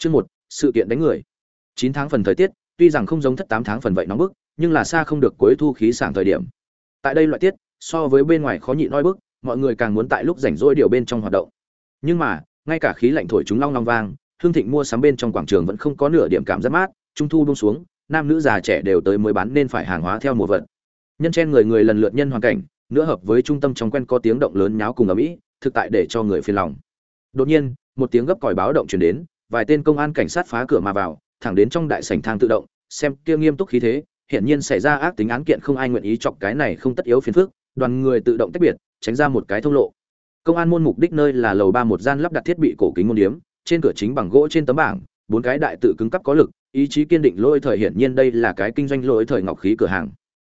Chương một, sự kiện đánh người. Chín tháng phần thời tiết, tuy rằng không giống thất tám tháng phần vậy nóng bức, nhưng là xa không được cuối thu khí sảng thời điểm. Tại đây loại tiết, so với bên ngoài khó nhịn nói bức, mọi người càng muốn tại lúc rảnh rỗi điều bên trong hoạt động. Nhưng mà, ngay cả khí lạnh thổi chúng long long vang, Hương Thịnh mua sắm bên trong quảng trường vẫn không có nửa điểm cảm giác mát, trung thu buông xuống, nam nữ già trẻ đều tới mới bán nên phải hàng hóa theo mùa vận. Nhân chen người người lần lượt nhân hoàn cảnh, nữa hợp với trung tâm trong quen có tiếng động lớn nháo cùng ở mỹ, thực tại để cho người phiền lòng. Đột nhiên, một tiếng gấp còi báo động truyền đến, vài tên công an cảnh sát phá cửa mà vào, thẳng đến trong đại sảnh thang tự động, xem kia nghiêm túc khí thế, hiển nhiên xảy ra ác tính án kiện không ai nguyện ý chọc cái này không tất yếu phiền phức, đoàn người tự động tách biệt, tránh ra một cái thông lộ. Công an môn mục đích nơi là lầu ba một gian lắp đặt thiết bị cổ kính môn điếm, trên cửa chính bằng gỗ trên tấm bảng, bốn cái đại tự cứng cấp có lực, ý chí kiên định lôi thời hiển nhiên đây là cái kinh doanh lôi thời ngọc khí cửa hàng.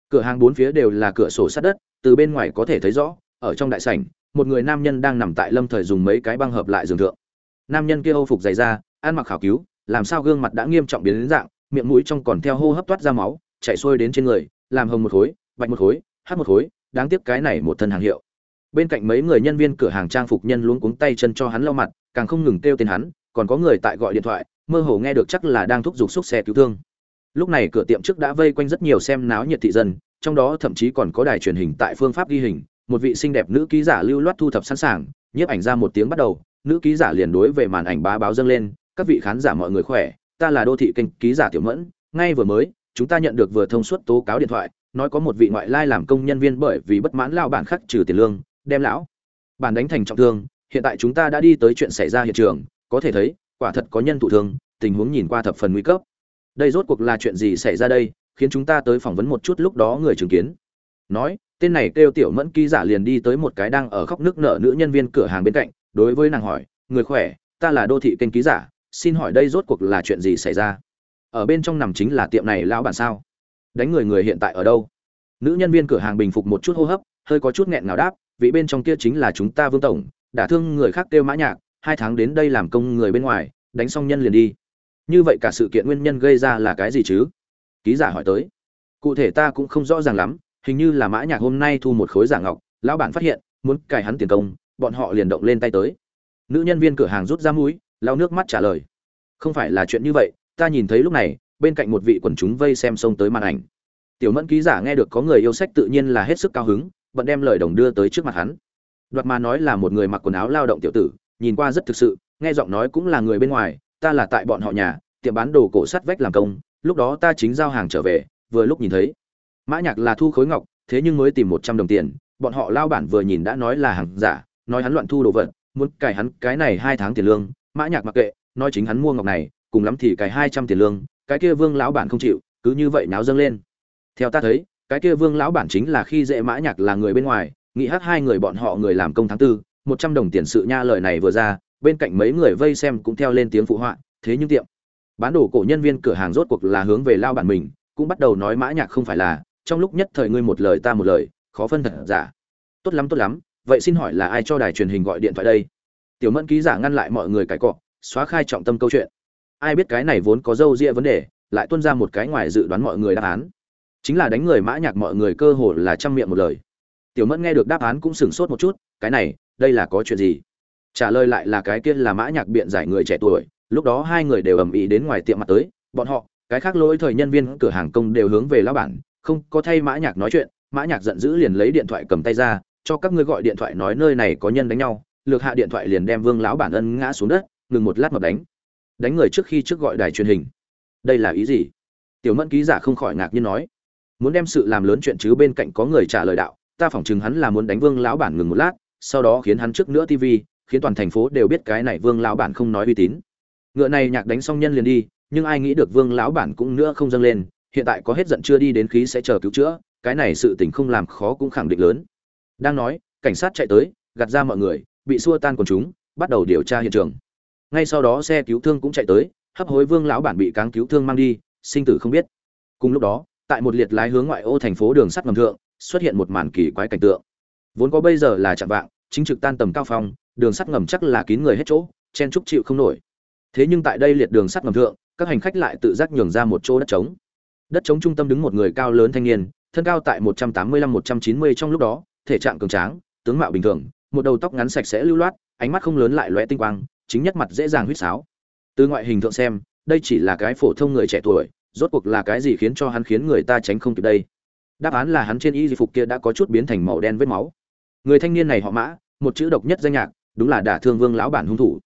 Cửa hàng bốn phía đều là cửa sổ sắt đất, từ bên ngoài có thể thấy rõ, ở trong đại sảnh, một người nam nhân đang nằm tại lâm thời dùng mấy cái băng hợp lại giường thượng. Nam nhân kia âu phục dày da, ăn mặc khảo cứu, làm sao gương mặt đã nghiêm trọng biến đến dạng, miệng mũi trong còn theo hô hấp toát ra máu, chảy xuôi đến trên người, làm hồng một khối, bạch một khối, hát một khối, đáng tiếc cái này một thân hàng hiệu. Bên cạnh mấy người nhân viên cửa hàng trang phục nhân luống cuống tay chân cho hắn lau mặt, càng không ngừng kêu tên hắn, còn có người tại gọi điện thoại, mơ hồ nghe được chắc là đang thúc giục xúc xe cứu thương. Lúc này cửa tiệm trước đã vây quanh rất nhiều xem náo nhiệt thị dân, trong đó thậm chí còn có đài truyền hình tại phương pháp ghi hình, một vị xinh đẹp nữ ký giả lưu loát thu thập sẵn sàng, nhiếp ảnh ra một tiếng bắt đầu, nữ ký giả liền đối về màn ảnh bá báo dâng lên, các vị khán giả mọi người khỏe, ta là đô thị kênh ký giả Tiểu Mẫn, ngay vừa mới, chúng ta nhận được vừa thông suốt tố cáo điện thoại, nói có một vị ngoại lai làm công nhân viên bởi vì bất mãn lao bản khắc trừ tiền lương, đem lão bản đánh thành trọng thương, hiện tại chúng ta đã đi tới chuyện xảy ra hiện trường, có thể thấy, quả thật có nhân thụ thương, tình huống nhìn qua thập phần nguy cấp. Đây rốt cuộc là chuyện gì xảy ra đây, khiến chúng ta tới phỏng vấn một chút lúc đó người chứng kiến. Nói, tên này kêu tiểu mẫn ký giả liền đi tới một cái đang ở khóc nước nở nữ nhân viên cửa hàng bên cạnh, đối với nàng hỏi, người khỏe, ta là đô thị kênh ký giả, xin hỏi đây rốt cuộc là chuyện gì xảy ra? Ở bên trong nằm chính là tiệm này lão bản sao? Đánh người người hiện tại ở đâu? Nữ nhân viên cửa hàng bình phục một chút hô hấp, hơi có chút nghẹn ngào đáp, vị bên trong kia chính là chúng ta Vương tổng, đả thương người khác kêu mã nhạc, hai tháng đến đây làm công người bên ngoài, đánh xong nhân liền đi. Như vậy cả sự kiện nguyên nhân gây ra là cái gì chứ? Ký giả hỏi tới. Cụ thể ta cũng không rõ ràng lắm, hình như là mã nhạc hôm nay thu một khối giả ngọc, lão bản phát hiện, muốn cài hắn tiền công, bọn họ liền động lên tay tới. Nữ nhân viên cửa hàng rút ra mũi, lau nước mắt trả lời. Không phải là chuyện như vậy, ta nhìn thấy lúc này, bên cạnh một vị quần chúng vây xem xông tới màn ảnh. Tiểu Mẫn ký giả nghe được có người yêu sách tự nhiên là hết sức cao hứng, vẫn đem lời đồng đưa tới trước mặt hắn. Đoạt mà nói là một người mặc quần áo lao động tiểu tử, nhìn qua rất thực sự, nghe giọng nói cũng là người bên ngoài, ta là tại bọn họ nhà, tiệm bán đồ cổ sắt vách làm công, lúc đó ta chính giao hàng trở về, vừa lúc nhìn thấy. Mã Nhạc là thu khối ngọc, thế nhưng mới tìm một trăm đồng tiền, bọn họ lao bản vừa nhìn đã nói là hàng giả, nói hắn loạn thu đồ vật, muốn cài hắn cái này hai tháng tiền lương, Mã Nhạc mặc kệ, nói chính hắn mua ngọc này, cùng lắm thì cài hai trăm tiền lương, cái kia Vương lão bản không chịu, cứ như vậy náo dâng lên. Theo ta thấy, cái kia Vương lão bản chính là khi dễ Mã Nhạc là người bên ngoài, nghĩ hát hai người bọn họ người làm công tháng tư, một trăm đồng tiền sự nha lời này vừa ra, bên cạnh mấy người vây xem cũng theo lên tiếng phụ họa, thế nhưng tiệm bán đồ cổ nhân viên cửa hàng rốt cuộc là hướng về lao bản mình, cũng bắt đầu nói Mã Nhạc không phải là, trong lúc nhất thời ngươi một lời ta một lời, khó phân thật giả. Tốt lắm tốt lắm, vậy xin hỏi là ai cho đài truyền hình gọi điện thoại đây? Tiểu Mẫn ký giả ngăn lại mọi người cãi cọ, xóa khai trọng tâm câu chuyện. Ai biết cái này vốn có dâu ria vấn đề, lại tuôn ra một cái ngoài dự đoán mọi người đáp án. Chính là đánh người Mã Nhạc mọi người cơ hồ là trăm miệng một lời. Tiểu Mẫn nghe được đáp án cũng sửng sốt một chút, cái này, đây là có chuyện gì? Trả lời lại là cái kia là Mã Nhạc biện giải người trẻ tuổi, lúc đó hai người đều ầm ĩ đến ngoài tiệm mặt tới, bọn họ, cái khác lỗi thời nhân viên cửa hàng công đều hướng về lão bản, không có thay Mã Nhạc nói chuyện, Mã Nhạc giận dữ liền lấy điện thoại cầm tay ra, cho các ngươi gọi điện thoại nói nơi này có nhân đánh nhau, lược hạ điện thoại liền đem Vương lão bản ân ngã xuống đất, ngừng một lát mà đánh. Đánh người trước khi trước gọi đài truyền hình. Đây là ý gì? Tiểu Mẫn ký giả không khỏi ngạc nhiên nói, muốn đem sự làm lớn chuyện chứ bên cạnh có người trả lời đạo, ta phỏng chừng hắn là muốn đánh Vương lão bản ngừng một lát, sau đó khiến hắn trước nữa TV, khiến toàn thành phố đều biết cái này Vương lão bản không nói uy tín. Ngựa này nhạc đánh xong nhân liền đi, nhưng ai nghĩ được Vương lão bản cũng nữa không dâng lên, hiện tại có hết giận chưa đi đến khí sẽ chờ cứu chữa, cái này sự tình không làm khó cũng khẳng định lớn. Đang nói, cảnh sát chạy tới, gạt ra mọi người, bị xua tan quần chúng, bắt đầu điều tra hiện trường. Ngay sau đó xe cứu thương cũng chạy tới, hấp hối Vương lão bản bị cáng cứu thương mang đi, sinh tử không biết. Cùng lúc đó, tại một liệt lái hướng ngoại ô thành phố đường sắt ngầm thượng, xuất hiện một màn kỳ quái cảnh tượng. Vốn có bây giờ là chạm vạng, chính trực tan tầm cao phong, đường sắt ngầm chắc là kín người hết chỗ, chen trúc chịu không nổi. Thế nhưng tại đây liệt đường sắt ngầm thượng, các hành khách lại tự giác nhường ra một chỗ đất trống. Đất trống trung tâm đứng một người cao lớn thanh niên, thân cao tại 185-190 trong lúc đó, thể trạng cường tráng, tướng mạo bình thường, một đầu tóc ngắn sạch sẽ lưu loát, ánh mắt không lớn lại lóe tinh quang, chính nhất mặt dễ dàng huýt sáo. từ ngoại hình thượng xem đây chỉ là cái phổ thông người trẻ tuổi rốt cuộc là cái gì khiến cho hắn khiến người ta tránh không kịp đây? Đáp án là hắn trên y phục kia đã có chút biến thành màu đen vết máu. Người thanh niên này họ mã một chữ độc nhất danh nhạc đúng là đả thương vương lão bản hung thủ.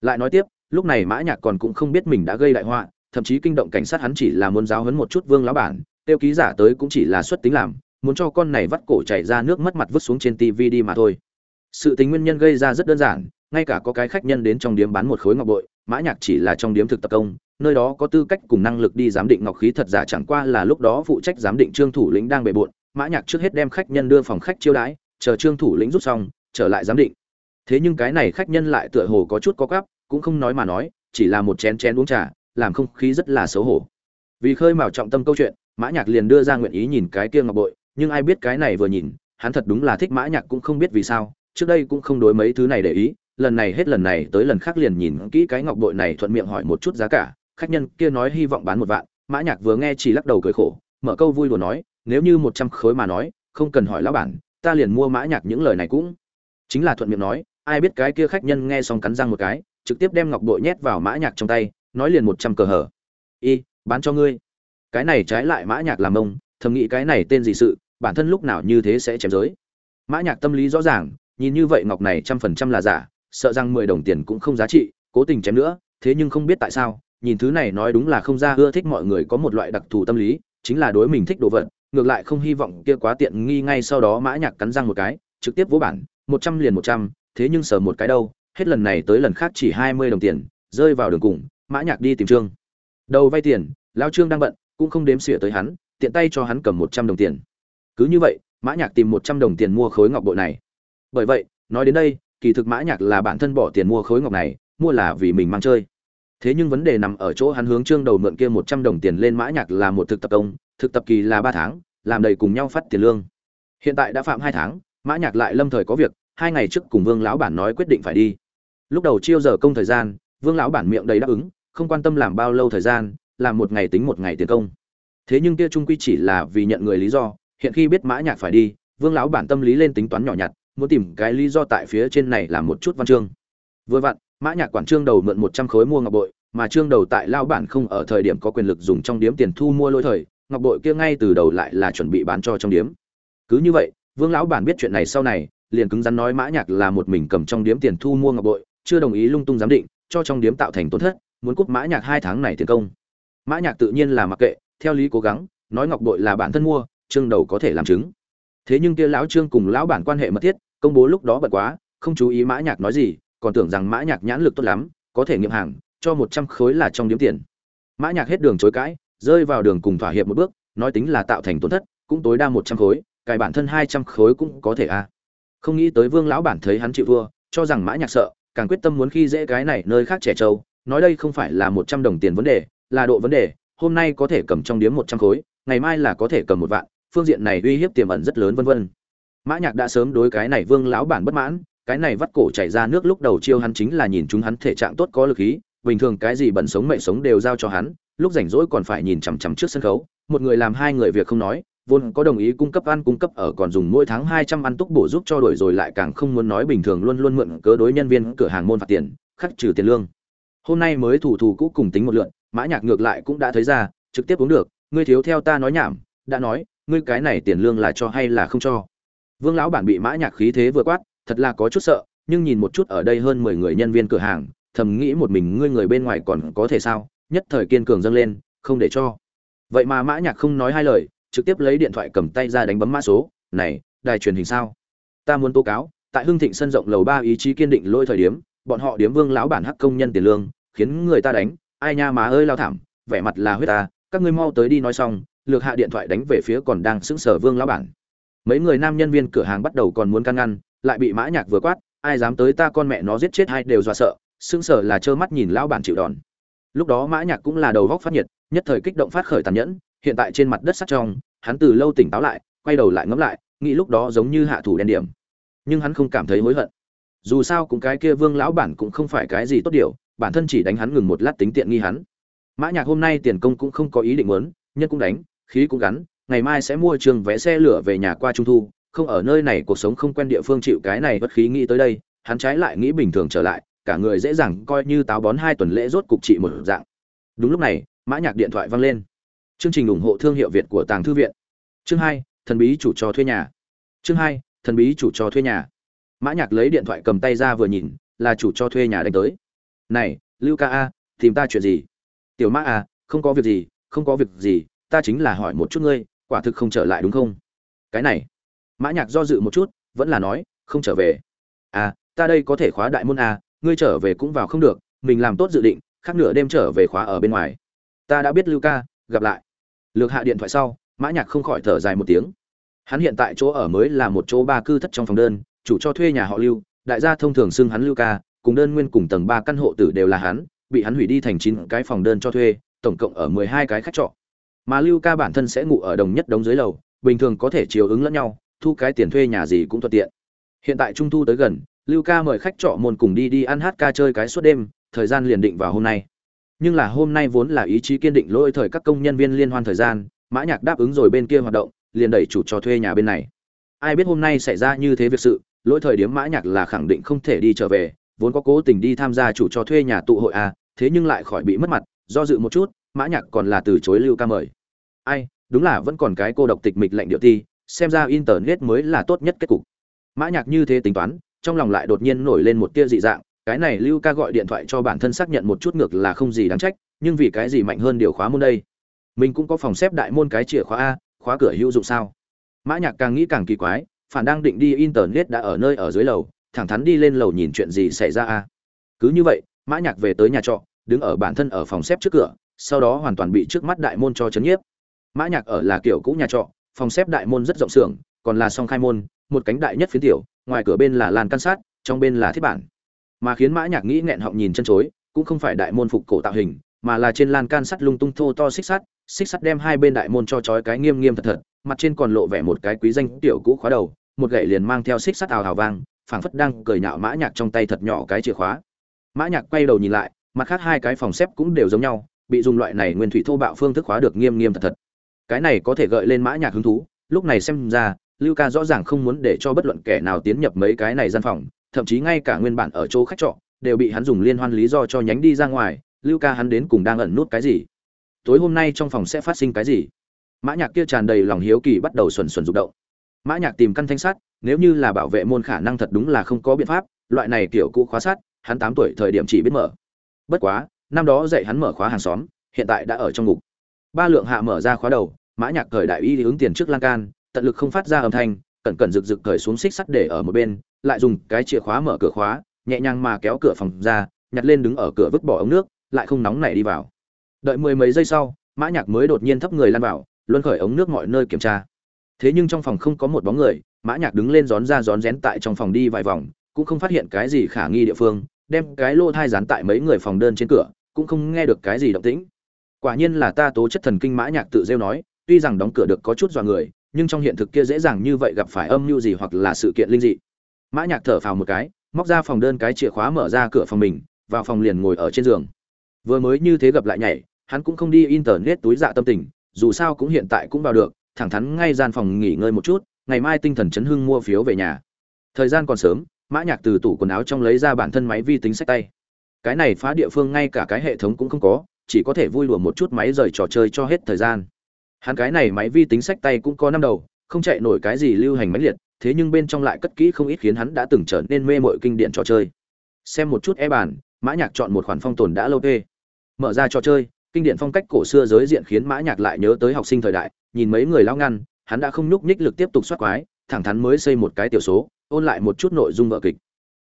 Lại nói tiếp lúc này mã nhạc còn cũng không biết mình đã gây đại họa thậm chí kinh động cảnh sát hắn chỉ là muốn giáo huấn một chút vương lão bản tiêu ký giả tới cũng chỉ là xuất tính làm muốn cho con này vắt cổ chảy ra nước mất mặt vứt xuống trên tivi đi mà thôi. Sự tính nguyên nhân gây ra rất đơn giản, ngay cả có cái khách nhân đến trong điểm bán một khối ngọc bội, mã nhạc chỉ là trong điểm thực tập công, nơi đó có tư cách cùng năng lực đi giám định ngọc khí thật giả chẳng qua là lúc đó phụ trách giám định trương thủ lĩnh đang bề bộn, mã nhạc trước hết đem khách nhân đưa phòng khách chiêu đãi, chờ trương thủ lĩnh rút xong, trở lại giám định. Thế nhưng cái này khách nhân lại tựa hồ có chút có cắp cũng không nói mà nói, chỉ là một chén chén uống trà, làm không khí rất là xấu hổ. Vì khơi mào trọng tâm câu chuyện, mã nhạc liền đưa ra nguyện ý nhìn cái kia ngọc bội nhưng ai biết cái này vừa nhìn, hắn thật đúng là thích mã nhạc cũng không biết vì sao, trước đây cũng không đối mấy thứ này để ý, lần này hết lần này tới lần khác liền nhìn kỹ cái ngọc bội này thuận miệng hỏi một chút giá cả, khách nhân kia nói hy vọng bán một vạn, mã nhạc vừa nghe chỉ lắc đầu cười khổ, mở câu vui đùa nói, nếu như một trăm khối mà nói, không cần hỏi lão bản, ta liền mua mã nhạc những lời này cũng. Chính là thuận miệng nói, ai biết cái kia khách nhân nghe xong cắn răng một cái, trực tiếp đem ngọc bội nhét vào mã nhạc trong tay, nói liền một trăm cờ hở. Y, bán cho ngươi. Cái này trái lại mã nhạc làm ông, thầm nghĩ cái này tên gì sự bản thân lúc nào như thế sẽ chém giới. Mã nhạc tâm lý rõ ràng, nhìn như vậy ngọc này trăm phần trăm là giả, sợ rằng mười đồng tiền cũng không giá trị, cố tình chém nữa, thế nhưng không biết tại sao, nhìn thứ này nói đúng là không ra ưa thích mọi người có một loại đặc thù tâm lý, chính là đối mình thích đồ vật, ngược lại không hy vọng kia quá tiện nghi ngay sau đó mã nhạc cắn răng một cái, trực tiếp vỗ bản, một trăm liền một trăm, thế nhưng sờ một cái đâu, hết lần này tới lần khác chỉ hai mươi đồng tiền, rơi vào đường cùng, mã nhạc đi tìm trương. Đầu vay tiền, lão trương đang bận, cũng không đếm xỉa tới hắn, tiện tay cho hắn cầm một trăm đồng tiền cứ như vậy, mã nhạc tìm một trăm đồng tiền mua khối ngọc bội này. Bởi vậy, nói đến đây, kỳ thực mã nhạc là bản thân bỏ tiền mua khối ngọc này, mua là vì mình mang chơi. Thế nhưng vấn đề nằm ở chỗ hắn hướng trương đầu mượn kia một trăm đồng tiền lên mã nhạc là một thực tập công, thực tập kỳ là ba tháng, làm đầy cùng nhau phát tiền lương. Hiện tại đã phạm hai tháng, mã nhạc lại lâm thời có việc, hai ngày trước cùng vương lão bản nói quyết định phải đi. Lúc đầu chiêu giờ công thời gian, vương lão bản miệng đầy đáp ứng, không quan tâm làm bao lâu thời gian, làm một ngày tính một ngày tiền công. Thế nhưng kia trung quy chỉ là vì nhận người lý do hiện khi biết mã nhạc phải đi, vương lão bản tâm lý lên tính toán nhỏ nhặt, muốn tìm cái lý do tại phía trên này làm một chút văn chương. Vừa vặn, mã nhạc quản trương đầu mượn một trăm khối mua ngọc bội, mà trương đầu tại lão bản không ở thời điểm có quyền lực dùng trong điếm tiền thu mua lôi thời, ngọc bội kia ngay từ đầu lại là chuẩn bị bán cho trong điếm. Cứ như vậy, vương lão bản biết chuyện này sau này, liền cứng rắn nói mã nhạc là một mình cầm trong điếm tiền thu mua ngọc bội, chưa đồng ý lung tung giám định, cho trong điếm tạo thành tổn thất, muốn cúp mã nhạc hai tháng này tiền công. Mã nhạc tự nhiên là mặc kệ, theo lý cố gắng, nói ngọc bội là bản thân mua trương đầu có thể làm chứng. Thế nhưng kia lão trương cùng lão bản quan hệ mật thiết, công bố lúc đó bận quá, không chú ý mã nhạc nói gì, còn tưởng rằng mã nhạc nhãn lực tốt lắm, có thể nghiệm hàng, cho một trăm khối là trong điểm tiền. Mã nhạc hết đường chối cãi, rơi vào đường cùng thỏa hiệp một bước, nói tính là tạo thành tổn thất, cũng tối đa một trăm khối, cài bản thân hai trăm khối cũng có thể a. À. không nghĩ tới vương lão bản thấy hắn chịu thua, cho rằng mã nhạc sợ, càng quyết tâm muốn khi dễ cái này nơi khác trẻ trâu, nói đây không phải là một trăm đồng tiền vấn đề, là độ vấn đề, hôm nay có thể cầm trong điếm một trăm khối, ngày mai là có thể cầm một vạn phương diện này uy hiếp tiềm ẩn rất lớn vân vân. Mã nhạc đã sớm đối cái này vương lão bản bất mãn cái này vắt cổ chảy ra nước lúc đầu chiêu hắn chính là nhìn chúng hắn thể trạng tốt có lực khí bình thường cái gì bận sống mệnh sống đều giao cho hắn lúc rảnh rỗi còn phải nhìn chằm chằm trước sân khấu một người làm hai người việc không nói vốn có đồng ý cung cấp ăn cung cấp ở còn dùng mỗi tháng hai trăm ăn túc bổ giúp cho đổi rồi lại càng không muốn nói bình thường luôn luôn mượn cớ đối nhân viên cửa hàng môn phạt tiền khắc trừ tiền lương. Hôm nay mới thủ thủ cũ cùng tính một lượt, mã nhạc ngược lại cũng đã thấy ra trực tiếp uống được ngươi thiếu theo ta nói nhảm đã nói ngươi cái này tiền lương là cho hay là không cho? Vương lão bản bị mã nhạc khí thế vừa quát, thật là có chút sợ, nhưng nhìn một chút ở đây hơn mười người nhân viên cửa hàng, thầm nghĩ một mình ngươi người bên ngoài còn có thể sao? Nhất thời kiên cường dâng lên, không để cho. Vậy mà mã nhạc không nói hai lời, trực tiếp lấy điện thoại cầm tay ra đánh bấm mã số, này, đài truyền hình sao? Ta muốn tố cáo, tại hưng thịnh sân rộng lầu ba ý chí kiên định lôi thời điểm, bọn họ điếm vương lão bản hắc công nhân tiền lương, khiến người ta đánh. Ai nha má ơi, lao thảm, vẻ mặt là huyết ta, các ngươi mau tới đi nói xong lược hạ điện thoại đánh về phía còn đang sững sờ vương lão bản. Mấy người nam nhân viên cửa hàng bắt đầu còn muốn can ngăn, lại bị mã nhạc vừa quát, ai dám tới ta con mẹ nó giết chết hai đều dọa sợ, sững sờ là trơ mắt nhìn lão bản chịu đòn. Lúc đó mã nhạc cũng là đầu góc phát nhiệt, nhất thời kích động phát khởi tàn nhẫn, hiện tại trên mặt đất sắt trong, hắn từ lâu tỉnh táo lại, quay đầu lại ngẫm lại, nghĩ lúc đó giống như hạ thủ đen điểm. Nhưng hắn không cảm thấy hối hận. Dù sao cũng cái kia vương lão bản cũng không phải cái gì tốt điều, bản thân chỉ đánh hắn ngừng một lát tính tiện nghi hắn. Mã nhạc hôm nay tiền công cũng không có ý định muốn, nhân cũng đánh khí cũng gắn, ngày mai sẽ mua trường vé xe lửa về nhà qua trung thu, không ở nơi này cuộc sống không quen địa phương chịu cái này bất khí nghĩ tới đây, hắn trái lại nghĩ bình thường trở lại, cả người dễ dàng coi như táo bón hai tuần lễ rốt cục trị một dạng. Đúng lúc này, mã nhạc điện thoại vang lên. Chương trình ủng hộ thương hiệu việt của tàng thư viện. Chương hai, thần bí chủ cho thuê nhà. Chương hai, thần bí chủ cho thuê nhà. Mã nhạc lấy điện thoại cầm tay ra vừa nhìn, là chủ cho thuê nhà đánh tới. Này, lưu ca a, tìm ta chuyện gì? Tiểu mã a, không có việc gì, không có việc gì ta chính là hỏi một chút ngươi, quả thực không trở lại đúng không? Cái này, mã nhạc do dự một chút, vẫn là nói, không trở về. À ta đây có thể khóa đại môn à? ngươi trở về cũng vào không được, mình làm tốt dự định, khác nửa đêm trở về khóa ở bên ngoài. Ta đã biết lưu ca, gặp lại. Lược hạ điện thoại sau, mã nhạc không khỏi thở dài một tiếng. Hắn hiện tại chỗ ở mới là một chỗ ba cư thất trong phòng đơn, chủ cho thuê nhà họ lưu, đại gia thông thường xưng hắn lưu ca, cùng đơn nguyên cùng tầng ba căn hộ tử đều là hắn, bị hắn hủy đi thành chín cái phòng đơn cho thuê, tổng cộng ở mười hai cái khách trọ mà lưu ca bản thân sẽ ngủ ở đồng nhất đống dưới lầu, bình thường có thể chiều ứng lẫn nhau, thu cái tiền thuê nhà gì cũng thuận tiện. Hiện tại trung thu tới gần, lưu ca mời khách trọ môn cùng đi đi ăn hát ca chơi cái suốt đêm, thời gian liền định vào hôm nay. Nhưng là hôm nay vốn là ý chí kiên định lỗi thời các công nhân viên liên hoan thời gian, mã nhạc đáp ứng rồi bên kia hoạt động, liền đẩy chủ cho thuê nhà bên này. Ai biết hôm nay xảy ra như thế việc sự, lỗi thời điểm mã nhạc là khẳng định không thể đi trở về, vốn có cố tình đi tham gia chủ cho thuê nhà tụ hội à thế nhưng lại khỏi bị mất mặt, do dự một chút, mã nhạc còn là từ chối lưu ca mời ai, đúng là vẫn còn cái cô độc tịch mịch lạnh điệu ti, xem ra internet mới là tốt nhất kết cục. Mã nhạc như thế tính toán, trong lòng lại đột nhiên nổi lên một tia dị dạng, cái này lưu ca gọi điện thoại cho bản thân xác nhận một chút ngược là không gì đáng trách, nhưng vì cái gì mạnh hơn điều khóa môn đây? Mình cũng có phòng xếp đại môn cái chìa khóa a, khóa cửa hữu dụng sao? Mã nhạc càng nghĩ càng kỳ quái, phản đang định đi internet đã ở nơi ở dưới lầu, thẳng thắn đi lên lầu nhìn chuyện gì xảy ra a. Cứ như vậy, mã nhạc về tới nhà trọ, đứng ở bản thân ở phòng xếp trước cửa, sau đó hoàn toàn bị trước mắt đại môn cho chấn nhiếp mã nhạc ở là kiểu cũ nhà trọ, phòng xếp đại môn rất rộng sưởng còn là song khai môn, một cánh đại nhất phiến tiểu, ngoài cửa bên là lan can sát, trong bên là thiết bản. Mà khiến mã nhạc nghĩ nghẹn họng nhìn chân chối, cũng không phải đại môn phục cổ tạo hình, mà là trên lan can sắt lung tung thô to xích sắt xích sắt đem hai bên đại môn cho chói cái nghiêm nghiêm thật thật, mặt trên còn lộ vẻ một cái quý danh tiểu cũ khóa đầu, một gậy liền mang theo xích sắt ào ào vang, phảng phất đang cười nhạo mã nhạc trong tay thật nhỏ cái chìa khóa. Mã nhạc quay đầu nhìn lại, mặt khác hai cái phòng xếp cũng đều giống nhau, bị dùng loại này nguyên thủy thô bạo phương thức khóa được nghiêm nghiêm thật thật cái này có thể gợi lên mã nhạc hứng thú. Lúc này xem ra, lưu ca rõ ràng không muốn để cho bất luận kẻ nào tiến nhập mấy cái này gian phòng, thậm chí ngay cả nguyên bản ở chỗ khách trọ, đều bị hắn dùng liên hoan lý do cho nhánh đi ra ngoài. Lưu ca hắn đến cùng đang ẩn nút cái gì? Tối hôm nay trong phòng sẽ phát sinh cái gì? Mã nhạc kia tràn đầy lòng hiếu kỳ bắt đầu xuẩn xuẩn rụng động. Mã nhạc tìm căn thanh sắt nếu như là bảo vệ môn khả năng thật đúng là không có biện pháp, loại này kiểu cũ khóa sắt hắn tám tuổi thời điểm chỉ biết mở. Bất quá, năm đó dạy hắn mở khóa hàng xóm, hiện tại đã ở trong ngục ba lượng hạ mở ra khóa đầu, mã nhạc cởi đại y ứng tiền trước lan can, tận lực không phát ra âm thanh, cẩn cẩn rực rực cởi xuống xích sắt để ở một bên, lại dùng cái chìa khóa mở cửa khóa, nhẹ nhàng mà kéo cửa phòng ra, nhặt lên đứng ở cửa vứt bỏ ống nước, lại không nóng nảy đi vào. Đợi mười mấy giây sau, mã nhạc mới đột nhiên thấp người lăn vào, luân khởi ống nước mọi nơi kiểm tra. Thế nhưng trong phòng không có một bóng người, mã nhạc đứng lên gión ra gión rén tại trong phòng đi vài vòng, cũng không phát hiện cái gì khả nghi địa phương, đem cái lô thai dán tại mấy người phòng đơn trên cửa, cũng không nghe được cái gì động tĩnh quả nhiên là ta tố chất thần kinh mã nhạc tự rêu nói, tuy rằng đóng cửa được có chút dọa người, nhưng trong hiện thực kia dễ dàng như vậy gặp phải âm mưu gì hoặc là sự kiện linh dị. Mã nhạc thở phào một cái, móc ra phòng đơn cái chìa khóa mở ra cửa phòng mình, vào phòng liền ngồi ở trên giường. Vừa mới như thế gặp lại nhảy, hắn cũng không đi internet túi dạ tâm tình, dù sao cũng hiện tại cũng vào được, thẳng thắn ngay gian phòng nghỉ ngơi một chút, ngày mai tinh thần chấn hưng mua phiếu về nhà. Thời gian còn sớm, mã nhạc từ tủ quần áo trong lấy ra bản thân máy vi tính sách tay. Cái này phá địa phương ngay cả cái hệ thống cũng không có chỉ có thể vui lùa một chút máy rời trò chơi cho hết thời gian. Hắn cái này máy vi tính sách tay cũng có năm đầu, không chạy nổi cái gì lưu hành máy liệt, thế nhưng bên trong lại cất kỹ không ít khiến hắn đã từng trở nên mê mội kinh điển trò chơi. Xem một chút e bàn mã nhạc chọn một khoản phong tồn đã lâu phê mở ra trò chơi, kinh điển phong cách cổ xưa giới diện khiến mã nhạc lại nhớ tới học sinh thời đại, nhìn mấy người lao ngăn, hắn đã không nhúc nhích lực tiếp tục soát quái, thẳng thắn mới xây một cái tiểu số, ôn lại một chút nội dung vở kịch.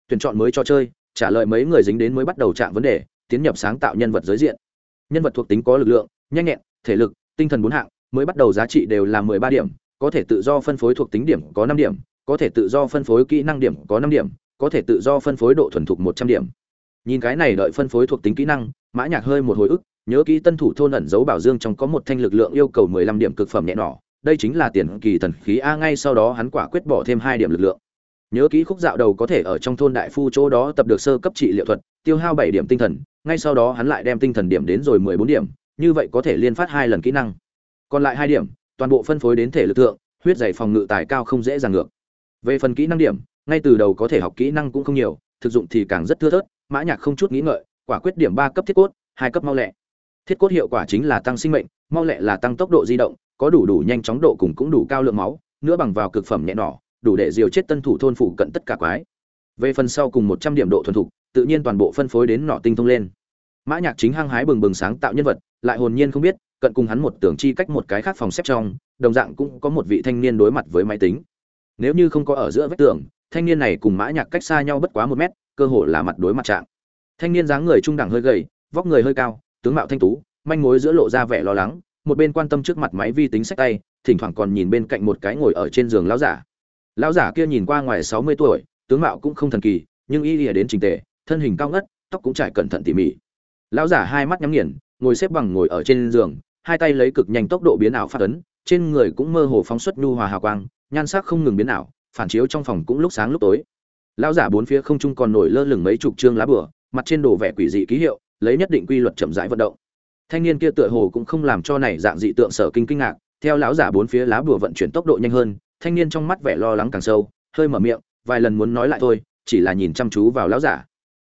Tuyển chọn mới cho chơi, trả lời mấy người dính đến mới bắt đầu chạm vấn đề, tiến nhập sáng tạo nhân vật giới diện nhân vật thuộc tính có lực lượng, nhanh nhẹn, thể lực, tinh thần bốn hạng, mới bắt đầu giá trị đều là mười ba điểm, có thể tự do phân phối thuộc tính điểm có năm điểm, có thể tự do phân phối kỹ năng điểm có năm điểm, có thể tự do phân phối độ thuần thục một trăm điểm. Nhìn cái này đợi phân phối thuộc tính kỹ năng, mã nhạc hơi một hồi ức, nhớ kỹ tân thủ thôn ẩn giấu bảo dương trong có một thanh lực lượng yêu cầu mười lăm điểm cực phẩm nhẹ nỏ đây chính là tiền kỳ thần khí, a, ngay sau đó hắn quả quyết bỏ thêm hai điểm lực lượng nhớ kỹ khúc dạo đầu có thể ở trong thôn đại phu chỗ đó tập được sơ cấp trị liệu thuật, tiêu hao bảy điểm tinh thần, ngay sau đó hắn lại đem tinh thần điểm đến rồi mười bốn điểm, như vậy có thể liên phát hai lần kỹ năng. Còn lại hai điểm, toàn bộ phân phối đến thể lực thượng, huyết dày phòng ngự tài cao không dễ dàng ngược. Về phần kỹ năng điểm, ngay từ đầu có thể học kỹ năng cũng không nhiều, thực dụng thì càng rất thưa thớt, mã nhạc không chút nghĩ ngợi, quả quyết điểm ba cấp thiết cốt, hai cấp mau lẹ. Thiết cốt hiệu quả chính là tăng sinh mệnh, mau lẹ là tăng tốc độ di động, có đủ đủ nhanh chóng độ cùng cũng đủ cao lượng máu nữa bằng vào cực phẩm nhẹ nỏ đủ để diều chết tân thủ thôn phụ cận tất cả quái. Về phần sau cùng một trăm điểm độ thuần thục, tự nhiên toàn bộ phân phối đến nọ tinh thông lên. Mã nhạc chính hăng hái bừng bừng sáng tạo nhân vật, lại hồn nhiên không biết, cận cùng hắn một tưởng chi cách một cái khác phòng xếp trong, đồng dạng cũng có một vị thanh niên đối mặt với máy tính. Nếu như không có ở giữa vách tường, thanh niên này cùng mã nhạc cách xa nhau bất quá một mét, cơ hồ là mặt đối mặt trạng. Thanh niên dáng người trung đẳng hơi gầy, vóc người hơi cao, tướng mạo thanh tú, manh mối giữa lộ ra vẻ lo lắng, một bên quan tâm trước mặt máy vi tính sách tay, thỉnh thoảng còn nhìn bên cạnh một cái ngồi ở trên giường lão giả lão giả kia nhìn qua ngoài sáu mươi tuổi, tướng mạo cũng không thần kỳ, nhưng y lìa đến trình tề, thân hình cao ngất, tóc cũng trải cẩn thận tỉ mỉ. Lão giả hai mắt nhắm nghiền, ngồi xếp bằng ngồi ở trên giường, hai tay lấy cực nhanh tốc độ biến ảo phát ấn, trên người cũng mơ hồ phóng xuất nhu hòa hào quang, nhan sắc không ngừng biến ảo, phản chiếu trong phòng cũng lúc sáng lúc tối. Lão giả bốn phía không trung còn nổi lơ lửng mấy chục trương lá bửa mặt trên đồ vẻ quỷ dị ký hiệu, lấy nhất định quy luật chậm rãi vận động. Thanh niên kia tựa hồ cũng không làm cho này dạng dị tượng sở kinh kinh ngạc, theo lão giả bốn phía lá bùa vận chuyển tốc độ nhanh hơn thanh niên trong mắt vẻ lo lắng càng sâu, hơi mở miệng, vài lần muốn nói lại thôi, chỉ là nhìn chăm chú vào lão giả.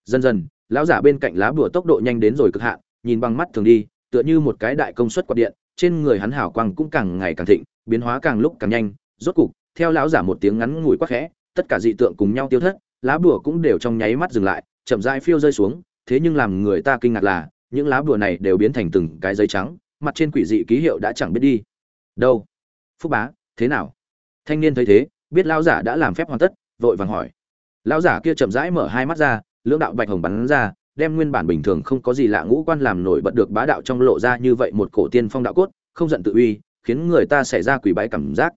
Dần dần, lão giả bên cạnh lá bùa tốc độ nhanh đến rồi cực hạn, nhìn bằng mắt thường đi, tựa như một cái đại công suất quạt điện, trên người hắn hào quang cũng càng ngày càng thịnh, biến hóa càng lúc càng nhanh, rốt cục, theo lão giả một tiếng ngắn ngủi quắc khẽ, tất cả dị tượng cùng nhau tiêu thất, lá bùa cũng đều trong nháy mắt dừng lại, chậm rãi phiêu rơi xuống, thế nhưng làm người ta kinh ngạc là, những lá bùa này đều biến thành từng cái giấy trắng, mặt trên quỷ dị ký hiệu đã chẳng biết đi. Đâu? Phúc bá, thế nào? Thanh niên thấy thế, biết lão giả đã làm phép hoàn tất, vội vàng hỏi. Lão giả kia chậm rãi mở hai mắt ra, lưỡng đạo bạch hồng bắn ra, đem nguyên bản bình thường không có gì lạ ngũ quan làm nổi bật được bá đạo trong lộ ra như vậy một cổ tiên phong đạo cốt, không giận tự uy, khiến người ta xảy ra quỷ bái cảm giác.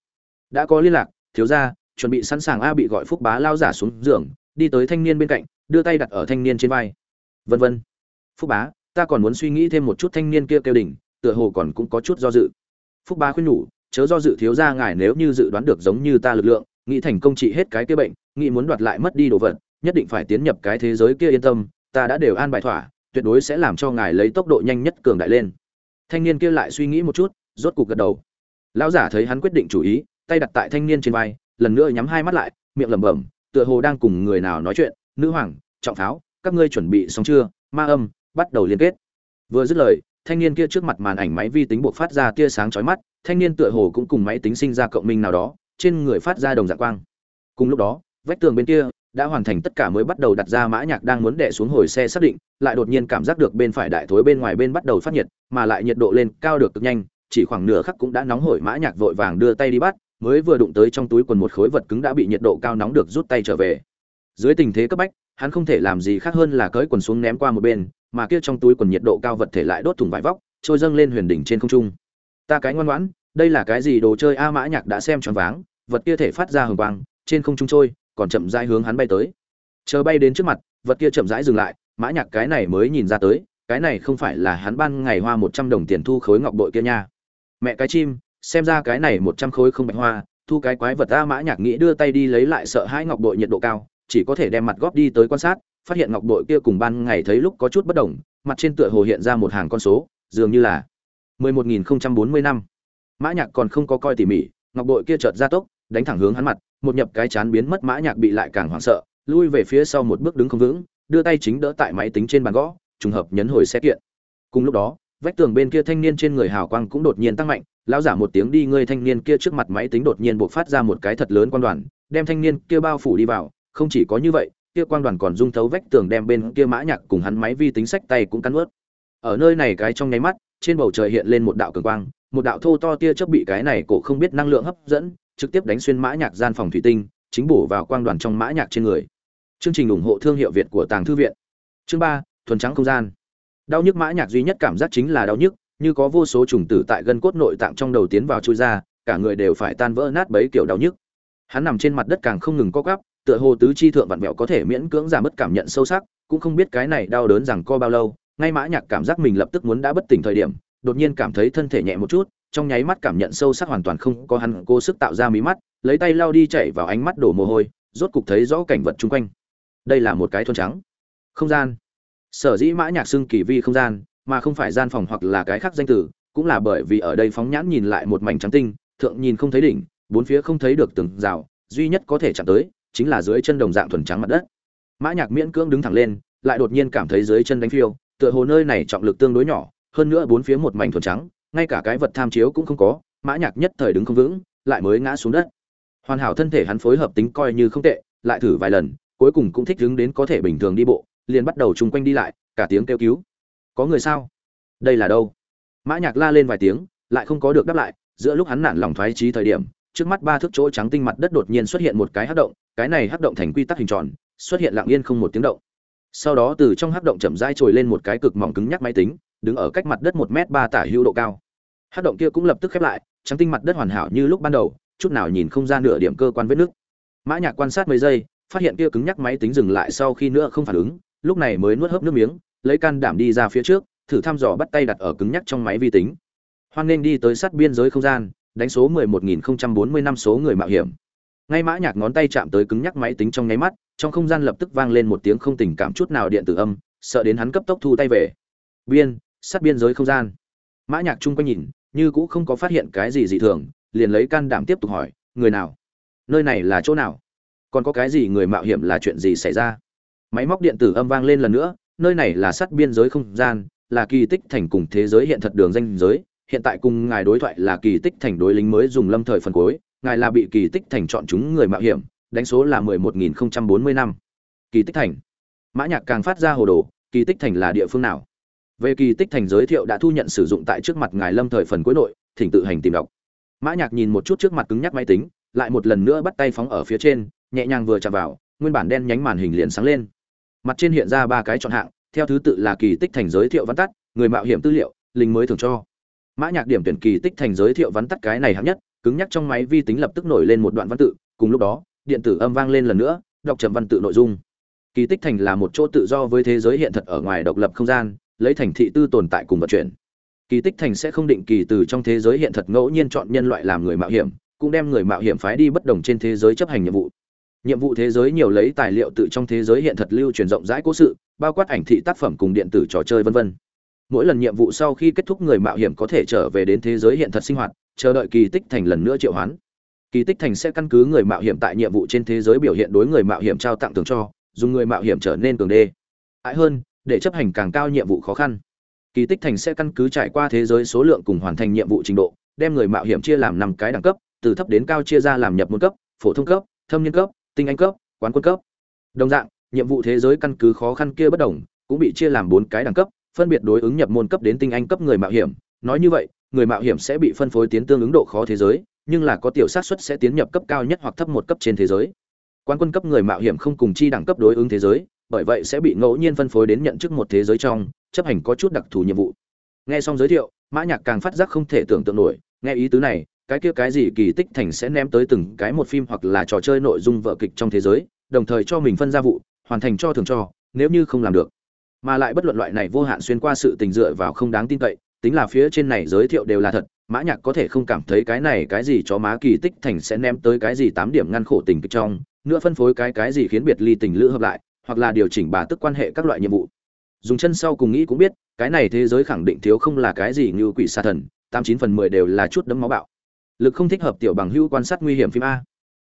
Đã có liên lạc, thiếu gia, chuẩn bị sẵn sàng a bị gọi phúc bá lao giả xuống giường, đi tới thanh niên bên cạnh, đưa tay đặt ở thanh niên trên vai. Vân vân. Phúc bá, ta còn muốn suy nghĩ thêm một chút thanh niên kia kêu đỉnh, tựa hồ còn cũng có chút do dự. Phúc bá khuyên nhủ chớ do dự thiếu gia ngài nếu như dự đoán được giống như ta lực lượng, nghĩ thành công trị hết cái kia bệnh, nghĩ muốn đoạt lại mất đi đồ vật, nhất định phải tiến nhập cái thế giới kia yên tâm, ta đã đều an bài thỏa, tuyệt đối sẽ làm cho ngài lấy tốc độ nhanh nhất cường đại lên. Thanh niên kia lại suy nghĩ một chút, rốt cục gật đầu. Lão giả thấy hắn quyết định chủ ý, tay đặt tại thanh niên trên vai, lần nữa nhắm hai mắt lại, miệng lẩm bẩm, tựa hồ đang cùng người nào nói chuyện, nữ hoàng, trọng pháo các ngươi chuẩn bị xong chưa? Ma âm, bắt đầu liên kết. Vừa dứt lời thanh niên kia trước mặt màn ảnh máy vi tính buộc phát ra tia sáng chói mắt, thanh niên tựa hồ cũng cùng máy tính sinh ra cộng minh nào đó, trên người phát ra đồng dạng quang. Cùng lúc đó, vách tường bên kia đã hoàn thành tất cả mới bắt đầu đặt ra mã nhạc đang muốn đè xuống hồi xe xác định, lại đột nhiên cảm giác được bên phải đại thối bên ngoài bên bắt đầu phát nhiệt, mà lại nhiệt độ lên cao được cực nhanh, chỉ khoảng nửa khắc cũng đã nóng hổi mã nhạc vội vàng đưa tay đi bắt, mới vừa đụng tới trong túi quần một khối vật cứng đã bị nhiệt độ cao nóng được rút tay trở về. Dưới tình thế cấp bách, hắn không thể làm gì khác hơn là cởi quần xuống ném qua một bên mà kia trong túi quần nhiệt độ cao vật thể lại đốt thùng vải vóc, trôi dâng lên huyền đỉnh trên không trung. Ta cái ngoan ngoãn, đây là cái gì đồ chơi? A mã nhạc đã xem tròn váng, vật kia thể phát ra hừng quang, trên không trung trôi, còn chậm rãi hướng hắn bay tới. Chờ bay đến trước mặt, vật kia chậm rãi dừng lại, mã nhạc cái này mới nhìn ra tới, cái này không phải là hắn ban ngày hoa một trăm đồng tiền thu khối ngọc bội kia nha. Mẹ cái chim, xem ra cái này một trăm khối không bạch hoa, thu cái quái vật a mã nhạc nghĩ đưa tay đi lấy lại sợ hai ngọc bội nhiệt độ cao, chỉ có thể đem mặt góp đi tới quan sát phát hiện ngọc bội kia cùng ban ngày thấy lúc có chút bất đồng, mặt trên tựa hồ hiện ra một hàng con số, dường như là mười một nghìn không trăm bốn mươi năm. Mã nhạc còn không có coi tỉ mỉ, ngọc bội kia chợt ra tốc, đánh thẳng hướng hắn mặt, một nhập cái chán biến mất, mã nhạc bị lại càng hoảng sợ, lui về phía sau một bước đứng không vững, đưa tay chính đỡ tại máy tính trên bàn gõ, trùng hợp nhấn hồi xe kiện. Cùng lúc đó, vách tường bên kia thanh niên trên người hào quang cũng đột nhiên tăng mạnh, lão giả một tiếng đi ngươi thanh niên kia trước mặt máy tính đột nhiên bộc phát ra một cái thật lớn quan đoàn, đem thanh niên kia bao phủ đi vào, không chỉ có như vậy kia Quang đoàn còn dung thấu vách tường đem bên kia mã nhạc cùng hắn máy vi tính sách tay cũng cắn nuốt. Ở nơi này cái trong nháy mắt, trên bầu trời hiện lên một đạo cường quang, một đạo thô to tia chớp bị cái này cổ không biết năng lượng hấp dẫn, trực tiếp đánh xuyên mã nhạc gian phòng thủy tinh, chính bổ vào quang đoàn trong mã nhạc trên người. Chương trình ủng hộ thương hiệu việt của tàng thư viện. Chương ba, thuần trắng không gian. Đau nhức mã nhạc duy nhất cảm giác chính là đau nhức, như có vô số trùng tử tại gân cốt nội tạng trong đầu tiến vào chui ra, cả người đều phải tan vỡ nát bấy kiểu đau nhức. Hắn nằm trên mặt đất càng không ngừng co quắp tựa hồ tứ chi thượng vặn vẹo có thể miễn cưỡng giảm mất cảm nhận sâu sắc, cũng không biết cái này đau đớn rằng co bao lâu, ngay mã nhạc cảm giác mình lập tức muốn đã bất tỉnh thời điểm, đột nhiên cảm thấy thân thể nhẹ một chút, trong nháy mắt cảm nhận sâu sắc hoàn toàn không có hắn cố sức tạo ra mí mắt, lấy tay lau đi chảy vào ánh mắt đổ mồ hôi, rốt cục thấy rõ cảnh vật chung quanh. Đây là một cái thôn trắng. Không gian. Sở dĩ mã nhạc xưng kỳ vi không gian, mà không phải gian phòng hoặc là cái khác danh từ, cũng là bởi vì ở đây phóng nhãn nhìn lại một mảnh trắng tinh, thượng nhìn không thấy đỉnh, bốn phía không thấy được từng rào, duy nhất có thể chạm tới chính là dưới chân đồng dạng thuần trắng mặt đất. Mã nhạc miễn cưỡng đứng thẳng lên, lại đột nhiên cảm thấy dưới chân đánh phiêu, tựa hồ nơi này trọng lực tương đối nhỏ, hơn nữa bốn phía một mảnh thuần trắng, ngay cả cái vật tham chiếu cũng không có, mã nhạc nhất thời đứng không vững, lại mới ngã xuống đất. Hoàn hảo thân thể hắn phối hợp tính coi như không tệ, lại thử vài lần, cuối cùng cũng thích đứng đến có thể bình thường đi bộ, liền bắt đầu chung quanh đi lại, cả tiếng kêu cứu. Có người sao? Đây là đâu? Mã nhạc la lên vài tiếng, lại không có được đáp lại, giữa lúc hắn nản lòng thoái trí thời điểm, trước mắt ba thước chỗ trắng tinh mặt đất đột nhiên xuất hiện một cái hắc động cái này hắc động thành quy tắc hình tròn, xuất hiện lặng yên không một tiếng động. Sau đó từ trong hắc động chậm rãi trồi lên một cái cực mỏng cứng nhắc máy tính, đứng ở cách mặt đất một m ba tả hữu độ cao. Hắc động kia cũng lập tức khép lại, trắng tinh mặt đất hoàn hảo như lúc ban đầu, chút nào nhìn không ra nửa điểm cơ quan vết nước. mã nhạc quan sát mấy giây, phát hiện kia cứng nhắc máy tính dừng lại sau khi nữa không phản ứng, lúc này mới nuốt hớp nước miếng, lấy can đảm đi ra phía trước, thử thăm dò bắt tay đặt ở cứng nhắc trong máy vi tính. Hoan nên đi tới sát biên giới không gian, đánh số 11040 năm số người mạo hiểm ngay mã nhạc ngón tay chạm tới cứng nhắc máy tính trong nháy mắt, trong không gian lập tức vang lên một tiếng không tình cảm chút nào điện tử âm, sợ đến hắn cấp tốc thu tay về. Biên, sát biên giới không gian. Mã nhạc chung quanh nhìn, như cũng không có phát hiện cái gì dị thường, liền lấy can đảm tiếp tục hỏi, người nào? Nơi này là chỗ nào? Còn có cái gì người mạo hiểm là chuyện gì xảy ra? Máy móc điện tử âm vang lên lần nữa, nơi này là sát biên giới không gian, là kỳ tích thành cùng thế giới hiện thật đường danh giới, hiện tại cùng ngài đối thoại là kỳ tích thành đối lính mới dùng lâm thời phần cuối ngài là bị kỳ tích thành chọn chúng người mạo hiểm, đánh số là mười một nghìn không trăm bốn mươi năm. Kỳ tích thành. Mã nhạc càng phát ra hồ đồ, kỳ tích thành là địa phương nào? Về kỳ tích thành giới thiệu đã thu nhận sử dụng tại trước mặt ngài lâm thời phần cuối nội, thỉnh tự hành tìm đọc. Mã nhạc nhìn một chút trước mặt cứng nhắc máy tính, lại một lần nữa bắt tay phóng ở phía trên, nhẹ nhàng vừa chạm vào, nguyên bản đen nhánh màn hình liền sáng lên. Mặt trên hiện ra ba cái chọn hạng, theo thứ tự là kỳ tích thành giới thiệu văn tắt, người mạo hiểm tư liệu linh mới thường cho. Mã nhạc điểm tuyển kỳ tích thành giới thiệu văn tắt cái này hạng nhất cứng nhắc trong máy vi tính lập tức nổi lên một đoạn văn tự, cùng lúc đó, điện tử âm vang lên lần nữa, đọc trầm văn tự nội dung. Kỳ tích thành là một chỗ tự do với thế giới hiện thật ở ngoài độc lập không gian, lấy thành thị tư tồn tại cùng vận chuyển. Kỳ tích thành sẽ không định kỳ từ trong thế giới hiện thật ngẫu nhiên chọn nhân loại làm người mạo hiểm, cũng đem người mạo hiểm phái đi bất đồng trên thế giới chấp hành nhiệm vụ. Nhiệm vụ thế giới nhiều lấy tài liệu tự trong thế giới hiện thật lưu truyền rộng rãi cố sự, bao quát ảnh thị tác phẩm cùng điện tử trò chơi vân vân. Mỗi lần nhiệm vụ sau khi kết thúc người mạo hiểm có thể trở về đến thế giới hiện thật sinh hoạt chờ đợi kỳ tích thành lần nữa triệu hoán. Kỳ tích thành sẽ căn cứ người mạo hiểm tại nhiệm vụ trên thế giới biểu hiện đối người mạo hiểm trao tặng thưởng cho, dùng người mạo hiểm trở nên cường đê. Hại hơn, để chấp hành càng cao nhiệm vụ khó khăn. Kỳ tích thành sẽ căn cứ trải qua thế giới số lượng cùng hoàn thành nhiệm vụ trình độ, đem người mạo hiểm chia làm năm cái đẳng cấp, từ thấp đến cao chia ra làm nhập môn cấp, phổ thông cấp, thâm niên cấp, tinh anh cấp, quán quân cấp. Đồng dạng, nhiệm vụ thế giới căn cứ khó khăn kia bất đồng, cũng bị chia làm bốn cái đẳng cấp, phân biệt đối ứng nhập môn cấp đến tinh anh cấp người mạo hiểm. Nói như vậy người mạo hiểm sẽ bị phân phối tiến tương ứng độ khó thế giới, nhưng là có tiểu xác suất sẽ tiến nhập cấp cao nhất hoặc thấp một cấp trên thế giới. Quán quân cấp người mạo hiểm không cùng chi đẳng cấp đối ứng thế giới, bởi vậy sẽ bị ngẫu nhiên phân phối đến nhận chức một thế giới trong, chấp hành có chút đặc thù nhiệm vụ. Nghe xong giới thiệu, mã nhạc càng phát giác không thể tưởng tượng nổi, nghe ý tứ này, cái kia cái gì kỳ tích thành sẽ ném tới từng cái một phim hoặc là trò chơi nội dung vở kịch trong thế giới, đồng thời cho mình phân ra vụ, hoàn thành cho thường cho, nếu như không làm được. Mà lại bất luận loại này vô hạn xuyên qua sự tình dựa vào không đáng tin cậy tính là phía trên này giới thiệu đều là thật, mã nhạc có thể không cảm thấy cái này cái gì cho má kỳ tích thành sẽ ném tới cái gì tám điểm ngăn khổ tình kịch trong nữa phân phối cái cái gì khiến biệt ly tình lữ hợp lại, hoặc là điều chỉnh bà tức quan hệ các loại nhiệm vụ. Dùng chân sau cùng nghĩ cũng biết, cái này thế giới khẳng định thiếu không là cái gì như quỷ sa thần, tám chín phần mười đều là chút đấm máu bạo. Lực không thích hợp tiểu bằng hữu quan sát nguy hiểm phim a.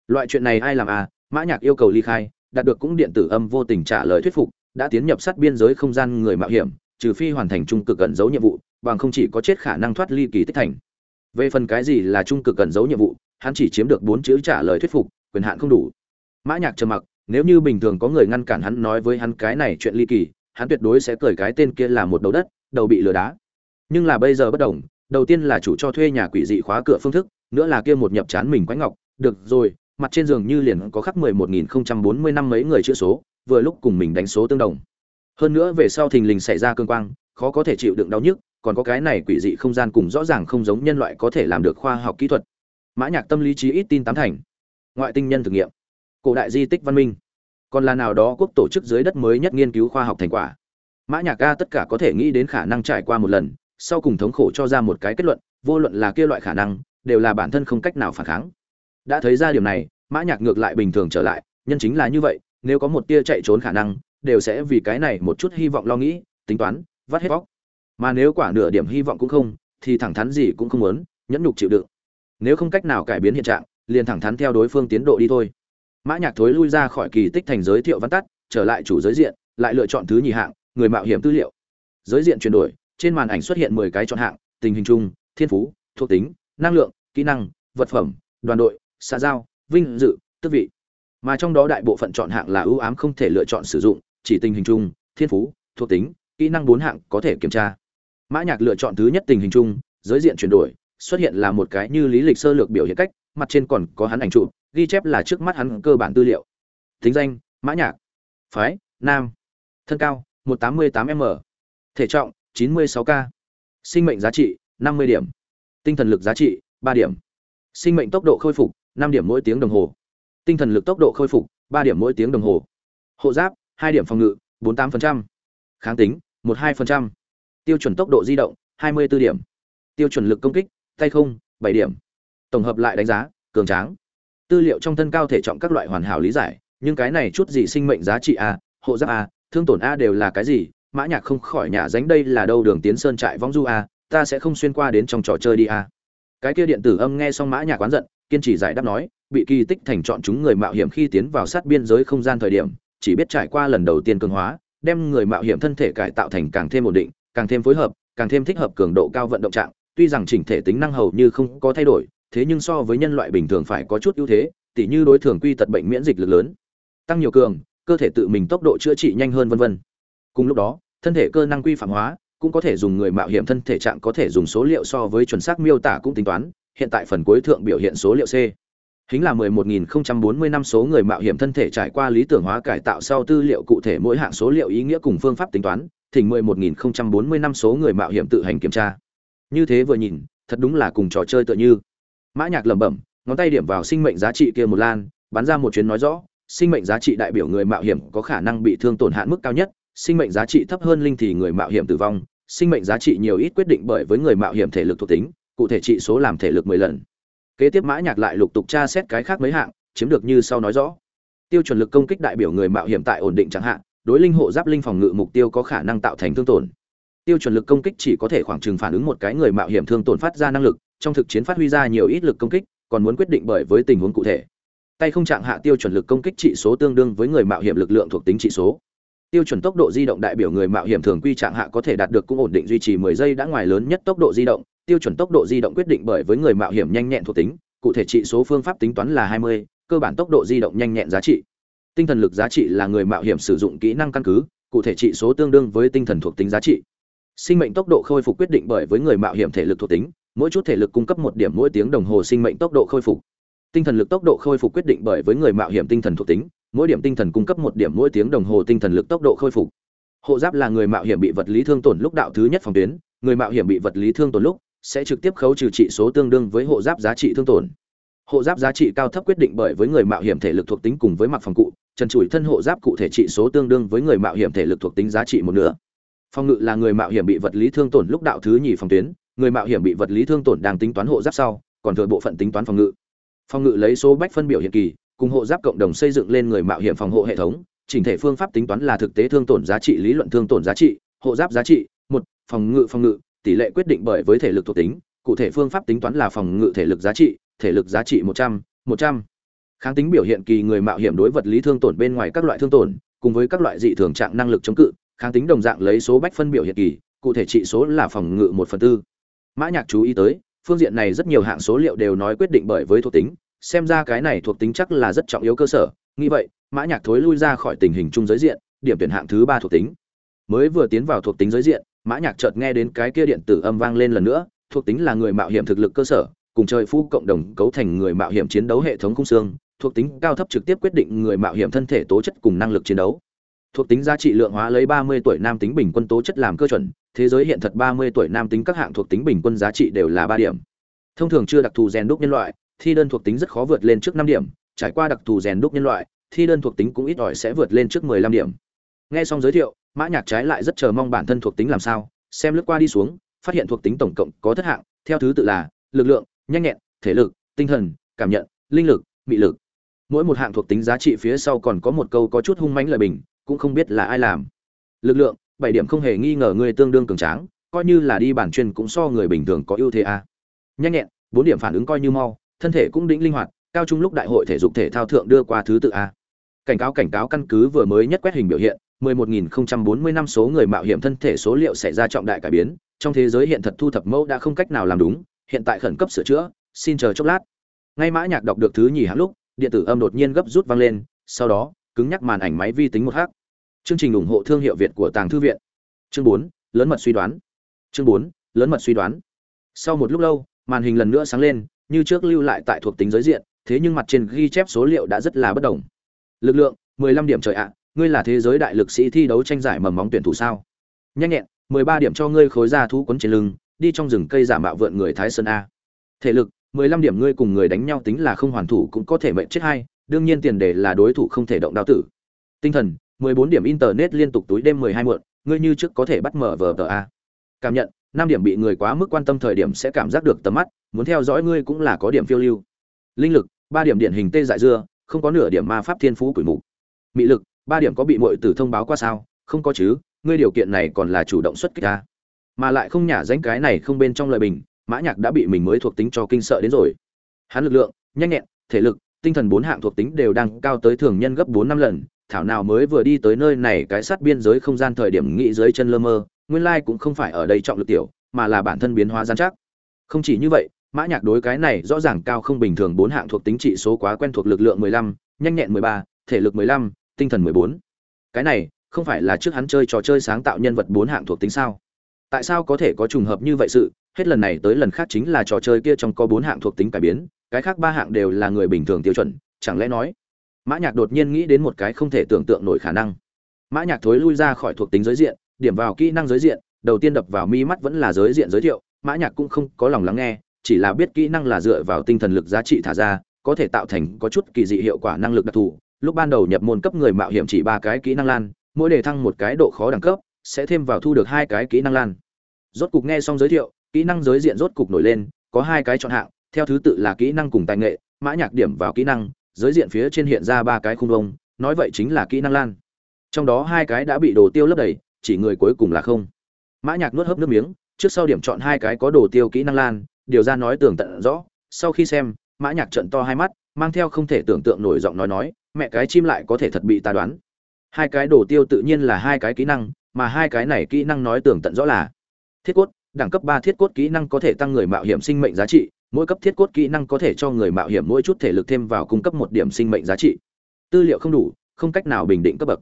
Loại chuyện này ai làm a? Mã nhạc yêu cầu ly khai, đạt được cũng điện tử âm vô tình trả lời thuyết phục, đã tiến nhập sát biên giới không gian người mạo hiểm, trừ phi hoàn thành trung cực gần giấu nhiệm vụ bằng không chỉ có chết khả năng thoát ly kỳ tích thành. Về phần cái gì là trung cực cần giấu nhiệm vụ, hắn chỉ chiếm được bốn chữ trả lời thuyết phục, quyền hạn không đủ. Mã nhạc trầm mặc, nếu như bình thường có người ngăn cản hắn nói với hắn cái này chuyện ly kỳ, hắn tuyệt đối sẽ cười cái tên kia là một đầu đất, đầu bị lừa đá. Nhưng là bây giờ bất đồng, đầu tiên là chủ cho thuê nhà quỷ dị khóa cửa phương thức, nữa là kia một nhập chán mình quánh ngọc. Được rồi, mặt trên giường như liền có khắc mười một nghìn không trăm bốn mươi năm mấy người chữ số, vừa lúc cùng mình đánh số tương đồng. Hơn nữa về sau thình lình xảy ra cương quang, khó có thể chịu đựng đau nhức còn có cái này quỷ dị không gian cùng rõ ràng không giống nhân loại có thể làm được khoa học kỹ thuật. Mã nhạc tâm lý trí ít tin tám thành. Ngoại tinh nhân thực nghiệm. Cổ đại di tích văn minh. Còn là nào đó quốc tổ chức dưới đất mới nhất nghiên cứu khoa học thành quả. Mã nhạc ca tất cả có thể nghĩ đến khả năng trải qua một lần, sau cùng thống khổ cho ra một cái kết luận, vô luận là kia loại khả năng, đều là bản thân không cách nào phản kháng. Đã thấy ra điều này, mã nhạc ngược lại bình thường trở lại, nhân chính là như vậy, nếu có một tia chạy trốn khả năng, đều sẽ vì cái này một chút hy vọng lo nghĩ, tính toán, vắt hết vóc mà nếu quả nửa điểm hy vọng cũng không, thì thẳng thắn gì cũng không muốn, nhẫn nhục chịu đựng. Nếu không cách nào cải biến hiện trạng, liền thẳng thắn theo đối phương tiến độ đi thôi. Mã nhạc thối lui ra khỏi kỳ tích thành giới thiệu văn tắt, trở lại chủ giới diện, lại lựa chọn thứ nhì hạng, người mạo hiểm tư liệu. Giới diện chuyển đổi, trên màn ảnh xuất hiện mười cái chọn hạng, tình hình chung, thiên phú, thuộc tính, năng lượng, kỹ năng, vật phẩm, đoàn đội, xã giao, vinh dự tước vị. Mà trong đó đại bộ phận chọn hạng là ưu ám không thể lựa chọn sử dụng, chỉ tình hình chung, thiên phú, thuộc tính, kỹ năng bốn hạng có thể kiểm tra mã nhạc lựa chọn thứ nhất tình hình chung, giới diện chuyển đổi, xuất hiện là một cái như lý lịch sơ lược biểu hiện cách, mặt trên còn có hắn ảnh chụp, ghi chép là trước mắt hắn cơ bản tư liệu. Tính danh, mã nhạc. Phái, nam. Thân cao 188 m. Thể trọng 96 k. Sinh mệnh giá trị 50 điểm. Tinh thần lực giá trị 3 điểm. Sinh mệnh tốc độ khôi phục 5 điểm mỗi tiếng đồng hồ. Tinh thần lực tốc độ khôi phục 3 điểm mỗi tiếng đồng hồ. Hộ giáp 2 điểm phòng ngự 48%. kháng tính 12% tiêu chuẩn tốc độ di động 24 điểm. Tiêu chuẩn lực công kích, tay không 7 điểm. Tổng hợp lại đánh giá, cường tráng. Tư liệu trong thân cao thể trọng các loại hoàn hảo lý giải, nhưng cái này chút gì sinh mệnh giá trị a, hộ giáp a, thương tổn a đều là cái gì? Mã nhạc không khỏi nhà dánh đây là đâu đường tiến sơn trại vong du a, ta sẽ không xuyên qua đến trong trò chơi đi a. Cái kia điện tử âm nghe xong mã nhạc quán giận, kiên trì giải đáp nói, bị kỳ tích thành chọn chúng người mạo hiểm khi tiến vào sát biên giới không gian thời điểm, chỉ biết trải qua lần đầu tiên cường hóa, đem người mạo hiểm thân thể cải tạo thành càng thêm ổn định càng thêm phối hợp càng thêm thích hợp cường độ cao vận động trạng. Tuy rằng chỉnh thể tính năng hầu như không có thay đổi thế nhưng so với nhân loại bình thường phải có chút ưu thế tỉ như đối thường quy tật bệnh miễn dịch lực lớn tăng nhiều cường cơ thể tự mình tốc độ chữa trị nhanh hơn vân vân. Cùng lúc đó thân thể cơ năng quy phạm hóa cũng có thể dùng người mạo hiểm thân thể trạng có thể dùng số liệu so với chuẩn xác miêu tả cũng tính toán hiện tại phần cuối thượng biểu hiện số liệu C. Chính là 11.040 năm số người mạo hiểm thân thể trải qua lý tưởng hóa cải tạo sau tư liệu cụ thể mỗi hạng số liệu ý nghĩa cùng phương pháp tính toán, thỉnh 11.040 năm số người mạo hiểm tự hành kiểm tra. Như thế vừa nhìn, thật đúng là cùng trò chơi tựa như. Mã Nhạc lẩm bẩm, ngón tay điểm vào sinh mệnh giá trị kia một lan, bắn ra một chuyến nói rõ, sinh mệnh giá trị đại biểu người mạo hiểm có khả năng bị thương tổn hạn mức cao nhất, sinh mệnh giá trị thấp hơn linh thì người mạo hiểm tử vong, sinh mệnh giá trị nhiều ít quyết định bởi với người mạo hiểm thể lực thuộc tính, cụ thể trị số làm thể lực 10 lần. Kế tiếp Mã Nhạc lại lục tục tra xét cái khác mấy hạng, chiếm được như sau nói rõ. Tiêu chuẩn lực công kích đại biểu người mạo hiểm tại ổn định chẳng hạn, đối linh hộ giáp linh phòng ngự mục tiêu có khả năng tạo thành thương tổn. Tiêu chuẩn lực công kích chỉ có thể khoảng chừng phản ứng một cái người mạo hiểm thương tổn phát ra năng lực, trong thực chiến phát huy ra nhiều ít lực công kích, còn muốn quyết định bởi với tình huống cụ thể. Tay không trạng hạ tiêu chuẩn lực công kích trị số tương đương với người mạo hiểm lực lượng thuộc tính trị số. Tiêu chuẩn tốc độ di động đại biểu người mạo hiểm thường quy trạng hạ có thể đạt được cũng ổn định duy trì 10 giây đã ngoài lớn nhất tốc độ di động, tiêu chuẩn tốc độ di động quyết định bởi với người mạo hiểm nhanh nhẹn thuộc tính, cụ thể trị số phương pháp tính toán là 20, cơ bản tốc độ di động nhanh nhẹn giá trị. Tinh thần lực giá trị là người mạo hiểm sử dụng kỹ năng căn cứ, cụ thể trị số tương đương với tinh thần thuộc tính giá trị. Sinh mệnh tốc độ khôi phục quyết định bởi với người mạo hiểm thể lực thuộc tính, mỗi chút thể lực cung cấp một điểm mỗi tiếng đồng hồ sinh mệnh tốc độ khôi phục. Tinh thần lực tốc độ khôi phục quyết định bởi với người mạo hiểm tinh thần thuộc tính mỗi điểm tinh thần cung cấp một điểm mỗi tiếng đồng hồ tinh thần lực tốc độ khôi phục. Hộ giáp là người mạo hiểm bị vật lý thương tổn lúc đạo thứ nhất phòng tuyến người mạo hiểm bị vật lý thương tổn lúc sẽ trực tiếp khấu trừ trị số tương đương với hộ giáp giá trị thương tổn hộ giáp giá trị cao thấp quyết định bởi với người mạo hiểm thể lực thuộc tính cùng với mặc phòng cụ, trần trụi thân hộ giáp cụ thể trị số tương đương với người mạo hiểm thể lực thuộc tính giá trị một nửa. Phòng ngự là người mạo hiểm bị vật lý thương tổn lúc đạo thứ nhì phòng tuyến, người mạo hiểm bị vật lý thương tổn đang tính toán hộ giáp sau, còn thừa bộ phận tính toán phòng ngự. Phòng ngự lấy số bách phân biểu hiện kỳ, cùng hộ giáp cộng đồng xây dựng lên người mạo hiểm phòng hộ hệ thống, chỉnh thể phương pháp tính toán là thực tế thương tổn giá trị, lý luận thương tổn giá trị, hộ giáp giá trị, một, phòng ngự phòng ngự, tỷ lệ quyết định bởi với thể lực thuộc tính, cụ thể phương pháp tính toán là phòng ngự thể lực giá trị thể lực giá trị một trăm một trăm. Kháng tính biểu hiện kỳ người mạo hiểm đối vật lý thương tổn bên ngoài các loại thương tổn, cùng với các loại dị thường trạng năng lực chống cự, kháng tính đồng dạng lấy số bách phân biểu hiện kỳ, cụ thể trị số là phòng ngự một phần tư. Mã nhạc chú ý tới, phương diện này rất nhiều hạng số liệu đều nói quyết định bởi với thuộc tính, xem ra cái này thuộc tính chắc là rất trọng yếu cơ sở. Nghĩ vậy, mã nhạc thối lui ra khỏi tình hình chung giới diện, điểm tuyển hạng thứ ba thuộc tính. Mới vừa tiến vào thuộc tính giới diện, mã nhạc chợt nghe đến cái kia điện tử âm vang lên lần nữa, thuộc tính là người mạo hiểm thực lực cơ sở cùng trời phu cộng đồng cấu thành người mạo hiểm chiến đấu hệ thống khung xương thuộc tính cao thấp trực tiếp quyết định người mạo hiểm thân thể tố chất cùng năng lực chiến đấu thuộc tính giá trị lượng hóa lấy 30 tuổi nam tính bình quân tố chất làm cơ chuẩn thế giới hiện thật 30 tuổi nam tính các hạng thuộc tính bình quân giá trị đều là 3 điểm. Thông thường chưa đặc thù rèn đúc nhân loại, thi đơn thuộc tính rất khó vượt lên trước 5 điểm, trải qua đặc thù rèn đúc nhân loại, thi đơn thuộc tính cũng ít ỏi sẽ vượt lên trước 15 điểm. Nghe xong giới thiệu, Mã Nhạc trái lại rất chờ mong bản thân thuộc tính làm sao, xem lướt qua đi xuống, phát hiện thuộc tính tổng cộng có thất hạng, theo thứ tự là lực lượng, nhanh nhẹn, thể lực, tinh thần, cảm nhận, linh lực, mị lực. Mỗi một hạng thuộc tính giá trị phía sau còn có một câu có chút hung mãnh lời bình, cũng không biết là ai làm. Lực lượng, bảy điểm không hề nghi ngờ ngươi tương đương cường tráng coi như là đi bản chuyên cũng so người bình thường có ưu thế a nhanh nhẹn bốn điểm phản ứng coi như mau thân thể cũng đĩnh linh hoạt cao trung lúc đại hội thể dục thể thao thượng đưa qua thứ tự a cảnh cáo cảnh cáo căn cứ vừa mới nhất quét hình biểu hiện 11040 năm số người mạo hiểm thân thể số liệu xảy ra trọng đại cải biến, trong thế giới hiện thật thu thập mẫu đã không cách nào làm đúng, hiện tại khẩn cấp sửa chữa, xin chờ chốc lát. Ngay Mã Nhạc đọc được thứ nhì hạng lúc, điện tử âm đột nhiên gấp rút vang lên, sau đó, cứng nhắc màn ảnh máy vi tính một hắc. Chương trình ủng hộ thương hiệu Việt của Tàng thư viện. Chương 4, lớn mật suy đoán. Chương 4, lớn mật suy đoán. Sau một lúc lâu, màn hình lần nữa sáng lên, như trước lưu lại tại thuộc tính giới diện, thế nhưng mặt trên ghi chép số liệu đã rất là bất đồng. Lực lượng, 15 điểm trời ạ, ngươi là thế giới đại lực sĩ thi đấu tranh giải mầm móng tuyển thủ sao? Nhanh nhẹn, 13 điểm cho ngươi khối ra thú quấn trên lưng, đi trong rừng cây giả mạo vượn người Thái Sơn a. Thể lực, 15 điểm ngươi cùng người đánh nhau tính là không hoàn thủ cũng có thể mệnh chết hai, đương nhiên tiền đề là đối thủ không thể động đao tử. Tinh thần, 14 điểm internet liên tục túi đêm 12 muộn, ngươi như trước có thể bắt mở vở tờ a. Cảm nhận, 5 điểm bị người quá mức quan tâm thời điểm sẽ cảm giác được tầm mắt, muốn theo dõi ngươi cũng là có điểm phiêu lưu. Linh lực, 3 điểm điển hình tê dại dưa, không có nửa điểm ma pháp thiên phú quỷ mục. Mị lực, 3 điểm có bị muội tử thông báo qua sao? Không có chứ, ngươi điều kiện này còn là chủ động xuất kích ta. Mà lại không nhả danh cái này không bên trong lời bình, Mã Nhạc đã bị mình mới thuộc tính cho kinh sợ đến rồi. Hắn lực lượng, nhanh nhẹn, thể lực, tinh thần bốn hạng thuộc tính đều đang cao tới thường nhân gấp 4 năm lần, thảo nào mới vừa đi tới nơi này cái sát biên giới không gian thời điểm nghĩ dưới chân lơ mơ, nguyên lai cũng không phải ở đây trọng lực tiểu, mà là bản thân biến hóa gian chắc. Không chỉ như vậy, Mã Nhạc đối cái này rõ ràng cao không bình thường bốn hạng thuộc tính trị số quá quen thuộc lực lượng 15, nhanh nhẹn 13, thể lực 15, tinh thần 14. Cái này, không phải là trước hắn chơi trò chơi sáng tạo nhân vật bốn hạng thuộc tính sao? Tại sao có thể có trùng hợp như vậy sự, hết lần này tới lần khác chính là trò chơi kia trong có bốn hạng thuộc tính cải biến, cái khác ba hạng đều là người bình thường tiêu chuẩn, chẳng lẽ nói? Mã Nhạc đột nhiên nghĩ đến một cái không thể tưởng tượng nổi khả năng. Mã Nhạc thối lui ra khỏi thuộc tính giới diện, điểm vào kỹ năng giới diện, đầu tiên đập vào mi mắt vẫn là giới diện giới thiệu, Mã Nhạc cũng không có lòng lắng nghe, chỉ là biết kỹ năng là dựa vào tinh thần lực giá trị thả ra, có thể tạo thành có chút kỳ dị hiệu quả năng lực đặc thù. Lúc ban đầu nhập môn cấp người mạo hiểm chỉ ba cái kỹ năng lan, mỗi đề thăng một cái độ khó đẳng cấp, sẽ thêm vào thu được hai cái kỹ năng lan. Rốt cục nghe xong giới thiệu, kỹ năng giới diện rốt cục nổi lên, có hai cái chọn hạng, theo thứ tự là kỹ năng cùng tài nghệ, Mã Nhạc điểm vào kỹ năng, giới diện phía trên hiện ra ba cái khung vông, nói vậy chính là kỹ năng lan. Trong đó hai cái đã bị đồ tiêu lấp đầy, chỉ người cuối cùng là không. Mã Nhạc nuốt hớp nước miếng, trước sau điểm chọn hai cái có đồ tiêu kỹ năng lan, điều ra nói tường tận rõ, sau khi xem, Mã Nhạc trợn to hai mắt, mang theo không thể tưởng tượng nổi giọng nói nói, mẹ cái chim lại có thể thật bị ta đoán. Hai cái đồ tiêu tự nhiên là hai cái kỹ năng, mà hai cái này kỹ năng nói tưởng tận rõ là thiết cốt, đẳng cấp ba thiết cốt kỹ năng có thể tăng người mạo hiểm sinh mệnh giá trị, mỗi cấp thiết cốt kỹ năng có thể cho người mạo hiểm mỗi chút thể lực thêm vào cung cấp một điểm sinh mệnh giá trị. Tư liệu không đủ không cách nào bình định cấp bậc.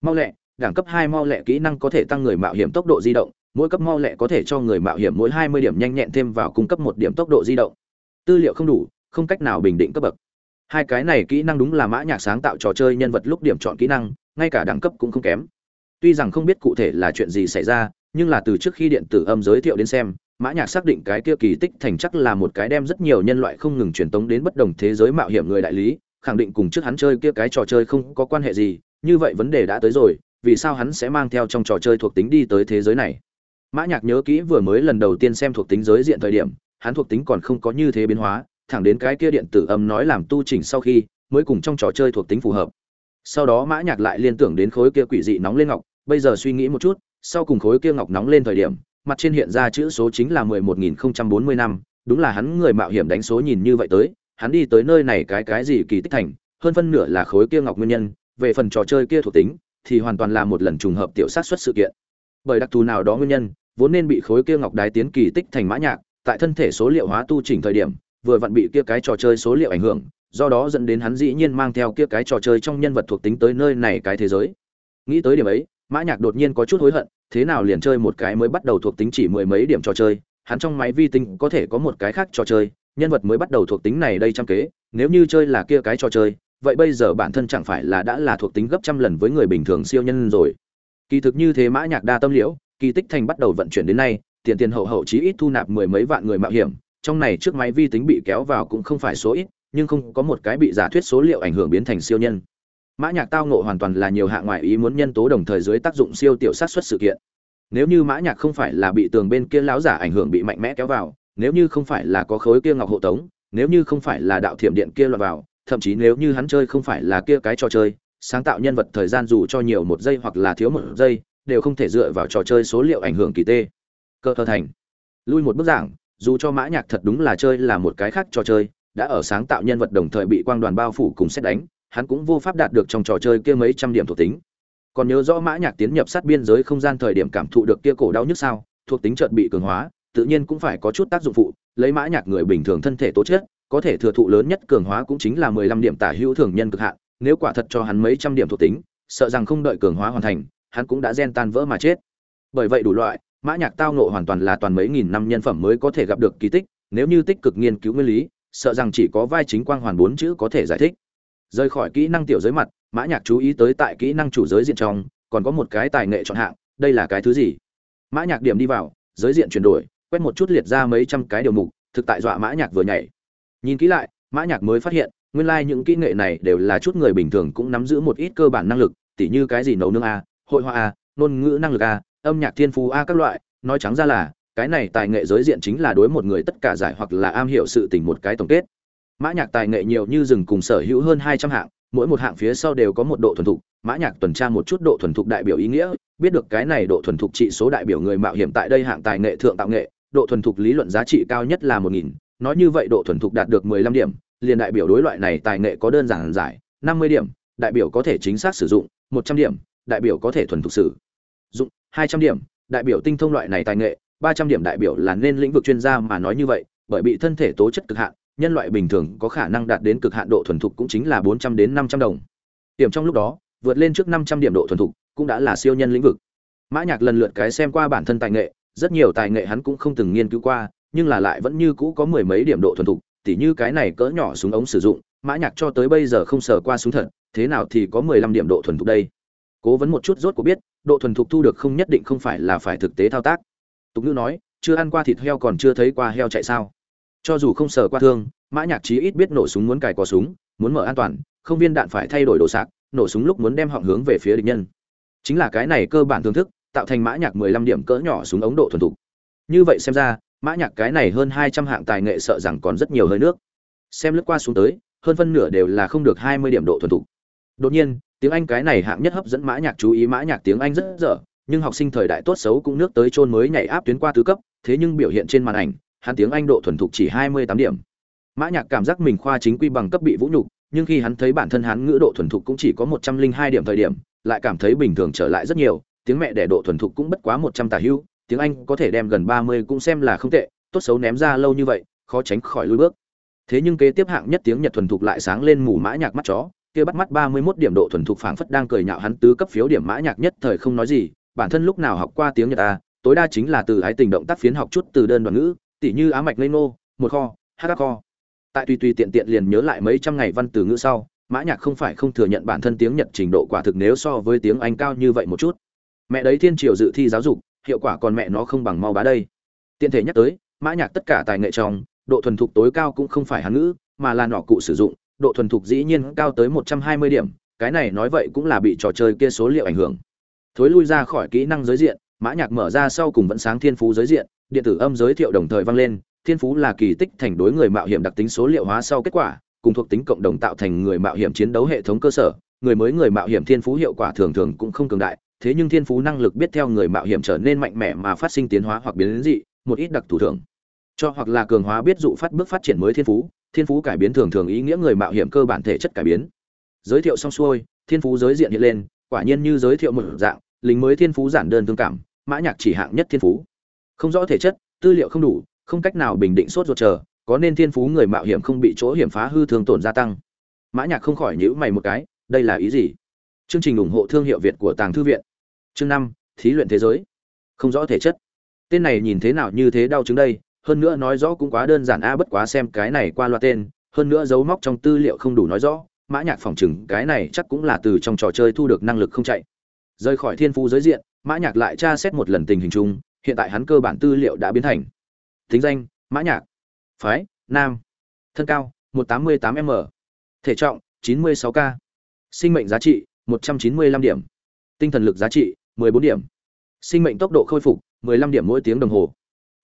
Mau lẹ đẳng cấp hai mau lẹ kỹ năng có thể tăng người mạo hiểm tốc độ di động mỗi cấp mau lẹ có thể cho người mạo hiểm mỗi hai mươi điểm nhanh nhẹn thêm vào cung cấp một điểm tốc độ di động. Tư liệu không đủ không cách nào bình định cấp bậc. Hai cái này kỹ năng đúng là mã nhạc sáng tạo trò chơi nhân vật lúc điểm chọn kỹ năng ngay cả đẳng cấp cũng không kém tuy rằng không biết cụ thể là chuyện gì xảy ra, nhưng là từ trước khi điện tử âm giới thiệu đến xem, mã nhạc xác định cái kia kỳ tích thành chắc là một cái đem rất nhiều nhân loại không ngừng truyền tống đến bất đồng thế giới mạo hiểm người đại lý, khẳng định cùng trước hắn chơi kia cái trò chơi không có quan hệ gì, như vậy vấn đề đã tới rồi, vì sao hắn sẽ mang theo trong trò chơi thuộc tính đi tới thế giới này? Mã nhạc nhớ kỹ vừa mới lần đầu tiên xem thuộc tính giới diện thời điểm, hắn thuộc tính còn không có như thế biến hóa, thẳng đến cái kia điện tử âm nói làm tu chỉnh sau khi, mới cùng trong trò chơi thuộc tính phù hợp. Sau đó mã nhạc lại liên tưởng đến khối kia quỷ dị nóng lên ngọc bây giờ suy nghĩ một chút sau cùng khối kia ngọc nóng lên thời điểm mặt trên hiện ra chữ số chính là 11040 năm, đúng là hắn người mạo hiểm đánh số nhìn như vậy tới, hắn đi tới nơi này cái cái gì kỳ tích thành, hơn phân nửa là khối kia ngọc nguyên nhân, về phần trò chơi kia thuộc tính, thì hoàn toàn là một lần trùng hợp tiểu sát xuất sự kiện. Bởi đặc thù nào đó nguyên nhân, vốn nên bị khối kia ngọc đái tiến kỳ tích thành mã nhạc, tại thân thể số liệu hóa tu chỉnh thời điểm, vừa vặn bị kia cái trò chơi số liệu ảnh hưởng, do đó dẫn đến hắn dĩ nhiên mang theo kia cái trò chơi trong nhân vật thuộc tính tới nơi này cái thế giới. Nghĩ tới điểm ấy, Mã Nhạc đột nhiên có chút hối hận, thế nào liền chơi một cái mới bắt đầu thuộc tính chỉ mười mấy điểm trò chơi hắn trong máy vi tính có thể có một cái khác trò chơi nhân vật mới bắt đầu thuộc tính này đây trăm kế nếu như chơi là kia cái trò chơi vậy bây giờ bản thân chẳng phải là đã là thuộc tính gấp trăm lần với người bình thường siêu nhân rồi. Kỳ thực như thế mã nhạc đa tâm liễu kỳ tích thành bắt đầu vận chuyển đến nay tiền tiền hậu hậu chí ít thu nạp mười mấy vạn người mạo hiểm trong này trước máy vi tính bị kéo vào cũng không phải số ít nhưng không có một cái bị giả thuyết số liệu ảnh hưởng biến thành siêu nhân mã nhạc tao ngộ hoàn toàn là nhiều hạ ngoại ý muốn nhân tố đồng thời dưới tác dụng siêu tiểu sát xuất sự kiện. Nếu như mã nhạc không phải là bị tường bên kia láo giả ảnh hưởng bị mạnh mẽ kéo vào, nếu như không phải là có khối kia ngọc hộ tống, nếu như không phải là đạo thiểm điện kia lọt vào, thậm chí nếu như hắn chơi không phải là kia cái trò chơi, sáng tạo nhân vật thời gian dù cho nhiều một giây hoặc là thiếu một giây, đều không thể dựa vào trò chơi số liệu ảnh hưởng kỳ tê. Cơ thơ thành. Lui một bức giảng, dù cho mã nhạc thật đúng là chơi là một cái khác trò chơi, đã ở sáng tạo nhân vật đồng thời bị quang đoàn bao phủ cùng xét đánh hắn cũng vô pháp đạt được trong trò chơi kia mấy trăm điểm thuộc tính. Còn nhớ rõ mã nhạc tiến nhập sát biên giới không gian thời điểm cảm thụ được kia cổ đau nhức sao, thuộc tính chợt bị cường hóa, tự nhiên cũng phải có chút tác dụng phụ, lấy mã nhạc người bình thường thân thể tố chất, có thể thừa thụ lớn nhất cường hóa cũng chính là mười lăm điểm tả hữu thường nhân cực hạn, nếu quả thật cho hắn mấy trăm điểm thuộc tính, sợ rằng không đợi cường hóa hoàn thành, hắn cũng đã gen tan vỡ mà chết. Bởi vậy đủ loại, mã nhạc tao ngộ hoàn toàn là toàn mấy nghìn năm nhân phẩm mới có thể gặp được kỳ tích, nếu như tích cực nghiên cứu nguyên lý, sợ rằng chỉ có vai chính quang hoàn bốn chữ có thể giải thích rời khỏi kỹ năng tiểu giới mặt, mã nhạc chú ý tới tại kỹ năng chủ giới diện trong, còn có một cái tài nghệ chọn hạng, đây là cái thứ gì? Mã nhạc điểm đi vào, giới diện chuyển đổi, quét một chút liệt ra mấy trăm cái điều mục, thực tại dọa mã nhạc vừa nhảy. Nhìn kỹ lại, mã nhạc mới phát hiện, nguyên lai like những kỹ nghệ này đều là chút người bình thường cũng nắm giữ một ít cơ bản năng lực, tỉ như cái gì nấu nướng a, hội họa a, ngôn ngữ năng lực a, âm nhạc thiên phú a các loại, nói trắng ra là, cái này tài nghệ giới diện chính là đối một người tất cả giải hoặc là am hiểu sự tình một cái tổng kết mã nhạc tài nghệ nhiều như rừng cùng sở hữu hơn hai trăm hạng, mỗi một hạng phía sau đều có một độ thuần thục. Mã nhạc tuần tra một chút độ thuần thục đại biểu ý nghĩa, biết được cái này độ thuần thục trị số đại biểu người mạo hiểm tại đây hạng tài nghệ thượng tạo nghệ, độ thuần thục lý luận giá trị cao nhất là một nghìn, nói như vậy độ thuần thục đạt được mười lăm điểm, liền đại biểu đối loại này tài nghệ có đơn giản giải, năm mươi điểm, đại biểu có thể chính xác sử dụng, một trăm điểm, đại biểu có thể thuần thục sử dụng, hai trăm điểm, đại biểu tinh thông loại này tài nghệ, ba trăm điểm đại biểu là nên lĩnh vực chuyên gia mà nói như vậy, bởi bị thân thể tố chất cực hạn nhân loại bình thường có khả năng đạt đến cực hạn độ thuần thục cũng chính là bốn trăm đến năm trăm đồng. Điểm trong lúc đó, vượt lên trước năm trăm điểm độ thuần thục cũng đã là siêu nhân lĩnh vực. Mã nhạc lần lượt cái xem qua bản thân tài nghệ, rất nhiều tài nghệ hắn cũng không từng nghiên cứu qua, nhưng là lại vẫn như cũ có mười mấy điểm độ thuần thục, tỉ như cái này cỡ nhỏ súng ống sử dụng, mã nhạc cho tới bây giờ không sở qua súng thật, thế nào thì có mười lăm điểm độ thuần thục đây? Cố vấn một chút rốt cuộc biết, độ thuần thục thu được không nhất định không phải là phải thực tế thao tác. Tục ngữ nói, chưa ăn qua thịt heo còn chưa thấy qua heo chạy sao? Cho dù không sờ qua thương, mã nhạc chí ít biết nổ súng muốn cài cò súng, muốn mở an toàn, không viên đạn phải thay đổi đồ sạc, nổ súng lúc muốn đem họng hướng về phía địch nhân. Chính là cái này cơ bản thưởng thức, tạo thành mã nhạc 15 điểm cỡ nhỏ súng ống độ thuần thục. Như vậy xem ra, mã nhạc cái này hơn 200 hạng tài nghệ sợ rằng còn rất nhiều hơi nước. Xem lướt qua xuống tới, hơn phân nửa đều là không được 20 điểm độ thuần thục. Đột nhiên, tiếng anh cái này hạng nhất hấp dẫn mã nhạc chú ý mã nhạc tiếng anh rất dở, nhưng học sinh thời đại tốt xấu cũng nước tới chôn mới nhảy áp tuyến qua tứ cấp, thế nhưng biểu hiện trên màn ảnh hắn tiếng anh độ thuần thục chỉ 28 điểm. Mã nhạc cảm giác mình khoa chính quy bằng cấp bị vũ nhục, nhưng khi hắn thấy bản thân hắn ngữ độ thuần thục cũng chỉ có 102 điểm thời điểm, lại cảm thấy bình thường trở lại rất nhiều, tiếng mẹ đẻ độ thuần thục cũng bất quá 100 tả hữu tiếng anh có thể đem gần 30 cũng xem là không tệ, tốt xấu ném ra lâu như vậy, khó tránh khỏi lùi bước. Thế nhưng kế tiếp hạng nhất tiếng nhật thuần thục lại sáng lên mù mã nhạc mắt chó, kia bắt mắt 31 điểm độ thuần thục phảng phất đang cười nhạo hắn tứ cấp phiếu điểm mã nhạc nhất thời không nói gì, bản thân lúc nào học qua tiếng nhật a tối đa chính là từ ái tình động tác phiến học chút từ đơn đoạn ngữ tỉ như á mạch lây nô một kho, hát kho. Tại tùy tùy tiện tiện liền nhớ lại mấy trăm ngày văn từ ngữ sau, mã nhạc không phải không thừa nhận bản thân tiếng nhật trình độ quả thực nếu so với tiếng anh cao như vậy một chút. Mẹ đấy thiên triều dự thi giáo dục, hiệu quả còn mẹ nó không bằng mau bá đây. Tiện thể nhắc tới, mã nhạc tất cả tài nghệ trong, độ thuần thục tối cao cũng không phải hán ngữ, mà là nọ cụ sử dụng, độ thuần thục dĩ nhiên cao tới 120 điểm, cái này nói vậy cũng là bị trò chơi kia số liệu ảnh hưởng. Thối lui ra khỏi kỹ năng giới diện mã nhạc mở ra sau cùng vẫn sáng thiên phú giới diện, điện tử âm giới thiệu đồng thời vang lên, thiên phú là kỳ tích thành đối người mạo hiểm đặc tính số liệu hóa sau kết quả, cùng thuộc tính cộng đồng tạo thành người mạo hiểm chiến đấu hệ thống cơ sở, người mới người mạo hiểm thiên phú hiệu quả thường thường cũng không cường đại, thế nhưng thiên phú năng lực biết theo người mạo hiểm trở nên mạnh mẽ mà phát sinh tiến hóa hoặc biến dị, một ít đặc thủ thường cho hoặc là cường hóa biết dụ phát bước phát triển mới thiên phú thiên phú cải biến thường thường ý nghĩa người mạo hiểm cơ bản thể chất cải biến. Giới thiệu xong xuôi, thiên phú giới diện hiện lên, quả nhiên như giới thiệu một dạng, lính mới thiên phú giản đơn tương cảm mã nhạc chỉ hạng nhất thiên phú. Không rõ thể chất, tư liệu không đủ, không cách nào bình định sốt ruột chờ, có nên thiên phú người mạo hiểm không bị chỗ hiểm phá hư thường tổn gia tăng. Mã nhạc không khỏi nhíu mày một cái, đây là ý gì? Chương trình ủng hộ thương hiệu việt của tàng thư viện. Chương năm, thí luyện thế giới. Không rõ thể chất. Tên này nhìn thế nào như thế đau chứng đây, hơn nữa nói rõ cũng quá đơn giản a, bất quá xem cái này qua loa tên, hơn nữa dấu móc trong tư liệu không đủ nói rõ, mã nhạc phỏng chừng cái này chắc cũng là từ trong trò chơi thu được năng lực không chạy. Rời khỏi thiên phú giới diện mã nhạc lại tra xét một lần tình hình chung, hiện tại hắn cơ bản tư liệu đã biến thành. Tính danh, mã nhạc. Phái, nam. Thân cao 188 m. Thể trọng 96 k. Sinh mệnh giá trị 195 điểm. Tinh thần lực giá trị 14 điểm. Sinh mệnh tốc độ khôi phục 15 điểm mỗi tiếng đồng hồ.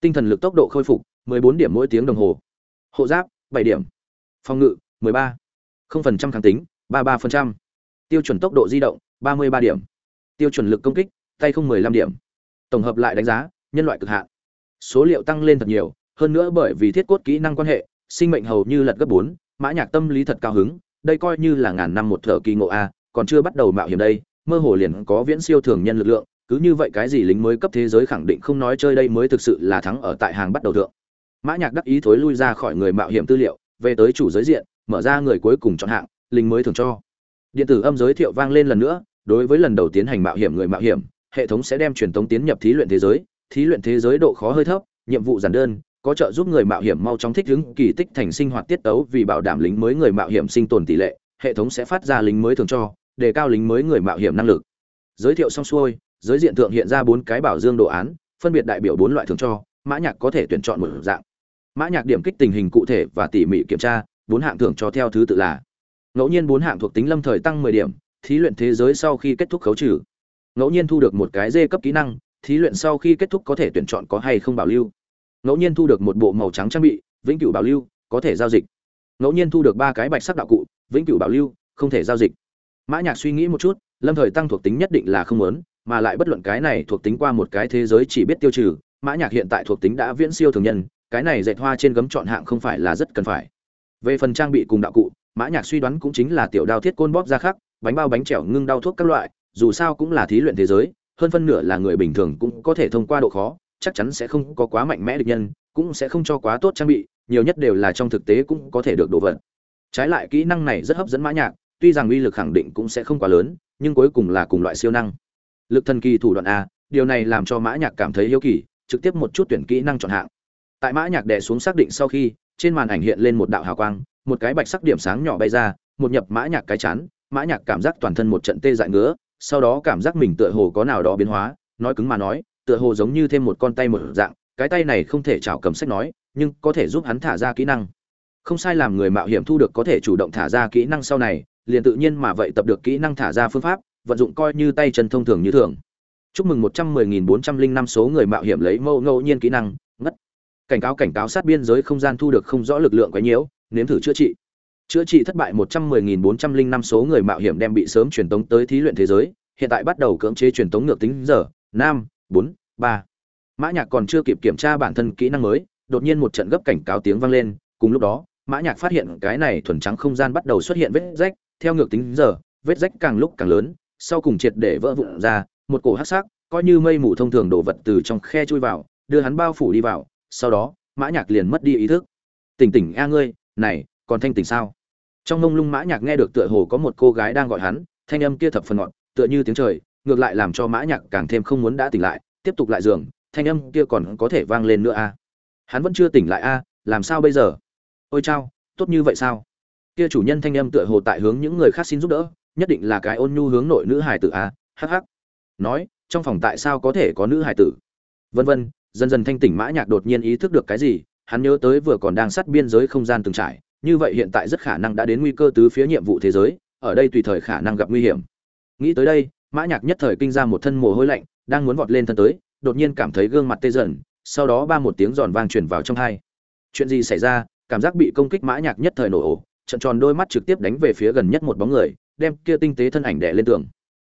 Tinh thần lực tốc độ khôi phục 14 điểm mỗi tiếng đồng hồ. Hộ giáp 7 điểm. Phòng ngự 13 0% kháng tính 33%. tiêu chuẩn tốc độ di động 33 điểm. Tiêu chuẩn lực công kích tay không 15 điểm. Tổng hợp lại đánh giá, nhân loại cực hạn. Số liệu tăng lên thật nhiều, hơn nữa bởi vì thiết cốt kỹ năng quan hệ, sinh mệnh hầu như lật gấp bốn, mã nhạc tâm lý thật cao hứng, đây coi như là ngàn năm một thở kỳ ngộ a, còn chưa bắt đầu mạo hiểm đây, mơ hồ liền có viễn siêu thường nhân lực lượng, cứ như vậy cái gì lính mới cấp thế giới khẳng định không nói chơi đây mới thực sự là thắng ở tại hàng bắt đầu thượng. Mã nhạc đắc ý thối lui ra khỏi người mạo hiểm tư liệu, về tới chủ giới diện, mở ra người cuối cùng chọn hạng, lính mới thường cho. Điện tử âm giới thiệu vang lên lần nữa, đối với lần đầu tiến hành mạo hiểm người mạo hiểm hệ thống sẽ đem truyền tống tiến nhập thí luyện thế giới, thí luyện thế giới độ khó hơi thấp, nhiệm vụ giản đơn, có trợ giúp người mạo hiểm mau chóng thích ứng kỳ tích thành sinh hoạt tiết tấu vì bảo đảm lính mới người mạo hiểm sinh tồn tỷ lệ, hệ thống sẽ phát ra lính mới thường cho, đề cao lính mới người mạo hiểm năng lực. Giới thiệu xong xuôi, giới diện thượng hiện ra bốn cái bảo dương đồ án, phân biệt đại biểu bốn loại thường cho, mã nhạc có thể tuyển chọn một dạng. Mã nhạc điểm kích tình hình cụ thể và tỉ mỉ kiểm tra, bốn hạng thưởng cho theo thứ tự là, ngẫu nhiên bốn hạng thuộc tính lâm thời tăng 10 điểm, thí luyện thế giới sau khi kết thúc khấu trừ ngẫu nhiên thu được một cái dê cấp kỹ năng, thí luyện sau khi kết thúc có thể tuyển chọn có hay không bảo lưu. Ngẫu nhiên thu được một bộ màu trắng trang bị, vĩnh cửu bảo lưu, có thể giao dịch. Ngẫu nhiên thu được ba cái bạch sắc đạo cụ, vĩnh cửu bảo lưu, không thể giao dịch. Mã nhạc suy nghĩ một chút, lâm thời tăng thuộc tính nhất định là không muốn, mà lại bất luận cái này thuộc tính qua một cái thế giới chỉ biết tiêu trừ, mã nhạc hiện tại thuộc tính đã viễn siêu thường nhân, cái này dệt hoa trên gấm chọn hạng không phải là rất cần phải. Về phần trang bị cùng đạo cụ, mã nhạc suy đoán cũng chính là tiểu đao thiết côn bóp ra khắc, bánh bao bánh trẻo, ngưng đau thuốc các loại dù sao cũng là thí luyện thế giới, hơn phân nửa là người bình thường cũng có thể thông qua độ khó, chắc chắn sẽ không có quá mạnh mẽ địch nhân, cũng sẽ không cho quá tốt trang bị, nhiều nhất đều là trong thực tế cũng có thể được đồ vật. Trái lại kỹ năng này rất hấp dẫn mã nhạc, tuy rằng uy lực khẳng định cũng sẽ không quá lớn, nhưng cuối cùng là cùng loại siêu năng. Lực thần kỳ thủ đoạn a, điều này làm cho mã nhạc cảm thấy yếu kỳ, trực tiếp một chút tuyển kỹ năng chọn hạng. Tại mã nhạc đè xuống xác định sau khi, trên màn ảnh hiện lên một đạo hào quang, một cái bạch sắc điểm sáng nhỏ bay ra, một nhập mã nhạc cái chán, mã nhạc cảm giác toàn thân một trận tê dại ngứa sau đó cảm giác mình tựa hồ có nào đó biến hóa, nói cứng mà nói, tựa hồ giống như thêm một con tay một dạng, cái tay này không thể chảo cầm sách nói, nhưng có thể giúp hắn thả ra kỹ năng. Không sai làm người mạo hiểm thu được có thể chủ động thả ra kỹ năng sau này, liền tự nhiên mà vậy tập được kỹ năng thả ra phương pháp, vận dụng coi như tay chân thông thường như thường. Chúc mừng một trăm mười nghìn bốn trăm linh năm số người mạo hiểm lấy mẫu ngẫu nhiên kỹ năng, ngất. Cảnh cáo cảnh cáo sát biên giới không gian thu được không rõ lực lượng quấy nhiễu nếm thử chữa trị chữa trị thất bại một trăm mười nghìn bốn trăm linh năm số người mạo hiểm đem bị sớm truyền tống tới thí luyện thế giới, hiện tại bắt đầu cưỡng chế truyền tống ngược tính giờ năm bốn, ba. Mã nhạc còn chưa kịp kiểm tra bản thân kỹ năng mới, đột nhiên một trận gấp cảnh cáo tiếng vang lên, cùng lúc đó, mã nhạc phát hiện cái này thuần trắng không gian bắt đầu xuất hiện vết rách, theo ngược tính giờ, vết rách càng lúc càng lớn, sau cùng triệt để vỡ vụn ra, một cổ hắc sắc, coi như mây mù thông thường đổ vật từ trong khe chui vào, đưa hắn bao phủ đi vào, sau đó, mã nhạc liền mất đi ý thức. Tỉnh tỉnh a ngươi, này, còn thanh tỉnh sao? Trong mông lung mã nhạc nghe được tựa hồ có một cô gái đang gọi hắn, thanh âm kia thập phần ngọt, tựa như tiếng trời, ngược lại làm cho mã nhạc càng thêm không muốn đã tỉnh lại, tiếp tục lại giường, thanh âm kia còn có thể vang lên nữa a. Hắn vẫn chưa tỉnh lại a, làm sao bây giờ? Ôi chao, tốt như vậy sao? Kia chủ nhân thanh âm tựa hồ tại hướng những người khác xin giúp đỡ, nhất định là cái ôn nhu hướng nội nữ hải tử a, hắc hắc. Nói, trong phòng tại sao có thể có nữ hải tử? Vân vân, dần dần thanh tỉnh mã nhạc đột nhiên ý thức được cái gì, hắn nhớ tới vừa còn đang sát biên giới không gian từng trải như vậy hiện tại rất khả năng đã đến nguy cơ tứ phía nhiệm vụ thế giới, ở đây tùy thời khả năng gặp nguy hiểm. Nghĩ tới đây, mã nhạc nhất thời kinh ra một thân mồ hôi lạnh, đang muốn vọt lên thân tới, đột nhiên cảm thấy gương mặt tê dần, sau đó ba một tiếng giòn vang truyền vào trong hai. chuyện gì xảy ra? Cảm giác bị công kích mã nhạc nhất thời nổ ổ trận tròn đôi mắt trực tiếp đánh về phía gần nhất một bóng người, đem kia tinh tế thân ảnh đè lên tường.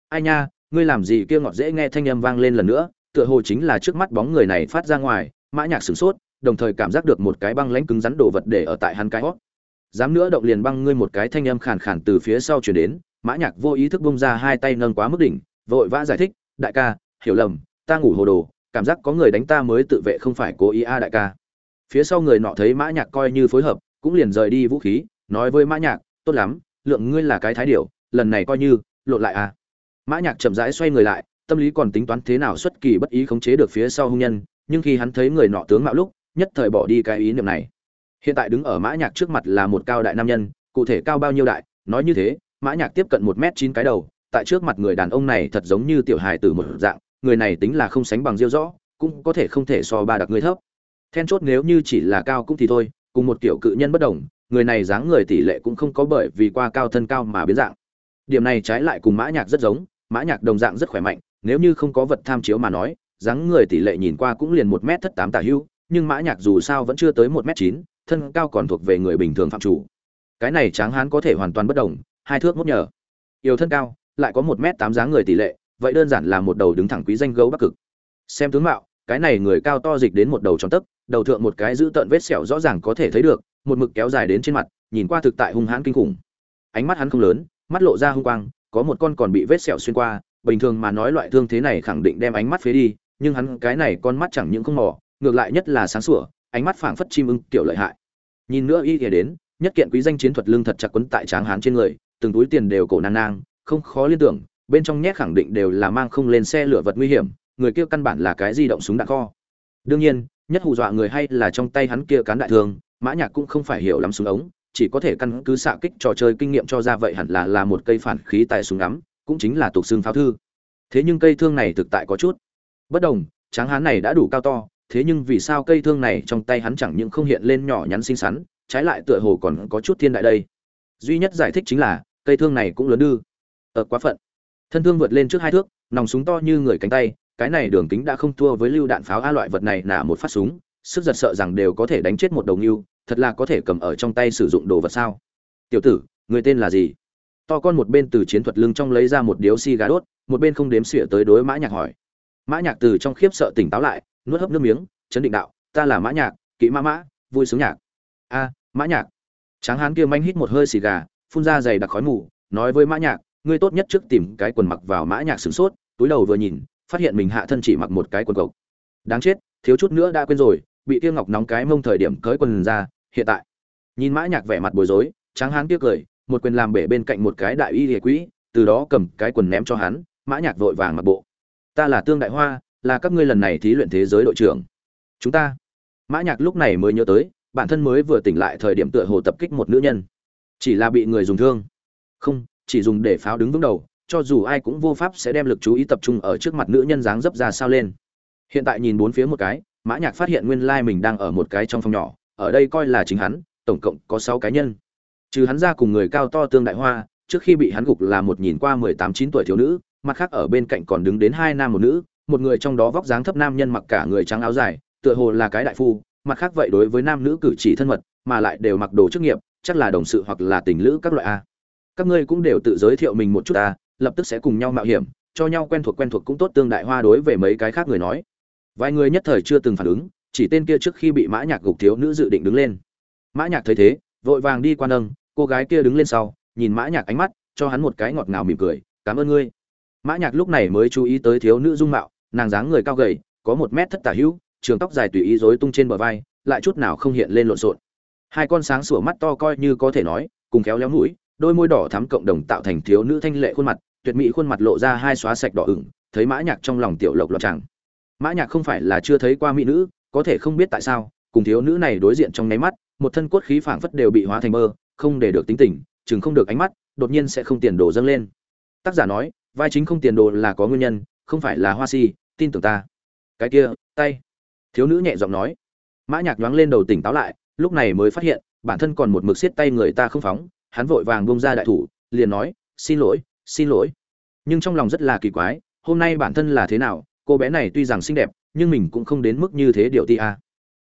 Ai nha, ngươi làm gì kia ngọt dễ nghe thanh âm vang lên lần nữa, tựa hồ chính là trước mắt bóng người này phát ra ngoài, mã nhạc sửng sốt, đồng thời cảm giác được một cái băng lãnh cứng rắn đồ vật để ở tại hắn cái hót dám nữa động liền băng ngươi một cái thanh âm khàn khàn từ phía sau truyền đến, mã nhạc vô ý thức bung ra hai tay nâng quá mức đỉnh, vội vã giải thích, đại ca, hiểu lầm, ta ngủ hồ đồ, cảm giác có người đánh ta mới tự vệ không phải cố ý a đại ca. Phía sau người nọ thấy mã nhạc coi như phối hợp, cũng liền rời đi vũ khí, nói với mã nhạc, tốt lắm, lượng ngươi là cái thái điểu, lần này coi như, lộn lại a. Mã nhạc chậm rãi xoay người lại, tâm lý còn tính toán thế nào xuất kỳ bất ý khống chế được phía sau hung nhân, nhưng khi hắn thấy người nọ tướng mạo lúc, nhất thời bỏ đi cái ý niệm này hiện tại đứng ở mã nhạc trước mặt là một cao đại nam nhân, cụ thể cao bao nhiêu đại, nói như thế, mã nhạc tiếp cận một mét chín cái đầu, tại trước mặt người đàn ông này thật giống như tiểu hài tử một dạng, người này tính là không sánh bằng diêu rõ, cũng có thể không thể so ba đặc người thấp. Then chốt nếu như chỉ là cao cũng thì thôi, cùng một tiểu cự nhân bất đồng, người này dáng người tỷ lệ cũng không có bởi vì qua cao thân cao mà biến dạng. Điểm này trái lại cùng mã nhạc rất giống, mã nhạc đồng dạng rất khỏe mạnh, nếu như không có vật tham chiếu mà nói, dáng người tỷ lệ nhìn qua cũng liền một m thất tám tả hưu, nhưng mã nhạc dù sao vẫn chưa tới một m chín thân cao còn thuộc về người bình thường phạm chủ. Cái này tráng hán có thể hoàn toàn bất đồng hai thước mốt nhờ. Yêu thân cao lại có một m tám dáng người tỷ lệ vậy đơn giản là một đầu đứng thẳng quý danh gấu bắc cực. Xem tướng mạo cái này người cao to dịch đến một đầu tròn tấc đầu thượng một cái giữ tợn vết sẹo rõ ràng có thể thấy được một mực kéo dài đến trên mặt nhìn qua thực tại hung hãn kinh khủng. Ánh mắt hắn không lớn mắt lộ ra hung quang có một con còn bị vết sẹo xuyên qua bình thường mà nói loại thương thế này khẳng định đem ánh mắt phế đi nhưng hắn cái này con mắt chẳng những không mỏ, ngược lại nhất là sáng sủa ánh mắt phảng phất chim ưng kiểu lợi hại. Nhìn nữa y ỉa đến, nhất kiện quý danh chiến thuật lương thật chặt quấn tại tráng hán trên người, từng túi tiền đều cổ nang nang, không khó liên tưởng, bên trong nhét khẳng định đều là mang không lên xe lửa vật nguy hiểm, người kia căn bản là cái di động súng đạn kho. Đương nhiên, nhất hù dọa người hay là trong tay hắn kia cán đại thương mã nhạc cũng không phải hiểu lắm súng ống, chỉ có thể căn cứ xạ kích trò chơi kinh nghiệm cho ra vậy hẳn là là một cây phản khí tại súng ngắm, cũng chính là tục xương pháo thư. Thế nhưng cây thương này thực tại có chút bất đồng, tráng hán này đã đủ cao to thế nhưng vì sao cây thương này trong tay hắn chẳng những không hiện lên nhỏ nhắn xinh xắn trái lại tựa hồ còn có chút thiên đại đây? Duy nhất giải thích chính là cây thương này cũng lớn đư ở ờ, quá phận. Thân thương vượt lên trước hai thước nòng súng to như người cánh tay cái này đường kính đã không thua với lưu đạn pháo a loại vật này là một phát súng sức giật sợ rằng đều có thể đánh chết một đầu nhưu, thật là có thể cầm ở trong tay sử dụng đồ vật sao? Tiểu tử người tên là gì? To con một bên từ chiến thuật lưng trong lấy ra một điếu xi gà đốt một bên không đếm xỉa tới đối mã nhạc hỏi. Mã nhạc từ trong khiếp sợ tỉnh táo lại nuốt hấp nước miếng, chấn định đạo, ta là mã nhạc, kỵ mã mã, vui sướng nhạc. A, mã nhạc. Tráng hán kia manh hít một hơi xì gà, phun ra dày đặc khói mù, nói với mã nhạc, ngươi tốt nhất trước tìm cái quần mặc vào mã nhạc sửng sốt, túi đầu vừa nhìn, phát hiện mình hạ thân chỉ mặc một cái quần cộc. Đáng chết, thiếu chút nữa đã quên rồi, bị tiêu ngọc nóng cái mông thời điểm cởi quần ra, hiện tại. Nhìn mã nhạc vẻ mặt bối rối, tráng hán kia cười, một quyền làm bể bên cạnh một cái đại y lìa quỹ, từ đó cầm cái quần ném cho hắn, mã nhạc vội vàng mặc bộ. Ta là tương đại hoa là các ngươi lần này thí luyện thế giới đội trưởng. Chúng ta. Mã nhạc lúc này mới nhớ tới, bản thân mới vừa tỉnh lại thời điểm tựa hồ tập kích một nữ nhân. Chỉ là bị người dùng thương. Không, chỉ dùng để pháo đứng vững đầu, cho dù ai cũng vô pháp sẽ đem lực chú ý tập trung ở trước mặt nữ nhân dáng dấp ra sao lên. Hiện tại nhìn bốn phía một cái, mã nhạc phát hiện nguyên lai mình đang ở một cái trong phòng nhỏ, ở đây coi là chính hắn, tổng cộng có sáu cá nhân. Trừ hắn ra cùng người cao to tương đại hoa, trước khi bị hắn gục là một nhìn qua mười tám, chín tuổi thiếu nữ, mặt khác ở bên cạnh còn đứng đến hai nam một nữ một người trong đó vóc dáng thấp nam nhân mặc cả người trắng áo dài, tựa hồ là cái đại phu, mặt khác vậy đối với nam nữ cử chỉ thân mật, mà lại đều mặc đồ chức nghiệp, chắc là đồng sự hoặc là tình lữ các loại a. Các ngươi cũng đều tự giới thiệu mình một chút ta, lập tức sẽ cùng nhau mạo hiểm, cho nhau quen thuộc quen thuộc cũng tốt tương đại hoa đối về mấy cái khác người nói. Vài người nhất thời chưa từng phản ứng, chỉ tên kia trước khi bị mã nhạc gục thiếu nữ dự định đứng lên. Mã nhạc thấy thế, vội vàng đi qua nâng, cô gái kia đứng lên sau, nhìn mã nhạc ánh mắt, cho hắn một cái ngọt ngào mỉm cười, cảm ơn ngươi. Mã nhạc lúc này mới chú ý tới thiếu nữ dung mạo nàng dáng người cao gầy, có một mét thất tả hữu, trường tóc dài tùy ý rối tung trên bờ vai, lại chút nào không hiện lên lộn xộn. Hai con sáng sủa mắt to coi như có thể nói, cùng khéo léo mũi, đôi môi đỏ thắm cộng đồng tạo thành thiếu nữ thanh lệ khuôn mặt, tuyệt mỹ khuôn mặt lộ ra hai xóa sạch đỏ ửng, thấy mã nhạc trong lòng tiểu lộc lọt chẳng. Mã nhạc không phải là chưa thấy qua mỹ nữ, có thể không biết tại sao, cùng thiếu nữ này đối diện trong nháy mắt, một thân cốt khí phảng phất đều bị hóa thành mơ, không để được tính tình, chừng không được ánh mắt, đột nhiên sẽ không tiền đồ dâng lên. Tác giả nói, vai chính không tiền đồ là có nguyên nhân không phải là hoa si, tin tưởng ta. Cái kia, tay. Thiếu nữ nhẹ giọng nói. Mã nhạc nhoáng lên đầu tỉnh táo lại, lúc này mới phát hiện, bản thân còn một mực siết tay người ta không phóng, hắn vội vàng buông ra đại thủ, liền nói, xin lỗi xin lỗi. Nhưng trong lòng rất là kỳ quái, hôm nay bản thân là thế nào, cô bé này tuy rằng xinh đẹp, nhưng mình cũng không đến mức như thế điều ti a. À.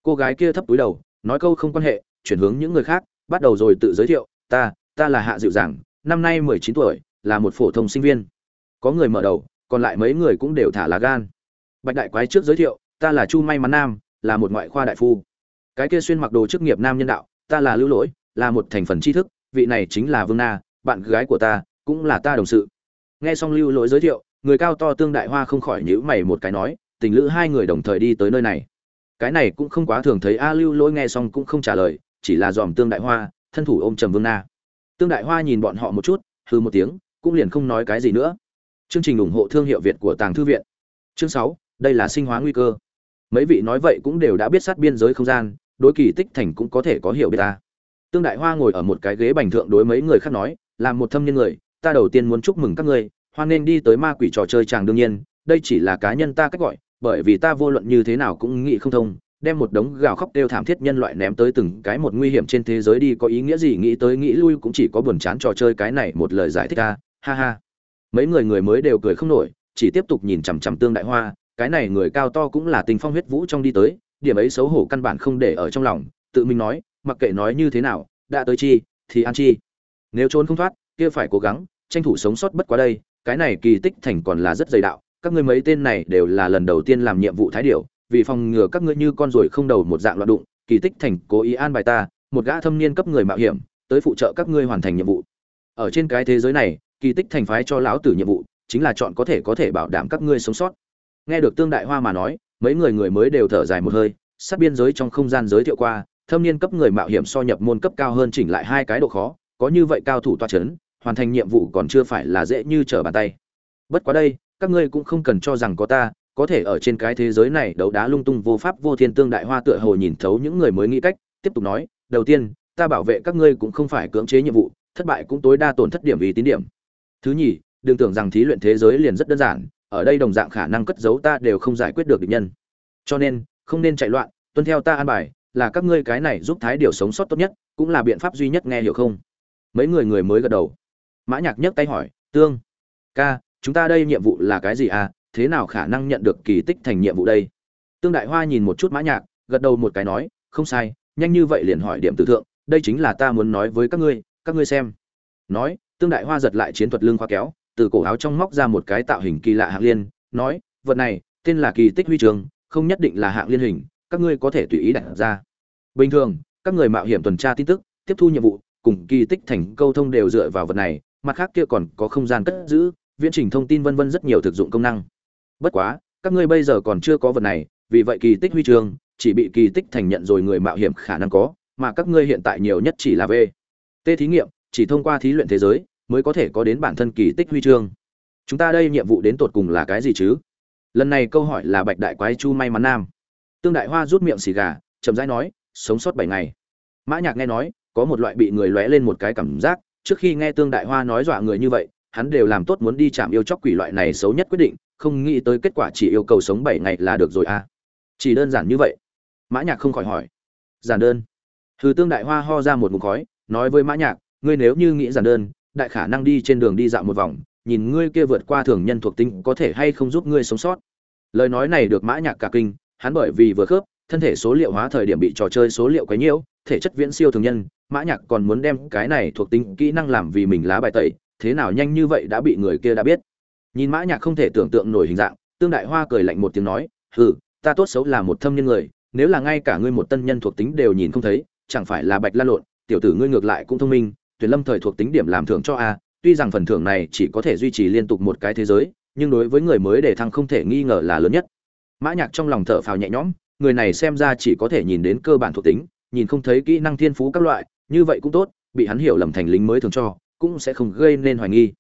cô gái kia thấp túi đầu, nói câu không quan hệ, chuyển hướng những người khác, bắt đầu rồi tự giới thiệu, ta ta là hạ dịu dàng năm nay mười chín tuổi, là một phổ thông sinh viên. Có người mở đầu còn lại mấy người cũng đều thả lá gan. Bạch đại quái trước giới thiệu, ta là chu may mắn nam, là một ngoại khoa đại phu. Cái kia xuyên mặc đồ chức nghiệp nam nhân đạo, ta là lưu lỗi, là một thành phần tri thức, vị này chính là vương na, bạn gái của ta, cũng là ta đồng sự. Nghe xong lưu lỗi giới thiệu, người cao to tương đại hoa không khỏi nhíu mày một cái nói, tình lữ hai người đồng thời đi tới nơi này. Cái này cũng không quá thường thấy a, lưu lỗi nghe xong cũng không trả lời, chỉ là dòm tương đại hoa, thân thủ ôm trầm vương na. Tương đại hoa nhìn bọn họ một chút hư một tiếng, cũng liền không nói cái gì nữa chương trình ủng hộ thương hiệu việt của tàng thư viện. Chương sáu, đây là sinh hóa nguy cơ. Mấy vị nói vậy cũng đều đã biết sát biên giới không gian, đối kỳ tích thành cũng có thể có hiểu biết ta. Tương đại hoa ngồi ở một cái ghế bành thượng đối mấy người khác nói làm một thâm nhân người, ta đầu tiên muốn chúc mừng các ngươi, hoan nên đi tới ma quỷ trò chơi chàng đương nhiên, đây chỉ là cá nhân ta cách gọi, bởi vì ta vô luận như thế nào cũng nghĩ không thông, đem một đống gào khóc đều thảm thiết nhân loại ném tới từng cái một nguy hiểm trên thế giới đi, có ý nghĩa gì, nghĩ tới nghĩ lui cũng chỉ có buồn chán trò chơi cái này một lời giải thích ta, ha ha mấy người người mới đều cười không nổi, chỉ tiếp tục nhìn chằm chằm tương đại hoa, cái này người cao to cũng là tình phong huyết vũ trong đi tới, điểm ấy xấu hổ căn bản không để ở trong lòng, tự mình nói, mặc kệ nói như thế nào, đã tới chi, thì ăn chi. Nếu trốn không thoát, kia phải cố gắng, tranh thủ sống sót bất quá đây, cái này kỳ tích thành còn là rất dày đạo, các ngươi mấy tên này đều là lần đầu tiên làm nhiệm vụ thái điểu, vì phòng ngừa các ngươi như con ruồi không đầu một dạng loạn đụng, kỳ tích thành cố ý an bài ta, một gã thâm niên cấp người mạo hiểm, tới phụ trợ các ngươi hoàn thành nhiệm vụ. Ở trên cái thế giới này kỳ tích thành phái cho lão tử nhiệm vụ, chính là chọn có thể có thể bảo đảm các ngươi sống sót. Nghe được tương đại hoa mà nói, mấy người người mới đều thở dài một hơi, sát biên giới trong không gian giới thiệu qua, thâm niên cấp người mạo hiểm so nhập môn cấp cao hơn chỉnh lại hai cái độ khó, có như vậy cao thủ toa chấn, hoàn thành nhiệm vụ còn chưa phải là dễ như trở bàn tay. Bất quá đây, các ngươi cũng không cần cho rằng có ta, có thể ở trên cái thế giới này đấu đá lung tung vô pháp vô thiên tương đại hoa tựa hồ nhìn thấu những người mới nghĩ cách, tiếp tục nói, đầu tiên, ta bảo vệ các ngươi cũng không phải cưỡng chế nhiệm vụ, thất bại cũng tối đa tổn thất điểm vì tín điểm thứ nhì, đừng tưởng rằng thí luyện thế giới liền rất đơn giản, ở đây đồng dạng khả năng cất giấu ta đều không giải quyết được địch nhân. Cho nên, không nên chạy loạn, tuân theo ta an bài, là các ngươi cái này giúp thái điều sống sót tốt nhất, cũng là biện pháp duy nhất nghe hiểu không? Mấy người người mới gật đầu. Mã nhạc nhấc tay hỏi, tương, ca, chúng ta đây nhiệm vụ là cái gì à? Thế nào khả năng nhận được kỳ tích thành nhiệm vụ đây? Tương đại hoa nhìn một chút mã nhạc, gật đầu một cái nói, không sai, nhanh như vậy liền hỏi điểm tử thượng, đây chính là ta muốn nói với các ngươi các ngươi xem. Nói tương đại hoa giật lại chiến thuật lưng khoa kéo, từ cổ áo trong móc ra một cái tạo hình kỳ lạ hạng liên, nói, vật này, tên là kỳ tích huy trường, không nhất định là hạng liên hình, các ngươi có thể tùy ý đặt ra. Bình thường, các người mạo hiểm tuần tra tin tức, tiếp thu nhiệm vụ, cùng kỳ tích thành câu thông đều dựa vào vật này, mặt khác kia còn có không gian cất giữ, viễn trình thông tin vân vân rất nhiều thực dụng công năng. Bất quá, các ngươi bây giờ còn chưa có vật này, vì vậy kỳ tích huy chương chỉ bị kỳ tích thành nhận rồi người mạo hiểm khả năng có, mà các ngươi hiện tại nhiều nhất chỉ là v. T thí nghiệm, chỉ thông qua thí luyện thế giới mới có thể có đến bản thân kỳ tích huy chương. Chúng ta đây nhiệm vụ đến tột cùng là cái gì chứ? Lần này câu hỏi là bạch đại quái chu may mắn nam. Tương đại hoa rút miệng xì gà, chậm rãi nói, sống sót bảy ngày. Mã nhạc nghe nói, có một loại bị người lóe lên một cái cảm giác, trước khi nghe tương đại hoa nói dọa người như vậy, hắn đều làm tốt muốn đi chạm yêu chóc quỷ loại này xấu nhất quyết định, không nghĩ tới kết quả chỉ yêu cầu sống bảy ngày là được rồi à. Chỉ đơn giản như vậy. Mã nhạc không khỏi hỏi. Giản đơn. Hư tương đại hoa ho ra một ngụm khói, nói với mã nhạc, ngươi nếu như nghĩ giản đơn đại khả năng đi trên đường đi dạo một vòng, nhìn ngươi kia vượt qua thường nhân thuộc tính có thể hay không giúp ngươi sống sót. Lời nói này được mã nhạc cả kinh, hắn bởi vì vừa khớp, thân thể số liệu hóa thời điểm bị trò chơi số liệu quấy nhiễu, thể chất viễn siêu thường nhân, mã nhạc còn muốn đem cái này thuộc tính kỹ năng làm vì mình lá bài tẩy, thế nào nhanh như vậy đã bị người kia đã biết. Nhìn mã nhạc không thể tưởng tượng nổi hình dạng, tương đại hoa cười lạnh một tiếng nói, hừ, ta tốt xấu là một thâm nhân người, nếu là ngay cả ngươi một tân nhân thuộc tính đều nhìn không thấy, chẳng phải là bạch la lộn, tiểu tử ngươi ngược lại cũng thông minh tuyển lâm thời thuộc tính điểm làm thưởng cho a, tuy rằng phần thưởng này chỉ có thể duy trì liên tục một cái thế giới, nhưng đối với người mới để thăng không thể nghi ngờ là lớn nhất. Mã nhạc trong lòng thở phào nhẹ nhõm, người này xem ra chỉ có thể nhìn đến cơ bản thuộc tính, nhìn không thấy kỹ năng thiên phú các loại, như vậy cũng tốt, bị hắn hiểu lầm thành lính mới thường cho, cũng sẽ không gây nên hoài nghi.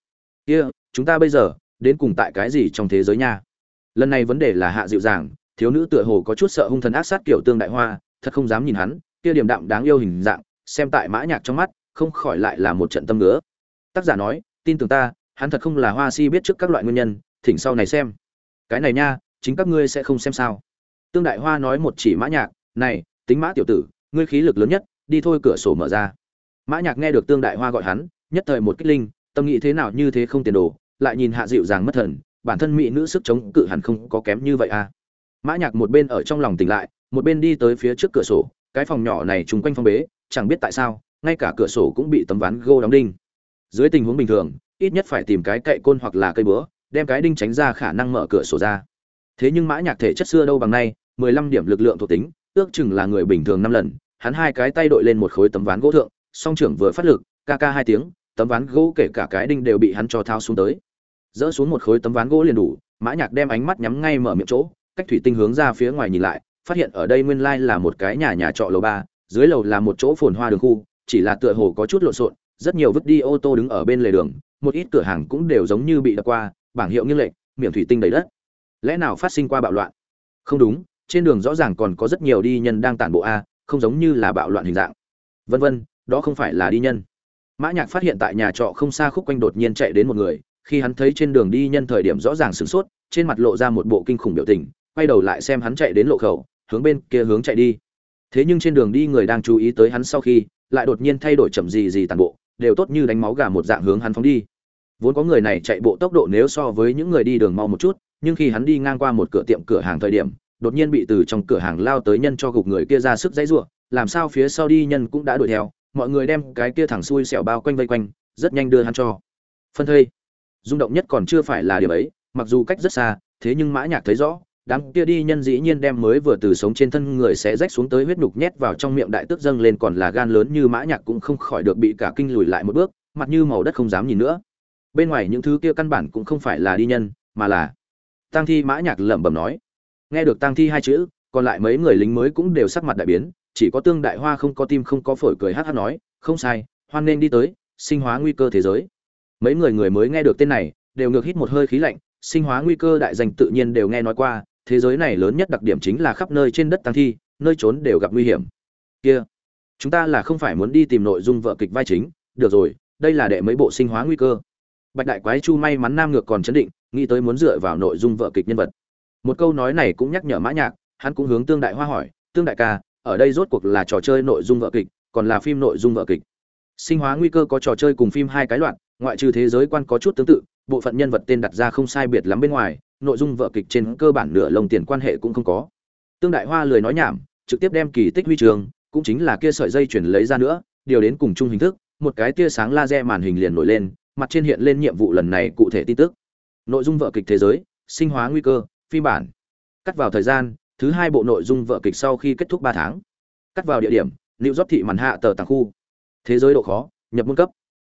Kia, chúng ta bây giờ, đến cùng tại cái gì trong thế giới nha? Lần này vấn đề là hạ dịu dàng, thiếu nữ tựa hồ có chút sợ hung thần ác sát kiểu tương đại hoa, thật không dám nhìn hắn, kia điểm đạm đáng yêu hình dạng, xem tại mã nhạc trong mắt không khỏi lại là một trận tâm ngứa. Tác giả nói, tin tưởng ta, hắn thật không là hoa si biết trước các loại nguyên nhân, thỉnh sau này xem. Cái này nha, chính các ngươi sẽ không xem sao. Tương đại hoa nói một chỉ mã nhạc, này, tính mã tiểu tử, ngươi khí lực lớn nhất, đi thôi cửa sổ mở ra. Mã nhạc nghe được tương đại hoa gọi hắn, nhất thời một kích linh, tâm nghĩ thế nào như thế không tiền đồ, lại nhìn hạ dịu dàng mất thần, bản thân mỹ nữ sức chống cự hẳn không có kém như vậy à. Mã nhạc một bên ở trong lòng tỉnh lại, một bên đi tới phía trước cửa sổ, cái phòng nhỏ này trùng quanh phong bế, chẳng biết tại sao ngay cả cửa sổ cũng bị tấm ván gỗ đóng đinh. Dưới tình huống bình thường, ít nhất phải tìm cái cậy côn hoặc là cây búa, đem cái đinh tránh ra khả năng mở cửa sổ ra. Thế nhưng mã nhạc thể chất xưa đâu bằng nay, mười lăm điểm lực lượng thuộc tính, ước chừng là người bình thường năm lần, hắn hai cái tay đội lên một khối tấm ván gỗ thượng, song trưởng vừa phát lực, ca ca hai tiếng, tấm ván gỗ kể cả cái đinh đều bị hắn cho thao xuống tới. Dỡ xuống một khối tấm ván gỗ liền đủ, mã nhạc đem ánh mắt nhắm ngay mở miệng chỗ, cách thủy tinh hướng ra phía ngoài nhìn lại, phát hiện ở đây nguyên lai là một cái nhà nhà trọ lầu ba, dưới lầu là một chỗ phồn hoa đường khu chỉ là tựa hồ có chút lộn xộn, rất nhiều vứt đi ô tô đứng ở bên lề đường, một ít cửa hàng cũng đều giống như bị đập qua, bảng hiệu nghiêng lệch, miệng thủy tinh đầy đất. Lẽ nào phát sinh qua bạo loạn? Không đúng, trên đường rõ ràng còn có rất nhiều đi nhân đang tản bộ a, không giống như là bạo loạn hình dạng. Vân vân, đó không phải là đi nhân. Mã nhạc phát hiện tại nhà trọ không xa khúc quanh đột nhiên chạy đến một người, khi hắn thấy trên đường đi nhân thời điểm rõ ràng sửng sốt, trên mặt lộ ra một bộ kinh khủng biểu tình, quay đầu lại xem hắn chạy đến lộ khẩu, hướng bên kia hướng chạy đi. Thế nhưng trên đường đi người đang chú ý tới hắn sau khi lại đột nhiên thay đổi chậm gì gì tàn bộ, đều tốt như đánh máu gà một dạng hướng hắn phóng đi. Vốn có người này chạy bộ tốc độ nếu so với những người đi đường mau một chút, nhưng khi hắn đi ngang qua một cửa tiệm cửa hàng thời điểm, đột nhiên bị từ trong cửa hàng lao tới nhân cho gục người kia ra sức dãy rủa, làm sao phía sau đi nhân cũng đã đuổi theo, mọi người đem cái kia thẳng xuôi xẻo bao quanh vây quanh, rất nhanh đưa hắn cho. Phân thây. Rung động nhất còn chưa phải là điều ấy, mặc dù cách rất xa, thế nhưng mã nhạc thấy rõ đám kia đi nhân dĩ nhiên đem mới vừa từ sống trên thân người sẽ rách xuống tới huyết nhục nhét vào trong miệng đại tước dâng lên còn là gan lớn như mã nhạc cũng không khỏi được bị cả kinh lùi lại một bước, mặt như màu đất không dám nhìn nữa. Bên ngoài những thứ kia căn bản cũng không phải là đi nhân, mà là tăng thi mã nhạc lẩm bẩm nói. Nghe được tăng thi hai chữ, còn lại mấy người lính mới cũng đều sắc mặt đại biến, chỉ có tương đại hoa không có tim không có phổi cười hắc hắc nói, không sai, hoan nên đi tới, sinh hóa nguy cơ thế giới. Mấy người người mới nghe được tên này, đều ngược hít một hơi khí lạnh, sinh hóa nguy cơ đại danh tự nhiên đều nghe nói qua thế giới này lớn nhất đặc điểm chính là khắp nơi trên đất tăng thi, nơi trốn đều gặp nguy hiểm. Kia, chúng ta là không phải muốn đi tìm nội dung vợ kịch vai chính, được rồi, đây là đệ mấy bộ sinh hóa nguy cơ. Bạch đại quái chu may mắn nam ngược còn chấn định, nghĩ tới muốn dựa vào nội dung vợ kịch nhân vật. Một câu nói này cũng nhắc nhở mã nhạc, hắn cũng hướng tương đại hoa hỏi, tương đại ca, ở đây rốt cuộc là trò chơi nội dung vợ kịch, còn là phim nội dung vợ kịch? Sinh hóa nguy cơ có trò chơi cùng phim hai cái loạn ngoại trừ thế giới quan có chút tương tự, bộ phận nhân vật tên đặt ra không sai biệt lắm bên ngoài nội dung vở kịch trên cơ bản nửa lồng tiền quan hệ cũng không có. Tương đại hoa lười nói nhảm, trực tiếp đem kỳ tích huy trường, cũng chính là kia sợi dây chuyển lấy ra nữa, điều đến cùng chung hình thức, một cái tia sáng laser màn hình liền nổi lên, mặt trên hiện lên nhiệm vụ lần này cụ thể tin tức. Nội dung vở kịch thế giới, sinh hóa nguy cơ phiên bản. Cắt vào thời gian, thứ hai bộ nội dung vở kịch sau khi kết thúc ba tháng. Cắt vào địa điểm lưu dóp thị màn hạ tờ tàng khu. Thế giới độ khó, nhập môn cấp.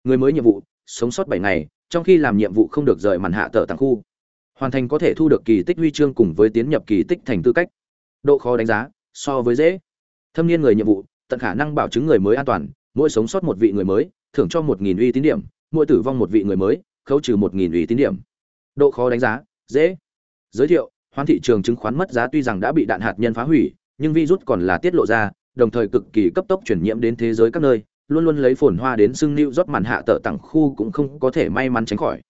Người mới nhiệm vụ, sống sót bảy ngày, trong khi làm nhiệm vụ không được rời màn hạ tờ tàng khu hoàn thành có thể thu được kỳ tích huy chương cùng với tiến nhập kỳ tích thành tư cách. Độ khó đánh giá, so với dễ. Thâm niên người nhiệm vụ, tận khả năng bảo chứng người mới an toàn, mỗi sống sót một vị người mới, thưởng cho một nghìn uy tín điểm, mỗi tử vong một vị người mới, khấu trừ một nghìn uy tín điểm. Độ khó đánh giá, dễ. Giới thiệu, hoán thị trường chứng khoán mất giá tuy rằng đã bị đạn hạt nhân phá hủy, nhưng virus còn là tiết lộ ra, đồng thời cực kỳ cấp tốc chuyển nhiễm đến thế giới các nơi, luôn luôn lấy phồn hoa đến sưng lưu rót màn hạ tợ tặng khu cũng không có thể may mắn tránh khỏi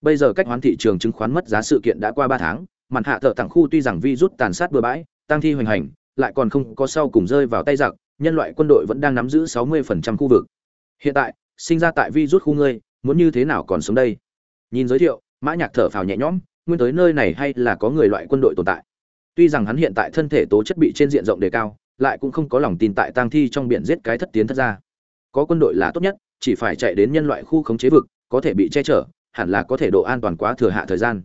bây giờ cách hoán thị trường chứng khoán mất giá sự kiện đã qua ba tháng mặt hạ thợ tặng khu tuy rằng virus tàn sát bừa bãi, tăng thi hoành hành, lại còn không có sau cùng rơi vào tay giặc, nhân loại quân đội vẫn đang nắm giữ 60% khu vực. Hiện tại, sinh ra tại virus khu ngươi, muốn như thế nào còn sống đây? Nhìn giới thiệu, mã nhạc thở phào nhẹ nhõm, nguyên tới nơi này hay là có người loại quân đội tồn tại? Tuy rằng hắn hiện tại thân thể tố chất bị trên diện rộng đề cao, lại cũng không có lòng tin tại tang thi trong biển giết cái thất tiến thất ra. Có quân đội là tốt nhất, chỉ phải chạy đến nhân loại khu khống chế vực, có thể bị che chở hẳn là có thể độ an toàn quá thừa hạ thời gian.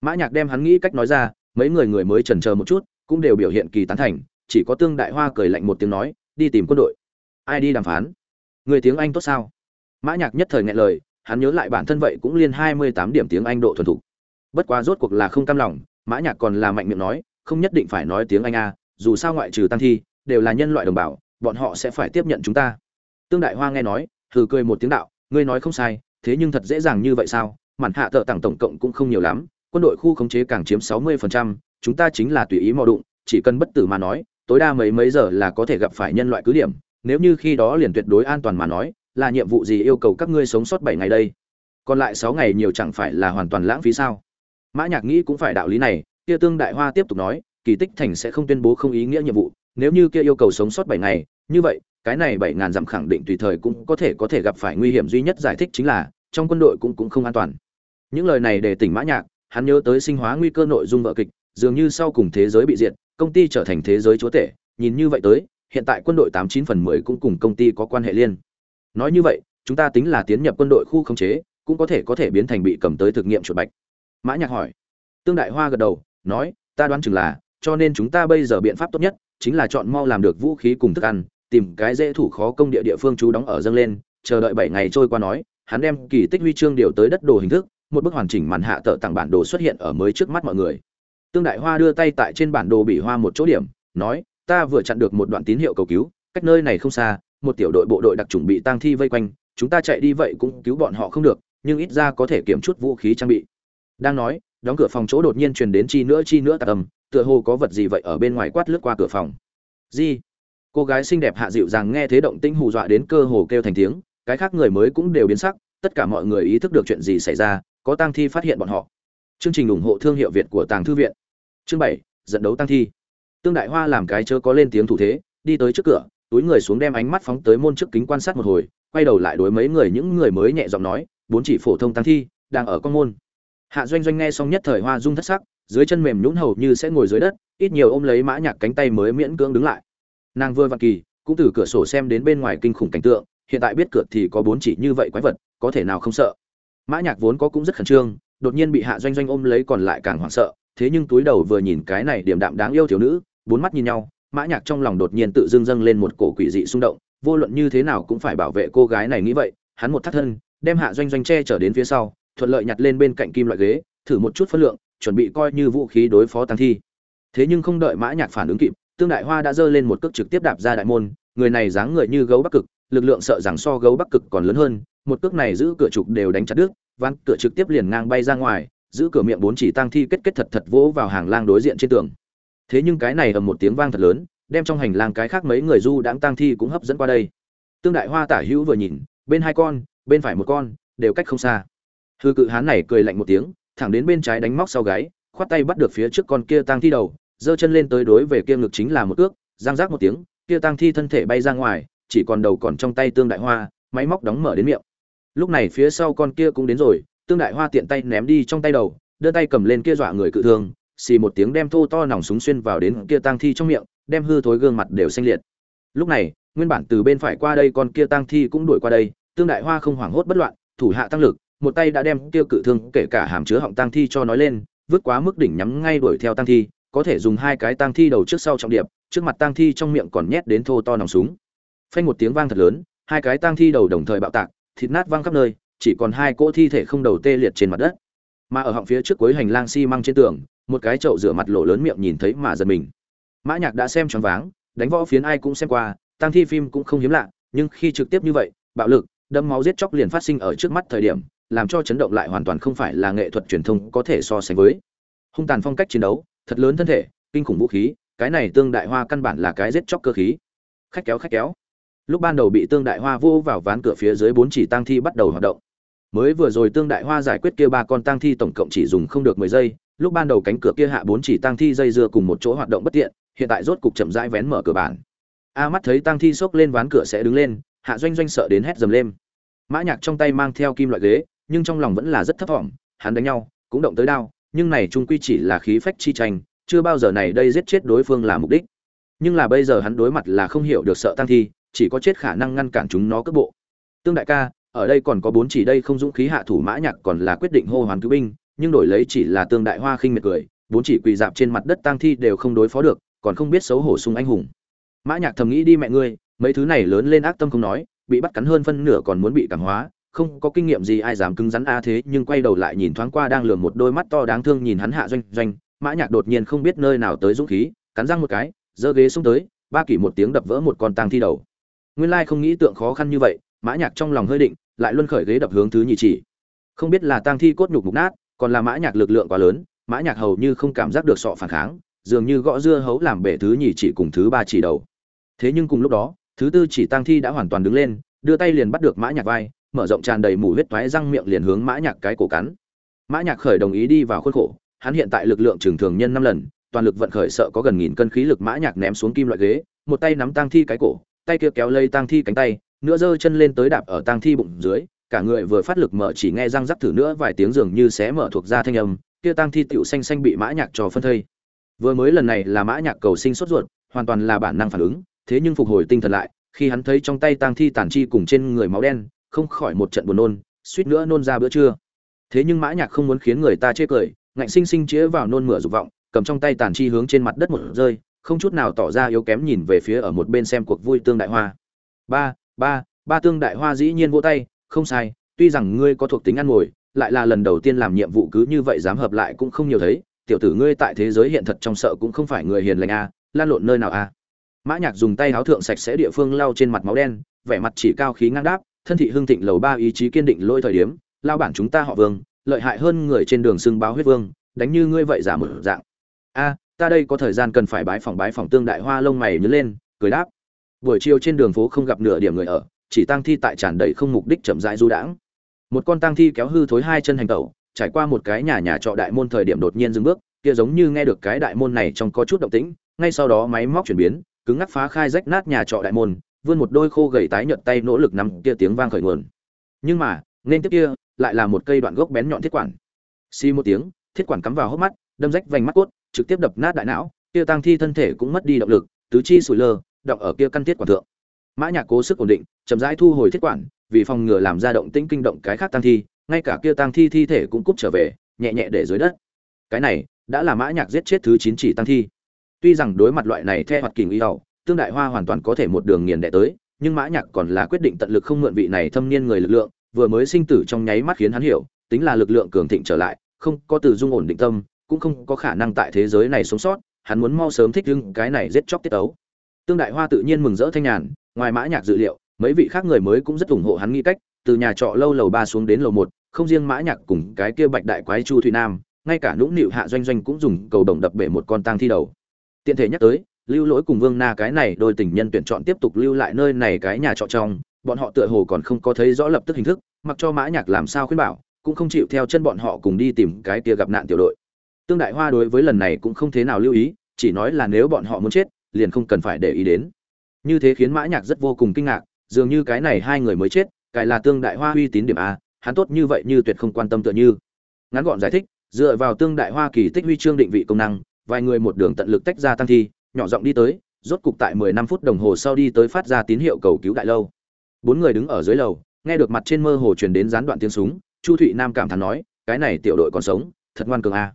Mã nhạc đem hắn nghĩ cách nói ra, mấy người người mới chần chờ một chút, cũng đều biểu hiện kỳ tán thành, chỉ có tương đại hoa cười lạnh một tiếng nói, đi tìm quân đội. Ai đi đàm phán? Người tiếng anh tốt sao? Mã nhạc nhất thời nghẹn lời, hắn nhớ lại bản thân vậy cũng liên hai mươi tám điểm tiếng anh độ thuần thục. Bất quá rốt cuộc là không cam lòng, mã nhạc còn là mạnh miệng nói, không nhất định phải nói tiếng anh a, dù sao ngoại trừ tăng thi, đều là nhân loại đồng bào, bọn họ sẽ phải tiếp nhận chúng ta. Tương đại hoa nghe nói thử cười một tiếng đạo, ngươi nói không sai thế nhưng thật dễ dàng như vậy sao? Màn hạ thợ tặng tổng cộng cũng không nhiều lắm quân đội khu khống chế càng chiếm sáu mươi phần trăm, chúng ta chính là tùy ý mò đụng chỉ cần bất tử mà nói tối đa mấy mấy giờ là có thể gặp phải nhân loại cứ điểm. Nếu như khi đó liền tuyệt đối an toàn mà nói là nhiệm vụ gì yêu cầu các ngươi sống sót bảy ngày đây? Còn lại sáu ngày nhiều chẳng phải là hoàn toàn lãng phí sao? Mã nhạc nghĩ cũng phải đạo lý này kia tương đại hoa tiếp tục nói kỳ tích thành sẽ không tuyên bố không ý nghĩa nhiệm vụ nếu như kia yêu cầu sống sót bảy ngày như vậy cái này bảy ngàn dặm khẳng định tùy thời cũng có thể có thể gặp phải nguy hiểm duy nhất giải thích chính là, trong quân đội cũng cũng không an toàn. Những lời này để tỉnh mã nhạc, hắn nhớ tới sinh hóa nguy cơ nội dung vở kịch, dường như sau cùng thế giới bị diệt, công ty trở thành thế giới chúa tể, nhìn như vậy tới, hiện tại quân đội tám chín phần mười cũng cùng công ty có quan hệ liên. Nói như vậy, chúng ta tính là tiến nhập quân đội khu khống chế, cũng có thể có thể biến thành bị cầm tới thực nghiệm chuột bạch. Mã nhạc hỏi. Tương đại hoa gật đầu, nói, ta đoán chừng là, cho nên chúng ta bây giờ biện pháp tốt nhất, chính là chọn mau làm được vũ khí cùng thức ăn tìm cái dễ thủ khó công địa địa phương chú đóng ở dâng lên, chờ đợi bảy ngày trôi qua nói, hắn đem kỳ tích huy chương điều tới đất đồ hình thức, một bức hoàn chỉnh màn hạ tợ tặng bản đồ xuất hiện ở mới trước mắt mọi người. Tương đại hoa đưa tay tại trên bản đồ bị hoa một chỗ điểm, nói, ta vừa chặn được một đoạn tín hiệu cầu cứu, cách nơi này không xa, một tiểu đội bộ đội đặc trùng bị tang thi vây quanh, chúng ta chạy đi vậy cũng cứu bọn họ không được, nhưng ít ra có thể kiểm chút vũ khí trang bị. Đang nói, đóng cửa phòng chỗ đột nhiên truyền đến chi nữa chi nữa tạc âm, tựa hồ có vật gì vậy ở bên ngoài quát lướt qua cửa phòng. Gì cô gái xinh đẹp hạ dịu rằng nghe thế động tĩnh hù dọa đến cơ hồ kêu thành tiếng, cái khác người mới cũng đều biến sắc, tất cả mọi người ý thức được chuyện gì xảy ra, có tang thi phát hiện bọn họ. Chương trình ủng hộ thương hiệu việt của tàng thư viện. Chương bảy, dẫn đấu tang thi. Tương đại hoa làm cái chớ có lên tiếng thủ thế, đi tới trước cửa, túi người xuống đem ánh mắt phóng tới môn trước kính quan sát một hồi, quay đầu lại đối mấy người những người mới nhẹ giọng nói, bốn chỉ phổ thông tăng thi, đang ở con môn. Hạ doanh doanh nghe xong nhất thời hoa dung thất sắc, dưới chân mềm nhũn hầu như sẽ ngồi dưới đất, ít nhiều ôm lấy mã nhạc cánh tay mới miễn cưỡng đứng lại nàng vừa vặn kỳ, cũng từ cửa sổ xem đến bên ngoài kinh khủng cảnh tượng, hiện tại biết cửa thì có bốn chỉ như vậy quái vật, có thể nào không sợ. Mã nhạc vốn có cũng rất khẩn trương, đột nhiên bị hạ doanh doanh ôm lấy còn lại càng hoảng sợ, thế nhưng túi đầu vừa nhìn cái này điểm đạm đáng yêu thiếu nữ, bốn mắt nhìn nhau, mã nhạc trong lòng đột nhiên tự dưng dâng lên một cổ quỷ dị xung động, vô luận như thế nào cũng phải bảo vệ cô gái này nghĩ vậy, hắn một thắt thân, đem hạ doanh doanh che trở đến phía sau, thuận lợi nhặt lên bên cạnh kim loại ghế, thử một chút phân lượng, chuẩn bị coi như vũ khí đối phó tăng thi. Thế nhưng không đợi mã nhạc phản ứng kịp tương đại hoa đã giơ lên một cước trực tiếp đạp ra đại môn, người này dáng người như gấu bắc cực, lực lượng sợ rằng so gấu bắc cực còn lớn hơn, một cước này giữ cửa trục đều đánh chặt đứt, ván cửa trực tiếp liền ngang bay ra ngoài, giữ cửa miệng bốn chỉ tang thi kết kết thật thật vỗ vào hàng lang đối diện trên tường. Thế nhưng cái này ầm một tiếng vang thật lớn, đem trong hành lang cái khác mấy người du đãng tang thi cũng hấp dẫn qua đây. Tương đại hoa tả hữu vừa nhìn, bên hai con, bên phải một con, đều cách không xa. Hư cự hán này cười lạnh một tiếng, thẳng đến bên trái đánh móc sau gáy, khoát tay bắt được phía trước con kia tang thi đầu giơ chân lên tới đối về kia ngực chính là một cước giang rác một tiếng, kia tang thi thân thể bay ra ngoài, chỉ còn đầu còn trong tay tương đại hoa, máy móc đóng mở đến miệng. Lúc này phía sau con kia cũng đến rồi, tương đại hoa tiện tay ném đi trong tay đầu, đưa tay cầm lên kia dọa người cự thương xì một tiếng đem thô to nòng súng xuyên vào đến kia tang thi trong miệng, đem hư thối gương mặt đều xanh liệt. Lúc này, nguyên bản từ bên phải qua đây con kia tang thi cũng đuổi qua đây, tương đại hoa không hoảng hốt bất loạn, thủ hạ tăng lực, một tay đã đem kia cự thương kể cả hàm chứa họng tang thi cho nói lên, vứt quá mức đỉnh nhắm ngay đuổi theo tang thi có thể dùng hai cái tang thi đầu trước sau trọng điệp, trước mặt tang thi trong miệng còn nhét đến thô to nòng súng. Phanh một tiếng vang thật lớn, hai cái tang thi đầu đồng thời bạo tạc, thịt nát văng khắp nơi, chỉ còn hai cỗ thi thể không đầu tê liệt trên mặt đất. Mà ở họng phía trước cuối hành lang xi măng trên tường, một cái chậu rửa mặt lộ lớn miệng nhìn thấy mà giật mình. Mã nhạc đã xem choáng váng, đánh võ phiến ai cũng xem qua, tang thi phim cũng không hiếm lạ, nhưng khi trực tiếp như vậy, bạo lực đâm máu giết chóc liền phát sinh ở trước mắt thời điểm, làm cho chấn động lại hoàn toàn không phải là nghệ thuật truyền thông có thể so sánh với. Hung tàn phong cách chiến đấu thật lớn thân thể, kinh khủng vũ khí, cái này tương đại hoa căn bản là cái giết chóc cơ khí. Khách kéo khách kéo. Lúc ban đầu bị tương đại hoa vô vào ván cửa phía dưới bốn chỉ tăng thi bắt đầu hoạt động. Mới vừa rồi tương đại hoa giải quyết kia ba con tăng thi tổng cộng chỉ dùng không được mười giây, lúc ban đầu cánh cửa kia hạ bốn chỉ tăng thi dây dưa cùng một chỗ hoạt động bất tiện, hiện tại rốt cục chậm rãi vén mở cửa bản. A mắt thấy tăng thi xốc lên ván cửa sẽ đứng lên, hạ doanh doanh sợ đến hét dầm lên. Mã nhạc trong tay mang theo kim loại ghế, nhưng trong lòng vẫn là rất thấp thỏm, hắn đánh nhau, cũng động tới đao nhưng này trung quy chỉ là khí phách chi tranh, chưa bao giờ này đây giết chết đối phương là mục đích. Nhưng là bây giờ hắn đối mặt là không hiểu được sợ tăng thi, chỉ có chết khả năng ngăn cản chúng nó cướp bộ. Tương đại ca, ở đây còn có bốn chỉ đây không dũng khí hạ thủ mã nhạc còn là quyết định hô hoán cứu binh, nhưng đổi lấy chỉ là tương đại hoa khinh miệt cười, bốn chỉ quỳ dạp trên mặt đất tang thi đều không đối phó được, còn không biết xấu hổ sung anh hùng. Mã nhạc thầm nghĩ đi mẹ ngươi, mấy thứ này lớn lên ác tâm không nói, bị bắt cắn hơn phân nửa còn muốn bị cảm hóa không có kinh nghiệm gì ai dám cứng rắn a thế, nhưng quay đầu lại nhìn thoáng qua đang lường một đôi mắt to đáng thương nhìn hắn hạ doanh doanh. Mã nhạc đột nhiên không biết nơi nào tới dũng khí, cắn răng một cái, giơ ghế xuống tới, ba kỷ một tiếng đập vỡ một con tang thi đầu. Nguyên lai không nghĩ tượng khó khăn như vậy, mã nhạc trong lòng hơi định, lại luân khởi ghế đập hướng thứ nhị chỉ. Không biết là tang thi cốt nhục mục nát, còn là mã nhạc lực lượng quá lớn, mã nhạc hầu như không cảm giác được sọ phản kháng, dường như gõ dưa hấu làm bể thứ nhì chỉ cùng thứ ba chỉ đầu. Thế nhưng cùng lúc đó, thứ tư chỉ tang thi đã hoàn toàn đứng lên, đưa tay liền bắt được mã nhạc vai mở rộng tràn đầy mủ huyết toái răng miệng liền hướng mã nhạc cái cổ cắn. Mã nhạc khởi đồng ý đi vào khuôn khổ, hắn hiện tại lực lượng trường thường nhân năm lần, toàn lực vận khởi sợ có gần nghìn cân khí lực mã nhạc ném xuống kim loại ghế, một tay nắm tang thi cái cổ, tay kia kéo lây tang thi cánh tay nữa giơ chân lên tới đạp ở tang thi bụng dưới, cả người vừa phát lực mở chỉ nghe răng rắc thử nữa vài tiếng dường như xé mở thuộc ra thanh âm, kia tang thi tiểu xanh xanh bị mã nhạc cho phân thây. Vừa mới lần này là mã nhạc cầu sinh sốt ruột, hoàn toàn là bản năng phản ứng, thế nhưng phục hồi tinh thần lại, khi hắn thấy trong tay tang thi tàn chi cùng trên người máu đen không khỏi một trận buồn nôn suýt nữa nôn ra bữa trưa thế nhưng mã nhạc không muốn khiến người ta chê cười ngạnh sinh sinh chĩa vào nôn mửa dục vọng cầm trong tay tàn chi hướng trên mặt đất một rơi không chút nào tỏ ra yếu kém nhìn về phía ở một bên xem cuộc vui tương đại hoa ba ba ba tương đại hoa dĩ nhiên vỗ tay không sai tuy rằng ngươi có thuộc tính ăn ngồi lại là lần đầu tiên làm nhiệm vụ cứ như vậy dám hợp lại cũng không nhiều thấy tiểu tử ngươi tại thế giới hiện thật trong sợ cũng không phải người hiền lành a à, lan lộn nơi nào a à. mã nhạc dùng tay áo thượng sạch sẽ địa phương lau trên mặt máu đen vẻ mặt chỉ cao khí ngang đáp thân thị hương thịnh lầu ba ý chí kiên định lôi thời điểm, lao bản chúng ta họ vương, lợi hại hơn người trên đường xưng báo huyết vương, đánh như ngươi vậy giả mở dạng. A, ta đây có thời gian cần phải bái phòng bái phòng tương đại hoa lông mày nhớ lên, cười đáp. Buổi chiều trên đường phố không gặp nửa điểm người ở, chỉ tang thi tại tràn đầy không mục đích chậm rãi du đãng. Một con tang thi kéo hư thối hai chân hành tẩu, trải qua một cái nhà nhà trọ đại môn thời điểm đột nhiên dừng bước, kia giống như nghe được cái đại môn này trong có chút động tĩnh, ngay sau đó máy móc chuyển biến, cứng ngắc phá khai rách nát nhà trọ đại môn vươn một đôi khô gầy tái nhợt tay nỗ lực nắm kia tiếng vang khởi nguồn. Nhưng mà, nên tiếp kia, lại là một cây đoạn gốc bén nhọn thiết quản. Xi một tiếng, thiết quản cắm vào hốc mắt, đâm rách vành mắt cốt, trực tiếp đập nát đại não, kia tang thi thân thể cũng mất đi động lực, tứ chi sủi lơ động ở kia căn thiết quản thượng. Mã nhạc cố sức ổn định, chậm rãi thu hồi thiết quản, vì phòng ngừa làm ra động tĩnh kinh động cái khác tăng thi, ngay cả kia tăng thi thi thể cũng cúp trở về, nhẹ nhẹ để dưới đất. Cái này, đã là mã nhạc giết chết thứ chín chỉ tăng thi. Tuy rằng đối mặt loại này theo hoạt kình y đầu tương đại hoa hoàn toàn có thể một đường nghiền đệ tới, nhưng mã nhạc còn là quyết định tận lực không mượn vị này thâm niên người lực lượng, vừa mới sinh tử trong nháy mắt khiến hắn hiểu, tính là lực lượng cường thịnh trở lại, không có từ dung ổn định tâm, cũng không có khả năng tại thế giới này sống sót, hắn muốn mau sớm thích ứng cái này giết chóc tiết ấu. Tương đại hoa tự nhiên mừng rỡ thanh nhàn, ngoài mã nhạc dự liệu, mấy vị khác người mới cũng rất ủng hộ hắn nghĩ cách, từ nhà trọ lâu lầu ba xuống đến lầu một, không riêng mã nhạc cùng cái kia bạch đại quái chu thủy nam, ngay cả nũng nịu hạ doanh doanh cũng dùng cầu đồng đập bể một con tang thi đầu. Tiện thể nhắc tới lưu lỗi cùng vương na cái này đôi tình nhân tuyển chọn tiếp tục lưu lại nơi này cái nhà trọ trong, bọn họ tựa hồ còn không có thấy rõ lập tức hình thức, mặc cho mã nhạc làm sao khuyên bảo, cũng không chịu theo chân bọn họ cùng đi tìm cái kia gặp nạn tiểu đội. Tương đại hoa đối với lần này cũng không thế nào lưu ý, chỉ nói là nếu bọn họ muốn chết, liền không cần phải để ý đến. Như thế khiến mã nhạc rất vô cùng kinh ngạc, dường như cái này hai người mới chết, cái là tương đại hoa uy tín điểm a, hắn tốt như vậy như tuyệt không quan tâm tựa như. Ngắn gọn giải thích, dựa vào tương đại hoa kỳ tích huy chương định vị công năng, vài người một đường tận lực tách ra tăng thi nhỏ giọng đi tới, rốt cục tại 15 phút đồng hồ sau đi tới phát ra tín hiệu cầu cứu đại lâu. Bốn người đứng ở dưới lầu, nghe được mặt trên mơ hồ truyền đến gián đoạn tiếng súng, chu thụy nam cảm thán nói, cái này tiểu đội còn sống, thật ngoan cường a.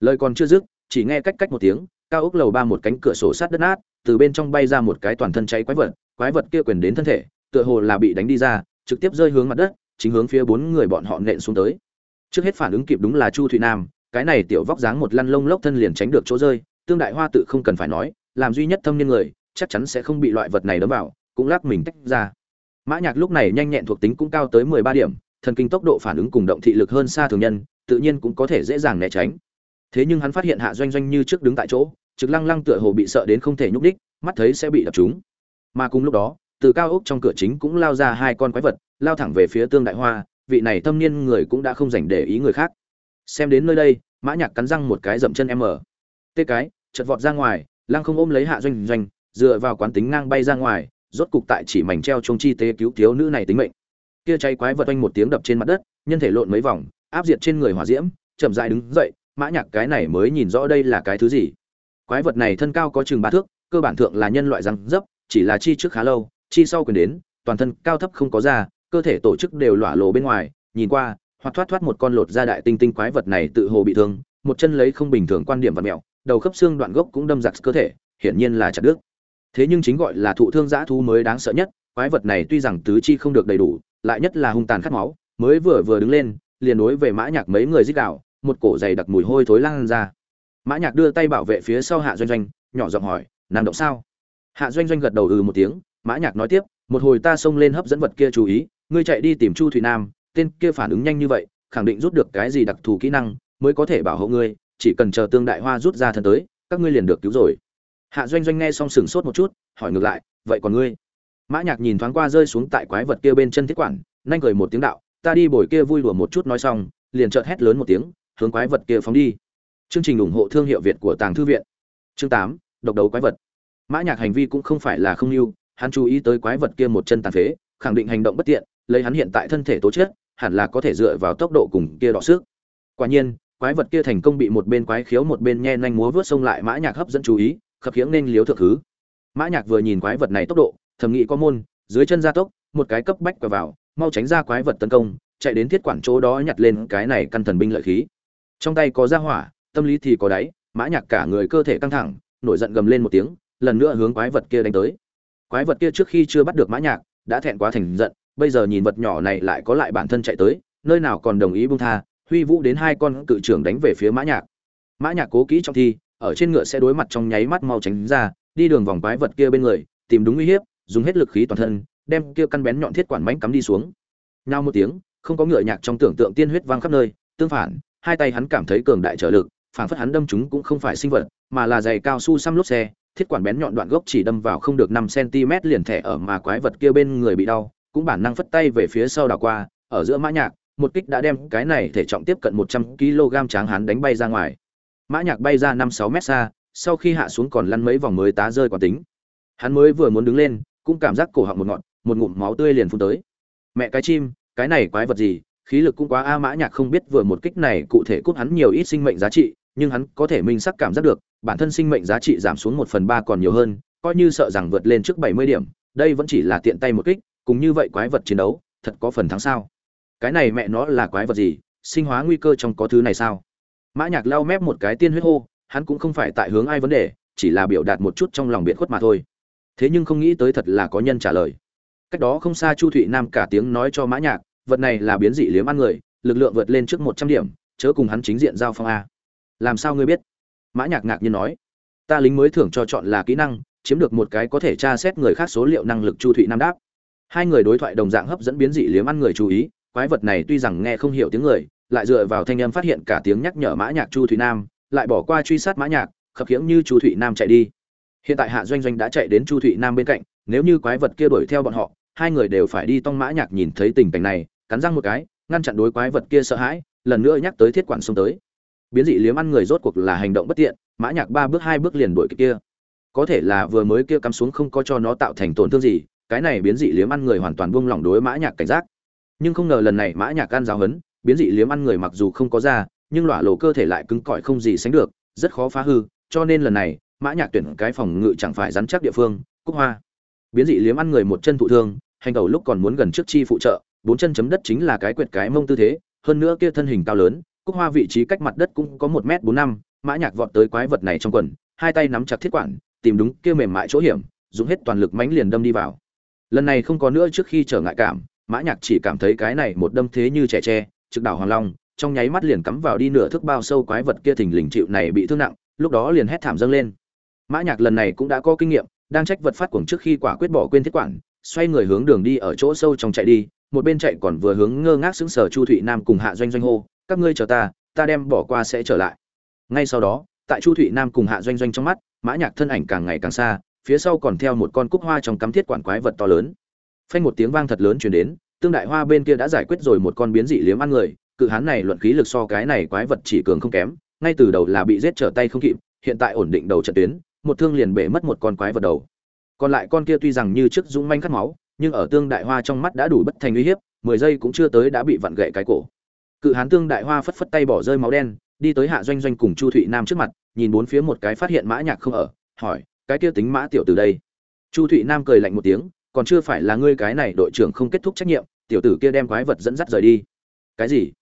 Lời còn chưa dứt, chỉ nghe cách cách một tiếng, cao ốc lầu ba một cánh cửa sổ sát đất nát, từ bên trong bay ra một cái toàn thân cháy quái vật quái vật kia quyền đến thân thể, tựa hồ là bị đánh đi ra, trực tiếp rơi hướng mặt đất, chính hướng phía bốn người bọn họ nện xuống tới. Trước hết phản ứng kịp đúng là chu thụy nam, cái này tiểu vóc dáng một lăn lông lốc thân liền tránh được chỗ rơi tương đại hoa tự không cần phải nói, làm duy nhất thâm niên người, chắc chắn sẽ không bị loại vật này đấm vào, cũng lắc mình tách ra. Mã nhạc lúc này nhanh nhẹn thuộc tính cũng cao tới mười ba điểm, thần kinh tốc độ phản ứng cùng động thị lực hơn xa thường nhân, tự nhiên cũng có thể dễ dàng né tránh. Thế nhưng hắn phát hiện hạ doanh doanh như trước đứng tại chỗ, trực lăng lăng tựa hồ bị sợ đến không thể nhúc đích mắt thấy sẽ bị đập trúng. Mà cùng lúc đó, từ cao ốc trong cửa chính cũng lao ra hai con quái vật, lao thẳng về phía tương đại hoa, vị này thâm niên người cũng đã không dành để ý người khác. Xem đến nơi đây, mã nhạc cắn răng một cái dậm chân em mở tê cái chợt vọt ra ngoài, lăng không ôm lấy hạ doanh doanh, dựa vào quán tính ngang bay ra ngoài, rốt cục tại chỉ mảnh treo trông chi tế cứu thiếu nữ này tính mệnh. Kia cháy quái vật oanh một tiếng đập trên mặt đất, nhân thể lộn mấy vòng, áp diệt trên người hỏa diễm, chậm rãi đứng dậy, mã nhạc cái này mới nhìn rõ đây là cái thứ gì. Quái vật này thân cao có chừng ba thước, cơ bản thượng là nhân loại răng dấp, chỉ là chi trước khá lâu, chi sau quyền đến, toàn thân cao thấp không có da, cơ thể tổ chức đều lỏa lộ bên ngoài, nhìn qua, hoặc thoát thoát một con lột da đại tinh tinh quái vật này tự hồ bị thương, một chân lấy không bình thường quan điểm và mèo đầu khớp xương đoạn gốc cũng đâm giặc cơ thể, hiển nhiên là chặt đứt. Thế nhưng chính gọi là thụ thương dã thú mới đáng sợ nhất, quái vật này tuy rằng tứ chi không được đầy đủ, lại nhất là hung tàn khát máu, mới vừa vừa đứng lên, liền đối về mã nhạc mấy người giết đạo, một cổ dày đặc mùi hôi thối lan ra. Mã nhạc đưa tay bảo vệ phía sau hạ doanh doanh, nhỏ giọng hỏi nam động sao? Hạ doanh doanh gật đầu ừ một tiếng, mã nhạc nói tiếp, một hồi ta xông lên hấp dẫn vật kia chú ý, ngươi chạy đi tìm chu thủy nam, tên kia phản ứng nhanh như vậy, khẳng định rút được cái gì đặc thù kỹ năng, mới có thể bảo hộ ngươi chỉ cần chờ tương đại hoa rút ra thân tới, các ngươi liền được cứu rồi. Hạ doanh doanh nghe xong sừng sốt một chút, hỏi ngược lại, vậy còn ngươi? Mã nhạc nhìn thoáng qua rơi xuống tại quái vật kia bên chân thiết quản, nhanh cười một tiếng đạo, ta đi bồi kia vui đùa một chút nói xong, liền chợt hét lớn một tiếng, hướng quái vật kia phóng đi. Chương trình ủng hộ thương hiệu việt của tàng thư viện. Chương tám, độc đấu quái vật. Mã nhạc hành vi cũng không phải là không lưu, hắn chú ý tới quái vật kia một chân tàn phế, khẳng định hành động bất tiện, lấy hắn hiện tại thân thể tố chất, hẳn là có thể dựa vào tốc độ cùng kia đọ sức. Quả nhiên quái vật kia thành công bị một bên quái khiếu một bên nhe nhanh múa vớt xông lại mã nhạc hấp dẫn chú ý, khập khiễng nên liếu thượng thứ. Mã nhạc vừa nhìn quái vật này tốc độ, thầm nghĩ có môn, dưới chân gia tốc, một cái cấp bách quẹo vào, mau tránh ra quái vật tấn công, chạy đến thiết quản chỗ đó nhặt lên cái này căn thần binh lợi khí. Trong tay có ra hỏa, tâm lý thì có đáy, mã nhạc cả người cơ thể căng thẳng, nổi giận gầm lên một tiếng, lần nữa hướng quái vật kia đánh tới. Quái vật kia trước khi chưa bắt được mã nhạc, đã thẹn quá thành giận, bây giờ nhìn vật nhỏ này lại có lại bản thân chạy tới, nơi nào còn đồng ý buông tha huy vũ đến hai con cự trưởng đánh về phía mã nhạc. Mã nhạc cố kỹ trong thi, ở trên ngựa sẽ đối mặt trong nháy mắt mau tránh ra, đi đường vòng quái vật kia bên người, tìm đúng uy hiếp, dùng hết lực khí toàn thân, đem kia căn bén nhọn thiết quản mãnh cắm đi xuống. Nhao một tiếng, không có ngựa nhạc trong tưởng tượng tiên huyết vang khắp nơi, tương phản, hai tay hắn cảm thấy cường đại trở lực, phản phất hắn đâm chúng cũng không phải sinh vật, mà là giày cao su xăm lốp xe, thiết quản bén nhọn đoạn gốc chỉ đâm vào không được năm cm liền thẻ ở mà quái vật kia bên người bị đau, cũng bản năng phất tay về phía sau đảo qua, ở giữa mã nhạc một kích đã đem cái này thể trọng tiếp cận một trăm kg tráng hắn đánh bay ra ngoài. Mã nhạc bay ra năm sáu mét xa, sau khi hạ xuống còn lăn mấy vòng mới tá rơi quả tính. Hắn mới vừa muốn đứng lên, cũng cảm giác cổ họng một ngọn, một ngụm máu tươi liền phun tới. Mẹ cái chim, cái này quái vật gì? Khí lực cũng quá a, mã nhạc không biết vừa một kích này cụ thể cút hắn nhiều ít sinh mệnh giá trị, nhưng hắn có thể minh sắc cảm giác được, bản thân sinh mệnh giá trị giảm xuống một phần ba còn nhiều hơn, coi như sợ rằng vượt lên trước bảy mươi điểm, đây vẫn chỉ là tiện tay một kích, cùng như vậy quái vật chiến đấu, thật có phần thắng sao? Cái này mẹ nó là quái vật gì, sinh hóa nguy cơ trong có thứ này sao? Mã nhạc lau mép một cái tiên huyết hô, hắn cũng không phải tại hướng ai vấn đề, chỉ là biểu đạt một chút trong lòng biện khuất mà thôi. Thế nhưng không nghĩ tới thật là có nhân trả lời. Cách đó không xa chu thụy nam cả tiếng nói cho mã nhạc, vật này là biến dị liếm ăn người, lực lượng vượt lên trước một trăm điểm, chớ cùng hắn chính diện giao phong a. Làm sao ngươi biết? Mã nhạc ngạc nhiên nói. Ta lính mới thưởng cho chọn là kỹ năng, chiếm được một cái có thể tra xét người khác số liệu năng lực chu thụy nam đáp. Hai người đối thoại đồng dạng hấp dẫn biến dị liếm ăn người chú ý quái vật này tuy rằng nghe không hiểu tiếng người, lại dựa vào thanh âm phát hiện cả tiếng nhắc nhở mã nhạc chu thụy nam, lại bỏ qua truy sát mã nhạc, khập khiễng như chu thụy nam chạy đi. Hiện tại hạ doanh doanh đã chạy đến chu thụy nam bên cạnh, nếu như quái vật kia đuổi theo bọn họ, hai người đều phải đi tông mã nhạc nhìn thấy tình cảnh này, cắn răng một cái, ngăn chặn đối quái vật kia sợ hãi, lần nữa nhắc tới thiết quản xông tới. Biến dị liếm ăn người rốt cuộc là hành động bất tiện, mã nhạc ba bước hai bước liền đuổi kia. Có thể là vừa mới kia cắm xuống không có cho nó tạo thành tổn thương gì, cái này biến dị liếm ăn người hoàn toàn buông lỏng đối mã nhạc cảnh giác nhưng không ngờ lần này mã nhạc can giáo hấn, biến dị liếm ăn người mặc dù không có da, nhưng lỏa lỗ cơ thể lại cứng cỏi không gì sánh được, rất khó phá hư, cho nên lần này, mã nhạc tuyển cái phòng ngự chẳng phải rắn chắc địa phương, cúc hoa. Biến dị liếm ăn người một chân thụ thương, hành đầu lúc còn muốn gần trước chi phụ trợ, bốn chân chấm đất chính là cái quyệt cái mông tư thế, hơn nữa kia thân hình cao lớn, cúc hoa vị trí cách mặt đất cũng có một m bốn năm, mã nhạc vọt tới quái vật này trong quần, hai tay nắm chặt thiết quản, tìm đúng kia mềm mại chỗ hiểm, dùng hết toàn lực mãnh liền đâm đi vào. Lần này không có nữa trước khi trở ngại cảm mã nhạc chỉ cảm thấy cái này một đâm thế như trẻ tre, trực đảo hoàng long, trong nháy mắt liền cắm vào đi nửa thước bao sâu quái vật kia thình lình chịu này bị thương nặng, lúc đó liền hét thảm dâng lên. Mã nhạc lần này cũng đã có kinh nghiệm, đang trách vật phát cuồng trước khi quả quyết bỏ quên thiết quản, xoay người hướng đường đi ở chỗ sâu trong chạy đi, một bên chạy còn vừa hướng ngơ ngác sững sờ chu thụy nam cùng hạ doanh doanh hô, các ngươi chờ ta ta đem bỏ qua sẽ trở lại. Ngay sau đó, tại chu thụy nam cùng hạ doanh doanh trong mắt, mã nhạc thân ảnh càng ngày càng xa, phía sau còn theo một con cúc hoa trong cắm thiết quản quái vật to lớn phanh một tiếng vang thật lớn truyền đến, tương đại hoa bên kia đã giải quyết rồi một con biến dị liếm ăn người, cự hán này luận khí lực so cái này quái vật chỉ cường không kém, ngay từ đầu là bị giết trở tay không kịp, hiện tại ổn định đầu trận tuyến, một thương liền bể mất một con quái vật đầu. Còn lại con kia tuy rằng như trước dũng manh cắt máu, nhưng ở tương đại hoa trong mắt đã đủ bất thành uy hiếp, mười giây cũng chưa tới đã bị vặn gậy cái cổ. Cự hán tương đại hoa phất phất tay bỏ rơi máu đen, đi tới hạ doanh doanh cùng chu thụy nam trước mặt, nhìn bốn phía một cái phát hiện mã nhạc không ở, hỏi, cái kia tính mã tiểu từ đây? Chu thụy nam cười lạnh một tiếng còn chưa phải là ngươi cái này đội trưởng không kết thúc trách nhiệm, tiểu tử kia đem quái vật dẫn dắt rời đi. Cái gì?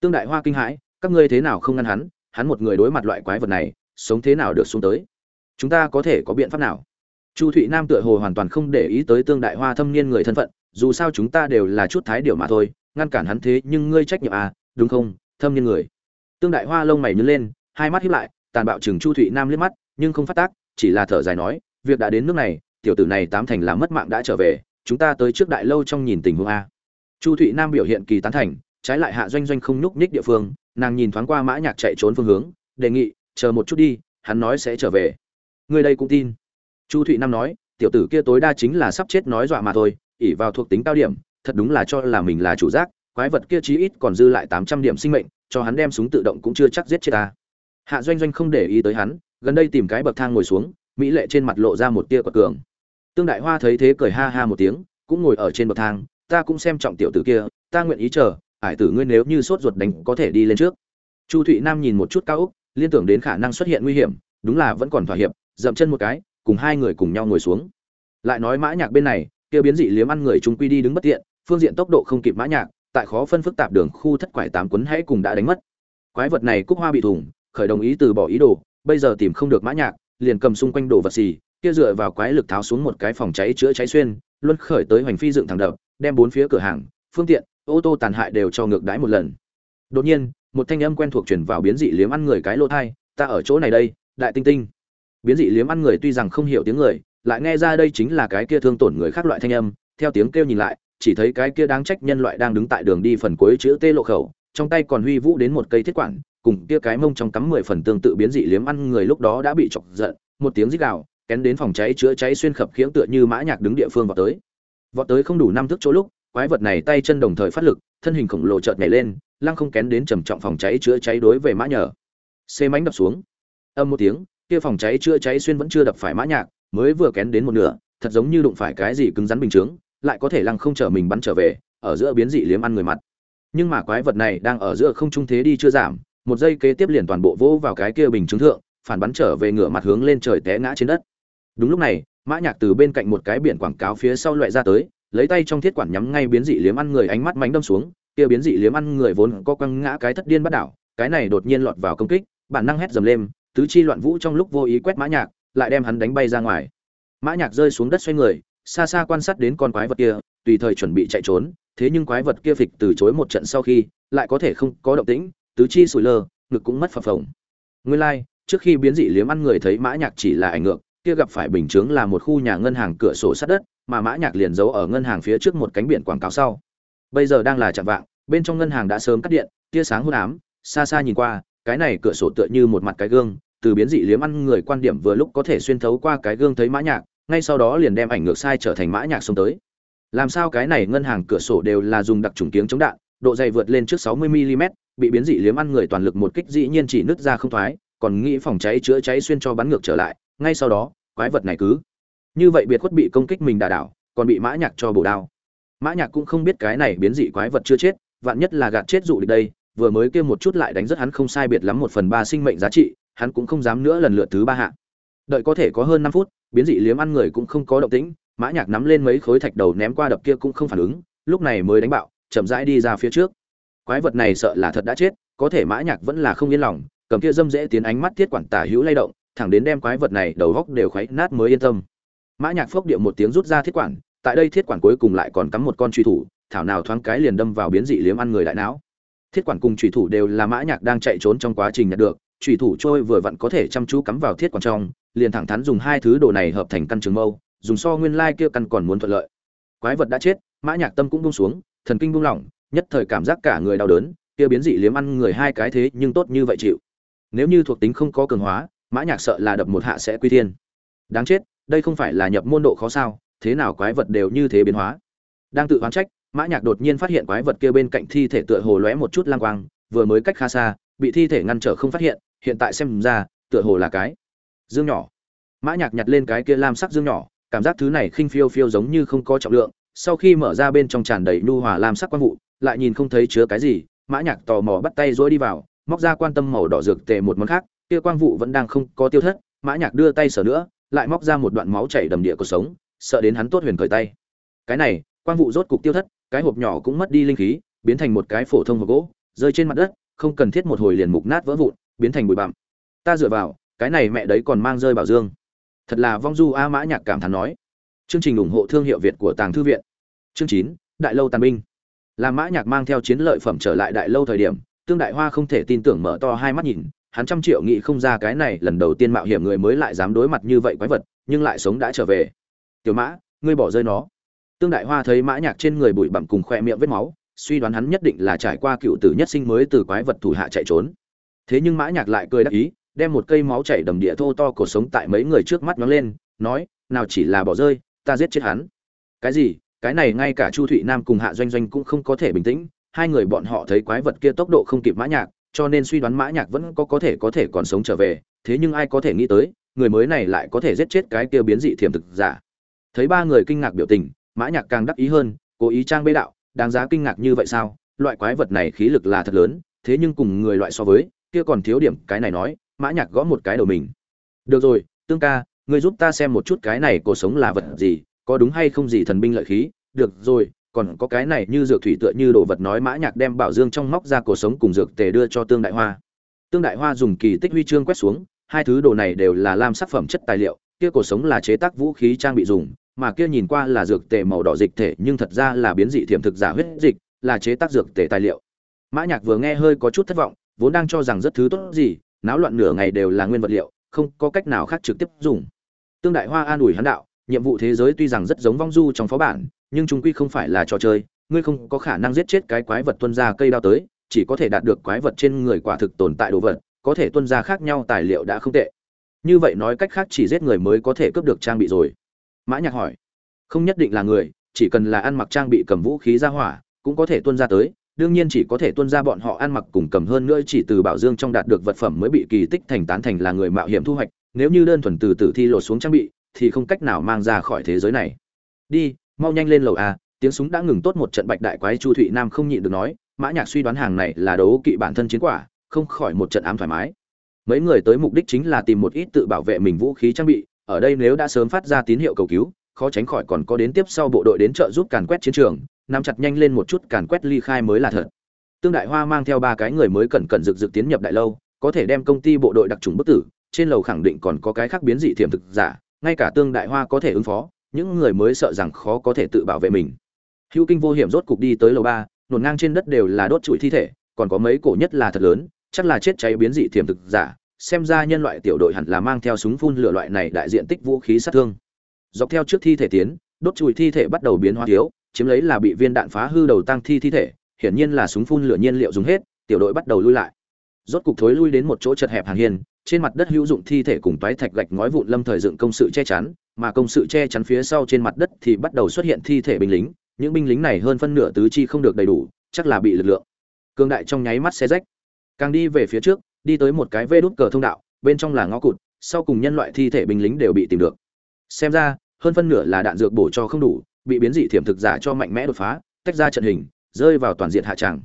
Tương đại hoa kinh hãi, các ngươi thế nào không ngăn hắn hắn một người đối mặt loại quái vật này, sống thế nào được xuống tới? Chúng ta có thể có biện pháp nào? Chu thụy nam tựa hồ hoàn toàn không để ý tới tương đại hoa thâm niên người thân phận, dù sao chúng ta đều là chút thái điều mà thôi, ngăn cản hắn thế nhưng ngươi trách nhiệm à đúng không, thâm niên người? Tương đại hoa lông mày nhớ lên, hai mắt hiếp lại, tàn bạo chừng chu thụy nam liếc mắt, nhưng không phát tác, chỉ là thở dài nói, việc đã đến nước này tiểu tử này tám thành là mất mạng đã trở về, chúng ta tới trước đại lâu trong nhìn tình huống a. Chu thụy nam biểu hiện kỳ tán thành, trái lại hạ doanh doanh không nhúc nhích địa phương, nàng nhìn thoáng qua mã nhạc chạy trốn phương hướng, đề nghị, chờ một chút đi, hắn nói sẽ trở về. Người đây cũng tin? Chu thụy nam nói, tiểu tử kia tối đa chính là sắp chết nói dọa mà thôi ỉ vào thuộc tính cao điểm, thật đúng là cho là mình là chủ giác, quái vật kia chí ít còn dư lại tám trăm điểm sinh mệnh, cho hắn đem súng tự động cũng chưa chắc giết chết ta. Hạ doanh doanh không để ý tới hắn, gần đây tìm cái bậc thang ngồi xuống, mỹ lệ trên mặt lộ ra một tia quật cường tương đại hoa thấy thế cười ha ha một tiếng, cũng ngồi ở trên bậc thang, ta cũng xem trọng tiểu tử kia, ta nguyện ý chờ ải tử ngươi nếu như sốt ruột đánh có thể đi lên trước. Chu thụy nam nhìn một chút cao úc liên tưởng đến khả năng xuất hiện nguy hiểm, đúng là vẫn còn thỏa hiệp, dậm chân một cái, cùng hai người cùng nhau ngồi xuống. Lại nói mã nhạc bên này, kia biến dị liếm ăn người chúng quy đi đứng bất tiện, phương diện tốc độ không kịp mã nhạc, tại khó phân phức tạp đường khu thất quải tám quấn hãy cùng đã đánh mất. Quái vật này cúc hoa bị thủng, khởi đồng ý từ bỏ ý đồ, bây giờ tìm không được mã nhạc, liền cầm xung quanh đồ vật xì kia dựa vào quái lực tháo xuống một cái phòng cháy chữa cháy xuyên luân khởi tới hoành phi dựng thẳng đập đem bốn phía cửa hàng phương tiện ô tô tàn hại đều cho ngược đãi một lần. Đột nhiên một thanh âm quen thuộc truyền vào biến dị liếm ăn người cái lô thai ta ở chỗ này đây đại tinh tinh. Biến dị liếm ăn người tuy rằng không hiểu tiếng người lại nghe ra đây chính là cái kia thương tổn người khác loại thanh âm theo tiếng kêu nhìn lại chỉ thấy cái kia đáng trách nhân loại đang đứng tại đường đi phần cuối chữ T lộ khẩu, trong tay còn huy vũ đến một cây thiết quản, cùng kia cái mông trong cắm mười phần tương tự biến dị liếm ăn người lúc đó đã bị chọc giận, một tiếng rít gào, kén đến phòng cháy chữa cháy xuyên khập khiễng tựa như mã nhạc đứng địa phương vọt tới. Vọt tới không đủ năm thước chỗ lúc, quái vật này tay chân đồng thời phát lực, thân hình khổng lồ chợt nhảy lên, lăng không kén đến trầm trọng phòng cháy chữa cháy đối về mã nhở. Xê mánh đập xuống. Âm một tiếng, kia phòng cháy chữa cháy xuyên vẫn chưa đập phải mã nhạc, mới vừa kén đến một nửa, thật giống như đụng phải cái gì cứng rắn bình chứng, lại có thể lăng không trở mình bắn trở về ở giữa biến dị liếm ăn người mặt nhưng mà quái vật này đang ở giữa không trung thế đi chưa giảm một giây kế tiếp liền toàn bộ vỗ vào cái kia bình chứng thượng phản bắn trở về ngửa mặt hướng lên trời té ngã trên đất đúng lúc này mã nhạc từ bên cạnh một cái biển quảng cáo phía sau loại ra tới lấy tay trong thiết quản nhắm ngay biến dị liếm ăn người ánh mắt mánh đâm xuống kia biến dị liếm ăn người vốn có quăng ngã cái thất điên bắt đảo cái này đột nhiên lọt vào công kích bản năng hét dầm lên tứ chi loạn vũ trong lúc vô ý quét mã nhạc lại đem hắn đánh bay ra ngoài. Mã nhạc rơi xuống đất xoay người xa xa quan sát đến con quái vật kia tùy thời chuẩn bị chạy trốn thế nhưng quái vật kia phịch từ chối một trận sau khi lại có thể không có động tĩnh tứ chi sủi lơ ngực cũng mất phập phồng. Nguyên lai like, trước khi biến dị liếm ăn người thấy mã nhạc chỉ là ảnh ngược kia gặp phải bình chướng là một khu nhà ngân hàng cửa sổ sát đất, mà mã nhạc liền giấu ở ngân hàng phía trước một cánh biển quảng cáo sau. Bây giờ đang là chạm vạng, bên trong ngân hàng đã sớm cắt điện, tia sáng hôn ám, xa xa nhìn qua, cái này cửa sổ tựa như một mặt cái gương, từ biến dị liếm ăn người quan điểm vừa lúc có thể xuyên thấu qua cái gương thấy mã nhạc, ngay sau đó liền đem ảnh ngược sai trở thành mã nhạc xông tới. Làm sao cái này ngân hàng cửa sổ đều là dùng đặc trùng kiếng chống đạn, độ dày vượt lên trước 60 mm bị biến dị liếm ăn người toàn lực một kích dĩ nhiên chỉ nứt ra không thoái, còn nghĩ phòng cháy chữa cháy xuyên cho bắn ngược trở lại ngay sau đó, quái vật này cứ như vậy biệt khuất bị công kích mình đả đảo, còn bị mã nhạc cho bổ đao. Mã nhạc cũng không biết cái này biến dị quái vật chưa chết, vạn nhất là gạt chết dụ địch đây, vừa mới kia một chút lại đánh rất hắn không sai biệt lắm một phần ba sinh mệnh giá trị, hắn cũng không dám nữa lần lượt thứ ba hạ. Đợi có thể có hơn năm phút, biến dị liếm ăn người cũng không có động tĩnh, mã nhạc nắm lên mấy khối thạch đầu ném qua đập kia cũng không phản ứng, lúc này mới đánh bạo, chậm rãi đi ra phía trước. Quái vật này sợ là thật đã chết, có thể mã nhạc vẫn là không yên lòng, cầm kia dâm dễ tiến ánh mắt thiết quản tả hữu lay động thẳng đến đem quái vật này đầu góc đều khuấy nát mới yên tâm. Mã nhạc phốc điệu một tiếng rút ra thiết quản, tại đây thiết quản cuối cùng lại còn cắm một con truy thủ, thảo nào thoáng cái liền đâm vào biến dị liếm ăn người đại não. Thiết quản cùng truy thủ đều là mã nhạc đang chạy trốn trong quá trình nhặt được truy thủ trôi vừa vặn có thể chăm chú cắm vào thiết quản trong, liền thẳng thắn dùng hai thứ đồ này hợp thành căn trường mâu, dùng so nguyên lai kia căn còn muốn thuận lợi. Quái vật đã chết, mã nhạc tâm cũng buông xuống, thần kinh buông lỏng, nhất thời cảm giác cả người đau đớn, kia biến dị liếm ăn người hai cái thế nhưng tốt như vậy chịu. Nếu như thuộc tính không có cường hóa mã nhạc sợ là đập một hạ sẽ quy thiên. Đáng chết, đây không phải là nhập môn độ khó sao, thế nào quái vật đều như thế biến hóa. Đang tự oán trách, mã nhạc đột nhiên phát hiện quái vật kia bên cạnh thi thể tựa hồ lóe một chút lang quang, vừa mới cách khá xa, bị thi thể ngăn trở không phát hiện hiện tại xem ra, tựa hồ là cái dương nhỏ. Mã nhạc nhặt lên cái kia lam sắc dương nhỏ, cảm giác thứ này khinh phiêu phiêu giống như không có trọng lượng, sau khi mở ra bên trong tràn đầy nhu hòa lam sắc quang vụ, lại nhìn không thấy chứa cái gì, mã nhạc tò mò bắt tay duỗi đi vào, móc ra quan tâm màu đỏ dược tề một món khác kia quang vụ vẫn đang không có tiêu thất, mã nhạc đưa tay sở nữa, lại móc ra một đoạn máu chảy đầm địa của sống, sợ đến hắn tốt huyền cởi tay. Cái này, quang vụ rốt cục tiêu thất, cái hộp nhỏ cũng mất đi linh khí, biến thành một cái phổ thông hộp gỗ, rơi trên mặt đất, không cần thiết một hồi liền mục nát vỡ vụn, biến thành bụi bặm. Ta dựa vào, cái này mẹ đấy còn mang rơi bảo dương. Thật là vong du a, mã nhạc cảm thán nói. Chương trình ủng hộ thương hiệu việt của tàng thư viện. Chương chín, đại lâu tàn binh. Là mã nhạc mang theo chiến lợi phẩm trở lại đại lâu thời điểm, tương đại hoa không thể tin tưởng mở to hai mắt nhìn hắn trăm triệu nghĩ không ra cái này lần đầu tiên mạo hiểm người mới lại dám đối mặt như vậy quái vật, nhưng lại sống đã trở về. Tiểu mã, ngươi bỏ rơi nó. Tương đại hoa thấy mã nhạc trên người bụi bặm cùng khoe miệng vết máu, suy đoán hắn nhất định là trải qua cựu tử nhất sinh mới từ quái vật thủ hạ chạy trốn. Thế nhưng mã nhạc lại cười đắc ý, đem một cây máu chảy đầm địa thô to cổ sống tại mấy người trước mắt nó lên, nói, nào chỉ là bỏ rơi, ta giết chết hắn. Cái gì? Cái này ngay cả chu thụy nam cùng hạ doanh doanh cũng không có thể bình tĩnh. Hai người bọn họ thấy quái vật kia tốc độ không kịp mã nhạc cho nên suy đoán mã nhạc vẫn có có thể có thể còn sống trở về, thế nhưng ai có thể nghĩ tới, người mới này lại có thể giết chết cái kia biến dị thiểm thực giả. Thấy ba người kinh ngạc biểu tình, mã nhạc càng đắc ý hơn, cố ý trang bế đạo, đáng giá kinh ngạc như vậy sao? Loại quái vật này khí lực là thật lớn, thế nhưng cùng người loại so với, kia còn thiếu điểm, cái này nói, mã nhạc gõ một cái đầu mình. Được rồi, tương ca, ngươi giúp ta xem một chút cái này cuộc sống là vật gì, có đúng hay không gì thần binh lợi khí? Được rồi còn có cái này như dược thủy tựa như đồ vật nói mã nhạc đem bảo dương trong móc ra cổ sống cùng dược tề đưa cho tương đại hoa. Tương đại hoa dùng kỳ tích huy chương quét xuống, hai thứ đồ này đều là lam sắc phẩm chất tài liệu, kia cổ sống là chế tác vũ khí trang bị dùng, mà kia nhìn qua là dược tề màu đỏ dịch thể, nhưng thật ra là biến dị thiểm thực giả huyết dịch, là chế tác dược tề tài liệu. Mã nhạc vừa nghe hơi có chút thất vọng, vốn đang cho rằng rất thứ tốt gì, náo loạn nửa ngày đều là nguyên vật liệu, không có cách nào khác trực tiếp dùng. Tương đại hoa an ủi hắn đạo, nhiệm vụ thế giới tuy rằng rất giống vong du trong phó bản nhưng chúng quy không phải là trò chơi, ngươi không có khả năng giết chết cái quái vật tuân ra cây đao tới, chỉ có thể đạt được quái vật trên người quả thực tồn tại đồ vật, có thể tuân ra khác nhau tài liệu đã không tệ. Như vậy nói cách khác chỉ giết người mới có thể cướp được trang bị rồi. Mã nhạc hỏi. Không nhất định là người, chỉ cần là ăn mặc trang bị cầm vũ khí ra hỏa, cũng có thể tuân ra tới, đương nhiên chỉ có thể tuân ra bọn họ ăn mặc cùng cầm hơn nữa chỉ từ bảo dương trong đạt được vật phẩm mới bị kỳ tích thành tán thành là người mạo hiểm thu hoạch, nếu như đơn thuần từ tử thi lột xuống trang bị, thì không cách nào mang ra khỏi thế giới này. Đi mau nhanh lên lầu a, tiếng súng đã ngừng tốt một trận bạch đại quái chu thụy nam không nhịn được nói, mã nhạc suy đoán hàng này là đấu kỵ bản thân chiến quả, không khỏi một trận ám thoải mái. Mấy người tới mục đích chính là tìm một ít tự bảo vệ mình vũ khí trang bị, ở đây nếu đã sớm phát ra tín hiệu cầu cứu, khó tránh khỏi còn có đến tiếp sau bộ đội đến trợ giúp càn quét chiến trường, nắm chặt nhanh lên một chút càn quét ly khai mới là thật. Tương đại hoa mang theo ba cái người mới cẩn cẩn rực rực tiến nhập đại lâu, có thể đem công ty bộ đội đặc trùng bức tử, trên lầu khẳng định còn có cái khác biến dị thiểm thực giả, ngay cả tương đại hoa có thể ứng phó những người mới sợ rằng khó có thể tự bảo vệ mình. Hữu kinh vô hiểm rốt cục đi tới lầu ba, nổn ngang trên đất đều là đốt trụi thi thể, còn có mấy cổ nhất là thật lớn, chắc là chết cháy biến dị tiềm thực giả, xem ra nhân loại tiểu đội hẳn là mang theo súng phun lửa loại này đại diện tích vũ khí sát thương. Dọc theo trước thi thể tiến, đốt trụi thi thể bắt đầu biến hóa thiếu, chiếm lấy là bị viên đạn phá hư đầu tăng thi thi thể, hiển nhiên là súng phun lửa nhiên liệu dùng hết, tiểu đội bắt đầu lui lại. Rốt cục thối lui đến một chỗ chật hẹp hàng hiên trên mặt đất hữu dụng thi thể cùng toái thạch gạch ngói vụn lâm thời dựng công sự che chắn, mà công sự che chắn phía sau trên mặt đất thì bắt đầu xuất hiện thi thể binh lính. Những binh lính này hơn phân nửa tứ chi không được đầy đủ, chắc là bị lực lượng cương đại trong nháy mắt xe rách. Càng đi về phía trước, đi tới một cái vê đút cờ thông đạo, bên trong là ngõ cụt, sau cùng nhân loại thi thể binh lính đều bị tìm được. Xem ra, hơn phân nửa là đạn dược bổ cho không đủ, bị biến dị thiểm thực giả cho mạnh mẽ đột phá, tách ra trận hình, rơi vào toàn diện hạ tràng.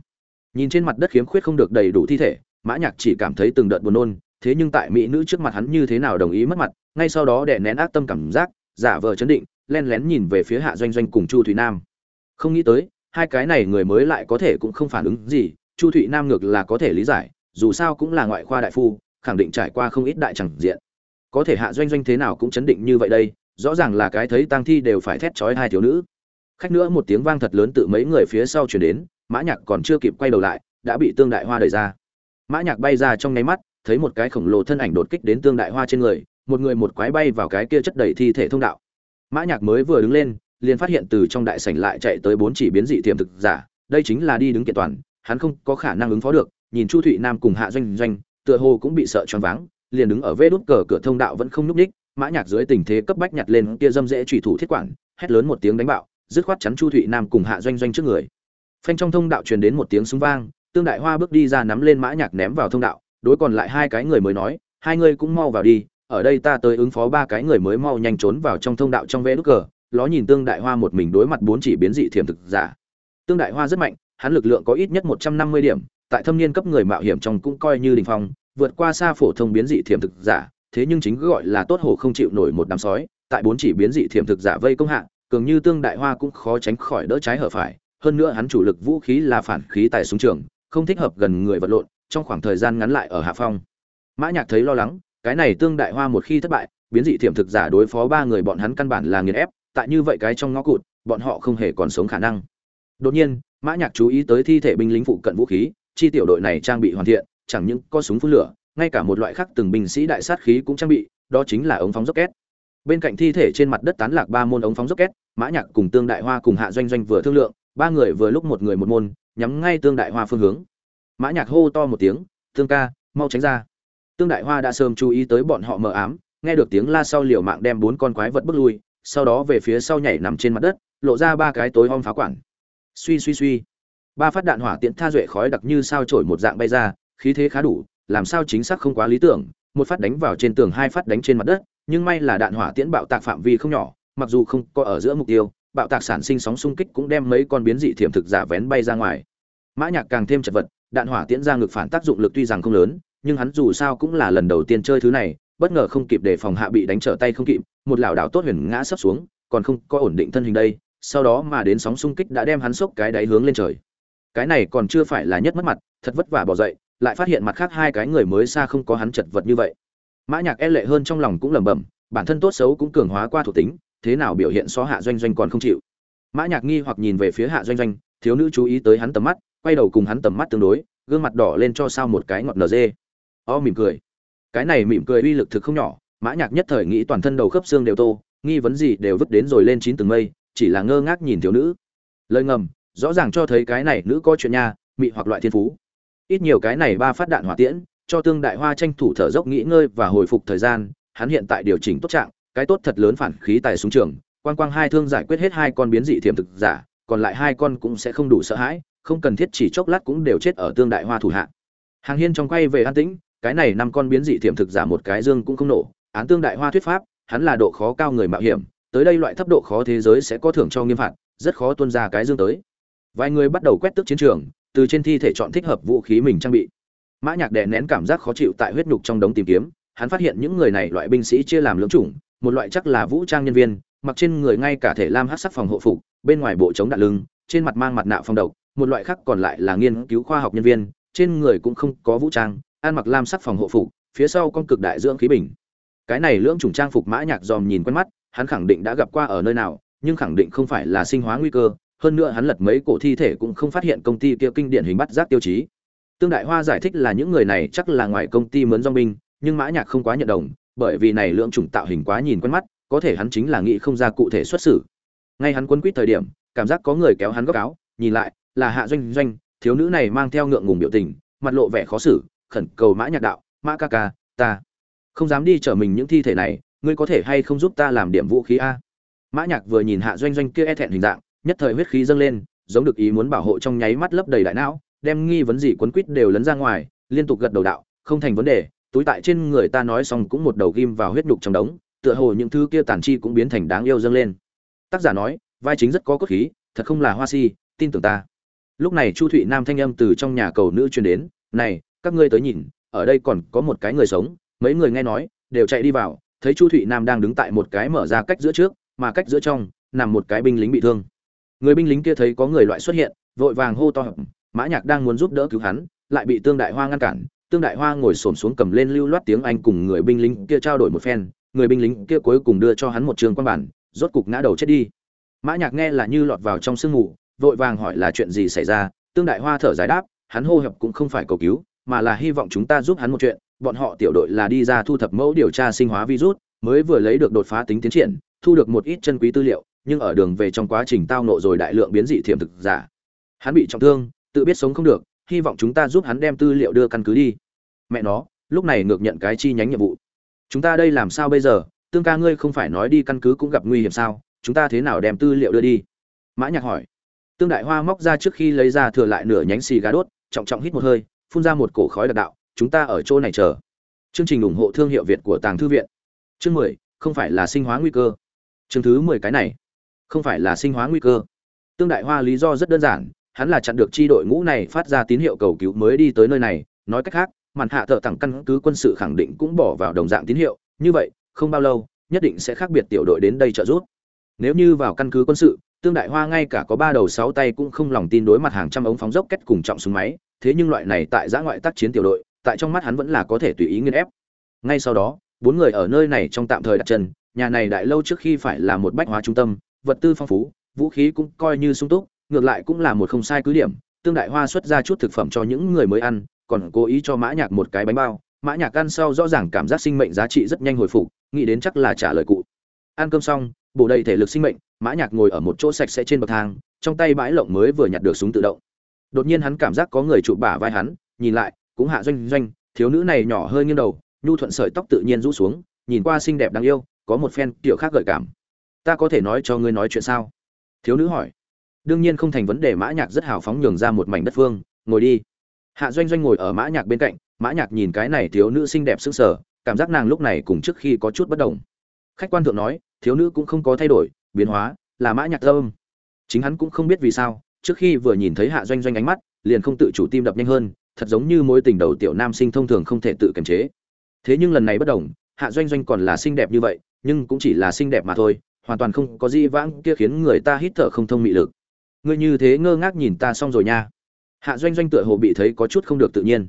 Nhìn trên mặt đất khiếm khuyết không được đầy đủ thi thể, mã nhạc chỉ cảm thấy từng đợt buồn nôn thế nhưng tại mỹ nữ trước mặt hắn như thế nào đồng ý mất mặt, ngay sau đó đè nén ác tâm cảm giác, giả vờ chấn định, len lén nhìn về phía hạ doanh doanh cùng chu thủy nam. Không nghĩ tới, hai cái này người mới lại có thể cũng không phản ứng gì, chu thụy nam ngược là có thể lý giải, dù sao cũng là ngoại khoa đại phu, khẳng định trải qua không ít đại chẳng diện. Có thể hạ doanh doanh thế nào cũng chấn định như vậy đây, rõ ràng là cái thấy tang thi đều phải thét chói hai thiếu nữ. Khách nữa một tiếng vang thật lớn tự mấy người phía sau chuyển đến, mã nhạc còn chưa kịp quay đầu lại, đã bị tương đại hoa đẩy ra. Mã nhạc bay ra trong nháy mắt thấy một cái khổng lồ thân ảnh đột kích đến tương đại hoa trên người, một người một quái bay vào cái kia chất đầy thi thể thông đạo mã nhạc mới vừa đứng lên, liền phát hiện từ trong đại sảnh lại chạy tới bốn chỉ biến dị tiềm thực giả, đây chính là đi đứng kiện toàn, hắn không có khả năng ứng phó được, nhìn chu thụy nam cùng hạ doanh doanh, tựa hồ cũng bị sợ choáng váng, liền đứng ở vế đút cờ cửa thông đạo vẫn không núp đích. mã nhạc dưới tình thế cấp bách nhặt lên kia dâm dễ trụy thủ thiết quản, hét lớn một tiếng đánh bạo, dứt khoát chắn chu thụy nam cùng hạ doanh doanh trước người phanh trong thông đạo truyền đến một tiếng súng vang, tương đại hoa bước đi ra nắm lên mã nhạc ném vào thông đạo đối còn lại hai cái người mới nói, hai người cũng mau vào đi, ở đây ta tới ứng phó ba cái người mới mau nhanh trốn vào trong thông đạo trong vẽ nút cờ, ló nhìn tương đại hoa một mình đối mặt bốn chỉ biến dị thiểm thực giả. Tương đại hoa rất mạnh, hắn lực lượng có ít nhất một trăm năm mươi điểm, tại thâm niên cấp người mạo hiểm trong cũng coi như đỉnh phong, vượt qua xa phổ thông biến dị thiểm thực giả, thế nhưng chính gọi là tốt hồ không chịu nổi một đám sói, tại bốn chỉ biến dị thiểm thực giả vây công hạ, cường như tương đại hoa cũng khó tránh khỏi đỡ trái hở phải, hơn nữa hắn chủ lực vũ khí là phản khí tại súng trường, không thích hợp gần người vật lộn trong khoảng thời gian ngắn lại ở hạ phong. Mã nhạc thấy lo lắng, cái này tương đại hoa một khi thất bại, biến dị thiểm thực giả đối phó ba người bọn hắn căn bản là nghiền ép, tại như vậy cái trong ngõ cụt, bọn họ không hề còn sống khả năng. Đột nhiên, mã nhạc chú ý tới thi thể binh lính phụ cận vũ khí, chi tiểu đội này trang bị hoàn thiện, chẳng những có súng phun lửa, ngay cả một loại khác từng binh sĩ đại sát khí cũng trang bị, đó chính là ống phóng rocket. Bên cạnh thi thể trên mặt đất tán lạc ba môn ống phóng rocket, mã nhạc cùng tương đại hoa cùng hạ doanh doanh vừa thương lượng, ba người vừa lúc một người một môn, nhắm ngay tương đại hoa phương hướng mã nhạc hô to một tiếng tương ca, mau tránh ra. Tương đại hoa đã sớm chú ý tới bọn họ mờ ám, nghe được tiếng la sau liều mạng đem bốn con quái vật bước lui, sau đó về phía sau nhảy nằm trên mặt đất, lộ ra ba cái tối om phá quản suy suy suy. Ba phát đạn hỏa tiễn tha duệ khói đặc như sao trổi một dạng bay ra, khí thế khá đủ, làm sao chính xác không quá lý tưởng, một phát đánh vào trên tường, hai phát đánh trên mặt đất, nhưng may là đạn hỏa tiễn bạo tạc phạm vi không nhỏ, mặc dù không có ở giữa mục tiêu, bạo tạc sản sinh sóng xung kích cũng đem mấy con biến dị thiểm thực giả vén bay ra ngoài. Mã nhạc càng thêm chật vật đạn hỏa tiễn ra ngực phản tác dụng lực tuy rằng không lớn, nhưng hắn dù sao cũng là lần đầu tiên chơi thứ này, bất ngờ không kịp để phòng hạ bị đánh trở tay không kịp, một lảo đảo tốt huyền ngã sấp xuống, còn không có ổn định thân hình đây, sau đó mà đến sóng xung kích đã đem hắn sốc cái đáy hướng lên trời. Cái này còn chưa phải là nhất mất mặt, thật vất vả bỏ dậy, lại phát hiện mặt khác hai cái người mới xa không có hắn chật vật như vậy. Mã nhạc e lệ hơn trong lòng cũng lẩm bẩm, bản thân tốt xấu cũng cường hóa qua thuộc tính, thế nào biểu hiện so hạ doanh doanh còn không chịu. Mã nhạc nghi hoặc nhìn về phía hạ doanh doanh, thiếu nữ chú ý tới hắn tầm mắt quay đầu cùng hắn tầm mắt tương đối, gương mặt đỏ lên cho sao một cái ngọt nở dê. O mỉm cười. Cái này mỉm cười uy lực thực không nhỏ, mã nhạc nhất thời nghĩ toàn thân đầu khớp xương đều tô, nghi vấn gì đều vứt đến rồi lên chín tầng mây, chỉ là ngơ ngác nhìn thiếu nữ. Lời ngầm, rõ ràng cho thấy cái này nữ có chuyện nha, mị hoặc loại thiên phú. Ít nhiều cái này ba phát đạn hỏa tiễn, cho tương đại hoa tranh thủ thở dốc nghỉ ngơi và hồi phục thời gian, hắn hiện tại điều chỉnh tốt trạng, cái tốt thật lớn phản khí tại súng trường, quang quang hai thương giải quyết hết hai con biến dị thiểm thực giả, còn lại hai con cũng sẽ không đủ sợ hãi không cần thiết chỉ chốc lát cũng đều chết ở tương đại hoa thủ hạ. Hàng hiên trong quay về an tĩnh, cái này năm con biến dị thiểm thực giả một cái dương cũng không nổ. Án tương đại hoa thuyết pháp, hắn là độ khó cao người mạo hiểm, tới đây loại thấp độ khó thế giới sẽ có thưởng cho nghiêm phạt, rất khó tuân ra cái dương tới. Vài người bắt đầu quét tước chiến trường, từ trên thi thể chọn thích hợp vũ khí mình trang bị. Mã nhạc đè nén cảm giác khó chịu tại huyết nhục trong đống tìm kiếm, hắn phát hiện những người này loại binh sĩ chia làm lưỡng chủng, một loại chắc là vũ trang nhân viên, mặc trên người ngay cả thể lam hắc sắc phòng hộ phục, bên ngoài bộ chống đạn lưng, trên mặt mang mặt nạ phòng độc một loại khác còn lại là nghiên cứu khoa học nhân viên, trên người cũng không có vũ trang, ăn mặc lam sắc phòng hộ phục, phía sau con cực đại dưỡng khí bình. Cái này lưỡng chủng trang phục mã nhạc dòm nhìn quen mắt, hắn khẳng định đã gặp qua ở nơi nào, nhưng khẳng định không phải là sinh hóa nguy cơ, hơn nữa hắn lật mấy cổ thi thể cũng không phát hiện công ty kia kinh điển hình bắt giác tiêu chí. Tương đại hoa giải thích là những người này chắc là ngoài công ty mướn dong binh, nhưng mã nhạc không quá nhận đồng, bởi vì này lượng chủng tạo hình quá nhìn quen mắt, có thể hắn chính là nghĩ không ra cụ thể xuất xử. Ngay hắn quân quýt thời điểm, cảm giác có người kéo hắn góc áo, nhìn lại là hạ doanh doanh, thiếu nữ này mang theo ngượng ngùng biểu tình, mặt lộ vẻ khó xử, khẩn cầu mã nhạc đạo, mã ca ca, ta không dám đi chở mình những thi thể này, ngươi có thể hay không giúp ta làm điểm vũ khí a? Mã nhạc vừa nhìn hạ doanh doanh kia e thẹn hình dạng, nhất thời huyết khí dâng lên, giống được ý muốn bảo hộ trong nháy mắt lấp đầy đại não, đem nghi vấn gì quấn quýt đều lấn ra ngoài, liên tục gật đầu đạo, không thành vấn đề, túi tại trên người ta nói xong cũng một đầu ghim vào huyết nhục trong đống, tựa hồ những thứ kia tàn chi cũng biến thành đáng yêu dâng lên. Tác giả nói, vai chính rất có cốt khí, thật không là hoa si, tin tưởng ta lúc này chu thụy nam thanh âm từ trong nhà cầu nữ truyền đến, này, các ngươi tới nhìn, ở đây còn có một cái người sống, mấy người nghe nói, đều chạy đi vào, thấy chu thụy nam đang đứng tại một cái mở ra cách giữa trước, mà cách giữa trong, nằm một cái binh lính bị thương. Người binh lính kia thấy có người loại xuất hiện, vội vàng hô to, mã nhạc đang muốn giúp đỡ cứu hắn, lại bị tương đại hoa ngăn cản. Tương đại hoa ngồi xổm xuống cầm lên lưu loát tiếng anh cùng người binh lính kia trao đổi một phen, người binh lính kia cuối cùng đưa cho hắn một trường quan bản, rốt cục ngã đầu chết đi. Mã nhạc nghe là như lọt vào trong sương mù vội vàng hỏi là chuyện gì xảy ra, tương đại hoa thở giải đáp, hắn hô hấp cũng không phải cầu cứu, mà là hy vọng chúng ta giúp hắn một chuyện, bọn họ tiểu đội là đi ra thu thập mẫu điều tra sinh hóa virus, mới vừa lấy được đột phá tính tiến triển, thu được một ít chân quý tư liệu, nhưng ở đường về trong quá trình tao nộ rồi đại lượng biến dị thiểm thực giả. Hắn bị trọng thương, tự biết sống không được, hy vọng chúng ta giúp hắn đem tư liệu đưa căn cứ đi. Mẹ nó, lúc này ngược nhận cái chi nhánh nhiệm vụ. Chúng ta đây làm sao bây giờ? Tương ca ngươi không phải nói đi căn cứ cũng gặp nguy hiểm sao? Chúng ta thế nào đem tư liệu đưa đi? Mã nhạc hỏi tương đại hoa móc ra trước khi lấy ra thừa lại nửa nhánh xì gà đốt, trọng trọng hít một hơi, phun ra một cổ khói đặc đạo, chúng ta ở chỗ này chờ. Chương trình ủng hộ thương hiệu việt của tàng thư viện. Chương mười, không phải là sinh hóa nguy cơ. Chương thứ mười cái này, không phải là sinh hóa nguy cơ. Tương đại hoa lý do rất đơn giản, hắn là chặn được chi đội ngũ này phát ra tín hiệu cầu cứu mới đi tới nơi này. Nói cách khác, màn hạ thợ tặng căn cứ quân sự khẳng định cũng bỏ vào đồng dạng tín hiệu. Như vậy, không bao lâu, nhất định sẽ khác biệt tiểu đội đến đây trợ giúp. Nếu như vào căn cứ quân sự tương đại hoa ngay cả có ba đầu sáu tay cũng không lòng tin đối mặt hàng trăm ống phóng dốc kết cùng trọng súng máy, thế nhưng loại này tại giã ngoại tác chiến tiểu đội, tại trong mắt hắn vẫn là có thể tùy ý nghiên ép. Ngay sau đó, bốn người ở nơi này trong tạm thời đặt chân, nhà này đại lâu trước khi phải là một bách hóa trung tâm, vật tư phong phú, vũ khí cũng coi như sung túc, ngược lại cũng là một không sai cứ điểm. Tương đại hoa xuất ra chút thực phẩm cho những người mới ăn, còn cố ý cho mã nhạc một cái bánh bao. Mã nhạc ăn sau rõ ràng cảm giác sinh mệnh giá trị rất nhanh hồi phục, nghĩ đến chắc là trả lời cụ. Ăn cơm xong bổ đầy thể lực sinh mệnh, mã nhạc ngồi ở một chỗ sạch sẽ trên bậc thang, trong tay bãi lộng mới vừa nhặt được súng tự động. Đột nhiên hắn cảm giác có người chụp bả vai hắn, nhìn lại, cũng hạ doanh doanh, thiếu nữ này nhỏ hơi nghiêng đầu, nhu thuận sợi tóc tự nhiên rũ xuống, nhìn qua xinh đẹp đáng yêu, có một phen tiểu khác gợi cảm. Ta có thể nói cho ngươi nói chuyện sao? Thiếu nữ hỏi. Đương nhiên không thành vấn đề, mã nhạc rất hào phóng nhường ra một mảnh đất phương, ngồi đi. Hạ doanh doanh ngồi ở mã nhạc bên cạnh, mã nhạc nhìn cái này thiếu nữ xinh đẹp sững sờ, cảm giác nàng lúc này cùng trước khi có chút bất động khách quan thượng nói thiếu nữ cũng không có thay đổi, biến hóa, là mã nhạc thơm chính hắn cũng không biết vì sao, trước khi vừa nhìn thấy hạ doanh doanh ánh mắt, liền không tự chủ tim đập nhanh hơn, thật giống như mối tình đầu tiểu nam sinh thông thường không thể tự kiềm chế. Thế nhưng lần này bất đồng, hạ doanh doanh còn là xinh đẹp như vậy, nhưng cũng chỉ là xinh đẹp mà thôi, hoàn toàn không có gì vãng kia khiến người ta hít thở không thông mị lực. Ngươi như thế ngơ ngác nhìn ta xong rồi nha. Hạ doanh doanh tựa hồ bị thấy có chút không được tự nhiên.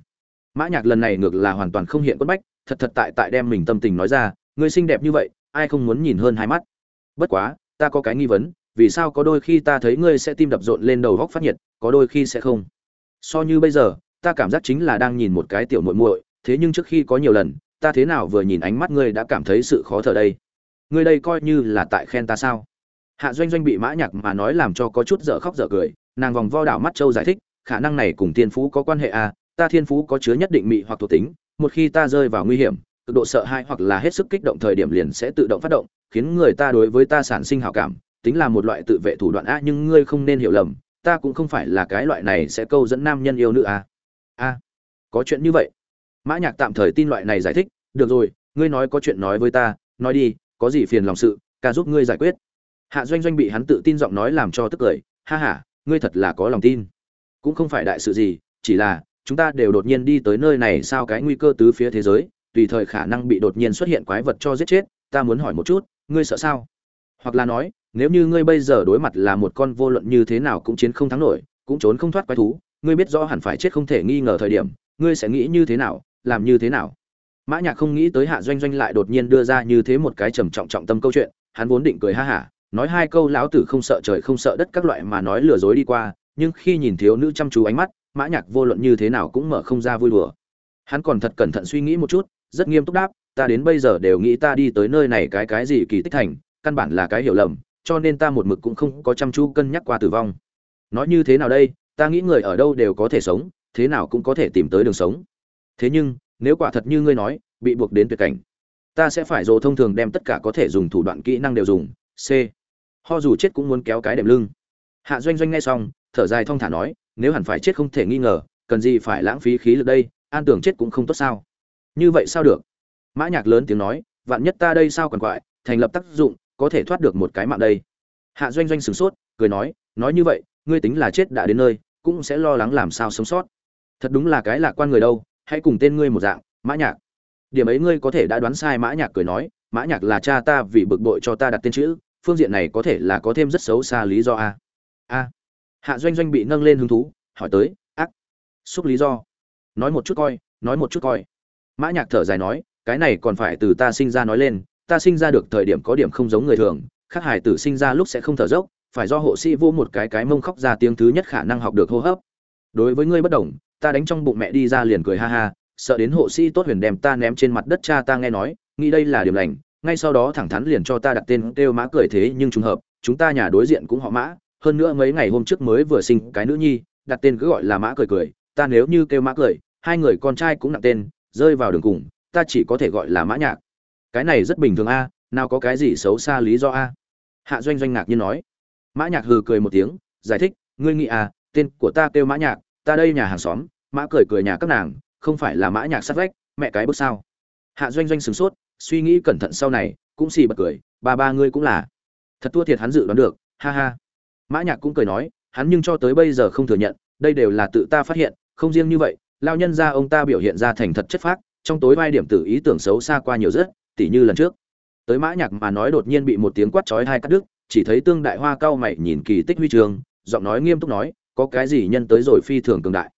Mã nhạc lần này ngược là hoàn toàn không hiện quất bách, thật thật tại tại đem mình tâm tình nói ra, ngươi xinh đẹp như vậy ai không muốn nhìn hơn hai mắt. Bất quá, ta có cái nghi vấn, vì sao có đôi khi ta thấy ngươi sẽ tim đập rộn lên đầu góc phát nhiệt, có đôi khi sẽ không? So như bây giờ, ta cảm giác chính là đang nhìn một cái tiểu muội muội, thế nhưng trước khi có nhiều lần, ta thế nào vừa nhìn ánh mắt ngươi đã cảm thấy sự khó thở đây? Ngươi đây coi như là tại khen ta sao? Hạ doanh doanh bị mã nhạc mà nói làm cho có chút dở khóc dở cười, nàng vòng vo đảo mắt châu giải thích, khả năng này cùng thiên phú có quan hệ à ta thiên phú có chứa nhất định mị hoặc thuộc tính, một khi ta rơi vào nguy hiểm cực độ sợ hãi hoặc là hết sức kích động thời điểm liền sẽ tự động phát động, khiến người ta đối với ta sản sinh hảo cảm, tính là một loại tự vệ thủ đoạn a nhưng ngươi không nên hiểu lầm, ta cũng không phải là cái loại này sẽ câu dẫn nam nhân yêu nữ a a có chuyện như vậy. Mã nhạc tạm thời tin loại này giải thích, được rồi, ngươi nói có chuyện nói với ta, nói đi, có gì phiền lòng sự, ca giúp ngươi giải quyết. Hạ doanh doanh bị hắn tự tin giọng nói làm cho tức cười, ha ha, ngươi thật là có lòng tin. Cũng không phải đại sự gì, chỉ là, chúng ta đều đột nhiên đi tới nơi này sao cái nguy cơ tứ phía thế giới tùy thời khả năng bị đột nhiên xuất hiện quái vật cho giết chết, ta muốn hỏi một chút, ngươi sợ sao? Hoặc là nói, nếu như ngươi bây giờ đối mặt là một con vô luận như thế nào cũng chiến không thắng nổi, cũng trốn không thoát quái thú, ngươi biết rõ hẳn phải chết không thể nghi ngờ thời điểm, ngươi sẽ nghĩ như thế nào, làm như thế nào? Mã nhạc không nghĩ tới hạ doanh doanh lại đột nhiên đưa ra như thế một cái trầm trọng trọng tâm câu chuyện, hắn vốn định cười ha hả, nói hai câu lão tử không sợ trời không sợ đất các loại mà nói lừa dối đi qua, nhưng khi nhìn thiếu nữ chăm chú ánh mắt, mã nhạc vô luận như thế nào cũng mở không ra vui đùa. Hắn còn thật cẩn thận suy nghĩ một chút rất nghiêm túc đáp, ta đến bây giờ đều nghĩ ta đi tới nơi này cái cái gì kỳ tích thành, căn bản là cái hiểu lầm, cho nên ta một mực cũng không có chăm chú cân nhắc qua tử vong. Nói như thế nào đây, ta nghĩ người ở đâu đều có thể sống, thế nào cũng có thể tìm tới đường sống. Thế nhưng, nếu quả thật như ngươi nói, bị buộc đến tuyệt cảnh, ta sẽ phải dồ thông thường đem tất cả có thể dùng thủ đoạn kỹ năng đều dùng. C. Ho dù chết cũng muốn kéo cái đệm lưng. Hạ doanh doanh nghe xong, thở dài thong thả nói, nếu hẳn phải chết không thể nghi ngờ, cần gì phải lãng phí khí lực đây? An tưởng chết cũng không tốt sao như vậy sao được? Mã nhạc lớn tiếng nói, vạn nhất ta đây sao còn quại, thành lập tác dụng, có thể thoát được một cái mạng đây. Hạ doanh doanh sửng sốt, cười nói nói như vậy, ngươi tính là chết đã đến nơi, cũng sẽ lo lắng làm sao sống sót. Thật đúng là cái lạc quan người đâu, hãy cùng tên ngươi một dạng, mã nhạc. Điểm ấy ngươi có thể đã đoán sai, mã nhạc cười nói, mã nhạc là cha ta vì bực bội cho ta đặt tên chữ, phương diện này có thể là có thêm rất xấu xa lý do a. A. Hạ doanh doanh bị nâng lên hứng thú, hỏi tới, ác, xúc lý do? Nói một chút coi, nói một chút coi mã nhạc thở dài nói, cái này còn phải từ ta sinh ra nói lên, ta sinh ra được thời điểm có điểm không giống người thường, khác hải tử sinh ra lúc sẽ không thở dốc, phải do hộ sĩ vô một cái cái mông khóc ra tiếng thứ nhất khả năng học được hô hấp. Đối với ngươi bất đồng, ta đánh trong bụng mẹ đi ra liền cười ha ha, sợ đến hộ sĩ tốt huyền đem ta ném trên mặt đất cha ta nghe nói, nghĩ đây là điểm lành, ngay sau đó thẳng thắn liền cho ta đặt tên kêu mã cười thế nhưng trùng hợp, chúng ta nhà đối diện cũng họ mã, hơn nữa mấy ngày hôm trước mới vừa sinh cái nữ nhi, đặt tên cứ gọi là mã cười cười, ta nếu như kêu mã cười, hai người con trai cũng đặt tên rơi vào đường cùng, ta chỉ có thể gọi là mã nhạc. Cái này rất bình thường a, nào có cái gì xấu xa lý do a? Hạ doanh doanh ngạc nhiên nói. Mã nhạc hừ cười một tiếng, giải thích, ngươi nghĩ à tên của ta kêu mã nhạc, ta đây nhà hàng xóm, mã cười cười nhà các nàng, không phải là mã nhạc sát vách, mẹ cái bước sao? Hạ doanh doanh sửng sốt, suy nghĩ cẩn thận sau này, cũng xì bật cười ba ba ngươi cũng là. Thật thua thiệt hắn dự đoán được, ha ha. Mã nhạc cũng cười nói, hắn nhưng cho tới bây giờ không thừa nhận, đây đều là tự ta phát hiện, không riêng như vậy lao nhân gia ông ta biểu hiện ra thành thật chất phác, trong tối vai điểm tử ý tưởng xấu xa qua nhiều rất, tỉ như lần trước. Tới mã nhạc mà nói đột nhiên bị một tiếng quát chói hai cắt đứt, chỉ thấy tương đại hoa cao mày nhìn kỳ tích huy trường, giọng nói nghiêm túc nói, có cái gì nhân tới rồi phi thường cường đại.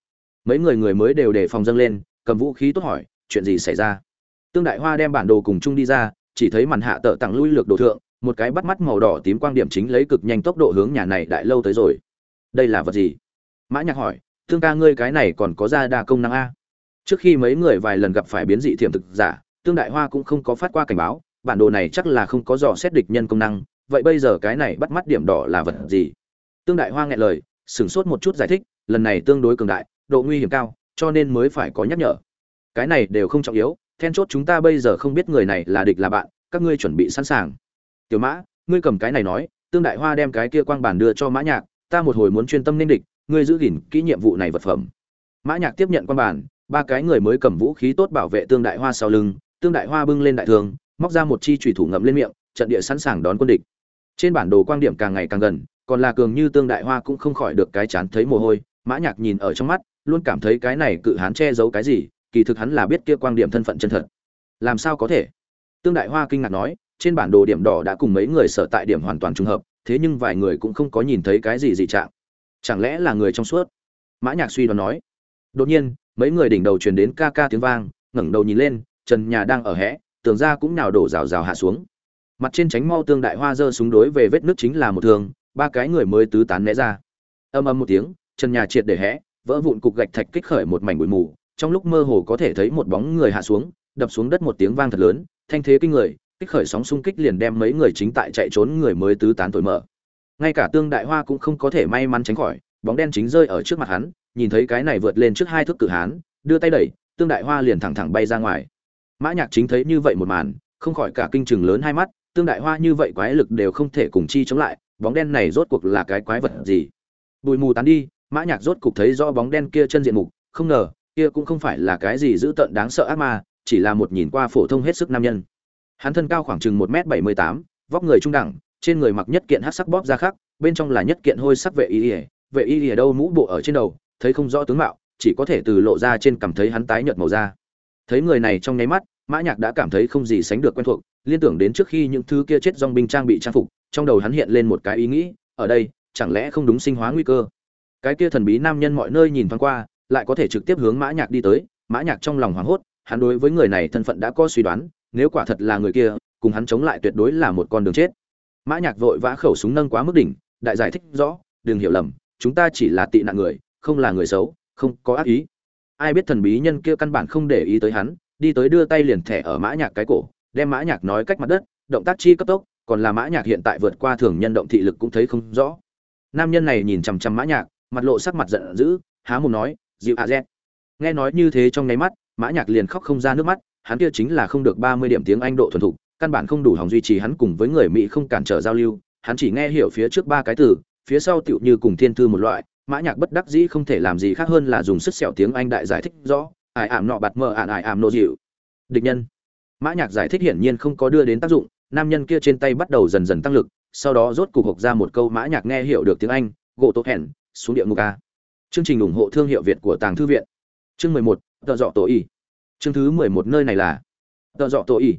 Mấy người người mới đều đề phòng dâng lên, cầm vũ khí tốt hỏi, chuyện gì xảy ra? Tương đại hoa đem bản đồ cùng chung đi ra, chỉ thấy màn hạ tợ tặng lui lược đồ thượng, một cái bắt mắt màu đỏ tím quang điểm chính lấy cực nhanh tốc độ hướng nhà này đại lâu tới rồi. Đây là vật gì? Mã nhạc hỏi tương ca ngươi cái này còn có ra đa công năng a. Trước khi mấy người vài lần gặp phải biến dị thiểm thực giả, tương đại hoa cũng không có phát qua cảnh báo, bản đồ này chắc là không có dò xét địch nhân công năng, vậy bây giờ cái này bắt mắt điểm đỏ là vật gì? Tương đại hoa nghẹn lời, sửng sốt một chút giải thích, lần này tương đối cường đại, độ nguy hiểm cao, cho nên mới phải có nhắc nhở. Cái này đều không trọng yếu, then chốt chúng ta bây giờ không biết người này là địch là bạn, các ngươi chuẩn bị sẵn sàng. Tiểu mã, ngươi cầm cái này nói, tương đại hoa đem cái kia quang bản đưa cho mã nhạc, ta một hồi muốn chuyên tâm nên địch ngươi giữ gìn kỹ nhiệm vụ này vật phẩm. Mã nhạc tiếp nhận quan bản ba cái người mới cầm vũ khí tốt bảo vệ tương đại hoa sau lưng, tương đại hoa bưng lên đại thường, móc ra một chi chủy thủ ngậm lên miệng, trận địa sẵn sàng đón quân địch. Trên bản đồ quang điểm càng ngày càng gần, còn là cường như tương đại hoa cũng không khỏi được cái chán thấy mồ hôi, mã nhạc nhìn ở trong mắt, luôn cảm thấy cái này cự hán che giấu cái gì, kỳ thực hắn là biết kia quang điểm thân phận chân thật. Làm sao có thể? Tương đại hoa kinh ngạc nói, trên bản đồ điểm đỏ đã cùng mấy người sở tại điểm hoàn toàn trùng hợp, thế nhưng vài người cũng không có nhìn thấy cái gì dị trạng chẳng lẽ là người trong suốt? Mã nhạc suy đoán nói. Đột nhiên, mấy người đỉnh đầu truyền đến ca ca tiếng vang, ngẩng đầu nhìn lên, trần nhà đang ở hẽ tường ra cũng nào đổ rào rào hạ xuống. Mặt trên tránh mau tương đại hoa rơi súng đối về vết nước chính là một thường, ba cái người mới tứ tán né ra. Âm âm một tiếng, trần nhà triệt để hẽ vỡ vụn cục gạch thạch kích khởi một mảnh bụi mù. Trong lúc mơ hồ có thể thấy một bóng người hạ xuống, đập xuống đất một tiếng vang thật lớn, thanh thế kinh người, kích khởi sóng xung kích liền đem mấy người chính tại chạy trốn người mới tứ tán tuổi mở ngay cả tương đại hoa cũng không có thể may mắn tránh khỏi, bóng đen chính rơi ở trước mặt hắn, nhìn thấy cái này vượt lên trước hai thước cự hán, đưa tay đẩy, tương đại hoa liền thẳng thẳng bay ra ngoài. Mã nhạc chính thấy như vậy một màn, không khỏi cả kinh chừng lớn hai mắt, tương đại hoa như vậy quái lực đều không thể cùng chi chống lại, bóng đen này rốt cuộc là cái quái vật gì? Bụi mù tán đi, mã nhạc rốt cục thấy rõ bóng đen kia chân diện mục, không ngờ, kia cũng không phải là cái gì dữ tợn đáng sợ ác ma, chỉ là một nhìn qua phổ thông hết sức nam nhân. Hắn thân cao khoảng chừng một m bảy mươi tám, vóc người trung đẳng trên người mặc nhất kiện hắc sắc bóp ra khắc bên trong là nhất kiện hôi sắc vệ y ỉa vệ y ỉa đâu mũ bộ ở trên đầu, thấy không rõ tướng mạo, chỉ có thể từ lộ ra trên cảm thấy hắn tái nhợt màu da. Thấy người này trong nháy mắt, mã nhạc đã cảm thấy không gì sánh được quen thuộc, liên tưởng đến trước khi những thứ kia chết dòng binh trang bị trang phục, trong đầu hắn hiện lên một cái ý nghĩ, ở đây, chẳng lẽ không đúng sinh hóa nguy cơ? Cái kia thần bí nam nhân mọi nơi nhìn thoáng qua, lại có thể trực tiếp hướng mã nhạc đi tới, mã nhạc trong lòng hoảng hốt, hắn đối với người này thân phận đã có suy đoán, nếu quả thật là người kia, cùng hắn chống lại tuyệt đối là một con đường chết mã nhạc vội vã khẩu súng nâng quá mức đỉnh, đại giải thích rõ, đừng hiểu lầm, chúng ta chỉ là tị nạn người, không là người xấu, không có ác ý. Ai biết thần bí nhân kia căn bản không để ý tới hắn, đi tới đưa tay liền thẻ ở mã nhạc cái cổ, đem mã nhạc nói cách mặt đất, động tác chi cấp tốc, còn là mã nhạc hiện tại vượt qua thường nhân động thị lực cũng thấy không rõ. Nam nhân này nhìn chằm chằm mã nhạc, mặt lộ sắc mặt giận dữ, há mồm nói, dịu a z nghe nói như thế trong nháy mắt, mã nhạc liền khóc không ra nước mắt, hắn kia chính là không được ba mươi điểm tiếng anh độ thuần thục căn bản không đủ hòng duy trì hắn cùng với người mỹ không cản trở giao lưu, hắn chỉ nghe hiểu phía trước ba cái từ, phía sau tựu như cùng thiên thư một loại, mã nhạc bất đắc dĩ không thể làm gì khác hơn là dùng sức sẹo tiếng anh đại giải thích rõ ải ảm nọ bạt mờ ạn ải ảm nô dịu. Địch nhân. Mã nhạc giải thích hiển nhiên không có đưa đến tác dụng, nam nhân kia trên tay bắt đầu dần dần tăng lực, sau đó rốt cục hộc ra một câu mã nhạc nghe hiểu được tiếng anh, gỗ tốt hẹn, xuống địa ngục a chương trình ủng hộ thương hiệu việt của tàng thư viện. Chương mười một tờ dọ tổ y. Chương thứ mười một nơi này là tờ dọ tổ y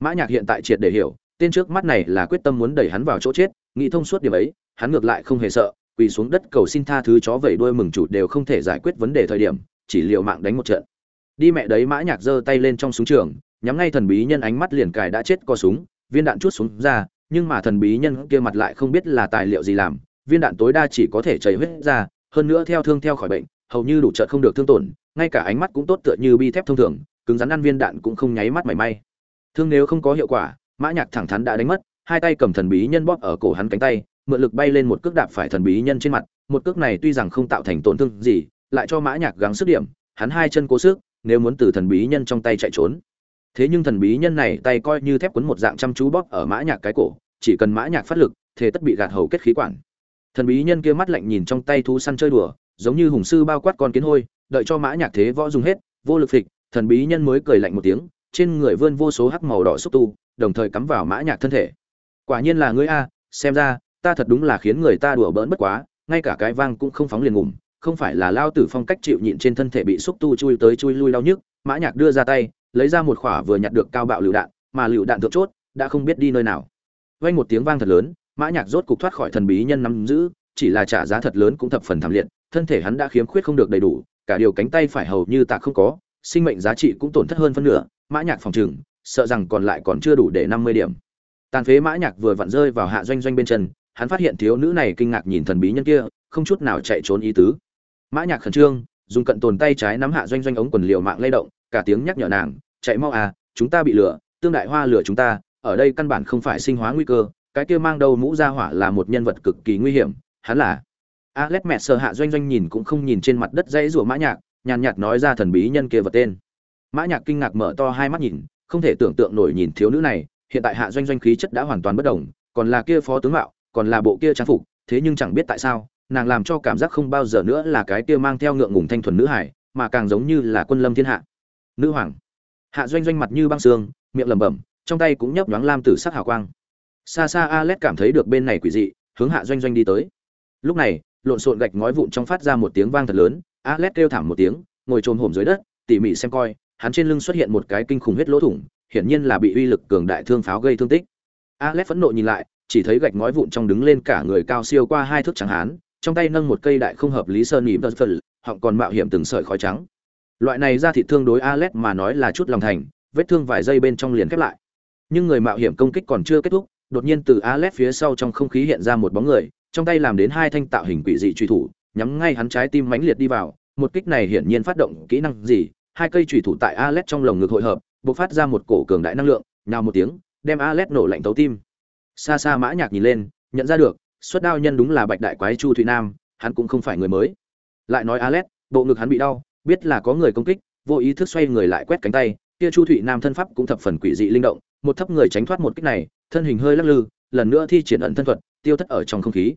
mã nhạc hiện tại triệt để hiểu, tên trước mắt này là quyết tâm muốn đẩy hắn vào chỗ chết, nghĩ thông suốt điểm ấy, hắn ngược lại không hề sợ, quỳ xuống đất cầu xin tha thứ chó vẩy đuôi mừng chủ đều không thể giải quyết vấn đề thời điểm, chỉ liều mạng đánh một trận. Đi mẹ đấy, mã nhạc giơ tay lên trong súng trường, nhắm ngay thần bí nhân ánh mắt liền cài đã chết co súng, viên đạn chút xuống ra, nhưng mà thần bí nhân kia mặt lại không biết là tài liệu gì làm, viên đạn tối đa chỉ có thể chảy huyết ra, hơn nữa theo thương theo khỏi bệnh, hầu như đủ trận không được thương tổn, ngay cả ánh mắt cũng tốt tựa như bi thép thông thường, cứng rắn ăn viên đạn cũng không nháy mắt mảy may thương nếu không có hiệu quả, mã nhạc thẳng thắn đã đánh mất, hai tay cầm thần bí nhân bóp ở cổ hắn cánh tay, mượn lực bay lên một cước đạp phải thần bí nhân trên mặt, một cước này tuy rằng không tạo thành tổn thương gì, lại cho mã nhạc gắng sức điểm, hắn hai chân cố sức, nếu muốn từ thần bí nhân trong tay chạy trốn. Thế nhưng thần bí nhân này tay coi như thép cuốn một dạng chăm chú bóp ở mã nhạc cái cổ, chỉ cần mã nhạc phát lực, thế tất bị gạt hầu kết khí quản. Thần bí nhân kia mắt lạnh nhìn trong tay thú săn chơi đùa, giống như hùng sư bao quát con kiến hôi, đợi cho mã nhạc thế võ dùng hết, vô lực phịch, thần bí nhân mới cười lạnh một tiếng trên người vươn vô số hắc màu đỏ xúc tu, đồng thời cắm vào mã nhạc thân thể. Quả nhiên là ngươi a, xem ra, ta thật đúng là khiến người ta đùa bỡn bất quá, ngay cả cái vang cũng không phóng liền ngủm, không phải là lao tử phong cách chịu nhịn trên thân thể bị xúc tu chui tới chui lui đau nhức, mã nhạc đưa ra tay, lấy ra một khỏa vừa nhặt được cao bạo lựu đạn, mà lựu đạn thượng chốt, đã không biết đi nơi nào. Vang một tiếng vang thật lớn, mã nhạc rốt cục thoát khỏi thần bí nhân nắm giữ, chỉ là trả giá thật lớn cũng thập phần thảm liệt, thân thể hắn đã khiếm khuyết không được đầy đủ, cả điều cánh tay phải hầu như tạc không có sinh mệnh giá trị cũng tổn thất hơn phân nửa, mã nhạc phòng trường sợ rằng còn lại còn chưa đủ để năm mươi điểm. Tàn phế mã nhạc vừa vặn rơi vào hạ doanh doanh bên chân, hắn phát hiện thiếu nữ này kinh ngạc nhìn thần bí nhân kia, không chút nào chạy trốn ý tứ. Mã nhạc khẩn trương, dùng cận tồn tay trái nắm hạ doanh doanh ống quần liều mạng lay động, cả tiếng nhắc nhở nàng, chạy mau à chúng ta bị lừa, tương đại hoa lừa chúng ta, ở đây căn bản không phải sinh hóa nguy cơ, cái kia mang đầu mũ ra hỏa là một nhân vật cực kỳ nguy hiểm, hắn là. Alex mẹ sờ hạ doanh doanh nhìn cũng không nhìn trên mặt đất dãy rủa mã nhạc nhàn nhạt nói ra thần bí nhân kia vật tên. Mã nhạc kinh ngạc mở to hai mắt nhìn, không thể tưởng tượng nổi nhìn thiếu nữ này, hiện tại hạ doanh doanh khí chất đã hoàn toàn bất động còn là kia phó tướng mạo, còn là bộ kia trang phục, thế nhưng chẳng biết tại sao, nàng làm cho cảm giác không bao giờ nữa là cái kia mang theo ngượng ngùng thanh thuần nữ hải mà càng giống như là quân lâm thiên hạ. Nữ hoàng. Hạ doanh doanh mặt như băng xương miệng lẩm bẩm, trong tay cũng nhấp nhoáng lam tử sắc hào quang. Xa xa Alex cảm thấy được bên này quỷ dị, hướng hạ doanh doanh đi tới. Lúc này, lộn xộn gạch ngói vụn trong phát ra một tiếng vang thật lớn Alex kêu thảm một tiếng ngồi chồm hổm dưới đất tỉ mỉ xem coi hắn trên lưng xuất hiện một cái kinh khủng huyết lỗ thủng hiển nhiên là bị uy lực cường đại thương pháo gây thương tích. Alex phẫn nộ nhìn lại chỉ thấy gạch ngói vụn trong đứng lên cả người cao siêu qua hai thước trắng hán trong tay nâng một cây đại không hợp lý sơn nỉm đất phật, họ còn mạo hiểm từng sợi khói trắng. Loại này ra thịt thương đối Alex mà nói là chút lòng thành vết thương vài giây bên trong liền khép lại. Nhưng người mạo hiểm công kích còn chưa kết thúc đột nhiên từ Alex phía sau trong không khí hiện ra một bóng người trong tay làm đến hai thanh tạo hình quỷ dị truy thủ nhắm ngay hắn trái tim mãnh liệt đi vào một kích này hiển nhiên phát động kỹ năng gì hai cây chủy thủ tại Alet trong lồng ngực hội hợp bộc phát ra một cổ cường đại năng lượng nhào một tiếng đem Alet nổ lạnh tấu tim. Xa xa mã nhạc nhìn lên nhận ra được xuất đao nhân đúng là bạch đại quái chu thụy nam hắn cũng không phải người mới. Lại nói Alet, bộ ngực hắn bị đau biết là có người công kích vô ý thức xoay người lại quét cánh tay kia chu thụy nam thân pháp cũng thập phần quỷ dị linh động một thấp người tránh thoát một kích này thân hình hơi lắc lư lần nữa thi triển ẩn thân thuật tiêu thất ở trong không khí.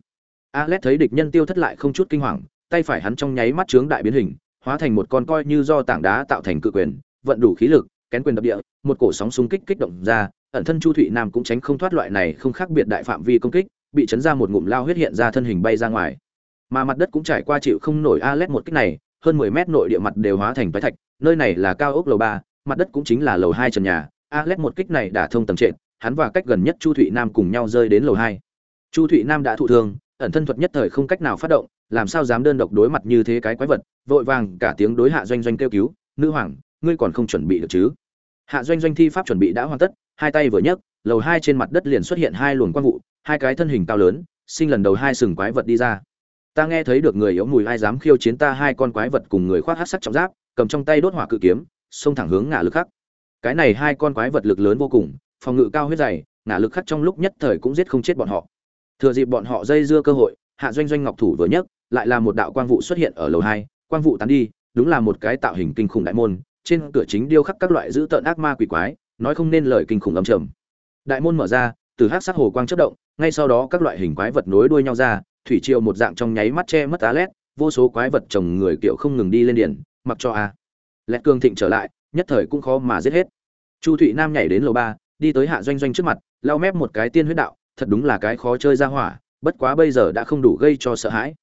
Alet thấy địch nhân tiêu thất lại không chút kinh hoàng tay phải hắn trong nháy mắt chướng đại biến hình hóa thành một con coi như do tảng đá tạo thành cự quyền vận đủ khí lực kén quyền đập địa một cổ sóng xung kích kích động ra ẩn thân chu thụy nam cũng tránh không thoát loại này không khác biệt đại phạm vi công kích bị chấn ra một ngụm lao huyết hiện ra thân hình bay ra ngoài mà mặt đất cũng trải qua chịu không nổi Alet một kích này hơn 10 mét nội địa mặt đều hóa thành phế thạch nơi này là cao ốc lầu ba mặt đất cũng chính là lầu hai trần nhà Alet một kích này đã thông tầng trệt hắn và cách gần nhất Chu Thụy Nam cùng nhau rơi đến lầu hai. Chu Thụy Nam đã thụ thương, ẩn thân thuật nhất thời không cách nào phát động, làm sao dám đơn độc đối mặt như thế cái quái vật, vội vàng cả tiếng đối hạ doanh doanh kêu cứu, "Nữ hoàng, ngươi còn không chuẩn bị được chứ?" Hạ doanh doanh thi pháp chuẩn bị đã hoàn tất, hai tay vừa nhấc, lầu hai trên mặt đất liền xuất hiện hai luồng quang vụ, hai cái thân hình cao lớn sinh lần đầu hai sừng quái vật đi ra. Ta nghe thấy được người yếu mùi ai dám khiêu chiến ta hai con quái vật cùng người khoác hát sắc trọng giáp cầm trong tay đốt hỏa cự kiếm xông thẳng hướng ngã lực khắc. Cái này hai con quái vật lực lớn vô cùng phòng ngự cao huyết dày ngã lực khắc trong lúc nhất thời cũng giết không chết bọn họ thừa dịp bọn họ dây dưa cơ hội, hạ doanh doanh ngọc thủ vừa nhấc, lại là một đạo quang vụ xuất hiện ở lầu hai. Quang vụ tán đi, đúng là một cái tạo hình kinh khủng đại môn, trên cửa chính điêu khắc các loại dữ tợn ác ma quỷ quái, nói không nên lời kinh khủng âm trầm. Đại môn mở ra, từ hát sắc hồ quang chất động, ngay sau đó các loại hình quái vật nối đuôi nhau ra, thủy triều một dạng trong nháy mắt che mất á lét vô số quái vật chồng người kiểu không ngừng đi lên điển mặc cho a. Lét cương thịnh trở lại, nhất thời cũng khó mà giết hết. Chu thụy nam nhảy đến lầu ba, đi tới hạ doanh doanh trước mặt, lau mép một cái tiên huyết đạo thật đúng là cái khó chơi ra hỏa, bất quá bây giờ đã không đủ gây cho sợ hãi.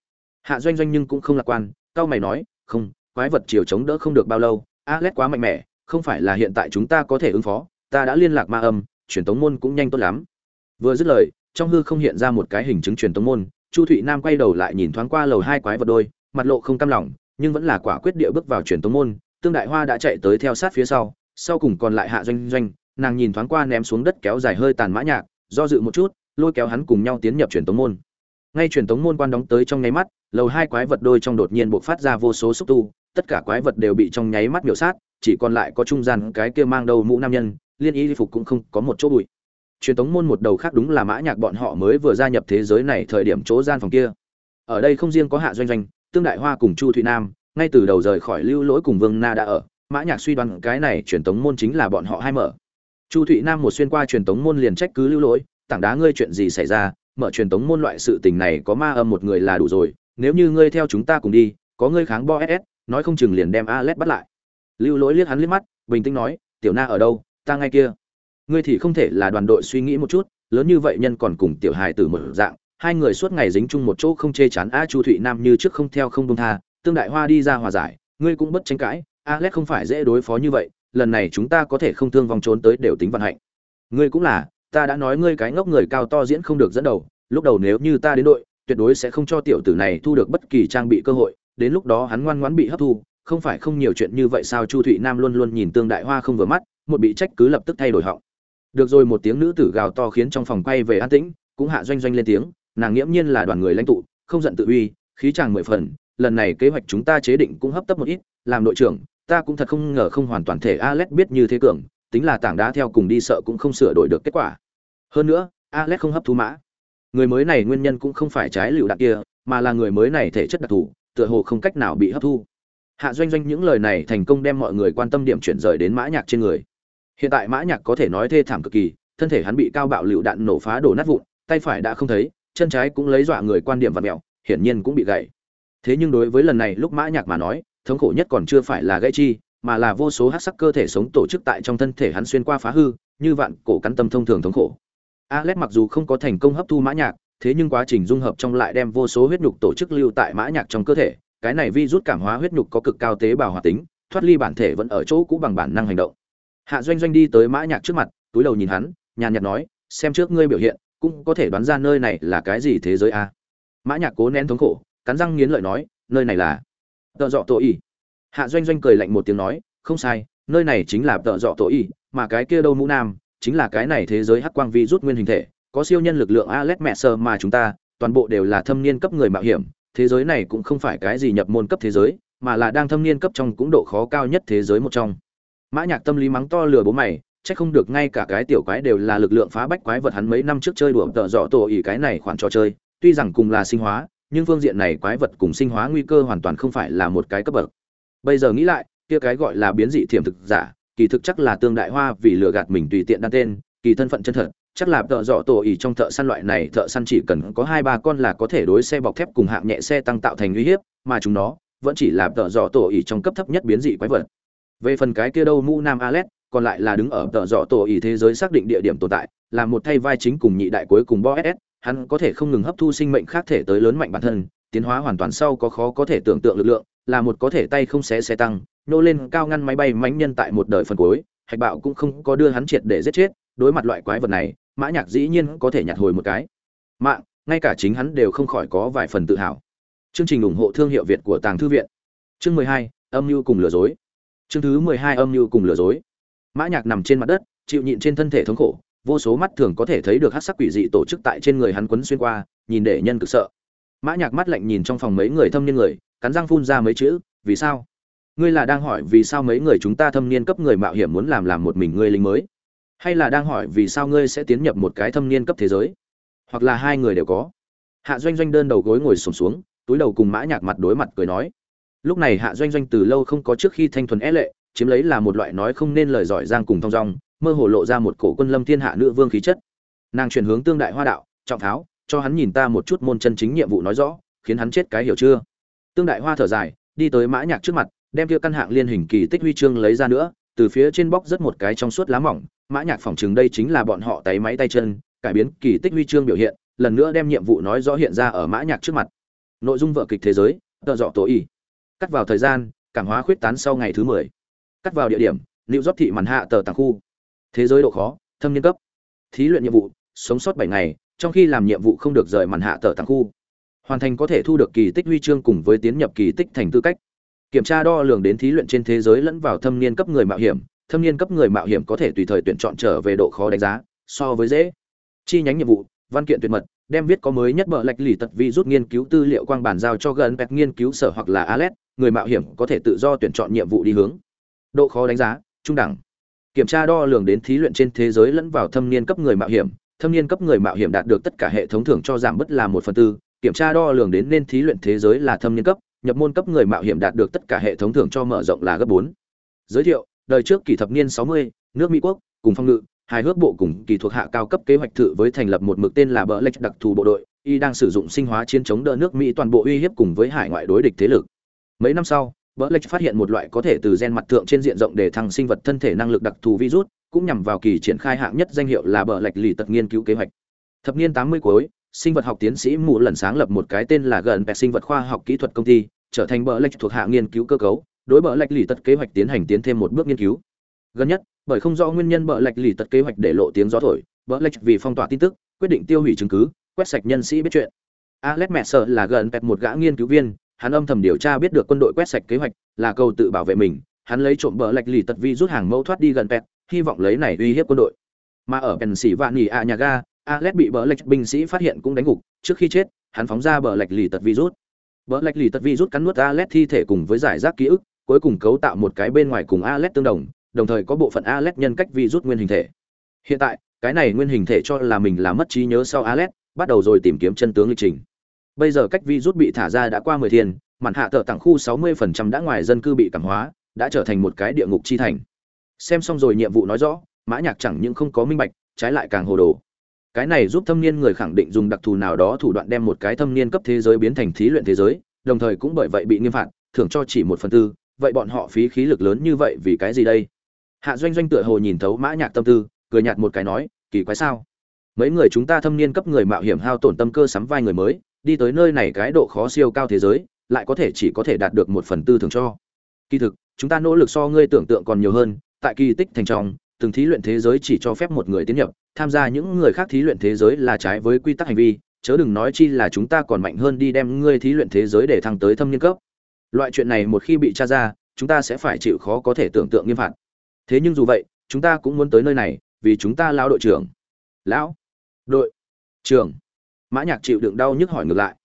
Hạ doanh doanh nhưng cũng không lạc quan, cao mày nói, không, quái vật chiều chống đỡ không được bao lâu alex quá mạnh mẽ, không phải là hiện tại chúng ta có thể ứng phó, ta đã liên lạc ma âm, truyền tống môn cũng nhanh tốt lắm. Vừa dứt lời, trong hư không hiện ra một cái hình chứng truyền tống môn, chu thụy nam quay đầu lại nhìn thoáng qua lầu hai quái vật đôi, mặt lộ không cam lòng, nhưng vẫn là quả quyết địa bước vào truyền tống môn, tương đại hoa đã chạy tới theo sát phía sau sau cùng còn lại hạ doanh doanh, nàng nhìn thoáng qua ném xuống đất kéo dài hơi tàn mã nhạc do dự một chút, lôi kéo hắn cùng nhau tiến nhập truyền tống môn. Ngay truyền tống môn quan đóng tới trong nháy mắt, lầu hai quái vật đôi trong đột nhiên bộc phát ra vô số xúc tu, tất cả quái vật đều bị trong nháy mắt miểu sát, chỉ còn lại có trung gian cái kia mang đầu mũ nam nhân, liên y phục cũng không có một chỗ bụi. Truyền tống môn một đầu khác đúng là mã nhạc bọn họ mới vừa gia nhập thế giới này thời điểm chỗ gian phòng kia. Ở đây không riêng có hạ doanh doanh, tương đại hoa cùng chu thụy nam, ngay từ đầu rời khỏi lưu lỗi cùng vương na đã ở, mã nhạc suy đoán cái này truyền tống môn chính là bọn họ hai mở chu thụy nam một xuyên qua truyền tống môn liền trách cứ lưu lỗi tảng đá ngươi chuyện gì xảy ra mở truyền tống môn loại sự tình này có ma âm một người là đủ rồi nếu như ngươi theo chúng ta cùng đi có ngươi kháng bo ss nói không chừng liền đem Alet bắt lại. Lưu Lỗi liếc hắn liếc mắt, bình tĩnh nói, "Tiểu Na ở đâu? Ta ngay kia." Ngươi thì không thể là đoàn đội suy nghĩ một chút, lớn như vậy nhân còn cùng tiểu hài tử một dạng, hai người suốt ngày dính chung một chỗ không chê chán a Chu Thụy Nam như trước không theo không buông tha, Tương Đại Hoa đi ra hòa giải, ngươi cũng bất tranh cãi, Alet không phải dễ đối phó như vậy, lần này chúng ta có thể không thương vong trốn tới đều tính vận hạnh. Ngươi cũng là, ta đã nói ngươi cái ngốc người cao to diễn không được dẫn đầu, lúc đầu nếu như ta đến đội, tuyệt đối sẽ không cho tiểu tử này thu được bất kỳ trang bị cơ hội, đến lúc đó hắn ngoan ngoãn bị hấp thu, không phải không nhiều chuyện như vậy sao Chu Thụy Nam luôn luôn nhìn Tương Đại Hoa không vừa mắt, một bị trách cứ lập tức thay đổi họng. Được rồi một tiếng nữ tử gào to khiến trong phòng quay về an tĩnh, cũng hạ doanh doanh lên tiếng, nàng nghiễm nhiên là đoàn người lãnh tụ, không giận tự uy, khí chàng mười phần, lần này kế hoạch chúng ta chế định cũng hấp tấp một ít, làm đội trưởng, ta cũng thật không ngờ không hoàn toàn thể Alex biết như thế cường, tính là tảng đá theo cùng đi sợ cũng không sửa đổi được kết quả. Hơn nữa, Alex không hấp thu mã. Người mới này nguyên nhân cũng không phải trái liệu đặc kia, mà là người mới này thể chất đặc thù, tựa hồ không cách nào bị hấp thu hạ doanh doanh những lời này thành công đem mọi người quan tâm điểm chuyển rời đến mã nhạc trên người hiện tại mã nhạc có thể nói thê thảm cực kỳ thân thể hắn bị cao bạo lựu đạn nổ phá đổ nát vụn tay phải đã không thấy chân trái cũng lấy dọa người quan điểm vặn mèo hiển nhiên cũng bị gãy thế nhưng đối với lần này lúc mã nhạc mà nói thống khổ nhất còn chưa phải là gãy chi mà là vô số hắc sắc cơ thể sống tổ chức tại trong thân thể hắn xuyên qua phá hư như vạn cổ cắn tâm thông thường thống khổ Alex mặc dù không có thành công hấp thu mã nhạc thế nhưng quá trình dung hợp trong lại đem vô số huyết nhục tổ chức lưu tại mã nhạc trong cơ thể, cái này vi rút cảm hóa huyết nhục có cực cao tế bào hoạt tính, thoát ly bản thể vẫn ở chỗ cũ bằng bản năng hành động. Hạ Doanh Doanh đi tới mã nhạc trước mặt, túi đầu nhìn hắn, nhàn nhạt nói, xem trước ngươi biểu hiện, cũng có thể đoán ra nơi này là cái gì thế giới a. Mã nhạc cố nén thống khổ, cắn răng nghiến lợi nói, nơi này là tợ dọ tổ y. Hạ Doanh Doanh cười lạnh một tiếng nói, không sai, nơi này chính là tợ dọ tổ y, mà cái kia đâu mũ nam, chính là cái này thế giới hắc quang vi rút nguyên hình thể, có siêu nhân lực lượng alet mẹ sơ mà chúng ta, toàn bộ đều là thâm niên cấp người mạo hiểm, thế giới này cũng không phải cái gì nhập môn cấp thế giới, mà là đang thâm niên cấp trong cũng độ khó cao nhất thế giới một trong. Mã Nhạc tâm lý mắng to lừa bố mày, chắc không được ngay cả cái tiểu quái đều là lực lượng phá bách quái vật hắn mấy năm trước chơi đùa tợ dọ tổ ỉ cái này khoản trò chơi, tuy rằng cùng là sinh hóa, nhưng phương diện này quái vật cùng sinh hóa nguy cơ hoàn toàn không phải là một cái cấp bậc. Bây giờ nghĩ lại, kia cái gọi là biến dị thiểm thực giả, kỳ thực chắc là tương đại hoa vì lừa gạt mình tùy tiện đăng tên, kỳ thân phận chân thật, chắc là tợ dọ tổ ỉ trong thợ săn loại này thợ săn chỉ cần có hai ba con là có thể đối xe bọc thép cùng hạng nhẹ xe tăng tạo thành uy hiếp mà chúng nó vẫn chỉ là tợ dọ tổ ỉ trong cấp thấp nhất biến dị quái vật về phần cái kia đâu mu nam alet còn lại là đứng ở tợ dọ tổ ỉ thế giới xác định địa điểm tồn tại là một thay vai chính cùng nhị đại cuối cùng bo ss hắn có thể không ngừng hấp thu sinh mệnh khác thể tới lớn mạnh bản thân, tiến hóa hoàn toàn sau có khó có thể tưởng tượng lực lượng, là một có thể tay không xé xe tăng, nô lên cao ngăn máy bay mãnh nhân tại một đời phần cuối, hạch bạo cũng không có đưa hắn triệt để giết chết, đối mặt loại quái vật này, mã nhạc dĩ nhiên có thể nhặt hồi một cái. Mạng, ngay cả chính hắn đều không khỏi có vài phần tự hào. Chương trình ủng hộ thương hiệu việt của tàng thư viện. Chương mười hai, âm mưu cùng lừa dối. Chương thứ mười hai, âm mưu cùng lừa dối. Mã nhạc nằm trên mặt đất, chịu nhịn trên thân thể thống khổ vô số mắt thường có thể thấy được hắc sắc quỷ dị tổ chức tại trên người hắn quấn xuyên qua, nhìn để nhân cực sợ. Mã nhạc mắt lạnh nhìn trong phòng mấy người thâm niên người, cắn răng phun ra mấy chữ, vì sao? Ngươi là đang hỏi vì sao mấy người chúng ta thâm niên cấp người mạo hiểm muốn làm làm một mình ngươi lính mới? Hay là đang hỏi vì sao ngươi sẽ tiến nhập một cái thâm niên cấp thế giới? Hoặc là hai người đều có? Hạ doanh doanh đơn đầu gối ngồi sổm xuống, túi đầu cùng mã nhạc mặt đối mặt cười nói, lúc này hạ doanh doanh từ lâu không có trước khi thanh thuần é lệ, chiếm lấy là một loại nói không nên lời giỏi giang cùng thong dong mơ hồ lộ ra một cổ quân lâm thiên hạ nữ vương khí chất. Nàng chuyển hướng tương đại hoa đạo, trọng tháo, cho hắn nhìn ta một chút môn chân chính nhiệm vụ nói rõ, khiến hắn chết cái hiểu chưa? Tương đại hoa thở dài, đi tới mã nhạc trước mặt, đem kia căn hạng liên hình kỳ tích huy chương lấy ra nữa, từ phía trên bóc rất một cái trong suốt lá mỏng, mã nhạc phỏng chừng đây chính là bọn họ tay máy tay chân, cải biến kỳ tích huy chương biểu hiện, lần nữa đem nhiệm vụ nói rõ hiện ra ở mã nhạc trước mặt. Nội dung vở kịch thế giới tờ dọ tổ y cắt vào thời gian, cảm hóa khuyết tán sau ngày thứ mười. Cắt vào địa điểm lưu dót thị màn hạ tờ tàng khu thế giới độ khó, thâm niên cấp. Thí luyện nhiệm vụ, sống sót bảy ngày, trong khi làm nhiệm vụ không được rời màn hạ tờ tàng khu. Hoàn thành có thể thu được kỳ tích huy chương cùng với tiến nhập kỳ tích thành tư cách. Kiểm tra đo lường đến thí luyện trên thế giới lẫn vào thâm niên cấp người mạo hiểm, thâm niên cấp người mạo hiểm có thể tùy thời tuyển chọn trở về độ khó đánh giá, so với dễ. Chi nhánh nhiệm vụ, văn kiện tuyệt mật, đem viết có mới nhất bờ lạch lì tật vi rút nghiên cứu tư liệu quang bản giao cho gần pet nghiên cứu sở hoặc là alet, người mạo hiểm có thể tự do tuyển chọn nhiệm vụ đi hướng. Độ khó đánh giá, trung đẳng kiểm tra đo lường đến thí luyện trên thế giới lẫn vào thâm niên cấp người mạo hiểm, thâm niên cấp người mạo hiểm đạt được tất cả hệ thống thưởng cho giảm bất là một phần tư, kiểm tra đo lường đến nên thí luyện thế giới là thâm niên cấp, nhập môn cấp người mạo hiểm đạt được tất cả hệ thống thưởng cho mở rộng là gấp bốn. Giới thiệu, đời trước kỷ thập niên sáu mươi, nước mỹ quốc, cùng phong ngự, hài hước bộ cùng kỳ thuộc hạ cao cấp kế hoạch thự với thành lập một mực tên là bờ lệch đặc thù bộ đội, y đang sử dụng sinh hóa chiến chống đỡ nước mỹ toàn bộ uy hiếp cùng với hải ngoại đối địch thế lực. Mấy năm sau bờ lệch phát hiện một loại có thể từ gen mặt thượng trên diện rộng để thăng sinh vật thân thể năng lực đặc thù virus, cũng nhằm vào kỳ triển khai hạng nhất danh hiệu là bờ lệch lì tật nghiên cứu kế hoạch. Thập niên tám mươi cuối, sinh vật học tiến sĩ mù lần sáng lập một cái tên là gần pet sinh vật khoa học kỹ thuật công ty, trở thành bờ lệch thuộc hạ nghiên cứu cơ cấu, đối bờ lệch lì tật kế hoạch tiến hành tiến thêm một bước nghiên cứu. Gần nhất, bởi không rõ nguyên nhân bờ lệch lì tật kế hoạch để lộ tiếng gió thổi bờ lệch vì phong tỏa tin tức, quyết định tiêu hủy chứng cứ, quét sạch nhân sĩ biết chuyện. Alex mẹ sợ là gần pet một gã nghiên cứu viên hắn âm thầm điều tra biết được quân đội quét sạch kế hoạch, là cầu tự bảo vệ mình, hắn lấy trộm bờ lạch lì tật vi rút hàng mẫu thoát đi gần pet, hy vọng lấy này uy hiếp quân đội. Mà ở pennsylvania nhà ga alex bị bờ lạch binh sĩ phát hiện cũng đánh gục, trước khi chết, hắn phóng ra bờ lạch lì tật vi rút. bờ lạch lì tật vi rút cắn nuốt alex thi thể cùng với giải rác ký ức, cuối cùng cấu tạo một cái bên ngoài cùng alex tương đồng đồng thời có bộ phận alex nhân cách vi rút nguyên hình thể. Hiện tại, cái này nguyên hình thể cho là mình là mất trí nhớ sau alex bắt đầu rồi tìm kiếm chân tướng lịch trình bây giờ cách virus bị thả ra đã qua mười thiên màn hạ tờ tặng khu sáu mươi phần trăm đã ngoài dân cư bị cảm hóa, đã trở thành một cái địa ngục chi thành. Xem xong rồi nhiệm vụ nói rõ, mã nhạc chẳng những không có minh bạch, trái lại càng hồ đồ. Cái này giúp thâm niên người khẳng định dùng đặc thù nào đó thủ đoạn đem một cái thâm niên cấp thế giới biến thành thí luyện thế giới, đồng thời cũng bởi vậy bị nghiêm phạt, thưởng cho chỉ một phần tư. Vậy bọn họ phí khí lực lớn như vậy vì cái gì đây? Hạ doanh doanh tựa hồ nhìn thấu mã nhạc tâm tư, cười nhạt một cái nói, kỳ quái sao? Mấy người chúng ta thâm niên cấp người mạo hiểm hao tổn tâm cơ sắm vai người mới đi tới nơi này cái độ khó siêu cao thế giới, lại có thể chỉ có thể đạt được một phần tư thưởng cho. Kỳ thực, chúng ta nỗ lực so ngươi tưởng tượng còn nhiều hơn, tại kỳ tích thành trong, từng thí luyện thế giới chỉ cho phép một người tiến nhập, tham gia những người khác thí luyện thế giới là trái với quy tắc hành vi, chớ đừng nói chi là chúng ta còn mạnh hơn đi đem ngươi thí luyện thế giới để thăng tới thâm niên cấp. Loại chuyện này một khi bị tra ra, chúng ta sẽ phải chịu khó có thể tưởng tượng nghiêm phạt. Thế nhưng dù vậy, chúng ta cũng muốn tới nơi này, vì chúng ta lão đội trưởng. Lão đội trưởng mã nhạc chịu đựng đau nhức hỏi ngược lại.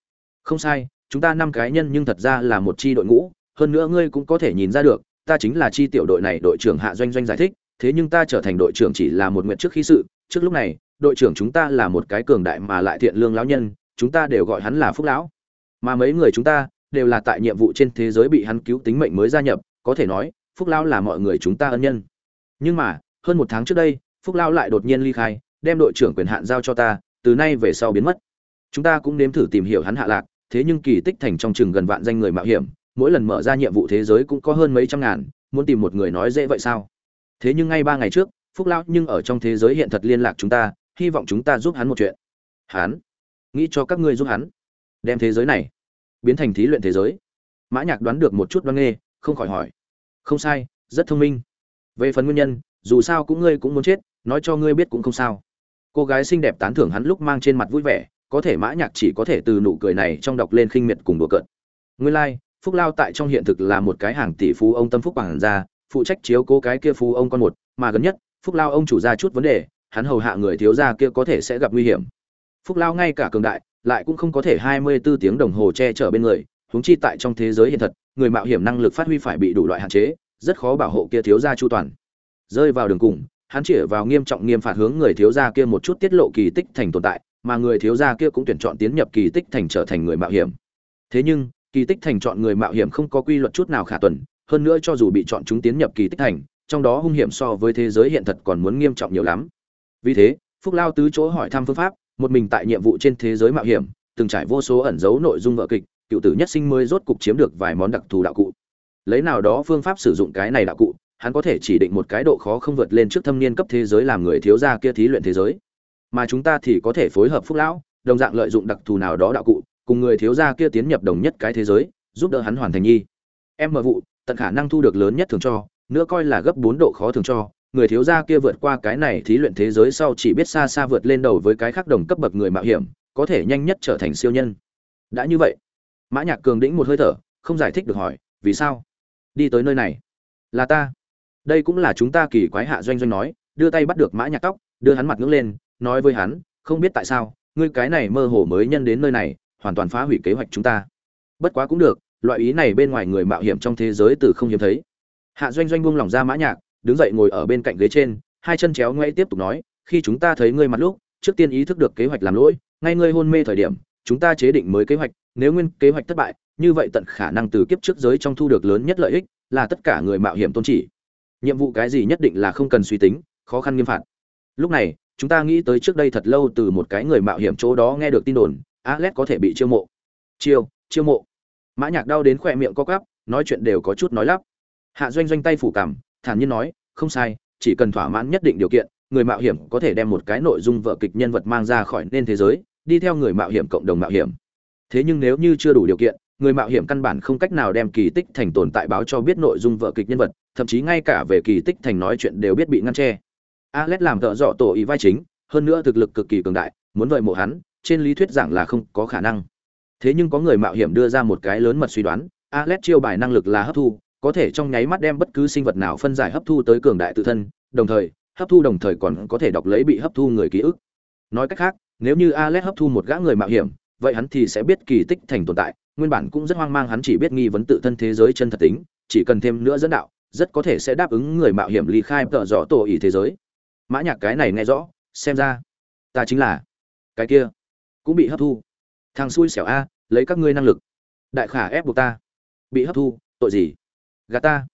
Không sai, chúng ta năm cái nhân nhưng thật ra là một chi đội ngũ, hơn nữa ngươi cũng có thể nhìn ra được, ta chính là chi tiểu đội này đội trưởng hạ doanh doanh giải thích, thế nhưng ta trở thành đội trưởng chỉ là một nguyện trước khi sự, trước lúc này, đội trưởng chúng ta là một cái cường đại mà lại thiện lương lão nhân, chúng ta đều gọi hắn là phúc lão. Mà mấy người chúng ta đều là tại nhiệm vụ trên thế giới bị hắn cứu tính mệnh mới gia nhập, có thể nói, phúc lão là mọi người chúng ta ân nhân. Nhưng mà, hơn một tháng trước đây, phúc lão lại đột nhiên ly khai, đem đội trưởng quyền hạn giao cho ta, từ nay về sau biến mất chúng ta cũng nếm thử tìm hiểu hắn hạ lạc, thế nhưng kỳ tích thành trong chừng gần vạn danh người mạo hiểm, mỗi lần mở ra nhiệm vụ thế giới cũng có hơn mấy trăm ngàn, muốn tìm một người nói dễ vậy sao? Thế nhưng ngay ba ngày trước, phúc lão nhưng ở trong thế giới hiện thật liên lạc chúng ta, hy vọng chúng ta giúp hắn một chuyện. Hắn? Nghĩ cho các ngươi giúp hắn. Đem thế giới này biến thành thí luyện thế giới. Mã nhạc đoán được một chút đoan nghê không khỏi hỏi. Không sai, rất thông minh. Về phần nguyên nhân, dù sao cũng ngươi cũng muốn chết, nói cho ngươi biết cũng không sao. Cô gái xinh đẹp tán thưởng hắn lúc mang trên mặt vui vẻ có thể mã nhạc chỉ có thể từ nụ cười này trong đọc lên khinh miệt cùng đùa cợt. Nguyên lai like, phúc lao tại trong hiện thực là một cái hàng tỷ phú ông tâm phúc bằng gia phụ trách chiếu cố cái kia phú ông con một mà gần nhất phúc lao ông chủ ra chút vấn đề hắn hầu hạ người thiếu gia kia có thể sẽ gặp nguy hiểm. Phúc lao ngay cả cường đại lại cũng không có thể hai mươi 24 tiếng đồng hồ che chở bên người huống chi tại trong thế giới hiện thật người mạo hiểm năng lực phát huy phải bị đủ loại hạn chế rất khó bảo hộ kia thiếu gia chu toàn. Rơi vào đường cùng hắn chỉ vào nghiêm trọng nghiêm phạt hướng người thiếu gia kia một chút tiết lộ kỳ tích thành tồn tại mà người thiếu gia kia cũng tuyển chọn tiến nhập kỳ tích thành trở thành người mạo hiểm. Thế nhưng, kỳ tích thành chọn người mạo hiểm không có quy luật chút nào khả tuần, hơn nữa cho dù bị chọn chúng tiến nhập kỳ tích thành, trong đó hung hiểm so với thế giới hiện thật còn muốn nghiêm trọng nhiều lắm. Vì thế, phúc lao tứ chỗ hỏi thăm phương pháp, một mình tại nhiệm vụ trên thế giới mạo hiểm, từng trải vô số ẩn dấu nội dung vở kịch, cựu tử nhất sinh mới rốt cục chiếm được vài món đặc thù đạo cụ. Lấy nào đó phương pháp sử dụng cái này đạo cụ, hắn có thể chỉ định một cái độ khó không vượt lên trước thâm niên cấp thế giới làm người thiếu gia kia thí luyện thế giới mà chúng ta thì có thể phối hợp phúc lão, đồng dạng lợi dụng đặc thù nào đó đạo cụ, cùng người thiếu gia kia tiến nhập đồng nhất cái thế giới, giúp đỡ hắn hoàn thành nhi. Em mở vụ, tận khả năng thu được lớn nhất thường cho, nữa coi là gấp bốn độ khó thường cho. Người thiếu gia kia vượt qua cái này thí luyện thế giới sau chỉ biết xa xa vượt lên đầu với cái khác đồng cấp bậc người mạo hiểm, có thể nhanh nhất trở thành siêu nhân. Đã như vậy, mã nhạc cường đĩnh một hơi thở, không giải thích được hỏi, vì sao? Đi tới nơi này, là ta. Đây cũng là chúng ta kỳ quái hạ doanh doanh nói, đưa tay bắt được mã nhạc tóc, đưa hắn mặt ngưỡng lên nói với hắn, không biết tại sao, ngươi cái này mơ hồ mới nhân đến nơi này, hoàn toàn phá hủy kế hoạch chúng ta. Bất quá cũng được, loại ý này bên ngoài người mạo hiểm trong thế giới từ không hiếm thấy. Hạ doanh doanh buông lỏng ra mã nhạc, đứng dậy ngồi ở bên cạnh ghế trên, hai chân chéo ngay tiếp tục nói, khi chúng ta thấy ngươi mặt lúc, trước tiên ý thức được kế hoạch làm lỗi, ngay ngươi hôn mê thời điểm, chúng ta chế định mới kế hoạch, nếu nguyên kế hoạch thất bại, như vậy tận khả năng từ kiếp trước giới trong thu được lớn nhất lợi ích là tất cả người mạo hiểm tôn chỉ. Nhiệm vụ cái gì nhất định là không cần suy tính, khó khăn nghiêm phạt. Lúc này chúng ta nghĩ tới trước đây thật lâu từ một cái người mạo hiểm chỗ đó nghe được tin đồn, alex có thể bị chiêu mộ. Chiêu chiêu mộ. Mã nhạc đau đến khỏe miệng co quắp, nói chuyện đều có chút nói lắp. Hạ doanh doanh tay phủ cằm, thản nhiên nói, không sai, chỉ cần thỏa mãn nhất định điều kiện, người mạo hiểm có thể đem một cái nội dung vợ kịch nhân vật mang ra khỏi nên thế giới, đi theo người mạo hiểm cộng đồng mạo hiểm. Thế nhưng nếu như chưa đủ điều kiện, người mạo hiểm căn bản không cách nào đem kỳ tích thành tồn tại báo cho biết nội dung vợ kịch nhân vật, thậm chí ngay cả về kỳ tích thành nói chuyện đều biết bị ngăn che alex làm tợ dọ tổ ý vai chính, hơn nữa thực lực cực kỳ cường đại, muốn vợi mộ hắn, trên lý thuyết giảng là không có khả năng. Thế nhưng có người mạo hiểm đưa ra một cái lớn mật suy đoán, alex chiêu bài năng lực là hấp thu, có thể trong nháy mắt đem bất cứ sinh vật nào phân giải hấp thu tới cường đại tự thân, đồng thời, hấp thu đồng thời còn có thể đọc lấy bị hấp thu người ký ức. Nói cách khác, nếu như alex hấp thu một gã người mạo hiểm, vậy hắn thì sẽ biết kỳ tích thành tồn tại, nguyên bản cũng rất hoang mang hắn chỉ biết nghi vấn tự thân thế giới chân thật tính, chỉ cần thêm nữa dẫn đạo, rất có thể sẽ đáp ứng người mạo hiểm ly khai tợ rõ tổ ý thế giới mã nhạc cái này nghe rõ, xem ra, ta chính là, cái kia, cũng bị hấp thu. Thằng xui xẻo a, lấy các ngươi năng lực. Đại khả ép buộc ta. Bị hấp thu, tội gì? Gà ta.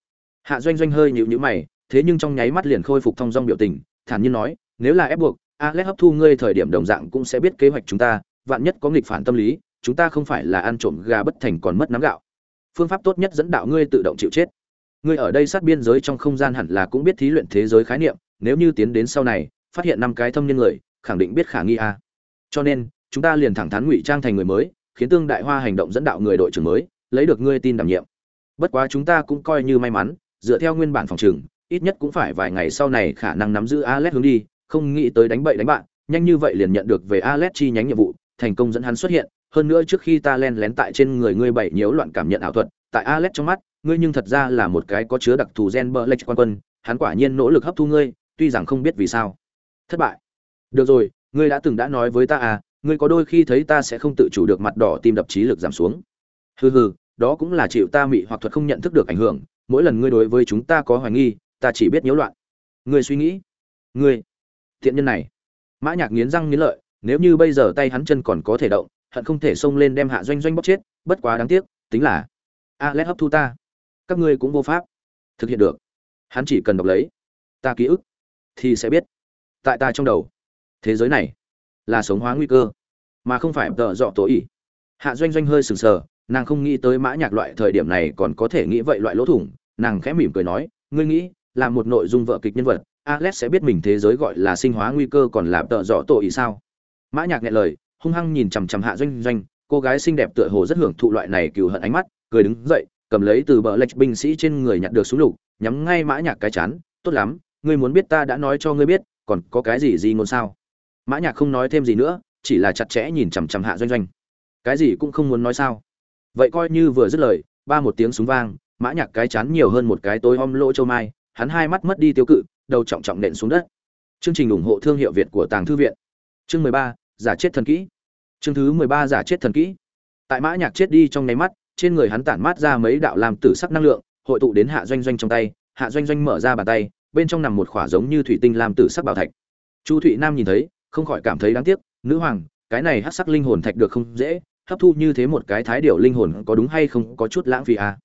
Hạ doanh doanh hơi nhịu nhữ mày, thế nhưng trong nháy mắt liền khôi phục thông dong biểu tình, thản nhiên nói, nếu là ép buộc, alex hấp thu ngươi thời điểm đồng dạng cũng sẽ biết kế hoạch chúng ta, vạn nhất có nghịch phản tâm lý, chúng ta không phải là ăn trộm gà bất thành còn mất nắm gạo. Phương pháp tốt nhất dẫn đạo ngươi tự động chịu chết. Ngươi ở đây sát biên giới trong không gian hẳn là cũng biết thí luyện thế giới khái niệm nếu như tiến đến sau này, phát hiện năm cái thâm niên người, khẳng định biết khả nghi a. Cho nên, chúng ta liền thẳng thắn ngụy trang thành người mới, khiến tương đại hoa hành động dẫn đạo người đội trưởng mới, lấy được ngươi tin đảm nhiệm. Bất quá chúng ta cũng coi như may mắn, dựa theo nguyên bản phòng trường, ít nhất cũng phải vài ngày sau này khả năng nắm giữ Alet hướng đi, không nghĩ tới đánh bậy đánh bạn, nhanh như vậy liền nhận được về Alet chi nhánh nhiệm vụ, thành công dẫn hắn xuất hiện. Hơn nữa trước khi ta len lén tại trên người ngươi bảy nhiễu loạn cảm nhận ảo thuật, tại Alet trong mắt, ngươi nhưng thật ra là một cái có chứa đặc thù gen bờ lệch quan quân, hắn quả nhiên nỗ lực hấp thu ngươi tuy rằng không biết vì sao. Thất bại. Được rồi, ngươi đã từng đã nói với ta à ngươi có đôi khi thấy ta sẽ không tự chủ được mặt đỏ tim đập trí lực giảm xuống. Hừ hừ, đó cũng là chịu ta mị hoặc thuật không nhận thức được ảnh hưởng, mỗi lần ngươi đối với chúng ta có hoài nghi, ta chỉ biết nhiễu loạn. Ngươi suy nghĩ. Ngươi. Thiện nhân này. Mã nhạc nghiến răng nghiến lợi, nếu như bây giờ tay hắn chân còn có thể động, hận không thể xông lên đem hạ doanh doanh bóc chết, bất quá đáng tiếc, tính là a lét hấp thu ta. Các ngươi cũng vô pháp thực hiện được. Hắn chỉ cần đọc lấy ta ký ức thì sẽ biết. Tại ta trong đầu, thế giới này là sống hóa nguy cơ, mà không phải tợ dọ tổ ỉ hạ doanh doanh hơi sừng sờ, nàng không nghĩ tới mã nhạc loại thời điểm này còn có thể nghĩ vậy loại lỗ thủng, nàng khẽ mỉm cười nói, ngươi nghĩ, là một nội dung vợ kịch nhân vật, alex sẽ biết mình thế giới gọi là sinh hóa nguy cơ còn là tợ dọ tổ ỉ sao? Mã nhạc nghe lời, hung hăng nhìn chằm chằm hạ doanh doanh, cô gái xinh đẹp tựa hồ rất hưởng thụ loại này cừu hận ánh mắt, cười đứng dậy, cầm lấy từ bờ lệch binh sĩ trên người nhặt được súng lục, nhắm ngay mã nhạc cái chán, tốt lắm ngươi muốn biết ta đã nói cho ngươi biết còn có cái gì gì ngôn sao mã nhạc không nói thêm gì nữa chỉ là chặt chẽ nhìn chằm chằm hạ doanh doanh cái gì cũng không muốn nói sao vậy coi như vừa dứt lời ba một tiếng súng vang mã nhạc cái chán nhiều hơn một cái tối om lỗ châu mai hắn hai mắt mất đi tiêu cự đầu trọng trọng nện xuống đất Chương trình ủng hộ thương hiệu Việt của Tàng thư viện. Chương 13, giả chết thần kỹ. Chương thứ 13 giả chết thần kỹ. Tại Mã Nhạc chết đi trong nháy mắt, trên người hắn tản mát ra mấy đạo làm tử sắc năng lượng, hội tụ đến Hạ Doanh Doanh trong tay, Hạ Doanh Doanh mở ra bàn tay, bên trong nằm một khỏa giống như thủy tinh làm tử sắc bảo thạch. Chu Thụy Nam nhìn thấy, không khỏi cảm thấy đáng tiếc, nữ hoàng, cái này hát sắc linh hồn thạch được không dễ, hấp thu như thế một cái thái điệu linh hồn có đúng hay không có chút lãng phí à.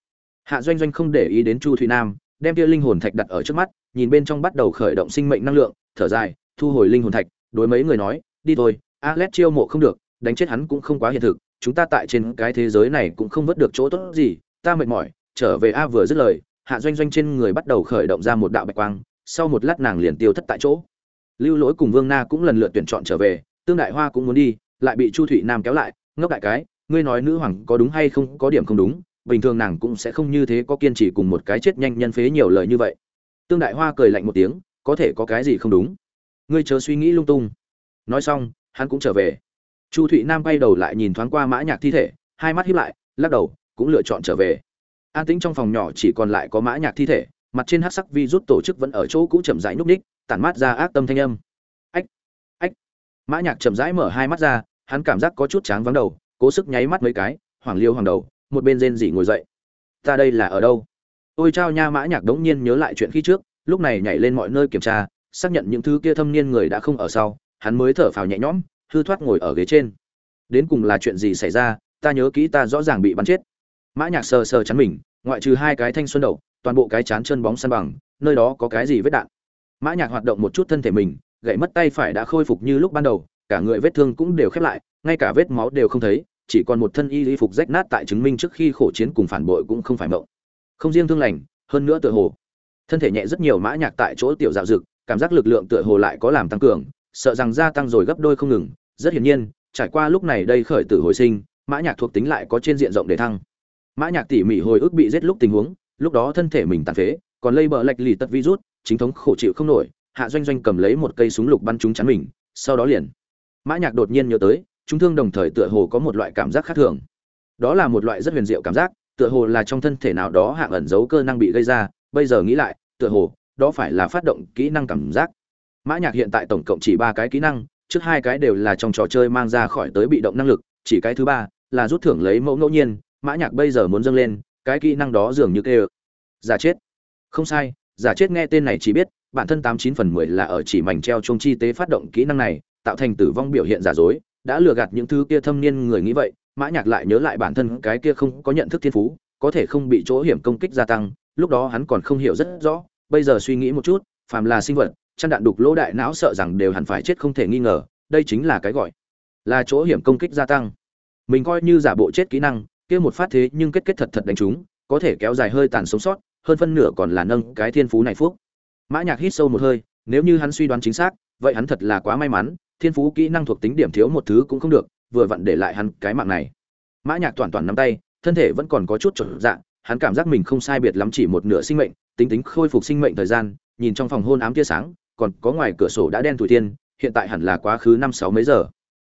Hạ Doanh Doanh không để ý đến Chu Thụy Nam, đem kia linh hồn thạch đặt ở trước mắt, nhìn bên trong bắt đầu khởi động sinh mệnh năng lượng, thở dài, thu hồi linh hồn thạch, đối mấy người nói, đi thôi, Alex chiêu mộ không được, đánh chết hắn cũng không quá hiện thực, chúng ta tại trên cái thế giới này cũng không vớt được chỗ tốt gì, ta mệt mỏi, trở về a vừa dứt lời, Hạ Doanh Doanh trên người bắt đầu khởi động ra một đạo bạch quang, sau một lát nàng liền tiêu thất tại chỗ. Lưu Lỗi cùng Vương Na cũng lần lượt tuyển chọn trở về, Tương Đại Hoa cũng muốn đi, lại bị Chu Thụy Nam kéo lại, ngốc đại cái, ngươi nói nữ hoàng có đúng hay không, có điểm không đúng, bình thường nàng cũng sẽ không như thế có kiên trì cùng một cái chết nhanh nhân phế nhiều lời như vậy. Tương đại hoa cười lạnh một tiếng có thể có cái gì không đúng? Ngươi chớ suy nghĩ lung tung. Nói xong hắn cũng trở về. Chu thụy nam quay đầu lại nhìn thoáng qua mã nhạc thi thể hai mắt híp lại lắc đầu cũng lựa chọn trở về an tĩnh trong phòng nhỏ chỉ còn lại có mã nhạc thi thể, mặt trên hắc sắc vi rút tổ chức vẫn ở chỗ cũ chậm rãi núp ních, tản mát ra ác tâm thanh âm. Ách ách. Mã nhạc chậm rãi mở hai mắt ra, hắn cảm giác có chút chán vắng đầu, cố sức nháy mắt mấy cái hoàng liêu hoàng đầu, một bên rên rỉ ngồi dậy. Ta đây là ở đâu? Ôi trao nha, mã nhạc đống nhiên nhớ lại chuyện khi trước, lúc này nhảy lên mọi nơi kiểm tra, xác nhận những thứ kia thâm niên người đã không ở sau, hắn mới thở phào nhẹ nhõm, hư thoát ngồi ở ghế trên. Đến cùng là chuyện gì xảy ra, ta nhớ kỹ ta rõ ràng bị bắn chết mã nhạc sờ sờ chắn mình, ngoại trừ hai cái thanh xuân đầu, toàn bộ cái chán chân bóng săn bằng, nơi đó có cái gì vết đạn. Mã nhạc hoạt động một chút thân thể mình, gãy mất tay phải đã khôi phục như lúc ban đầu, cả người vết thương cũng đều khép lại, ngay cả vết máu đều không thấy, chỉ còn một thân y y phục rách nát tại chứng minh trước khi khổ chiến cùng phản bội cũng không phải mộng. Không riêng thương lành, hơn nữa tựa hồ. Thân thể nhẹ rất nhiều mã nhạc tại chỗ tiểu dạo dực, cảm giác lực lượng tựa hồ lại có làm tăng cường, sợ rằng gia tăng rồi gấp đôi không ngừng. Rất hiển nhiên, trải qua lúc này đây khởi tử hồi sinh, mã nhạc thuộc tính lại có trên diện rộng để thăng mã nhạc tỉ mỉ hồi ức bị giết lúc tình huống, lúc đó thân thể mình tàn phế, còn lây bờ lệch lì tật virus, chính thống khổ chịu không nổi, hạ doanh doanh cầm lấy một cây súng lục bắn trúng chắn mình, sau đó liền. Mã nhạc đột nhiên nhớ tới, chúng thương đồng thời tựa hồ có một loại cảm giác khác thường. Đó là một loại rất huyền diệu cảm giác, tựa hồ là trong thân thể nào đó hạng ẩn giấu cơ năng bị gây ra, bây giờ nghĩ lại, tựa hồ, đó phải là phát động kỹ năng cảm giác. Mã nhạc hiện tại tổng cộng chỉ ba cái kỹ năng, trước hai cái đều là trong trò chơi mang ra khỏi tới bị động năng lực, chỉ cái thứ ba là rút thưởng lấy mẫu ngẫu nhiên mã nhạc bây giờ muốn dâng lên, cái kỹ năng đó dường như kêu, giả chết. Không sai, giả chết nghe tên này chỉ biết, bản thân tám chín phần mười là ở chỉ mảnh treo trung chi tế phát động kỹ năng này, tạo thành tử vong biểu hiện giả dối, đã lừa gạt những thứ kia thâm niên người nghĩ vậy, mã nhạc lại nhớ lại bản thân cái kia không có nhận thức thiên phú, có thể không bị chỗ hiểm công kích gia tăng, lúc đó hắn còn không hiểu rất rõ, bây giờ suy nghĩ một chút, phàm là sinh vật, chăn đạn đục lỗ đại não sợ rằng đều hẳn phải chết không thể nghi ngờ, đây chính là cái gọi là chỗ hiểm công kích gia tăng. Mình coi như giả bộ chết kỹ năng kia một phát thế nhưng kết kết thật thật đánh chúng, có thể kéo dài hơi tàn sống sót, hơn phân nửa còn là nâng cái thiên phú này phúc. Mã nhạc hít sâu một hơi, nếu như hắn suy đoán chính xác, vậy hắn thật là quá may mắn, thiên phú kỹ năng thuộc tính điểm thiếu một thứ cũng không được, vừa vặn để lại hắn cái mạng này. Mã nhạc toàn toàn nắm tay, thân thể vẫn còn có chút trở dạng hắn cảm giác mình không sai biệt lắm chỉ một nửa sinh mệnh, tính tính khôi phục sinh mệnh thời gian, nhìn trong phòng hôn ám tia sáng, còn có ngoài cửa sổ đã đen tủi thiên, hiện tại hẳn là quá khứ năm sáu mấy giờ.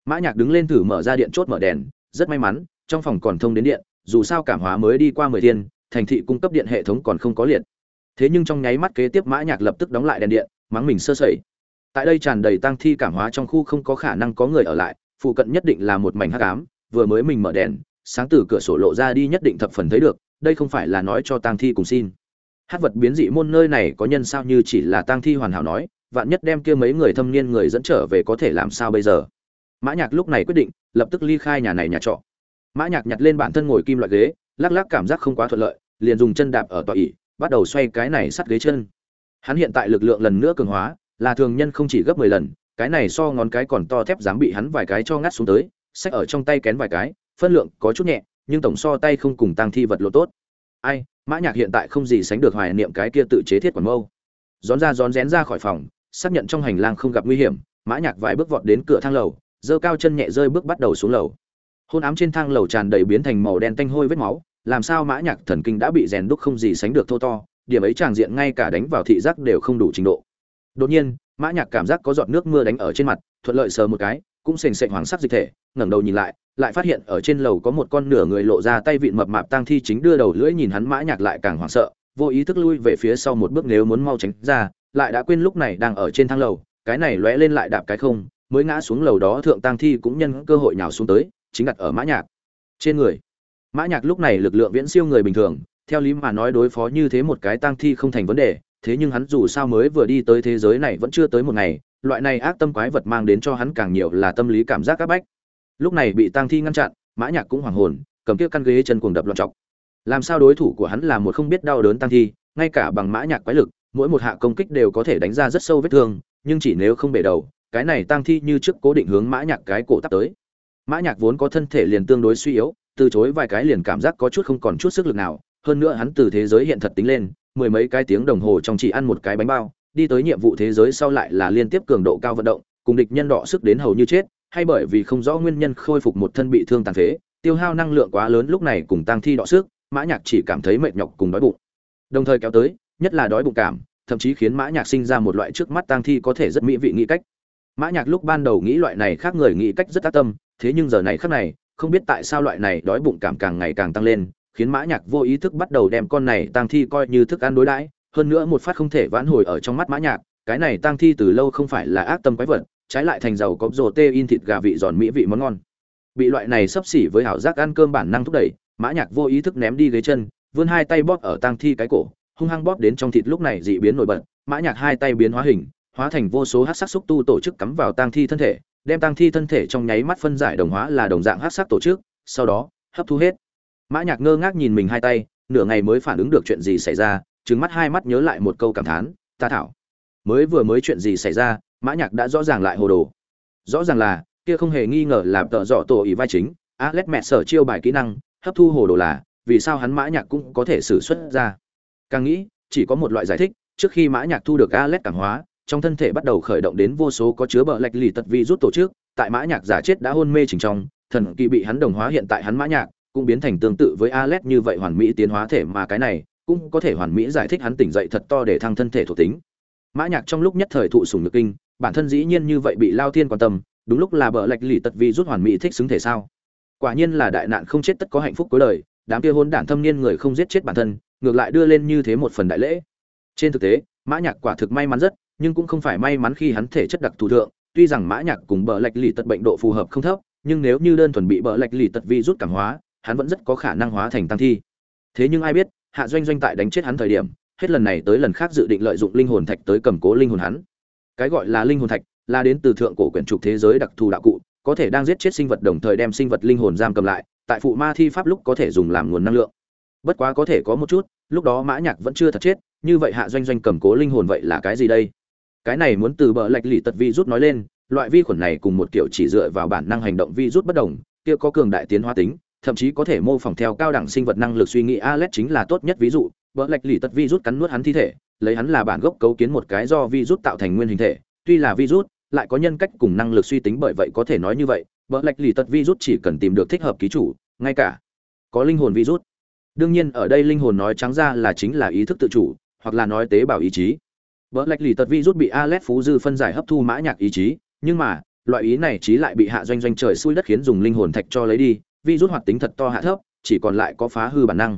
Mã nhạc đứng lên thử mở ra điện chốt mở đèn, rất may mắn trong phòng còn thông đến điện, dù sao cảm hóa mới đi qua mười thiên, thành thị cung cấp điện hệ thống còn không có liệt. Thế nhưng trong nháy mắt kế tiếp mã nhạc lập tức đóng lại đèn điện, mắng mình sơ sẩy. Tại đây tràn đầy tang thi cảm hóa trong khu không có khả năng có người ở lại, phụ cận nhất định là một mảnh hắc ám, vừa mới mình mở đèn, sáng từ cửa sổ lộ ra đi nhất định thập phần thấy được, đây không phải là nói cho tang thi cùng xin. Hát vật biến dị môn nơi này có nhân sao như chỉ là tang thi hoàn hảo nói, vạn nhất đem kia mấy người thâm niên người dẫn trở về có thể làm sao bây giờ? Mã nhạc lúc này quyết định, lập tức ly khai nhà này nhà trọ mã nhạc nhặt lên bản thân ngồi kim loại ghế lắc lắc cảm giác không quá thuận lợi liền dùng chân đạp ở tọa ỉ bắt đầu xoay cái này sắt ghế chân hắn hiện tại lực lượng lần nữa cường hóa là thường nhân không chỉ gấp 10 lần, cái này so ngón cái còn to thép dám bị hắn vài cái cho ngắt xuống tới, sách ở trong tay kén vài cái, phân lượng có chút nhẹ, nhưng tổng so tay không cùng tăng thi vật lộ tốt. Ai, Mã Nhạc hiện tại không gì sánh được hoài niệm cái kia tự chế thiết quản mâu. Gión ra rón rén ra khỏi phòng, xác nhận trong hành lang không gặp nguy hiểm, Mã Nhạc vài bước vọt đến cửa thang lầu, giơ cao chân nhẹ rơi bước bắt đầu xuống lầu. Hôn ám trên thang lầu tràn đầy biến thành màu đen tanh hôi vết máu, làm sao Mã Nhạc thần kinh đã bị rèn đúc không gì sánh được thô to, điểm ấy tràng diện ngay cả đánh vào thị giác đều không đủ trình độ. Đột nhiên, Mã Nhạc cảm giác có giọt nước mưa đánh ở trên mặt, thuận lợi sờ một cái, cũng sền sệt hoàng sắc dịch thể, ngẩng đầu nhìn lại, lại phát hiện ở trên lầu có một con nửa người lộ ra tay vịn mập mạp tang thi chính đưa đầu lưỡi nhìn hắn Mã Nhạc lại càng hoảng sợ, vô ý thức lui về phía sau một bước nếu muốn mau tránh ra, lại đã quên lúc này đang ở trên thang lầu, cái này lóe lên lại đạp cái không mới ngã xuống lầu đó thượng tang thi cũng nhân cơ hội nhào xuống tới chính đặt ở mã nhạc. Trên người. Mã nhạc lúc này lực lượng viễn siêu người bình thường, theo lý mà nói đối phó như thế một cái tang thi không thành vấn đề, thế nhưng hắn dù sao mới vừa đi tới thế giới này vẫn chưa tới một ngày, loại này ác tâm quái vật mang đến cho hắn càng nhiều là tâm lý cảm giác áp bách. Lúc này bị tang thi ngăn chặn, mã nhạc cũng hoảng hồn, cầm kia căn ghế chân cuồng đập loạn trọng. Làm sao đối thủ của hắn là một không biết đau đớn tang thi, ngay cả bằng mã nhạc quái lực, mỗi một hạ công kích đều có thể đánh ra rất sâu vết thương, nhưng chỉ nếu không bể đầu, cái này tang thi như trước cố định hướng mã nhạc cái cổ tắp tới mã nhạc vốn có thân thể liền tương đối suy yếu, từ chối vài cái liền cảm giác có chút không còn chút sức lực nào. Hơn nữa hắn từ thế giới hiện thật tính lên, mười mấy cái tiếng đồng hồ trong chỉ ăn một cái bánh bao, đi tới nhiệm vụ thế giới sau lại là liên tiếp cường độ cao vận động, cùng địch nhân đọ sức đến hầu như chết, hay bởi vì không rõ nguyên nhân khôi phục một thân bị thương tàn phế, tiêu hao năng lượng quá lớn lúc này cùng tang thi đọ sức, mã nhạc chỉ cảm thấy mệt nhọc cùng đói bụng. Đồng thời kéo tới, nhất là đói bụng cảm, thậm chí khiến mã nhạc sinh ra một loại trước mắt tang thi có thể rất mỹ vị nghĩ cách. Mã nhạc lúc ban đầu nghĩ loại này khác người nghĩ cách rất tác tâm thế nhưng giờ này khắc này, không biết tại sao loại này đói bụng cảm càng ngày càng tăng lên, khiến mã nhạc vô ý thức bắt đầu đem con này tang thi coi như thức ăn đối đãi, hơn nữa một phát không thể vãn hồi ở trong mắt mã nhạc, cái này tang thi từ lâu không phải là ác tâm quái vật, trái lại thành giàu có rồ tê in thịt gà vị giòn mỹ vị món ngon. Bị loại này sấp xỉ với hảo giác ăn cơm bản năng thúc đẩy, mã nhạc vô ý thức ném đi ghế chân, vươn hai tay bóp ở tang thi cái cổ, hung hăng bóp đến trong thịt lúc này dị biến nổi bật, mã nhạc hai tay biến hóa hình, hóa thành vô số hắc sắc xúc tu tổ chức cắm vào tang thi thân thể đem tang thi thân thể trong nháy mắt phân giải đồng hóa là đồng dạng hắc sắc tổ chức, sau đó, hấp thu hết. Mã nhạc ngơ ngác nhìn mình hai tay, nửa ngày mới phản ứng được chuyện gì xảy ra, trừng mắt hai mắt nhớ lại một câu cảm thán, ta thảo. Mới vừa mới chuyện gì xảy ra, mã nhạc đã rõ ràng lại hồ đồ. Rõ ràng là, kia không hề nghi ngờ là tợ dọ tổ ý vai chính Alet mẹ sở chiêu bài kỹ năng, hấp thu hồ đồ là, vì sao hắn mã nhạc cũng có thể sử xuất ra. Càng nghĩ, chỉ có một loại giải thích, trước khi mã nhạc thu được Alet cảm hóa trong thân thể bắt đầu khởi động đến vô số có chứa bờ lạch lì tật vi rút tổ chức, tại mã nhạc giả chết đã hôn mê trình trong, thần kỳ bị hắn đồng hóa hiện tại hắn mã nhạc, cũng biến thành tương tự với Alex như vậy hoàn mỹ tiến hóa thể mà cái này, cũng có thể hoàn mỹ giải thích hắn tỉnh dậy thật to để thăng thân thể thuộc tính. Mã nhạc trong lúc nhất thời thụ sủng nhược kinh, bản thân dĩ nhiên như vậy bị lao thiên quan tâm, đúng lúc là bờ lạch lì tật vi rút hoàn mỹ thích xứng thể sao? Quả nhiên là đại nạn không chết tất có hạnh phúc cuối đời, đám kia hôn đản thâm niên người không giết chết bản thân, ngược lại đưa lên như thế một phần đại lễ. Trên thực tế, mã nhạc quả thực may mắn rất nhưng cũng không phải may mắn khi hắn thể chất đặc thù thượng, tuy rằng mã nhạc cùng bờ lệch lì tật bệnh độ phù hợp không thấp, nhưng nếu như đơn thuần bị bờ lệch lì tật vi rút cảm hóa, hắn vẫn rất có khả năng hóa thành tăng thi. Thế nhưng ai biết, hạ doanh doanh tại đánh chết hắn thời điểm, hết lần này tới lần khác dự định lợi dụng linh hồn thạch tới cầm cố linh hồn hắn. Cái gọi là linh hồn thạch, là đến từ thượng cổ quyển trục thế giới đặc thù đạo cụ, có thể đang giết chết sinh vật đồng thời đem sinh vật linh hồn giam cầm lại, tại phụ ma thi pháp lúc có thể dùng làm nguồn năng lượng. Bất quá có thể có một chút, lúc đó mã nhạc vẫn chưa thật chết, như vậy hạ doanh doanh cầm cố linh hồn vậy là cái gì đây? Cái này muốn từ bờ lạch lì tật vi rút nói lên loại vi khuẩn này cùng một kiểu chỉ dựa vào bản năng hành động vi rút bất đồng kia có cường đại tiến hóa tính thậm chí có thể mô phỏng theo cao đẳng sinh vật năng lực suy nghĩ Alex chính là tốt nhất ví dụ, bờ lạch lì tật vi rút cắn nuốt hắn thi thể, lấy hắn là bản gốc cấu kiến một cái do vi rút tạo thành nguyên hình thể, tuy là vi rút, lại có nhân cách cùng năng lực suy tính bởi vậy có thể nói như vậy, bờ lạch lì tật vi rút chỉ cần tìm được thích hợp ký chủ, ngay cả có linh hồn vi rút, Đương nhiên ở đây linh hồn nói trắng ra là chính là ý thức tự chủ, hoặc là nói tế bào ý chí bỡ lệch lì tật vi rút bị Alex Phú Dư phân giải hấp thu mã nhạc ý chí, nhưng mà, loại ý này chí lại bị hạ doanh doanh trời xui đất khiến dùng linh hồn thạch cho lấy đi, vi rút hoạt tính thật to hạ thấp chỉ còn lại có phá hư bản năng.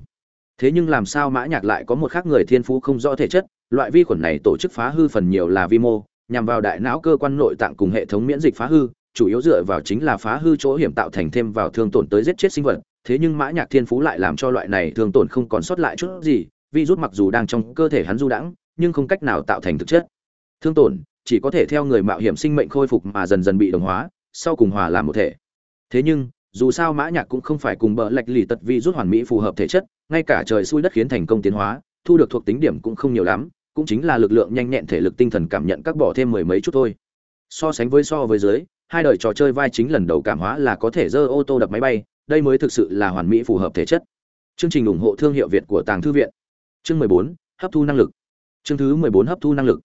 Thế nhưng làm sao mã nhạc lại có một khác người thiên phú không rõ thể chất loại vi khuẩn này tổ chức phá hư phần nhiều là vi mô nhằm vào đại não cơ quan nội tạng cùng hệ thống miễn dịch phá hư chủ yếu dựa vào chính là phá hư chỗ hiểm tạo thành thêm vào thương tổn tới giết chết sinh vật. Thế nhưng mã nhạc thiên phú lại làm cho loại này thương tổn không còn sót lại chút gì vi rút mặc dù đang trong cơ thể hắn du đãng nhưng không cách nào tạo thành thực chất. Thương tổn, chỉ có thể theo người mạo hiểm sinh mệnh khôi phục mà dần dần bị đồng hóa, sau cùng hòa làm một thể. Thế nhưng, dù sao mã nhạc cũng không phải cùng bờ lệch lì tật vi rút hoàn mỹ phù hợp thể chất, ngay cả trời xui đất khiến thành công tiến hóa, thu được thuộc tính điểm cũng không nhiều lắm, cũng chính là lực lượng nhanh nhẹn thể lực tinh thần cảm nhận các bỏ thêm mười mấy chút thôi. So sánh với so với dưới, hai đời trò chơi vai chính lần đầu cảm hóa là có thể dơ ô tô đập máy bay, đây mới thực sự là hoàn mỹ phù hợp thể chất. Chương trình ủng hộ thương hiệu việt của tàng thư viện. Chương mười bốn, hấp thu năng lực chương thứ mười bốn hấp thu năng lực.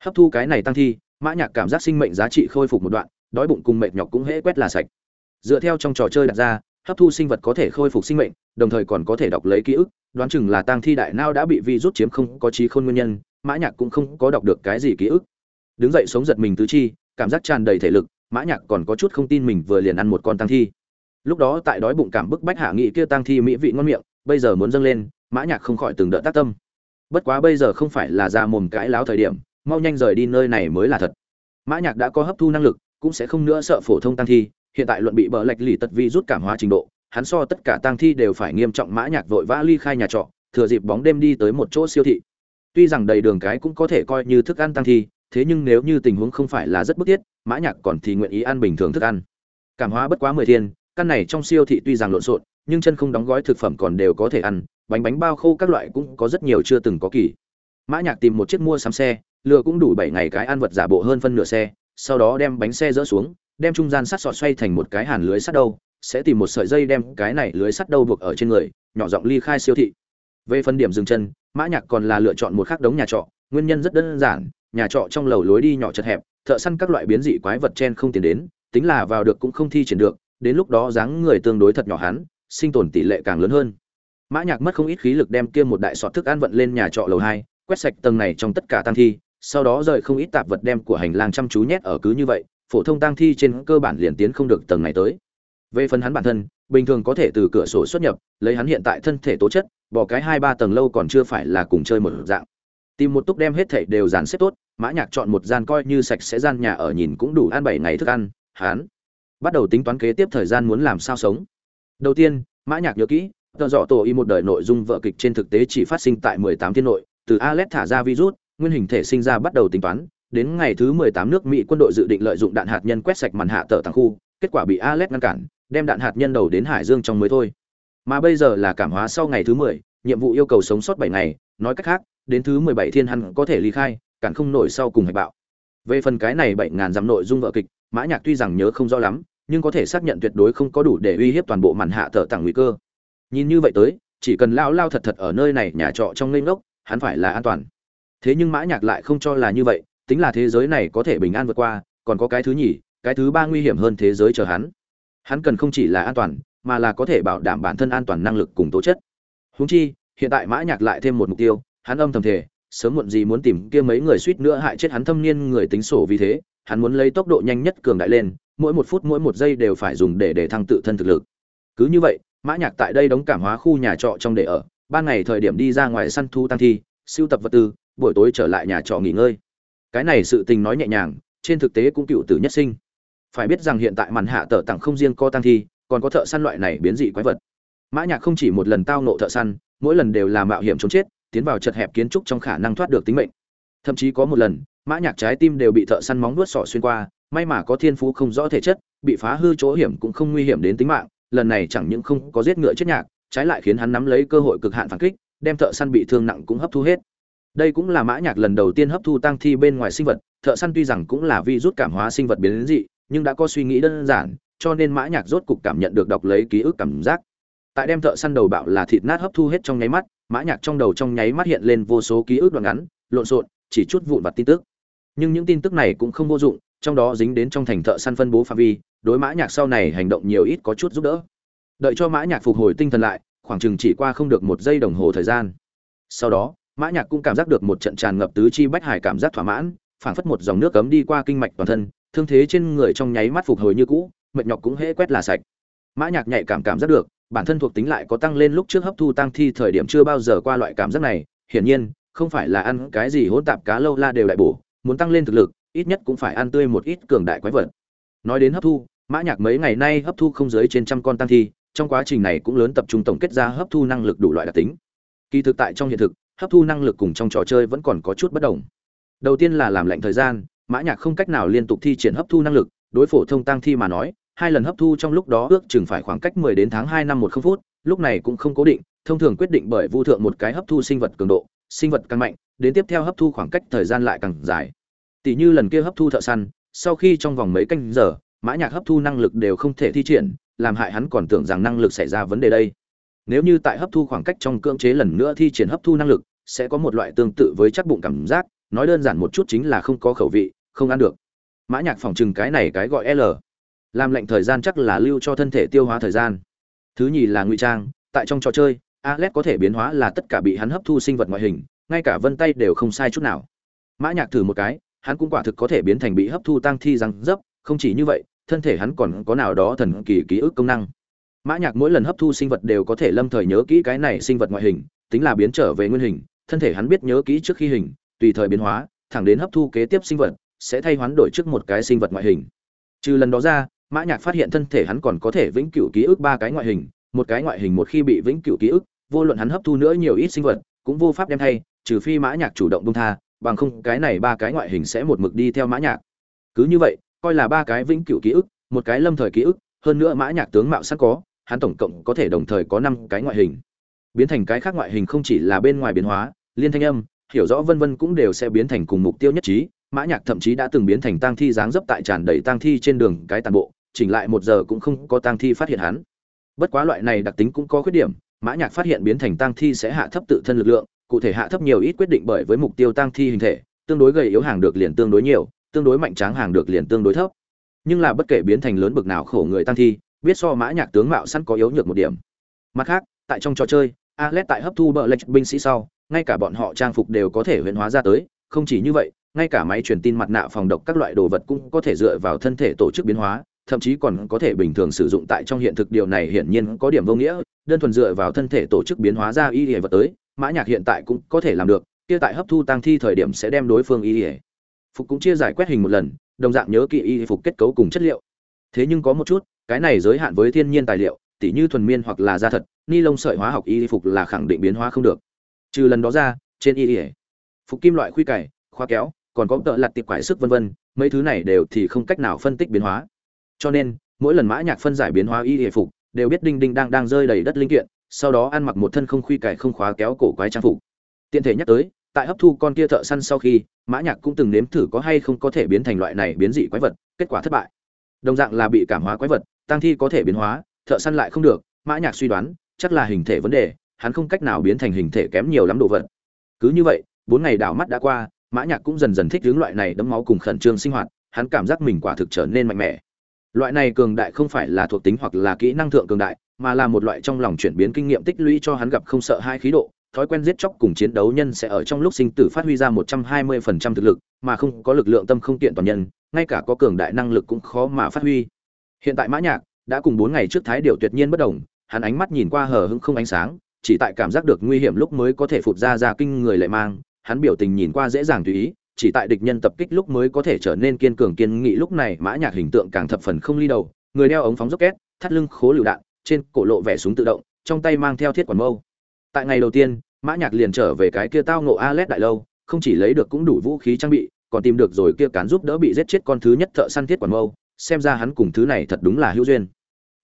Hấp thu cái này tăng thi, mã nhạc cảm giác sinh mệnh giá trị khôi phục một đoạn, đói bụng cùng mệt nhọc cũng hễ quét là sạch. Dựa theo trong trò chơi đặt ra, hấp thu sinh vật có thể khôi phục sinh mệnh, đồng thời còn có thể đọc lấy ký ức, đoán chừng là tăng thi đại nao đã bị vi rút chiếm không có trí khôn nguyên nhân, mã nhạc cũng không có đọc được cái gì ký ức. Đứng dậy sống giật mình tứ chi, cảm giác tràn đầy thể lực, mã nhạc còn có chút không tin mình vừa liền ăn một con tăng thi. Lúc đó tại đói bụng cảm bức bách hạ nghị kia tăng thi mỹ vị ngon miệng, bây giờ muốn dâng lên, mã nhạc không khỏi từng đỡ tác tâm bất quá bây giờ không phải là ra mồm cãi láo thời điểm, mau nhanh rời đi nơi này mới là thật. Mã nhạc đã có hấp thu năng lực, cũng sẽ không nữa sợ phổ thông tăng thi, hiện tại luận bị bờ lệch lì tật vi rút cảm hóa trình độ, hắn so tất cả tăng thi đều phải nghiêm trọng. Mã nhạc vội vã ly khai nhà trọ, thừa dịp bóng đêm đi tới một chỗ siêu thị. Tuy rằng đầy đường cái cũng có thể coi như thức ăn tăng thi, thế nhưng nếu như tình huống không phải là rất bức thiết, mã nhạc còn thì nguyện ý ăn bình thường thức ăn. Cảm hóa bất quá mười thiên, căn này trong siêu thị tuy rằng lộn xộn, nhưng chân không đóng gói thực phẩm còn đều có thể ăn bánh bánh bao khô các loại cũng có rất nhiều chưa từng có kỳ. Mã nhạc tìm một chiếc mua sắm xe, lừa cũng đủ bảy ngày cái ăn vật giả bộ hơn phân nửa xe, sau đó đem bánh xe dỡ xuống, đem trung gian sắt sọt xoay thành một cái hàn lưới sắt đâu, sẽ tìm một sợi dây đem cái này lưới sắt đâu buộc ở trên người, nhỏ giọng ly khai siêu thị. Về phân điểm dừng chân, mã nhạc còn là lựa chọn một khắc đống nhà trọ, nguyên nhân rất đơn giản, nhà trọ trong lầu lối đi nhỏ chật hẹp, thợ săn các loại biến dị quái vật chen không tiến đến, tính là vào được cũng không thi triển được, đến lúc đó dáng người tương đối thật nhỏ hắn, sinh tồn tỷ lệ càng lớn hơn mã nhạc mất không ít khí lực đem kia một đại sọt thức ăn vận lên nhà trọ lầu hai, quét sạch tầng này trong tất cả tang thi, sau đó rời không ít tạp vật đem của hành lang chăm chú nhét ở cứ như vậy, phổ thông tang thi trên cơ bản liền tiến không được tầng này tới. Về phần hắn bản thân, bình thường có thể từ cửa sổ xuất nhập, lấy hắn hiện tại thân thể tố chất, bỏ cái hai ba tầng lâu còn chưa phải là cùng chơi một dạng. Tìm một túc đem hết thảy đều dàn xếp tốt, mã nhạc chọn một gian coi như sạch sẽ gian nhà ở nhìn cũng đủ ăn bảy ngày thức ăn, hắn bắt đầu tính toán kế tiếp thời gian muốn làm sao sống. Đầu tiên, mã nhạc nhớ kỹ tờ dọ tổ y một đời nội dung vợ kịch trên thực tế chỉ phát sinh tại 18 thiên nội từ Alet thả ra virus nguyên hình thể sinh ra bắt đầu tính toán đến ngày thứ 18 nước Mỹ quân đội dự định lợi dụng đạn hạt nhân quét sạch màn hạ tờ thằng khu kết quả bị Alet ngăn cản đem đạn hạt nhân đầu đến hải dương trong mới thôi. Mà bây giờ là cảm hóa sau ngày thứ 10, nhiệm vụ yêu cầu sống sót 7 ngày nói cách khác đến thứ 17 thiên hắn có thể ly khai cản không nổi sau cùng hạch bạo. Về phần cái này bảy ngàn dặm nội dung vợ kịch mã nhạc tuy rằng nhớ không rõ lắm nhưng có thể xác nhận tuyệt đối không có đủ để uy hiếp toàn bộ màn hạ tờ tặng nguy cơ nhìn như vậy tới, chỉ cần lao lao thật thật ở nơi này nhà trọ trong ngây ngốc, hắn phải là an toàn. Thế nhưng mã nhạc lại không cho là như vậy, tính là thế giới này có thể bình an vượt qua, còn có cái thứ nhì, cái thứ ba nguy hiểm hơn thế giới chờ hắn. Hắn cần không chỉ là an toàn, mà là có thể bảo đảm bản thân an toàn năng lực cùng tố chất. Huống chi, hiện tại mã nhạc lại thêm một mục tiêu, hắn âm thầm thể sớm muộn gì muốn tìm kia mấy người suýt nữa hại chết hắn thâm niên người tính sổ vì thế, hắn muốn lấy tốc độ nhanh nhất cường đại lên, mỗi một phút mỗi một giây đều phải dùng để để thăng tự thân thực lực. Cứ như vậy mã nhạc tại đây đóng cảm hóa khu nhà trọ trong để ở, ban ngày thời điểm đi ra ngoài săn thu tăng thi, siêu tập vật tư, buổi tối trở lại nhà trọ nghỉ ngơi. Cái này sự tình nói nhẹ nhàng, trên thực tế cũng cựu tử nhất sinh. Phải biết rằng hiện tại màn hạ tở tặng không riêng co tăng thi, còn có thợ săn loại này biến dị quái vật. Mã nhạc không chỉ một lần tao nộ thợ săn, mỗi lần đều là mạo hiểm trốn chết, tiến vào chật hẹp kiến trúc trong khả năng thoát được tính mệnh. Thậm chí có một lần, mã nhạc trái tim đều bị thợ săn móng vuốt sọ xuyên qua, may mà có thiên phú không rõ thể chất, bị phá hư chỗ hiểm cũng không nguy hiểm đến tính mạng lần này chẳng những không có giết ngựa chết nhạc, trái lại khiến hắn nắm lấy cơ hội cực hạn phản kích, đem thợ săn bị thương nặng cũng hấp thu hết. Đây cũng là mã nhạc lần đầu tiên hấp thu tăng thi bên ngoài sinh vật, thợ săn tuy rằng cũng là vi rút cảm hóa sinh vật biến đến dị, nhưng đã có suy nghĩ đơn giản, cho nên mã nhạc rốt cục cảm nhận được đọc lấy ký ức cảm giác. Tại đem thợ săn đầu bạo là thịt nát hấp thu hết trong nháy mắt, mã nhạc trong đầu trong nháy mắt hiện lên vô số ký ức đoạn ngắn, lộn xộn, chỉ chút vụn vặt tin tức. Nhưng những tin tức này cũng không vô dụng, trong đó dính đến trong thành thợ săn phân bố phạm vi đối mã nhạc sau này hành động nhiều ít có chút giúp đỡ. Đợi cho mã nhạc phục hồi tinh thần lại, khoảng chừng chỉ qua không được một giây đồng hồ thời gian. Sau đó, mã nhạc cũng cảm giác được một trận tràn ngập tứ chi bách hải cảm giác thỏa mãn, phảng phất một dòng nước cấm đi qua kinh mạch toàn thân, thương thế trên người trong nháy mắt phục hồi như cũ, mệt nhọc cũng hễ quét là sạch. Mã nhạc nhạy cảm cảm giác được, bản thân thuộc tính lại có tăng lên lúc trước hấp thu tăng thi thời điểm chưa bao giờ qua loại cảm giác này, hiển nhiên, không phải là ăn cái gì hỗn tạp cá lâu la đều đại bổ, muốn tăng lên thực lực, ít nhất cũng phải ăn tươi một ít cường đại quái vật. Nói đến hấp thu mã nhạc mấy ngày nay hấp thu không dưới trên trăm con tăng thi, trong quá trình này cũng lớn tập trung tổng kết ra hấp thu năng lực đủ loại đặc tính. Kỳ thực tại trong hiện thực, hấp thu năng lực cùng trong trò chơi vẫn còn có chút bất đồng. Đầu tiên là làm lạnh thời gian, mã nhạc không cách nào liên tục thi triển hấp thu năng lực, đối phổ thông tăng thi mà nói, hai lần hấp thu trong lúc đó ước chừng phải khoảng cách 10 đến tháng 2 năm một không phút, lúc này cũng không cố định, thông thường quyết định bởi vu thượng một cái hấp thu sinh vật cường độ, sinh vật càng mạnh, đến tiếp theo hấp thu khoảng cách thời gian lại càng dài. Tỷ như lần kia hấp thu thợ săn, sau khi trong vòng mấy canh giờ mã nhạc hấp thu năng lực đều không thể thi triển, làm hại hắn còn tưởng rằng năng lực xảy ra vấn đề đây. Nếu như tại hấp thu khoảng cách trong cưỡng chế lần nữa thi triển hấp thu năng lực, sẽ có một loại tương tự với chắc bụng cảm giác, nói đơn giản một chút chính là không có khẩu vị, không ăn được. Mã nhạc phòng trừng cái này cái gọi l. Làm lệnh thời gian chắc là lưu cho thân thể tiêu hóa thời gian. Thứ nhì là ngụy trang, tại trong trò chơi Alex có thể biến hóa là tất cả bị hắn hấp thu sinh vật ngoại hình, ngay cả vân tay đều không sai chút nào. Mã nhạc thử một cái, hắn cũng quả thực có thể biến thành bị hấp thu tăng thi răng dấp, không chỉ như vậy thân thể hắn còn có nào đó thần kỳ ký ức công năng. Mã nhạc mỗi lần hấp thu sinh vật đều có thể lâm thời nhớ kỹ cái này sinh vật ngoại hình, tính là biến trở về nguyên hình, thân thể hắn biết nhớ kỹ trước khi hình, tùy thời biến hóa, thẳng đến hấp thu kế tiếp sinh vật, sẽ thay hoán đổi trước một cái sinh vật ngoại hình. Trừ lần đó ra, mã nhạc phát hiện thân thể hắn còn có thể vĩnh cửu ký ức ba cái ngoại hình, một cái ngoại hình một khi bị vĩnh cửu ký ức, vô luận hắn hấp thu nữa nhiều ít sinh vật, cũng vô pháp đem thay, trừ phi mã nhạc chủ động buông tha, bằng không cái này ba cái ngoại hình sẽ một mực đi theo mã nhạc. Cứ như vậy coi là ba cái vĩnh cửu ký ức, một cái lâm thời ký ức, hơn nữa mã nhạc tướng mạo sẵn có, hắn tổng cộng có thể đồng thời có năm cái ngoại hình. Biến thành cái khác ngoại hình không chỉ là bên ngoài biến hóa, liên thanh âm, hiểu rõ vân vân cũng đều sẽ biến thành cùng mục tiêu nhất trí, mã nhạc thậm chí đã từng biến thành tang thi dáng dấp tại tràn đầy tang thi trên đường cái tàn bộ, chỉnh lại một giờ cũng không có tang thi phát hiện hắn. Bất quá loại này đặc tính cũng có khuyết điểm, mã nhạc phát hiện biến thành tang thi sẽ hạ thấp tự thân lực lượng, cụ thể hạ thấp nhiều ít quyết định bởi với mục tiêu tang thi hình thể, tương đối gầy yếu hàng được liền tương đối nhiều tương đối mạnh tráng hàng được liền tương đối thấp. Nhưng là bất kể biến thành lớn bực nào khổ người tăng thi, biết so mã nhạc tướng mạo sẵn có yếu nhược một điểm. Mặt khác, tại trong trò chơi Alet tại hấp thu bợ lệch binh sĩ sau, ngay cả bọn họ trang phục đều có thể huyễn hóa ra tới, không chỉ như vậy, ngay cả máy truyền tin mặt nạ phòng độc các loại đồ vật cũng có thể dựa vào thân thể tổ chức biến hóa, thậm chí còn có thể bình thường sử dụng tại trong hiện thực điều này hiển nhiên có điểm vô nghĩa, đơn thuần dựa vào thân thể tổ chức biến hóa ra y hệ vật tới, mã nhạc hiện tại cũng có thể làm được, kia tại hấp thu tăng thi thời điểm sẽ đem đối phương y hệ phục cũng chia giải quét hình một lần, đồng dạng nhớ kỹ y phục kết cấu cùng chất liệu. Thế nhưng có một chút, cái này giới hạn với thiên nhiên tài liệu, tỉ như thuần miên hoặc là da thật, ni lông sợi hóa học y phục là khẳng định biến hóa không được. Trừ lần đó ra, trên y phục kim loại khuy cày khóa kéo, còn có tợ lặt tiệp quải sức vân vân, mấy thứ này đều thì không cách nào phân tích biến hóa. Cho nên, mỗi lần mã nhạc phân giải biến hóa y y phục, đều biết đinh đinh đang đang rơi đầy đất linh kiện, sau đó ăn mặc một thân không khuy cải không khóa kéo cổ quái trang phục. Tiện thể nhắc tới tại hấp thu con kia thợ săn sau khi, mã nhạc cũng từng nếm thử có hay không có thể biến thành loại này biến dị quái vật, kết quả thất bại. Đồng dạng là bị cảm hóa quái vật, tăng thi có thể biến hóa, thợ săn lại không được, mã nhạc suy đoán, chắc là hình thể vấn đề, hắn không cách nào biến thành hình thể kém nhiều lắm đồ vật. Cứ như vậy, bốn ngày đảo mắt đã qua, mã nhạc cũng dần dần thích ứng loại này đấm máu cùng khẩn trương sinh hoạt, hắn cảm giác mình quả thực trở nên mạnh mẽ. Loại này cường đại không phải là thuộc tính hoặc là kỹ năng thượng cường đại, mà là một loại trong lòng chuyển biến kinh nghiệm tích lũy cho hắn gặp không sợ hai khí độ thói quen giết chóc cùng chiến đấu nhân sẽ ở trong lúc sinh tử phát huy ra một trăm hai mươi phần trăm thực lực, mà không có lực lượng tâm không tiện toàn nhân, ngay cả có cường đại năng lực cũng khó mà phát huy. Hiện tại mã nhạc đã cùng bốn ngày trước thái điều tuyệt nhiên bất động hắn ánh mắt nhìn qua hờ hững không ánh sáng, chỉ tại cảm giác được nguy hiểm lúc mới có thể phụt ra ra kinh người lệ mang, hắn biểu tình nhìn qua dễ dàng tùy ý, chỉ tại địch nhân tập kích lúc mới có thể trở nên kiên cường kiên nghị lúc này mã nhạc hình tượng càng thập phần không ly đầu, người đeo ống phóng rocket, thắt lưng khố lựu đạn, trên cổ lộ vẻ súng tự động, trong tay mang theo thiết quản mâu tại ngày đầu tiên, mã nhạc liền trở về cái kia tao ngộ alet đại lâu, không chỉ lấy được cũng đủ vũ khí trang bị, còn tìm được rồi kia cán giúp đỡ bị giết chết con thứ nhất thợ săn thiết quản mâu, xem ra hắn cùng thứ này thật đúng là hữu duyên.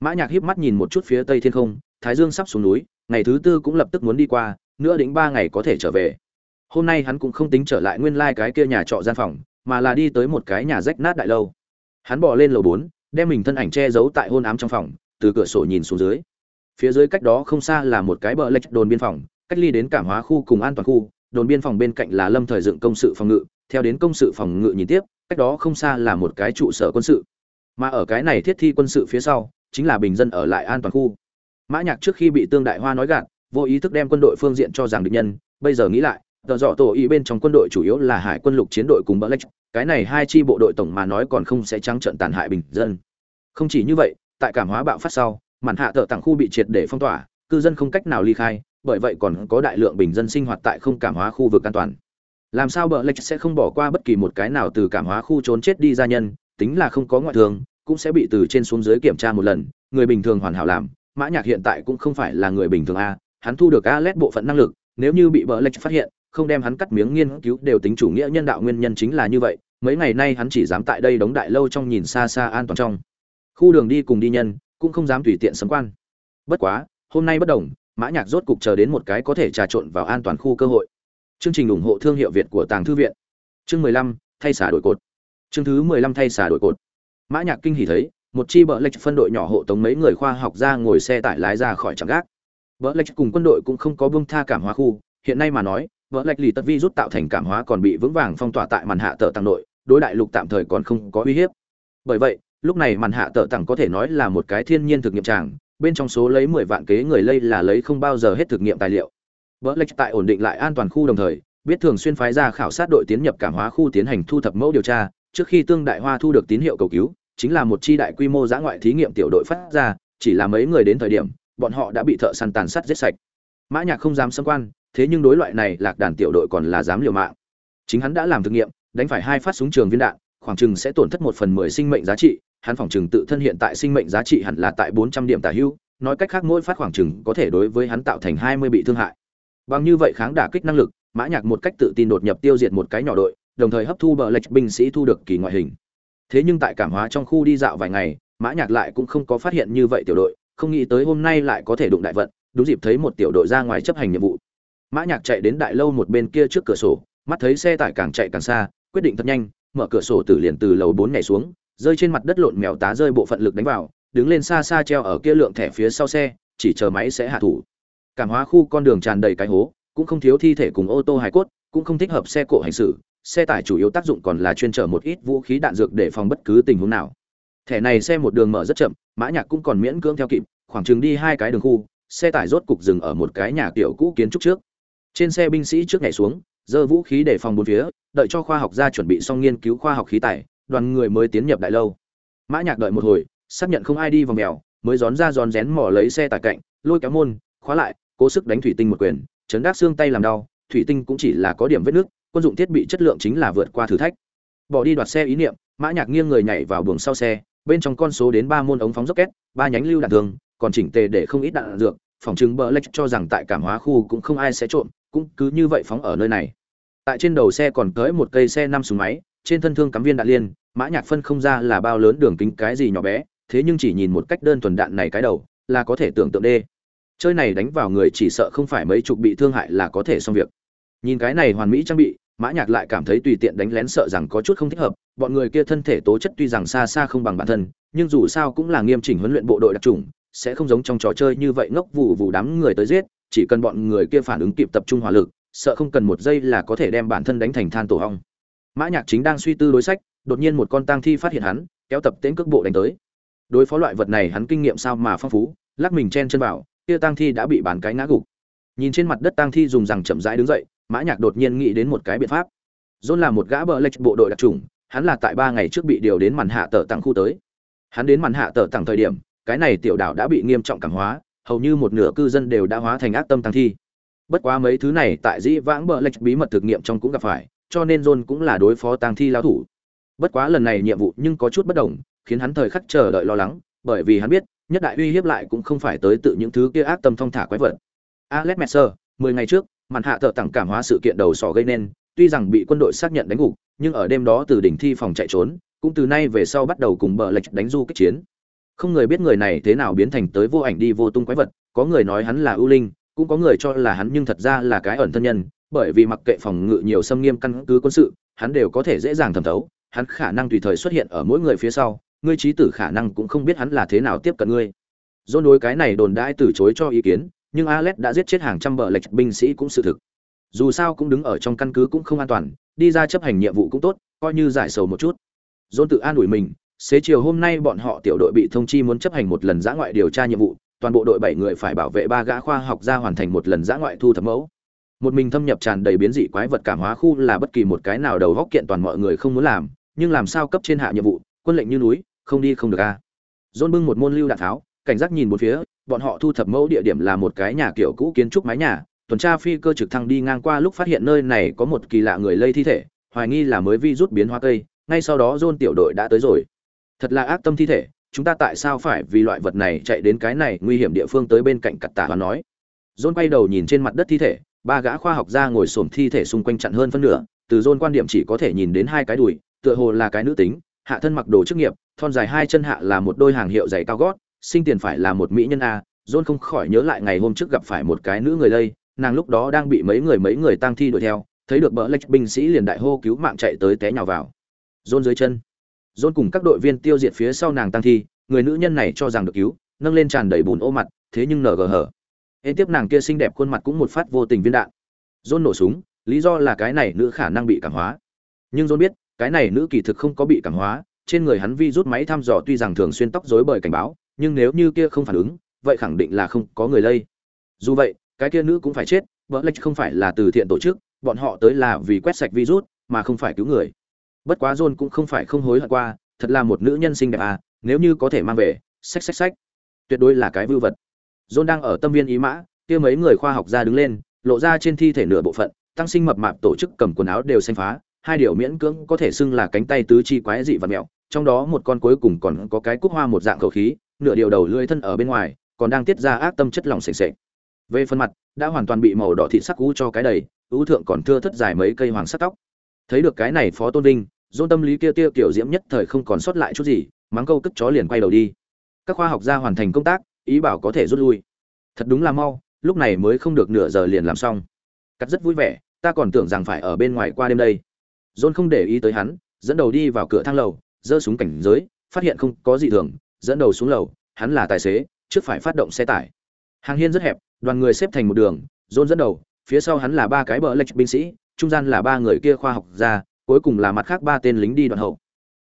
Mã nhạc híp mắt nhìn một chút phía tây thiên không, thái dương sắp xuống núi, ngày thứ tư cũng lập tức muốn đi qua, nữa đến ba ngày có thể trở về. Hôm nay hắn cũng không tính trở lại nguyên lai like cái kia nhà trọ gian phòng, mà là đi tới một cái nhà rách nát đại lâu. Hắn bỏ lên lầu bốn, đem mình thân ảnh che giấu tại hôn ám trong phòng, từ cửa sổ nhìn xuống dưới phía dưới cách đó không xa là một cái bờ lệch đồn biên phòng cách ly đến cảm hóa khu cùng an toàn khu. Đồn biên phòng bên cạnh là lâm thời dựng công sự phòng ngự. Theo đến công sự phòng ngự nhìn tiếp cách đó không xa là một cái trụ sở quân sự. Mà ở cái này thiết thi quân sự phía sau chính là bình dân ở lại an toàn khu. Mã nhạc trước khi bị tương đại hoa nói gạt vô ý thức đem quân đội phương diện cho rằng địch nhân. Bây giờ nghĩ lại tờ dọ tổ ý bên trong quân đội chủ yếu là hải quân lục chiến đội cùng bờ lệch. Cái này hai chi bộ đội tổng mà nói còn không sẽ trắng trợn tàn hại bình dân. Không chỉ như vậy, tại cảm hóa bạo phát sau, màn hạ tờ tặng khu bị triệt để phong tỏa, cư dân không cách nào ly khai, bởi vậy còn có đại lượng bình dân sinh hoạt tại không cảm hóa khu vực an toàn. Làm sao bờ lệch sẽ không bỏ qua bất kỳ một cái nào từ cảm hóa khu trốn chết đi ra nhân, tính là không có ngoại thường, cũng sẽ bị từ trên xuống dưới kiểm tra một lần, người bình thường hoàn hảo làm, Mã Nhạc hiện tại cũng không phải là người bình thường a, hắn thu được Alet bộ phận năng lực, nếu như bị bờ lệch phát hiện, không đem hắn cắt miếng nghiên cứu đều tính chủ nghĩa nhân đạo nguyên nhân chính là như vậy mấy ngày nay hắn chỉ dám tại đây đóng đại lâu trong nhìn xa xa an toàn trong khu đường đi cùng đi nhân cũng không dám tùy tiện sấm quan. Bất quá, hôm nay bất đồng, mã nhạc rốt cục chờ đến một cái có thể trà trộn vào an toàn khu cơ hội. Chương trình ủng hộ thương hiệu việt của tàng thư viện. Chương mười lăm, thay xả đổi cột. Chương thứ mười lăm, thay xả đổi cột. Mã nhạc kinh hỉ thấy, một chi bợ lệch phân đội nhỏ hộ tống mấy người khoa học ra ngồi xe tải lái ra khỏi trạm gác. Bợ lệch cùng quân đội cũng không có buông tha cảm hóa khu. Hiện nay mà nói bợ lệch lì tật vi rút tạo thành cảm hóa còn bị vững vàng phong tỏa tại màn hạ tờ tăng nội, đối đại lục tạm thời còn không có uy hiếp. Bởi vậy lúc này màn hạ tợ tặng có thể nói là một cái thiên nhiên thực nghiệm tràng, bên trong số lấy mười vạn kế người lây là lấy không bao giờ hết thực nghiệm tài liệu. Vợ lệch tại ổn định lại an toàn khu đồng thời, biết thường xuyên phái ra khảo sát đội tiến nhập cảm hóa khu tiến hành thu thập mẫu điều tra, trước khi tương đại hoa thu được tín hiệu cầu cứu, chính là một chi đại quy mô giã ngoại thí nghiệm tiểu đội phát ra, chỉ là mấy người đến thời điểm, bọn họ đã bị thợ săn tàn sát giết sạch. Mã nhạc không dám xâm quan, thế nhưng đối loại này lạc đàn tiểu đội còn là dám liều mạng. Chính hắn đã làm thực nghiệm, đánh phải hai phát súng trường viên đạn, khoảng chừng sẽ tổn thất một phần mười sinh mệnh giá trị hắn phòng chừng tự thân hiện tại sinh mệnh giá trị hẳn là tại bốn trăm điểm tả hữu, nói cách khác mỗi phát khoảng chừng có thể đối với hắn tạo thành hai mươi bị thương hại. Bằng như vậy kháng đả kích năng lực, mã nhạc một cách tự tin đột nhập tiêu diệt một cái nhỏ đội, đồng thời hấp thu bờ lệch binh sĩ thu được kỳ ngoại hình. Thế nhưng tại cảm hóa trong khu đi dạo vài ngày, mã nhạc lại cũng không có phát hiện như vậy tiểu đội, không nghĩ tới hôm nay lại có thể đụng đại vận, đúng dịp thấy một tiểu đội ra ngoài chấp hành nhiệm vụ. Mã nhạc chạy đến đại lâu một bên kia trước cửa sổ, mắt thấy xe tải càng chạy càng xa, quyết định thật nhanh, mở cửa sổ từ liền từ lầu bốn nhảy xuống rơi trên mặt đất lộn mèo tá rơi bộ phận lực đánh vào, đứng lên xa xa treo ở kia lượng thẻ phía sau xe, chỉ chờ máy sẽ hạ thủ. Cảm hóa khu con đường tràn đầy cái hố, cũng không thiếu thi thể cùng ô tô hải cốt, cũng không thích hợp xe cộ hành xử, xe tải chủ yếu tác dụng còn là chuyên chở một ít vũ khí đạn dược để phòng bất cứ tình huống nào. Thẻ này xe một đường mở rất chậm, mã nhạc cũng còn miễn cưỡng theo kịp, khoảng chừng đi hai cái đường khu, xe tải rốt cục dừng ở một cái nhà tiểu cũ kiến trúc trước. Trên xe binh sĩ trước nhảy xuống, giơ vũ khí để phòng bốn phía, đợi cho khoa học gia chuẩn bị xong nghiên cứu khoa học khí tài đoàn người mới tiến nhập đại lâu. Mã nhạc đợi một hồi, xác nhận không ai đi vào mèo, mới gión ra gión rén mò lấy xe tải cạnh, lôi kéo môn, khóa lại, cố sức đánh thủy tinh một quyền, chấn đắc xương tay làm đau, thủy tinh cũng chỉ là có điểm vết nước, quân dụng thiết bị chất lượng chính là vượt qua thử thách. Bỏ đi đoạt xe ý niệm, mã nhạc nghiêng người nhảy vào buồng sau xe, bên trong con số đến ba môn ống phóng rocket, ba nhánh lưu đạn thường, còn chỉnh tề để không ít đạn dược, phòng chứng bờ lệch cho rằng tại cảm hóa khu cũng không ai sẽ trộm, cũng cứ như vậy phóng ở nơi này. Tại trên đầu xe còn tới một cây xe năm súng máy, trên thân thương cắm viên đạn liên mã nhạc phân không ra là bao lớn đường kính cái gì nhỏ bé, thế nhưng chỉ nhìn một cách đơn thuần đạn này cái đầu, là có thể tưởng tượng đê. Chơi này đánh vào người chỉ sợ không phải mấy chục bị thương hại là có thể xong việc. Nhìn cái này hoàn mỹ trang bị, mã nhạc lại cảm thấy tùy tiện đánh lén sợ rằng có chút không thích hợp, bọn người kia thân thể tố chất tuy rằng xa xa không bằng bản thân, nhưng dù sao cũng là nghiêm chỉnh huấn luyện bộ đội đặc trùng, sẽ không giống trong trò chơi như vậy ngốc vụ vụ đám người tới giết, chỉ cần bọn người kia phản ứng kịp tập trung hỏa lực, sợ không cần một giây là có thể đem bản thân đánh thành than tổ hong. Mã nhạc chính đang suy tư đối sách đột nhiên một con tang thi phát hiện hắn, kéo tập tễnh cước bộ đánh tới. Đối phó loại vật này hắn kinh nghiệm sao mà phong phú, lắc mình chen chân vào, kia tang thi đã bị bán cái ngã gục. Nhìn trên mặt đất tang thi dùng rằng chậm rãi đứng dậy, mã nhạc đột nhiên nghĩ đến một cái biện pháp. John là một gã bờ lệch bộ đội đặc trùng hắn là tại ba ngày trước bị điều đến màn hạ tờ tặng khu tới. Hắn đến màn hạ tờ tặng thời điểm, cái này tiểu đảo đã bị nghiêm trọng cảm hóa, hầu như một nửa cư dân đều đã hóa thành ác tâm tăng thi. Bất quá mấy thứ này tại dĩ vãng bờ lệch bí mật thực nghiệm trong cũng gặp phải, cho nên john cũng là đối phó tăng thi lao thủ bất quá lần này nhiệm vụ nhưng có chút bất đồng, khiến hắn thời khắc chờ đợi lo lắng, bởi vì hắn biết, nhất đại uy hiếp lại cũng không phải tới tự những thứ kia ác tâm thong thả quái vật. Alex messer, mười ngày trước, màn hạ thợ tặng cảm hóa sự kiện đầu sỏ gây nên, tuy rằng bị quân đội xác nhận đánh gục, nhưng ở đêm đó từ đỉnh thi phòng chạy trốn, cũng từ nay về sau bắt đầu cùng bờ lệch đánh du kích chiến. Không người biết người này thế nào biến thành tới vô ảnh đi vô tung quái vật, có người nói hắn là ưu linh, cũng có người cho là hắn nhưng thật ra là cái ẩn thân nhân, bởi vì mặc kệ phòng ngự nhiều xâm nghiêm căn cứ quân sự, hắn đều có thể dễ dàng thẩm thấu hắn khả năng tùy thời xuất hiện ở mỗi người phía sau, ngươi trí tử khả năng cũng không biết hắn là thế nào tiếp cận ngươi. Dôn đối cái này đồn đãi từ chối cho ý kiến, nhưng alex đã giết chết hàng trăm bờ lệch binh sĩ cũng sự thực. Dù sao cũng đứng ở trong căn cứ cũng không an toàn, đi ra chấp hành nhiệm vụ cũng tốt, coi như giải sầu một chút. Dôn tự an ủi mình, xế chiều hôm nay bọn họ tiểu đội bị thông chi muốn chấp hành một lần giã ngoại điều tra nhiệm vụ, toàn bộ đội bảy người phải bảo vệ ba gã khoa học gia hoàn thành một lần giã ngoại thu thập mẫu. Một mình thâm nhập tràn đầy biến dị quái vật cảm hóa khu là bất kỳ một cái nào đầu góc kiện toàn mọi người không muốn làm nhưng làm sao cấp trên hạ nhiệm vụ, quân lệnh như núi, không đi không được a. Dôn bưng một môn lưu đạn tháo, cảnh giác nhìn một phía, bọn họ thu thập mẫu địa điểm là một cái nhà kiểu cũ kiến trúc mái nhà, tuần tra phi cơ trực thăng đi ngang qua lúc phát hiện nơi này có một kỳ lạ người lây thi thể, hoài nghi là mới vi rút biến hoa cây, ngay sau đó dôn tiểu đội đã tới rồi. Thật là ác tâm thi thể, chúng ta tại sao phải vì loại vật này chạy đến cái này nguy hiểm địa phương tới bên cạnh cặt tả và nói. Dôn quay đầu nhìn trên mặt đất thi thể, ba gã khoa học gia ngồi xổm thi thể xung quanh chặn hơn phân nửa, từ dôn quan điểm chỉ có thể nhìn đến hai cái đùi tựa hồ là cái nữ tính, hạ thân mặc đồ chức nghiệp, thon dài hai chân hạ là một đôi hàng hiệu giày cao gót, sinh tiền phải là một mỹ nhân a john không khỏi nhớ lại ngày hôm trước gặp phải một cái nữ người lây, nàng lúc đó đang bị mấy người mấy người tang thi đuổi theo, thấy được bỡ lách binh sĩ liền đại hô cứu mạng chạy tới té nhào vào. John dưới chân. John cùng các đội viên tiêu diệt phía sau nàng tang thi, người nữ nhân này cho rằng được cứu, nâng lên tràn đầy bùn ô mặt, thế nhưng nở gờ hở. Ê tiếp nàng kia xinh đẹp khuôn mặt cũng một phát vô tình viên đạn. John nổ súng, lý do là cái này nữ khả năng bị cảm hóa. Nhưng john biết cái này nữ kỳ thực không có bị cảm hóa, trên người hắn vi rút máy thăm dò tuy rằng thường xuyên tóc rối bời cảnh báo, nhưng nếu như kia không phản ứng, vậy khẳng định là không có người lây. Dù vậy, cái kia nữ cũng phải chết, vợ lệch không phải là từ thiện tổ chức, bọn họ tới là vì quét sạch virus, mà không phải cứu người. Bất quá john cũng không phải không hối hận qua, thật là một nữ nhân xinh đẹp à nếu như có thể mang về, xách xách xách. Tuyệt đối là cái vưu vật. John đang ở tâm viên ý mã, kia mấy người khoa học ra đứng lên, lộ ra trên thi thể nửa bộ phận, tăng sinh mập mạp tổ chức cầm quần áo đều xanh phá hai điều miễn cưỡng có thể xưng là cánh tay tứ chi quái dị và mẹo, trong đó một con cuối cùng còn có cái cúc hoa một dạng khẩu khí, nửa điều đầu lưỡi thân ở bên ngoài, còn đang tiết ra ác tâm chất lỏng sền sệt. Về phần mặt, đã hoàn toàn bị màu đỏ thị sắc cũ cho cái đầy, ưu thượng còn thưa thất dài mấy cây hoàng sắc tóc. Thấy được cái này phó tôn vinh, dôn tâm lý kia tiêu kiểu diễm nhất thời không còn sót lại chút gì, mắng câu cất chó liền quay đầu đi. Các khoa học gia hoàn thành công tác, ý bảo có thể rút lui. Thật đúng là mau, lúc này mới không được nửa giờ liền làm xong. Cắt rất vui vẻ, ta còn tưởng rằng phải ở bên ngoài qua đêm đây john không để ý tới hắn, dẫn đầu đi vào cửa thang lầu, giơ súng cảnh giới, phát hiện không có gì thường, dẫn đầu xuống lầu, hắn là tài xế, trước phải phát động xe tải. Hàng hiên rất hẹp, đoàn người xếp thành một đường, john dẫn đầu, phía sau hắn là ba cái bờ lệch binh sĩ, trung gian là ba người kia khoa học gia, cuối cùng là mặt khác ba tên lính đi đoạn hậu.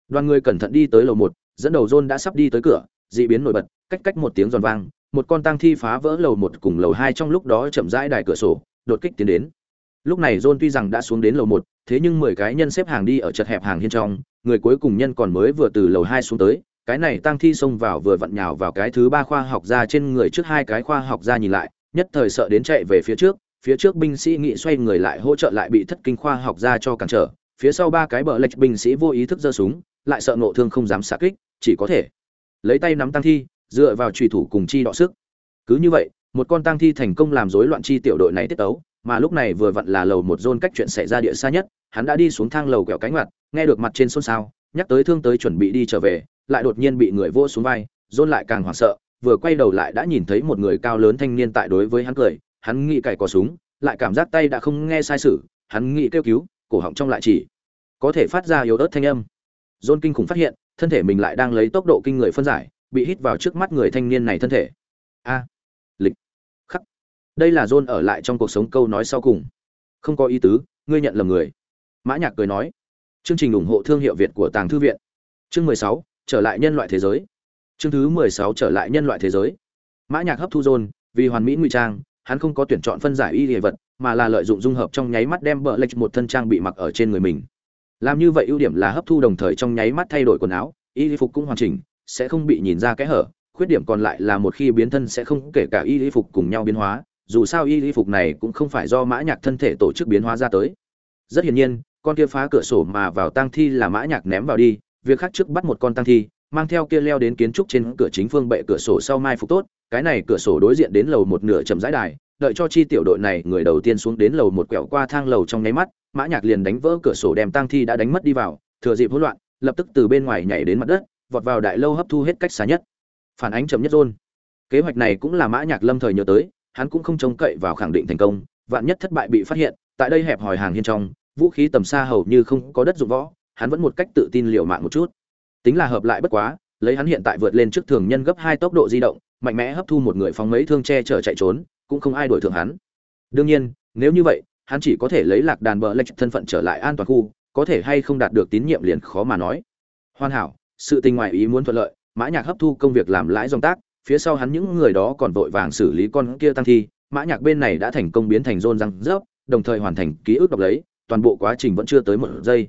Đoàn người cẩn thận đi tới lầu một, dẫn đầu john đã sắp đi tới cửa, dị biến nổi bật, cách cách một tiếng giòn vang, một con tang thi phá vỡ lầu một cùng lầu hai trong lúc đó chậm rãi đài cửa sổ, đột kích tiến đến. Lúc này john tuy rằng đã xuống đến lầu một thế nhưng mười cái nhân xếp hàng đi ở chật hẹp hàng hiên trong, người cuối cùng nhân còn mới vừa từ lầu hai xuống tới, cái này tang thi xông vào vừa vặn nhào vào cái thứ ba khoa học gia trên người trước hai cái khoa học gia nhìn lại, nhất thời sợ đến chạy về phía trước phía trước binh sĩ nghị xoay người lại hỗ trợ lại bị thất kinh khoa học gia cho cản trở, phía sau ba cái bờ lệch binh sĩ vô ý thức giơ súng, lại sợ nộ thương không dám xạ kích, chỉ có thể lấy tay nắm tăng thi, dựa vào trùy thủ cùng chi đọ sức. Cứ như vậy, một con tăng thi thành công làm rối loạn chi tiểu đội này tiết tấu, mà lúc này vừa vặn là lầu một zone cách chuyện xảy ra địa xa nhất hắn đã đi xuống thang lầu kẹo cánh mặt nghe được mặt trên xôn xao nhắc tới thương tới chuẩn bị đi trở về lại đột nhiên bị người vô xuống vai zone lại càng hoảng sợ vừa quay đầu lại đã nhìn thấy một người cao lớn thanh niên tại đối với hắn cười hắn nghĩ cày có súng lại cảm giác tay đã không nghe sai sự hắn nghĩ kêu cứu cổ họng trong lại chỉ có thể phát ra yếu ớt thanh âm John kinh khủng phát hiện, thân thể mình lại đang lấy tốc độ kinh người phân giải, bị hít vào trước mắt người thanh niên này thân thể. A, lịch, khắc. Đây là John ở lại trong cuộc sống câu nói sau cùng. Không có ý tứ, ngươi nhận lầm người. Mã Nhạc cười nói. Chương trình ủng hộ thương hiệu Việt của Tàng thư viện. Chương 16, trở lại nhân loại thế giới. Chương thứ 16 trở lại nhân loại thế giới. Mã Nhạc hấp thu dồn, vì hoàn mỹ ngụy trang, hắn không có tuyển chọn phân giải y lý vật, mà là lợi dụng dung hợp trong nháy mắt đem bợ lệch một thân trang bị mặc ở trên người mình làm như vậy ưu điểm là hấp thu đồng thời trong nháy mắt thay đổi quần áo y phục cũng hoàn chỉnh sẽ không bị nhìn ra kẽ hở khuyết điểm còn lại là một khi biến thân sẽ không kể cả y phục cùng nhau biến hóa dù sao y phục này cũng không phải do mã nhạc thân thể tổ chức biến hóa ra tới rất hiển nhiên con kia phá cửa sổ mà vào tang thi là mã nhạc ném vào đi, việc khác trước bắt một con tang thi, mang theo kia leo đến kiến trúc trên cửa chính phương bệ cửa sổ sau mai phục tốt, cái này cửa sổ đối diện đến lầu một nửa chậm rãi đài, đợi cho chi tiểu đội này người đầu tiên xuống đến lầu một quẹo qua thang lầu trong nháy mắt, mã nhạc liền đánh vỡ cửa sổ đem tang thi đã đánh mất đi vào, thừa dịp hỗn loạn, lập tức từ bên ngoài nhảy đến mặt đất, vọt vào đại lâu hấp thu hết cách xa nhất. Phản ánh chậm nhất rôn kế hoạch này cũng là mã nhạc lâm thời nhớ tới, hắn cũng không trông cậy vào khẳng định thành công, vạn nhất thất bại bị phát hiện, tại đây hẹp hòi hàng hiên trong vũ khí tầm xa hầu như không có đất dụng võ, hắn vẫn một cách tự tin liều mạng một chút. Tính là hợp lại bất quá, lấy hắn hiện tại vượt lên trước thường nhân gấp hai tốc độ di động, mạnh mẽ hấp thu một người phóng mấy thương che chở chạy trốn, cũng không ai đuổi thượng hắn. Đương nhiên, nếu như vậy, hắn chỉ có thể lấy lạc đàn bờ lệch thân phận trở lại an toàn khu, có thể hay không đạt được tín nhiệm liền khó mà nói. Hoàn hảo, sự tình ngoài ý muốn thuận lợi, mã nhạc hấp thu công việc làm lãi dòng tác, phía sau hắn những người đó còn vội vàng xử lý con kia tăng thi, mã nhạc bên này đã thành công biến thành rôn răng rớp, đồng thời hoàn thành ký ức đọc lấy toàn bộ quá trình vẫn chưa tới một giây.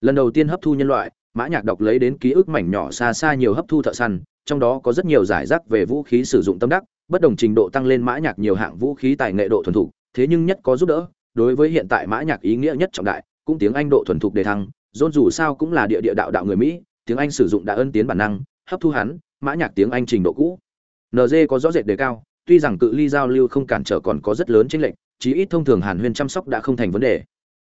Lần đầu tiên hấp thu nhân loại, mã nhạc đọc lấy đến ký ức mảnh nhỏ xa xa nhiều hấp thu thợ săn, trong đó có rất nhiều giải rác về vũ khí sử dụng tâm đắc, bất đồng trình độ tăng lên mã nhạc nhiều hạng vũ khí tài nghệ độ thuần thục, thế nhưng nhất có giúp đỡ, đối với hiện tại mã nhạc ý nghĩa nhất trọng đại, cũng tiếng anh độ thuần thục đề thăng dôn dù sao cũng là địa địa đạo đạo người mỹ, tiếng anh sử dụng đã ân tiến bản năng, hấp thu hắn, mã nhạc tiếng anh trình độ cũ. Nd có rõ rệt đề cao, tuy rằng cự ly giao lưu không cản trở còn có rất lớn chênh lệch, chí ít thông thường hàn huyên chăm sóc đã không thành vấn đề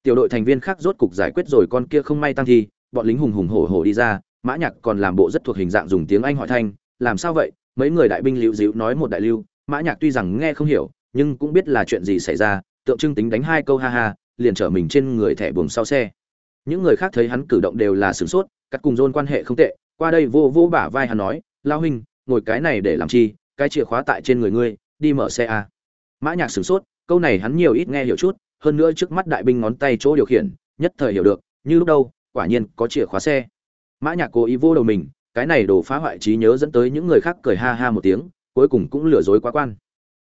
tiểu đội thành viên khác rốt cục giải quyết rồi con kia không may tăng thi, bọn lính hùng hùng hổ hổ đi ra, mã nhạc còn làm bộ rất thuộc hình dạng dùng tiếng anh hỏi thanh, làm sao vậy? Mấy người đại binh liễu diễu nói một đại lưu. Mã nhạc tuy rằng nghe không hiểu, nhưng cũng biết là chuyện gì xảy ra, tượng trưng tính đánh hai câu ha ha, liền trở mình trên người thẻ buồng sau xe. Những người khác thấy hắn cử động đều là sửng sốt cắt cùng dôn quan hệ không tệ, qua đây vô vô bả vai hắn nói, lao huynh, ngồi cái này để làm chi, cái chìa khóa tại trên người ngươi, đi mở xe à? mã nhạc sửng sốt, câu này hắn nhiều ít nghe hiểu chút hơn nữa trước mắt đại binh ngón tay chỗ điều khiển, nhất thời hiểu được, như lúc đâu, quả nhiên có chìa khóa xe. Mã nhạc cố ý vô đầu mình, cái này đổ phá hoại trí nhớ dẫn tới những người khác cười ha ha một tiếng, cuối cùng cũng lừa dối quá quan.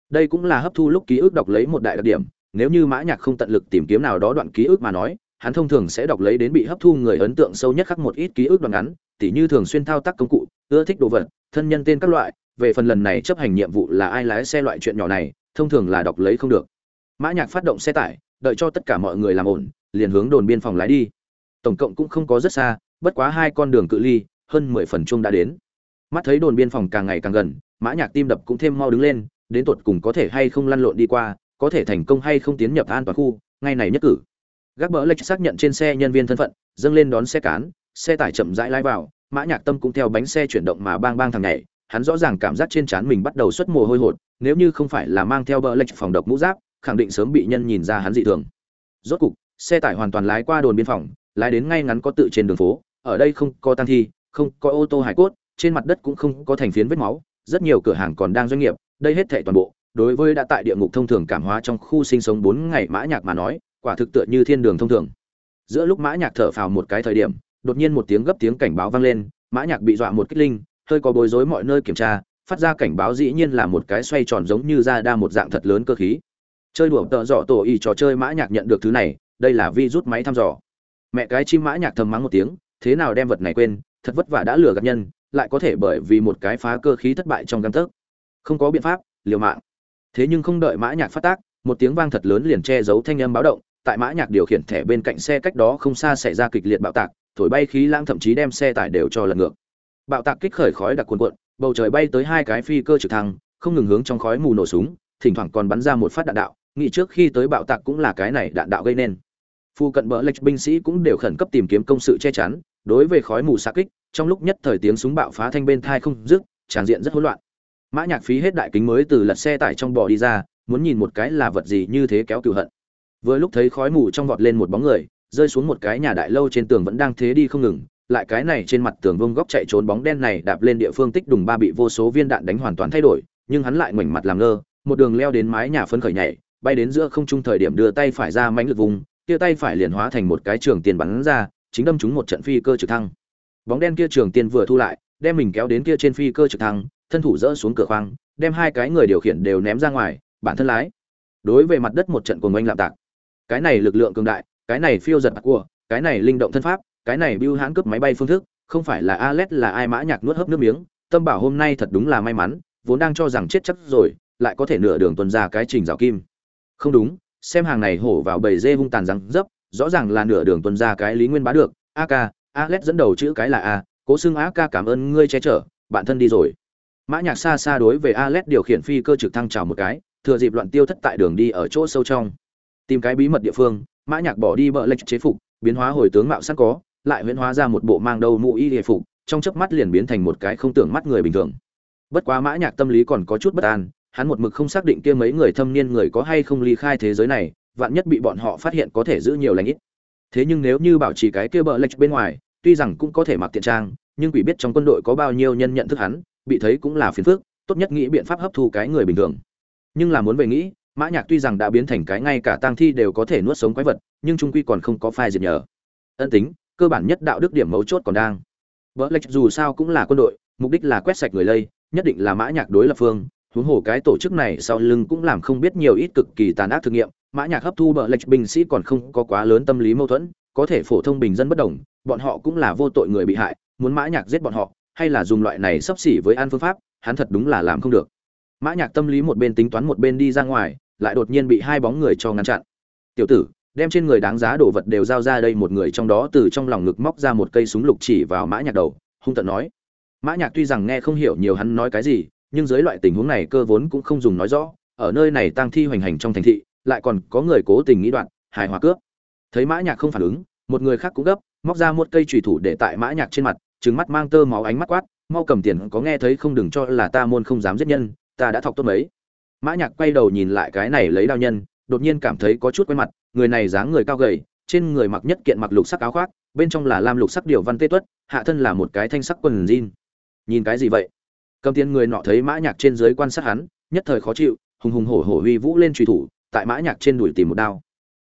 Đây cũng là hấp thu lúc ký ức đọc lấy một đại đặc điểm, nếu như mã nhạc không tận lực tìm kiếm nào đó đoạn ký ức mà nói, hắn thông thường sẽ đọc lấy đến bị hấp thu người ấn tượng sâu nhất khắc một ít ký ức đoạn ngắn, tỉ như thường xuyên thao tác công cụ, ưa thích đồ vật, thân nhân tên các loại, về phần lần này chấp hành nhiệm vụ là ai lái xe loại chuyện nhỏ này, thông thường là đọc lấy không được. Mã nhạc phát động xe tải đợi cho tất cả mọi người làm ổn, liền hướng đồn biên phòng lái đi. Tổng cộng cũng không có rất xa, bất quá hai con đường cự ly, hơn mười phần chung đã đến. Mắt thấy đồn biên phòng càng ngày càng gần, mã nhạc tim đập cũng thêm mau đứng lên, đến tột cùng có thể hay không lăn lộn đi qua, có thể thành công hay không tiến nhập an toàn khu, ngay này nhất cử. Gác bỡ lệch xác nhận trên xe nhân viên thân phận, dâng lên đón xe cán, xe tải chậm rãi lái vào, mã nhạc tâm cũng theo bánh xe chuyển động mà bang bang thằng nhảy, hắn rõ ràng cảm giác trên trán mình bắt đầu xuất mồ hôi hột, nếu như không phải là mang theo bỡ lệch phòng độc mũ giáp khẳng định sớm bị nhân nhìn ra hắn dị thường. Rốt cục, xe tải hoàn toàn lái qua đồn biên phòng, lái đến ngay ngắn có tự trên đường phố, ở đây không có tăng thi, không có ô tô hải cốt, trên mặt đất cũng không có thành phiến vết máu, rất nhiều cửa hàng còn đang doanh nghiệp, đây hết thảy toàn bộ, đối với đã tại địa ngục thông thường cảm hóa trong khu sinh sống bốn ngày mã nhạc mà nói, quả thực tựa như thiên đường thông thường. Giữa lúc mã nhạc thở phào một cái thời điểm, đột nhiên một tiếng gấp tiếng cảnh báo vang lên, mã nhạc bị dọa một kích linh, hơi có bối rối mọi nơi kiểm tra, phát ra cảnh báo dĩ nhiên là một cái xoay tròn giống như ra đa một dạng thật lớn cơ khí chơi đùa tợ dọ tổ y trò chơi mã nhạc nhận được thứ này, đây là vi rút máy thăm dò. Mẹ cái chim mã nhạc thầm mắng một tiếng, thế nào đem vật này quên, thật vất vả đã lừa gạt nhân, lại có thể bởi vì một cái phá cơ khí thất bại trong găng tấc. Không có biện pháp, liều mạng. Thế nhưng không đợi mã nhạc phát tác, một tiếng vang thật lớn liền che giấu thanh âm báo động, tại mã nhạc điều khiển thẻ bên cạnh xe cách đó không xa xảy ra kịch liệt bạo tạc, thổi bay khí lãng thậm chí đem xe tải đều cho lật ngược. Bạo tạc kích khởi khói đặc cuồn cuộn, bầu trời bay tới hai cái phi cơ trực thăng, không ngừng hướng trong khói mù nổ súng, thỉnh thoảng còn bắn ra một phát đạn đạo nghĩ trước khi tới bạo tạc cũng là cái này đạn đạo gây nên. Phu cận bờ lệch binh sĩ cũng đều khẩn cấp tìm kiếm công sự che chắn, đối với khói mù xa kích, trong lúc nhất thời tiếng súng bạo phá thanh bên thai không dứt tràng diện rất hỗn loạn. Mã nhạc phí hết đại kính mới từ lật xe tải trong bò đi ra, muốn nhìn một cái là vật gì như thế kéo cừu hận. Vừa lúc thấy khói mù trong vọt lên một bóng người, rơi xuống một cái nhà đại lâu trên tường vẫn đang thế đi không ngừng, lại cái này trên mặt tường vông góc chạy trốn bóng đen này đạp lên địa phương tích đùng ba bị vô số viên đạn đánh hoàn toàn thay đổi, nhưng hắn lại ngoảnh mặt làm ngơ, một đường leo đến mái nhà phấn khởi nhảy bay đến giữa không trung thời điểm đưa tay phải ra mãnh lực vùng, kia tay phải liền hóa thành một cái trường tiền bắn ra, chính đâm trúng một trận phi cơ trực thăng. Bóng đen kia trường tiền vừa thu lại, đem mình kéo đến kia trên phi cơ trực thăng, thân thủ dỡ xuống cửa khoang, đem hai cái người điều khiển đều ném ra ngoài, bản thân lái. Đối về mặt đất một trận cuồng oanh lạm tạc. Cái này lực lượng cường đại, cái này phiêu giật của, cái này linh động thân pháp, cái này bưu hãn cướp máy bay phương thức, không phải là Alet, là ai mã nhạc nuốt hấp nước miếng, tâm bảo hôm nay thật đúng là may mắn, vốn đang cho rằng chết chắc rồi, lại có thể nửa đường tuần ra cái trình rào kim không đúng, xem hàng này hổ vào bầy dê hung tàn răng dấp, rõ ràng là nửa đường tuần ra cái lý nguyên bá được. Ak Alet dẫn đầu chữ cái là a, cố xưng ak cảm ơn ngươi che chở, bạn thân đi rồi. Mã nhạc xa xa đối về Alet điều khiển phi cơ trực thăng chào một cái, thừa dịp loạn tiêu thất tại đường đi ở chỗ sâu trong. Tìm cái bí mật địa phương, mã nhạc bỏ đi bợ lệch chế phục, biến hóa hồi tướng mạo sẵn có, lại huyễn hóa ra một bộ mang đầu mũ y hề phục, trong chớp mắt liền biến thành một cái không tưởng mắt người bình thường. Bất quá mã nhạc tâm lý còn có chút bất an hắn một mực không xác định kia mấy người thâm niên người có hay không ly khai thế giới này, vạn nhất bị bọn họ phát hiện có thể giữ nhiều lành ít. Thế nhưng nếu như bảo trì cái kia bờ lệch bên ngoài, tuy rằng cũng có thể mặc tiện trang, nhưng quỷ biết trong quân đội có bao nhiêu nhân nhận thức hắn, bị thấy cũng là phiền phức, tốt nhất nghĩ biện pháp hấp thu cái người bình thường. Nhưng là muốn về nghĩ, mã nhạc tuy rằng đã biến thành cái ngay cả tang thi đều có thể nuốt sống quái vật, nhưng trung quy còn không có phai diệt nhờ. Ân tính, cơ bản nhất đạo đức điểm mấu chốt còn đang. Bờ lệch dù sao cũng là quân đội, mục đích là quét sạch người lây, nhất định là mã nhạc đối lập phương huống hồ cái tổ chức này sau lưng cũng làm không biết nhiều ít cực kỳ tàn ác thực nghiệm, mã nhạc hấp thu bờ lệch binh sĩ còn không có quá lớn tâm lý mâu thuẫn, có thể phổ thông bình dân bất đồng, bọn họ cũng là vô tội người bị hại, muốn mã nhạc giết bọn họ, hay là dùng loại này sắp xỉ với an phương pháp, hắn thật đúng là làm không được. Mã nhạc tâm lý một bên tính toán một bên đi ra ngoài, lại đột nhiên bị hai bóng người cho ngăn chặn. Tiểu tử, đem trên người đáng giá đồ vật đều giao ra đây. Một người trong đó từ trong lòng ngực móc ra một cây súng lục chỉ vào mã nhạc đầu, hung tợn nói. Mã nhạc tuy rằng nghe không hiểu nhiều hắn nói cái gì nhưng dưới loại tình huống này cơ vốn cũng không dùng nói rõ, ở nơi này tang thi hoành hành trong thành thị, lại còn có người cố tình nghĩ đoạn, hài hòa cướp. Thấy mã nhạc không phản ứng, một người khác cũng gấp, móc ra một cây chùy thủ để tại mã nhạc trên mặt, trừng mắt mang tơ máu ánh mắt quát, mau cầm tiền, có nghe thấy không đừng cho là ta môn không dám giết nhân, ta đã thọc tốt mấy. Mã nhạc quay đầu nhìn lại cái này lấy đao nhân, đột nhiên cảm thấy có chút quen mặt, người này dáng người cao gầy, trên người mặc nhất kiện mặc lục sắc áo khoác, bên trong là lam lục sắc điều văn tê tuất, hạ thân là một cái thanh sắc quần jean. Nhìn cái gì vậy? Cầm tiền người nọ thấy mã nhạc trên dưới quan sát hắn, nhất thời khó chịu, hùng hùng hổ hổ huy vũ lên truy thủ, tại mã nhạc trên đuổi tìm một đao.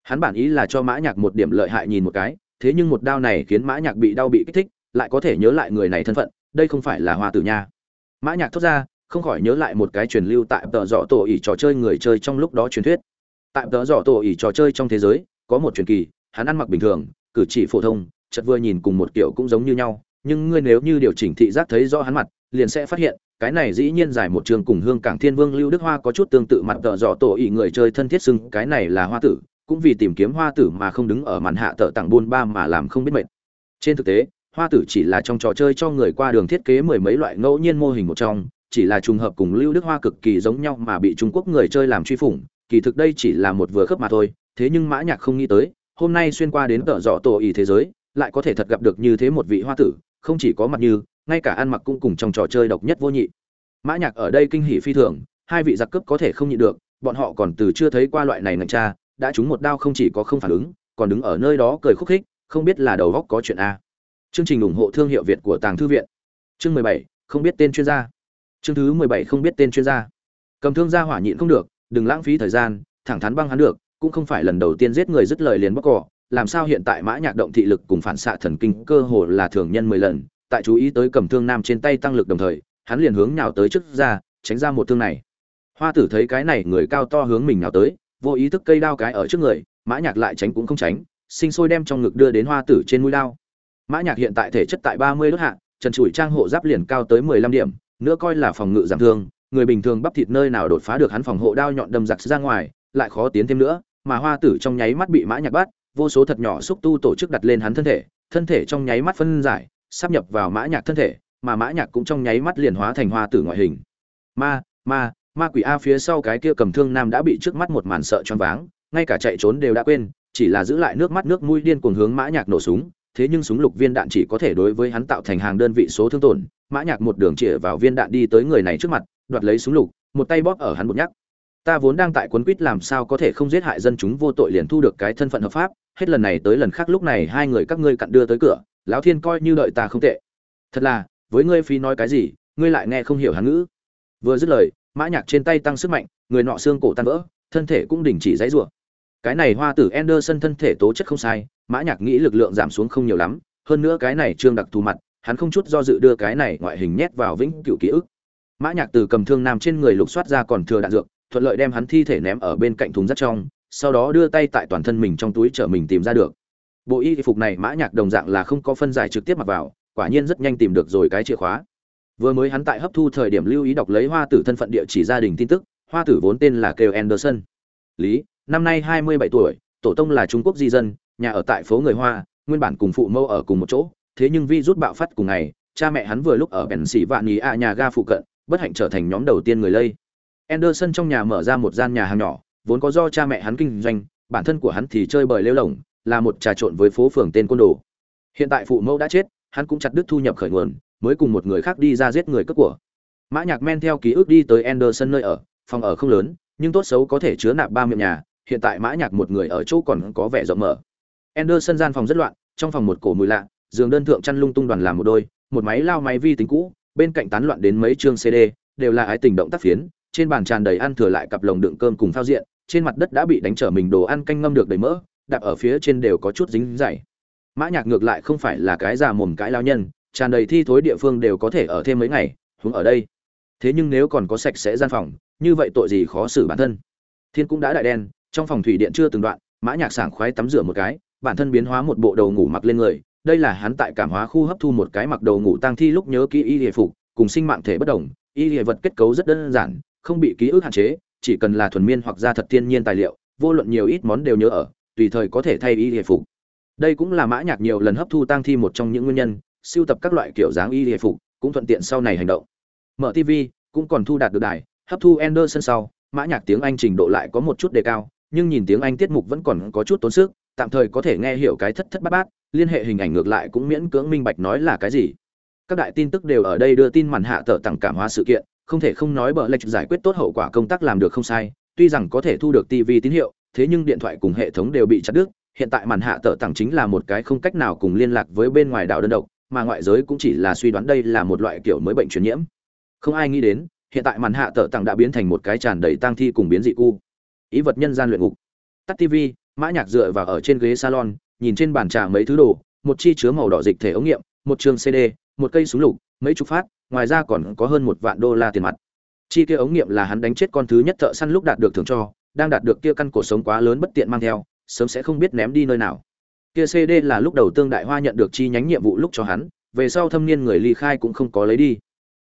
Hắn bản ý là cho mã nhạc một điểm lợi hại nhìn một cái, thế nhưng một đao này khiến mã nhạc bị đau bị kích thích, lại có thể nhớ lại người này thân phận, đây không phải là hoa tử nha. Mã nhạc thốt ra, không khỏi nhớ lại một cái truyền lưu tại tờ dọ tổ ỉ trò chơi người chơi trong lúc đó truyền thuyết. Tại tờ dọ tổ ỉ trò chơi trong thế giới, có một truyền kỳ, hắn ăn mặc bình thường, cử chỉ phổ thông, chợt vừa nhìn cùng một kiểu cũng giống như nhau, nhưng ngươi nếu như điều chỉnh thị giác thấy rõ hắn mặt, liền sẽ phát hiện cái này dĩ nhiên giải một trường cùng hương cảng thiên vương lưu đức hoa có chút tương tự mặt tợ dọ tổ ý người chơi thân thiết xưng, cái này là hoa tử, cũng vì tìm kiếm hoa tử mà không đứng ở màn hạ tợ tặng buôn ba mà làm không biết mệt. Trên thực tế, hoa tử chỉ là trong trò chơi cho người qua đường thiết kế mười mấy loại ngẫu nhiên mô hình một trong, chỉ là trùng hợp cùng lưu đức hoa cực kỳ giống nhau mà bị trung quốc người chơi làm truy phủng, kỳ thực đây chỉ là một vừa khớp mà thôi, thế nhưng mã nhạc không nghĩ tới, hôm nay xuyên qua đến tợ dọ tổ ý thế giới, lại có thể thật gặp được như thế một vị hoa tử, không chỉ có mặt như ngay cả ăn mặc cũng cùng trong trò chơi độc nhất vô nhị. Mã nhạc ở đây kinh hỉ phi thường, hai vị giặc cướp có thể không nhịn được, bọn họ còn từ chưa thấy qua loại này ngành cha đã trúng một đao không chỉ có không phản ứng, còn đứng ở nơi đó cười khúc khích, không biết là đầu góc có chuyện a. Chương trình ủng hộ thương hiệu việt của tàng thư viện. Chương mười bảy, không biết tên chuyên gia. Chương thứ mười bảy, không biết tên chuyên gia. Cầm thương gia hỏa nhịn không được, đừng lãng phí thời gian, thẳng thắn băng hắn được, cũng không phải lần đầu tiên giết người dứt lời liền bóc cỏ, làm sao hiện tại mã nhạc động thị lực cùng phản xạ thần kinh cơ hồ là thường nhân mười lần tại chú ý tới cầm thương nam trên tay tăng lực đồng thời, hắn liền hướng nhào tới trước ra, tránh ra một thương này. Hoa tử thấy cái này người cao to hướng mình nhào tới, vô ý thức cây đao cái ở trước người, mã nhạc lại tránh cũng không tránh, sinh sôi đem trong ngực đưa đến hoa tử trên mũi đao. Mã nhạc hiện tại thể chất tại ba mươi đốt hạ, trần trụi trang hộ giáp liền cao tới mười lăm điểm, nữa coi là phòng ngự giảm thương, người bình thường bắp thịt nơi nào đột phá được hắn phòng hộ đao nhọn đâm giặc ra ngoài, lại khó tiến thêm nữa, mà hoa tử trong nháy mắt bị mã nhạc bắt, vô số thật nhỏ xúc tu tổ chức đặt lên hắn thân thể thân thể trong nháy mắt phân giải sắp nhập vào mã nhạc thân thể, mà mã nhạc cũng trong nháy mắt liền hóa thành hoa tử ngoại hình. Ma ma ma quỷ a phía sau cái kia cầm thương nam đã bị trước mắt một màn sợ choáng váng, ngay cả chạy trốn đều đã quên, chỉ là giữ lại nước mắt nước mũi điên cuồng hướng mã nhạc nổ súng, thế nhưng súng lục viên đạn chỉ có thể đối với hắn tạo thành hàng đơn vị số thương tổn, mã nhạc một đường chĩa vào viên đạn đi tới người này trước mặt, đoạt lấy súng lục, một tay bóp ở hắn một nhắc ta vốn đang tại quấn quýt làm sao có thể không giết hại dân chúng vô tội liền thu được cái thân phận hợp pháp, hết lần này tới lần khác lúc này hai người các ngươi cặn đưa tới cửa lão thiên coi như đợi ta không tệ. Thật là, với ngươi phi nói cái gì, ngươi lại nghe không hiểu hán ngữ. Vừa dứt lời, mã nhạc trên tay tăng sức mạnh, người nọ xương cổ tan vỡ, thân thể cũng đình chỉ dãy rủa. Cái này hoa tử Anderson thân thể tố chất không sai, mã nhạc nghĩ lực lượng giảm xuống không nhiều lắm, hơn nữa cái này trương đặc thù mặt, hắn không chút do dự đưa cái này ngoại hình nhét vào vĩnh cửu ký ức. Mã nhạc từ cầm thương nam trên người lục soát ra còn thừa đạn dược, thuận lợi đem hắn thi thể ném ở bên cạnh thùng rác trong, sau đó đưa tay tại toàn thân mình trong túi trở mình tìm ra được bộ y phục này mã nhạc đồng dạng là không có phân giải trực tiếp mặc vào, quả nhiên rất nhanh tìm được rồi cái chìa khóa. Vừa mới hắn tại hấp thu thời điểm lưu ý đọc lấy hoa tử thân phận địa chỉ gia đình tin tức, hoa tử vốn tên là kêu anderson. Lý, năm nay hai mươi bảy tuổi, tổ tông là trung quốc di dân, nhà ở tại phố người hoa, nguyên bản cùng phụ mẫu ở cùng một chỗ, thế nhưng vi rút bạo phát cùng ngày, cha mẹ hắn vừa lúc ở bèn xỉ vạn nhí ạ nhà ga phụ cận, bất hạnh trở thành nhóm đầu tiên người lây. Anderson trong nhà mở ra một gian nhà hàng nhỏ, vốn có do cha mẹ hắn kinh doanh, bản thân của hắn thì chơi bời lêu lỏng là một trà trộn với phố phường tên côn đồ. Hiện tại phụ mẫu đã chết, hắn cũng chặt đứt thu nhập khởi nguồn, mới cùng một người khác đi ra giết người cướp của. Mã nhạc men theo ký ức đi tới anderson nơi ở, phòng ở không lớn, nhưng tốt xấu có thể chứa nạp ba miệng nhà, hiện tại mã nhạc một người ở chỗ còn có vẻ rộng mở. Anderson gian phòng rất loạn, trong phòng một cổ mùi lạ, giường đơn thượng chăn lung tung đoàn làm một đôi, một máy lao máy vi tính cũ, bên cạnh tán loạn đến mấy chương cd đều là ái tình động tác phiến, trên bàn tràn đầy ăn thừa lại cặp lồng đựng cơm cùng phao diện, trên mặt đất đã bị đánh trở mình đồ ăn canh ngâm được đầy mỡ đạp ở phía trên đều có chút dính dày. Mã nhạc ngược lại không phải là cái già mồm cãi lao nhân, tràn đầy thi thối địa phương đều có thể ở thêm mấy ngày, huống ở đây. Thế nhưng nếu còn có sạch sẽ gian phòng, như vậy tội gì khó xử bản thân. Thiên cũng đã đại đen, trong phòng thủy điện chưa từng đoạn, mã nhạc sảng khoái tắm rửa một cái, bản thân biến hóa một bộ đầu ngủ mặc lên người, đây là hắn tại cảm hóa khu hấp thu một cái mặc đầu ngủ tang thi lúc nhớ kỹ y lìa phục, cùng sinh mạng thể bất đồng, y lìa vật kết cấu rất đơn giản, không bị ký ức hạn chế, chỉ cần là thuần miên hoặc gia thật thiên nhiên tài liệu, vô luận nhiều ít món đều nhớ ở tùy thời có thể thay y hề phục. Đây cũng là mã nhạc nhiều lần hấp thu tăng thi một trong những nguyên nhân, siêu tập các loại kiểu dáng y hề phục cũng thuận tiện sau này hành động. Mở tv cũng còn thu đạt được đài, hấp thu Anderson sau, mã nhạc tiếng anh trình độ lại có một chút đề cao, nhưng nhìn tiếng anh tiết mục vẫn còn có chút tốn sức, tạm thời có thể nghe hiểu cái thất thất bát bát, liên hệ hình ảnh ngược lại cũng miễn cưỡng minh bạch nói là cái gì. Các đại tin tức đều ở đây đưa tin màn hạ tờ tặng cảm hóa sự kiện, không thể không nói bờ lệch giải quyết tốt hậu quả công tác làm được không sai, tuy rằng có thể thu được tv tín hiệu thế nhưng điện thoại cùng hệ thống đều bị chặt đứt, hiện tại màn hạ tờ tặng chính là một cái không cách nào cùng liên lạc với bên ngoài đảo đơn độc, mà ngoại giới cũng chỉ là suy đoán đây là một loại kiểu mới bệnh truyền nhiễm. Không ai nghĩ đến, hiện tại màn hạ tờ tặng đã biến thành một cái tràn đầy tang thi cùng biến dị cu. Ý vật nhân gian luyện ngục. Tắt tv mã nhạc dựa vào ở trên ghế salon, nhìn trên bàn trà mấy thứ đồ, một chi chứa màu đỏ dịch thể ống nghiệm, một trường cd một cây súng lục, mấy chục phát, ngoài ra còn có hơn một vạn đô la tiền mặt. Chi kia ống nghiệm là hắn đánh chết con thứ nhất thợ săn lúc đạt được thưởng cho đang đạt được kia căn cổ sống quá lớn bất tiện mang theo, sớm sẽ không biết ném đi nơi nào. Kia cd là lúc đầu tương đại hoa nhận được chi nhánh nhiệm vụ lúc cho hắn, về sau thâm niên người ly khai cũng không có lấy đi.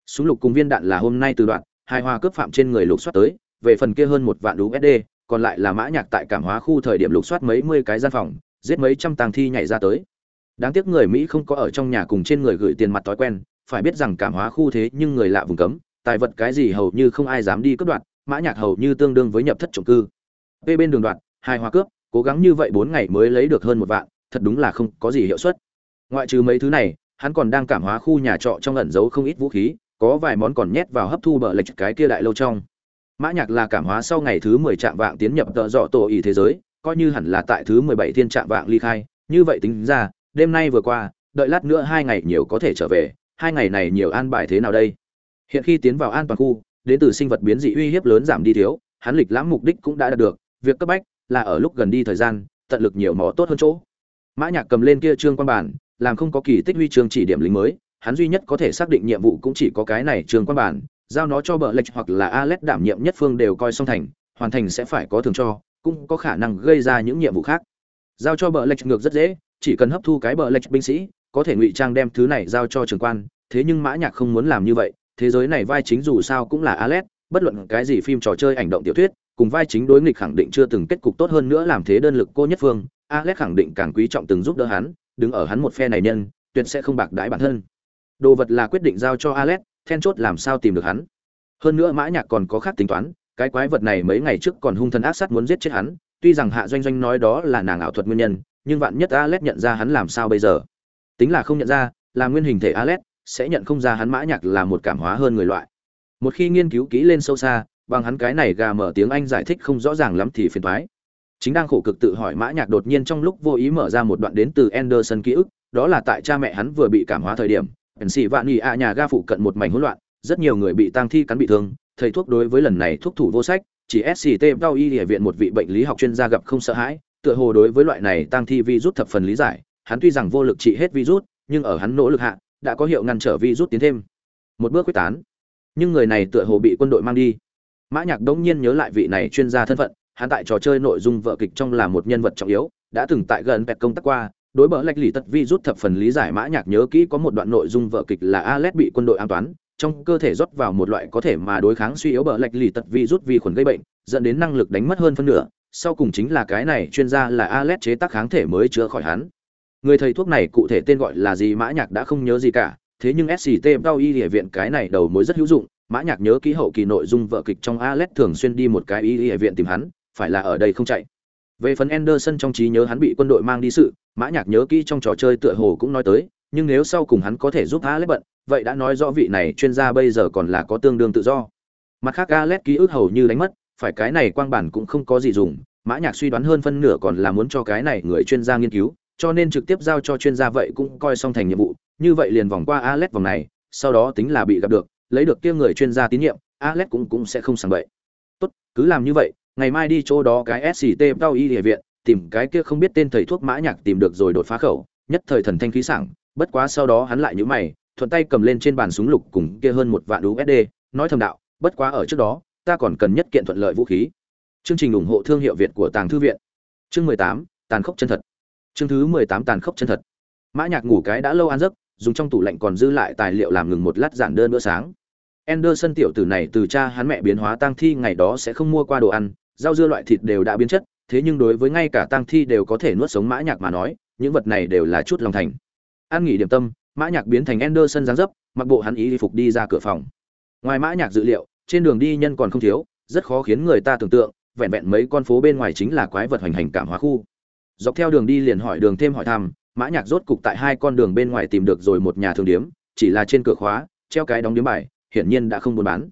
Súng lục cùng viên đạn là hôm nay từ đoạn, hai hoa cướp phạm trên người lục soát tới, về phần kia hơn một vạn usd còn lại là mã nhạc tại cảm hóa khu thời điểm lục soát mấy mươi cái gian phòng, giết mấy trăm tang thi nhảy ra tới. Đáng tiếc người mỹ không có ở trong nhà cùng trên người gửi tiền mặt thói quen, phải biết rằng cảm hóa khu thế nhưng người lạ vùng cấm, tài vật cái gì hầu như không ai dám đi cướp đoạt mã nhạc hầu như tương đương với nhập thất trọng cư. Về bên đường đoạn, hai hoa cướp cố gắng như vậy bốn ngày mới lấy được hơn một vạn thật đúng là không có gì hiệu suất. Ngoại trừ mấy thứ này hắn còn đang cảm hóa khu nhà trọ trong ẩn giấu không ít vũ khí có vài món còn nhét vào hấp thu bờ lệch cái kia đại lâu trong. Mã nhạc là cảm hóa sau ngày thứ mười trạm vạng tiến nhập tợ dọ tổ ỷ thế giới coi như hẳn là tại thứ mười bảy thiên trạm vạng ly khai như vậy tính ra đêm nay vừa qua đợi lát nữa hai ngày nhiều có thể trở về hai ngày này nhiều an bài thế nào đây? Hiện khi tiến vào an toàn khu đến từ sinh vật biến dị uy hiếp lớn giảm đi thiếu hắn lịch lãm mục đích cũng đã đạt được việc cấp bách là ở lúc gần đi thời gian tận lực nhiều mỏ tốt hơn chỗ mã nhạc cầm lên kia trương quan bản làm không có kỳ tích huy chương chỉ điểm lính mới hắn duy nhất có thể xác định nhiệm vụ cũng chỉ có cái này trương quan bản giao nó cho bờ lệch hoặc là Alet đảm nhiệm nhất phương đều coi xong thành, hoàn thành sẽ phải có thưởng cho, cũng có khả năng gây ra những nhiệm vụ khác. Giao cho bờ lệch ngược rất dễ, chỉ cần hấp thu cái bờ lệch binh sĩ, có thể ngụy trang đem thứ này giao cho trường quan, thế nhưng Mã Nhạc không muốn làm như vậy, thế giới này vai chính dù sao cũng là Alet, bất luận cái gì phim trò chơi ảnh động tiểu thuyết, cùng vai chính đối nghịch khẳng định chưa từng kết cục tốt hơn nữa làm thế đơn lực cô nhất phương, Alet khẳng định càng quý trọng từng giúp đỡ hắn, đứng ở hắn một phe này nhân, tuyệt sẽ không bạc đãi bản thân. Đồ vật là quyết định giao cho Alet, then chốt làm sao tìm được hắn hơn nữa mã nhạc còn có khác tính toán cái quái vật này mấy ngày trước còn hung thần ác sát muốn giết chết hắn tuy rằng hạ doanh doanh nói đó là nàng ảo thuật nguyên nhân nhưng vạn nhất Alet nhận ra hắn làm sao bây giờ tính là không nhận ra là nguyên hình thể Alet sẽ nhận không ra hắn mã nhạc là một cảm hóa hơn người loại. Một khi nghiên cứu kỹ lên sâu xa, bằng hắn cái này gà mở tiếng anh giải thích không rõ ràng lắm thì phiền toái. Chính đang khổ cực tự hỏi mã nhạc đột nhiên trong lúc vô ý mở ra một đoạn đến từ Anderson ký ức, đó là tại cha mẹ hắn vừa bị cảm hóa thời điểm ẩn sĩ vạn nhị ạ nhà ga phụ cận một mảnh hỗn loạn, rất nhiều người bị tang thi cắn bị thương, thầy thuốc đối với lần này thuốc thủ vô sách, chỉ sct Đao y địa viện một vị bệnh lý học chuyên gia gặp không sợ hãi, tựa hồ đối với loại này tang thi virus thập phần lý giải, hắn tuy rằng vô lực trị hết virus, nhưng ở hắn nỗ lực hạ đã có hiệu ngăn trở virus tiến thêm một bước quyết tán nhưng người này tựa hồ bị quân đội mang đi mã nhạc đống nhiên nhớ lại vị này chuyên gia thân phận hắn tại trò chơi nội dung vợ kịch trong là một nhân vật trọng yếu đã từng tại gần pẹt công tác qua đối bờ lệch lì tật vi rút thập phần lý giải mã nhạc nhớ kỹ có một đoạn nội dung vợ kịch là Alet bị quân đội an toán, trong cơ thể rót vào một loại có thể mà đối kháng suy yếu bờ lệch lì tật vi rút vi khuẩn gây bệnh, dẫn đến năng lực đánh mất hơn phân nửa. Sau cùng chính là cái này chuyên gia là Alet chế tác kháng thể mới chữa khỏi hắn. Người thầy thuốc này cụ thể tên gọi là gì Mã Nhạc đã không nhớ gì cả, thế nhưng SCT Đau Y địa viện cái này đầu mối rất hữu dụng, Mã Nhạc nhớ kỹ hậu kỳ nội dung vợ kịch trong Alet thường xuyên đi một cái Y địa viện tìm hắn, phải là ở đây không chạy. Về phần Anderson trong trí nhớ hắn bị quân đội mang đi sự, Mã Nhạc nhớ kỹ trong trò chơi tựa hồ cũng nói tới, nhưng nếu sau cùng hắn có thể giúp Alex bận, vậy đã nói rõ vị này chuyên gia bây giờ còn là có tương đương tự do. Mặt khác Alex ký ức hầu như đánh mất, phải cái này quang bản cũng không có gì dùng, Mã Nhạc suy đoán hơn phân nửa còn là muốn cho cái này người chuyên gia nghiên cứu, cho nên trực tiếp giao cho chuyên gia vậy cũng coi xong thành nhiệm vụ, như vậy liền vòng qua Alex vòng này, sau đó tính là bị gặp được, lấy được kia người chuyên gia tín nhiệm, Alex cũng cũng sẽ không sang bậy. Tốt, cứ làm như vậy, ngày mai đi chỗ đó cái SCT Tao Y Địa viện, tìm cái kia không biết tên thầy thuốc mã nhạc tìm được rồi đột phá khẩu, nhất thời thần thanh khí sảng, bất quá sau đó hắn lại nhíu mày, thuận tay cầm lên trên bàn súng lục cùng kia hơn một vạn USD, nói thầm đạo, bất quá ở trước đó, ta còn cần nhất kiện thuận lợi vũ khí. Chương trình ủng hộ thương hiệu Việt của Tàng thư viện. Chương 18, tàn khốc chân thật. Chương thứ 18 tàn khốc chân thật. Mã Nhạc ngủ cái đã lâu ăn giấc, dùng trong tủ lạnh còn dư lại tài liệu làm ngừng một lát giản đơn bữa sáng. Anderson tiểu tử này từ cha hắn mẹ biến hóa tang thi ngày đó sẽ không mua qua đồ ăn, rau dưa loại thịt đều đã biến chất, thế nhưng đối với ngay cả tang thi đều có thể nuốt sống mã nhạc mà nói, những vật này đều là chút lòng thành. An nghỉ điểm tâm, mã nhạc biến thành Anderson dáng dấp, mặc bộ hắn ý phục đi ra cửa phòng. Ngoài mã nhạc dự liệu, trên đường đi nhân còn không thiếu, rất khó khiến người ta tưởng tượng, vẹn vẹn mấy con phố bên ngoài chính là quái vật hoành hành cảm hóa khu. Dọc theo đường đi liền hỏi đường thêm hỏi thăm, mã nhạc rốt cục tại hai con đường bên ngoài tìm được rồi một nhà thương điếm, chỉ là trên cửa khóa treo cái đóng điếm bài, hiển nhiên đã không buôn bán.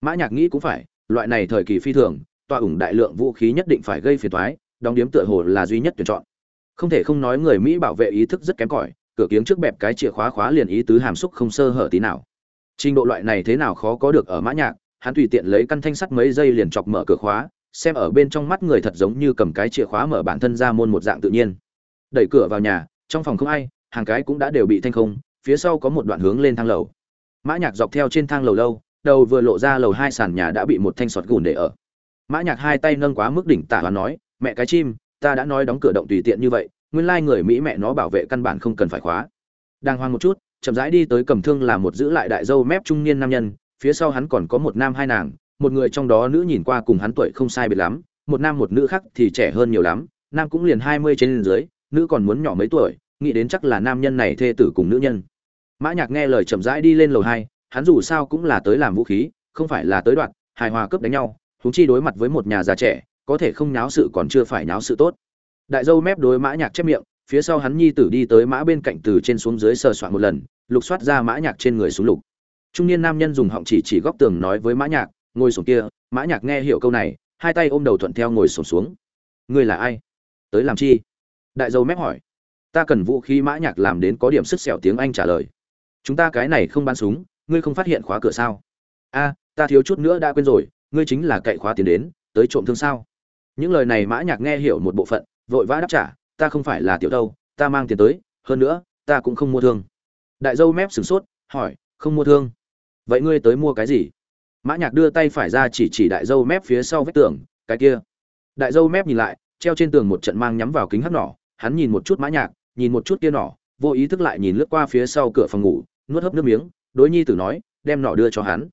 Mã Nhạc nghĩ cũng phải, loại này thời kỳ phi thường, tọa ủng đại lượng vũ khí nhất định phải gây phiền toái, đóng điếm tựa hồ là duy nhất tuyển chọn. Không thể không nói người Mỹ bảo vệ ý thức rất kém cỏi, cửa kiếng trước bẹp cái chìa khóa khóa liền ý tứ hàm xúc không sơ hở tí nào. Trình độ loại này thế nào khó có được ở Mã Nhạc, hắn tùy tiện lấy căn thanh sắt mấy giây liền chọc mở cửa khóa, xem ở bên trong mắt người thật giống như cầm cái chìa khóa mở bản thân ra môn một dạng tự nhiên. Đẩy cửa vào nhà, trong phòng không ai, hàng cái cũng đã đều bị thanh không, phía sau có một đoạn hướng lên thang lầu. Mã nhạc dọc theo trên thang lầu lâu đầu vừa lộ ra lầu hai sàn nhà đã bị một thanh sọt gùn để ở. Mã nhạc hai tay nâng quá mức đỉnh tả và nói mẹ cái chim ta đã nói đóng cửa động tùy tiện như vậy nguyên lai người mỹ mẹ nó bảo vệ căn bản không cần phải khóa. Đang hoang một chút chậm rãi đi tới cầm thương là một giữ lại đại dâu mép trung niên nam nhân phía sau hắn còn có một nam hai nàng một người trong đó nữ nhìn qua cùng hắn tuổi không sai biệt lắm, một nam một nữ khác thì trẻ hơn nhiều lắm, nam cũng liền hai mươi trên dưới, nữ còn muốn nhỏ mấy tuổi, nghĩ đến chắc là nam nhân này thê tử cùng nữ nhân. Mã nhạc nghe lời chậm rãi đi lên lầu hai, hắn dù sao cũng là tới làm vũ khí, không phải là tới đoạn hài hòa cướp đánh nhau chúng chi đối mặt với một nhà già trẻ, có thể không nháo sự còn chưa phải nháo sự tốt. Đại dâu mép đối mã nhạc chép miệng, phía sau hắn nhi tử đi tới mã bên cạnh từ trên xuống dưới sờ soạn một lần, lục soát ra mã nhạc trên người xuống lục. Trung niên nam nhân dùng họng chỉ chỉ góc tường nói với mã nhạc ngồi xuống kia, mã nhạc nghe hiểu câu này, hai tay ôm đầu thuận theo ngồi sổm xuống. Ngươi là ai? Tới làm chi? Đại dâu mép hỏi. Ta cần vũ khí, mã nhạc làm đến có điểm sức sẹo tiếng anh trả lời. Chúng ta cái này không bán súng, ngươi không phát hiện khóa cửa sao? A, ta thiếu chút nữa đã quên rồi, ngươi chính là cậy khóa tiền đến, tới trộm thương sao? Những lời này mã nhạc nghe hiểu một bộ phận, vội vã đáp trả, ta không phải là tiểu đâu ta mang tiền tới, hơn nữa, ta cũng không mua thương. Đại dâu mép sửng sốt, hỏi, không mua thương? Vậy ngươi tới mua cái gì? Mã nhạc đưa tay phải ra chỉ chỉ đại dâu mép phía sau vách tường, cái kia đại dâu mép nhìn lại, treo trên tường một trận mang nhắm vào kính hắt nỏ, hắn nhìn một chút mã nhạc, nhìn một chút kia nỏ, vô ý thức lại nhìn lướt qua phía sau cửa phòng ngủ, nuốt hấp nước miếng, đối nhi tử nói, đem nỏ đưa cho hắn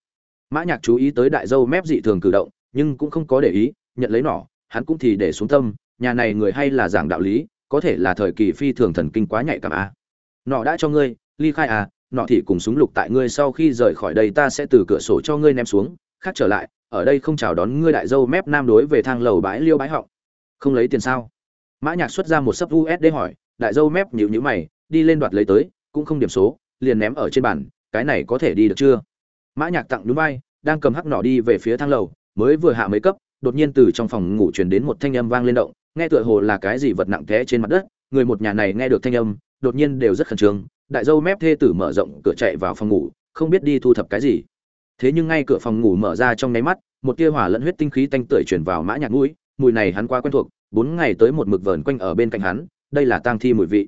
mã nhạc chú ý tới đại dâu mép dị thường cử động, nhưng cũng không có để ý, nhận lấy nỏ, hắn cũng thì để xuống tâm, nhà này người hay là giảng đạo lý, có thể là thời kỳ phi thường thần kinh quá nhạy cảm à. nỏ đã cho ngươi, ly khai à nọ thì cùng súng lục tại ngươi sau khi rời khỏi đây ta sẽ từ cửa sổ cho ngươi ném xuống khác trở lại ở đây không chào đón ngươi đại dâu mép nam đối về thang lầu bãi liêu bãi họng. Không lấy tiền sao? Mã nhạc xuất ra một sấp usd hỏi đại dâu mép nhíu nhíu mày đi lên đoạt lấy tới cũng không điểm số liền ném ở trên bàn cái này có thể đi được chưa? Mã nhạc tặng núi bay, đang cầm hắc nỏ đi về phía thang lầu mới vừa hạ mấy cấp đột nhiên từ trong phòng ngủ truyền đến một thanh âm vang lên động nghe tựa hồ là cái gì vật nặng té trên mặt đất người một nhà này nghe được thanh âm đột nhiên đều rất khẩn trương đại dâu mép thê tử mở rộng cửa chạy vào phòng ngủ, không biết đi thu thập cái gì. Thế nhưng ngay cửa phòng ngủ mở ra trong nháy mắt, một tia hỏa lẫn huyết tinh khí tanh tưởi chuyển vào mã nhạc mũi, mùi này hắn quá quen thuộc, bốn ngày tới một mực vờn quanh ở bên cạnh hắn, đây là tang thi mùi vị.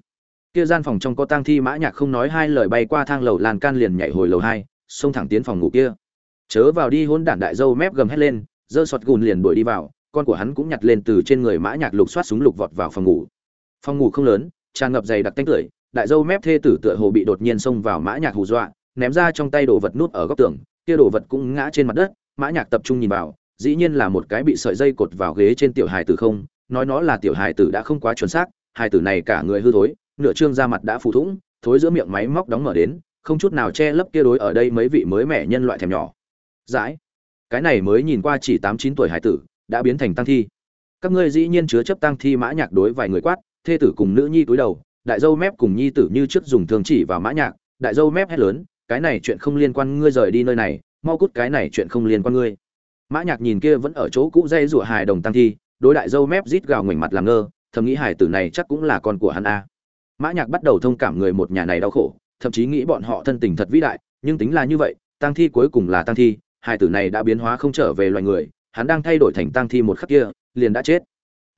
Kia gian phòng trong có tang thi mã nhạc không nói hai lời bay qua thang lầu lan can liền nhảy hồi lầu hai, xông thẳng tiến phòng ngủ kia. Chớ vào đi hôn đản đại dâu mép gầm hét lên, giơ sọt gùn liền đuổi đi vào, con của hắn cũng nhặt lên từ trên người mã nhạc lục xoát súng lục vọt vào phòng ngủ. Phòng ngủ không lớn, tràn ngập dày đặc tanh tưởi đại dâu mép thê tử tựa hồ bị đột nhiên xông vào mã nhạc hù dọa, ném ra trong tay đồ vật nút ở góc tường, kia đồ vật cũng ngã trên mặt đất, mã nhạc tập trung nhìn vào, dĩ nhiên là một cái bị sợi dây cột vào ghế trên tiểu hài tử không, nói nó là tiểu hài tử đã không quá chuẩn xác, hài tử này cả người hư thối, nửa trương da mặt đã phù thủng, thối giữa miệng máy móc đóng mở đến, không chút nào che lấp kia đối ở đây mấy vị mới mẻ nhân loại thèm nhỏ. Dãi cái này mới nhìn qua chỉ tám chín tuổi hải tử, đã biến thành tăng thi. Các ngươi dĩ nhiên chứa chấp tăng thi mã nhạc đối vài người quát, thê tử cùng nữ nhi cúi đầu đại dâu mép cùng nhi tử như trước dùng thường chỉ vào mã nhạc, đại dâu mép hét lớn, cái này chuyện không liên quan ngươi rời đi nơi này, mau cút cái này chuyện không liên quan ngươi. Mã nhạc nhìn kia vẫn ở chỗ cũ dây rủa hài đồng tăng thi, đối đại dâu mép rít gào ngoảnh mặt làm ngơ, thầm nghĩ hài tử này chắc cũng là con của hắn a. Mã nhạc bắt đầu thông cảm người một nhà này đau khổ, thậm chí nghĩ bọn họ thân tình thật vĩ đại, nhưng tính là như vậy, tăng thi cuối cùng là tăng thi, hài tử này đã biến hóa không trở về loài người, hắn đang thay đổi thành tăng thi một khắc kia, liền đã chết.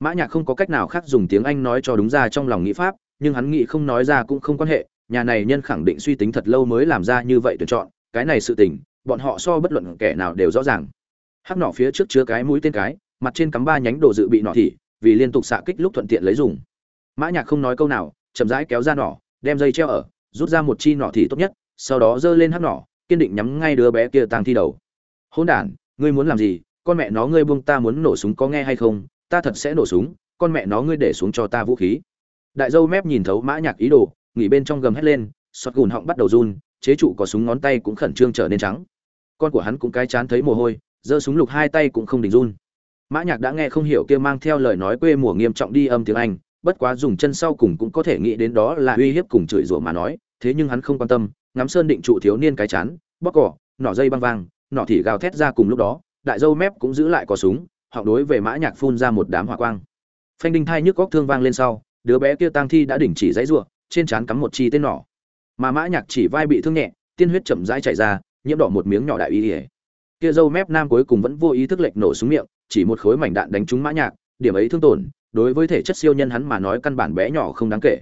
Mã nhạc không có cách nào khác dùng tiếng anh nói cho đúng ra trong lòng nghĩ pháp nhưng hắn nghĩ không nói ra cũng không quan hệ, nhà này nhân khẳng định suy tính thật lâu mới làm ra như vậy tuyển chọn, cái này sự tình, bọn họ so bất luận kẻ nào đều rõ ràng. Hắc nỏ phía trước chứa cái mũi tên cái, mặt trên cắm ba nhánh đồ dự bị nỏ thì, vì liên tục xạ kích lúc thuận tiện lấy dùng. Mã nhạc không nói câu nào, chậm rãi kéo ra nỏ, đem dây treo ở, rút ra một chi nỏ thì tốt nhất, sau đó giơ lên hắc nỏ, kiên định nhắm ngay đứa bé kia tang thi đầu. Hỗn đản, ngươi muốn làm gì? Con mẹ nó ngươi buông ta muốn nổ súng có nghe hay không? Ta thật sẽ nổ súng, con mẹ nó ngươi để xuống cho ta vũ khí đại dâu mép nhìn thấu mã nhạc ý đồ, nghỉ bên trong gầm hét lên, sọt gùn họng bắt đầu run, chế trụ có súng ngón tay cũng khẩn trương trở nên trắng. Con của hắn cũng cái chán thấy mồ hôi, giơ súng lục hai tay cũng không đình run. Mã nhạc đã nghe không hiểu kia mang theo lời nói quê mùa nghiêm trọng đi âm tiếng anh, bất quá dùng chân sau cùng cũng có thể nghĩ đến đó là uy hiếp cùng chửi rủa mà nói, thế nhưng hắn không quan tâm, ngắm sơn định trụ thiếu niên cái chán bóc cỏ nỏ dây băng vang nỏ thì gào thét ra cùng lúc đó, đại dâu mép cũng giữ lại có súng hoặc đối về mã nhạc phun ra một đám hỏa quang. Phanh đinh thai nhức góc thương vang lên sau đứa bé kia tang thi đã đình chỉ dãy rủa trên trán cắm một chi tên nỏ. Mà mã nhạc chỉ vai bị thương nhẹ, tiên huyết chậm rãi chảy ra, nhiễm đỏ một miếng nhỏ đại y kia dâu mép nam cuối cùng vẫn vô ý thức lệch nổ xuống miệng, chỉ một khối mảnh đạn đánh trúng mã nhạc, điểm ấy thương tổn, đối với thể chất siêu nhân hắn mà nói căn bản bé nhỏ không đáng kể.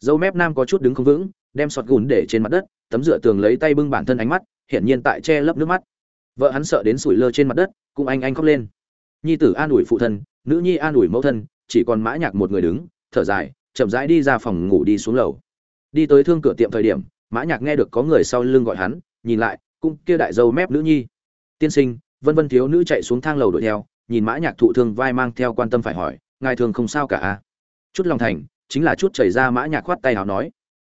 Dâu mép nam có chút đứng không vững, đem sọt gùn để trên mặt đất, tấm dựa tường lấy tay bưng bản thân ánh mắt hiện nhiên tại che lấp nước mắt. Vợ hắn sợ đến sủi lơ trên mặt đất, cũng anh anh khóc lên. Nhi tử an ủi phụ thân, nữ nhi an ủi mẫu thân, chỉ còn mã nhạc một người đứng thở dài, chậm rãi đi ra phòng ngủ đi xuống lầu. Đi tới thương cửa tiệm thời điểm, mã nhạc nghe được có người sau lưng gọi hắn, nhìn lại, cũng kia đại dâu mép nữ nhi. Tiên sinh. Vân vân thiếu nữ chạy xuống thang lầu đuổi theo, nhìn mã nhạc thụ thương vai mang theo quan tâm phải hỏi, ngài thường không sao cả à? Chút lòng thành, chính là chút chảy ra mã nhạc khoát tay hào nói.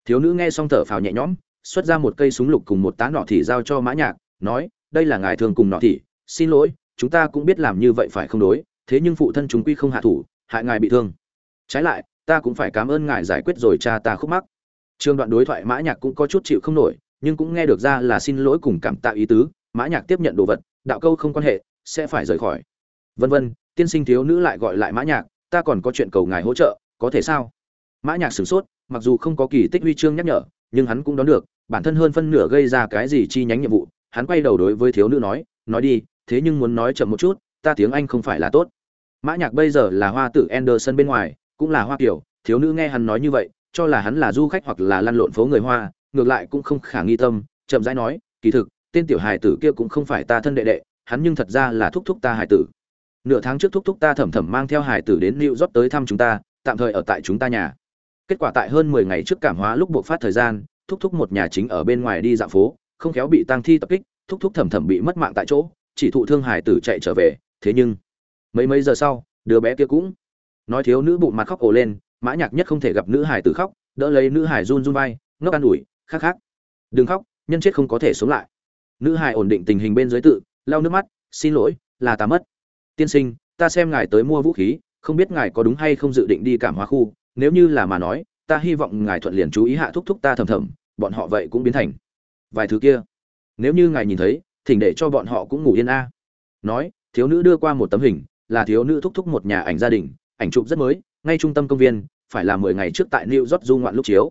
Thiếu nữ nghe xong thở phào nhẹ nhõm, xuất ra một cây súng lục cùng một tá nọ thì giao cho mã nhạc, nói, đây là ngài thường cùng nọ thì, xin lỗi, chúng ta cũng biết làm như vậy phải không đối, thế nhưng phụ thân chúng quy không hạ thủ, hại ngài bị thương trái lại, ta cũng phải cảm ơn ngài giải quyết rồi cha ta khúc mắc. Trường đoạn đối thoại mã nhạc cũng có chút chịu không nổi, nhưng cũng nghe được ra là xin lỗi cùng cảm tạ ý tứ, mã nhạc tiếp nhận đồ vật, đạo câu không quan hệ, sẽ phải rời khỏi. Vân vân, tiên sinh thiếu nữ lại gọi lại mã nhạc, ta còn có chuyện cầu ngài hỗ trợ, có thể sao? Mã nhạc sửng sốt, mặc dù không có kỳ tích huy chương nhắc nhở, nhưng hắn cũng đoán được, bản thân hơn phân nửa gây ra cái gì chi nhánh nhiệm vụ, hắn quay đầu đối với thiếu nữ nói nói đi, thế nhưng muốn nói chậm một chút, ta tiếng anh không phải là tốt. Mã nhạc bây giờ là hoa tử anderson bên ngoài cũng là hoa kiểu, thiếu nữ nghe hắn nói như vậy, cho là hắn là du khách hoặc là lăn lộn phố người hoa, ngược lại cũng không khả nghi tâm, chậm rãi nói, kỳ thực, tên tiểu hài tử kia cũng không phải ta thân đệ đệ, hắn nhưng thật ra là thúc thúc ta hài tử. Nửa tháng trước thúc thúc ta thẩm thẩm mang theo hài tử đến lưu rót tới thăm chúng ta, tạm thời ở tại chúng ta nhà. Kết quả tại hơn mười ngày trước cảm hóa lúc buộc phát thời gian, thúc thúc một nhà chính ở bên ngoài đi dạo phố, không khéo bị tăng thi tập kích, thúc thúc thẩm thẩm bị mất mạng tại chỗ, chỉ thụ thương hài tử chạy trở về, thế nhưng, mấy mấy giờ sau, đứa bé kia cũng nói thiếu nữ bụng mặt khóc ồ lên, mã nhạc nhất không thể gặp nữ hải tử khóc, đỡ lấy nữ hải run run vai, ngốc an ủi khác khác đừng khóc, nhân chết không có thể sống lại. Nữ hải ổn định tình hình bên dưới tự, lau nước mắt, xin lỗi, là ta mất. Tiên sinh, ta xem ngài tới mua vũ khí, không biết ngài có đúng hay không dự định đi cảm hóa khu, nếu như là mà nói, ta hy vọng ngài thuận liền chú ý hạ thúc thúc ta thầm thầm, bọn họ vậy cũng biến thành vài thứ kia. Nếu như ngài nhìn thấy, thỉnh để cho bọn họ cũng ngủ yên a. Nói, thiếu nữ đưa qua một tấm hình, là thiếu nữ thúc thúc một nhà ảnh gia đình ảnh chụp rất mới, ngay trung tâm công viên, phải là mười ngày trước tại new york du ngoạn lúc chiếu.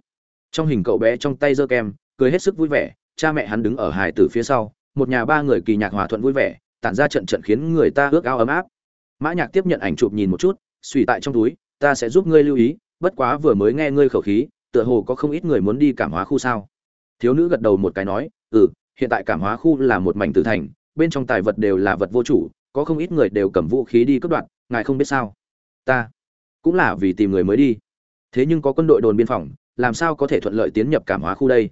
Trong hình cậu bé trong tay giơ kem, cười hết sức vui vẻ, cha mẹ hắn đứng ở hài tử phía sau, một nhà ba người kỳ nhạc hòa thuận vui vẻ, tản ra trận trận khiến người ta ước ao ấm áp. Mã nhạc tiếp nhận ảnh chụp nhìn một chút suy tại trong túi, ta sẽ giúp ngươi lưu ý, bất quá vừa mới nghe ngươi khẩu khí, tựa hồ có không ít người muốn đi cảm hóa khu sao. Thiếu nữ gật đầu một cái nói ừ hiện tại cảm hóa khu là một mảnh tử thành, bên trong tài vật đều là vật vô chủ, có không ít người đều cầm vũ khí đi cướp đoạt, ngài không biết sao? Ta cũng là vì tìm người mới đi. Thế nhưng có quân đội đồn biên phòng, làm sao có thể thuận lợi tiến nhập cảm hóa khu đây?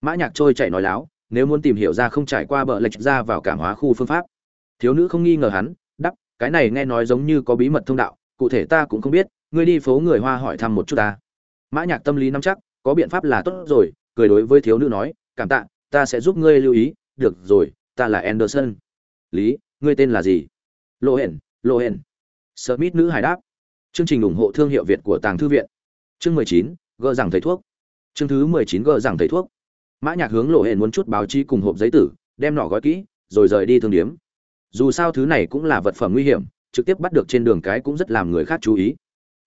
Mã nhạc trôi chạy nói láo, nếu muốn tìm hiểu ra không trải qua bờ lệch ra vào cảm hóa khu phương pháp. Thiếu nữ không nghi ngờ hắn đắp cái này nghe nói giống như có bí mật thông đạo, cụ thể ta cũng không biết, ngươi đi phố người hoa hỏi thăm một chút ta. Mã nhạc tâm lý nắm chắc, có biện pháp là tốt rồi, cười đối với thiếu nữ nói, cảm tạ, ta sẽ giúp ngươi lưu ý, được rồi, ta là anderson. Lý, ngươi tên là gì? Lộ hển lộ hển. Smith nữ hải đáp chương trình ủng hộ thương hiệu việt của tàng thư viện. Chương mười chín gỡ rằng thầy thuốc. Chương thứ mười chín gỡ rằng thầy thuốc. Mã nhạc hướng lộ hển muốn chút báo chí cùng hộp giấy tử, đem nọ gói kỹ, rồi rời đi thương điếm. Dù sao thứ này cũng là vật phẩm nguy hiểm, trực tiếp bắt được trên đường cái cũng rất làm người khác chú ý.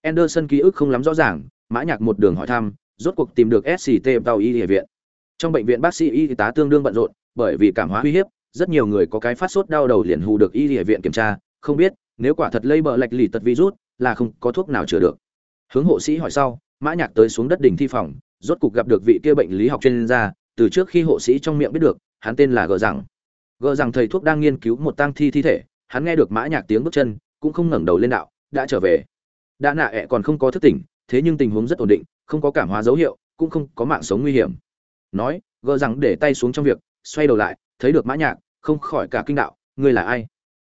Anderson ký ức không lắm rõ ràng, mã nhạc một đường hỏi thăm, rốt cuộc tìm được sct tàu y Y viện. Trong bệnh viện bác sĩ y tá tương đương bận rộn, bởi vì cảm hóa uy hiếp, rất nhiều người có cái phát sốt đau đầu liền hù được y y viện kiểm tra, không biết, nếu quả thật lây bờ lệch lì tật virus là không có thuốc nào chữa được. Hướng hộ sĩ hỏi sau, mã nhạc tới xuống đất đỉnh thi phòng, rốt cục gặp được vị kia bệnh lý học chuyên gia, từ trước khi hộ sĩ trong miệng biết được, hắn tên là gờ rằng gờ rằng thầy thuốc đang nghiên cứu một tang thi thi thể, hắn nghe được mã nhạc tiếng bước chân, cũng không ngẩng đầu lên đạo, đã trở về. Đã nạ ẹ còn không có thức tỉnh, thế nhưng tình huống rất ổn định, không có cảm hóa dấu hiệu, cũng không có mạng sống nguy hiểm. Nói, gờ rằng để tay xuống trong việc, xoay đầu lại, thấy được mã nhạc, không khỏi cả kinh đạo, ngươi là ai?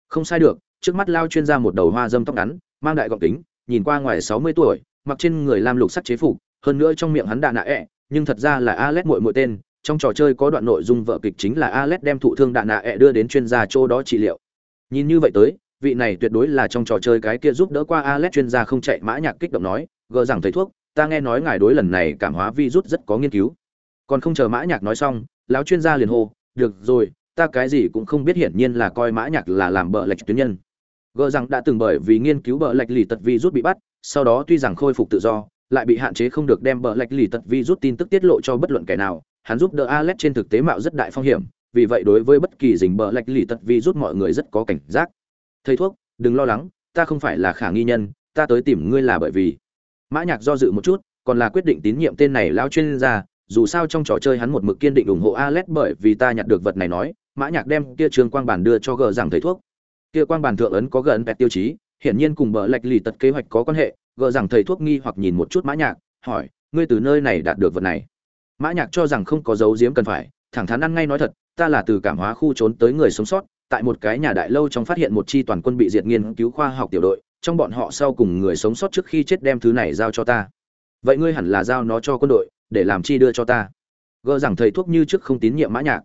Không sai được, trước mắt lao chuyên gia một đầu hoa dâm tóc ngắn mang đại gọng kính, nhìn qua ngoài sáu mươi tuổi, mặc trên người lam lục sắc chế phục, hơn nữa trong miệng hắn đạn nạ ẹ, nhưng thật ra là Alet muội muội tên, trong trò chơi có đoạn nội dung vợ kịch chính là Alet đem thụ thương đạn nạ ẹ đưa đến chuyên gia chỗ đó trị liệu. Nhìn như vậy tới, vị này tuyệt đối là trong trò chơi cái kia giúp đỡ qua Alet chuyên gia không chạy mã nhạc kích động nói, gờ rằng thầy thuốc, ta nghe nói ngài đối lần này cảm hóa virus rất có nghiên cứu. Còn không chờ mã nhạc nói xong, lão chuyên gia liền hô, được rồi, ta cái gì cũng không biết hiển nhiên là coi mã nhạc là làm bợ lệch tuyến nhân gờ rằng đã từng bởi vì nghiên cứu bờ lạch lì tật vi rút bị bắt, sau đó tuy rằng khôi phục tự do, lại bị hạn chế không được đem bờ lạch lì tật vi rút tin tức tiết lộ cho bất luận kẻ nào, hắn giúp đỡ Alex trên thực tế mạo rất đại phong hiểm, vì vậy đối với bất kỳ dình bờ lạch lì tật vi rút mọi người rất có cảnh giác. Thầy thuốc, đừng lo lắng, ta không phải là khả nghi nhân, ta tới tìm ngươi là bởi vì. Mã nhạc do dự một chút, còn là quyết định tín nhiệm tên này lão chuyên gia, dù sao trong trò chơi hắn một mực kiên định ủng hộ Alex bởi vì ta nhặt được vật này nói, mã nhạc đem kia trường quang bản đưa cho gờ rằng thầy thuốc kia quang bàn thượng ấn có gần pet tiêu chí, hiển nhiên cùng bờ lệch lì tật kế hoạch có quan hệ, gờ rằng thầy thuốc nghi hoặc nhìn một chút mã nhạc, hỏi, ngươi từ nơi này đạt được vật này? Mã nhạc cho rằng không có dấu diếm cần phải, thẳng thắn ăn ngay nói thật, ta là từ cảm hóa khu trốn tới người sống sót, tại một cái nhà đại lâu trong phát hiện một chi toàn quân bị diệt nghiên cứu khoa học tiểu đội, trong bọn họ sau cùng người sống sót trước khi chết đem thứ này giao cho ta. Vậy ngươi hẳn là giao nó cho quân đội, để làm chi đưa cho ta? Gợ rằng thầy thuốc như trước không tín nhiệm mã nhạc.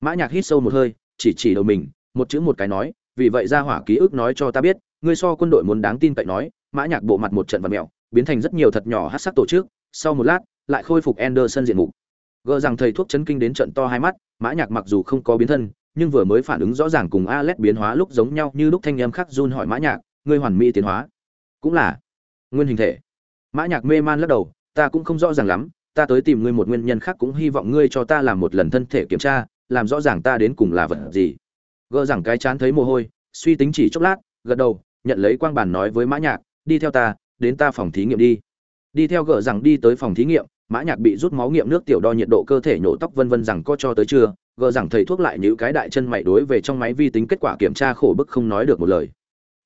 Mã nhạc hít sâu một hơi, chỉ chỉ đầu mình, một chữ một cái nói vì vậy ra hỏa ký ức nói cho ta biết, ngươi so quân đội muốn đáng tin cậy nói, mã nhạc bộ mặt một trận vật mèo, biến thành rất nhiều thật nhỏ hắc sắc tổ chức, sau một lát, lại khôi phục Anderson diện mục. Gỡ rằng thầy thuốc chấn kinh đến trận to hai mắt, mã nhạc mặc dù không có biến thân, nhưng vừa mới phản ứng rõ ràng cùng Alex biến hóa lúc giống nhau như lúc thanh âm khắc run hỏi mã nhạc, ngươi hoàn mỹ tiến hóa. Cũng là nguyên hình thể. Mã nhạc mê man lắc đầu, ta cũng không rõ ràng lắm, ta tới tìm ngươi một nguyên nhân khác cũng hy vọng ngươi cho ta làm một lần thân thể kiểm tra, làm rõ ràng ta đến cùng là vật gì gỡ rằng cái chán thấy mồ hôi, suy tính chỉ chốc lát, gật đầu, nhận lấy quang bản nói với mã nhạc, đi theo ta, đến ta phòng thí nghiệm đi. Đi theo gỡ rằng đi tới phòng thí nghiệm, mã nhạc bị rút máu nghiệm nước tiểu đo nhiệt độ cơ thể nhổ tóc vân vân rằng có cho tới chưa gỡ rằng thầy thuốc lại nhíu cái đại chân mày đối về trong máy vi tính kết quả kiểm tra khổ bức không nói được một lời.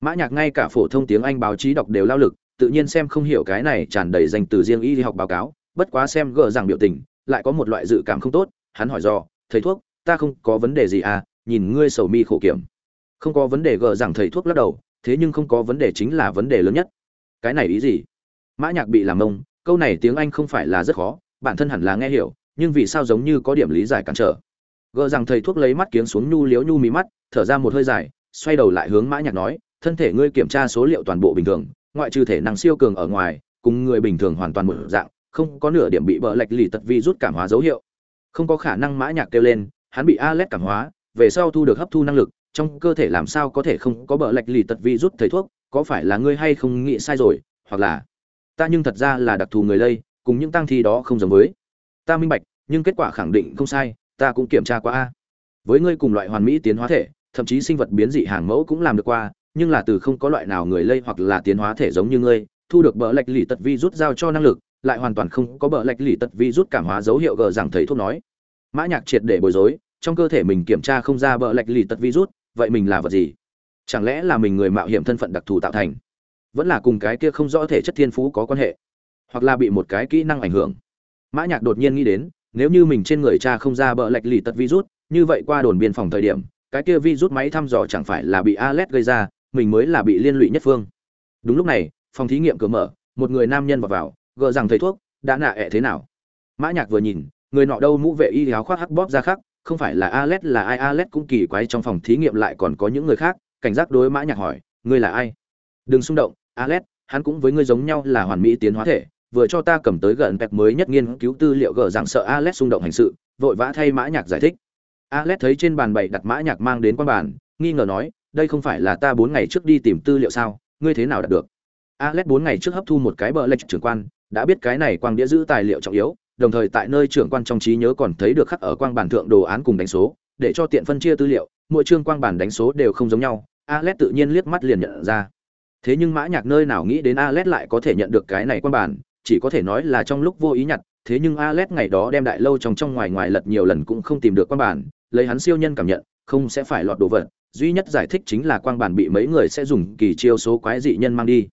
Mã nhạc ngay cả phổ thông tiếng anh báo chí đọc đều lao lực, tự nhiên xem không hiểu cái này tràn đầy danh từ riêng y học báo cáo, bất quá xem gỡ rằng biểu tình, lại có một loại dự cảm không tốt, hắn hỏi do thầy thuốc, ta không có vấn đề gì à nhìn ngươi sầu mi khổ kiểm. Không có vấn đề gờ rằng thầy thuốc lắc đầu, thế nhưng không có vấn đề chính là vấn đề lớn nhất. Cái này ý gì? Mã nhạc bị làm mông, câu này tiếng anh không phải là rất khó, bản thân hẳn là nghe hiểu, nhưng vì sao giống như có điểm lý giải cản trở. Gờ rằng thầy thuốc lấy mắt kiếng xuống nhu liếu nhu mí mắt, thở ra một hơi dài, xoay đầu lại hướng mã nhạc nói, thân thể ngươi kiểm tra số liệu toàn bộ bình thường, ngoại trừ thể năng siêu cường ở ngoài, cùng người bình thường hoàn toàn một dạng, không có nửa điểm bị bỡ lệch lì tật vi rút cảm hóa dấu hiệu. Không có khả năng mã nhạc kêu lên, hắn bị Alet cảm hóa về sau thu được hấp thu năng lực, trong cơ thể làm sao có thể không có bỡ lệch lì tật vi rút thầy thuốc, có phải là ngươi hay không nghĩ sai rồi, hoặc là ta nhưng thật ra là đặc thù người lây, cùng những tăng thi đó không giống với. Ta minh bạch, nhưng kết quả khẳng định không sai, ta cũng kiểm tra qua a. Với ngươi cùng loại hoàn mỹ tiến hóa thể, thậm chí sinh vật biến dị hàng mẫu cũng làm được qua, nhưng là từ không có loại nào người lây hoặc là tiến hóa thể giống như ngươi, thu được bỡ lệch lì tật vi rút giao cho năng lực, lại hoàn toàn không có bỡ lệch lì tật vi rút cảm hóa dấu hiệu gờ rằng thầy thuốc nói. Mã nhạc triệt để bối rối trong cơ thể mình kiểm tra không ra bợ lệch lì tật virus, vậy mình là vật gì? Chẳng lẽ là mình người mạo hiểm thân phận đặc thù tạo thành? Vẫn là cùng cái kia không rõ thể chất thiên phú có quan hệ? Hoặc là bị một cái kỹ năng ảnh hưởng? Mã nhạc đột nhiên nghĩ đến, nếu như mình trên người cha không ra bợ lệch lì tật virus, như vậy qua đồn biên phòng thời điểm, cái kia virus máy thăm dò chẳng phải là bị Alet gây ra, mình mới là bị liên lụy nhất phương. Đúng lúc này, phòng thí nghiệm cửa mở, một người nam nhân vào vào gờ rằng thầy thuốc, đã nạ ẹ thế nào? Mã nhạc vừa nhìn, người nọ đâu mũ vệ y áo khoác hắc bóp ra khắc không phải là Alet là ai? Alet cũng kỳ quái trong phòng thí nghiệm lại còn có những người khác. Cảnh giác đối mã nhạc hỏi, ngươi là ai? Đừng xung động Alet hắn cũng với ngươi giống nhau là hoàn mỹ tiến hóa thể. Vừa cho ta cầm tới gần pep mới nhất nghiên cứu tư liệu gở rằng sợ Alet xung động hành sự, vội vã thay mã nhạc giải thích. Alet thấy trên bàn bày đặt mã nhạc mang đến quan bàn, nghi ngờ nói, đây không phải là ta bốn ngày trước đi tìm tư liệu sao? Ngươi thế nào đạt được? Alet bốn ngày trước hấp thu một cái bờ lệch trưởng quan, đã biết cái này quang đĩa giữ tài liệu trọng yếu đồng thời tại nơi trưởng quan trong trí nhớ còn thấy được khắc ở quang bản thượng đồ án cùng đánh số, để cho tiện phân chia tư liệu, mỗi chương quang bản đánh số đều không giống nhau Alet tự nhiên liếc mắt liền nhận ra. Thế nhưng mã nhạc nơi nào nghĩ đến Alet lại có thể nhận được cái này quang bản chỉ có thể nói là trong lúc vô ý nhặt, thế nhưng Alet ngày đó đem đại lâu trong trong ngoài ngoài lật nhiều lần cũng không tìm được quang bản lấy hắn siêu nhân cảm nhận, không sẽ phải lọt đồ vật, duy nhất giải thích chính là quang bản bị mấy người sẽ dùng kỳ chiêu số quái dị nhân mang đi.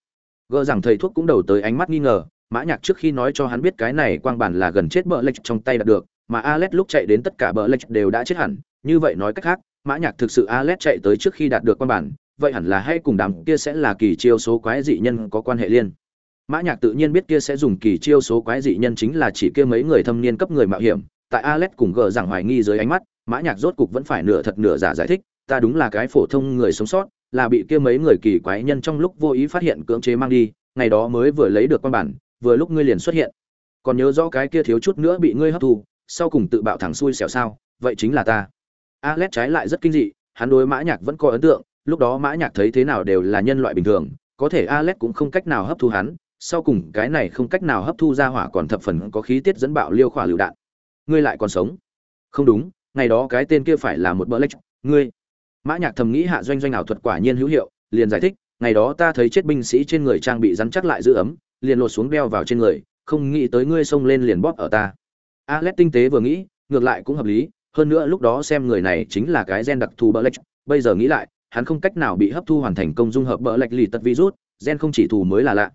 Gỡ rằng thầy thuốc cũng đầu tới ánh mắt nghi ngờ mã nhạc trước khi nói cho hắn biết cái này quang bản là gần chết bờ lệch trong tay đạt được, mà Alet lúc chạy đến tất cả bờ lệch đều đã chết hẳn. Như vậy nói cách khác, mã nhạc thực sự Alet chạy tới trước khi đạt được quang bản, vậy hẳn là hay cùng đám kia sẽ là kỳ chiêu số quái dị nhân có quan hệ liên. Mã nhạc tự nhiên biết kia sẽ dùng kỳ chiêu số quái dị nhân chính là chỉ kia mấy người thâm niên cấp người mạo hiểm. Tại Alet cùng gờ rằng hoài nghi dưới ánh mắt, mã nhạc rốt cục vẫn phải nửa thật nửa giả giải thích, ta đúng là cái phổ thông người sống sót, là bị kia mấy người kỳ quái nhân trong lúc vô ý phát hiện cưỡng chế mang đi, ngày đó mới vừa lấy được quan bản vừa lúc ngươi liền xuất hiện. Còn nhớ rõ cái kia thiếu chút nữa bị ngươi hấp thu, sau cùng tự bạo thẳng xui xẻo sao? Vậy chính là ta. Alex trái lại rất kinh dị, hắn đối mã nhạc vẫn có ấn tượng, lúc đó mã nhạc thấy thế nào đều là nhân loại bình thường, có thể alex cũng không cách nào hấp thu hắn, sau cùng cái này không cách nào hấp thu ra hỏa còn thập phần có khí tiết dẫn bạo liêu khỏa lựu đạn. Ngươi lại còn sống? Không đúng, ngày đó cái tên kia phải là một bỡ lách ngươi. Mã nhạc thầm nghĩ hạ doanh doanh ảo thuật quả nhiên hữu hiệu, liền giải thích, ngày đó ta thấy chết binh sĩ trên người trang bị rắn chắc lại giữ ấm liền lột xuống đeo vào trên người, không nghĩ tới ngươi xông lên liền bóp ở ta. Alex tinh tế vừa nghĩ, ngược lại cũng hợp lý, hơn nữa lúc đó xem người này chính là cái gen đặc thù bỡ bây giờ nghĩ lại, hắn không cách nào bị hấp thu hoàn thành công dung hợp bỡ lệch lì tật virus, gen không chỉ thù mới là lạ.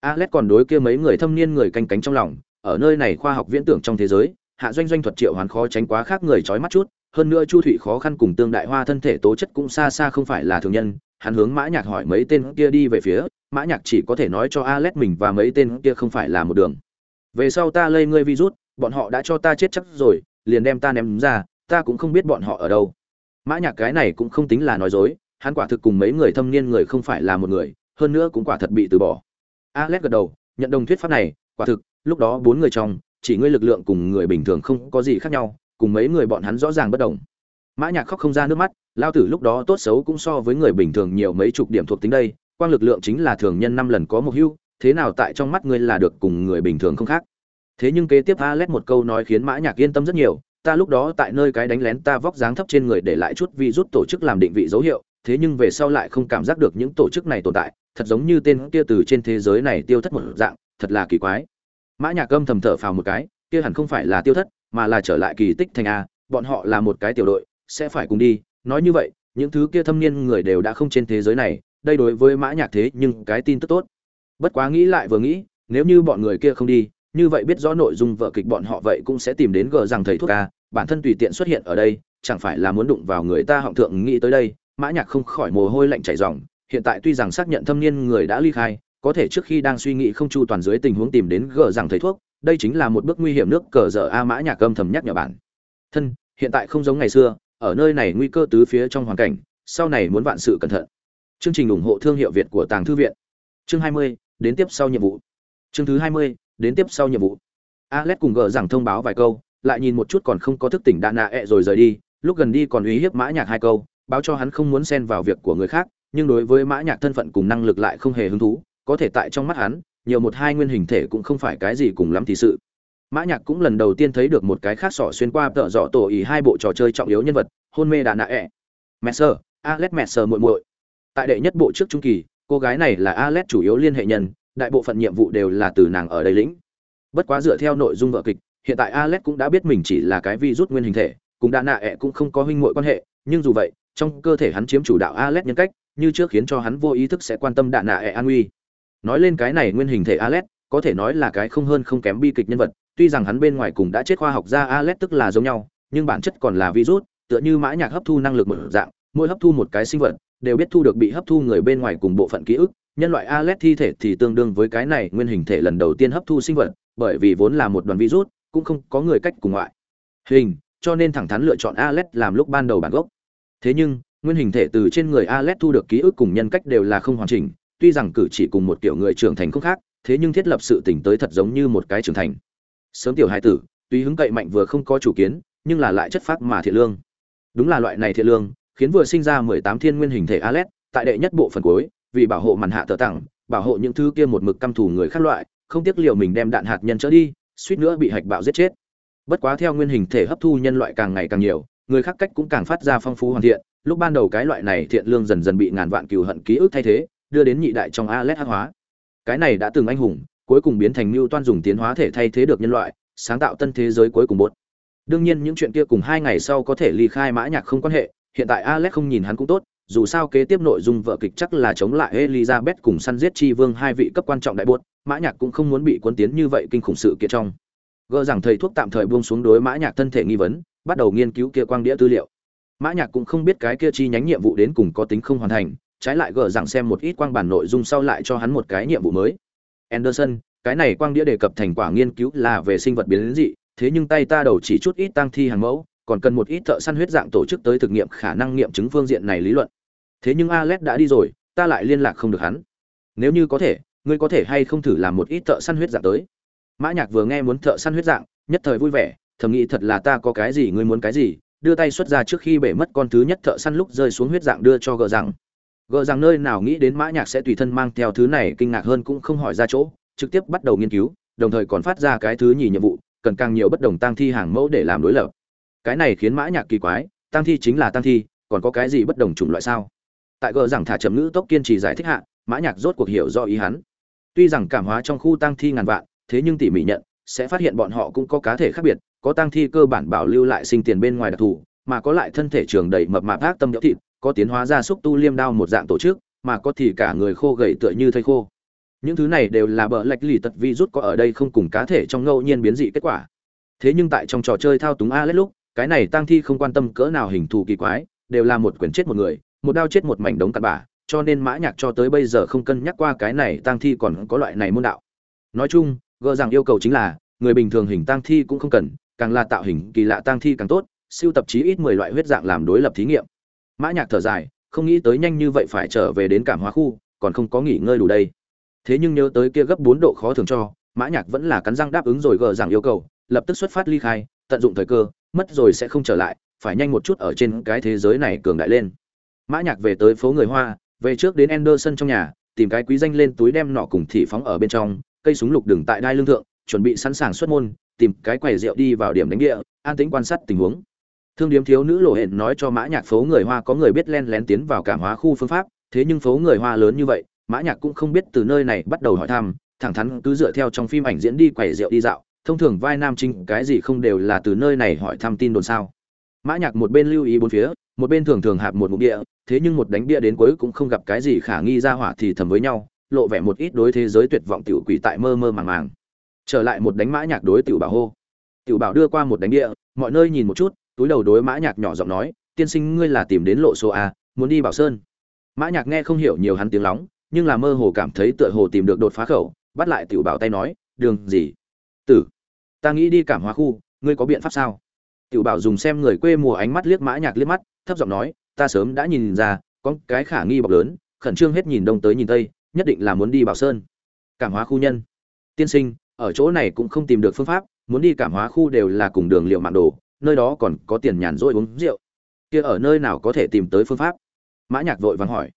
Alex còn đối kia mấy người thâm niên người canh cánh trong lòng, ở nơi này khoa học viễn tưởng trong thế giới, hạ doanh doanh thuật triệu hoàn khó tránh quá khác người chói mắt chút, hơn nữa chu thụy khó khăn cùng tương đại hoa thân thể tố chất cũng xa xa không phải là thường nhân, hắn hướng mã nhạc hỏi mấy tên kia đi về phía mã nhạc chỉ có thể nói cho alex mình và mấy tên kia không phải là một đường. Về sau ta lây ngươi virus, bọn họ đã cho ta chết chắc rồi, liền đem ta ném ra, ta cũng không biết bọn họ ở đâu. Mã nhạc cái này cũng không tính là nói dối, hắn quả thực cùng mấy người thâm niên người không phải là một người, hơn nữa cũng quả thật bị từ bỏ. Alex gật đầu, nhận đồng thuyết pháp này, quả thực, lúc đó bốn người trong, chỉ ngươi lực lượng cùng người bình thường không có gì khác nhau, cùng mấy người bọn hắn rõ ràng bất đồng. Mã nhạc khóc không ra nước mắt, lao tử lúc đó tốt xấu cũng so với người bình thường nhiều mấy chục điểm thuộc tính đây quang lực lượng chính là thường nhân năm lần có một hưu, thế nào tại trong mắt ngươi là được cùng người bình thường không khác? Thế nhưng kế tiếp Alex một câu nói khiến mã nhạc yên tâm rất nhiều, ta lúc đó tại nơi cái đánh lén ta vóc dáng thấp trên người để lại chút vi rút tổ chức làm định vị dấu hiệu, thế nhưng về sau lại không cảm giác được những tổ chức này tồn tại, thật giống như tên kia từ trên thế giới này tiêu thất một dạng, thật là kỳ quái. Mã nhạc âm thầm thở phào một cái, kia hẳn không phải là tiêu thất, mà là trở lại kỳ tích thành a, bọn họ là một cái tiểu đội, sẽ phải cùng đi, nói như vậy, những thứ kia thâm niên người đều đã không trên thế giới này đây đối với mã nhạc thế nhưng cái tin tức tốt. Bất quá nghĩ lại vừa nghĩ, nếu như bọn người kia không đi, như vậy biết rõ nội dung vở kịch bọn họ vậy cũng sẽ tìm đến gờ rằng thầy thuốc ca, bản thân tùy tiện xuất hiện ở đây, chẳng phải là muốn đụng vào người ta họng thượng nghĩ tới đây, mã nhạc không khỏi mồ hôi lạnh chảy ròng, hiện tại tuy rằng xác nhận thâm niên người đã ly khai, có thể trước khi đang suy nghĩ không chu toàn dưới tình huống tìm đến gờ rằng thầy thuốc, đây chính là một bước nguy hiểm nước cờ dở a mã nhạc âm thầm nhắc nhở bản thân, hiện tại không giống ngày xưa, ở nơi này nguy cơ tứ phía trong hoàn cảnh, sau này muốn vạn sự cẩn thận chương trình ủng hộ thương hiệu việt của tàng thư viện. Chương 20, đến tiếp sau nhiệm vụ. Chương thứ 20, đến tiếp sau nhiệm vụ. Alex cùng gỡ rằng thông báo vài câu lại nhìn một chút còn không có thức tỉnh đạn nạ ẹ rồi rời đi. Lúc gần đi còn uy hiếp mã nhạc hai câu báo cho hắn không muốn xen vào việc của người khác nhưng đối với mã nhạc thân phận cùng năng lực lại không hề hứng thú. Có thể tại trong mắt hắn nhiều một hai nguyên hình thể cũng không phải cái gì cùng lắm thì sự. Mã nhạc cũng lần đầu tiên thấy được một cái khác sọ xuyên qua tợ dọ tổ ý hai bộ trò chơi trọng yếu nhân vật hôn mê đạn nạ ẹ messer alex messer muội muội tại đệ nhất bộ trước trung kỳ, cô gái này là alex chủ yếu liên hệ nhân, đại bộ phận nhiệm vụ đều là từ nàng ở đây lĩnh. Bất quá dựa theo nội dung vở kịch, hiện tại alex cũng đã biết mình chỉ là cái virus nguyên hình thể, cùng đạn nạ ẹ cũng không có huynh muội quan hệ, nhưng dù vậy, trong cơ thể hắn chiếm chủ đạo alex nhân cách, như trước khiến cho hắn vô ý thức sẽ quan tâm đạn nạ ẹ an nguy. Nói lên cái này nguyên hình thể alex có thể nói là cái không hơn không kém bi kịch nhân vật, tuy rằng hắn bên ngoài cùng đã chết khoa học gia alex tức là giống nhau, nhưng bản chất còn là virus tựa như mã nhạc hấp thu năng lực một dạng, mỗi hấp thu một cái sinh vật đều biết thu được bị hấp thu người bên ngoài cùng bộ phận ký ức, nhân loại Alet thi thể thì tương đương với cái này nguyên hình thể lần đầu tiên hấp thu sinh vật, bởi vì vốn là một đoàn virus, cũng không có người cách cùng ngoại. Hình, cho nên thẳng thắn lựa chọn Alet làm lúc ban đầu bản gốc. Thế nhưng, nguyên hình thể từ trên người Alet thu được ký ức cùng nhân cách đều là không hoàn chỉnh, tuy rằng cử chỉ cùng một kiểu người trưởng thành không khác, thế nhưng thiết lập sự tỉnh tới thật giống như một cái trưởng thành. Sớm tiểu hai tử tuy hứng cậy mạnh vừa không có chủ kiến, nhưng là lại chất phát mà thiện lương. Đúng là loại này thiện lương khiến vừa sinh ra mười tám thiên nguyên hình thể Alet tại đệ nhất bộ phần cuối vì bảo hộ màn hạ tờ tặng bảo hộ những thứ kia một mực căm thù người khác loại không tiếc liều mình đem đạn hạt nhân trở đi suýt nữa bị hạch bạo giết chết bất quá theo nguyên hình thể hấp thu nhân loại càng ngày càng nhiều người khác cách cũng càng phát ra phong phú hoàn thiện lúc ban đầu cái loại này thiện lương dần dần bị ngàn vạn cừu hận ký ức thay thế đưa đến nhị đại trong Alet hắc hóa. Cái này đã từng anh hùng, cuối cùng biến thành lưu Toan dùng tiến hóa thể thay thế được nhân loại, sáng tạo tân thế giới cuối cùng bột. Đương nhiên những chuyện kia cùng hai ngày sau có thể ly khai mã nhạc không quan hệ, hiện tại Alex không nhìn hắn cũng tốt, dù sao kế tiếp nội dung vở kịch chắc là chống lại Elizabeth cùng săn giết chi vương hai vị cấp quan trọng đại buột, mã nhạc cũng không muốn bị cuốn tiến như vậy kinh khủng sự kiện trong. Gỡ rằng thầy thuốc tạm thời buông xuống đối mã nhạc thân thể nghi vấn, bắt đầu nghiên cứu kia quang đĩa tư liệu. Mã nhạc cũng không biết cái kia chi nhánh nhiệm vụ đến cùng có tính không hoàn thành, trái lại gỡ rằng xem một ít quang bản nội dung sau lại cho hắn một cái nhiệm vụ mới anderson cái này quang đĩa đề cập thành quả nghiên cứu là về sinh vật biến dị thế nhưng tay ta đầu chỉ chút ít tăng thi hàng mẫu còn cần một ít thợ săn huyết dạng tổ chức tới thực nghiệm khả năng nghiệm chứng phương diện này lý luận. Thế nhưng alex đã đi rồi, ta lại liên lạc không được hắn. Nếu như có thể, ngươi có thể hay không thử làm một ít thợ săn huyết dạng tới? Mã nhạc vừa nghe muốn thợ săn huyết dạng, nhất thời vui vẻ, thầm nghĩ thật là ta có cái gì, ngươi muốn cái gì? Đưa tay xuất ra trước khi bể mất con thứ nhất thợ săn lúc rơi xuống huyết dạng đưa cho gờ rằng gờ rằng nơi nào nghĩ đến mã nhạc sẽ tùy thân mang theo thứ này, kinh ngạc hơn cũng không hỏi ra chỗ, trực tiếp bắt đầu nghiên cứu, đồng thời còn phát ra cái thứ nhì nhiệm vụ, cần càng nhiều bất đồng tăng thi hàng mẫu để làm đối lập cái này khiến mã nhạc kỳ quái tăng thi chính là tăng thi, còn có cái gì bất đồng chủng loại sao? Tại gờ rằng thả chậm ngữ tốc kiên trì giải thích hạ, mã nhạc rốt cuộc hiểu do ý hắn. Tuy rằng cảm hóa trong khu tăng thi ngàn vạn, thế nhưng tỉ mỉ nhận, sẽ phát hiện bọn họ cũng có cá thể khác biệt, có tăng thi cơ bản bảo lưu lại sinh tiền bên ngoài đặc thù, mà có lại thân thể trường đầy mập mạp ác tâm nhỡ thịt, có tiến hóa ra xúc tu liêm đao một dạng tổ chức, mà có thì cả người khô gầy tựa như thây khô. Những thứ này đều là bờ lệch lì tật vi rút có ở đây không cùng cá thể trong ngẫu nhiên biến dị kết quả. Thế nhưng tại trong trò chơi thao túng alex lúc cái này tang thi không quan tâm cỡ nào hình thù kỳ quái, đều là một quyển chết một người, một đao chết một mảnh đống cặn bã, cho nên mã nhạc cho tới bây giờ không cân nhắc qua cái này tang thi còn có loại này môn đạo. Nói chung gỡ rằng yêu cầu chính là, người bình thường hình tang thi cũng không cần, càng là tạo hình kỳ lạ tang thi càng tốt, siêu tập chí ít mười loại huyết dạng làm đối lập thí nghiệm. Mã nhạc thở dài, không nghĩ tới nhanh như vậy phải trở về đến cảm hóa khu, còn không có nghỉ ngơi đủ đây. Thế nhưng nhớ tới kia gấp bốn độ khó thường cho, mã nhạc vẫn là cắn răng đáp ứng rồi gờ rằng yêu cầu, lập tức xuất phát ly khai tận dụng thời cơ, mất rồi sẽ không trở lại, phải nhanh một chút ở trên cái thế giới này cường đại lên. Mã nhạc về tới phố người hoa, về trước đến Anderson trong nhà, tìm cái quý danh lên túi đem nọ cùng thị phóng ở bên trong, cây súng lục đường tại đai lương thượng, chuẩn bị sẵn sàng xuất môn, tìm cái quầy rượu đi vào điểm đánh địa, an tĩnh quan sát tình huống. Thương điếm thiếu nữ lộ hẹn nói cho mã nhạc phố người hoa có người biết len lén tiến vào cảm hóa khu phương pháp, thế nhưng phố người hoa lớn như vậy, mã nhạc cũng không biết từ nơi này bắt đầu hỏi thăm, thẳng thắn cứ dựa theo trong phim ảnh diễn đi quầy rượu đi dạo thông thường vai nam chính cái gì không đều là từ nơi này hỏi thăm tin đồn sao? Mã nhạc một bên lưu ý bốn phía, một bên thường thường hạp một ngụm địa, thế nhưng một đánh bia đến cuối cũng không gặp cái gì khả nghi ra hỏa thì thầm với nhau, lộ vẻ một ít đối thế giới tuyệt vọng tiểu quỷ tại mơ mơ màng màng. Trở lại một đánh mã nhạc đối tiểu bảo hô. Tiểu bảo đưa qua một đánh địa, mọi nơi nhìn một chút, túi đầu đối mã nhạc nhỏ giọng nói, tiên sinh, ngươi là tìm đến lộ số a, muốn đi bảo sơn. Mã nhạc nghe không hiểu nhiều hắn tiếng lóng, nhưng là mơ hồ cảm thấy tựa hồ tìm được đột phá khẩu, bắt lại tiểu bảo tay nói, đường gì? Tử ta nghĩ đi cảm hóa khu, ngươi có biện pháp sao? Tiểu bảo dùng xem người quê mùa ánh mắt liếc mã nhạc liếc mắt, thấp giọng nói, ta sớm đã nhìn ra, có cái khả nghi bọc lớn, khẩn trương hết nhìn đông tới nhìn tây, nhất định là muốn đi bảo sơn. Cảm hóa khu nhân. Tiên sinh, ở chỗ này cũng không tìm được phương pháp, muốn đi cảm hóa khu đều là cùng đường liệu mạng đồ, nơi đó còn có tiền nhàn rỗi uống rượu. Kia ở nơi nào có thể tìm tới phương pháp? Mã nhạc vội vàng hỏi.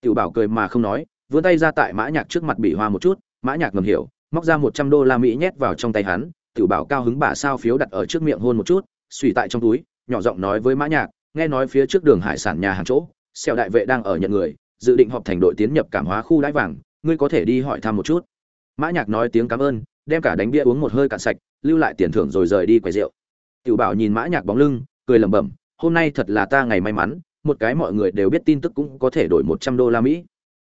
Tiểu bảo cười mà không nói, vươn tay ra tại mã nhạc trước mặt bị hoa một chút, mã nhạc ngầm hiểu, móc ra một trăm đô la mỹ nhét vào trong tay hắn tiểu bảo cao hứng bà sao phiếu đặt ở trước miệng hôn một chút suy tại trong túi, nhỏ giọng nói với mã nhạc, nghe nói phía trước đường hải sản nhà hàng chỗ xẻo đại vệ đang ở nhận người, dự định họp thành đội tiến nhập cảm hóa khu đáy vàng, ngươi có thể đi hỏi thăm một chút. Mã nhạc nói tiếng cảm ơn, đem cả đánh bia uống một hơi cạn sạch, lưu lại tiền thưởng rồi rời đi quầy rượu. Tiểu bảo nhìn mã nhạc bóng lưng, cười lẩm bẩm, hôm nay thật là ta ngày may mắn, một cái mọi người đều biết tin tức cũng có thể đổi một trăm đô la mỹ.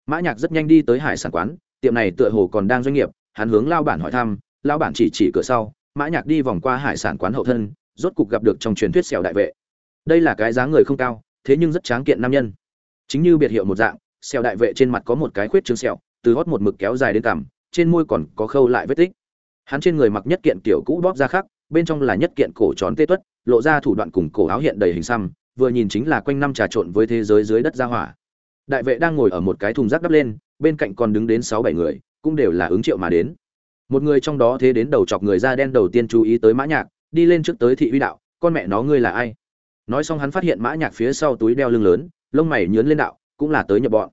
Mã nhạc rất nhanh đi tới hải sản quán, tiệm này tựa hồ còn đang doanh nghiệp, hắn hướng lao bản hỏi thăm lão bản chỉ chỉ cửa sau, mã nhạc đi vòng qua hải sản quán hậu thân, rốt cục gặp được trong truyền thuyết sẹo đại vệ. Đây là cái dáng người không cao, thế nhưng rất tráng kiện nam nhân. Chính như biệt hiệu một dạng, sẹo đại vệ trên mặt có một cái khuyết trương sẹo, từ hót một mực kéo dài đến cằm, trên môi còn có khâu lại vết tích. Hắn trên người mặc nhất kiện kiểu cũ bóp ra khắc, bên trong là nhất kiện cổ tròn tê tuất, lộ ra thủ đoạn cùng cổ áo hiện đầy hình xăm, vừa nhìn chính là quanh năm trà trộn với thế giới dưới đất gia hỏa. Đại vệ đang ngồi ở một cái thùng rác đắp lên, bên cạnh còn đứng đến sáu bảy người, cũng đều là ứng triệu mà đến một người trong đó thế đến đầu chọc người da đen đầu tiên chú ý tới mã nhạc, đi lên trước tới thị uy đạo, con mẹ nó ngươi là ai? Nói xong hắn phát hiện mã nhạc phía sau túi đeo lưng lớn, lông mày nhướng lên đạo, cũng là tới nhập bọn.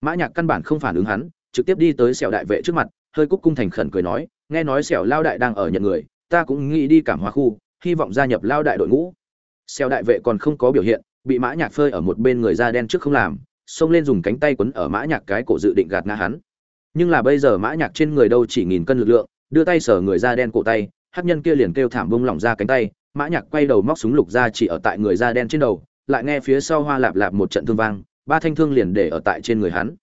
Mã nhạc căn bản không phản ứng hắn, trực tiếp đi tới sẹo đại vệ trước mặt, hơi cúc cung thành khẩn cười nói, nghe nói sẹo lao đại đang ở nhận người, ta cũng nghĩ đi cảm hóa khu, hy vọng gia nhập lao đại đội ngũ. Sẹo đại vệ còn không có biểu hiện, bị mã nhạc phơi ở một bên người da đen trước không làm, xông lên dùng cánh tay quấn ở mã nhạc cái cổ dự định gạt ngã hắn nhưng là bây giờ mã nhạc trên người đâu chỉ nghìn cân lực lượng, đưa tay sờ người da đen cổ tay hắc nhân kia liền kêu thảm bung lỏng ra cánh tay, mã nhạc quay đầu móc súng lục ra chỉ ở tại người da đen trên đầu, lại nghe phía sau hoa lạp lạp một trận thương vang, ba thanh thương liền để ở tại trên người hắn.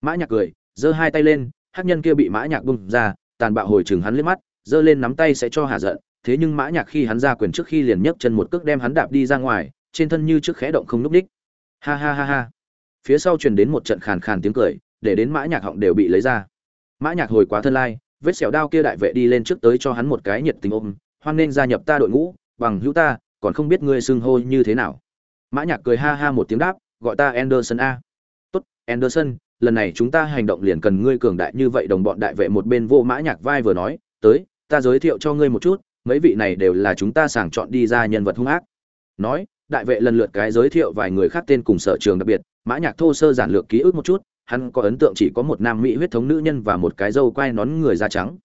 Mã nhạc cười, giơ hai tay lên hắc nhân kia bị mã nhạc bung ra, tàn bạo hồi chừng hắn liếc mắt, giơ lên nắm tay sẽ cho hà giận, thế nhưng mã nhạc khi hắn ra quyền trước khi liền nhấc chân một cước đem hắn đạp đi ra ngoài, trên thân như trước khẽ động không núc đích ha ha ha ha. Phía sau truyền đến một trận khàn khàn tiếng cười để đến mã nhạc họng đều bị lấy ra. Mã nhạc hồi quá thân lai, vết sẹo đao kia đại vệ đi lên trước tới cho hắn một cái nhiệt tình ôm, hoan nên gia nhập ta đội ngũ, bằng hữu ta, còn không biết ngươi xưng hô như thế nào. Mã nhạc cười ha ha một tiếng đáp, gọi ta anderson a. Tốt, anderson, lần này chúng ta hành động liền cần ngươi cường đại như vậy. Đồng bọn đại vệ một bên vô mã nhạc vai vừa nói, tới, ta giới thiệu cho ngươi một chút, mấy vị này đều là chúng ta sàng chọn đi ra nhân vật hung ác. Nói, đại vệ lần lượt cái giới thiệu vài người khác tên cùng sở trường đặc biệt, mã nhạc thô sơ giản lược ký ức một chút hắn có ấn tượng chỉ có một nam mỹ huyết thống nữ nhân và một cái dâu quai nón người da trắng.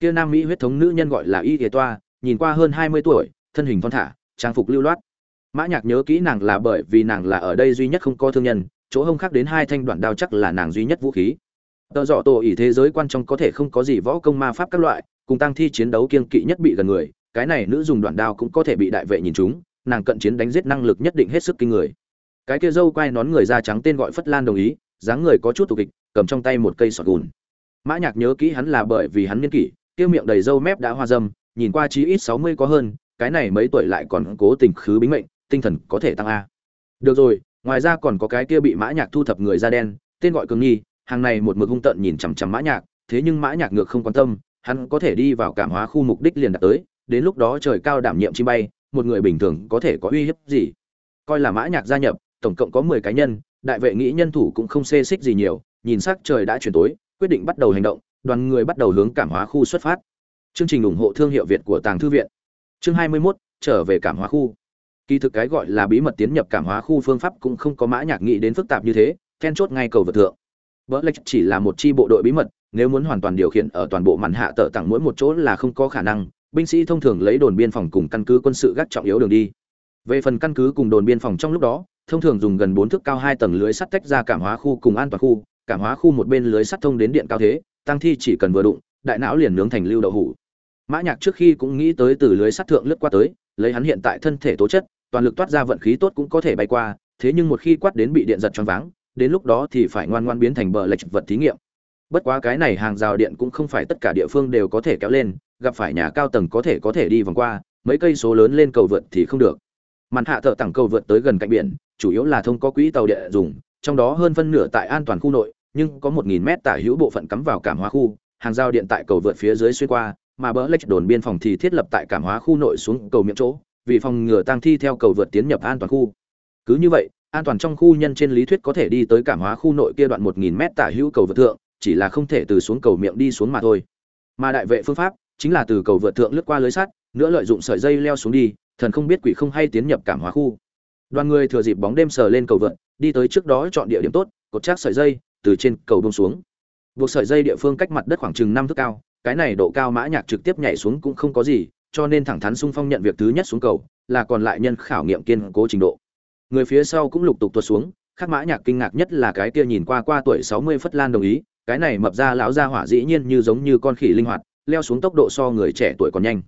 Kia nam mỹ huyết thống nữ nhân gọi là y thế toa, nhìn qua hơn hai mươi tuổi, thân hình thon thả, trang phục lưu loát. Mã nhạc nhớ kỹ nàng là bởi vì nàng là ở đây duy nhất không có thương nhân, chỗ hông khác đến hai thanh đoạn đao chắc là nàng duy nhất vũ khí. Tờ dọ tổ ỷ thế giới quan trong có thể không có gì võ công ma pháp các loại, cùng tăng thi chiến đấu kiên kỵ nhất bị gần người, cái này nữ dùng đoạn đao cũng có thể bị đại vệ nhìn chúng, nàng cận chiến đánh giết năng lực nhất định hết sức kinh người. Cái kia dâu quai nón người da trắng tên gọi phất lan đồng ý dáng người có chút tục kịch, cầm trong tay một cây sọt gùn. Mã nhạc nhớ kỹ hắn là bởi vì hắn niên kỷ, kia miệng đầy râu mép đã hoa dâm, nhìn qua chí ít sáu mươi có hơn, cái này mấy tuổi lại còn cố tình khứ bính mệnh, tinh thần có thể tăng a. Được rồi, ngoài ra còn có cái kia bị mã nhạc thu thập người da đen, tên gọi cường nghi, hàng này một mực hung tận nhìn chằm chằm mã nhạc, thế nhưng mã nhạc ngược không quan tâm, hắn có thể đi vào cảm hóa khu mục đích liền đạt tới, đến lúc đó trời cao đảm nhiệm chim bay, một người bình thường có thể có uy hiếp gì? Coi là mã nhạc gia nhập, tổng cộng có mười cá nhân đại vệ nghĩ nhân thủ cũng không xê xích gì nhiều nhìn sắc trời đã chuyển tối quyết định bắt đầu hành động đoàn người bắt đầu hướng cảm hóa khu xuất phát. Chương trình ủng hộ thương hiệu việt của tàng thư viện. Chương hai mươi 21, trở về cảm hóa khu. Kỳ thực cái gọi là bí mật tiến nhập cảm hóa khu phương pháp cũng không có mã nhạc nghĩ đến phức tạp như thế then chốt ngay cầu vượt thượng. Lệch chỉ là một chi bộ đội bí mật nếu muốn hoàn toàn điều khiển ở toàn bộ màn hạ tợ tặng mỗi một chỗ là không có khả năng binh sĩ thông thường lấy đồn biên phòng cùng căn cứ quân sự gác trọng yếu đường đi. Về phần căn cứ cùng đồn biên phòng trong lúc đó thông thường dùng gần bốn thước cao hai tầng lưới sắt tách ra cảm hóa khu cùng an toàn khu, cảm hóa khu một bên lưới sắt thông đến điện cao thế, tăng thi chỉ cần vừa đụng, đại não liền nướng thành lưu đậu hủ. Mã nhạc trước khi cũng nghĩ tới từ lưới sắt thượng lướt qua tới, lấy hắn hiện tại thân thể tố chất, toàn lực toát ra vận khí tốt cũng có thể bay qua, thế nhưng một khi quát đến bị điện giật choáng váng, đến lúc đó thì phải ngoan ngoan biến thành bờ lệch vật thí nghiệm. Bất quá cái này hàng rào điện cũng không phải tất cả địa phương đều có thể kéo lên, gặp phải nhà cao tầng có thể có thể đi vòng qua, mấy cây số lớn lên cầu vượt thì không được màn hạ thợ tặng cầu vượt tới gần cạnh biển, chủ yếu là thông có quỹ tàu địa dùng, trong đó hơn phân nửa tại an toàn khu nội, nhưng có một nghìn mét tả hữu bộ phận cắm vào cảm hóa khu, hàng giao điện tại cầu vượt phía dưới xuyên qua, mà bờ lệch đồn biên phòng thì thiết lập tại cảm hóa khu nội xuống cầu miệng chỗ, vì phòng ngừa tăng thi theo cầu vượt tiến nhập an toàn khu. Cứ như vậy, an toàn trong khu nhân trên lý thuyết có thể đi tới cảm hóa khu nội kia đoạn một nghìn mét tả hữu cầu vượt thượng, chỉ là không thể từ xuống cầu miệng đi xuống mà thôi. Mà đại vệ phương pháp chính là từ cầu vượt thượng lướt qua lưới sắt, nữa lợi dụng sợi dây leo xuống đi thần không biết quỷ không hay tiến nhập cảm hóa khu. Đoàn người thừa dịp bóng đêm sờ lên cầu vượt đi tới trước đó chọn địa điểm tốt, cột chắc sợi dây, từ trên cầu bông xuống. Buộc sợi dây địa phương cách mặt đất khoảng chừng năm thước cao, cái này độ cao mã nhạc trực tiếp nhảy xuống cũng không có gì, cho nên thẳng thắn sung phong nhận việc thứ nhất xuống cầu, là còn lại nhân khảo nghiệm kiên cố trình độ. Người phía sau cũng lục tục tuột xuống khác mã nhạc kinh ngạc nhất là cái kia nhìn qua qua tuổi sáu mươi phất lan đồng ý, cái này mập ra lão gia hỏa dĩ nhiên như giống như con khỉ linh hoạt, leo xuống tốc độ so người trẻ tuổi còn nhanh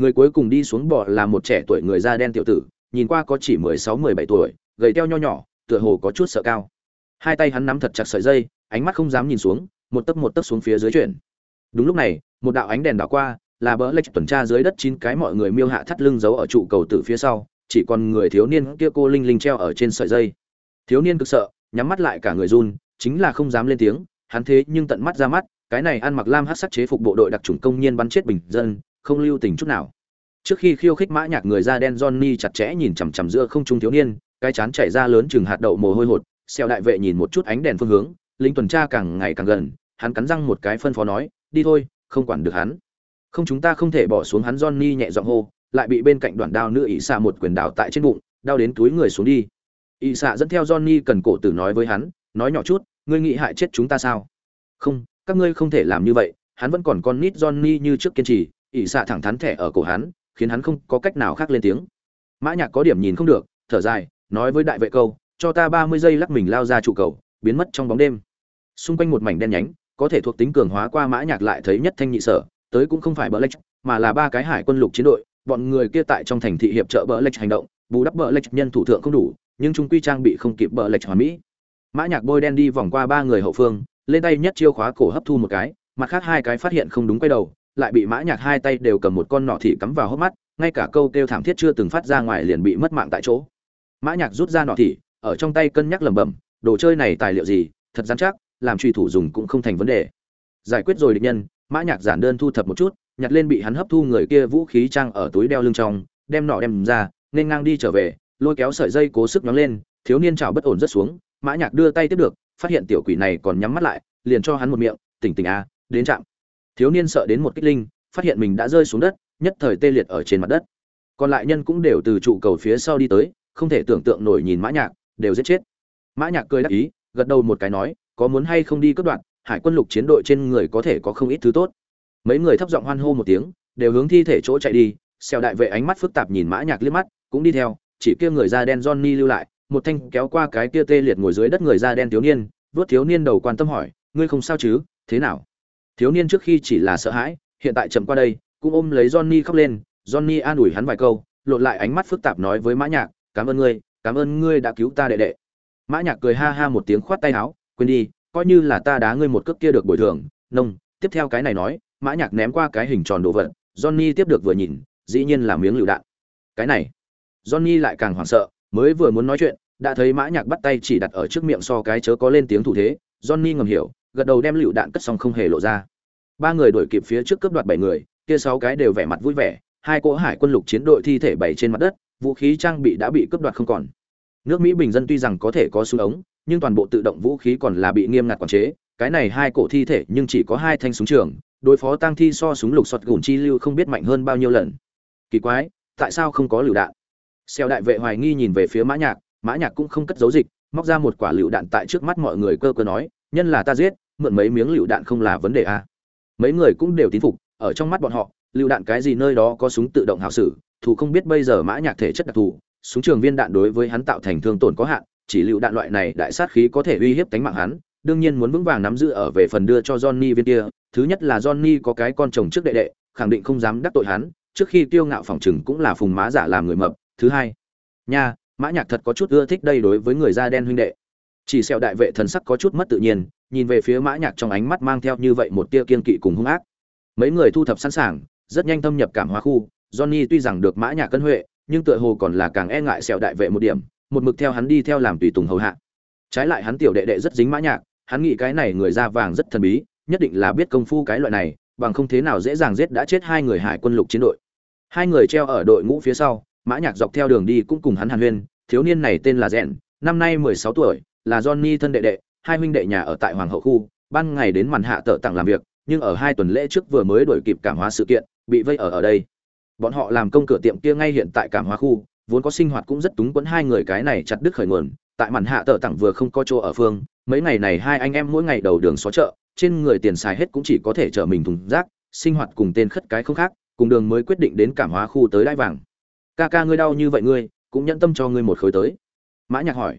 người cuối cùng đi xuống bò là một trẻ tuổi người da đen tiểu tử, nhìn qua có chỉ mười sáu, mười bảy tuổi, gầy teo nho nhỏ, tựa hồ có chút sợ cao. Hai tay hắn nắm thật chặt sợi dây, ánh mắt không dám nhìn xuống, một tấc một tấc xuống phía dưới chuyển. Đúng lúc này, một đạo ánh đèn đảo qua, là bỡ lệch tuần tra dưới đất chín cái mọi người miêu hạ thắt lưng giấu ở trụ cầu tử phía sau, chỉ còn người thiếu niên kia cô linh linh treo ở trên sợi dây. Thiếu niên cực sợ, nhắm mắt lại cả người run, chính là không dám lên tiếng, hắn thế nhưng tận mắt ra mắt, cái này ăn mặc lam hắc sắc chế phục bộ đội đặc chủng công nhân bắn chết bình dân không lưu tình chút nào. Trước khi khiêu khích mã nhạc người da đen johnny chặt chẽ nhìn chằm chằm giữa không trung thiếu niên, cái chán chảy ra lớn chừng hạt đậu mồ hôi hột xeo đại vệ nhìn một chút ánh đèn phương hướng, lính tuần tra càng ngày càng gần, hắn cắn răng một cái phân phó nói, đi thôi, không quản được hắn. Không, chúng ta không thể bỏ xuống hắn, johnny nhẹ giọng hô, lại bị bên cạnh đoạn đao nữ ỷ xạ một quyền đào tại trên bụng, đau đến túi người xuống đi. Ỷ xạ dẫn theo johnny cần cổ tử nói với hắn, nói nhỏ chút, ngươi nghĩ hại chết chúng ta sao? Không, các ngươi không thể làm như vậy, hắn vẫn còn con nít johnny như trước kiên trì ỷ xạ thẳng thắn thẻ ở cổ hắn, khiến hắn không có cách nào khác lên tiếng. Mã nhạc có điểm nhìn không được, thở dài, nói với đại vệ câu, cho ta ba mươi giây lắc mình lao ra trụ cầu, biến mất trong bóng đêm. Xung quanh một mảnh đen nhánh, có thể thuộc tính cường hóa qua mã nhạc lại thấy nhất thanh nhị sở, tới cũng không phải bờ lệch mà là ba cái hải quân lục chiến đội, bọn người kia tại trong thành thị hiệp trợ bờ lệch hành động, bù đắp bờ lệch nhân thủ thượng không đủ, nhưng trung quy trang bị không kịp bờ lệch hoàn mỹ. Mã nhạc bôi đen đi vòng qua ba người hậu phương, lên tay nhất chiêu khóa cổ hấp thu một cái, mặt khác hai cái phát hiện không đúng quay đầu lại bị mã nhạc hai tay đều cầm một con nỏ thị cắm vào hốc mắt, ngay cả câu kêu thảm thiết chưa từng phát ra ngoài liền bị mất mạng tại chỗ. Mã nhạc rút ra nỏ thị, ở trong tay cân nhắc lẩm bẩm, đồ chơi này tài liệu gì, thật dán chắc, làm truy thủ dùng cũng không thành vấn đề. Giải quyết rồi địch nhân, mã nhạc giản đơn thu thập một chút, nhặt lên bị hắn hấp thu người kia vũ khí trang ở túi đeo lưng trong, đem nỏ đem ra, nên ngang đi trở về, lôi kéo sợi dây cố sức nhón lên, thiếu niên chảo bất ổn rất xuống, mã nhạc đưa tay tiếp được, phát hiện tiểu quỷ này còn nhắm mắt lại, liền cho hắn một miệng, tỉnh tỉnh a, đến chạm thiếu niên sợ đến một kích linh, phát hiện mình đã rơi xuống đất, nhất thời tê liệt ở trên mặt đất. Còn lại nhân cũng đều từ trụ cầu phía sau đi tới, không thể tưởng tượng nổi nhìn mã nhạc, đều giết chết. Mã nhạc cười đáp ý, gật đầu một cái nói, có muốn hay không đi cướp đoạn hải quân lục chiến đội trên người có thể có không ít thứ tốt. Mấy người thấp giọng hoan hô một tiếng, đều hướng thi thể chỗ chạy đi, xèo đại vệ ánh mắt phức tạp nhìn mã nhạc liếc mắt, cũng đi theo, chỉ kia người da đen johnny lưu lại, một thanh kéo qua cái kia tê liệt ngồi dưới đất người da đen thiếu niên vớt thiếu niên đầu quan tâm hỏi, ngươi không sao chứ, thế nào? Thiếu niên trước khi chỉ là sợ hãi, hiện tại chậm qua đây, cũng ôm lấy johnny khóc lên. Johnny an ủi hắn vài câu, lột lại ánh mắt phức tạp nói với mã nhạc, cảm ơn ngươi, cảm ơn ngươi đã cứu ta đệ đệ. Mã nhạc cười ha ha một tiếng khoát tay áo, quên đi, coi như là ta đá ngươi một cước kia được bồi thường. Nông, tiếp theo cái này nói, mã nhạc ném qua cái hình tròn đồ vật, johnny tiếp được vừa nhìn, dĩ nhiên là miếng lựu đạn. Cái này, johnny lại càng hoảng sợ, mới vừa muốn nói chuyện, đã thấy mã nhạc bắt tay chỉ đặt ở trước miệng so cái chớ có lên tiếng thủ thế, johnny ngầm hiểu gật đầu đem lựu đạn cất xong không hề lộ ra. Ba người đuổi kịp phía trước cướp đoạt bảy người, kia sáu cái đều vẻ mặt vui vẻ, hai cỗ hải quân lục chiến đội thi thể bảy trên mặt đất, vũ khí trang bị đã bị cướp đoạt không còn. Nước mỹ bình dân tuy rằng có thể có súng ống, nhưng toàn bộ tự động vũ khí còn là bị nghiêm ngặt quản chế, cái này hai cổ thi thể nhưng chỉ có hai thanh súng trường, đối phó tăng thi so súng lục sọt gùn chi lưu không biết mạnh hơn bao nhiêu lần. Kỳ quái, tại sao không có lựu đạn? Xeo đại vệ hoài nghi nhìn về phía mã nhạc mã nhạc cũng không cất giấu dịch, móc ra một quả lựu đạn tại trước mắt mọi người cơ cơ nói, nhân là ta giết mượn mấy miếng lựu đạn không là vấn đề a à. mấy người cũng đều tín phục, ở trong mắt bọn họ, lựu đạn cái gì nơi đó có súng tự động hảo sử thủ không biết bây giờ mã nhạc thể chất đặc thù, súng trường viên đạn đối với hắn tạo thành thương tổn có hạn, chỉ lựu đạn loại này đại sát khí có thể uy hiếp tính mạng hắn, đương nhiên muốn vững vàng nắm giữ ở về phần đưa cho Johnny viên kia, thứ nhất là Johnny có cái con chồng trước đệ đệ, khẳng định không dám đắc tội hắn, trước khi tiêu ngạo phòng trừng cũng là phùng má giả làm người mập, thứ hai, nha, mã nhạc thật có chút ưa thích đây đối với người da đen huynh đệ chỉ sẹo đại vệ thần sắc có chút mất tự nhiên nhìn về phía mã nhạc trong ánh mắt mang theo như vậy một tia kiên kỵ cùng hung ác. Mấy người thu thập sẵn sàng, rất nhanh thâm nhập cảm hóa khu. Johnny tuy rằng được mã nhạc cân huệ, nhưng tựa hồ còn là càng e ngại sẹo đại vệ một điểm, một mực theo hắn đi theo làm tùy tùng hầu hạ. Trái lại hắn tiểu đệ đệ rất dính mã nhạc, hắn nghĩ cái này người da vàng rất thần bí, nhất định là biết công phu cái loại này, bằng không thế nào dễ dàng giết đã chết hai người hải quân lục chiến đội. Hai người treo ở đội ngũ phía sau, mã nhạc dọc theo đường đi cũng cùng hắn hàn huyên, thiếu niên này tên là rèn, năm nay mười sáu tuổi, là johnny thân đệ đệ hai huynh đệ nhà ở tại hoàng hậu khu, ban ngày đến màn hạ tợ tặng làm việc, nhưng ở hai tuần lễ trước vừa mới đổi kịp cảm hóa sự kiện, bị vây ở ở đây. Bọn họ làm công cửa tiệm kia ngay hiện tại cảm hóa khu, vốn có sinh hoạt cũng rất túng quẫn hai người cái này chặt đứt khởi nguồn, tại màn hạ tợ tặng vừa không có chỗ ở phương, mấy ngày này hai anh em mỗi ngày đầu đường xó chợ, trên người tiền xài hết cũng chỉ có thể chở mình thùng rác, sinh hoạt cùng tên khất cái không khác, cùng đường mới quyết định đến cảm hóa khu tới đai vàng. Ca ca ngươi đau như vậy ngươi, cũng nhẫn tâm cho ngươi một khối tới. Mã nhạc hỏi.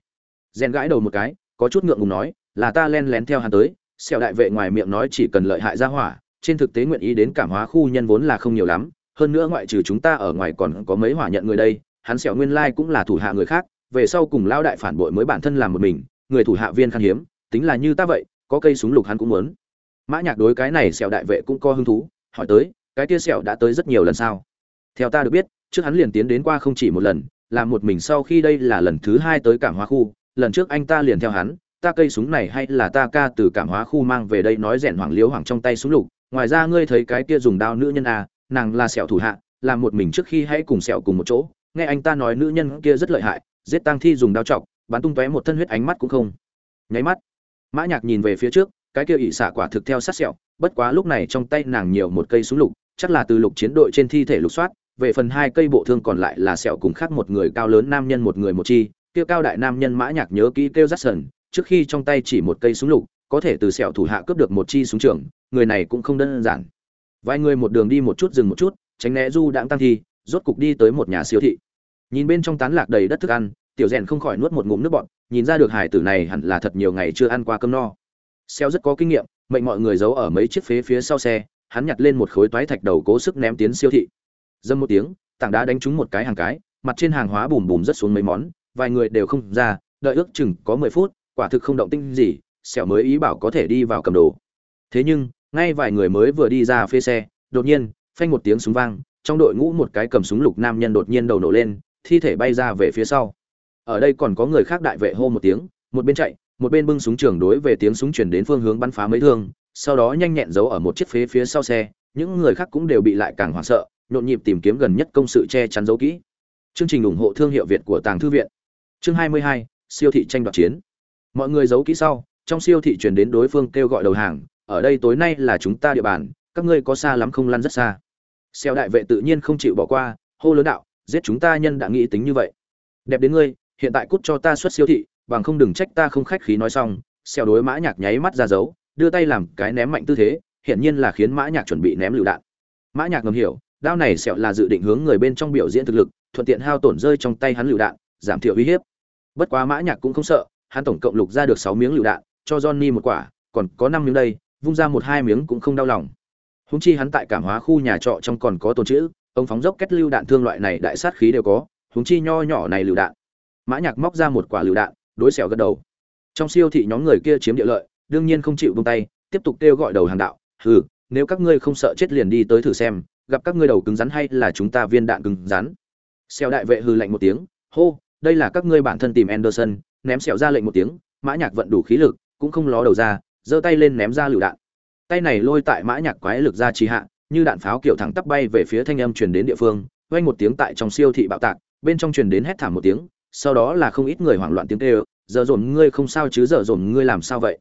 Rèn gãi đầu một cái có chút ngượng ngùng nói, là ta len lén theo hắn tới sẹo đại vệ ngoài miệng nói chỉ cần lợi hại ra hỏa, trên thực tế nguyện ý đến cảm hóa khu nhân vốn là không nhiều lắm, hơn nữa ngoại trừ chúng ta ở ngoài còn có mấy hỏa nhận người đây, hắn sẹo nguyên lai cũng là thủ hạ người khác, về sau cùng lao đại phản bội mới bản thân làm một mình, người thủ hạ viên khan hiếm, tính là như ta vậy, có cây súng lục hắn cũng muốn. Mã nhạc đối cái này sẹo đại vệ cũng có hứng thú, hỏi tới, cái kia sẹo đã tới rất nhiều lần sao? Theo ta được biết, trước hắn liền tiến đến qua không chỉ một lần làm một mình sau khi đây là lần thứ hai tới cảm hóa khu lần trước anh ta liền theo hắn ta cây súng này hay là ta ca từ cảm hóa khu mang về đây nói rèn hoàng liếu hoàng trong tay súng lục ngoài ra ngươi thấy cái kia dùng đao nữ nhân à, nàng là sẹo thủ hạ làm một mình trước khi hãy cùng sẹo cùng một chỗ nghe anh ta nói nữ nhân kia rất lợi hại giết tang thi dùng đao chọc bắn tung tóe một thân huyết ánh mắt cũng không nháy mắt. Mã nhạc nhìn về phía trước cái kia ỷ xả quả thực theo sát sẹo bất quá lúc này trong tay nàng nhiều một cây súng lục chắc là từ lục chiến đội trên thi thể lục soát về phần hai cây bộ thương còn lại là sẹo cùng khác một người cao lớn nam nhân một người một chi kia cao đại nam nhân mã nhạc nhớ kỹ kêu Jackson, sần trước khi trong tay chỉ một cây súng lục có thể từ sẹo thủ hạ cướp được một chi súng trường người này cũng không đơn giản. Vài người một đường đi một chút dừng một chút tránh né du đãng tăng thi rốt cục đi tới một nhà siêu thị. Nhìn bên trong tán lạc đầy đất thức ăn tiểu rèn không khỏi nuốt một ngụm nước bọt nhìn ra được hải tử này hẳn là thật nhiều ngày chưa ăn qua cơm no. Sẹo rất có kinh nghiệm mệnh mọi người giấu ở mấy chiếc phế phía sau xe hắn nhặt lên một khối toái thạch đầu cố sức ném tiến siêu thị. Dâm một tiếng tảng đá đánh trúng một cái hàng cái mặt trên hàng hóa bùm bùm rất xuống mấy món vài người đều không ra, đợi ước chừng có mười phút, quả thực không động tinh gì, sẹo mới ý bảo có thể đi vào cầm đồ. Thế nhưng, ngay vài người mới vừa đi ra phê xe, đột nhiên, phanh một tiếng súng vang, trong đội ngũ một cái cầm súng lục nam nhân đột nhiên đầu nổ lên, thi thể bay ra về phía sau. Ở đây còn có người khác đại vệ hô một tiếng, một bên chạy, một bên bưng súng trường đối về tiếng súng chuyển đến phương hướng bắn phá mấy thương, sau đó nhanh nhẹn giấu ở một chiếc phế phía sau xe, những người khác cũng đều bị lại càng hoảng sợ, nhộn nhịp tìm kiếm gần nhất công sự che chắn giấu kỹ. Chương trình ủng hộ thương hiệu việt của tàng thư viện chương 22, siêu thị tranh đoạt chiến. Mọi người giấu kỹ sau trong siêu thị truyền đến đối phương kêu gọi đầu hàng ở đây tối nay là chúng ta địa bàn các ngươi có xa lắm không lăn rất xa. Xeo đại vệ tự nhiên không chịu bỏ qua hô lớn đạo giết chúng ta nhân đã nghĩ tính như vậy. Đẹp đến ngươi hiện tại cút cho ta xuất siêu thị bằng không đừng trách ta không khách khí nói xong. Xeo đối mã nhạc nháy mắt ra dấu đưa tay làm cái ném mạnh tư thế hiện nhiên là khiến mã nhạc chuẩn bị ném lựu đạn. Mã nhạc ngầm hiểu đao này sẹo là dự định hướng người bên trong biểu diễn thực lực thuận tiện hao tổn rơi trong tay hắn lựu đạn giảm thiểu uy hiếp. Bất quá mã nhạc cũng không sợ, hắn tổng cộng lục ra được sáu miếng lựu đạn, cho johnny một quả, còn có năm miếng đây, vung ra một hai miếng cũng không đau lòng. Húng chi hắn tại cảm hóa khu nhà trọ trong còn có tồn chữ, ông phóng dốc kết lưu đạn thương loại này đại sát khí đều có húng chi nho nhỏ này lựu đạn. Mã nhạc móc ra một quả lựu đạn, đối xẻo gật đầu. Trong siêu thị nhóm người kia chiếm địa lợi, đương nhiên không chịu buông tay, tiếp tục kêu gọi đầu hàng đạo, hừ, nếu các ngươi không sợ chết liền đi tới thử xem, gặp các ngươi đầu cứng rắn hay là chúng ta viên đạn cứng rắn? Xẻo đại vệ hừ lạnh một tiếng, hô đây là các ngươi bản thân tìm anderson, ném sẹo ra lệnh một tiếng, mã nhạc vận đủ khí lực, cũng không ló đầu ra, giơ tay lên ném ra lựu đạn. Tay này lôi tại mã nhạc quái lực ra trì hạ, như đạn pháo kiểu thẳng tắp bay về phía thanh âm truyền đến địa phương, vang một tiếng tại trong siêu thị bạo tạc, bên trong truyền đến hét thảm một tiếng, sau đó là không ít người hoảng loạn tiếng kêu, giờ dồn ngươi không sao chứ, giờ dồn ngươi làm sao vậy?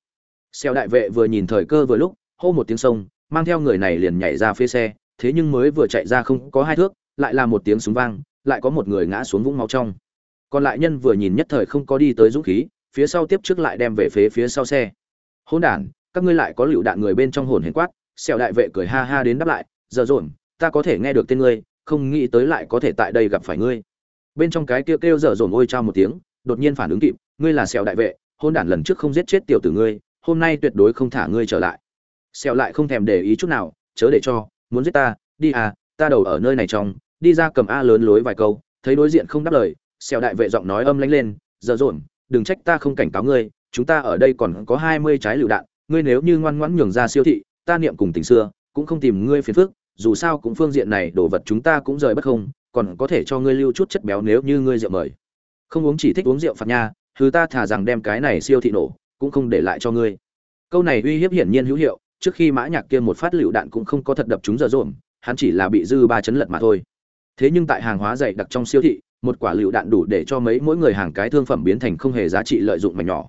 Xeo đại vệ vừa nhìn thời cơ vừa lúc, hô một tiếng sông, mang theo người này liền nhảy ra phía xe, thế nhưng mới vừa chạy ra không có hai thước, lại là một tiếng súng vang, lại có một người ngã xuống vũng máu trong còn lại nhân vừa nhìn nhất thời không có đi tới dũng khí, phía sau tiếp trước lại đem về phế phía sau xe. Hôn đản, các ngươi lại có lựu đạn người bên trong hồn hiền quát sẹo đại vệ cười ha ha đến đáp lại, giờ dồn, ta có thể nghe được tên ngươi, không nghĩ tới lại có thể tại đây gặp phải ngươi. Bên trong cái kêu kêu dở dồn ôi trao một tiếng, đột nhiên phản ứng kịp, ngươi là sẹo đại vệ hôn đản lần trước không giết chết tiểu tử ngươi, hôm nay tuyệt đối không thả ngươi trở lại. Sẹo lại không thèm để ý chút nào, chớ để cho, muốn giết ta, đi à ta đầu ở nơi này trong, đi ra cầm a lớn lối vài câu, thấy đối diện không đáp lời xèo đại vệ giọng nói âm lánh lên giờ dồn đừng trách ta không cảnh cáo ngươi, chúng ta ở đây còn có hai mươi trái lựu đạn, ngươi nếu như ngoan ngoãn nhường ra siêu thị, ta niệm cùng tình xưa, cũng không tìm ngươi phiền phức, dù sao cũng phương diện này đồ vật chúng ta cũng rời bất không, còn có thể cho ngươi lưu chút chất béo nếu như ngươi rượu mời. Không uống chỉ thích uống rượu phạt nha, thứ ta thả rằng đem cái này siêu thị nổ, cũng không để lại cho ngươi. Câu này uy hiếp hiển nhiên hữu hiệu, trước khi mã nhạc kia một phát lựu đạn cũng không có thật đập chúng giờ rộn hắn chỉ là bị dư ba chấn lật mà thôi. Thế nhưng tại hàng hóa dày đặc trong siêu thị một quả lựu đạn đủ để cho mấy mỗi người hàng cái thương phẩm biến thành không hề giá trị lợi dụng mảnh nhỏ.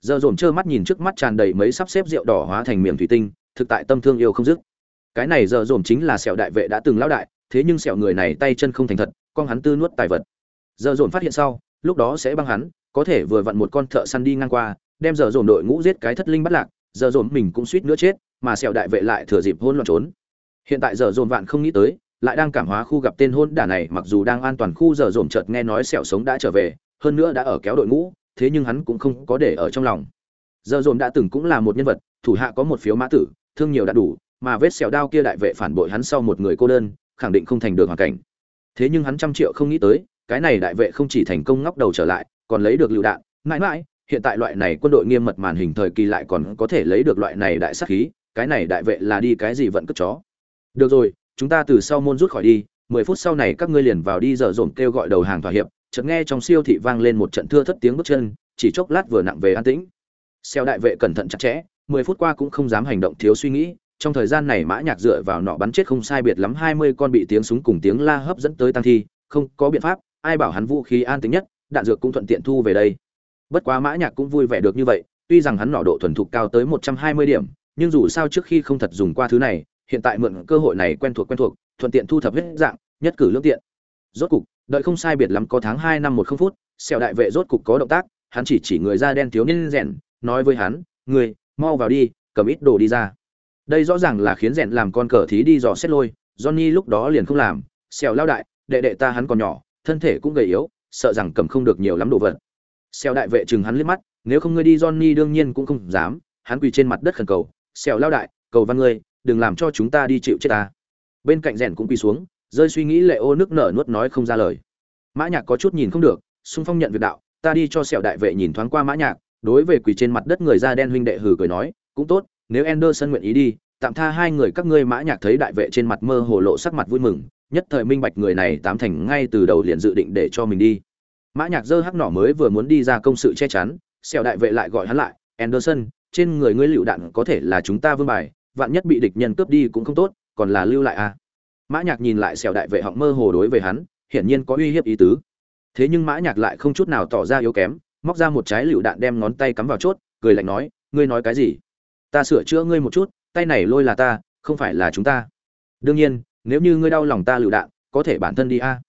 Giờ dồn trơ mắt nhìn trước mắt tràn đầy mấy sắp xếp rượu đỏ hóa thành miệng thủy tinh, thực tại tâm thương yêu không dứt. Cái này giờ dồn chính là sẹo đại vệ đã từng lão đại, thế nhưng sẹo người này tay chân không thành thật, con hắn tư nuốt tài vật. Giờ dồn phát hiện sau, lúc đó sẽ băng hắn, có thể vừa vặn một con thợ săn đi ngang qua, đem giờ dồn đội ngũ giết cái thất linh bắt lạc, giờ dồn mình cũng suýt nữa chết, mà sẹo đại vệ lại thừa dịp hôn loạn trốn. Hiện tại giờ dồn vạn không nghĩ tới lại đang cảm hóa khu gặp tên hôn đả này, mặc dù đang an toàn khu giờ dồn chợt nghe nói sẹo sống đã trở về, hơn nữa đã ở kéo đội ngũ, thế nhưng hắn cũng không có để ở trong lòng. Giờ dồn đã từng cũng là một nhân vật, thủ hạ có một phiếu mã tử, thương nhiều đã đủ, mà vết sẹo đao kia đại vệ phản bội hắn sau một người cô đơn, khẳng định không thành được hoàn cảnh. Thế nhưng hắn trăm triệu không nghĩ tới, cái này đại vệ không chỉ thành công ngóc đầu trở lại, còn lấy được lựu đạn. Mãi mãi, hiện tại loại này quân đội nghiêm mật màn hình thời kỳ lại còn có thể lấy được loại này đại sát khí, cái này đại vệ là đi cái gì vẫn cất chó. Được rồi chúng ta từ sau môn rút khỏi đi, mười phút sau này các ngươi liền vào đi giờ dồn kêu gọi đầu hàng thỏa hiệp, chợt nghe trong siêu thị vang lên một trận thưa thất tiếng bước chân, chỉ chốc lát vừa nặng về an tĩnh. Xeo đại vệ cẩn thận chặt chẽ, mười phút qua cũng không dám hành động thiếu suy nghĩ, trong thời gian này mã nhạc dựa vào nọ bắn chết không sai biệt lắm hai mươi con bị tiếng súng cùng tiếng la hấp dẫn tới tăng thi, không có biện pháp, ai bảo hắn vũ khí an tính nhất, đạn dược cũng thuận tiện thu về đây. Bất quá mã nhạc cũng vui vẻ được như vậy, tuy rằng hắn nọ độ thuần thục cao tới một trăm hai mươi điểm, nhưng dù sao trước khi không thật dùng qua thứ này hiện tại mượn cơ hội này quen thuộc quen thuộc, thuận tiện thu thập huyết dạng, nhất cử lương tiện. Rốt cục, đợi không sai biệt lắm có tháng hai năm một không phút, sẹo đại vệ rốt cục có động tác, hắn chỉ chỉ người da đen thiếu niên rèn, nói với hắn người mau vào đi, cầm ít đồ đi ra. Đây rõ ràng là khiến rèn làm con cờ thí đi dò xét lôi, johnny lúc đó liền không làm. Sẹo lao đại, đệ đệ ta hắn còn nhỏ, thân thể cũng gầy yếu, sợ rằng cầm không được nhiều lắm đồ vật. Sẹo đại vệ chừng hắn liếc mắt, nếu không ngươi đi, johnny đương nhiên cũng không dám. Hắn quỳ trên mặt đất khẩn cầu, sẹo lao đại, cầu văn ngươi đừng làm cho chúng ta đi chịu chết ta. Bên cạnh rèn cũng quỳ xuống, rơi suy nghĩ lệ ô nước nở nuốt nói không ra lời. Mã nhạc có chút nhìn không được, xung phong nhận việc đạo, ta đi cho sẹo đại vệ nhìn thoáng qua mã nhạc, đối về quỳ trên mặt đất người da đen huynh đệ hừ cười nói, cũng tốt, nếu Anderson nguyện ý đi, tạm tha hai người các ngươi. Mã nhạc thấy đại vệ trên mặt mơ hồ lộ sắc mặt vui mừng, nhất thời minh bạch người này tám thành ngay từ đầu liền dự định để cho mình đi. Mã nhạc dơ hắc nỏ mới vừa muốn đi ra công sự che chắn, sẹo đại vệ lại gọi hắn lại, Anderson, trên người ngươi lựu đạn có thể là chúng ta vương bài vạn nhất bị địch nhân cướp đi cũng không tốt, còn là lưu lại à. Mã nhạc nhìn lại sẹo đại vệ họng mơ hồ đối với hắn, hiển nhiên có uy hiếp ý tứ. Thế nhưng mã nhạc lại không chút nào tỏ ra yếu kém, móc ra một trái lựu đạn đem ngón tay cắm vào chốt, cười lạnh nói, ngươi nói cái gì? Ta sửa chữa ngươi một chút, tay này lôi là ta, không phải là chúng ta. Đương nhiên, nếu như ngươi đau lòng ta lựu đạn, có thể bản thân đi a.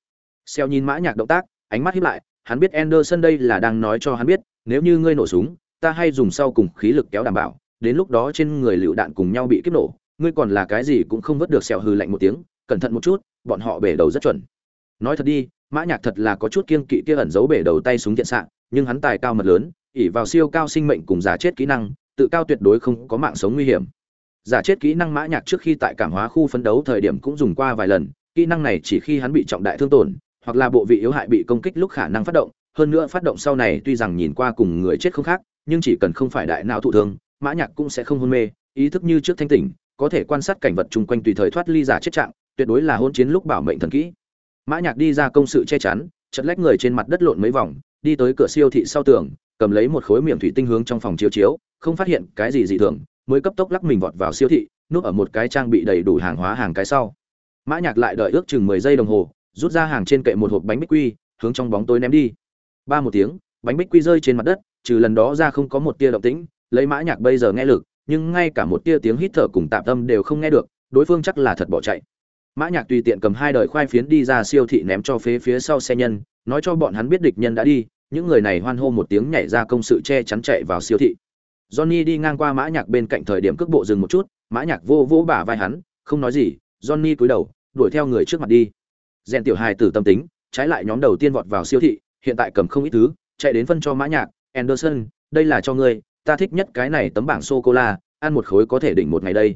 Xeo nhìn mã nhạc động tác, ánh mắt híp lại, hắn biết Anderson đây là đang nói cho hắn biết, nếu như ngươi nổ súng, ta hay dùng sau cùng khí lực kéo đảm bảo đến lúc đó trên người lựu đạn cùng nhau bị kích nổ ngươi còn là cái gì cũng không vớt được sẹo hừ lạnh một tiếng cẩn thận một chút bọn họ bể đầu rất chuẩn. Nói thật đi mã nhạc thật là có chút kiên kỵ kia ẩn giấu bể đầu tay súng thiện sạng, nhưng hắn tài cao mật lớn ỉ vào siêu cao sinh mệnh cùng giả chết kỹ năng tự cao tuyệt đối không có mạng sống nguy hiểm. Giả chết kỹ năng mã nhạc trước khi tại cảm hóa khu phấn đấu thời điểm cũng dùng qua vài lần kỹ năng này chỉ khi hắn bị trọng đại thương tổn hoặc là bộ vị yếu hại bị công kích lúc khả năng phát động hơn nữa phát động sau này tuy rằng nhìn qua cùng người chết không khác nhưng chỉ cần không phải đại não thụ thương mã nhạc cũng sẽ không hôn mê, ý thức như trước thanh tỉnh, có thể quan sát cảnh vật chung quanh tùy thời thoát ly giả chết trạng, tuyệt đối là hôn chiến lúc bảo mệnh thần kỹ. Mã nhạc đi ra công sự che chắn chật lách người trên mặt đất lộn mấy vòng, đi tới cửa siêu thị sau tường, cầm lấy một khối miệng thủy tinh hướng trong phòng chiếu chiếu, không phát hiện cái gì dị thường, mới cấp tốc lắc mình vọt vào siêu thị, núp ở một cái trang bị đầy đủ hàng hóa hàng cái sau. Mã nhạc lại đợi ước chừng mười giây đồng hồ, rút ra hàng trên kệ một hộp bánh bích quy, hướng trong bóng tối ném đi. Ba một tiếng, bánh bích quy rơi trên mặt đất, trừ lần đó ra không có một tia động tĩnh lấy mã nhạc bây giờ nghe lực, nhưng ngay cả một tia tiếng hít thở cùng tạm tâm đều không nghe được, đối phương chắc là thật bỏ chạy. Mã nhạc tùy tiện cầm hai đời khoai phiến đi ra siêu thị ném cho phía phía sau xe nhân, nói cho bọn hắn biết địch nhân đã đi, những người này hoan hô một tiếng nhảy ra công sự che chắn chạy vào siêu thị. Johnny đi ngang qua mã nhạc bên cạnh thời điểm cước bộ dừng một chút, mã nhạc vô vỗ bả vai hắn, không nói gì, johnny cúi đầu, đuổi theo người trước mặt đi. Rèn tiểu hài tử tâm tính, trái lại nhóm đầu tiên vọt vào siêu thị, hiện tại cầm không ít thứ, chạy đến phân cho mã nhạc, anderson, đây là cho ngươi ta thích nhất cái này tấm bảng sô cô la ăn một khối có thể đỉnh một ngày đây.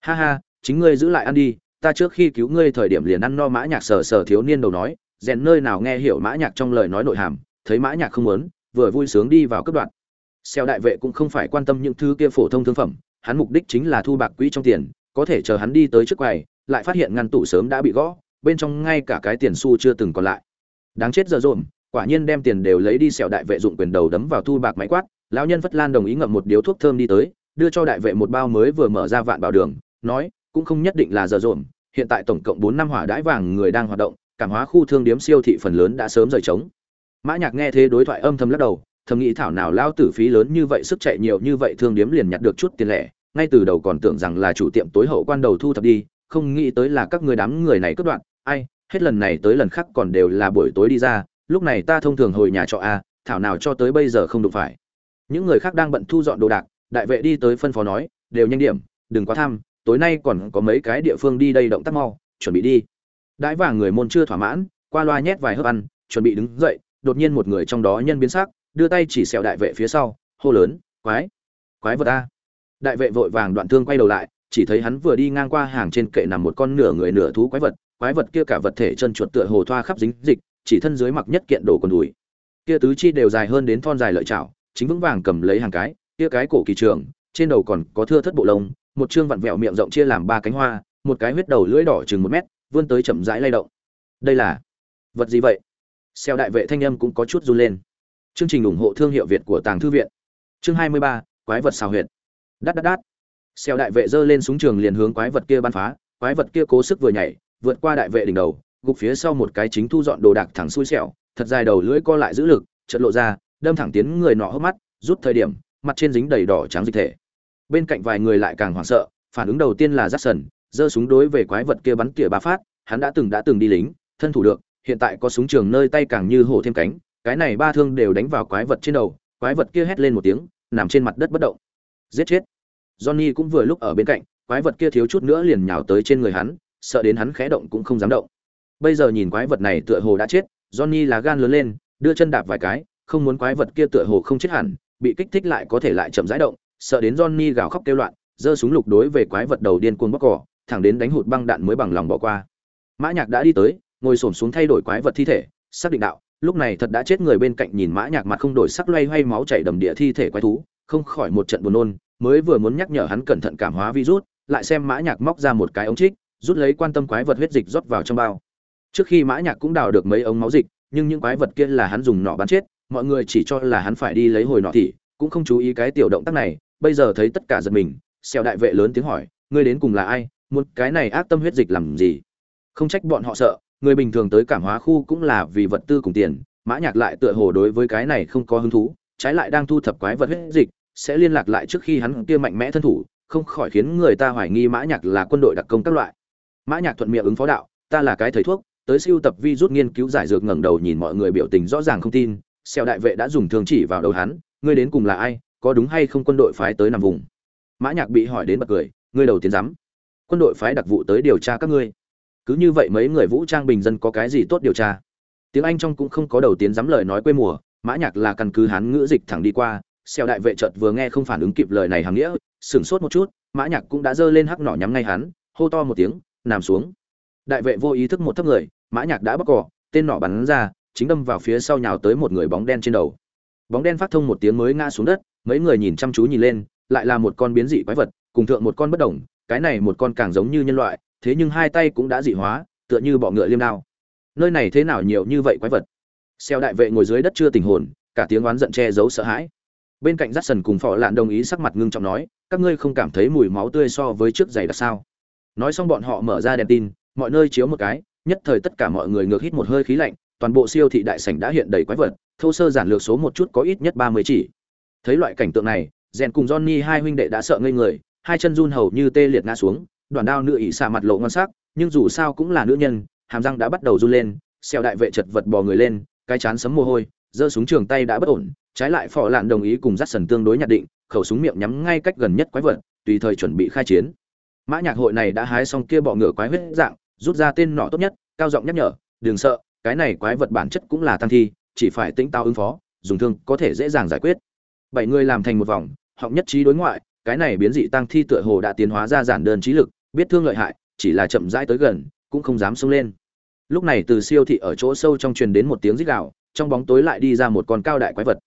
Ha ha, chính ngươi giữ lại ăn đi, ta trước khi cứu ngươi thời điểm liền ăn no mã nhạc sờ sờ thiếu niên đầu nói, rèn nơi nào nghe hiểu mã nhạc trong lời nói nội hàm, thấy mã nhạc không muốn, vừa vui sướng đi vào cấp đoạn. Xeo đại vệ cũng không phải quan tâm những thứ kia phổ thông thương phẩm, hắn mục đích chính là thu bạc quỹ trong tiền, có thể chờ hắn đi tới trước quầy, lại phát hiện ngăn tủ sớm đã bị gõ, bên trong ngay cả cái tiền xu chưa từng còn lại. Đáng chết giờ rộn quả nhiên đem tiền đều lấy đi xẻo đại vệ dụng quyền đầu đấm vào thu bạc máy quát lão nhân phất lan đồng ý ngậm một điếu thuốc thơm đi tới, đưa cho đại vệ một bao mới vừa mở ra vạn bảo đường, nói, cũng không nhất định là giờ rộn, hiện tại tổng cộng bốn năm hỏa đãi vàng người đang hoạt động, cảm hóa khu thương điếm siêu thị phần lớn đã sớm rời trống. Mã nhạc nghe thế đối thoại âm thầm lắc đầu, thầm nghĩ thảo nào lao tử phí lớn như vậy sức chạy nhiều như vậy thương điếm liền nhặt được chút tiền lẻ, ngay từ đầu còn tưởng rằng là chủ tiệm tối hậu quan đầu thu thập đi, không nghĩ tới là các người đám người này cướp đoạn, ai, hết lần này tới lần khác còn đều là buổi tối đi ra, lúc này ta thông thường hồi nhà trọ a thảo nào cho tới bây giờ không đụng phải những người khác đang bận thu dọn đồ đạc, đại vệ đi tới phân phó nói, đều nhanh điểm, đừng quá tham, tối nay còn có mấy cái địa phương đi đây động tác mau, chuẩn bị đi. Đãi vàng người môn chưa thỏa mãn, qua loa nhét vài hớp ăn, chuẩn bị đứng dậy, đột nhiên một người trong đó nhân biến sắc, đưa tay chỉ xẹo đại vệ phía sau, hô lớn, quái quái vật a. Đại vệ vội vàng đoạn thương quay đầu lại, chỉ thấy hắn vừa đi ngang qua hàng trên kệ nằm một con nửa người nửa thú quái vật quái vật kia cả vật thể chân chuột tựa hồ thoa khắp dính dịch, chỉ thân dưới mặc nhất kiện đồ còn đùi. Kia tứ chi đều dài hơn đến thon dài lợi chảo chính vững vàng cầm lấy hàng cái, kia cái cổ kỳ trường, trên đầu còn có thưa thất bộ lông, một chương vặn vẹo miệng rộng chia làm ba cánh hoa, một cái huyết đầu lưỡi đỏ chừng một mét, vươn tới chậm rãi lay động. Đây là vật gì vậy? Xeo đại vệ thanh âm cũng có chút run lên. Chương trình ủng hộ thương hiệu việt của tàng thư viện. Chương hai mươi ba, quái vật xào huyệt. Đát đát đát. Xeo đại vệ giơ lên súng trường liền hướng quái vật kia bắn phá, quái vật kia cố sức vừa nhảy, vượt qua đại vệ đỉnh đầu, gục phía sau một cái chính thu dọn đồ đạc thẳng xui xẻo, thật dài đầu lưỡi co lại giữ lực, chợt lộ ra đâm thẳng tiến người nọ hốc mắt, rút thời điểm, mặt trên dính đầy đỏ trắng dịch thể. Bên cạnh vài người lại càng hoảng sợ, phản ứng đầu tiên là rát sần giơ súng đối về quái vật kia bắn tỉa ba phát, hắn đã từng đã từng đi lính, thân thủ được, hiện tại có súng trường nơi tay càng như hổ thêm cánh, cái này ba thương đều đánh vào quái vật trên đầu, quái vật kia hét lên một tiếng, nằm trên mặt đất bất động. Giết chết. Johnny cũng vừa lúc ở bên cạnh, quái vật kia thiếu chút nữa liền nhào tới trên người hắn, sợ đến hắn khẽ động cũng không dám động. Bây giờ nhìn quái vật này tựa hồ đã chết, johnny là gan lớn lên, đưa chân đạp vài cái không muốn quái vật kia tựa hồ không chết hẳn, bị kích thích lại có thể lại chậm rãi động, sợ đến johnny gào khóc kêu loạn, giơ súng lục đối về quái vật đầu điên cuồng bóc cỏ, thẳng đến đánh hụt băng đạn mới bằng lòng bỏ qua. Mã nhạc đã đi tới, ngồi xổm xuống thay đổi quái vật thi thể, xác định đạo, lúc này thật đã chết người bên cạnh nhìn mã nhạc mặt không đổi sắc loay hoay máu chảy đầm địa thi thể quái thú, không khỏi một trận buồn nôn, mới vừa muốn nhắc nhở hắn cẩn thận cảm hóa virus, lại xem mã nhạc móc ra một cái ống trích, rút lấy quan tâm quái vật huyết dịch rót vào trong bao. Trước khi mã nhạc cũng đào được mấy ống máu dịch, nhưng những quái vật kia là hắn dùng nỏ bắn chết mọi người chỉ cho là hắn phải đi lấy hồi nọ thì cũng không chú ý cái tiểu động tác này, bây giờ thấy tất cả giật mình, xèo đại vệ lớn tiếng hỏi, ngươi đến cùng là ai? Muốn cái này ác tâm huyết dịch làm gì? Không trách bọn họ sợ, người bình thường tới cảm hóa khu cũng là vì vật tư cùng tiền, mã nhạc lại tựa hồ đối với cái này không có hứng thú, trái lại đang thu thập quái vật huyết dịch, sẽ liên lạc lại trước khi hắn kia mạnh mẽ thân thủ, không khỏi khiến người ta hoài nghi mã nhạc là quân đội đặc công các loại. Mã nhạc thuận miệng ứng phó đạo, ta là cái thầy thuốc, tới siêu tập vi rút nghiên cứu giải dược ngẩng đầu nhìn mọi người biểu tình rõ ràng không tin xeo đại vệ đã dùng thương chỉ vào đầu hắn, ngươi đến cùng là ai? Có đúng hay không quân đội phái tới nằm vùng? Mã nhạc bị hỏi đến bật cười, ngươi đầu tiên dám. Quân đội phái đặc vụ tới điều tra các ngươi. Cứ như vậy mấy người vũ trang bình dân có cái gì tốt điều tra? Tiếng anh trong cũng không có đầu tiến dám lời nói quê mùa, mã nhạc là căn cứ hán ngữ dịch thẳng đi qua. Xeo đại vệ chợt vừa nghe không phản ứng kịp lời này hàng nghĩa, sửng sốt một chút, mã nhạc cũng đã giơ lên hắc nỏ nhắm ngay hắn, hô to một tiếng, nằm xuống. Đại vệ vô ý thức một thấp người, mã nhạc đã bóc cỏ, tên nỏ bắn ra chính đâm vào phía sau nhào tới một người bóng đen trên đầu. Bóng đen phát thông một tiếng mới ngã xuống đất, mấy người nhìn chăm chú nhìn lên, lại là một con biến dị quái vật, cùng thượng một con bất động cái này một con càng giống như nhân loại, thế nhưng hai tay cũng đã dị hóa, tựa như bọ ngựa liêm đao. Nơi này thế nào nhiều như vậy quái vật? Xeo đại vệ ngồi dưới đất chưa tình hồn, cả tiếng oán giận che giấu sợ hãi. Bên cạnh j sần cùng phò lạn đồng ý sắc mặt ngưng trọng nói, các ngươi không cảm thấy mùi máu tươi so với trước giày đặc sao? Nói xong bọn họ mở ra đèn tin, mọi nơi chiếu một cái, nhất thời tất cả mọi người ngược hít một hơi khí lạnh toàn bộ siêu thị đại sảnh đã hiện đầy quái vật, thô sơ giản lược số một chút có ít nhất ba mươi chỉ. Thấy loại cảnh tượng này rèn cùng johnny hai huynh đệ đã sợ ngây người, hai chân run hầu như tê liệt ngã xuống, đoàn đao nữ ỉ xạ mặt lộ ngon sắc, nhưng dù sao cũng là nữ nhân, hàm răng đã bắt đầu run lên xeo đại vệ chật vật bò người lên, cái chán sấm mồ hôi, giơ súng trường tay đã bất ổn, trái lại phò lạn đồng ý cùng dắt sần tương đối nhận định, khẩu súng miệng nhắm ngay cách gần nhất quái vật, tùy thời chuẩn bị khai chiến. Mã nhạc hội này đã hái xong kia bọ ngựa quái huyết dạng, rút ra tên nọ tốt nhất, cao giọng nhắc nhở, đừng sợ cái này quái vật bản chất cũng là tăng thi, chỉ phải tĩnh tao ứng phó, dùng thương có thể dễ dàng giải quyết. Bảy người làm thành một vòng, họng nhất trí đối ngoại, cái này biến dị tăng thi tựa hồ đã tiến hóa ra giản đơn trí lực, biết thương lợi hại, chỉ là chậm rãi tới gần, cũng không dám xông lên. Lúc này từ siêu thị ở chỗ sâu trong truyền đến một tiếng rít gào, trong bóng tối lại đi ra một con cao đại quái vật.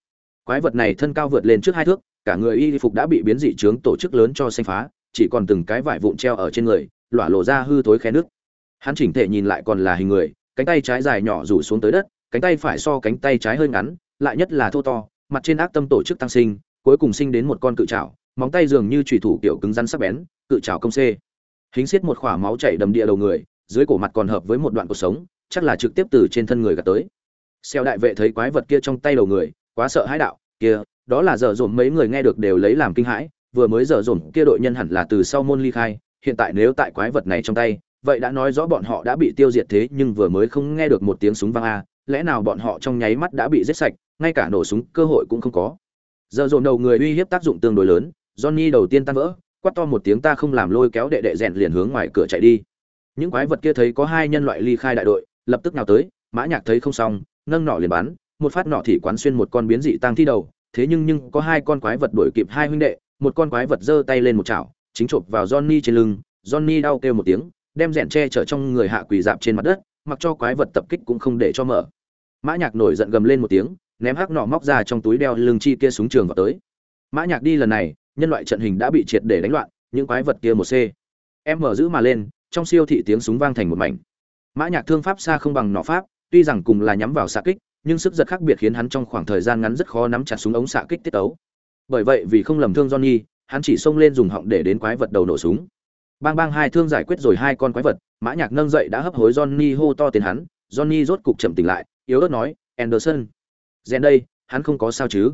Quái vật này thân cao vượt lên trước hai thước, cả người y phục đã bị biến dị trướng tổ chức lớn cho xanh phá, chỉ còn từng cái vải vụn treo ở trên người, lỏa lộ ra hư thối khe nước. Hắn chỉnh thể nhìn lại còn là hình người cánh tay trái dài nhỏ rủ xuống tới đất, cánh tay phải so cánh tay trái hơi ngắn, lại nhất là thô to, mặt trên ác tâm tổ chức tăng sinh, cuối cùng sinh đến một con cự trảo, móng tay dường như trùy thủ kiểu cứng rắn sắc bén, cự trảo công xê. Hính xiết một khỏa máu chảy đầm địa đầu người, dưới cổ mặt còn hợp với một đoạn cuộc sống, chắc là trực tiếp từ trên thân người gạt tới. Xeo đại vệ thấy quái vật kia trong tay đầu người, quá sợ hãi đạo, kia, đó là dở dồn mấy người nghe được đều lấy làm kinh hãi, vừa mới dở dồn kia đội nhân hẳn là từ sau môn ly khai, hiện tại nếu tại quái vật này trong tay vậy đã nói rõ bọn họ đã bị tiêu diệt thế nhưng vừa mới không nghe được một tiếng súng vang a, lẽ nào bọn họ trong nháy mắt đã bị giết sạch, ngay cả nổ súng cơ hội cũng không có. Giờ dồn đầu người uy hiếp tác dụng tương đối lớn, johnny đầu tiên tan vỡ, quát to một tiếng ta không làm lôi kéo đệ đệ rèn liền hướng ngoài cửa chạy đi. Những quái vật kia thấy có hai nhân loại ly khai đại đội, lập tức nào tới, mã nhạc thấy không xong, nâng nỏ liền bắn, một phát nỏ thì quán xuyên một con biến dị tăng thi đầu, thế nhưng nhưng có hai con quái vật đuổi kịp hai huynh đệ, một con quái vật giơ tay lên một chảo, chính chộp vào johnny trên lưng, johnny đau kêu một tiếng đem rèn che chở trong người hạ quỳ dạp trên mặt đất, mặc cho quái vật tập kích cũng không để cho mở. Mã nhạc nổi giận gầm lên một tiếng, ném hắc nỏ móc ra trong túi đeo lưng chi kia súng trường vào tới. Mã nhạc đi lần này, nhân loại trận hình đã bị triệt để đánh loạn, những quái vật kia một c em mở giữ mà lên, trong siêu thị tiếng súng vang thành một mảnh. Mã nhạc thương pháp xa không bằng nỏ pháp, tuy rằng cùng là nhắm vào xạ kích, nhưng sức giật khác biệt khiến hắn trong khoảng thời gian ngắn rất khó nắm chặt súng ống xạ kích tiết tấu. Bởi vậy vì không lầm thương johnny, hắn chỉ xông lên dùng họng để đến quái vật đầu nổ súng bang bang hai thương giải quyết rồi hai con quái vật, mã nhạc nâng dậy đã hấp hối johnny hô to tiền hắn, johnny rốt cục chậm tỉnh lại, yếu ớt nói, anderson gen đây, hắn không có sao chứ?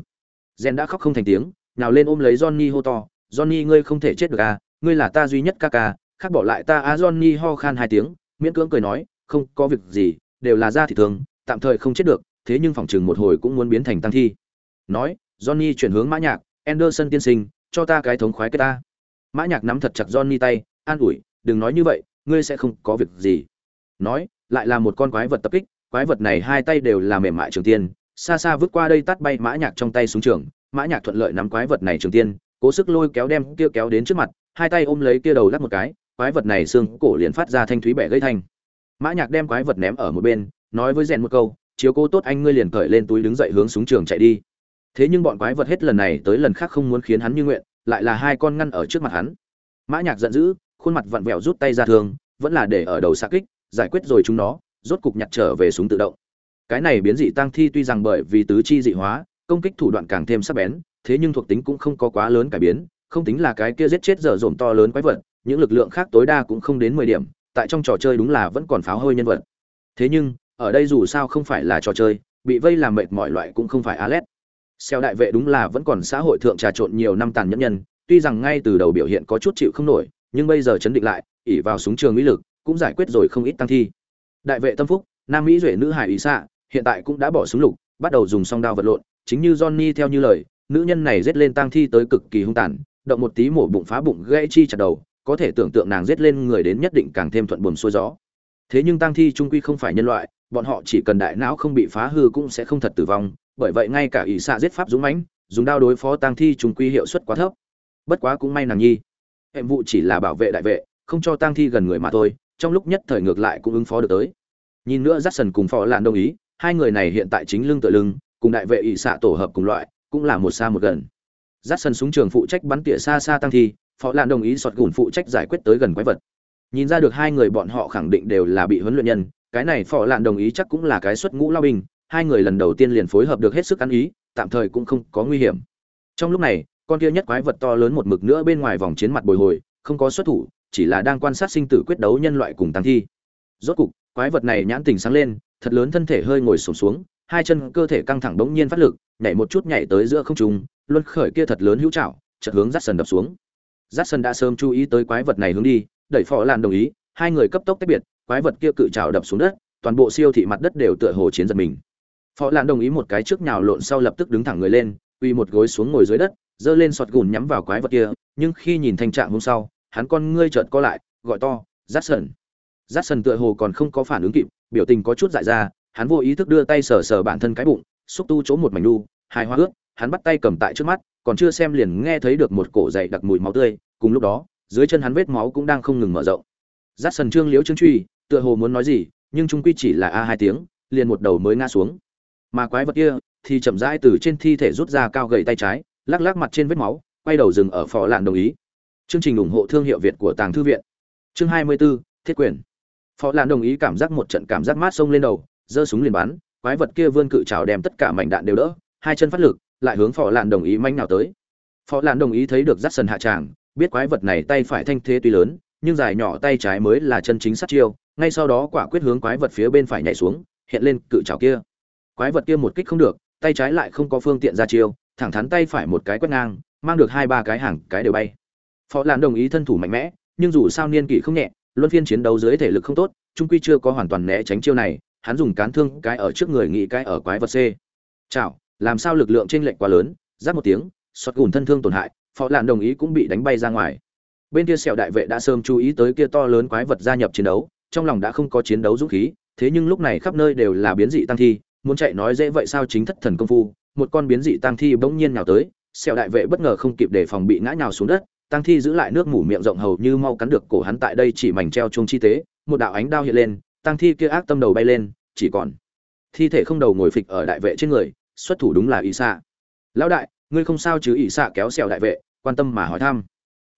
Gen đã khóc không thành tiếng nào lên ôm lấy johnny hô to, johnny ngươi không thể chết được à ngươi là ta duy nhất ca ca, khác bỏ lại ta à. Johnny ho khan hai tiếng, miễn cưỡng cười nói, không có việc gì, đều là da thịt thường, tạm thời không chết được, thế nhưng phòng chừng một hồi cũng muốn biến thành tăng thi. Nói, johnny chuyển hướng mã nhạc, anderson tiên sinh, cho ta cái thống khoái cái ta. Mã nhạc nắm thật chặt johnny tay an ủi, đừng nói như vậy, ngươi sẽ không có việc gì. Nói, lại là một con quái vật tập kích, quái vật này hai tay đều là mềm mại trường tiên, xa xa vứt qua đây tắt bay mã nhạc trong tay xuống trường. Mã nhạc thuận lợi nắm quái vật này trường tiên, cố sức lôi kéo đem kia kéo đến trước mặt, hai tay ôm lấy kia đầu lắc một cái, quái vật này xương cổ liền phát ra thanh thúy bẻ gây thanh. Mã nhạc đem quái vật ném ở một bên, nói với rèn một câu, chiếu cố tốt anh ngươi liền cởi lên túi đứng dậy hướng xuống trường chạy đi. Thế nhưng bọn quái vật hết lần này tới lần khác không muốn khiến hắn như nguyện, lại là hai con ngăn ở trước mặt hắn. Mã nhạc giận dữ khuôn mặt vặn vẹo rút tay ra thường vẫn là để ở đầu xạ kích, giải quyết rồi chúng nó, rốt cục nhặt trở về súng tự động. Cái này biến dị tăng thi tuy rằng bởi vì tứ chi dị hóa, công kích thủ đoạn càng thêm sắc bén, thế nhưng thuộc tính cũng không có quá lớn cải biến, không tính là cái kia giết chết dở dồn to lớn quái vật, những lực lượng khác tối đa cũng không đến mười điểm, tại trong trò chơi đúng là vẫn còn pháo hơi nhân vật. Thế nhưng, ở đây dù sao không phải là trò chơi, bị vây làm mệt mọi loại cũng không phải alet. Xeo đại vệ đúng là vẫn còn xã hội thượng trà trộn nhiều năm tàn nhẫn nhân, tuy rằng ngay từ đầu biểu hiện có chút chịu không nổi nhưng bây giờ chấn định lại ỉ vào súng trường mỹ lực, cũng giải quyết rồi không ít tăng thi. Đại vệ tâm phúc, nam mỹ duệ nữ hải ý xạ hiện tại cũng đã bỏ súng lục, bắt đầu dùng song đao vật lộn, chính như johnny theo như lời, nữ nhân này giết lên tăng thi tới cực kỳ hung tàn, động một tí mổ bụng phá bụng gãy chi chặt đầu, có thể tưởng tượng nàng giết lên người đến nhất định càng thêm thuận buồm xuôi gió. Thế nhưng tăng thi trung quy không phải nhân loại, bọn họ chỉ cần đại não không bị phá hư cũng sẽ không thật tử vong, bởi vậy ngay cả ỷ xạ giết pháp dũng mãnh, dùng đao đối phó tăng thi trung quy hiệu suất quá thấp. Bất quá cũng may nàng nhi nhiệm vụ chỉ là bảo vệ đại vệ, không cho tang thi gần người mà thôi, trong lúc nhất thời ngược lại cũng ứng phó được tới. Nhìn nữa j a cùng phò lạn đồng ý, hai người này hiện tại chính lưng tựa lưng, cùng đại vệ ỵ xạ tổ hợp cùng loại, cũng là một xa một gần. J a súng trường phụ trách bắn tỉa xa xa tăng thi, phó lạn đồng ý sọt gùn phụ trách giải quyết tới gần quái vật. Nhìn ra được hai người bọn họ khẳng định đều là bị huấn luyện nhân, cái này phò lạn đồng ý chắc cũng là cái xuất ngũ lao binh, hai người lần đầu tiên liền phối hợp được hết sức ăn ý, tạm thời cũng không có nguy hiểm. Trong lúc này con kia nhất quái vật to lớn một mực nữa bên ngoài vòng chiến mặt bồi hồi không có xuất thủ chỉ là đang quan sát sinh tử quyết đấu nhân loại cùng tăng thi. Rốt cục quái vật này nhãn tình sáng lên thật lớn thân thể hơi ngồi sụp xuống, xuống hai chân cơ thể căng thẳng bỗng nhiên phát lực nhảy một chút nhảy tới giữa không trung luân khởi kia thật lớn hữu trảo chợt hướng dắt sần đập xuống. Dắt sần đã sớm chú ý tới quái vật này hướng đi đẩy phò làn đồng ý hai người cấp tốc tách biệt quái vật kia cự trảo đập xuống đất toàn bộ siêu thị mặt đất đều tựa hồ chiến giật mình. Phò lạn đồng ý một cái trước nhào lộn sau lập tức đứng thẳng người lên uy một gối xuống ngồi dưới đất giơ lên sọt gùn nhắm vào quái vật kia nhưng khi nhìn thanh trạng hôm sau hắn con ngươi chợt co lại gọi to Jackson, sần sần tựa hồ còn không có phản ứng kịp biểu tình có chút dại ra hắn vô ý thức đưa tay sờ sờ bản thân cái bụng xúc tu chỗ một mảnh đu hai hoa ướt hắn bắt tay cầm tại trước mắt còn chưa xem liền nghe thấy được một cổ dày đặc mùi máu tươi cùng lúc đó dưới chân hắn vết máu cũng đang không ngừng mở rộng. Jackson sần trương liễu trương truy tựa hồ muốn nói gì nhưng trung quy chỉ là a hai tiếng liền một đầu mới ngã xuống. Mà quái vật kia thì chậm rãi từ trên thi thể rút ra cao gầy tay trái lắc lắc mặt trên vết máu quay đầu dừng ở phò lạn đồng ý. Chương trình ủng hộ thương hiệu việt của tàng thư viện. Chương 24, thiết quyền. Phò lạn đồng ý cảm giác một trận cảm giác mát sông lên đầu giơ súng liền bắn quái vật kia vươn cự trào đem tất cả mảnh đạn đều đỡ hai chân phát lực lại hướng phò lạn đồng ý manh nào tới. Phò lạn đồng ý thấy được dắt sần hạ tràng biết quái vật này tay phải thanh thế tuy lớn nhưng dài nhỏ tay trái mới là chân chính sát chiêu ngay sau đó quả quyết hướng quái vật phía bên phải nhảy xuống hiện lên cự trào kia. Quái vật kia một kích không được tay trái lại không có phương tiện ra chiêu thẳng thắn tay phải một cái quét ngang, mang được hai ba cái hàng cái đều bay. Phó lan đồng ý thân thủ mạnh mẽ, nhưng dù sao niên kỷ không nhẹ, luân phiên chiến đấu dưới thể lực không tốt, trung quy chưa có hoàn toàn né tránh chiêu này, hắn dùng cán thương cái ở trước người nghĩ cái ở quái vật c. Chảo, làm sao lực lượng trên lệnh quá lớn giáp một tiếng xoát gùn thân thương tổn hại, phó lan đồng ý cũng bị đánh bay ra ngoài. Bên kia sẹo đại vệ đã sớm chú ý tới kia to lớn quái vật gia nhập chiến đấu, trong lòng đã không có chiến đấu dũng khí, thế nhưng lúc này khắp nơi đều là biến dị tăng thi, muốn chạy nói dễ vậy sao chính thất thần công phu một con biến dị tăng thi bỗng nhiên nhào tới sẹo đại vệ bất ngờ không kịp đề phòng bị ngã nhào xuống đất tăng thi giữ lại nước mủ miệng rộng hầu như mau cắn được cổ hắn tại đây chỉ mảnh treo chuông chi tế, một đạo ánh đao hiện lên tăng thi kia ác tâm đầu bay lên, chỉ còn thi thể không đầu ngồi phịch ở đại vệ trên người, xuất thủ đúng là ỷ xạ. Lão đại, ngươi không sao chứ? ỷ xạ kéo sẹo đại vệ, quan tâm mà hỏi thăm.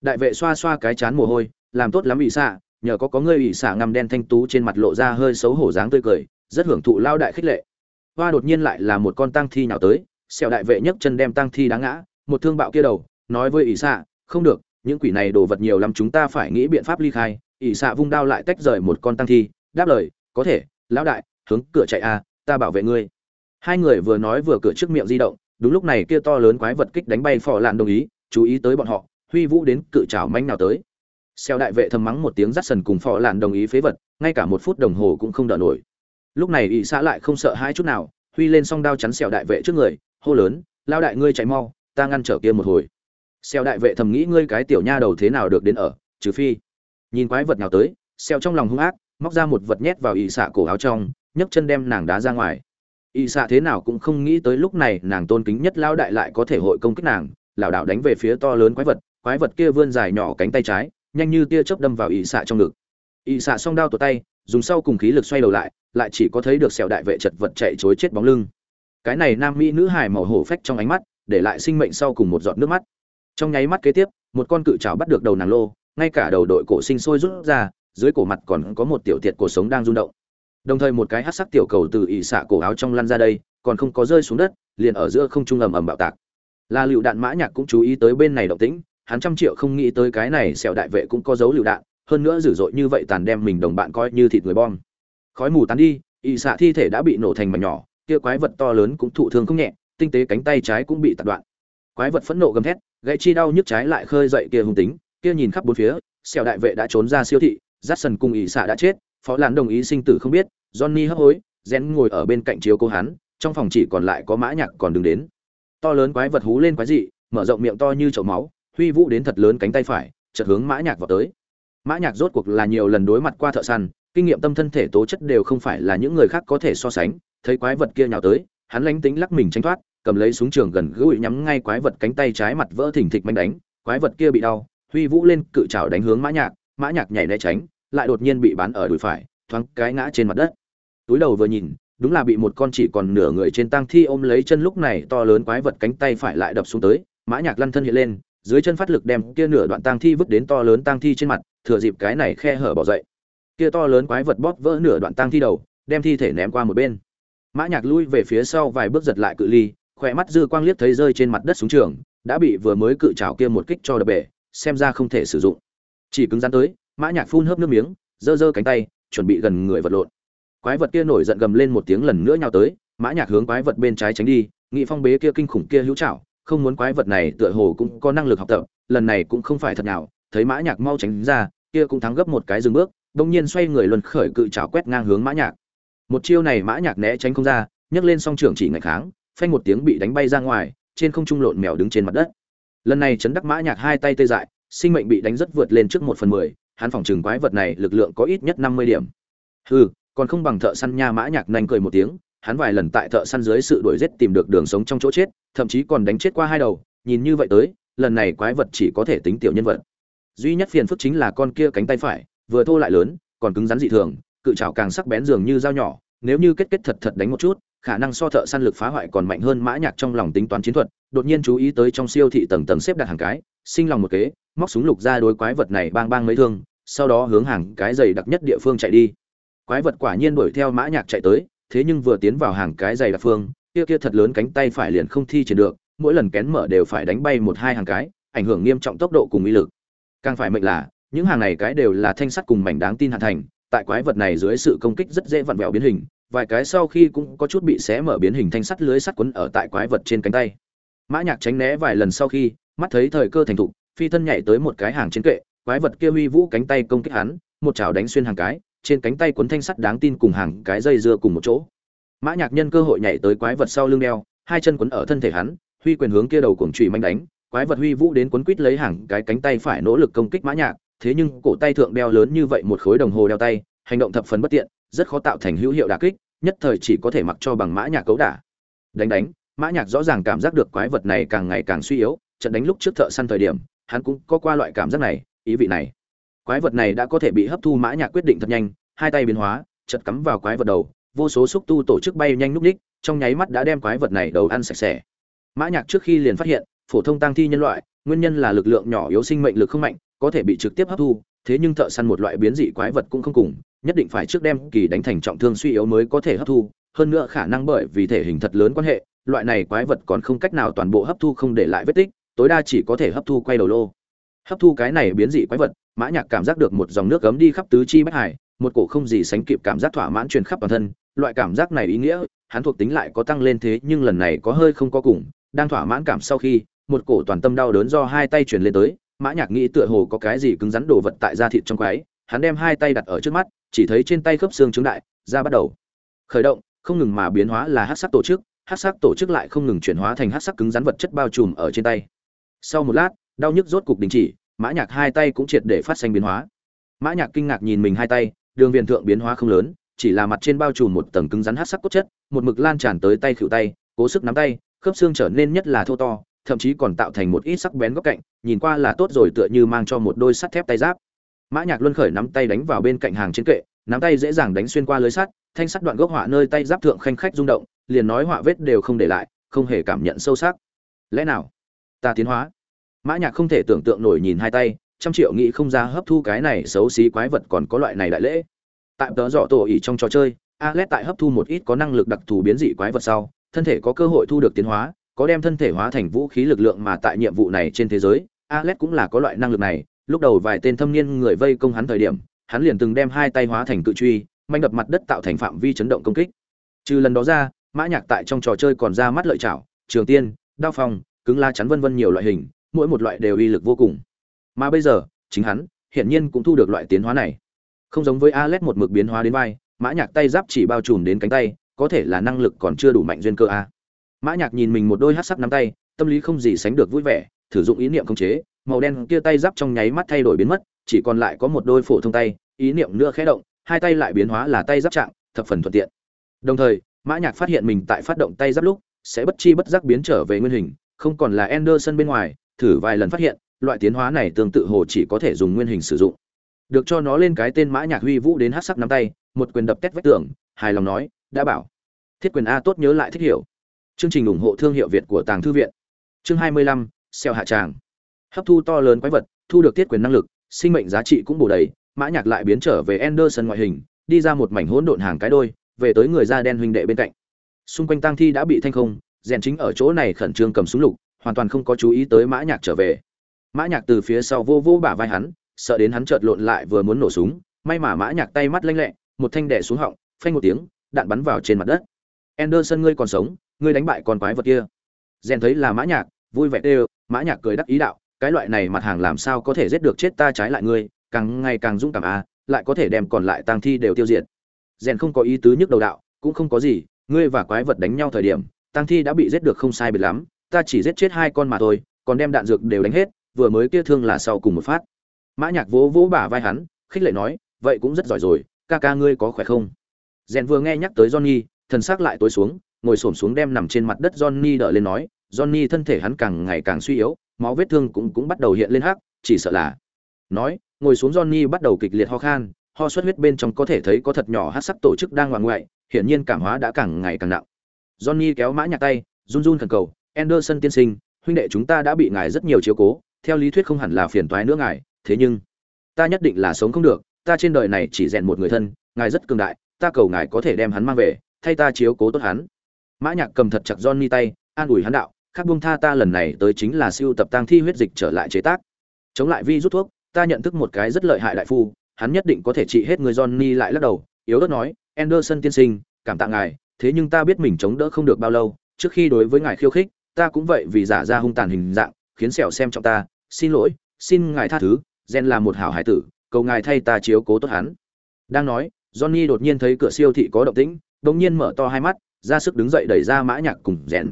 Đại vệ xoa xoa cái chán mồ hôi, làm tốt lắm ỷ xạ, nhờ có có ngươi ỷ xạ ngăm đen thanh tú trên mặt lộ ra hơi xấu hổ dáng tươi cười, rất hưởng thụ lao đại khích lệ hoa đột nhiên lại là một con tăng thi nhào tới, sẹo đại vệ nhấc chân đem tăng thi đá ngã, một thương bạo kia đầu, nói với ỷ xạ, không được, những quỷ này đồ vật nhiều lắm chúng ta phải nghĩ biện pháp ly khai. Ỷ xạ vung đao lại tách rời một con tăng thi, đáp lời, có thể, lão đại, hướng cửa chạy a, ta bảo vệ ngươi. Hai người vừa nói vừa cửa trước miệng di động, đúng lúc này kia to lớn quái vật kích đánh bay phò lạn đồng ý, chú ý tới bọn họ, huy vũ đến cự trảo manh nào tới. Xeo đại vệ thầm mắng một tiếng rắt sần cùng phò lạn đồng ý phế vật, ngay cả một phút đồng hồ cũng không đỡ nổi lúc này ỵ xã lại không sợ hai chút nào, huy lên song đao chắn xẻo đại vệ trước người, hô lớn lao đại ngươi chạy mau, ta ngăn trở kia một hồi. Xẻo đại vệ thầm nghĩ ngươi cái tiểu nha đầu thế nào được đến ở, trừ phi. Nhìn quái vật nào tới, xẻo trong lòng hung ác, móc ra một vật nhét vào ỵ xạ cổ áo trong, nhấc chân đem nàng đá ra ngoài. Ỵ xạ thế nào cũng không nghĩ tới lúc này nàng tôn kính nhất lao đại lại có thể hội công kích nàng, lảo đảo đánh về phía to lớn quái vật quái vật kia vươn dài nhỏ cánh tay trái, nhanh như tia chớp đâm vào ỵ xạ trong ngực. Ỵ xạ song đao tuột tay, dùng sau cùng khí lực xoay đầu lại lại chỉ có thấy được sẹo đại vệ chật vật chạy chối chết bóng lưng. Cái này nam mỹ nữ hài màu hổ phách trong ánh mắt, để lại sinh mệnh sau cùng một giọt nước mắt. Trong nháy mắt kế tiếp, một con cự trào bắt được đầu nàng lô, ngay cả đầu đội cổ sinh sôi rút ra, dưới cổ mặt còn có một tiểu tiệt cổ sống đang rung động. Đồng thời một cái hát sắc tiểu cầu từ ỉ xạ cổ áo trong lăn ra đây, còn không có rơi xuống đất, liền ở giữa không trung ầm ầm bạo tạc. Là lựu đạn mã nhạc cũng chú ý tới bên này động tĩnh, hắn trăm triệu không nghĩ tới cái này sẹo đại vệ cũng có dấu lựu đạn, hơn nữa dữ dội như vậy tàn đem mình đồng bạn coi như thịt người bom khói mù tán đi ỵ xạ thi thể đã bị nổ thành mảnh nhỏ, kia quái vật to lớn cũng thụ thương không nhẹ, tinh tế cánh tay trái cũng bị tạt đoạn. Quái vật phẫn nộ gầm thét, gãy chi đau nhức trái lại khơi dậy kia hung tính, kia nhìn khắp bốn phía sẹo đại vệ đã trốn ra siêu thị dắt sần cùng ỵ xạ đã chết, phó lãn đồng ý sinh tử không biết, johnny hấp hối, rén ngồi ở bên cạnh chiếu cô hắn, trong phòng chỉ còn lại có mã nhạc còn đứng đến. To lớn quái vật hú lên quái dị, mở rộng miệng to như chậu máu, huy vũ đến thật lớn cánh tay phải, chợt hướng mã nhạc vào tới. Mã nhạc rốt cuộc là nhiều lần đối mặt qua thợ săn kinh nghiệm tâm thân thể tố chất đều không phải là những người khác có thể so sánh, thấy quái vật kia nhào tới, hắn lánh tính lắc mình tránh thoát, cầm lấy súng trường gần gũi nhắm ngay quái vật cánh tay trái mặt vỡ thình thịch manh đánh, quái vật kia bị đau, huy vũ lên cự trào đánh hướng mã nhạc mã nhạc nhảy né tránh, lại đột nhiên bị bắn ở đùi phải, thoáng cái ngã trên mặt đất. Túi đầu vừa nhìn, đúng là bị một con chỉ còn nửa người trên tang thi ôm lấy chân lúc này to lớn quái vật cánh tay phải lại đập xuống tới, mã nhạc lăn thân hiện lên, dưới chân phát lực đem kia nửa đoạn tang thi vứt đến to lớn tang thi trên mặt, thừa dịp cái này khe hở bỏ dậy kia to lớn quái vật bóp vỡ nửa đoạn tang thi đầu, đem thi thể ném qua một bên. Mã nhạc lui về phía sau vài bước giật lại cự ly, khỏe mắt dư quang liếc thấy rơi trên mặt đất xuống trường, đã bị vừa mới cự chảo kia một kích cho đập bể, xem ra không thể sử dụng. Chỉ cứng rắn tới, mã nhạc phun hớp nước miếng, giơ giơ cánh tay, chuẩn bị gần người vật lộn. Quái vật kia nổi giận gầm lên một tiếng lần nữa nhào tới, mã nhạc hướng quái vật bên trái tránh đi, nghị phong bế kia kinh khủng kia hữu trảo, không muốn quái vật này tựa hồ cũng có năng lực học tập, lần này cũng không phải thật nào, thấy mã nhạc mau tránh ra, kia cũng thắng gấp một cái dừng bước đông nhiên xoay người luân khởi cự trảo quét ngang hướng mã nhạc. Một chiêu này mã nhạc né tránh không ra, nhấc lên song trưởng chỉ ngạch kháng, phanh một tiếng bị đánh bay ra ngoài, trên không trung lộn mèo đứng trên mặt đất. Lần này chấn đắc mã nhạc hai tay tê dại, sinh mệnh bị đánh rất vượt lên trước một phần mười, hắn phòng trường quái vật này lực lượng có ít nhất năm mươi điểm. Hừ, còn không bằng thợ săn nha mã nhạc nhanh cười một tiếng, hắn vài lần tại thợ săn dưới sự đuổi giết tìm được đường sống trong chỗ chết, thậm chí còn đánh chết qua hai đầu, nhìn như vậy tới, lần này quái vật chỉ có thể tính tiểu nhân vật. Duy nhất phiền phức chính là con kia cánh tay phải vừa thô lại lớn, còn cứng rắn dị thường, cự trảo càng sắc bén dường như dao nhỏ, nếu như kết kết thật thật đánh một chút, khả năng so thợ săn lực phá hoại còn mạnh hơn mã nhạc trong lòng tính toán chiến thuật, đột nhiên chú ý tới trong siêu thị tầng tầng xếp đặt hàng cái, sinh lòng một kế, móc súng lục ra đối quái vật này bang bang mấy thương, sau đó hướng hàng cái dày đặc nhất địa phương chạy đi. Quái vật quả nhiên đuổi theo mã nhạc chạy tới, thế nhưng vừa tiến vào hàng cái dày đặc phương, kia kia thật lớn cánh tay phải liền không thi triển được, mỗi lần kén mở đều phải đánh bay một hai hàng cái, ảnh hưởng nghiêm trọng tốc độ cùng uy lực. Càng phải mệnh là những hàng này cái đều là thanh sắt cùng mảnh đáng tin hạn thành, tại quái vật này dưới sự công kích rất dễ vặn vẹo biến hình, vài cái sau khi cũng có chút bị xé mở biến hình thanh sắt lưới sắt quấn ở tại quái vật trên cánh tay. Mã nhạc tránh né vài lần sau khi, mắt thấy thời cơ thành thục, phi thân nhảy tới một cái hàng trên kệ, quái vật kia huy vũ cánh tay công kích hắn, một chảo đánh xuyên hàng cái, trên cánh tay quấn thanh sắt đáng tin cùng hàng cái dây dưa cùng một chỗ. Mã nhạc nhân cơ hội nhảy tới quái vật sau lưng đeo, hai chân quấn ở thân thể hắn, huy quyền hướng kia đầu cuồng chùy manh đánh, quái vật huy vũ đến quấn quít lấy hàng cái cánh tay phải nỗ lực công kích mã nhạc thế nhưng cổ tay thượng đeo lớn như vậy một khối đồng hồ đeo tay, hành động thập phần bất tiện, rất khó tạo thành hữu hiệu đả kích, nhất thời chỉ có thể mặc cho bằng mã nhạc cấu đả. Đánh đánh, mã nhạc rõ ràng cảm giác được quái vật này càng ngày càng suy yếu, trận đánh lúc trước thợ săn thời điểm, hắn cũng có qua loại cảm giác này, ý vị này. Quái vật này đã có thể bị hấp thu mã nhạc quyết định thật nhanh, hai tay biến hóa chợt cắm vào quái vật đầu, vô số xúc tu tổ chức bay nhanh núp đích, trong nháy mắt đã đem quái vật này đầu ăn sạch sẽ. Mã nhạc trước khi liền phát hiện, phổ thông tăng thi nhân loại, nguyên nhân là lực lượng nhỏ yếu sinh mệnh lực không mạnh có thể bị trực tiếp hấp thu, thế nhưng thợ săn một loại biến dị quái vật cũng không cùng, nhất định phải trước đem kỳ đánh thành trọng thương suy yếu mới có thể hấp thu, hơn nữa khả năng bởi vì thể hình thật lớn quan hệ, loại này quái vật còn không cách nào toàn bộ hấp thu không để lại vết tích, tối đa chỉ có thể hấp thu quay đầu lô. Hấp thu cái này biến dị quái vật, mã nhạc cảm giác được một dòng nước cấm đi khắp tứ chi bách hải, một cổ không gì sánh kịp cảm giác thỏa mãn truyền khắp toàn thân, loại cảm giác này ý nghĩa, hắn thuộc tính lại có tăng lên thế nhưng lần này có hơi không có cùng, đang thỏa mãn cảm sau khi, một cổ toàn tâm đau đớn do hai tay truyền lên tới mã nhạc nghĩ tựa hồ có cái gì cứng rắn đồ vật tại da thịt trong quái, hắn đem hai tay đặt ở trước mắt, chỉ thấy trên tay khớp xương trứng đại, da bắt đầu khởi động, không ngừng mà biến hóa là hắc sắc tổ chức, hắc sắc tổ chức lại không ngừng chuyển hóa thành hắc sắc cứng rắn vật chất bao trùm ở trên tay. Sau một lát, đau nhức rốt cục đình chỉ, mã nhạc hai tay cũng triệt để phát sinh biến hóa. Mã nhạc kinh ngạc nhìn mình hai tay, đường viền thượng biến hóa không lớn, chỉ là mặt trên bao trùm một tầng cứng rắn hắc sắc cốt chất, một mực lan tràn tới tay khuỷu tay, cố sức nắm tay, khớp xương trở nên nhất là thô to thậm chí còn tạo thành một ít sắc bén góc cạnh, nhìn qua là tốt rồi tựa như mang cho một đôi sắt thép tay giáp. Mã nhạc luân khởi nắm tay đánh vào bên cạnh hàng trên kệ, nắm tay dễ dàng đánh xuyên qua lưới sắt, thanh sắt đoạn gốc họa nơi tay giáp thượng khanh khách rung động, liền nói họa vết đều không để lại, không hề cảm nhận sâu sắc. Lẽ nào? Ta tiến hóa. Mã nhạc không thể tưởng tượng nổi nhìn hai tay, trăm triệu nghĩ không ra hấp thu cái này xấu xí quái vật còn có loại này đại lễ. Tại tớ dọ tổ ỉ trong trò chơi Alet tại hấp thu một ít có năng lực đặc thù biến dị quái vật sau, thân thể có cơ hội thu được tiến hóa có đem thân thể hóa thành vũ khí lực lượng mà tại nhiệm vụ này trên thế giới, Alex cũng là có loại năng lực này, lúc đầu vài tên thâm niên người vây công hắn thời điểm, hắn liền từng đem hai tay hóa thành cự truy, manh đập mặt đất tạo thành phạm vi chấn động công kích. Trừ lần đó ra, mã nhạc tại trong trò chơi còn ra mắt lợi chảo trường tiên, đao phong, cứng la chắn vân vân nhiều loại hình, mỗi một loại đều uy lực vô cùng. Mà bây giờ, chính hắn, hiển nhiên cũng thu được loại tiến hóa này. Không giống với Alex một mực biến hóa đến vai, mã nhạc tay giáp chỉ bao trùm đến cánh tay, có thể là năng lực còn chưa đủ mạnh duyên cơ a mã nhạc nhìn mình một đôi hắc sắc nắm tay, tâm lý không gì sánh được vui vẻ, thử dụng ý niệm khống chế, màu đen kia tay giáp trong nháy mắt thay đổi biến mất, chỉ còn lại có một đôi phổ thông tay, ý niệm nữa khẽ động, hai tay lại biến hóa là tay giáp trạng, thập phần thuận tiện. Đồng thời, mã nhạc phát hiện mình tại phát động tay giáp lúc, sẽ bất chi bất giác biến trở về nguyên hình, không còn là Anderson bên ngoài, thử vài lần phát hiện, loại tiến hóa này tương tự hồ chỉ có thể dùng nguyên hình sử dụng. Được cho nó lên cái tên mã nhạc huy vũ đến hắc sắc nắm tay, một quyền đập tét vách tường, hài lòng nói, đã bảo, thiết quyền a tốt nhớ lại thích hiểu chương trình ủng hộ thương hiệu việt của tàng thư viện. Chương hai mươi lăm, xeo hạ tràng. Hấp thu to lớn quái vật, thu được tiết quyền năng lực, sinh mệnh giá trị cũng bổ đầy, mã nhạc lại biến trở về Anderson ngoại hình, đi ra một mảnh hỗn độn hàng cái đôi, về tới người da đen huynh đệ bên cạnh. Xung quanh tang thi đã bị thanh không, rèn chính ở chỗ này khẩn trương cầm súng lục, hoàn toàn không có chú ý tới mã nhạc trở về. Mã nhạc từ phía sau vô vô bả vai hắn, sợ đến hắn chợt lộn lại vừa muốn nổ súng, may mà mã nhạc tay mắt lanh lẹ, một thanh đè xuống họng, phanh một tiếng, đạn bắn vào trên mặt đất. Anderson ngươi còn sống ngươi đánh bại con quái vật kia. Rèn thấy là mã nhạc vui vẻ đều mã nhạc cười đắc ý đạo cái loại này mặt hàng làm sao có thể giết được chết ta trái lại ngươi càng ngày càng dũng cảm à, lại có thể đem còn lại tang thi đều tiêu diệt. Rèn không có ý tứ nhức đầu đạo cũng không có gì ngươi và quái vật đánh nhau thời điểm tang thi đã bị giết được không sai biệt lắm ta chỉ giết chết hai con mà thôi còn đem đạn dược đều đánh hết vừa mới kia thương là sau cùng một phát. Mã nhạc vỗ vỗ bả vai hắn khích lệ nói vậy cũng rất giỏi rồi ca ca ngươi có khỏe không? Rèn vừa nghe nhắc tới johnny thần sắc lại tối xuống ngồi xổm xuống đem nằm trên mặt đất johnny đỡ lên nói, johnny thân thể hắn càng ngày càng suy yếu, máu vết thương cũng cũng bắt đầu hiện lên hắc, chỉ sợ là nói, ngồi xuống johnny bắt đầu kịch liệt ho khan, ho xuất huyết bên trong có thể thấy có thật nhỏ hắc sắc tổ chức đang ngoằn ngoại, hiển nhiên cảm hóa đã càng ngày càng nặng. Johnny kéo mã nhạc tay, run run khẩn cầu, anderson tiên sinh, huynh đệ chúng ta đã bị ngài rất nhiều chiếu cố, theo lý thuyết không hẳn là phiền toái nữa ngài, thế nhưng ta nhất định là sống không được, ta trên đời này chỉ rèn một người thân, ngài rất cường đại, ta cầu ngài có thể đem hắn mang về, thay ta chiếu cố tốt hắn mã nhạc cầm thật chặt johnny tay, an ủi hắn đạo khác buông tha ta lần này tới chính là siêu tập tăng thi huyết dịch trở lại chế tác. Chống lại vi rút thuốc, ta nhận thức một cái rất lợi hại đại phu, hắn nhất định có thể trị hết người johnny lại lắc đầu, yếu ớt nói, anderson tiên sinh, cảm tạ ngài, thế nhưng ta biết mình chống đỡ không được bao lâu, trước khi đối với ngài khiêu khích, ta cũng vậy vì giả ra hung tàn hình dạng, khiến sẹo xem trọng ta. Xin lỗi, xin ngài tha thứ, gen là một hảo hải tử, cầu ngài thay ta chiếu cố tốt hắn. Đang nói, johnny đột nhiên thấy cửa siêu thị có động tĩnh, đột nhiên mở to hai mắt ra sức đứng dậy đẩy ra mã nhạc cùng rèn.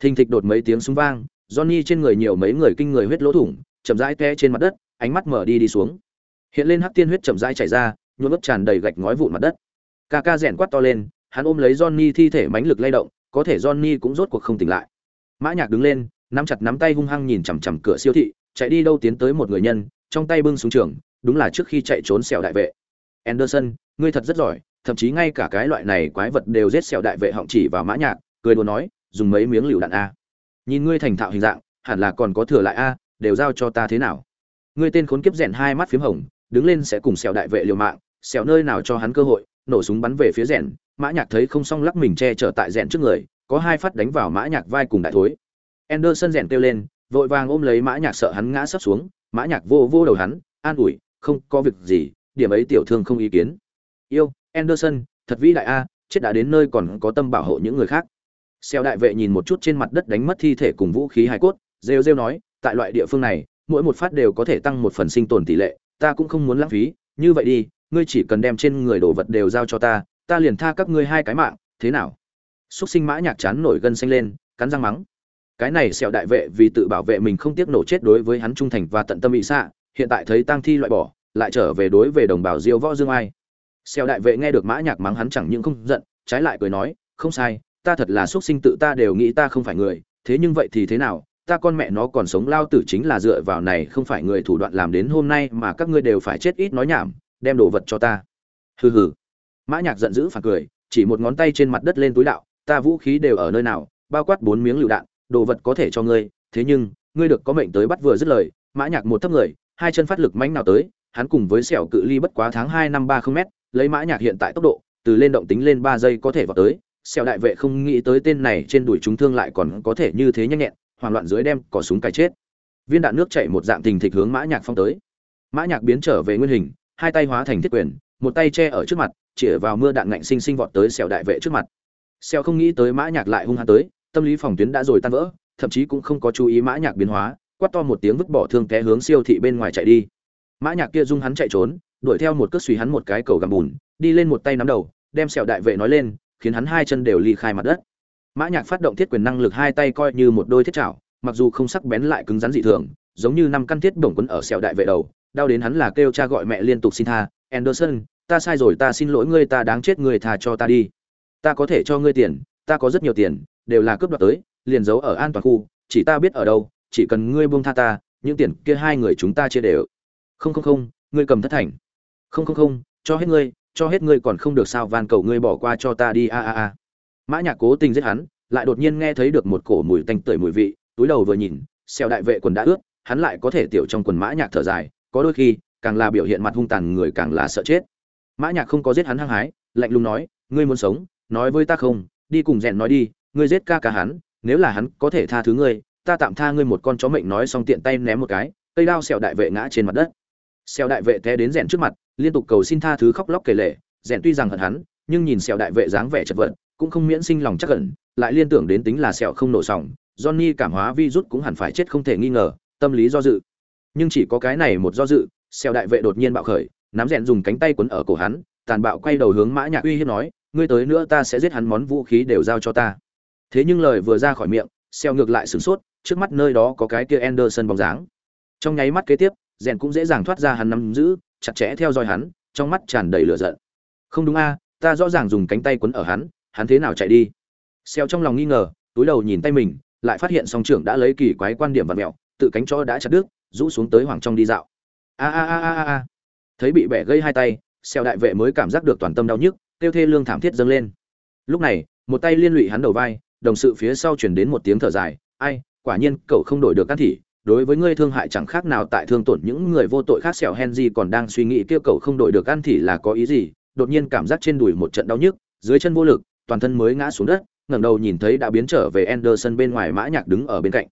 Thình thịch đột mấy tiếng súng vang, johnny trên người nhiều mấy người kinh người huyết lỗ thủng, chậm rãi té trên mặt đất, ánh mắt mở đi đi xuống. Hiện lên hắc tiên huyết chậm rãi chảy ra, nhuộm ướt tràn đầy gạch ngói vụn mặt đất. Ca ca rèn quát to lên, hắn ôm lấy johnny thi thể mãnh lực lay động, có thể johnny cũng rốt cuộc không tỉnh lại. Mã nhạc đứng lên, nắm chặt nắm tay hung hăng nhìn chằm chằm cửa siêu thị, chạy đi đâu tiến tới một người nhân, trong tay bưng súng trường, đúng là trước khi chạy trốn xẻo đại vệ. Anderson, ngươi thật rất giỏi thậm chí ngay cả cái loại này quái vật đều giết sẹo đại vệ họng chỉ vào mã nhạc, cười đùa nói, dùng mấy miếng lựu đạn a. Nhìn ngươi thành thạo hình dạng, hẳn là còn có thừa lại a, đều giao cho ta thế nào? Ngươi tên khốn kiếp rèn hai mắt phím hồng, đứng lên sẽ cùng sẹo đại vệ liều mạng, sẹo nơi nào cho hắn cơ hội, nổ súng bắn về phía rèn. Mã nhạc thấy không xong lắc mình che chở tại rèn trước người, có hai phát đánh vào mã nhạc vai cùng đại thối. Anderson rèn kêu lên, vội vàng ôm lấy mã nhạc sợ hắn ngã sấp xuống. Mã nhạc vô vô đầu hắn, an ủi, không có việc gì, điểm ấy tiểu thương không ý kiến. Yêu Anderson, thật vĩ đại a, chết đã đến nơi còn có tâm bảo hộ những người khác. Xeo đại vệ nhìn một chút trên mặt đất đánh mất thi thể cùng vũ khí hài cốt, rêu rêu nói, tại loại địa phương này, mỗi một phát đều có thể tăng một phần sinh tồn tỷ lệ, ta cũng không muốn lãng phí, như vậy đi, ngươi chỉ cần đem trên người đồ vật đều giao cho ta ta liền tha các ngươi hai cái mạng, thế nào? Súc sinh mã nhạc chán nổi gân xanh lên, cắn răng mắng. Cái này sẹo đại vệ vì tự bảo vệ mình không tiếc nổ chết đối với hắn trung thành và tận tâm ý xạ, hiện tại thấy tang thi loại bỏ, lại trở về đối về đồng bào diêu võ dương ai xèo đại vệ nghe được mã nhạc mắng hắn chẳng những không giận, trái lại cười nói, không sai, ta thật là xuất sinh tự ta đều nghĩ ta không phải người, thế nhưng vậy thì thế nào? Ta con mẹ nó còn sống lao tử chính là dựa vào này, không phải người thủ đoạn làm đến hôm nay mà các ngươi đều phải chết ít nói nhảm, đem đồ vật cho ta. Hừ hừ. Mã nhạc giận dữ phản cười, chỉ một ngón tay trên mặt đất lên túi đạo, ta vũ khí đều ở nơi nào, bao quát bốn miếng lựu đạn, đồ vật có thể cho ngươi, thế nhưng, ngươi được có mệnh tới bắt vừa dứt lời. Mã nhạc một thấp người, hai chân phát lực mãnh nào tới, hắn cùng với sẹo cự ly bất quá tháng hai năm ba không mét lấy mã nhạc hiện tại tốc độ, từ lên động tính lên ba giây có thể vào tới. Sẹo đại vệ không nghĩ tới tên này trên đuổi chúng thương lại còn có thể như thế nhanh nhẹn, hoảng loạn dưới đem cò súng cài chết. Viên đạn nước chảy một dạng tình thịch hướng mã nhạc phong tới. Mã nhạc biến trở về nguyên hình, hai tay hóa thành thiết quyền, một tay che ở trước mặt, chĩa vào mưa đạn ngạnh sinh sinh vọt tới sẹo đại vệ trước mặt. Sẹo không nghĩ tới mã nhạc lại hung hăng tới, tâm lý phòng tuyến đã rồi tan vỡ, thậm chí cũng không có chú ý mã nhạc biến hóa, quát to một tiếng vứt bỏ thương té hướng siêu thị bên ngoài chạy đi. Mã nhạc kia dung hắn chạy trốn đuổi theo một cước suy hắn một cái cầu gầm bùn, đi lên một tay nắm đầu, đem sẹo đại vệ nói lên, khiến hắn hai chân đều ly khai mặt đất. Mã nhạc phát động thiết quyền năng lực hai tay coi như một đôi thiết chảo, mặc dù không sắc bén lại cứng rắn dị thường, giống như năm căn thiết bổng quấn ở sẹo đại vệ đầu, đau đến hắn là kêu cha gọi mẹ liên tục xin tha, anderson, ta sai rồi, ta xin lỗi ngươi, ta đáng chết, ngươi tha cho ta đi. Ta có thể cho ngươi tiền, ta có rất nhiều tiền, đều là cướp đoạt tới, liền giấu ở an toàn khu, chỉ ta biết ở đâu, chỉ cần ngươi buông tha ta, những tiền kia hai người chúng ta chia đều. Không không không, ngươi cầm thất thành không không không, cho hết ngươi, cho hết ngươi còn không được sao, van cầu ngươi bỏ qua cho ta đi, a a a. Mã nhạc cố tình giết hắn, lại đột nhiên nghe thấy được một cổ mùi tanh tưởi mùi vị, túi đầu vừa nhìn, xèo đại vệ quần đã ướt, hắn lại có thể tiểu trong quần mã nhạc thở dài, có đôi khi, càng là biểu hiện mặt hung tàn người càng là sợ chết. Mã nhạc không có giết hắn hăng hái, lạnh lùng nói, ngươi muốn sống, nói với ta không, đi cùng rèn nói đi, ngươi giết ca ca hắn, nếu là hắn có thể tha thứ ngươi, ta tạm tha ngươi một con chó mệnh nói xong tiện tay ném một cái. Cây đao xeo đại vệ ngã trên mặt đất. Xeo đại vệ té đến rèn trước mặt liên tục cầu xin tha thứ khóc lóc kể lể, rèn tuy rằng hận hắn, nhưng nhìn sẹo đại vệ dáng vẻ chật vật, cũng không miễn sinh lòng chắc ẩn lại liên tưởng đến tính là sẹo không nổ sòng, johnny cảm hóa virus cũng hẳn phải chết không thể nghi ngờ, tâm lý do dự. Nhưng chỉ có cái này một do dự, sẹo đại vệ đột nhiên bạo khởi, nắm rèn dùng cánh tay quấn ở cổ hắn, tàn bạo quay đầu hướng mã nhạc uy hiếp nói, ngươi tới nữa ta sẽ giết hắn, món vũ khí đều giao cho ta. Thế nhưng lời vừa ra khỏi miệng, sẹo ngược lại sửng sốt, trước mắt nơi đó có cái kia Anderson bóng dáng. Trong nháy mắt kế tiếp, rèn cũng dễ dàng thoát ra hắn nắm giữ chặt chẽ theo dõi hắn, trong mắt tràn đầy lửa giận. Không đúng a, ta rõ ràng dùng cánh tay quấn ở hắn hắn thế nào chạy đi? Xeo trong lòng nghi ngờ, túi đầu nhìn tay mình, lại phát hiện song trưởng đã lấy kỳ quái quan điểm và mẹo, tự cánh cho đã chặt đứt, rũ xuống tới hoàng trong đi dạo. A a a a a. Thấy bị bẻ gây hai tay, xeo đại vệ mới cảm giác được toàn tâm đau nhức tiêu thê lương thảm thiết dâng lên. Lúc này, một tay liên lụy hắn đầu vai, đồng sự phía sau chuyển đến một tiếng thở dài, ai, quả nhiên cậu không đổi được can thị đối với ngươi thương hại chẳng khác nào tại thương tổn những người vô tội khác sẹo henry còn đang suy nghĩ kêu cầu không đổi được ăn thị là có ý gì đột nhiên cảm giác trên đùi một trận đau nhức dưới chân vô lực toàn thân mới ngã xuống đất ngẩng đầu nhìn thấy đã biến trở về Anderson bên ngoài Mã Nhạc đứng ở bên cạnh.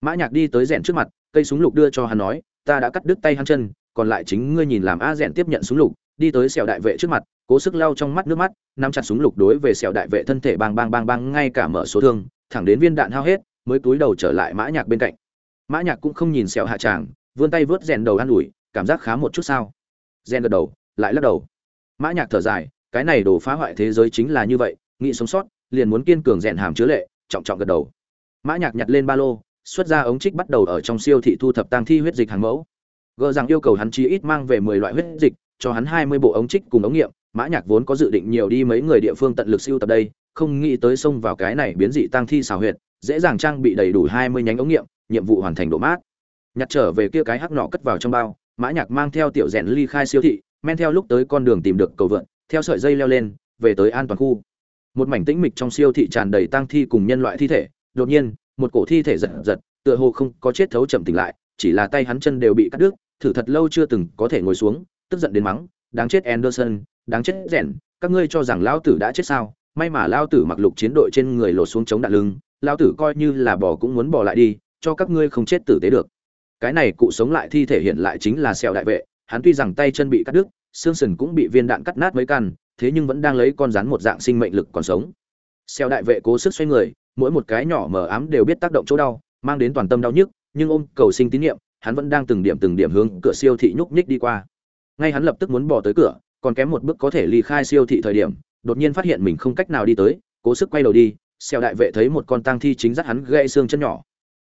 Mã Nhạc đi tới rèn trước mặt, cây súng lục đưa cho hắn nói, ta đã cắt đứt tay hắn chân, còn lại chính ngươi nhìn làm a rèn tiếp nhận súng lục, đi tới sẹo đại vệ trước mặt, cố sức lau trong mắt nước mắt, nắm chặt súng lục đối về sẹo đại vệ thân thể bang bang bang bang ngay cả mở số thương, thẳng đến viên đạn hao hết, mới cúi đầu trở lại Mã Nhạc bên cạnh. Mã Nhạc cũng không nhìn sẹo hạ tràng, vươn tay vớt rèn đầu an ủi, cảm giác khá một chút sao? Rèn gật đầu, lại lắc đầu. Mã Nhạc thở dài, cái này đổ phá hoại thế giới chính là như vậy, nghĩ sống sót, liền muốn kiên cường rèn hàm chứa lệ, trọng trọng gật đầu. Mã Nhạc nhặt lên ba lô, xuất ra ống trích bắt đầu ở trong siêu thị thu thập tang thi huyết dịch hàng mẫu. gờ rằng yêu cầu hắn chí ít mang về 10 loại huyết dịch, cho hắn 20 bộ ống trích cùng ống nghiệm, Mã Nhạc vốn có dự định nhiều đi mấy người địa phương tận lực siêu tập đây, không nghĩ tới xông vào cái này biến dị tang thi xào huyệt, dễ dàng trang bị đầy đủ 20 nhánh ống nghiệm, nhiệm vụ hoàn thành độ mát. Nhặt trở về kia cái hắc nọ cất vào trong bao, Mã Nhạc mang theo tiểu rèn ly khai siêu thị, men theo lúc tới con đường tìm được cầu vượn theo sợi dây leo lên, về tới an toàn khu. Một mảnh tĩnh mịch trong siêu thị tràn đầy tang thi cùng nhân loại thi thể, đột nhiên, một cổ thi thể giật giật, tựa hồ không có chết thấu chậm tỉnh lại, chỉ là tay hắn chân đều bị cắt đứt, thử thật lâu chưa từng có thể ngồi xuống, tức giận đến mắng, đáng chết Anderson, đáng chết rèn, các ngươi cho rằng lão tử đã chết sao? May mà lão tử mặc lục chiến đội trên người lột xuống chống đạn lưng, lão tử coi như là bò cũng muốn bò lại đi, cho các ngươi không chết tử tế được. Cái này cụ sống lại thi thể hiện lại chính là Sẹo đại vệ, hắn tuy rằng tay chân bị cắt đứt, xương sườn cũng bị viên đạn cắt nát mấy căn, thế nhưng vẫn đang lấy con rắn một dạng sinh mệnh lực còn sống. Sẹo đại vệ cố sức xoay người, mỗi một cái nhỏ mờ ám đều biết tác động chỗ đau, mang đến toàn tâm đau nhức, nhưng ôm cầu sinh tín nhiệm, hắn vẫn đang từng điểm từng điểm hướng cửa siêu thị nhúc nhích đi qua. Ngay hắn lập tức muốn bỏ tới cửa, còn kém một bước có thể ly khai siêu thị thời điểm, đột nhiên phát hiện mình không cách nào đi tới, cố sức quay đầu đi, Xèo đại vệ thấy một con tang thi chính dắt hắn gãy xương chân nhỏ.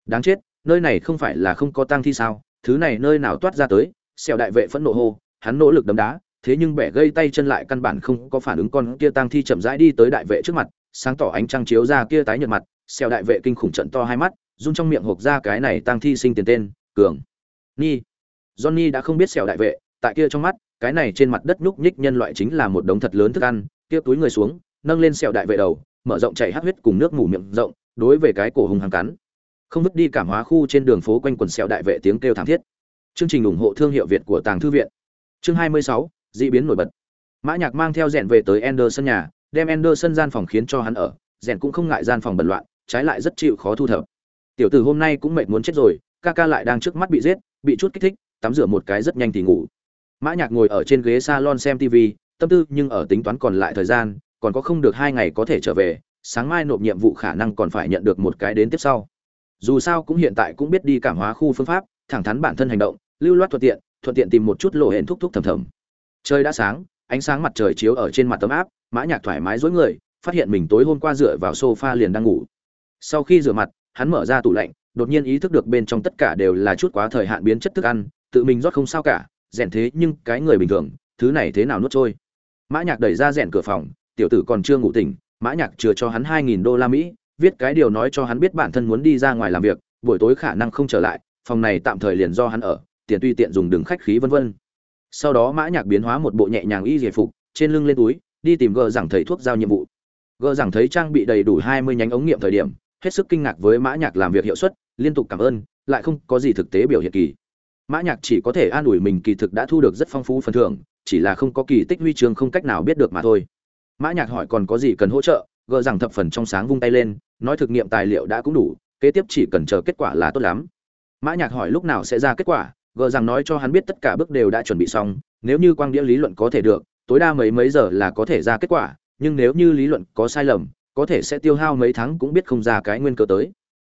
Đáng chết, nơi này không phải là không có tang thi sao? Thứ này nơi nào toát ra tới? Xèo đại vệ phẫn nộ hô, hắn nỗ lực đấm đá, thế nhưng bẻ gây tay chân lại căn bản không có phản ứng con kia tang thi chậm rãi đi tới đại vệ trước mặt, sáng tỏ ánh trăng chiếu ra kia tái nhợt mặt, xèo đại vệ kinh khủng trận to hai mắt, run trong miệng hộp ra cái này tang thi sinh tiền tên, cường. Ni. Johnny đã không biết xèo đại vệ, tại kia trong mắt, cái này trên mặt đất nhúc nhích nhân loại chính là một đống thật lớn thức ăn, kia túi người xuống, nâng lên xèo đại vệ đầu, mở rộng chảy hắc huyết cùng nước mủ miệng rộng, đối về cái cổ hùng hăng cắn. Không vứt đi cảm hóa khu trên đường phố quanh quần Sẹo đại vệ tiếng kêu thảm thiết. Chương trình ủng hộ thương hiệu Việt của Tàng thư viện. Chương 26, dị biến nổi bật. Mã Nhạc mang theo rèn về tới Anderson nhà, đem Anderson gian phòng khiến cho hắn ở, rèn cũng không ngại gian phòng bẩn loạn, trái lại rất chịu khó thu thập. Tiểu tử hôm nay cũng mệt muốn chết rồi, ca ca lại đang trước mắt bị giết, bị chút kích thích, tắm rửa một cái rất nhanh thì ngủ. Mã Nhạc ngồi ở trên ghế salon xem TV, tâm tư nhưng ở tính toán còn lại thời gian, còn có không được hai ngày có thể trở về, sáng mai nộp nhiệm vụ khả năng còn phải nhận được một cái đến tiếp sau. Dù sao cũng hiện tại cũng biết đi cảm hóa khu phương pháp, thẳng thắn bản thân hành động, lưu loát thuận tiện, thuận tiện tìm một chút lộ hển thúc thúc thầm thầm. Trời đã sáng, ánh sáng mặt trời chiếu ở trên mặt tấm áp, Mã Nhạc thoải mái duỗi người, phát hiện mình tối hôm qua dựa vào sofa liền đang ngủ. Sau khi rửa mặt, hắn mở ra tủ lạnh, đột nhiên ý thức được bên trong tất cả đều là chút quá thời hạn biến chất thức ăn, tự mình rót không sao cả, rèn thế nhưng cái người bình thường, thứ này thế nào nuốt trôi. Mã Nhạc đẩy ra rèn cửa phòng, tiểu tử còn chưa ngủ tỉnh, Mã Nhạc chừa cho hắn 2000 đô la Mỹ, viết cái điều nói cho hắn biết bản thân muốn đi ra ngoài làm việc, buổi tối khả năng không trở lại, phòng này tạm thời liền do hắn ở, tiền tùy tiện dùng đường khách khí vân vân. Sau đó Mã Nhạc biến hóa một bộ nhẹ nhàng y giải phục, trên lưng lên túi, đi tìm gờ giảng thầy thuốc giao nhiệm vụ. Gờ giảng thấy trang bị đầy đủ 20 nhánh ống nghiệm thời điểm, hết sức kinh ngạc với Mã Nhạc làm việc hiệu suất, liên tục cảm ơn lại không có gì thực tế biểu hiện kỳ mã nhạc chỉ có thể an ủi mình kỳ thực đã thu được rất phong phú phần thưởng chỉ là không có kỳ tích huy chương không cách nào biết được mà thôi mã nhạc hỏi còn có gì cần hỗ trợ, gờ rằng thập phần trong sáng vung tay lên, nói thực nghiệm tài liệu đã cũng đủ, kế tiếp chỉ cần chờ kết quả là tốt lắm. Mã nhạc hỏi lúc nào sẽ ra kết quả, gờ rằng nói cho hắn biết tất cả bước đều đã chuẩn bị xong, nếu như quang đĩa lý luận có thể được, tối đa mấy mấy giờ là có thể ra kết quả, nhưng nếu như lý luận có sai lầm, có thể sẽ tiêu hao mấy tháng cũng biết không ra cái nguyên cơ tới.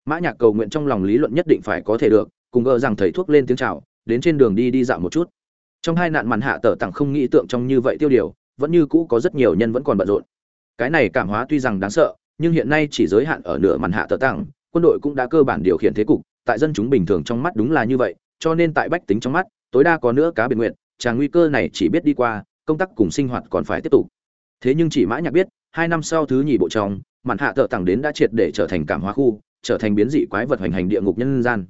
Mã nhạc cầu nguyện trong lòng lý luận nhất định phải có thể được, cùng gờ rằng thầy thuốc lên tiếng chào, đến trên đường đi đi dạo một chút. Trong hai nạn màn hạ tở tặng không nghĩ tượng trong như vậy tiêu điều vẫn như cũ có rất nhiều nhân vẫn còn bận rộn. Cái này cảm hóa tuy rằng đáng sợ, nhưng hiện nay chỉ giới hạn ở nửa màn hạ tờ tặng, quân đội cũng đã cơ bản điều khiển thế cục, tại dân chúng bình thường trong mắt đúng là như vậy, cho nên tại bách tính trong mắt, tối đa có nữa cá biệt nguyện, chàng nguy cơ này chỉ biết đi qua, công tác cùng sinh hoạt còn phải tiếp tục. Thế nhưng chỉ mã nhạc biết, hai năm sau thứ nhì bộ trong, màn hạ tờ tặng đến đã triệt để trở thành cảm hóa khu, trở thành biến dị quái vật hoành hành địa ngục nhân gian.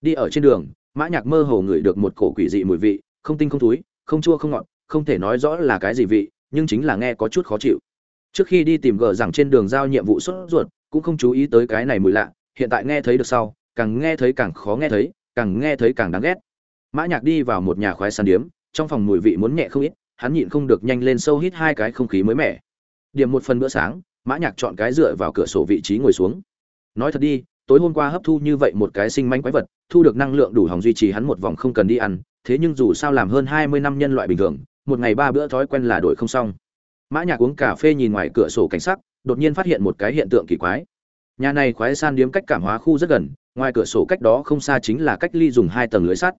Đi ở trên đường, mã nhạc mơ hồ ngửi được một cổ quỷ dị mùi vị, không tinh không túi không chua không ngọt không thể nói rõ là cái gì vị, nhưng chính là nghe có chút khó chịu. Trước khi đi tìm gờ rằng trên đường giao nhiệm vụ xuất ruột, cũng không chú ý tới cái này mùi lạ, hiện tại nghe thấy được sau, càng nghe thấy càng khó nghe thấy, càng nghe thấy càng đáng ghét. Mã nhạc đi vào một nhà khoái sàn điếm, trong phòng mùi vị muốn nhẹ không ít, hắn nhịn không được nhanh lên sâu hít hai cái không khí mới mẻ. Điểm một phần bữa sáng, mã nhạc chọn cái dựa vào cửa sổ vị trí ngồi xuống. Nói thật đi, tối hôm qua hấp thu như vậy một cái sinh manh quái vật, thu được năng lượng đủ hòng duy trì hắn một vòng không cần đi ăn, thế nhưng dù sao làm hơn hai mươi năm nhân loại bình thường một ngày ba bữa thói quen là đổi không xong. Mã nhạc uống cà phê nhìn ngoài cửa sổ cảnh sắc, đột nhiên phát hiện một cái hiện tượng kỳ quái. Nhà này khoái san điếm cách cảm hóa khu rất gần, ngoài cửa sổ cách đó không xa chính là cách ly dùng hai tầng lưới sắt.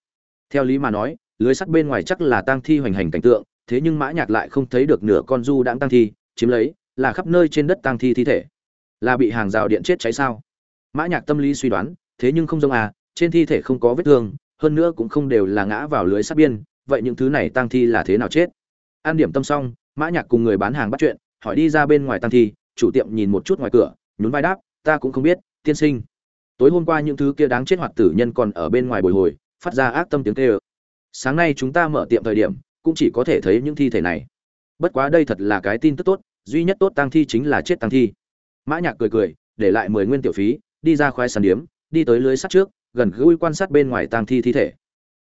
Theo lý mà nói, lưới sắt bên ngoài chắc là tang thi hoành hành cảnh tượng, thế nhưng mã nhạc lại không thấy được nửa con du đãng tang thi, chiếm lấy, là khắp nơi trên đất tang thi thi thể. Là bị hàng rào điện chết cháy sao? Mã nhạc tâm lý suy đoán, thế nhưng không giống à trên thi thể không có vết thương, hơn nữa cũng không đều là ngã vào lưới sắt biên vậy những thứ này tang thi là thế nào chết? An điểm tâm xong, mã nhạc cùng người bán hàng bắt chuyện, hỏi đi ra bên ngoài tang thi, chủ tiệm nhìn một chút ngoài cửa, nhún vai đáp, ta cũng không biết, tiên sinh. Tối hôm qua những thứ kia đáng chết hoạt tử nhân còn ở bên ngoài bồi hồi, phát ra ác tâm tiếng kêu. Sáng nay chúng ta mở tiệm thời điểm, cũng chỉ có thể thấy những thi thể này. Bất quá đây thật là cái tin tức tốt, duy nhất tốt tang thi chính là chết tang thi. Mã nhạc cười cười, để lại mười nguyên tiểu phí, đi ra khoái sàn điếm, đi tới lưới sắt trước, gần gũi quan sát bên ngoài tang thi thi thể.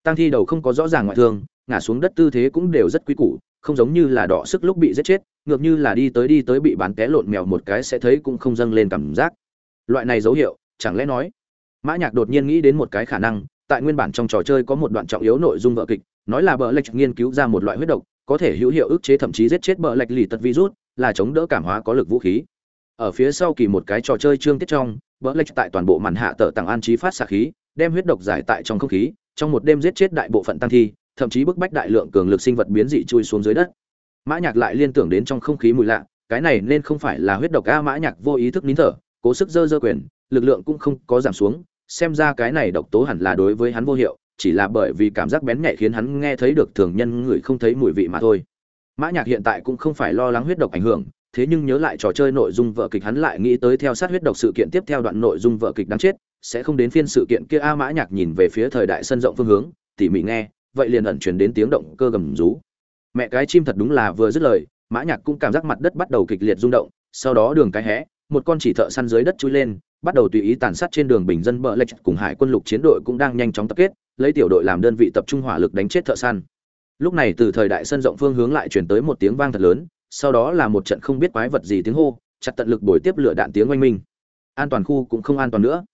Tang thi đầu không có rõ ràng ngoại thương ngã xuống đất tư thế cũng đều rất quý củ, không giống như là đỏ sức lúc bị giết chết, ngược như là đi tới đi tới bị bán té lộn mèo một cái sẽ thấy cũng không dâng lên cảm giác. Loại này dấu hiệu, chẳng lẽ nói? Mã nhạc đột nhiên nghĩ đến một cái khả năng, tại nguyên bản trong trò chơi có một đoạn trọng yếu nội dung vở kịch, nói là bờ lệch nghiên cứu ra một loại huyết độc, có thể hữu hiệu ức chế thậm chí giết chết bờ lệch lì tật virus, là chống đỡ cảm hóa có lực vũ khí. Ở phía sau kỳ một cái trò chơi chương tiết trong, bờ lệch tại toàn bộ màn hạ tờ tặng an trí phát xạ khí, đem huyết độc giải tại trong không khí, trong một đêm giết chết đại bộ phận tăng thi thậm chí bức bách đại lượng cường lực sinh vật biến dị chui xuống dưới đất. Mã nhạc lại liên tưởng đến trong không khí mùi lạ, cái này nên không phải là huyết độc a mã nhạc vô ý thức nín thở, cố sức dơ dơ quyền, lực lượng cũng không có giảm xuống, xem ra cái này độc tố hẳn là đối với hắn vô hiệu, chỉ là bởi vì cảm giác bén nhạy khiến hắn nghe thấy được thường nhân người không thấy mùi vị mà thôi. Mã nhạc hiện tại cũng không phải lo lắng huyết độc ảnh hưởng, thế nhưng nhớ lại trò chơi nội dung vợ kịch hắn lại nghĩ tới theo sát huyết độc sự kiện tiếp theo đoạn nội dung vợ kịch đáng chết, sẽ không đến phiên sự kiện kia a mã nhạc nhìn về phía thời đại sân rộng phương hướng, tỉ mỉ nghe vậy liền ẩn truyền đến tiếng động cơ gầm rú. Mẹ cái chim thật đúng là vừa dứt lời, mã nhạc cũng cảm giác mặt đất bắt đầu kịch liệt rung động, sau đó đường cái hé, một con chỉ thợ săn dưới đất chui lên, bắt đầu tùy ý tàn sát trên đường bình dân bờ lệch cùng hải quân lục chiến đội cũng đang nhanh chóng tập kết, lấy tiểu đội làm đơn vị tập trung hỏa lực đánh chết thợ săn. Lúc này từ thời đại sân rộng phương hướng lại truyền tới một tiếng vang thật lớn, sau đó là một trận không biết quái vật gì tiếng hô, chặt tận lực bồi tiếp lửa đạn tiếng oanh minh. An toàn khu cũng không an toàn nữa.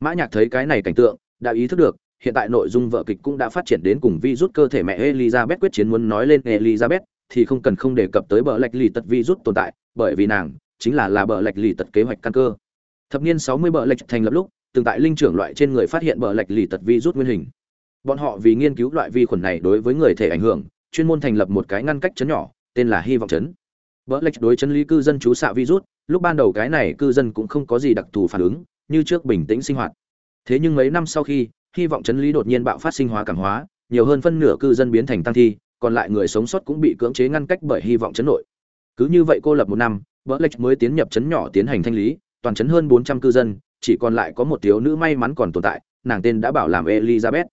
Mã nhạc thấy cái này cảnh tượng, đã ý thức được hiện tại nội dung vở kịch cũng đã phát triển đến cùng vi rút cơ thể mẹ Elizabeth quyết chiến muốn nói lên Elizabeth, thì không cần không đề cập tới bờ lệch lì tật vi rút tồn tại, bởi vì nàng chính là là bờ lệch lì tật kế hoạch căn cơ. Thập niên 60 bờ lệch thành lập lúc, từng tại linh trưởng loại trên người phát hiện bờ lệch lì tật vi rút nguyên hình. Bọn họ vì nghiên cứu loại vi khuẩn này đối với người thể ảnh hưởng, chuyên môn thành lập một cái ngăn cách chấn nhỏ, tên là hy vọng chấn. Bờ lệch đối chân lý cư dân chú xạ virus lúc ban đầu cái này cư dân cũng không có gì đặc thù phản ứng, như trước bình tĩnh sinh hoạt. Thế nhưng mấy năm sau khi hy vọng chấn lý đột nhiên bạo phát sinh hóa cảm hóa, nhiều hơn phân nửa cư dân biến thành tăng thi, còn lại người sống sót cũng bị cưỡng chế ngăn cách bởi hy vọng chấn nội. Cứ như vậy cô lập một năm vỡ lệch mới tiến nhập chấn nhỏ tiến hành thanh lý, toàn chấn hơn bốn trăm cư dân, chỉ còn lại có một thiếu nữ may mắn còn tồn tại, nàng tên đã bảo làm elizabeth.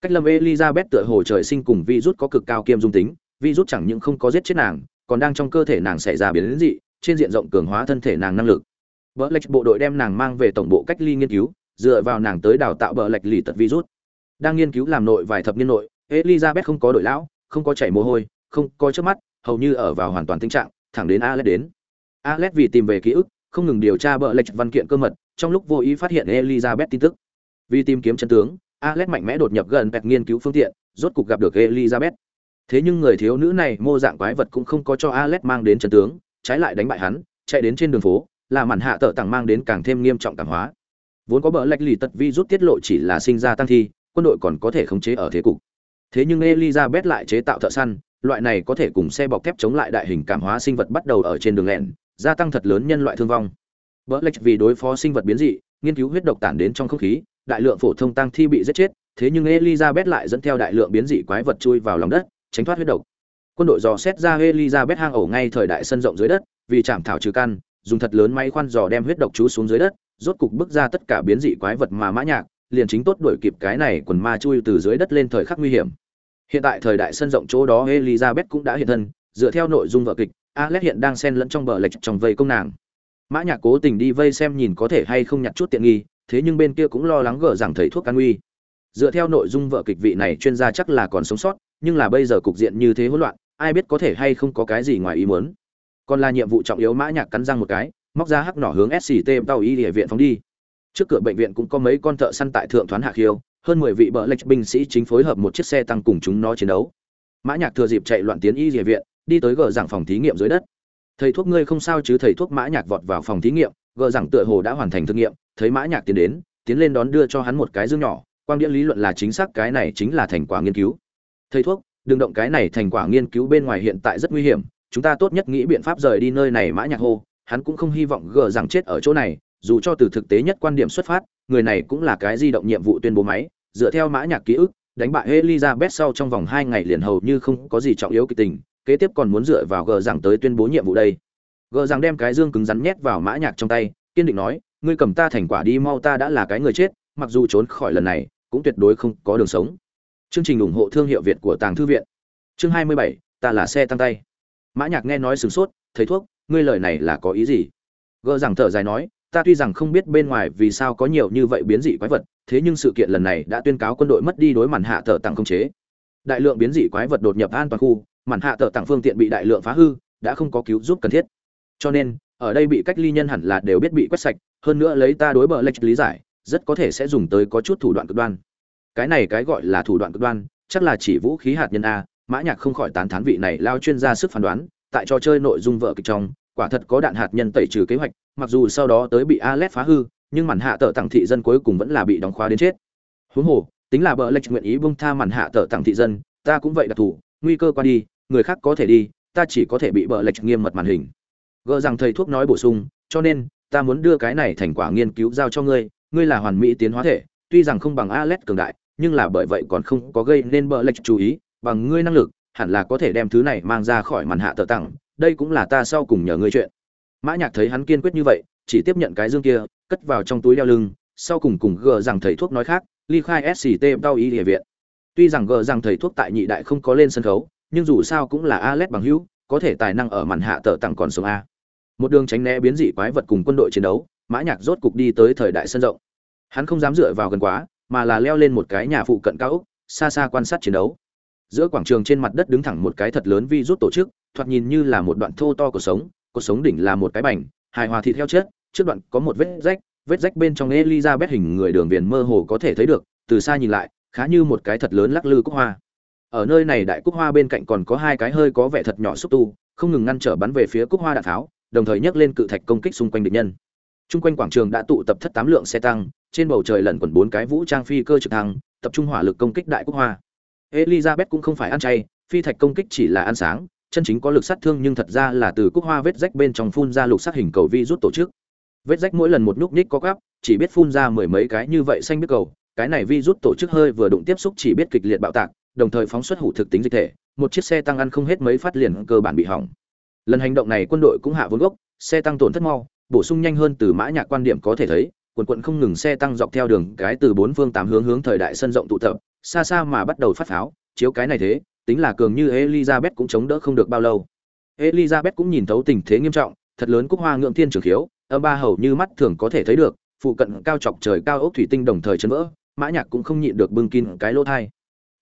Cách lâm elizabeth tựa hồ trời sinh cùng virus có cực cao kiêm dung tính, virus chẳng những không có giết chết nàng, còn đang trong cơ thể nàng xảy ra biến dị, trên diện rộng cường hóa thân thể nàng năng lực. Vỡ lệch bộ đội đem nàng mang về tổng bộ cách ly nghiên cứu dựa vào nàng tới đào tạo bờ lệch lì tật virus. Đang nghiên cứu làm nội vài thập niên nội, elizabeth không có đội lão, không có chảy mồ hôi, không có trước mắt, hầu như ở vào hoàn toàn tình trạng, thẳng đến alex đến. Alex vì tìm về ký ức, không ngừng điều tra bờ lệch văn kiện cơ mật, trong lúc vô ý phát hiện elizabeth tin tức. Vì tìm kiếm chân tướng, alex mạnh mẽ đột nhập gần bẹt nghiên cứu phương tiện, rốt cục gặp được elizabeth. Thế nhưng người thiếu nữ này mô dạng quái vật cũng không có cho alex mang đến chân tướng, trái lại đánh bại hắn, chạy đến trên đường phố, là màn hạ tợ tặng mang đến càng thêm nghiêm trọng cảm hóa vốn có bờ lách lì tật vi rút tiết lộ chỉ là sinh ra tăng thi quân đội còn có thể khống chế ở thế cục. Thế nhưng elizabeth lại chế tạo thợ săn loại này có thể cùng xe bọc thép chống lại đại hình cảm hóa sinh vật bắt đầu ở trên đường lẻn, gia tăng thật lớn nhân loại thương vong. Bờ lách vì đối phó sinh vật biến dị nghiên cứu huyết độc tản đến trong không khí đại lượng phổ thông tăng thi bị giết chết thế nhưng elizabeth lại dẫn theo đại lượng biến dị quái vật chui vào lòng đất tránh thoát huyết độc. Quân đội dò xét ra elizabeth hang ổ ngay thời đại sân rộng dưới đất vì chạm thảo trừ căn dùng thật lớn máy khoan dò đem huyết độc chú xuống dưới đất rốt cục bước ra tất cả biến dị quái vật mà mã nhạc, liền chính tốt đuổi kịp cái này quần ma chui từ dưới đất lên thời khắc nguy hiểm. Hiện tại thời đại sân rộng chỗ đó elizabeth cũng đã hiện thân, dựa theo nội dung vở kịch, alex hiện đang xen lẫn trong bờ lệch trong vây công nàng. Mã nhạc cố tình đi vây xem nhìn có thể hay không nhặt chút tiện nghi, thế nhưng bên kia cũng lo lắng gỡ rằng thầy thuốc can nguy dựa theo nội dung vở kịch vị này chuyên gia chắc là còn sống sót, nhưng là bây giờ cục diện như thế hỗn loạn, ai biết có thể hay không có cái gì ngoài ý muốn. Còn là nhiệm vụ trọng yếu mã nhạc cắn răng một cái móc ra hắc nỏ hướng sct tàu y địa viện phóng đi. Trước cửa bệnh viện cũng có mấy con thợ săn tại thượng thoán hạ khiêu, hơn mười vị bợ lệch binh sĩ chính phối hợp một chiếc xe tăng cùng chúng nó chiến đấu. Mã nhạc thừa dịp chạy loạn tiến y địa viện, đi tới gờ giảng phòng thí nghiệm dưới đất. Thầy thuốc ngươi không sao chứ? Thầy thuốc mã nhạc vọt vào phòng thí nghiệm, gờ giảng tựa hồ đã hoàn thành thử nghiệm, thấy mã nhạc tiến đến, tiến lên đón đưa cho hắn một cái dương nhỏ, quang điện lý luận là chính xác, cái này chính là thành quả nghiên cứu. Thầy thuốc, đừng động cái này, thành quả nghiên cứu bên ngoài hiện tại rất nguy hiểm, chúng ta tốt nhất nghĩ biện pháp rời đi nơi này, mã nhạc hô hắn cũng không hy vọng gờ rằng chết ở chỗ này, dù cho từ thực tế nhất quan điểm xuất phát, người này cũng là cái di động nhiệm vụ tuyên bố máy, dựa theo mã nhạc ký ức, đánh bại elizabeth sau trong vòng hai ngày liền hầu như không có gì trọng yếu kịch tình, kế tiếp còn muốn dựa vào gờ rằng tới tuyên bố nhiệm vụ đây. Gờ rằng đem cái dương cứng rắn nhét vào mã nhạc trong tay, kiên định nói, ngươi cầm ta thành quả đi, mau ta đã là cái người chết, mặc dù trốn khỏi lần này, cũng tuyệt đối không có đường sống. Chương trình ủng hộ thương hiệu việt của tàng thư viện. Chương hai mươi bảy, ta là xe tăng tay mã nhạc nghe nói sửng sốt thấy thuốc, ngươi lời này là có ý gì? Gỡ rằng thở dài nói, ta tuy rằng không biết bên ngoài vì sao có nhiều như vậy biến dị quái vật, thế nhưng sự kiện lần này đã tuyên cáo quân đội mất đi đối màn hạ thở tặng công chế. Đại lượng biến dị quái vật đột nhập an toàn khu, màn hạ thở tặng phương tiện bị đại lượng phá hư, đã không có cứu giúp cần thiết. Cho nên, ở đây bị cách ly nhân hẳn là đều biết bị quét sạch, hơn nữa lấy ta đối bờ lệch lý giải, rất có thể sẽ dùng tới có chút thủ đoạn cực đoan. Cái này cái gọi là thủ đoạn cực đoan, chắc là chỉ vũ khí hạt nhân a mã nhạc không khỏi tán thán vị này lao chuyên gia sức phán đoán, tại trò chơi nội dung vợ kịch trong, quả thật có đạn hạt nhân tẩy trừ kế hoạch, mặc dù sau đó tới bị Alet phá hư, nhưng màn hạ tợ tặng thị dân cuối cùng vẫn là bị đóng khóa đến chết. Huống hồ, tính là bợ lệch nguyện ý bung tha màn hạ tợ tặng thị dân, ta cũng vậy đặc thủ nguy cơ qua đi, người khác có thể đi, ta chỉ có thể bị bợ lệch nghiêm mật màn hình. Gỡ rằng thầy thuốc nói bổ sung, cho nên, ta muốn đưa cái này thành quả nghiên cứu giao cho ngươi ngươi là hoàn mỹ tiến hóa thể, tuy rằng không bằng Alet cường đại, nhưng là bởi vậy còn không có gây nên bợ lệch chú ý bằng ngươi năng lực, hẳn là có thể đem thứ này mang ra khỏi màn hạ tờ tặng, đây cũng là ta sau cùng nhờ ngươi chuyện. Mã nhạc thấy hắn kiên quyết như vậy, chỉ tiếp nhận cái dương kia, cất vào trong túi đeo lưng, sau cùng cùng gờ rằng thầy thuốc nói khác, ly khai sct đau ý địa viện. Tuy rằng gờ rằng thầy thuốc tại nhị đại không có lên sân khấu, nhưng dù sao cũng là Alet bằng hữu, có thể tài năng ở màn hạ tợ tặng còn sống a. Một đường tránh né biến dị quái vật cùng quân đội chiến đấu, mã nhạc rốt cục đi tới thời đại sân rộng. Hắn không dám dựa vào gần quá, mà là leo lên một cái nhà phụ cận cao ốc, xa xa quan sát chiến đấu giữa quảng trường trên mặt đất đứng thẳng một cái thật lớn vi rút tổ chức, thoạt nhìn như là một đoạn thô to của sống cuộc sống đỉnh là một cái bành, hài hòa thịt heo chết, trước đoạn có một vết rách vết rách bên trong elizabeth hình người đường viền mơ hồ có thể thấy được, từ xa nhìn lại, khá như một cái thật lớn lắc lư cúc hoa. Ở nơi này đại cúc hoa bên cạnh còn có hai cái hơi có vẻ thật nhỏ xúc tu, không ngừng ngăn trở bắn về phía cúc hoa đạn tháo, đồng thời nhấc lên cự thạch công kích xung quanh địch nhân. Chung quanh quảng trường đã tụ tập thất tám lượng xe tăng, trên bầu trời lẩn quẩn bốn cái vũ trang phi cơ trực thăng, tập trung hỏa lực công kích đại cúc hoa elizabeth cũng không phải ăn chay, phi thạch công kích chỉ là ăn sáng, chân chính có lực sát thương nhưng thật ra là từ cúc hoa vết rách bên trong phun ra lục sát hình cầu vi rút tổ chức. Vết rách mỗi lần một nhúc ních có gắp chỉ biết phun ra mười mấy cái như vậy xanh biết cầu, cái này vi rút tổ chức hơi vừa đụng tiếp xúc chỉ biết kịch liệt bạo tạc, đồng thời phóng xuất hủ thực tính dịch thể, một chiếc xe tăng ăn không hết mấy phát liền cơ bản bị hỏng. Lần hành động này quân đội cũng hạ vốn gốc, xe tăng tổn thất mau, bổ sung nhanh hơn từ mã nhạc quan điểm có thể thấy, quần quận không ngừng xe tăng dọc theo đường, cái từ bốn phương tám hướng hướng thời đại sân rộng tụ tập xa xa mà bắt đầu phát pháo, chiếu cái này thế, tính là cường như elizabeth cũng chống đỡ không được bao lâu. Elizabeth cũng nhìn thấu tình thế nghiêm trọng, thật lớn cúc hoa ngưỡng thiên trường khiếu, âm ba hầu như mắt thường có thể thấy được, phụ cận cao chọc trời cao ốc thủy tinh đồng thời chấn vỡ, mã nhạc cũng không nhịn được bưng kín cái lỗ thai.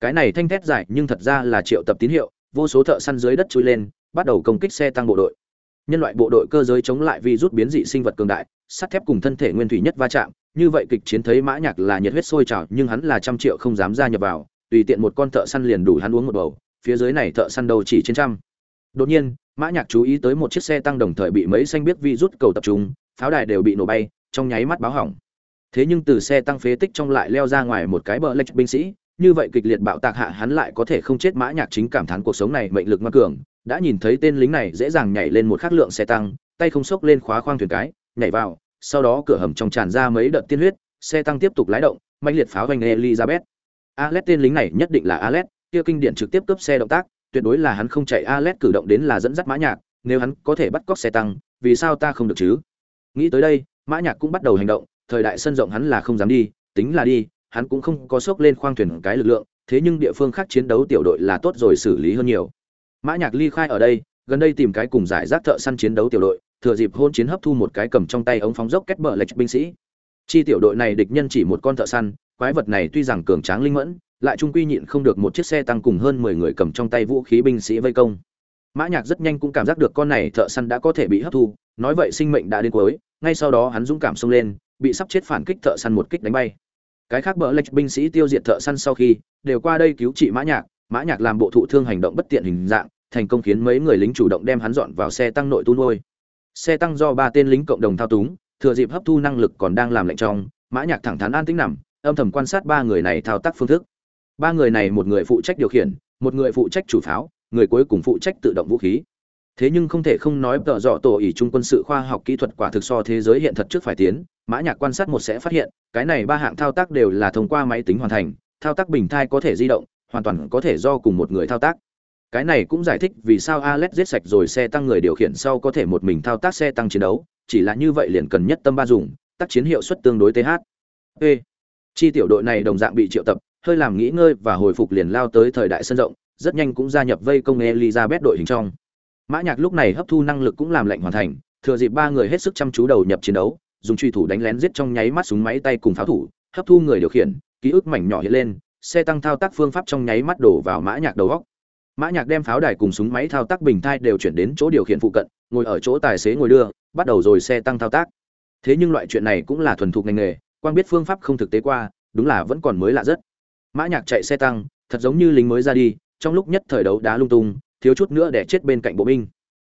Cái này thanh thét dài nhưng thật ra là triệu tập tín hiệu, vô số thợ săn dưới đất chui lên, bắt đầu công kích xe tăng bộ đội nhân loại bộ đội cơ giới chống lại virus biến dị sinh vật cường đại, sắt thép cùng thân thể nguyên thủy nhất va chạm, như vậy kịch chiến thấy mã nhạc là nhiệt huyết sôi trào, nhưng hắn là trăm triệu không dám ra nhập vào, tùy tiện một con thợ săn liền đủ hắn uống một bầu, phía dưới này thợ săn đầu chỉ trên trăm. Đột nhiên, mã nhạc chú ý tới một chiếc xe tăng đồng thời bị mấy xanh biết virus cầu tập trung, pháo đài đều bị nổ bay, trong nháy mắt báo hỏng. Thế nhưng từ xe tăng phế tích trong lại leo ra ngoài một cái bờ lệch binh sĩ, như vậy kịch liệt bạo tạc hạ hắn lại có thể không chết mã nhạc chính cảm thán cuộc sống này mệnh lực ngoan cường đã nhìn thấy tên lính này dễ dàng nhảy lên một khắc lượng xe tăng tay không sốc lên khóa khoang thuyền cái nhảy vào sau đó cửa hầm trong tràn ra mấy đợt tiên huyết xe tăng tiếp tục lái động mãnh liệt pháo vành elizabeth Alet tên lính này nhất định là Alet, kia kinh điển trực tiếp cướp xe động tác, tuyệt đối là hắn không chạy Alet cử động đến là dẫn dắt Mã Nhạc, nếu hắn có thể bắt cóc xe tăng, vì sao ta không được chứ? Nghĩ tới đây, Mã Nhạc cũng bắt đầu hành động, thời đại sân rộng hắn là không dám đi, tính là đi, hắn cũng không có sốc lên khoang thuyền cái lực lượng, thế nhưng địa phương khác chiến đấu tiểu đội là tốt rồi xử lý hơn nhiều. Mã Nhạc ly khai ở đây, gần đây tìm cái cùng giải rác thợ săn chiến đấu tiểu đội, thừa dịp hôn chiến hấp thu một cái cầm trong tay ống phóng dốc kết bờ lệch binh sĩ. Chi tiểu đội này địch nhân chỉ một con thợ săn, quái vật này tuy rằng cường tráng linh mẫn, lại trung quy nhịn không được một chiếc xe tăng cùng hơn mười người cầm trong tay vũ khí binh sĩ vây công. Mã Nhạc rất nhanh cũng cảm giác được con này thợ săn đã có thể bị hấp thu, nói vậy sinh mệnh đã đến cuối, ngay sau đó hắn dũng cảm xông lên, bị sắp chết phản kích thợ săn một kích đánh bay. Cái khác bỡ lệch binh sĩ tiêu diệt thợ săn sau khi, đều qua đây cứu trị Mã Nhạc, Mã Nhạc làm bộ thụ thương hành động bất tiện hình dạng, thành công khiến mấy người lính chủ động đem hắn dọn vào xe tăng nội tu nuôi. Xe tăng do ba tên lính cộng đồng thao túng, thừa dịp hấp thu năng lực còn đang làm lệnh trong, Mã Nhạc thẳng thắn an tĩnh nằm, âm thầm quan sát ba người này thao tác phương thức. Ba người này một người phụ trách điều khiển một người phụ trách chủ pháo người cuối cùng phụ trách tự động vũ khí. Thế nhưng không thể không nói tợ dọ tổ ỷ trung quân sự khoa học kỹ thuật quả thực so thế giới hiện thật trước phải tiến mã nhạc quan sát một sẽ phát hiện cái này ba hạng thao tác đều là thông qua máy tính hoàn thành thao tác bình thai có thể di động hoàn toàn có thể do cùng một người thao tác cái này cũng giải thích vì sao Alex giết sạch rồi xe tăng người điều khiển sau có thể một mình thao tác xe tăng chiến đấu, chỉ là như vậy liền cần nhất tâm ba dùng, tác chiến hiệu suất tương đối th Ê! chi tiểu đội này đồng dạng bị triệu tập, hơi làm nghỉ ngơi và hồi phục liền lao tới thời đại sân rộng, rất nhanh cũng gia nhập vây công elizabeth đội hình trong. Mã nhạc lúc này hấp thu năng lực cũng làm lệnh hoàn thành, thừa dịp ba người hết sức chăm chú đầu nhập chiến đấu, dùng truy thủ đánh lén giết trong nháy mắt súng máy tay cùng pháo thủ, hấp thu người điều khiển, ký ức mảnh nhỏ hiện lên, xe tăng thao tác phương pháp trong nháy mắt đổ vào mã nhạc đầu góc mã nhạc đem pháo đài cùng súng máy thao tác bình thai đều chuyển đến chỗ điều khiển phụ cận, ngồi ở chỗ tài xế ngồi đưa, bắt đầu rồi xe tăng thao tác. Thế nhưng loại chuyện này cũng là thuần thục ngành nghề, Quang biết phương pháp không thực tế qua, đúng là vẫn còn mới lạ rất. Mã nhạc chạy xe tăng, thật giống như lính mới ra đi, trong lúc nhất thời đấu đá lung tung, thiếu chút nữa để chết bên cạnh bộ binh.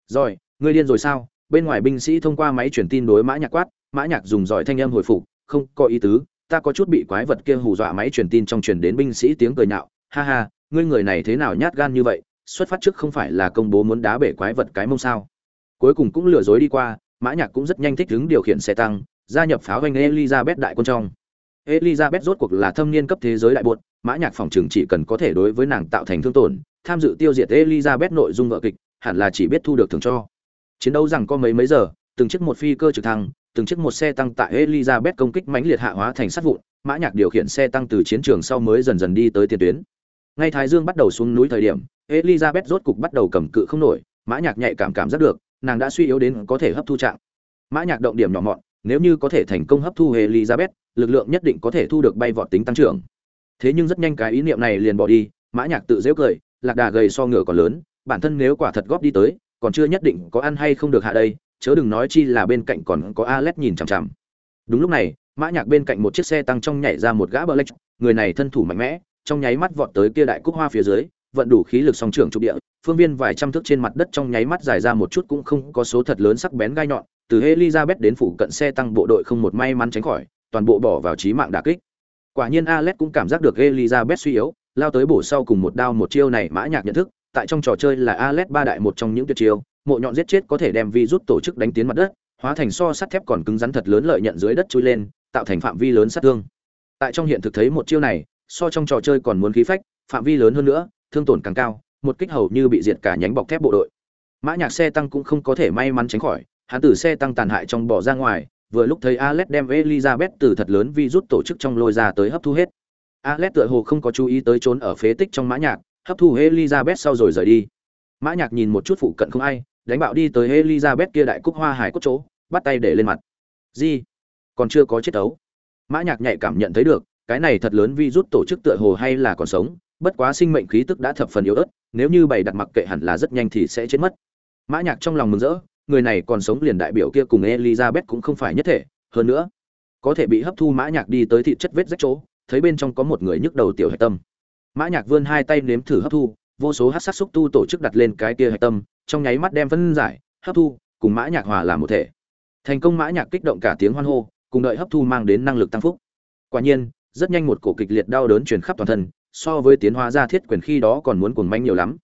Rồi, ngươi điên rồi sao? Bên ngoài binh sĩ thông qua máy truyền tin đối mã nhạc quát, mã nhạc dùng giỏi thanh âm hồi phục, không có ý tứ, ta có chút bị quái vật kia hù dọa máy truyền tin trong truyền đến binh sĩ tiếng cười nhạo, ha ha ngươi người này thế nào nhát gan như vậy, xuất phát trước không phải là công bố muốn đá bể quái vật cái mông sao? Cuối cùng cũng lừa dối đi qua, mã nhạc cũng rất nhanh thích ứng điều khiển xe tăng, gia nhập pháo vanh elizabeth đại quân trong. Elizabeth rốt cuộc là thâm niên cấp thế giới đại buột mã nhạc phòng trường chỉ cần có thể đối với nàng tạo thành thương tổn, tham dự tiêu diệt elizabeth nội dung vợ kịch, hẳn là chỉ biết thu được thưởng cho. Chiến đấu rằng có mấy mấy giờ, từng chiếc một phi cơ trực thăng, từng chiếc một xe tăng tại elizabeth công kích mãnh liệt hạ hóa thành sát vụn, mã nhạc điều khiển xe tăng từ chiến trường sau mới dần dần đi tới tiền tuyến ngay thái dương bắt đầu xuống núi thời điểm elizabeth rốt cục bắt đầu cầm cự không nổi mã nhạc nhạy cảm cảm giác được nàng đã suy yếu đến có thể hấp thu trạng. Mã nhạc động điểm nhỏ mọn nếu như có thể thành công hấp thu elizabeth lực lượng nhất định có thể thu được bay vọt tính tăng trưởng. Thế nhưng rất nhanh cái ý niệm này liền bỏ đi mã nhạc tự dễ cười lạc đà gầy so ngựa còn lớn bản thân nếu quả thật góp đi tới còn chưa nhất định có ăn hay không được hạ đây chớ đừng nói chi là bên cạnh còn có Alex nhìn chằm chằm. Đúng lúc này mã nhạc bên cạnh một chiếc xe tăng trong nhảy ra một gã Black, người này thân thủ mạnh mẽ trong nháy mắt vọt tới kia đại cúc hoa phía dưới vận đủ khí lực song trưởng trục địa phương viên vài trăm thước trên mặt đất trong nháy mắt dài ra một chút cũng không có số thật lớn sắc bén gai nhọn từ elizabeth đến phủ cận xe tăng bộ đội không một may mắn tránh khỏi toàn bộ bỏ vào trí mạng đả kích Quả nhiên Alex cũng cảm giác được Elizabeth suy yếu, lao tới bổ sau cùng một đao một chiêu này mã nhạc nhận thức, tại trong trò chơi là Alex ba đại một trong những tuyệt chiêu, mộ nhọn giết chết có thể đem vi rút tổ chức đánh tiến mặt đất, hóa thành so sắt thép còn cứng rắn thật lớn lợi nhận dưới đất chui lên, tạo thành phạm vi lớn sát thương. Tại trong hiện thực thấy một chiêu này, so trong trò chơi còn muốn khí phách, phạm vi lớn hơn nữa, thương tổn càng cao, một kích hầu như bị diệt cả nhánh bọc thép bộ đội. Mã Nhạc xe tăng cũng không có thể may mắn tránh khỏi, hắn từ xe tăng tàn hại trong bỏ ra ngoài, vừa lúc thấy Alex đem Elizabeth từ thật lớn vi rút tổ chức trong lôi ra tới hấp thu hết. Alex tựa hồ không có chú ý tới trốn ở phế tích trong mã nhạc, hấp thu Elizabeth sau rồi rời đi. Mã nhạc nhìn một chút phụ cận không ai, đánh bạo đi tới Elizabeth kia đại cúc hoa hải cốt chỗ, bắt tay để lên mặt. "Gì? còn chưa có chết ấu mã nhạc nhạy cảm nhận thấy được cái này thật lớn vi rút tổ chức tựa hồ hay là còn sống, bất quá sinh mệnh khí tức đã thập phần yếu ớt, nếu như bày đặt mặc kệ hẳn là rất nhanh thì sẽ chết mất. Mã nhạc trong lòng mừng rỡ, người này còn sống liền đại biểu kia cùng elizabeth cũng không phải nhất thể, hơn nữa, có thể bị hấp thu mã nhạc đi tới thị chất vết rách chỗ, thấy bên trong có một người nhức đầu tiểu hạch tâm. Mã nhạc vươn hai tay nếm thử hấp thu, vô số hắc sát xúc tu tổ chức đặt lên cái kia hạch tâm, trong nháy mắt đem phân giải, hấp thu, cùng mã nhạc hòa làm một thể. Thành công mã nhạc kích động cả tiếng hoan hô, cùng đợi hấp thu mang đến năng lực tăng phúc. Quả nhiên rất nhanh một cổ kịch liệt đau đớn truyền khắp toàn thân, so với tiến hóa ra thiết quyền khi đó còn muốn cuồng manh nhiều lắm.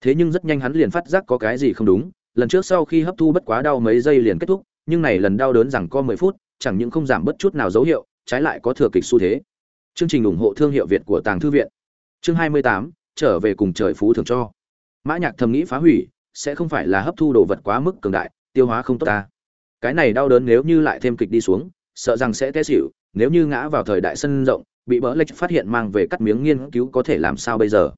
Thế nhưng rất nhanh hắn liền phát giác có cái gì không đúng, lần trước sau khi hấp thu bất quá đau mấy giây liền kết thúc, nhưng này lần đau đớn rằng có mười phút, chẳng những không giảm bất chút nào dấu hiệu, trái lại có thừa kịch xu thế. Chương trình ủng hộ thương hiệu việt của tàng thư viện. Chương hai mươi tám, trở về cùng trời phú thường cho. Mã nhạc thầm nghĩ phá hủy, sẽ không phải là hấp thu đồ vật quá mức cường đại, tiêu hóa không tốt ta. Cái này đau đớn nếu như lại thêm kịch đi xuống, sợ rằng sẽ té xỉu nếu như ngã vào thời đại sân rộng, bị bỡ lệch phát hiện mang về cắt miếng nghiên cứu có thể làm sao bây giờ?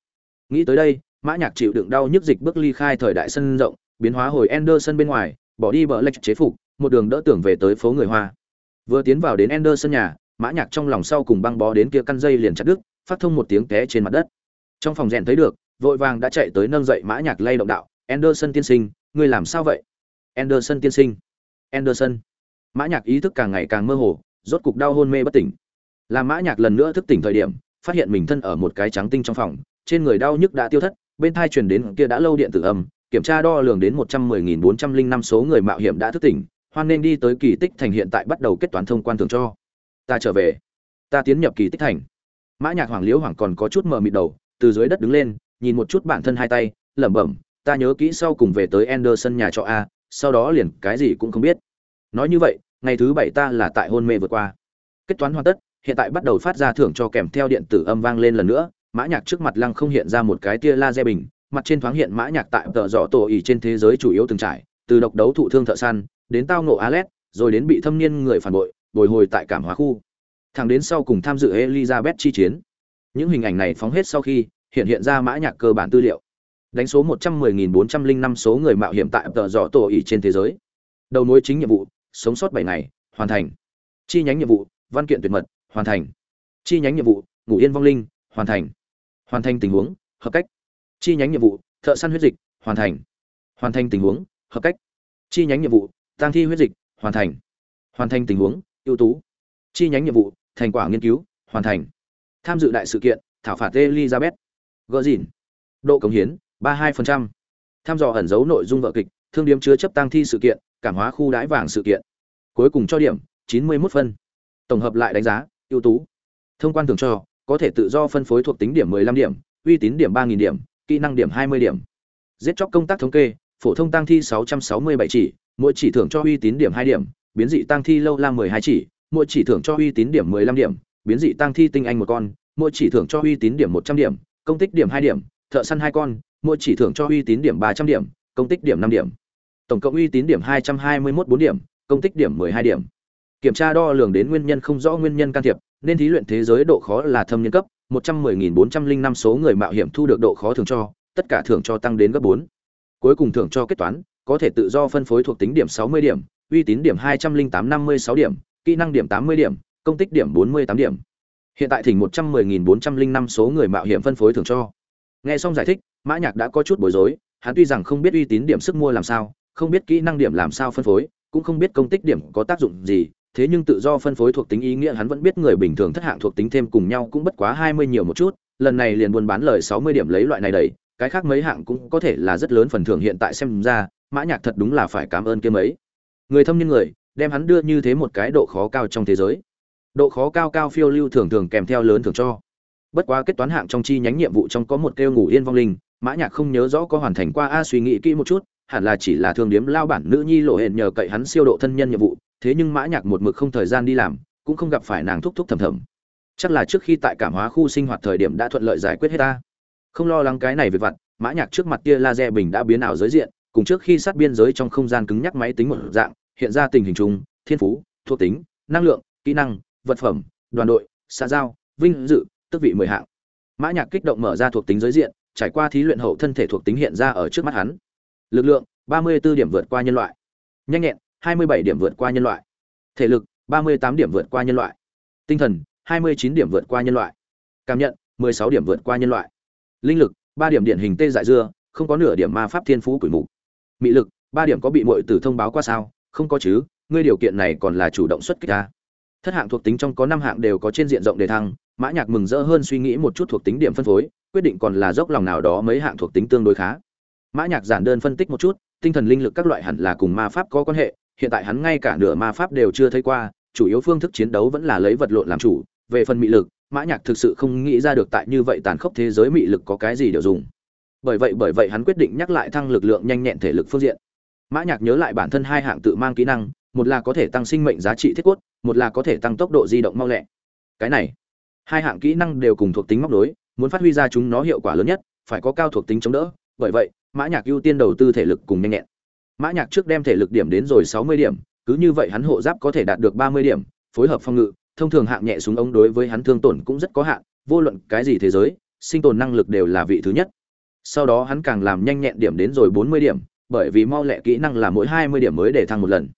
Nghĩ tới đây, mã nhạc chịu đựng đau nhức dịch bước ly khai thời đại sân rộng, biến hóa hồi Anderson bên ngoài, bỏ đi bỡ lệch chế phục, một đường đỡ tưởng về tới phố người hoa. Vừa tiến vào đến Anderson nhà, mã nhạc trong lòng sau cùng băng bó đến kia căn dây liền chặt đứt, phát thông một tiếng té trên mặt đất. Trong phòng rèn thấy được, vội vàng đã chạy tới nâng dậy mã nhạc lay động đạo, Anderson tiên sinh, ngươi làm sao vậy? Anderson tiên sinh. Anderson. Mã nhạc ý thức càng ngày càng mơ hồ rốt cục đau hôn mê bất tỉnh. Làm mã nhạc lần nữa thức tỉnh thời điểm, phát hiện mình thân ở một cái trắng tinh trong phòng, trên người đau nhức đã tiêu thất, bên thai truyền đến kia đã lâu điện tử âm, kiểm tra đo lường đến một trăm mười nghìn bốn trăm linh năm số người mạo hiểm đã thức tỉnh, hoan nên đi tới kỳ tích thành hiện tại bắt đầu kết toán thông quan thường cho. Ta trở về. Ta tiến nhập kỳ tích thành. Mã nhạc hoàng liễu hoàng còn có chút mờ mịt đầu, từ dưới đất đứng lên, nhìn một chút bản thân hai tay, lẩm bẩm, ta nhớ kỹ sau cùng về tới Anderson nhà trọ a, sau đó liền cái gì cũng không biết. Nói như vậy ngày thứ bảy ta là tại hôn mê vượt qua. Kết toán hoàn tất hiện tại bắt đầu phát ra thưởng cho kèm theo điện tử âm vang lên lần nữa mã nhạc trước mặt lăng không hiện ra một cái tia laser bình mặt trên thoáng hiện mã nhạc tại tờ dọ tổ ỉ trên thế giới chủ yếu từng trải từ độc đấu thụ thương thợ săn đến tao ngộ Alet, rồi đến bị thâm niên người phản bội bồi hồi tại cảm hóa khu. Thẳng đến sau cùng tham dự elizabeth chi chiến. Những hình ảnh này phóng hết sau khi hiện hiện ra mã nhạc cơ bản tư liệu. Đánh số một trăm mười nghìn bốn trăm linh năm số người mạo hiểm tại tờ dọ tổ ỉ trên thế giới. Đầu mối chính nhiệm vụ sống sót bảy ngày, hoàn thành. Chi nhánh nhiệm vụ, văn kiện tuyệt mật, hoàn thành. Chi nhánh nhiệm vụ, ngủ yên vong linh, hoàn thành. Hoàn thành tình huống, hợp cách. Chi nhánh nhiệm vụ, thợ săn huyết dịch, hoàn thành. Hoàn thành tình huống, hợp cách. Chi nhánh nhiệm vụ tăng thi huyết dịch, hoàn thành. Hoàn thành tình huống, ưu tú. Chi nhánh nhiệm vụ, thành quả nghiên cứu, hoàn thành. Tham dự đại sự kiện, thảo phạt elizabeth. Gỡ dìn. Độ cống hiến, ba hai tham dò ẩn dấu nội dung vợ kịch thương điếm chứa chấp tăng thi sự kiện, cảm hóa khu đãi vàng sự kiện. Cuối cùng cho điểm, chín mươi 91 phân. Tổng hợp lại đánh giá, ưu tú. Thông quan thường cho, có thể tự do phân phối thuộc tính điểm 15 điểm, uy tín điểm ba điểm, kỹ năng điểm 20 điểm. Giết chóc công tác thống kê, phổ thông tăng thi 667 chỉ, mỗi chỉ thưởng cho uy tín điểm 2 điểm, biến dị tăng thi lâu la 12 chỉ, mỗi chỉ thưởng cho uy tín điểm 15 điểm, biến dị tăng thi tinh anh một con, mỗi chỉ thưởng cho uy tín điểm 100 điểm, công tích điểm 2 điểm, thợ săn hai con, mỗi chỉ thưởng cho uy tín điểm 300 điểm, công tích điểm 5 điểm tổng cộng uy tín điểm 221 4 điểm, công tích điểm 12 điểm. Kiểm tra đo lường đến nguyên nhân không rõ nguyên nhân can thiệp, nên thí luyện thế giới độ khó là thâm niên cấp 110.405 số người mạo hiểm thu được độ khó thường cho, tất cả thưởng cho tăng đến gấp 4. cuối cùng thưởng cho kết toán, có thể tự do phân phối thuộc tính điểm 60 điểm, uy tín điểm 208-56 điểm, kỹ năng điểm 80 điểm, công tích điểm 48 điểm. Hiện tại thỉnh 110.405 số người mạo hiểm phân phối thưởng cho. Nghe xong giải thích, mã nhạc đã có chút bối rối, hắn tuy rằng không biết uy tín điểm sức mua làm sao không biết kỹ năng điểm làm sao phân phối cũng không biết công tích điểm có tác dụng gì thế nhưng tự do phân phối thuộc tính ý nghĩa hắn vẫn biết người bình thường thất hạng thuộc tính thêm cùng nhau cũng bất quá hai mươi nhiều một chút, lần này liền buôn bán lời sáu mươi điểm lấy loại này đầy, cái khác mấy hạng cũng có thể là rất lớn phần thưởng hiện tại xem ra, Mã Nhạc thật đúng là phải cảm ơn kia mấy. Người thâm niên người, đem hắn đưa như thế một cái độ khó cao trong thế giới. Độ khó cao cao phiêu lưu thường thường kèm theo lớn thường cho. Bất quá kết toán hạng trong chi nhánh nhiệm vụ trong có một kêu ngủ yên vong linh, Mã Nhạc không nhớ rõ có hoàn thành qua a suy nghĩ kỹ một chút, hẳn là chỉ là thương điếm lao bản nữ nhi lộ hẹn nhờ cậy hắn siêu độ thân nhân nhiệm vụ, thế nhưng mã nhạc một mực không thời gian đi làm cũng không gặp phải nàng thúc thúc thầm thầm. Chắc là trước khi tại cảm hóa khu sinh hoạt thời điểm đã thuận lợi giải quyết hết ta. Không lo lắng cái này về vặt mã nhạc trước mặt tia laser bình đã biến ảo giới diện cùng trước khi sát biên giới trong không gian cứng nhắc máy tính một dạng hiện ra tình hình chung thiên phú thuộc tính năng lượng kỹ năng vật phẩm đoàn đội xã giao vinh dự tước vị mười hạng. Mã nhạc kích động mở ra thuộc tính giới diện trải qua thí luyện hậu thân thể thuộc tính hiện ra ở trước mắt hắn lực lượng 34 điểm vượt qua nhân loại. Nhanh nhẹn 27 điểm vượt qua nhân loại. Thể lực, ba mươi tám điểm vượt qua nhân loại. Tinh thần, hai mươi chín điểm vượt qua nhân loại. Cảm nhận, mười sáu điểm vượt qua nhân loại. Linh lực 3 điểm điển hình tê dại dưa, không có nửa điểm ma pháp thiên phú quỷ mục. Mị lực 3 điểm có bị muội tử thông báo qua sao? Không có chứ, ngươi điều kiện này còn là chủ động xuất kích ra thất hạng thuộc tính trong có năm hạng đều có trên diện rộng đề thăng, mã nhạc mừng rỡ hơn suy nghĩ một chút thuộc tính điểm phân phối, quyết định còn là dốc lòng nào đó mấy hạng thuộc tính tương đối khá mã nhạc giản đơn phân tích một chút, tinh thần linh lực các loại hẳn là cùng ma pháp có quan hệ, hiện tại hắn ngay cả nửa ma pháp đều chưa thấy qua, chủ yếu phương thức chiến đấu vẫn là lấy vật lộn làm chủ, về phần mị lực, mã nhạc thực sự không nghĩ ra được tại như vậy tàn khốc thế giới mị lực có cái gì đều dùng. Bởi vậy bởi vậy hắn quyết định nhắc lại thăng lực lượng nhanh nhẹn thể lực phương diện. Mã nhạc nhớ lại bản thân hai hạng tự mang kỹ năng, một là có thể tăng sinh mệnh giá trị thiết cốt, một là có thể tăng tốc độ di động mau lẹ. Cái này, hai hạng kỹ năng đều cùng thuộc tính móc đối muốn phát huy ra chúng nó hiệu quả lớn nhất, phải có cao thuộc tính chống đỡ, bởi vậy mã nhạc ưu tiên đầu tư thể lực cùng nhanh nhẹn. Mã nhạc trước đem thể lực điểm đến rồi sáu mươi điểm, cứ như vậy hắn hộ giáp có thể đạt được ba mươi điểm, phối hợp phong ngự, thông thường hạng nhẹ súng ống đối với hắn thương tổn cũng rất có hạn, vô luận cái gì thế giới, sinh tồn năng lực đều là vị thứ nhất. Sau đó hắn càng làm nhanh nhẹn điểm đến rồi bốn mươi điểm, bởi vì mau lẹ kỹ năng là mỗi hai mươi điểm mới để thăng một lần.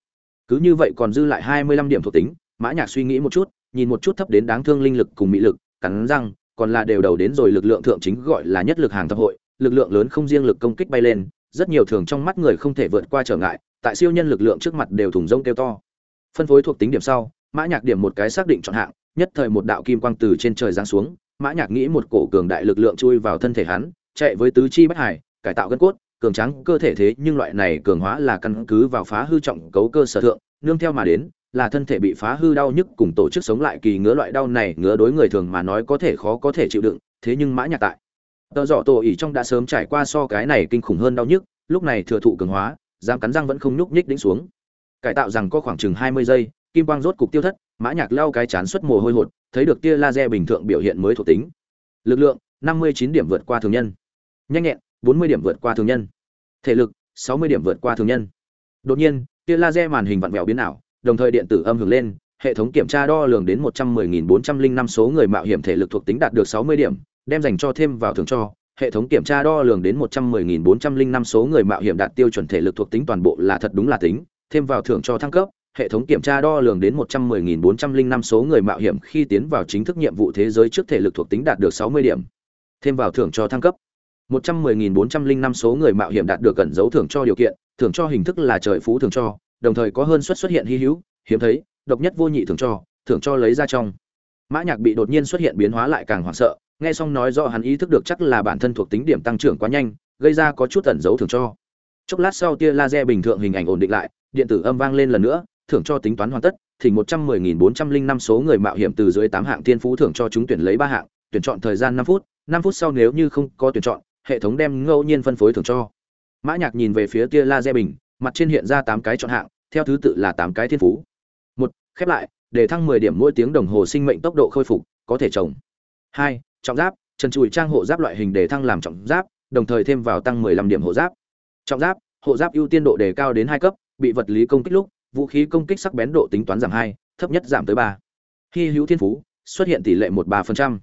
Cứ như vậy còn dư lại hai mươi lăm điểm thuộc tính, mã nhạc suy nghĩ một chút, nhìn một chút thấp đến đáng thương linh lực cùng mỹ lực, cắn răng, còn là đều đầu đến rồi lực lượng thượng chính gọi là nhất lực hàng thập hội lực lượng lớn không riêng lực công kích bay lên, rất nhiều thường trong mắt người không thể vượt qua trở ngại, tại siêu nhân lực lượng trước mặt đều thủng rông kêu to. Phân phối thuộc tính điểm sau, mã nhạc điểm một cái xác định chọn hạng, nhất thời một đạo kim quang từ trên trời giáng xuống, mã nhạc nghĩ một cổ cường đại lực lượng chui vào thân thể hắn, chạy với tứ chi bất hải, cải tạo gân cốt, cường tráng cơ thể thế nhưng loại này cường hóa là căn cứ vào phá hư trọng cấu cơ sở thượng, nương theo mà đến, là thân thể bị phá hư đau nhức cùng tổ chức sống lại kỳ ngứa loại đau này ngứa đối người thường mà nói có thể khó có thể chịu đựng, thế nhưng mã nhạc tại tờ dọ tổ ỉ trong đã sớm trải qua so cái này kinh khủng hơn đau nhức, lúc này thừa thụ cường hóa, dám cắn răng vẫn không nhúc nhích đĩnh xuống. Cải tạo rằng có khoảng chừng hai mươi giây, kim quang rốt cục tiêu thất, mã nhạc lau cái chán xuất mồ hôi hột, thấy được tia laser bình thường biểu hiện mới thuộc tính. Lực lượng, năm mươi chín điểm vượt qua thường nhân. Nhanh nhẹn, bốn mươi điểm vượt qua thường nhân. Thể lực, sáu mươi điểm vượt qua thường nhân. Đột nhiên, tia laser màn hình vặn vẹo biến ảo, đồng thời điện tử âm hưởng lên, hệ thống kiểm tra đo lường đến một trăm mười nghìn bốn trăm linh năm số người mạo hiểm thể lực thuộc tính đạt được sáu mươi điểm đem dành cho thêm vào thưởng cho. Hệ thống kiểm tra đo lường đến một trăm mười nghìn bốn trăm linh năm số người mạo hiểm đạt tiêu chuẩn thể lực thuộc tính toàn bộ là thật đúng là tính, thêm vào thưởng cho thăng cấp, hệ thống kiểm tra đo lường đến một trăm mười nghìn bốn trăm linh năm số người mạo hiểm khi tiến vào chính thức nhiệm vụ thế giới trước thể lực thuộc tính đạt được sáu mươi điểm, thêm vào thưởng cho thăng cấp. một trăm mười nghìn bốn trăm linh năm số người mạo hiểm đạt được cẩn dấu thưởng cho điều kiện, thưởng cho hình thức là trời phú thưởng cho, đồng thời có hơn suất xuất hiện hy hữu, hiếm thấy, độc nhất vô nhị thưởng cho thưởng cho lấy ra trong. Mã nhạc bị đột nhiên xuất hiện biến hóa lại càng hoảng sợ nghe xong nói rõ hắn ý thức được chắc là bản thân thuộc tính điểm tăng trưởng quá nhanh, gây ra có chút ẩn dấu thưởng cho. Chốc lát sau tia laser bình thường hình ảnh ổn định lại, điện tử âm vang lên lần nữa, thưởng cho tính toán hoàn tất, thì một trăm mười nghìn bốn trăm linh năm số người mạo hiểm từ dưới tám hạng thiên phú thưởng cho chúng tuyển lấy ba hạng, tuyển chọn thời gian năm phút năm phút sau nếu như không có tuyển chọn, hệ thống đem ngẫu nhiên phân phối thưởng cho. Mã nhạc nhìn về phía tia laser bình, mặt trên hiện ra tám cái chọn hạng, theo thứ tự là tám cái thiên phú. Một, khép lại, để thăng mười điểm mỗi tiếng đồng hồ sinh mệnh tốc độ khôi phục, có thể trồng. Hai trọng giáp trần trụi trang hộ giáp loại hình để thăng làm trọng giáp đồng thời thêm vào tăng mười lăm điểm hộ giáp. Trọng giáp hộ giáp ưu tiên độ đề cao đến hai cấp bị vật lý công kích lúc vũ khí công kích sắc bén độ tính toán giảm hai thấp nhất giảm tới ba. Hy hữu thiên phú xuất hiện tỷ lệ một ba phần trăm.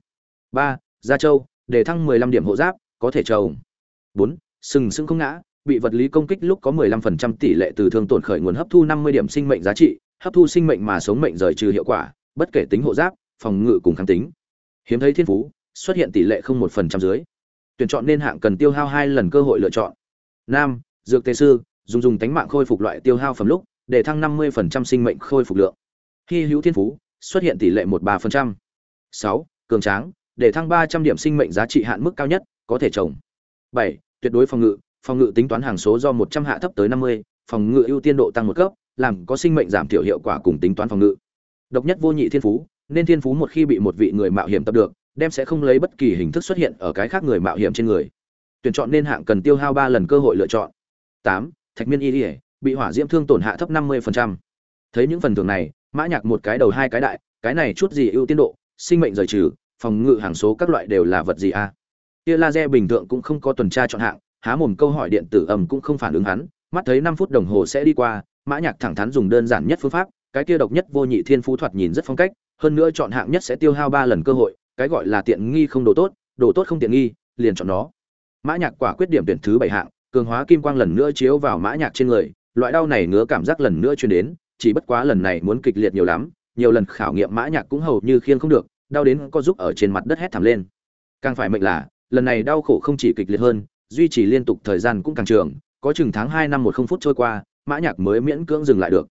Ba gia châu để thăng mười lăm điểm hộ giáp có thể trồng bốn sừng sững không ngã bị vật lý công kích lúc có 15% tỷ lệ từ thương tổn khởi nguồn hấp thu 50 điểm sinh mệnh giá trị, hấp thu sinh mệnh mà sống mệnh rời trừ hiệu quả, bất kể tính hộ giáp, phòng ngự cùng kháng tính. Hiếm thấy thiên phú, xuất hiện tỷ lệ không một phần trăm dưới. Tuyển chọn nên hạng cần tiêu hao hai lần cơ hội lựa chọn. Nam, dược tề sư, dùng dùng tánh mạng khôi phục loại tiêu hao phẩm lúc, để thăng 50% sinh mệnh khôi phục lượng. Hy hữu thiên phú, xuất hiện tỷ lệ 13%. 6. Cường tráng, để thăng 300 điểm sinh mệnh giá trị hạn mức cao nhất, có thể trồng. bảy Tuyệt đối phòng ngự, phòng ngự tính toán hàng số do 100 hạ thấp tới 50, phòng ngự ưu tiên độ tăng một cấp, làm có sinh mệnh giảm thiểu hiệu quả cùng tính toán phòng ngự. Độc nhất vô nhị thiên phú, nên thiên phú một khi bị một vị người mạo hiểm tập được, đem sẽ không lấy bất kỳ hình thức xuất hiện ở cái khác người mạo hiểm trên người. Tuyển chọn nên hạng cần tiêu hao ba lần cơ hội lựa chọn. tám Thạch Miên Y ỉa bị hỏa diễm thương tổn hạ thấp 50%. Thấy những phần thưởng này, Mã Nhạc một cái đầu hai cái đại, cái này chút gì ưu tiên độ, sinh mệnh rời trừ, phòng ngự hàng số các loại đều là vật gì a? À? Tia laser bình thường cũng không có tuần tra chọn hạng, há mồm câu hỏi điện tử ầm cũng không phản ứng hắn, mắt thấy năm phút đồng hồ sẽ đi qua, Mã Nhạc thẳng thắn dùng đơn giản nhất phương pháp, cái kia độc nhất vô nhị thiên phú thoạt nhìn rất phong cách, hơn nữa chọn hạng nhất sẽ tiêu hao ba lần cơ hội, cái gọi là tiện nghi không đồ tốt, đồ tốt không tiện nghi, liền chọn nó. Mã Nhạc quả quyết điểm tuyển thứ bảy hạng, cường hóa kim quang lần nữa chiếu vào Mã Nhạc trên người, loại đau này ngứa cảm giác lần nữa truyền đến, chỉ bất quá lần này muốn kịch liệt nhiều lắm, nhiều lần khảo nghiệm mã nhạc cũng hầu như khiêng không được đau đến co giúp ở trên mặt đất hét thảm lên càng phải mệnh là lần này đau khổ không chỉ kịch liệt hơn duy trì liên tục thời gian cũng càng trường có chừng tháng hai năm một không phút trôi qua mã nhạc mới miễn cưỡng dừng lại được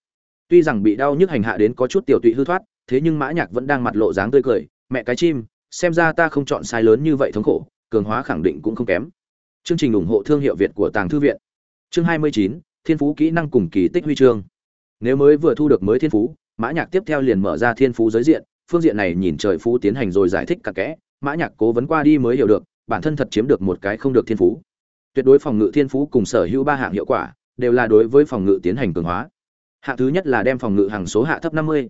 tuy rằng bị đau nhức hành hạ đến có chút tiểu tụy hư thoát thế nhưng mã nhạc vẫn đang mặt lộ dáng tươi cười mẹ cái chim xem ra ta không chọn sai lớn như vậy thống khổ cường hóa khẳng định cũng không kém. Chương trình ủng hộ thương hiệu việt của tàng thư viện. Chương 29, thiên phú kỹ năng cùng kỳ tích huy chương. Nếu mới vừa thu được mới thiên phú mã nhạc tiếp theo liền mở ra thiên phú giới diện. Phương diện này nhìn trời phú tiến hành rồi giải thích cặn kẽ. Mã nhạc cố vấn qua đi mới hiểu được bản thân thật chiếm được một cái không được thiên phú. Tuyệt đối phòng ngự thiên phú cùng sở hữu ba hạng hiệu quả đều là đối với phòng ngự tiến hành cường hóa. Hạng thứ nhất là đem phòng ngự hàng số hạ thấp 50.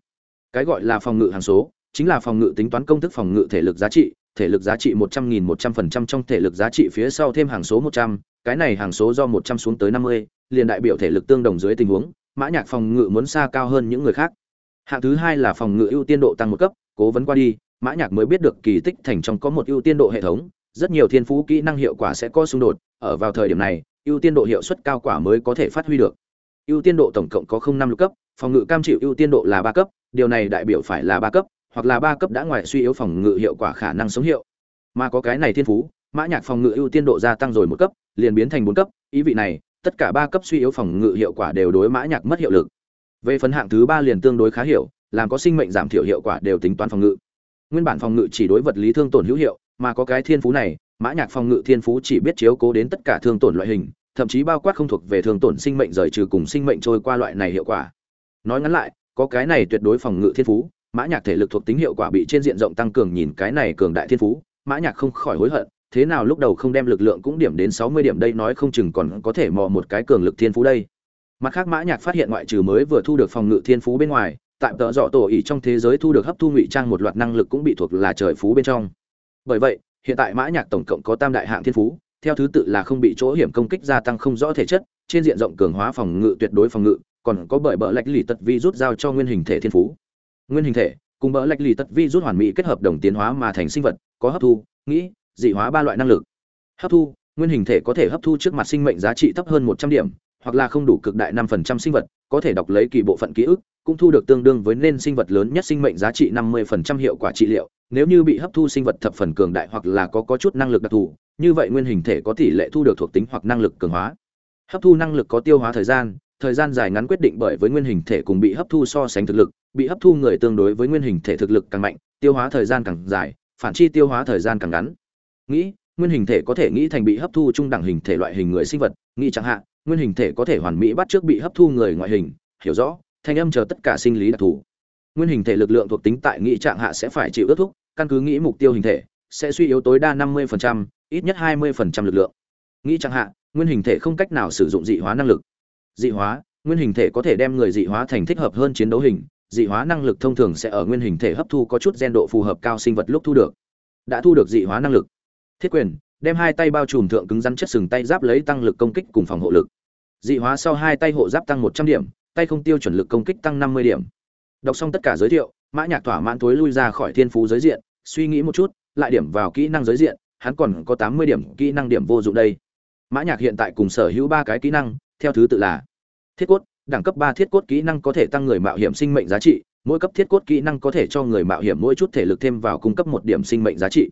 cái gọi là phòng ngự hàng số chính là phòng ngự tính toán công thức phòng ngự thể lực giá trị, thể lực giá trị một trăm nghìn, một trăm phần trăm trong thể lực giá trị phía sau thêm hàng số một trăm, cái này hàng số do một trăm xuống tới năm mươi, liền đại biểu thể lực tương đồng dưới tình huống, mã nhạc phòng ngự muốn xa cao hơn những người khác. Hạng thứ hai là phòng ngự ưu tiên độ tăng một cấp, cố vấn qua đi, mã nhạc mới biết được kỳ tích thành trong có một ưu tiên độ hệ thống, rất nhiều thiên phú kỹ năng hiệu quả sẽ có xung đột, ở vào thời điểm này, ưu tiên độ hiệu suất cao quả mới có thể phát huy được. Ưu tiên độ tổng cộng có không năm lục cấp, phòng ngự cam chịu ưu tiên độ là ba cấp, điều này đại biểu phải là ba cấp hoặc là ba cấp đã ngoài suy yếu phòng ngự hiệu quả khả năng sống hiệu. Mà có cái này thiên phú, mã nhạc phòng ngự ưu tiên độ gia tăng rồi một cấp, liền biến thành bốn cấp. Ý vị này, tất cả ba cấp suy yếu phòng ngự hiệu quả đều đối mã nhạc mất hiệu lực. Về phần hạng thứ ba liền tương đối khá hiểu, làm có sinh mệnh giảm thiểu hiệu quả đều tính toán phòng ngự. Nguyên bản phòng ngự chỉ đối vật lý thương tổn hữu hiệu, mà có cái thiên phú này, mã nhạc phòng ngự thiên phú chỉ biết chiếu cố đến tất cả thương tổn loại hình, thậm chí bao quát không thuộc về thương tổn sinh mệnh rời trừ cùng sinh mệnh trôi qua loại này hiệu quả. Nói ngắn lại, có cái này tuyệt đối phòng ngự thiên phú mã nhạc thể lực thuộc tính hiệu quả bị trên diện rộng tăng cường nhìn cái này cường đại thiên phú, mã nhạc không khỏi hối hận, thế nào lúc đầu không đem lực lượng cũng điểm đến 60 điểm đây nói không chừng còn có thể mò một cái cường lực thiên phú đây. Mặt khác mã nhạc phát hiện ngoại trừ mới vừa thu được phòng ngự thiên phú bên ngoài, tại tợ dọ tổ ỉ trong thế giới thu được hấp thu ngụy trang một loạt năng lực cũng bị thuộc là trời phú bên trong. Bởi vậy, hiện tại mã nhạc tổng cộng có tam đại hạng thiên phú, theo thứ tự là không bị chỗ hiểm công kích gia tăng không rõ thể chất, trên diện rộng cường hóa phòng ngự tuyệt đối phòng ngự, còn có bởi bợ lệch lì tật vi rút giao cho nguyên hình thể thiên phú nguyên hình thể, cùng bỡ lách lì tật vi rút hoàn mỹ kết hợp đồng tiến hóa mà thành sinh vật, có hấp thu, nghĩ, dị hóa ba loại năng lực. Hấp thu, nguyên hình thể có thể hấp thu trước mặt sinh mệnh giá trị thấp hơn một trăm điểm, hoặc là không đủ cực đại năm phần trăm sinh vật, có thể đọc lấy kỳ bộ phận ký ức, cũng thu được tương đương với nên sinh vật lớn nhất sinh mệnh giá trị năm mươi phần trăm hiệu quả trị liệu. Nếu như bị hấp thu sinh vật thập phần cường đại hoặc là có có chút năng lực đặc thù, như vậy nguyên hình thể có tỷ lệ thu được thuộc tính hoặc năng lực cường hóa. Hấp thu năng lực có tiêu hóa thời gian thời gian dài ngắn quyết định bởi với nguyên hình thể cùng bị hấp thu so sánh thực lực, bị hấp thu người tương đối với nguyên hình thể thực lực càng mạnh, tiêu hóa thời gian càng dài, phản chi tiêu hóa thời gian càng ngắn. Nghĩ, nguyên hình thể có thể nghĩ thành bị hấp thu trung đẳng hình thể loại hình người sinh vật, nghĩ chẳng hạn, nguyên hình thể có thể hoàn mỹ bắt trước bị hấp thu người ngoại hình, hiểu rõ, thanh âm chờ tất cả sinh lý đặc thù. Nguyên hình thể lực lượng thuộc tính tại nghĩ trạng hạ sẽ phải chịu ước thúc, căn cứ nghĩ mục tiêu hình thể, sẽ suy yếu tối đa 50%, ít nhất 20% lực lượng. Nghĩ chẳng hạn, nguyên hình thể không cách nào sử dụng dị hóa năng lực dị hóa, nguyên hình thể có thể đem người dị hóa thành thích hợp hơn chiến đấu hình, dị hóa năng lực thông thường sẽ ở nguyên hình thể hấp thu có chút gen độ phù hợp cao sinh vật lúc thu được. Đã thu được dị hóa năng lực. Thiết quyền, đem hai tay bao trùm thượng cứng rắn chất sừng tay giáp lấy tăng lực công kích cùng phòng hộ lực. Dị hóa sau hai tay hộ giáp tăng một trăm điểm, tay không tiêu chuẩn lực công kích tăng năm mươi điểm. Đọc xong tất cả giới thiệu, mã nhạc thỏa mãn thối lui ra khỏi thiên phú giới diện, suy nghĩ một chút, lại điểm vào kỹ năng giới diện, hắn còn có tám mươi điểm kỹ năng điểm vô dụng đây. Mã nhạc hiện tại cùng sở hữu ba cái kỹ năng theo thứ tự là thiết cốt, đẳng cấp ba thiết cốt kỹ năng có thể tăng người mạo hiểm sinh mệnh giá trị, mỗi cấp thiết cốt kỹ năng có thể cho người mạo hiểm mỗi chút thể lực thêm vào cung cấp một điểm sinh mệnh giá trị.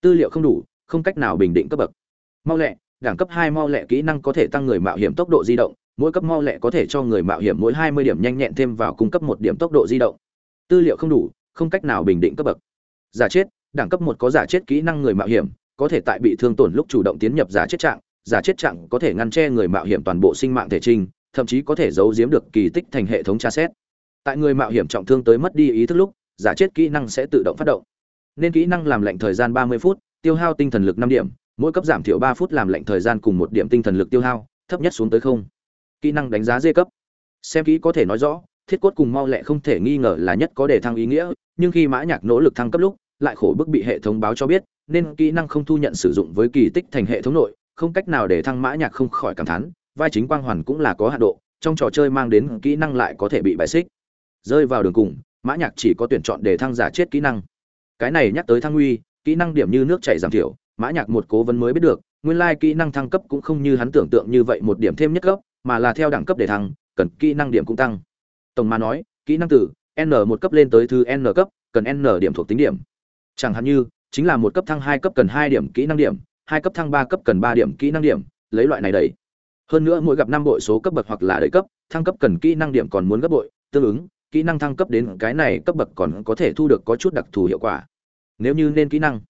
Tư liệu không đủ, không cách nào bình định cấp bậc. Mau lẹ, đẳng cấp hai mau lẹ kỹ năng có thể tăng người mạo hiểm tốc độ di động, mỗi cấp mau lẹ có thể cho người mạo hiểm mỗi hai mươi điểm nhanh nhẹn thêm vào cung cấp một điểm tốc độ di động. Tư liệu không đủ, không cách nào bình định cấp bậc. Giả chết, đẳng cấp một có giả chết kỹ năng người mạo hiểm, có thể tại bị thương tổn lúc chủ động tiến nhập giả chết trạng giả chết trạng có thể ngăn che người mạo hiểm toàn bộ sinh mạng thể trinh, thậm chí có thể giấu giếm được kỳ tích thành hệ thống tra xét. Tại người mạo hiểm trọng thương tới mất đi ý thức lúc, giả chết kỹ năng sẽ tự động phát động. Nên kỹ năng làm lệnh thời gian 30 phút, tiêu hao tinh thần lực 5 điểm, mỗi cấp giảm thiểu 3 phút làm lệnh thời gian cùng một điểm tinh thần lực tiêu hao, thấp nhất xuống tới không. Kỹ năng đánh giá dê cấp. Xem kỹ có thể nói rõ, thiết cốt cùng mau lẹ không thể nghi ngờ là nhất có đề thăng ý nghĩa, nhưng khi mã nhạc nỗ lực thăng cấp lúc, lại khổ bức bị hệ thống báo cho biết, nên kỹ năng không thu nhận sử dụng với kỳ tích thành hệ thống nội không cách nào để thăng mã nhạc không khỏi cảm thán, vai chính quang hoàn cũng là có hạn độ, trong trò chơi mang đến kỹ năng lại có thể bị bài xích. Rơi vào đường cùng, mã nhạc chỉ có tuyển chọn để thăng giả chết kỹ năng. Cái này nhắc tới thăng uy, kỹ năng điểm như nước chảy giảm thiểu, mã nhạc một cố vấn mới biết được, nguyên lai kỹ năng thăng cấp cũng không như hắn tưởng tượng như vậy một điểm thêm nhất cấp mà là theo đẳng cấp để thăng, cần kỹ năng điểm cũng tăng. Tổng mà nói, kỹ năng từ n một cấp lên tới thứ n cấp, cần n điểm thuộc tính điểm. Chẳng hạn như, chính là một cấp thăng hai cấp cần hai điểm kỹ năng điểm hai cấp thăng ba cấp cần ba điểm kỹ năng điểm, lấy loại này đầy hơn nữa mỗi gặp năm bội số cấp bậc hoặc là đầy cấp, thăng cấp cần kỹ năng điểm còn muốn gấp bội, tương ứng, kỹ năng thăng cấp đến cái này cấp bậc còn có thể thu được có chút đặc thù hiệu quả. Nếu như nên kỹ năng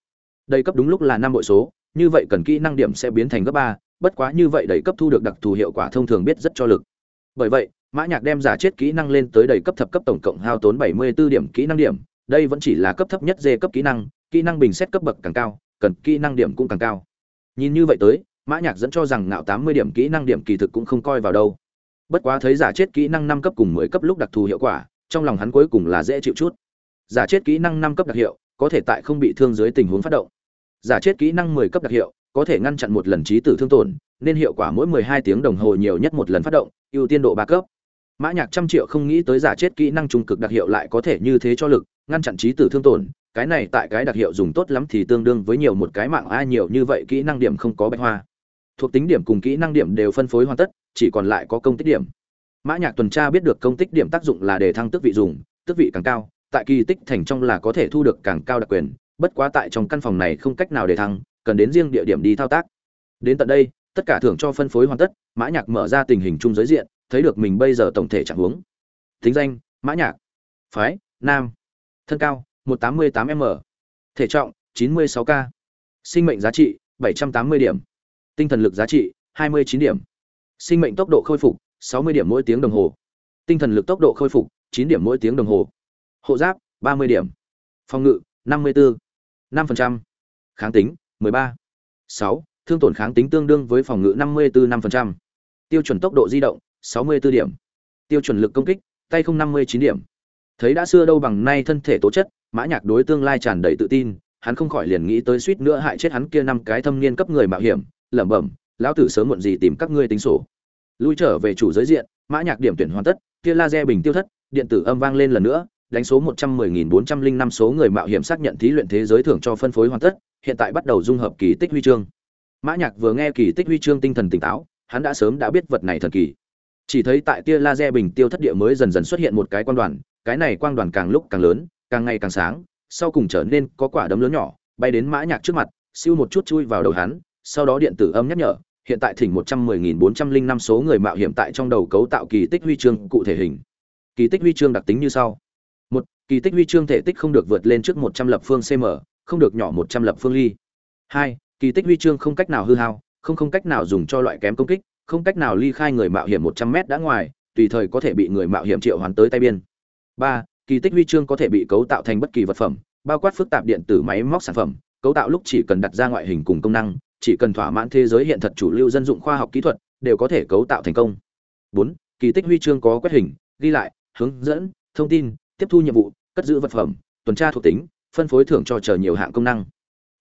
đầy cấp đúng lúc là năm bội số, như vậy cần kỹ năng điểm sẽ biến thành gấp ba, bất quá như vậy đầy cấp thu được đặc thù hiệu quả thông thường biết rất cho lực. Bởi vậy, mã nhạc đem giả chết kỹ năng lên tới đầy cấp thập cấp tổng cộng hao tốn bảy mươi 74 điểm kỹ năng điểm, đây vẫn chỉ là cấp thấp nhất dê cấp kỹ năng kỹ năng bình xét cấp bậc càng cao cần kỹ năng điểm cũng càng cao. Nhìn như vậy tới, mã nhạc dẫn cho rằng ngạo tám mươi điểm kỹ năng điểm kỳ thực cũng không coi vào đâu. Bất quá thấy giả chết kỹ năng năm cấp cùng mười cấp lúc đặc thù hiệu quả, trong lòng hắn cuối cùng là dễ chịu chút. Giả chết kỹ năng năm cấp đặc hiệu, có thể tại không bị thương dưới tình huống phát động. Giả chết kỹ năng mười cấp đặc hiệu, có thể ngăn chặn một lần trí tử thương tổn, nên hiệu quả mỗi mười hai tiếng đồng hồ nhiều nhất một lần phát động, ưu tiên độ ba cấp. Mã nhạc trăm triệu không nghĩ tới giả chết kỹ năng trung cực đặc hiệu lại có thể như thế cho lực, ngăn chặn trí tử thương tổn cái này tại cái đặc hiệu dùng tốt lắm thì tương đương với nhiều một cái mạng a, nhiều như vậy kỹ năng điểm không có bạch hoa. Thuộc tính điểm cùng kỹ năng điểm đều phân phối hoàn tất, chỉ còn lại có công tích điểm. Mã nhạc tuần tra biết được công tích điểm tác dụng là để thăng tước vị dùng, tước vị càng cao, tại kỳ tích thành trong là có thể thu được càng cao đặc quyền, bất quá tại trong căn phòng này không cách nào để thăng, cần đến riêng địa điểm đi thao tác. Đến tận đây, tất cả thưởng cho phân phối hoàn tất, mã nhạc mở ra tình hình chung giới diện, thấy được mình bây giờ tổng thể trạng huống tính danh, mã nhạc. Phái, nam. Thân cao 188 m. Thể trọng 96 k. Sinh mệnh giá trị 780 điểm. Tinh thần lực giá trị 29 điểm. Sinh mệnh tốc độ khôi phục 60 điểm mỗi tiếng đồng hồ. Tinh thần lực tốc độ khôi phục 9 điểm mỗi tiếng đồng hồ. Hộ giáp 30 điểm. Phòng ngự 54 5%. kháng tính 13 6. thương tổn kháng tính tương đương với phòng ngự 54 5%. tiêu chuẩn tốc độ di động 64 điểm. Tiêu chuẩn lực công kích, tay không 59 điểm. Thấy đã xưa đâu bằng nay thân thể tố chất mã nhạc đối tương lai tràn đầy tự tin, hắn không khỏi liền nghĩ tới suýt nữa hại chết hắn kia năm cái thâm niên cấp người mạo hiểm, lẩm bẩm, lão tử sớm muộn gì tìm các ngươi tính sổ. Lui trở về chủ giới diện, mã nhạc điểm tuyển hoàn tất, kia laser bình tiêu thất, điện tử âm vang lên lần nữa, đánh số một trăm mười nghìn bốn trăm linh năm số người mạo hiểm xác nhận thí luyện thế giới thưởng cho phân phối hoàn tất, hiện tại bắt đầu dung hợp kỳ tích huy chương. Mã nhạc vừa nghe kỳ tích huy chương tinh thần tỉnh táo, hắn đã sớm đã biết vật này thần kỳ. Chỉ thấy tại tia laser bình tiêu thất địa mới dần dần xuất hiện một cái quang đoàn, cái này quang đoàn càng lúc càng lớn càng ngày càng sáng, sau cùng trở nên có quả đấm lớn nhỏ, bay đến mã nhạc trước mặt, siêu một chút chui vào đầu hắn, sau đó điện tử âm nhắc nhở, hiện tại thỉnh một trăm mười nghìn bốn trăm linh năm số người mạo hiểm tại trong đầu cấu tạo kỳ tích huy chương cụ thể hình. Kỳ tích huy chương đặc tính như sau. Một, kỳ tích huy chương thể tích không được vượt lên trước một trăm lập phương cm không được nhỏ một trăm lập phương ly. Hai, kỳ tích huy chương không cách nào hư hao, không không cách nào dùng cho loại kém công kích, không cách nào ly khai người mạo hiểm một trăm m đã ngoài, tùy thời có thể bị người mạo hiểm triệu hoán tới tay biên. Ba kỳ tích huy chương có thể bị cấu tạo thành bất kỳ vật phẩm, bao quát phức tạp điện tử máy móc sản phẩm, cấu tạo lúc chỉ cần đặt ra ngoại hình cùng công năng, chỉ cần thỏa mãn thế giới hiện thật chủ lưu dân dụng khoa học kỹ thuật, đều có thể cấu tạo thành công. Bốn, kỳ tích huy chương có quét hình, ghi lại, hướng dẫn, thông tin, tiếp thu nhiệm vụ, cất giữ vật phẩm, tuần tra thuộc tính, phân phối thưởng cho chờ nhiều hạng công năng.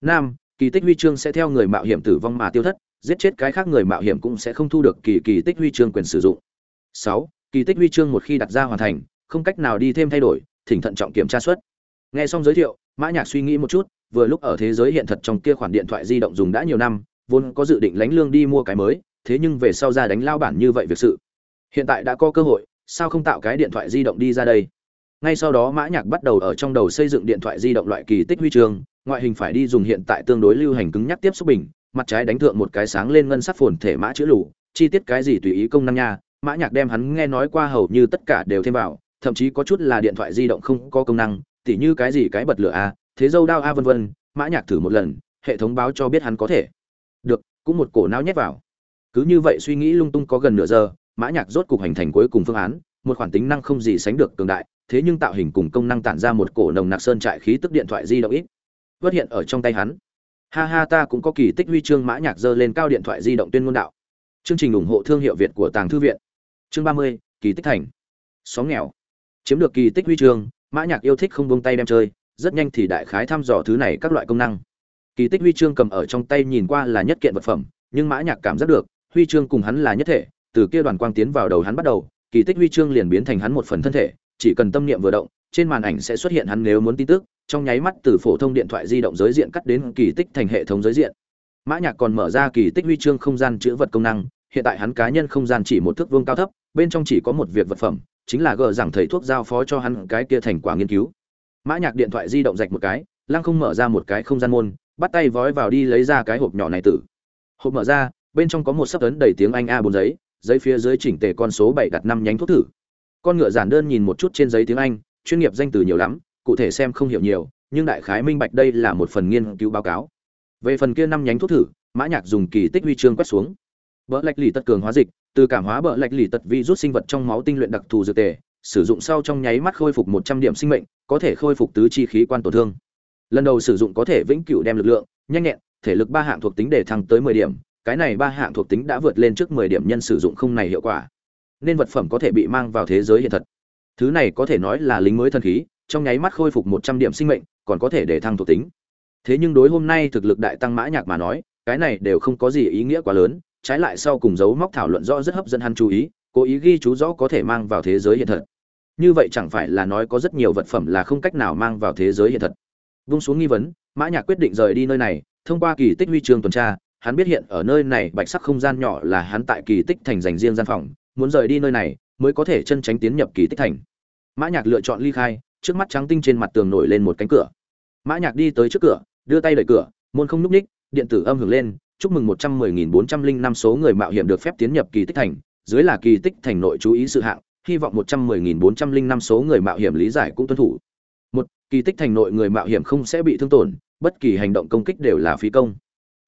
Năm, kỳ tích huy chương sẽ theo người mạo hiểm tử vong mà tiêu thất, giết chết cái khác người mạo hiểm cũng sẽ không thu được kỳ kỳ tích huy chương quyền sử dụng. Sáu, kỳ tích huy chương một khi đặt ra hoàn thành không cách nào đi thêm thay đổi, thỉnh thận trọng kiểm tra suất. Nghe xong giới thiệu, mã nhạc suy nghĩ một chút, vừa lúc ở thế giới hiện thật trong kia khoản điện thoại di động dùng đã nhiều năm, vốn có dự định lánh lương đi mua cái mới, thế nhưng về sau ra đánh lao bản như vậy việc sự. Hiện tại đã có cơ hội, sao không tạo cái điện thoại di động đi ra đây? Ngay sau đó mã nhạc bắt đầu ở trong đầu xây dựng điện thoại di động loại kỳ tích huy chương, ngoại hình phải đi dùng hiện tại tương đối lưu hành cứng nhắc tiếp xúc bình, mặt trái đánh thượng một cái sáng lên ngân sắc phồn thể mã chữ lù, chi tiết cái gì tùy ý công năng nha, mã nhạc đem hắn nghe nói qua hầu như tất cả đều thêm vào thậm chí có chút là điện thoại di động không có công năng, tỉ như cái gì cái bật lửa a, thế dâu đao a vân vân, mã nhạc thử một lần, hệ thống báo cho biết hắn có thể. Được, cũng một cổ não nhét vào. Cứ như vậy suy nghĩ lung tung có gần nửa giờ, mã nhạc rốt cục hành thành cuối cùng phương án, một khoản tính năng không gì sánh được cường đại, thế nhưng tạo hình cùng công năng tản ra một cổ nồng nặc sơn trại khí tức điện thoại di động ít xuất hiện ở trong tay hắn. Ha ha, ta cũng có kỳ tích huy chương mã nhạc dơ lên cao điện thoại di động tuyên ngôn đạo. Chương trình ủng hộ thương hiệu việt của tàng thư viện. Chương ba mươi, kỳ tích thành. Xóm nghèo chiếm được kỳ tích huy chương, mã nhạc yêu thích không buông tay đem chơi, rất nhanh thì đại khái thăm dò thứ này các loại công năng. Kỳ tích huy chương cầm ở trong tay nhìn qua là nhất kiện vật phẩm, nhưng mã nhạc cảm giác được, huy chương cùng hắn là nhất thể, từ kia đoàn quang tiến vào đầu hắn bắt đầu, kỳ tích huy chương liền biến thành hắn một phần thân thể, chỉ cần tâm niệm vừa động, trên màn ảnh sẽ xuất hiện hắn nếu muốn tin tức, trong nháy mắt từ phổ thông điện thoại di động giới diện cắt đến kỳ tích thành hệ thống giới diện. Mã nhạc còn mở ra kỳ tích huy chương không gian chứa vật công năng, hiện tại hắn cá nhân không gian chỉ một thước vuông cao thấp, bên trong chỉ có một việc vật phẩm chính là gờ rằng thầy thuốc giao phó cho hắn cái kia thành quả nghiên cứu. Mã nhạc điện thoại di động rạch một cái, lăng không mở ra một cái không gian môn, bắt tay vói vào đi lấy ra cái hộp nhỏ này tử. Hộp mở ra, bên trong có một sấp ấn đầy tiếng anh a bốn giấy giấy phía dưới chỉnh tề con số bảy đặt năm nhánh thuốc thử. Con ngựa giản đơn nhìn một chút trên giấy tiếng anh, chuyên nghiệp danh từ nhiều lắm, cụ thể xem không hiểu nhiều, nhưng đại khái minh bạch đây là một phần nghiên cứu báo cáo. Về phần kia năm nhánh thuốc thử, mã nhạc dùng kỳ tích huy chương quét xuống. Bỡ lạch lì tất cường hóa dịch từ cảm hóa bỡ lạch lì tật vi rút sinh vật trong máu tinh luyện đặc thù dược tề, sử dụng sau trong nháy mắt khôi phục một trăm điểm sinh mệnh, có thể khôi phục tứ chi khí quan tổn thương. Lần đầu sử dụng có thể vĩnh cửu đem lực lượng, nhanh nhẹn, thể lực ba hạng thuộc tính để thăng tới mười điểm, cái này ba hạng thuộc tính đã vượt lên trước mười điểm nhân sử dụng không này hiệu quả. Nên vật phẩm có thể bị mang vào thế giới hiện thật. Thứ này có thể nói là lính mới thần khí, trong nháy mắt khôi phục một trăm điểm sinh mệnh, còn có thể để thăng thuộc tính. Thế nhưng đối hôm nay thực lực đại tăng mã nhạc mà nói, cái này đều không có gì ý nghĩa quá lớn trái lại sau cùng dấu móc thảo luận rõ rất hấp dẫn hắn chú ý, cố ý ghi chú rõ có thể mang vào thế giới hiện thật. Như vậy chẳng phải là nói có rất nhiều vật phẩm là không cách nào mang vào thế giới hiện thật. Vung xuống nghi vấn, mã nhạc quyết định rời đi nơi này, thông qua kỳ tích huy chương tuần tra, hắn biết hiện ở nơi này bạch sắc không gian nhỏ là hắn tại kỳ tích thành dành riêng gian phòng, muốn rời đi nơi này mới có thể chân tránh tiến nhập kỳ tích thành. Mã nhạc lựa chọn ly khai, trước mắt trắng tinh trên mặt tường nổi lên một cánh cửa. Mã nhạc đi tới trước cửa, đưa tay đẩy cửa, môn không núc ních điện tử âm hưởng lên chúc mừng một trăm mười nghìn bốn trăm linh năm số người mạo hiểm được phép tiến nhập kỳ tích thành. Dưới là kỳ tích thành nội chú ý sự hạng, hy vọng một trăm mười nghìn bốn trăm linh năm số người mạo hiểm lý giải cũng tuân thủ. Một, kỳ tích thành nội người mạo hiểm không sẽ bị thương tổn, bất kỳ hành động công kích đều là phí công.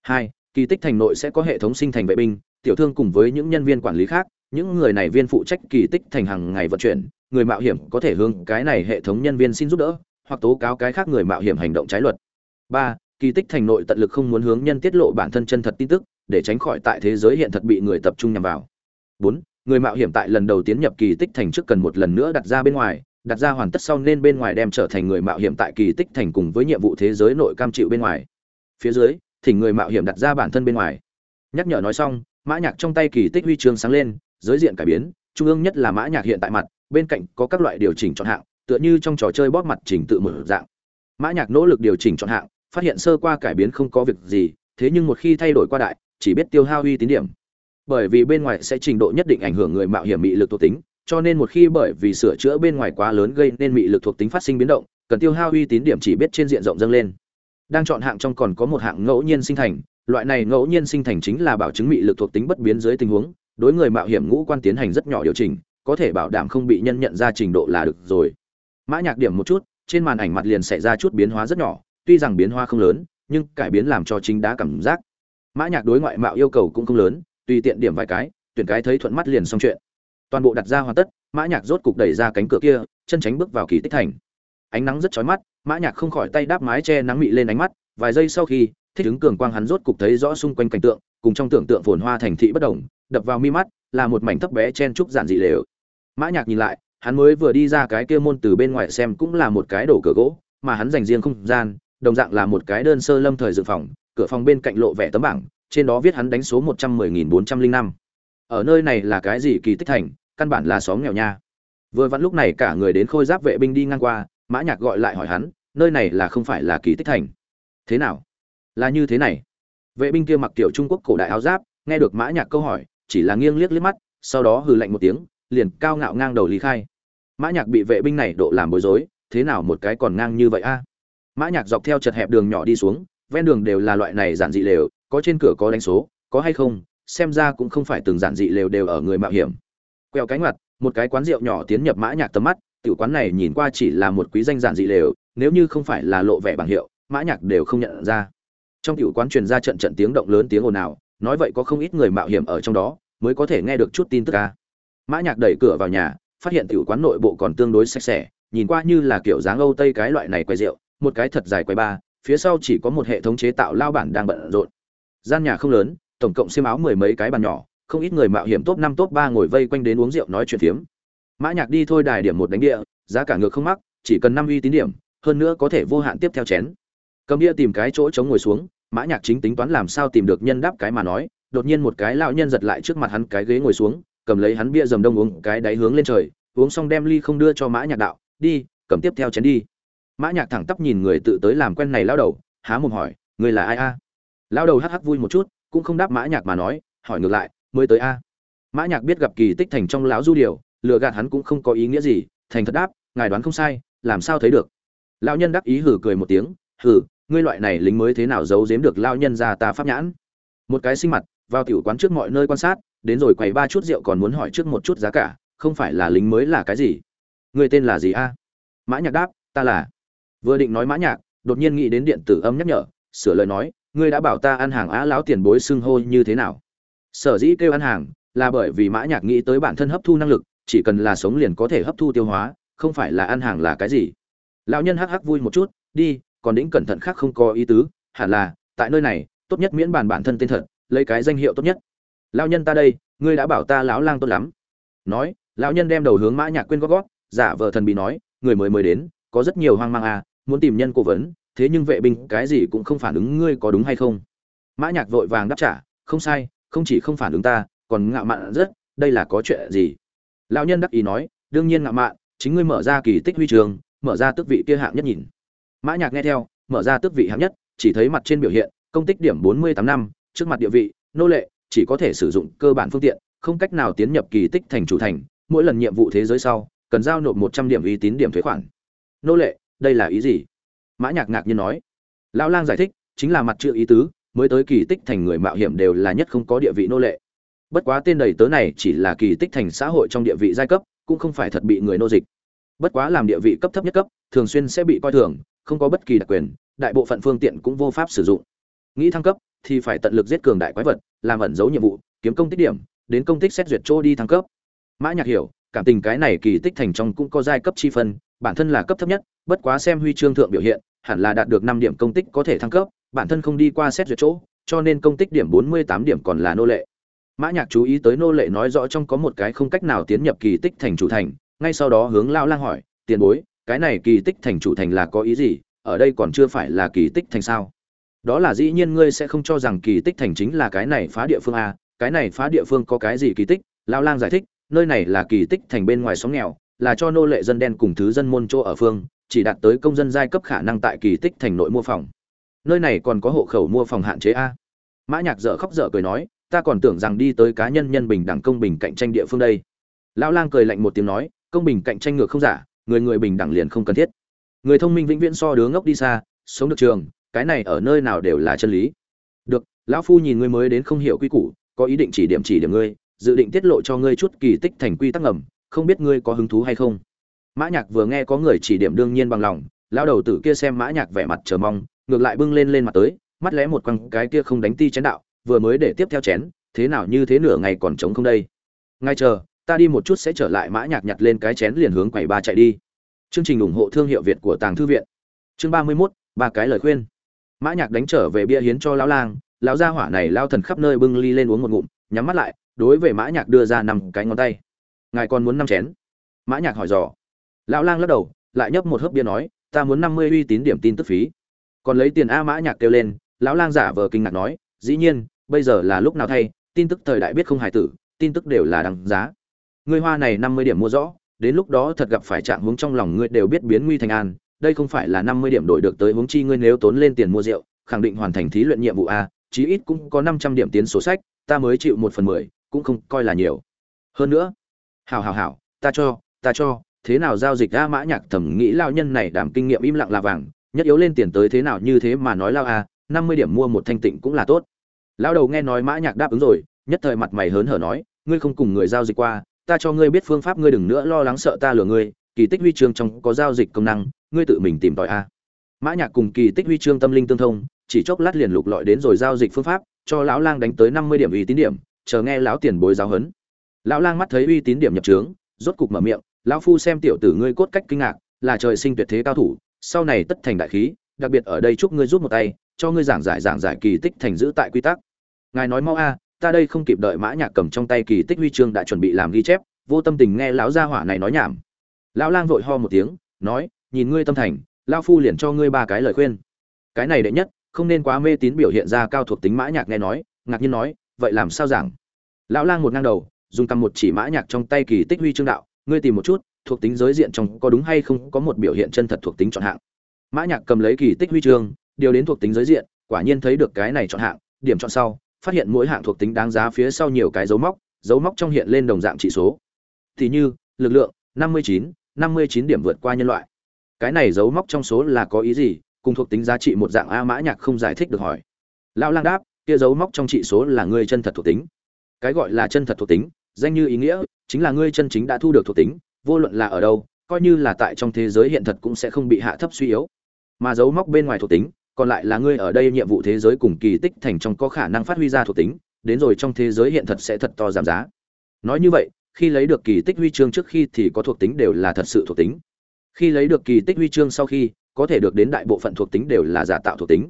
Hai, kỳ tích thành nội sẽ có hệ thống sinh thành vệ binh, tiểu thương cùng với những nhân viên quản lý khác, những người này viên phụ trách kỳ tích thành hàng ngày vận chuyển, người mạo hiểm có thể hướng cái này hệ thống nhân viên xin giúp đỡ, hoặc tố cáo cái khác người mạo hiểm hành động trái luật. Ba kỳ tích thành nội tận lực không muốn hướng nhân tiết lộ bản thân chân thật tin tức, để tránh khỏi tại thế giới hiện thật bị người tập trung nhằm vào. Bốn, người mạo hiểm tại lần đầu tiến nhập kỳ tích thành trước cần một lần nữa đặt ra bên ngoài, đặt ra hoàn tất sau nên bên ngoài đem trở thành người mạo hiểm tại kỳ tích thành cùng với nhiệm vụ thế giới nội cam chịu bên ngoài. Phía dưới, thỉnh người mạo hiểm đặt ra bản thân bên ngoài. Nhắc nhở nói xong, mã nhạc trong tay kỳ tích huy chương sáng lên, giới diện cải biến, trung ương nhất là mã nhạc hiện tại mặt, bên cạnh có các loại điều chỉnh chọn hạng, tựa như trong trò chơi bóp mặt chỉnh tự mở dạng. Mã nhạc nỗ lực điều chỉnh chọn hạng phát hiện sơ qua cải biến không có việc gì, thế nhưng một khi thay đổi qua đại, chỉ biết tiêu hao uy tín điểm. Bởi vì bên ngoài sẽ trình độ nhất định ảnh hưởng người mạo hiểm mị lực thuộc tính, cho nên một khi bởi vì sửa chữa bên ngoài quá lớn gây nên mị lực thuộc tính phát sinh biến động, cần tiêu hao uy tín điểm chỉ biết trên diện rộng dâng lên. Đang chọn hạng trong còn có một hạng ngẫu nhiên sinh thành, loại này ngẫu nhiên sinh thành chính là bảo chứng mị lực thuộc tính bất biến dưới tình huống, đối người mạo hiểm ngũ quan tiến hành rất nhỏ điều chỉnh, có thể bảo đảm không bị nhân nhận ra trình độ là được rồi. Mã nhạc điểm một chút, trên màn ảnh mặt liền xảy ra chút biến hóa rất nhỏ tuy rằng biến hoa không lớn, nhưng cải biến làm cho chính đá cảm giác. Mã nhạc đối ngoại mạo yêu cầu cũng không lớn, tùy tiện điểm vài cái, tuyển cái thấy thuận mắt liền xong chuyện. Toàn bộ đặt ra hoàn tất, mã nhạc rốt cục đẩy ra cánh cửa kia, chân tránh bước vào kỳ tích thành. Ánh nắng rất chói mắt, mã nhạc không khỏi tay đáp mái che nắng mị lên ánh mắt, vài giây sau khi, thích ứng cường quang hắn rốt cục thấy rõ xung quanh cảnh tượng, cùng trong tưởng tượng phồn hoa thành thị bất động đập vào mi mắt, là một mảnh thấp bé chen trúc giản dị lều. Mã nhạc nhìn lại, hắn mới vừa đi ra cái kia môn từ bên ngoài xem cũng là một cái đổ cửa gỗ, mà hắn dành riêng không gian đồng dạng là một cái đơn sơ lâm thời dự phòng, cửa phòng bên cạnh lộ vẻ tấm bảng, trên đó viết hắn đánh số một trăm mười nghìn bốn trăm linh năm. Ở nơi này là cái gì kỳ tích thành, căn bản là xóm nghèo nha. Vừa vặn lúc này cả người đến khôi giáp vệ binh đi ngang qua, mã nhạc gọi lại hỏi hắn, nơi này là không phải là kỳ tích thành. Thế nào? Là như thế này. Vệ binh kia mặc tiểu trung quốc cổ đại áo giáp, nghe được mã nhạc câu hỏi, chỉ là nghiêng liếc liếc mắt, sau đó hừ lạnh một tiếng, liền cao ngạo ngang đầu lý khai. Mã nhạc bị vệ binh này độ làm bối rối, thế nào một cái còn ngang như vậy a? Mã nhạc dọc theo chật hẹp đường nhỏ đi xuống, ven đường đều là loại này giản dị lều, có trên cửa có đánh số, có hay không, xem ra cũng không phải từng giản dị lều đều ở người mạo hiểm. Quẹo cánh mặt một cái quán rượu nhỏ tiến nhập mã nhạc tầm mắt, tiểu quán này nhìn qua chỉ là một quý danh giản dị lều, nếu như không phải là lộ vẻ bằng hiệu, mã nhạc đều không nhận ra. Trong tiểu quán truyền ra trận trận tiếng động lớn tiếng ồn ào, nói vậy có không ít người mạo hiểm ở trong đó, mới có thể nghe được chút tin tức ca. Mã nhạc đẩy cửa vào nhà, phát hiện tiểu quán nội bộ còn tương đối sạch sẽ, nhìn qua như là kiểu dáng âu tây cái loại này quay rượu một cái thật dài quầy ba phía sau chỉ có một hệ thống chế tạo lao bản đang bận rộn. Gian nhà không lớn, tổng cộng xiêm áo mười mấy cái bàn nhỏ, không ít người mạo hiểm top năm, top ba ngồi vây quanh đến uống rượu nói chuyện phiếm. Mã nhạc đi thôi đài điểm một đánh địa, giá cả ngược không mắc, chỉ cần năm uy tín điểm, hơn nữa có thể vô hạn tiếp theo chén. Cầm địa tìm cái chỗ chống ngồi xuống, mã nhạc chính tính toán làm sao tìm được nhân đáp cái mà nói, đột nhiên một cái lão nhân giật lại trước mặt hắn cái ghế ngồi xuống, cầm lấy hắn bia dầm đông uống cái đáy hướng lên trời, uống xong đem ly không đưa cho mã nhạc đạo, đi, cầm tiếp theo chén đi mã nhạc thẳng tắp nhìn người tự tới làm quen này lão đầu há mồm hỏi người là ai a? Lão đầu hắc hắc vui một chút cũng không đáp mã nhạc mà nói hỏi ngược lại mới tới a? Mã nhạc biết gặp kỳ tích thành trong lão du điều lừa gạt hắn cũng không có ý nghĩa gì thành thật đáp ngài đoán không sai làm sao thấy được? Lão nhân đắc ý hừ cười một tiếng hừ, ngươi loại này lính mới thế nào giấu giếm được lão nhân ra ta pháp nhãn? Một cái sinh mặt vào tiểu quán trước mọi nơi quan sát đến rồi quầy ba chút rượu còn muốn hỏi trước một chút giá cả không phải là lính mới là cái gì? Người tên là gì a? Mã nhạc đáp ta là vừa định nói mã nhạc, đột nhiên nghĩ đến điện tử âm nhắc nhở, sửa lời nói, ngươi đã bảo ta ăn hàng á lão tiền bối xưng hô như thế nào? Sở dĩ kêu ăn hàng là bởi vì mã nhạc nghĩ tới bản thân hấp thu năng lực, chỉ cần là sống liền có thể hấp thu tiêu hóa, không phải là ăn hàng là cái gì. Lão nhân hắc hắc vui một chút, đi, còn đĩnh cẩn thận khác không có ý tứ, hẳn là, tại nơi này, tốt nhất miễn bàn bản thân tên thật, lấy cái danh hiệu tốt nhất. Lão nhân ta đây, ngươi đã bảo ta lão lang tốt lắm. Nói, lão nhân đem đầu hướng mã nhạc quên gót gót, giả vờ thần bị nói, người mới mới đến có rất nhiều hoang mang à muốn tìm nhân cố vấn, thế nhưng vệ binh cái gì cũng không phản ứng ngươi có đúng hay không? Mã nhạc vội vàng đáp trả, không sai, không chỉ không phản ứng ta, còn ngạo mạn rất, đây là có chuyện gì? Lão nhân đắc ý nói, đương nhiên ngạo mạn, chính ngươi mở ra kỳ tích huy trường, mở ra tước vị kia hạng nhất nhìn. Mã nhạc nghe theo, mở ra tước vị hạng nhất, chỉ thấy mặt trên biểu hiện, công tích điểm bốn mươi tám năm, trước mặt địa vị, nô lệ, chỉ có thể sử dụng cơ bản phương tiện, không cách nào tiến nhập kỳ tích thành chủ thành, mỗi lần nhiệm vụ thế giới sau, cần giao nộp một trăm điểm uy tín điểm thuế khoản nô lệ, đây là ý gì? Mã nhạc ngạc nhiên nói. Lão lang giải thích, chính là mặt chữ ý tứ, mới tới kỳ tích thành người mạo hiểm đều là nhất không có địa vị nô lệ. Bất quá tên đầy tớ này chỉ là kỳ tích thành xã hội trong địa vị giai cấp, cũng không phải thật bị người nô dịch. Bất quá làm địa vị cấp thấp nhất cấp, thường xuyên sẽ bị coi thường, không có bất kỳ đặc quyền, đại bộ phận phương tiện cũng vô pháp sử dụng. Nghĩ thăng cấp, thì phải tận lực giết cường đại quái vật, làm ẩn giấu nhiệm vụ, kiếm công tích điểm, đến công tích xét duyệt chỗ đi thăng cấp. Mã nhạc hiểu, cảm tình cái này kỳ tích thành trong cũng có giai cấp chi phân bản thân là cấp thấp nhất, bất quá xem huy chương thượng biểu hiện, hẳn là đạt được năm điểm công tích có thể thăng cấp, bản thân không đi qua xét duyệt chỗ, cho nên công tích điểm bốn mươi tám điểm còn là nô lệ. Mã nhạc chú ý tới nô lệ nói rõ trong có một cái không cách nào tiến nhập kỳ tích thành chủ thành, ngay sau đó hướng lão lang hỏi, tiền bối, cái này kỳ tích thành chủ thành là có ý gì? Ở đây còn chưa phải là kỳ tích thành sao? Đó là dĩ nhiên ngươi sẽ không cho rằng kỳ tích thành chính là cái này phá địa phương a, cái này phá địa phương có cái gì kỳ tích? Lão lang giải thích, nơi này là kỳ tích thành bên ngoài sóng nghèo là cho nô lệ dân đen cùng thứ dân môn chỗ ở phương, chỉ đạt tới công dân giai cấp khả năng tại kỳ tích thành nội mua phòng. Nơi này còn có hộ khẩu mua phòng hạn chế a. Mã nhạc dở khóc dở cười nói, ta còn tưởng rằng đi tới cá nhân nhân bình đẳng công bình cạnh tranh địa phương đây. Lão lang cười lạnh một tiếng nói, công bình cạnh tranh ngược không giả, người người bình đẳng liền không cần thiết. Người thông minh vĩnh viễn so đứa ngốc đi xa, sống được trường, cái này ở nơi nào đều là chân lý. Được, lão phu nhìn ngươi mới đến không hiểu quy củ, có ý định chỉ điểm chỉ điểm ngươi, dự định tiết lộ cho ngươi chút kỳ tích thành quy tắc ngầm không biết ngươi có hứng thú hay không. Mã nhạc vừa nghe có người chỉ điểm đương nhiên bằng lòng lão đầu tử kia xem mã nhạc vẻ mặt chờ mong ngược lại bưng lên lên mặt tới mắt lẽ một quăng cái kia không đánh ti chén đạo vừa mới để tiếp theo chén thế nào như thế nửa ngày còn trống không đây. Ngay chờ ta đi một chút sẽ trở lại mã nhạc nhặt lên cái chén liền hướng quầy ba chạy đi. Chương trình ủng hộ thương hiệu việt của tàng thư viện. Chương ba mươi 31, ba cái lời khuyên. Mã nhạc đánh trở về bia hiến cho lão lang lão gia hỏa này lao thần khắp nơi bưng ly lên uống một ngụm nhắm mắt lại đối với mã nhạc đưa ra năm cái ngón tay ngài còn muốn năm chén? Mã nhạc hỏi dò. Lão lang lắc đầu, lại nhấp một hớp bia nói, ta muốn năm mươi uy tín điểm tin tức phí. Còn lấy tiền a mã nhạc kêu lên, lão lang giả vờ kinh ngạc nói, dĩ nhiên, bây giờ là lúc nào thay, tin tức thời đại biết không hài tử, tin tức đều là đằng giá. Ngươi hoa này năm mươi điểm mua rõ, đến lúc đó thật gặp phải trạng huống trong lòng ngươi đều biết biến nguy thành an, đây không phải là năm mươi điểm đổi được tới huống chi ngươi nếu tốn lên tiền mua rượu, khẳng định hoàn thành thí luyện nhiệm vụ a, chí ít cũng có năm trăm điểm tiến sổ sách, ta mới chịu một phần mười, cũng không coi là nhiều. Hơn nữa hảo hảo hảo, ta cho ta cho, thế nào giao dịch a mã nhạc thẩm nghĩ lao nhân này đảm kinh nghiệm im lặng là vàng, nhất yếu lên tiền tới thế nào như thế mà nói lao a, năm mươi điểm mua một thanh tịnh cũng là tốt. Lao đầu nghe nói mã nhạc đáp ứng rồi, nhất thời mặt mày hớn hở nói, ngươi không cùng người giao dịch qua, ta cho ngươi biết phương pháp ngươi đừng nữa lo lắng sợ ta lừa ngươi, kỳ tích huy chương trong có giao dịch công năng, ngươi tự mình tìm tòi a. Mã nhạc cùng kỳ tích huy chương tâm linh tương thông, chỉ chốc lát liền lục lọi đến rồi giao dịch phương pháp, cho lão lang đánh tới năm mươi điểm uy tín điểm, chờ nghe lão tiền bối giáo huấn lão lang mắt thấy uy tín điểm nhập trướng, rốt cục mở miệng, lão phu xem tiểu tử ngươi cốt cách kinh ngạc, là trời sinh tuyệt thế cao thủ, sau này tất thành đại khí, đặc biệt ở đây chúc ngươi giúp một tay, cho ngươi giảng giải giảng giải kỳ tích thành giữ tại quy tắc. Ngài nói mau a, ta đây không kịp đợi mã nhạc cầm trong tay kỳ tích huy chương đã chuẩn bị làm ghi chép, vô tâm tình nghe lão gia hỏa này nói nhảm. Lão lang vội ho một tiếng, nói, nhìn ngươi tâm thành, lão phu liền cho ngươi ba cái lời khuyên. Cái này đệ nhất, không nên quá mê tín biểu hiện ra cao thuộc tính mã nhạc nghe nói. Ngạc nhiên nói, vậy làm sao giảng? Lão lang một ngang đầu dùng cầm một chỉ mã nhạc trong tay kỳ tích huy chương đạo ngươi tìm một chút thuộc tính giới diện trong có đúng hay không có một biểu hiện chân thật thuộc tính chọn hạng mã nhạc cầm lấy kỳ tích huy chương điều đến thuộc tính giới diện quả nhiên thấy được cái này chọn hạng điểm chọn sau phát hiện mỗi hạng thuộc tính đáng giá phía sau nhiều cái dấu móc dấu móc trong hiện lên đồng dạng chỉ số thì như lực lượng 59, 59 điểm vượt qua nhân loại. Cái này dấu móc trong số là có ý gì? Cùng thuộc tính giá trị một dạng a mã nhạc không giải thích được hỏi. Lão lang đáp, kia dấu móc trong trị số là ngươi chân thật thuộc tính. Cái gọi là chân thật thuộc tính, danh như ý nghĩa, chính là ngươi chân chính đã thu được thuộc tính, vô luận là ở đâu, coi như là tại trong thế giới hiện thật cũng sẽ không bị hạ thấp suy yếu. Mà dấu móc bên ngoài thuộc tính, còn lại là ngươi ở đây nhiệm vụ thế giới cùng kỳ tích thành trong có khả năng phát huy ra thuộc tính, đến rồi trong thế giới hiện thật sẽ thật to giảm giá. Nói như vậy, khi lấy được kỳ tích huy chương trước khi thì có thuộc tính đều là thật sự thuộc tính. Khi lấy được kỳ tích huy chương sau khi, có thể được đến đại bộ phận thuộc tính đều là giả tạo thuộc tính.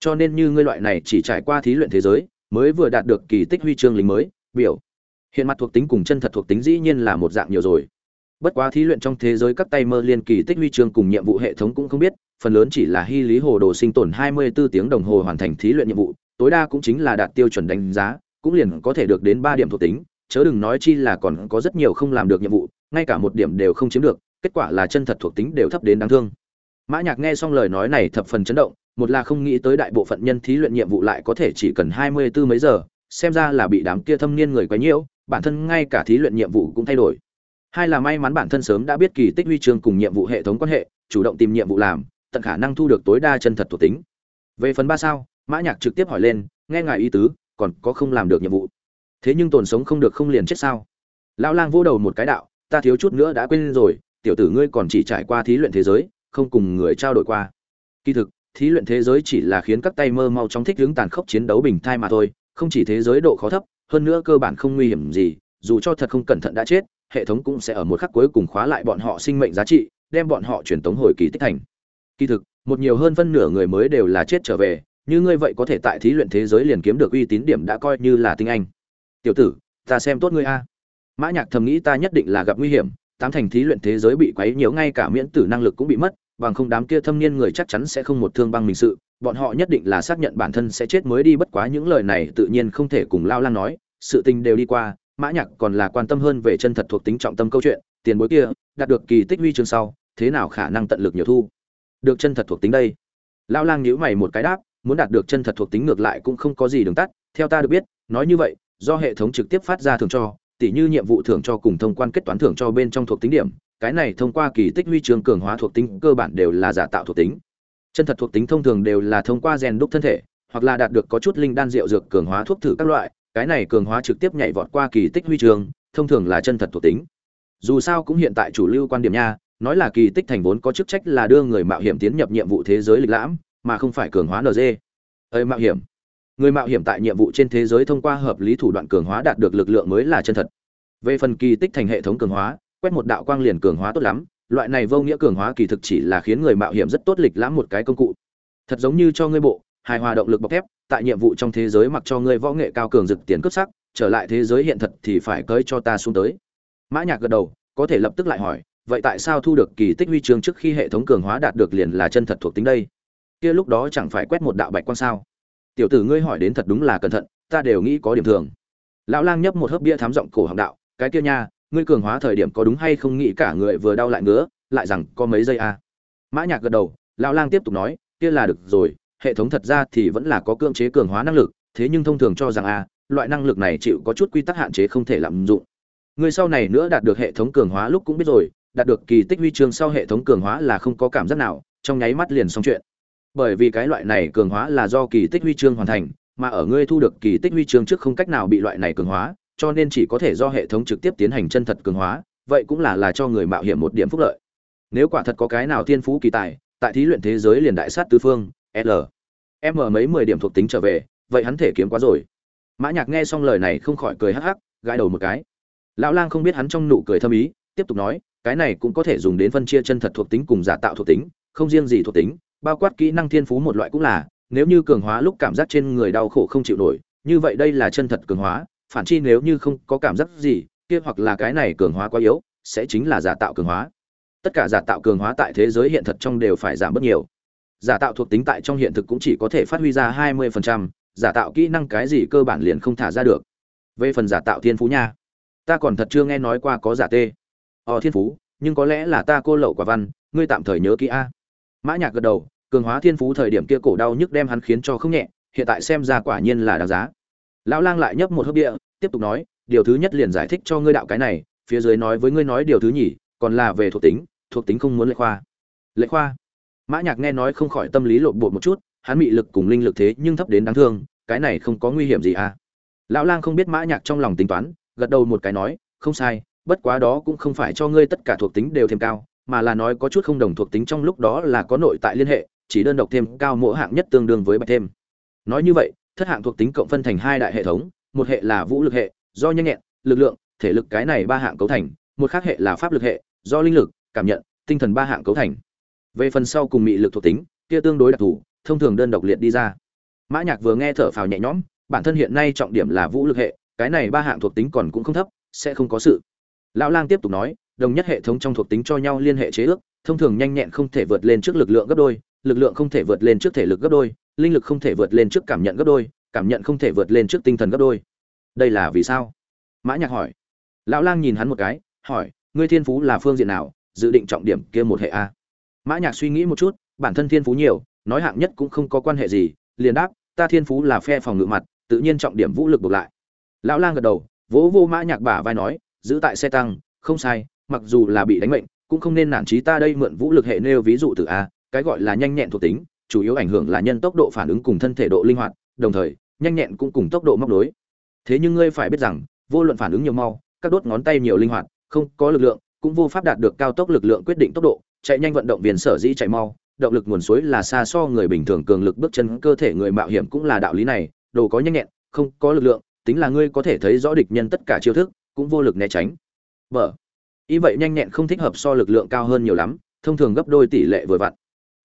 Cho nên như ngươi loại này chỉ trải qua thí luyện thế giới, mới vừa đạt được kỳ tích huy chương lính mới, biểu hiện mặt thuộc tính cùng chân thật thuộc tính dĩ nhiên là một dạng nhiều rồi. Bất quá thí luyện trong thế giới các tay mơ liên kỳ tích huy chương cùng nhiệm vụ hệ thống cũng không biết, phần lớn chỉ là hy lý hồ đồ sinh tồn 24 tiếng đồng hồ hoàn thành thí luyện nhiệm vụ, tối đa cũng chính là đạt tiêu chuẩn đánh giá, cũng liền có thể được đến ba điểm thuộc tính, chớ đừng nói chi là còn có rất nhiều không làm được nhiệm vụ, ngay cả một điểm đều không chiếm được, kết quả là chân thật thuộc tính đều thấp đến đáng thương. Mã nhạc nghe xong lời nói này thập phần chấn động, một là không nghĩ tới đại bộ phận nhân thí luyện nhiệm vụ lại có thể chỉ cần 24 mấy giờ, xem ra là bị đám kia thâm niên người quá nhiễu bản thân ngay cả thí luyện nhiệm vụ cũng thay đổi. Hai là may mắn bản thân sớm đã biết kỳ tích huy chương cùng nhiệm vụ hệ thống quan hệ, chủ động tìm nhiệm vụ làm, tận khả năng thu được tối đa chân thật thuộc tính. Về phần ba sao, mã nhạc trực tiếp hỏi lên, nghe ngài ý tứ, còn có không làm được nhiệm vụ? Thế nhưng tồn sống không được không liền chết sao? Lão lang vô đầu một cái đạo, ta thiếu chút nữa đã quên rồi, tiểu tử ngươi còn chỉ trải qua thí luyện thế giới, không cùng người trao đổi qua. Kỳ thực, thí luyện thế giới chỉ là khiến các tay mơ mau chóng thích hướng tàn khốc chiến đấu bình thai mà thôi, không chỉ thế giới độ khó thấp hơn nữa cơ bản không nguy hiểm gì, dù cho thật không cẩn thận đã chết, hệ thống cũng sẽ ở một khắc cuối cùng khóa lại bọn họ sinh mệnh giá trị, đem bọn họ truyền tống hồi kỳ tích thành. Kỳ thực, một nhiều hơn phân nửa người mới đều là chết trở về, như ngươi vậy có thể tại thí luyện thế giới liền kiếm được uy tín điểm đã coi như là tinh anh. Tiểu tử, ta xem tốt ngươi a. Mã nhạc thầm nghĩ ta nhất định là gặp nguy hiểm, tám thành thí luyện thế giới bị quấy nhiễu ngay cả miễn tử năng lực cũng bị mất bằng không đám kia thâm niên người chắc chắn sẽ không một thương băng mình sự, bọn họ nhất định là xác nhận bản thân sẽ chết mới đi, bất quá những lời này tự nhiên không thể cùng lao Lang nói, sự tình đều đi qua, mã nhạc còn là quan tâm hơn về chân thật thuộc tính trọng tâm câu chuyện, tiền bối kia, đạt được kỳ tích huy chương sau, thế nào khả năng tận lực nhiều thu? Được chân thật thuộc tính đây. Lao lang nhíu mày một cái đáp, muốn đạt được chân thật thuộc tính ngược lại cũng không có gì đường tắt, theo ta được biết, nói như vậy, do hệ thống trực tiếp phát ra thưởng cho, tỉ như nhiệm vụ thưởng cho cùng thông quan kết toán thưởng cho bên trong thuộc tính điểm cái này thông qua kỳ tích huy chương cường hóa thuộc tính cơ bản đều là giả tạo thuộc tính. Chân thật thuộc tính thông thường đều là thông qua rèn đúc thân thể, hoặc là đạt được có chút linh đan rượu dược cường hóa thuốc thử các loại, cái này cường hóa trực tiếp nhảy vọt qua kỳ tích huy chương, thông thường là chân thật thuộc tính. Dù sao cũng hiện tại chủ lưu quan điểm nha, nói là kỳ tích thành vốn có chức trách là đưa người mạo hiểm tiến nhập nhiệm vụ thế giới lịch lãm, mà không phải cường hóa nd ơi mạo hiểm. Người mạo hiểm tại nhiệm vụ trên thế giới thông qua hợp lý thủ đoạn cường hóa đạt được lực lượng mới là chân thật. Về phần kỳ tích thành hệ thống cường hóa quét một đạo quang liền cường hóa tốt lắm, loại này vô nghĩa cường hóa kỳ thực chỉ là khiến người mạo hiểm rất tốt lịch lãm một cái công cụ. Thật giống như cho ngươi bộ, hài hòa động lực bọc thép, tại nhiệm vụ trong thế giới mặc cho ngươi võ nghệ cao cường dực tiền cướp sắc, trở lại thế giới hiện thật thì phải cưới cho ta xuống tới. Mã nhạc gật đầu, có thể lập tức lại hỏi, vậy tại sao thu được kỳ tích huy chương trước khi hệ thống cường hóa đạt được liền là chân thật thuộc tính đây? Kia lúc đó chẳng phải quét một đạo bạch quan sao? Tiểu tử ngươi hỏi đến thật đúng là cẩn thận, ta đều nghĩ có điểm thường. Lão lang nhấp một hớp bia thám giọng cổ họng đạo, cái kia nha ngươi cường hóa thời điểm có đúng hay không nghĩ cả người vừa đau lại ngứa, lại rằng có mấy giây à. mã nhạc gật đầu, lão lang tiếp tục nói, kia là được rồi, hệ thống thật ra thì vẫn là có cưỡng chế cường hóa năng lực, thế nhưng thông thường cho rằng a loại năng lực này chịu có chút quy tắc hạn chế không thể lạm dụng người sau này nữa đạt được hệ thống cường hóa lúc cũng biết rồi, đạt được kỳ tích huy chương sau hệ thống cường hóa là không có cảm giác nào, trong nháy mắt liền xong chuyện bởi vì cái loại này cường hóa là do kỳ tích huy chương hoàn thành, mà ở ngươi thu được kỳ tích huy chương trước không cách nào bị loại này cường hóa cho nên chỉ có thể do hệ thống trực tiếp tiến hành chân thật cường hóa, vậy cũng là là cho người mạo hiểm một điểm phúc lợi. Nếu quả thật có cái nào thiên phú kỳ tài, tại thí luyện thế giới liền đại sát tứ phương, l, m mấy mười điểm thuộc tính trở về, vậy hắn thể kiếm quá rồi. Mã nhạc nghe xong lời này không khỏi cười hắc hắc, gãi đầu một cái. Lão lang không biết hắn trong nụ cười thâm ý, tiếp tục nói, cái này cũng có thể dùng đến phân chia chân thật thuộc tính cùng giả tạo thuộc tính, không riêng gì thuộc tính, bao quát kỹ năng thiên phú một loại cũng là, nếu như cường hóa lúc cảm giác trên người đau khổ không chịu nổi, như vậy đây là chân thật cường hóa phản chi nếu như không có cảm giác gì kia hoặc là cái này cường hóa quá yếu sẽ chính là giả tạo cường hóa. Tất cả giả tạo cường hóa tại thế giới hiện thật trong đều phải giảm bớt nhiều. Giả tạo thuộc tính tại trong hiện thực cũng chỉ có thể phát huy ra 20%, giả tạo kỹ năng cái gì cơ bản liền không thả ra được. Về phần giả tạo thiên phú nha ta còn thật chưa nghe nói qua có giả tê. Ò thiên phú nhưng có lẽ là ta cô lậu quả văn ngươi tạm thời nhớ kỹ a. Mã nhạc gật đầu cường hóa thiên phú thời điểm kia cổ đau nhức đem hắn khiến cho không nhẹ hiện tại xem ra quả nhiên là đáng giá lão lang lại nhấp một hớp địa, tiếp tục nói, điều thứ nhất liền giải thích cho ngươi đạo cái này, phía dưới nói với ngươi nói điều thứ nhì, còn là về thuộc tính thuộc tính không muốn lệ khoa. Lệ khoa? Mã nhạc nghe nói không khỏi tâm lý lộn bột một chút, hắn bị lực cùng linh lực thế nhưng thấp đến đáng thương, cái này không có nguy hiểm gì à? Lão lang không biết mã nhạc trong lòng tính toán, gật đầu một cái nói, không sai, bất quá đó cũng không phải cho ngươi tất cả thuộc tính đều thêm cao, mà là nói có chút không đồng thuộc tính trong lúc đó là có nội tại liên hệ, chỉ đơn độc thêm cao mỗi hạng nhất tương đương với bạch thêm. Nói như vậy thất hạng thuộc tính cộng phân thành hai đại hệ thống, một hệ là vũ lực hệ, do nhanh nhẹn, lực lượng, thể lực cái này ba hạng cấu thành, một khác hệ là pháp lực hệ, do linh lực, cảm nhận, tinh thần ba hạng cấu thành. Về phần sau cùng mị lực thuộc tính, kia tương đối đặc thù, thông thường đơn độc liệt đi ra. Mã nhạc vừa nghe thở phào nhẹ nhõm, bản thân hiện nay trọng điểm là vũ lực hệ, cái này ba hạng thuộc tính còn cũng không thấp, sẽ không có sự. Lão lang tiếp tục nói, đồng nhất hệ thống trong thuộc tính cho nhau liên hệ chế ước, thông thường nhanh nhẹn không thể vượt lên trước lực lượng gấp đôi lực lượng không thể vượt lên trước thể lực gấp đôi, linh lực không thể vượt lên trước cảm nhận gấp đôi, cảm nhận không thể vượt lên trước tinh thần gấp đôi. Đây là vì sao? Mã nhạc hỏi. Lão lang nhìn hắn một cái, hỏi, ngươi thiên phú là phương diện nào? Dự định trọng điểm kia một hệ a? Mã nhạc suy nghĩ một chút, bản thân thiên phú nhiều, nói hạng nhất cũng không có quan hệ gì, liền đáp, ta thiên phú là phe phòng ngự mặt, tự nhiên trọng điểm vũ lực buộc lại. Lão lang gật đầu, vỗ vô mã nhạc bả vai nói, giữ tại xe tăng, không sai, mặc dù là bị đánh mệnh, cũng không nên nản chí ta đây mượn vũ lực hệ nêu ví dụ từ a cái gọi là nhanh nhẹn thuộc tính, chủ yếu ảnh hưởng là nhân tốc độ phản ứng cùng thân thể độ linh hoạt, đồng thời, nhanh nhẹn cũng cùng tốc độ móc đối thế nhưng ngươi phải biết rằng, vô luận phản ứng nhiều mau, các đốt ngón tay nhiều linh hoạt, không có lực lượng, cũng vô pháp đạt được cao tốc lực lượng quyết định tốc độ. Chạy nhanh vận động viên sở dĩ chạy mau, động lực nguồn suối là xa so người bình thường cường lực bước chân cơ thể người mạo hiểm cũng là đạo lý này, đồ có nhanh nhẹn, không có lực lượng, tính là ngươi có thể thấy rõ địch nhân tất cả chiêu thức, cũng vô lực né tránh. Vợ ý vậy nhanh nhẹn không thích hợp so lực lượng cao hơn nhiều lắm, thông thường gấp đôi tỷ lệ vừa vặn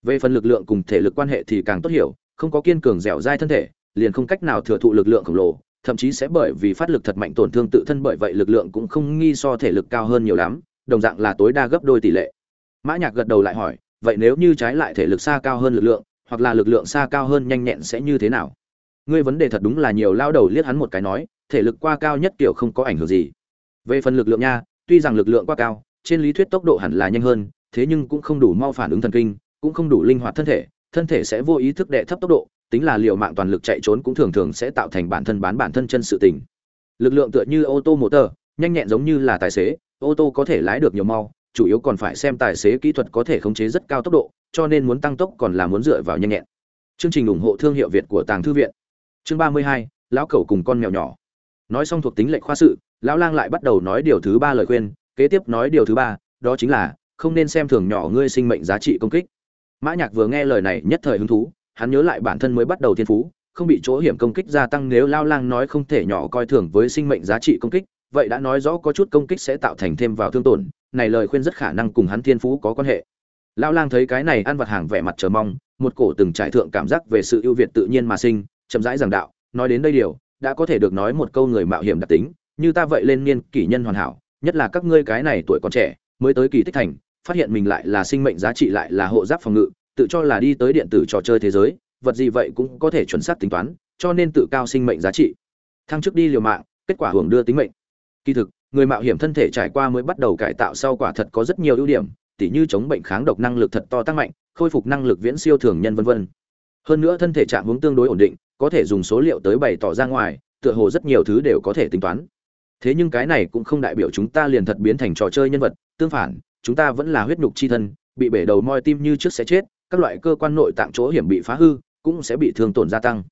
về phần lực lượng cùng thể lực quan hệ thì càng tốt hiểu, không có kiên cường dẻo dai thân thể, liền không cách nào thừa thụ lực lượng khổng lồ, thậm chí sẽ bởi vì phát lực thật mạnh tổn thương tự thân bởi vậy lực lượng cũng không nghi so thể lực cao hơn nhiều lắm, đồng dạng là tối đa gấp đôi tỷ lệ. Mã nhạc gật đầu lại hỏi, vậy nếu như trái lại thể lực xa cao hơn lực lượng, hoặc là lực lượng xa cao hơn nhanh nhẹn sẽ như thế nào? Ngươi vấn đề thật đúng là nhiều lao đầu liếc hắn một cái nói, thể lực qua cao nhất kiểu không có ảnh hưởng gì. Về phần lực lượng nha, tuy rằng lực lượng quá cao, trên lý thuyết tốc độ hẳn là nhanh hơn, thế nhưng cũng không đủ mau phản ứng thần kinh cũng không đủ linh hoạt thân thể thân thể sẽ vô ý thức đệ thấp tốc độ, tính là liệu mạng toàn lực chạy trốn cũng thường thường sẽ tạo thành bản thân bán bản thân chân sự tình. Lực lượng tựa như ô tô motor nhanh nhẹn giống như là tài xế, ô tô có thể lái được nhiều mau, chủ yếu còn phải xem tài xế kỹ thuật có thể khống chế rất cao tốc độ, cho nên muốn tăng tốc còn là muốn dựa vào nhanh nhẹn. Chương trình ủng hộ thương hiệu việt của tàng thư viện. Chương ba mươi hai, lão cẩu cùng con mèo nhỏ. Nói xong thuộc tính lệnh khoa sự, lão lang lại bắt đầu nói điều thứ ba lời khuyên, kế tiếp nói điều thứ ba, đó chính là, không nên xem thường nhỏ ngươi sinh mệnh giá trị công kích mã nhạc vừa nghe lời này nhất thời hứng thú, hắn nhớ lại bản thân mới bắt đầu thiên phú, không bị chỗ hiểm công kích gia tăng nếu lao lang nói không thể nhỏ coi thường với sinh mệnh giá trị công kích, vậy đã nói rõ có chút công kích sẽ tạo thành thêm vào thương tổn, này lời khuyên rất khả năng cùng hắn thiên phú có quan hệ. Lao lang thấy cái này ăn vật hàng vẻ mặt chờ mong, một cổ từng trải thượng cảm giác về sự ưu việt tự nhiên mà sinh, chậm rãi giảng đạo, nói đến đây điều, đã có thể được nói một câu người mạo hiểm đặc tính, như ta vậy lên niên kỷ nhân hoàn hảo, nhất là các ngươi cái này tuổi còn trẻ, mới tới kỳ tích thành phát hiện mình lại là sinh mệnh giá trị lại là hộ giáp phòng ngự, tự cho là đi tới điện tử trò chơi thế giới, vật gì vậy cũng có thể chuẩn xác tính toán, cho nên tự cao sinh mệnh giá trị. Thăng chức đi liều mạng, kết quả hưởng đưa tính mệnh. Kỳ thực, người mạo hiểm thân thể trải qua mới bắt đầu cải tạo sau quả thật có rất nhiều ưu điểm, tỉ như chống bệnh kháng độc năng lực thật to tăng mạnh, khôi phục năng lực viễn siêu thường nhân vân vân. Hơn nữa thân thể trạng hướng tương đối ổn định, có thể dùng số liệu tới bày tỏ ra ngoài, tựa hồ rất nhiều thứ đều có thể tính toán. Thế nhưng cái này cũng không đại biểu chúng ta liền thật biến thành trò chơi nhân vật, tương phản chúng ta vẫn là huyết nhục chi thân, bị bể đầu moi tim như trước sẽ chết, các loại cơ quan nội tạng chỗ hiểm bị phá hư, cũng sẽ bị thương tổn gia tăng.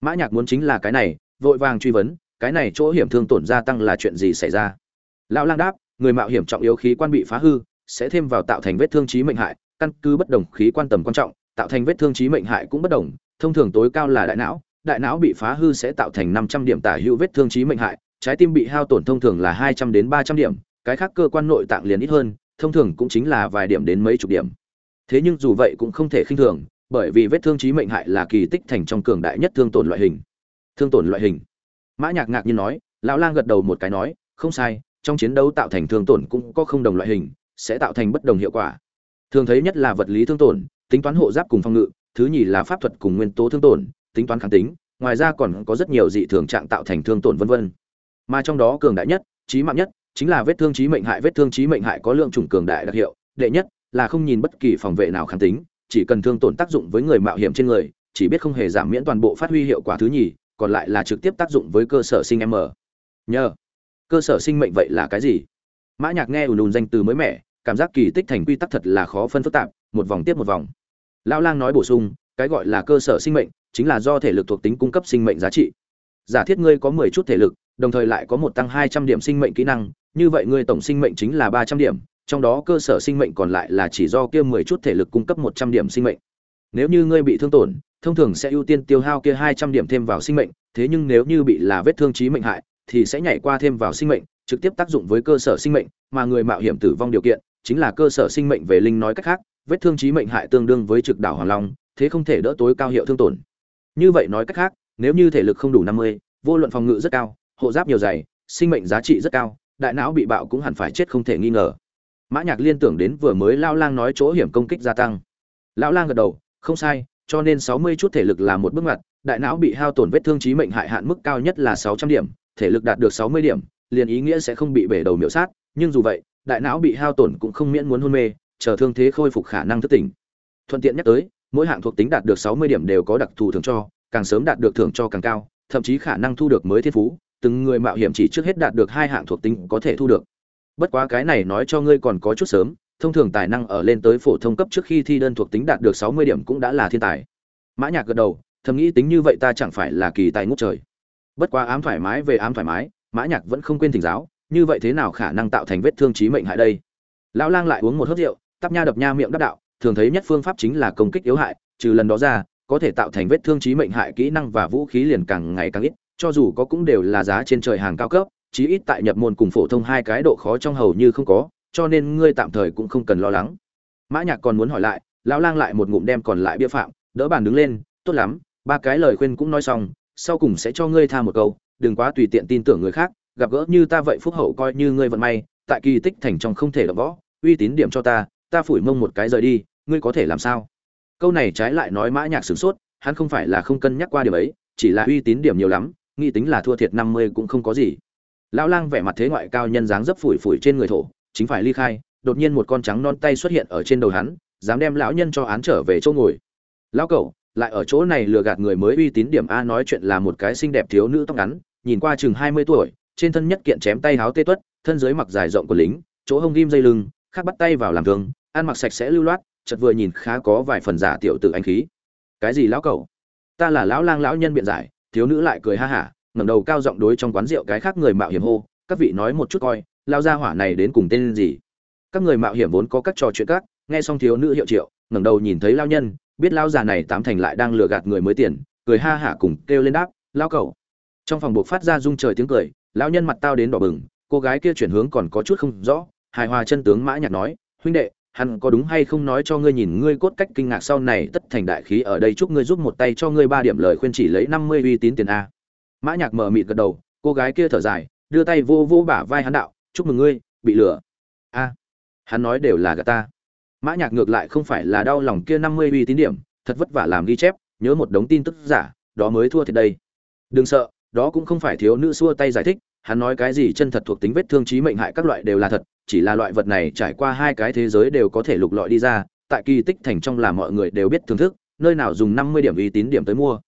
Mã nhạc muốn chính là cái này, vội vàng truy vấn, cái này chỗ hiểm thương tổn gia tăng là chuyện gì xảy ra? Lão lang đáp, người mạo hiểm trọng yếu khí quan bị phá hư, sẽ thêm vào tạo thành vết thương chí mệnh hại, căn cứ bất đồng khí quan tầm quan trọng, tạo thành vết thương chí mệnh hại cũng bất đồng, thông thường tối cao là đại não đại não bị phá hư sẽ tạo thành 500 điểm tả hữu vết thương chí mệnh hại, trái tim bị hao tổn thông thường là 200 đến 300 điểm, cái khác cơ quan nội tạng liền ít hơn thông thường cũng chính là vài điểm đến mấy chục điểm. Thế nhưng dù vậy cũng không thể khinh thường, bởi vì vết thương chí mệnh hại là kỳ tích thành trong cường đại nhất thương tổn loại hình. Thương tổn loại hình. Mã nhạc ngạc nhiên nói, lão lang gật đầu một cái nói, không sai, trong chiến đấu tạo thành thương tổn cũng có không đồng loại hình, sẽ tạo thành bất đồng hiệu quả. Thường thấy nhất là vật lý thương tổn, tính toán hộ giáp cùng phòng ngự, thứ nhì là pháp thuật cùng nguyên tố thương tổn, tính toán kháng tính, ngoài ra còn có rất nhiều dị thường trạng tạo thành thương tổn vân vân. Mà trong đó cường đại nhất, chí mạng nhất chính là vết thương chí mệnh hại, vết thương chí mệnh hại có lượng chủng cường đại đặc hiệu, đệ nhất là không nhìn bất kỳ phòng vệ nào kháng tính, chỉ cần thương tổn tác dụng với người mạo hiểm trên người, chỉ biết không hề giảm miễn toàn bộ phát huy hiệu quả thứ nhì, còn lại là trực tiếp tác dụng với cơ sở sinh m. Nhờ. Cơ sở sinh mệnh vậy là cái gì? Mã nhạc nghe ùn ùn danh từ mới mẻ, cảm giác kỳ tích thành quy tắc thật là khó phân phức tạp, một vòng tiếp một vòng. Lão lang nói bổ sung, cái gọi là cơ sở sinh mệnh chính là do thể lực thuộc tính cung cấp sinh mệnh giá trị. Giả thiết ngươi có mười chút thể lực, đồng thời lại có một tăng hai trăm điểm sinh mệnh kỹ năng như vậy ngươi tổng sinh mệnh chính là ba trăm điểm, trong đó cơ sở sinh mệnh còn lại là chỉ do kia mười chút thể lực cung cấp một trăm điểm sinh mệnh. Nếu như ngươi bị thương tổn, thông thường sẽ ưu tiên tiêu hao kia hai trăm điểm thêm vào sinh mệnh, thế nhưng nếu như bị là vết thương chí mệnh hại, thì sẽ nhảy qua thêm vào sinh mệnh, trực tiếp tác dụng với cơ sở sinh mệnh, mà người mạo hiểm tử vong điều kiện chính là cơ sở sinh mệnh về linh nói cách khác, vết thương chí mệnh hại tương đương với trực đảo hoàng long, thế không thể đỡ tối cao hiệu thương tổn. Như vậy nói cách khác, nếu như thể lực không đủ năm mươi, vô luận phòng ngự rất cao, hộ giáp nhiều dày, sinh mệnh giá trị rất cao đại não bị bạo cũng hẳn phải chết không thể nghi ngờ. Mã nhạc liên tưởng đến vừa mới lao lang nói chỗ hiểm công kích gia tăng. Lão lang gật đầu, không sai, cho nên sáu mươi chút thể lực là một bước ngoặt, đại não bị hao tổn vết thương chí mệnh hại hạn mức cao nhất là sáu trăm điểm, thể lực đạt được sáu mươi điểm, liền ý nghĩa sẽ không bị bể đầu miểu sát, nhưng dù vậy, đại não bị hao tổn cũng không miễn muốn hôn mê, chờ thương thế khôi phục khả năng thức tỉnh. Thuận tiện nhắc tới, mỗi hạng thuộc tính đạt được sáu mươi điểm đều có đặc thù thưởng cho, càng sớm đạt được thưởng cho càng cao, thậm chí khả năng thu được mới thiên phú từng người mạo hiểm chỉ trước hết đạt được hai hạng thuộc tính có thể thu được. Bất quá cái này nói cho ngươi còn có chút sớm, thông thường tài năng ở lên tới phổ thông cấp trước khi thi đơn thuộc tính đạt được sáu mươi điểm cũng đã là thiên tài. Mã nhạc gật đầu, thầm nghĩ tính như vậy ta chẳng phải là kỳ tài ngút trời. Bất quá ám thoải mái về ám thoải mái, mã nhạc vẫn không quên thỉnh giáo, như vậy thế nào khả năng tạo thành vết thương chí mệnh hại đây? Lão lang lại uống một hớp rượu, tắp nha đập nha miệng đắc đạo, thường thấy nhất phương pháp chính là công kích yếu hại, trừ lần đó ra, có thể tạo thành vết thương chí mệnh hại kỹ năng và vũ khí liền càng ngày càng ít cho dù có cũng đều là giá trên trời hàng cao cấp, chí ít tại nhập môn cùng phổ thông hai cái độ khó trong hầu như không có, cho nên ngươi tạm thời cũng không cần lo lắng. Mã nhạc còn muốn hỏi lại, lão lang lại một ngụm đem còn lại bia phạm, đỡ bàn đứng lên, tốt lắm, ba cái lời khuyên cũng nói xong, sau cùng sẽ cho ngươi tha một câu, đừng quá tùy tiện tin tưởng người khác, gặp gỡ như ta vậy phúc hậu coi như ngươi vận may, tại kỳ tích thành trong không thể đọ võ, uy tín điểm cho ta ta phủi mông một cái rời đi, ngươi có thể làm sao? Câu này trái lại nói mã nhạc sửng sốt, hắn không phải là không cân nhắc qua điểm ấy, chỉ là uy tín điểm nhiều lắm nghĩ tính là thua thiệt năm mươi cũng không có gì. Lão lang vẻ mặt thế ngoại cao nhân dáng dấp phủi phủi trên người thổ, chính phải ly khai, đột nhiên một con trắng non tay xuất hiện ở trên đầu hắn, dám đem lão nhân cho án trở về chỗ ngồi. Lão cẩu lại ở chỗ này lừa gạt người mới uy tín điểm a nói chuyện là một cái xinh đẹp thiếu nữ tóc ngắn, nhìn qua chừng hai mươi tuổi, trên thân nhất kiện chém tay háo tê tuất, thân dưới mặc dài rộng của lính, chỗ hông ghim dây lưng, khác bắt tay vào làm thương, ăn mặc sạch sẽ lưu loát, chợt vừa nhìn khá có vài phần giả tiểu tử anh khí. Cái gì lão cẩu ta là lão lang lão nhân biện giải thiếu nữ lại cười ha hả, ngẩng đầu cao giọng đối trong quán rượu cái khác người mạo hiểm hô, các vị nói một chút coi, lao ra hỏa này đến cùng tên gì? Các người mạo hiểm vốn có các trò chuyện các, nghe xong thiếu nữ hiệu triệu, ngẩng đầu nhìn thấy lao nhân, biết lao già này tám thành lại đang lừa gạt người mới tiền, cười ha hả cùng kêu lên đáp, lao cẩu trong phòng buộc phát ra rung trời tiếng cười lão nhân mặt tao đến đỏ bừng, cô gái kia chuyển hướng còn có chút không rõ, hài hòa chân tướng mã nhạc nói, huynh đệ hắn có đúng hay không nói cho ngươi nhìn ngươi cốt cách kinh ngạc sau này tất thành đại khí ở đây chúc ngươi giúp một tay cho ngươi ba điểm lời khuyên chỉ lấy năm mươi uy tín tiền a. Mã nhạc mở mịt gật đầu, cô gái kia thở dài, đưa tay vô vô bả vai hắn đạo, chúc mừng ngươi, bị lừa. A, hắn nói đều là gạt ta. Mã nhạc ngược lại không phải là đau lòng kia năm mươi uy tín điểm, thật vất vả làm ghi chép, nhớ một đống tin tức giả, đó mới thua thiệt đây. Đừng sợ, đó cũng không phải thiếu nữ xua tay giải thích hắn nói cái gì chân thật thuộc tính vết thương, trí mệnh hại các loại đều là thật, chỉ là loại vật này trải qua hai cái thế giới đều có thể lục lọi đi ra, tại kỳ tích thành trong là mọi người đều biết thưởng thức, nơi nào dùng năm mươi điểm uy tín điểm tới mua.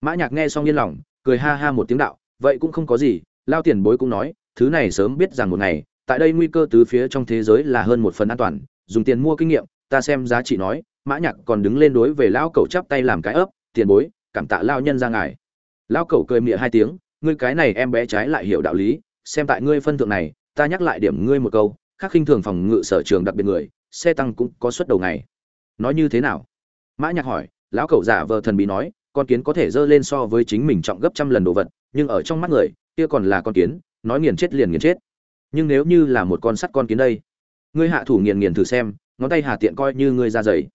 Mã nhạc nghe xong yên lòng, cười ha ha một tiếng đạo, vậy cũng không có gì, lao tiền bối cũng nói, thứ này sớm biết rằng một ngày, tại đây nguy cơ tứ phía trong thế giới là hơn một phần an toàn, dùng tiền mua kinh nghiệm, ta xem giá trị nói, mã nhạc còn đứng lên đối về lão cẩu chắp tay làm cái ấp, tiền bối, cảm tạ lao nhân ra ngài. Lão cẩu cười mỉa hai tiếng ngươi cái này em bé trái lại hiểu đạo lý, xem tại ngươi phân thượng này, ta nhắc lại điểm ngươi một câu khác khinh thường phòng ngự sở trường đặc biệt người, xe tăng cũng có suất đầu ngày. Nói như thế nào? Mã nhạc hỏi, lão cẩu giả vờ thần bí nói, con kiến có thể dơ lên so với chính mình trọng gấp trăm lần đồ vật, nhưng ở trong mắt người, kia còn là con kiến, nói nghiền chết liền nghiền chết. Nhưng nếu như là một con sắt con kiến đây, ngươi hạ thủ nghiền nghiền thử xem, ngón tay hà tiện coi như ngươi ra giày.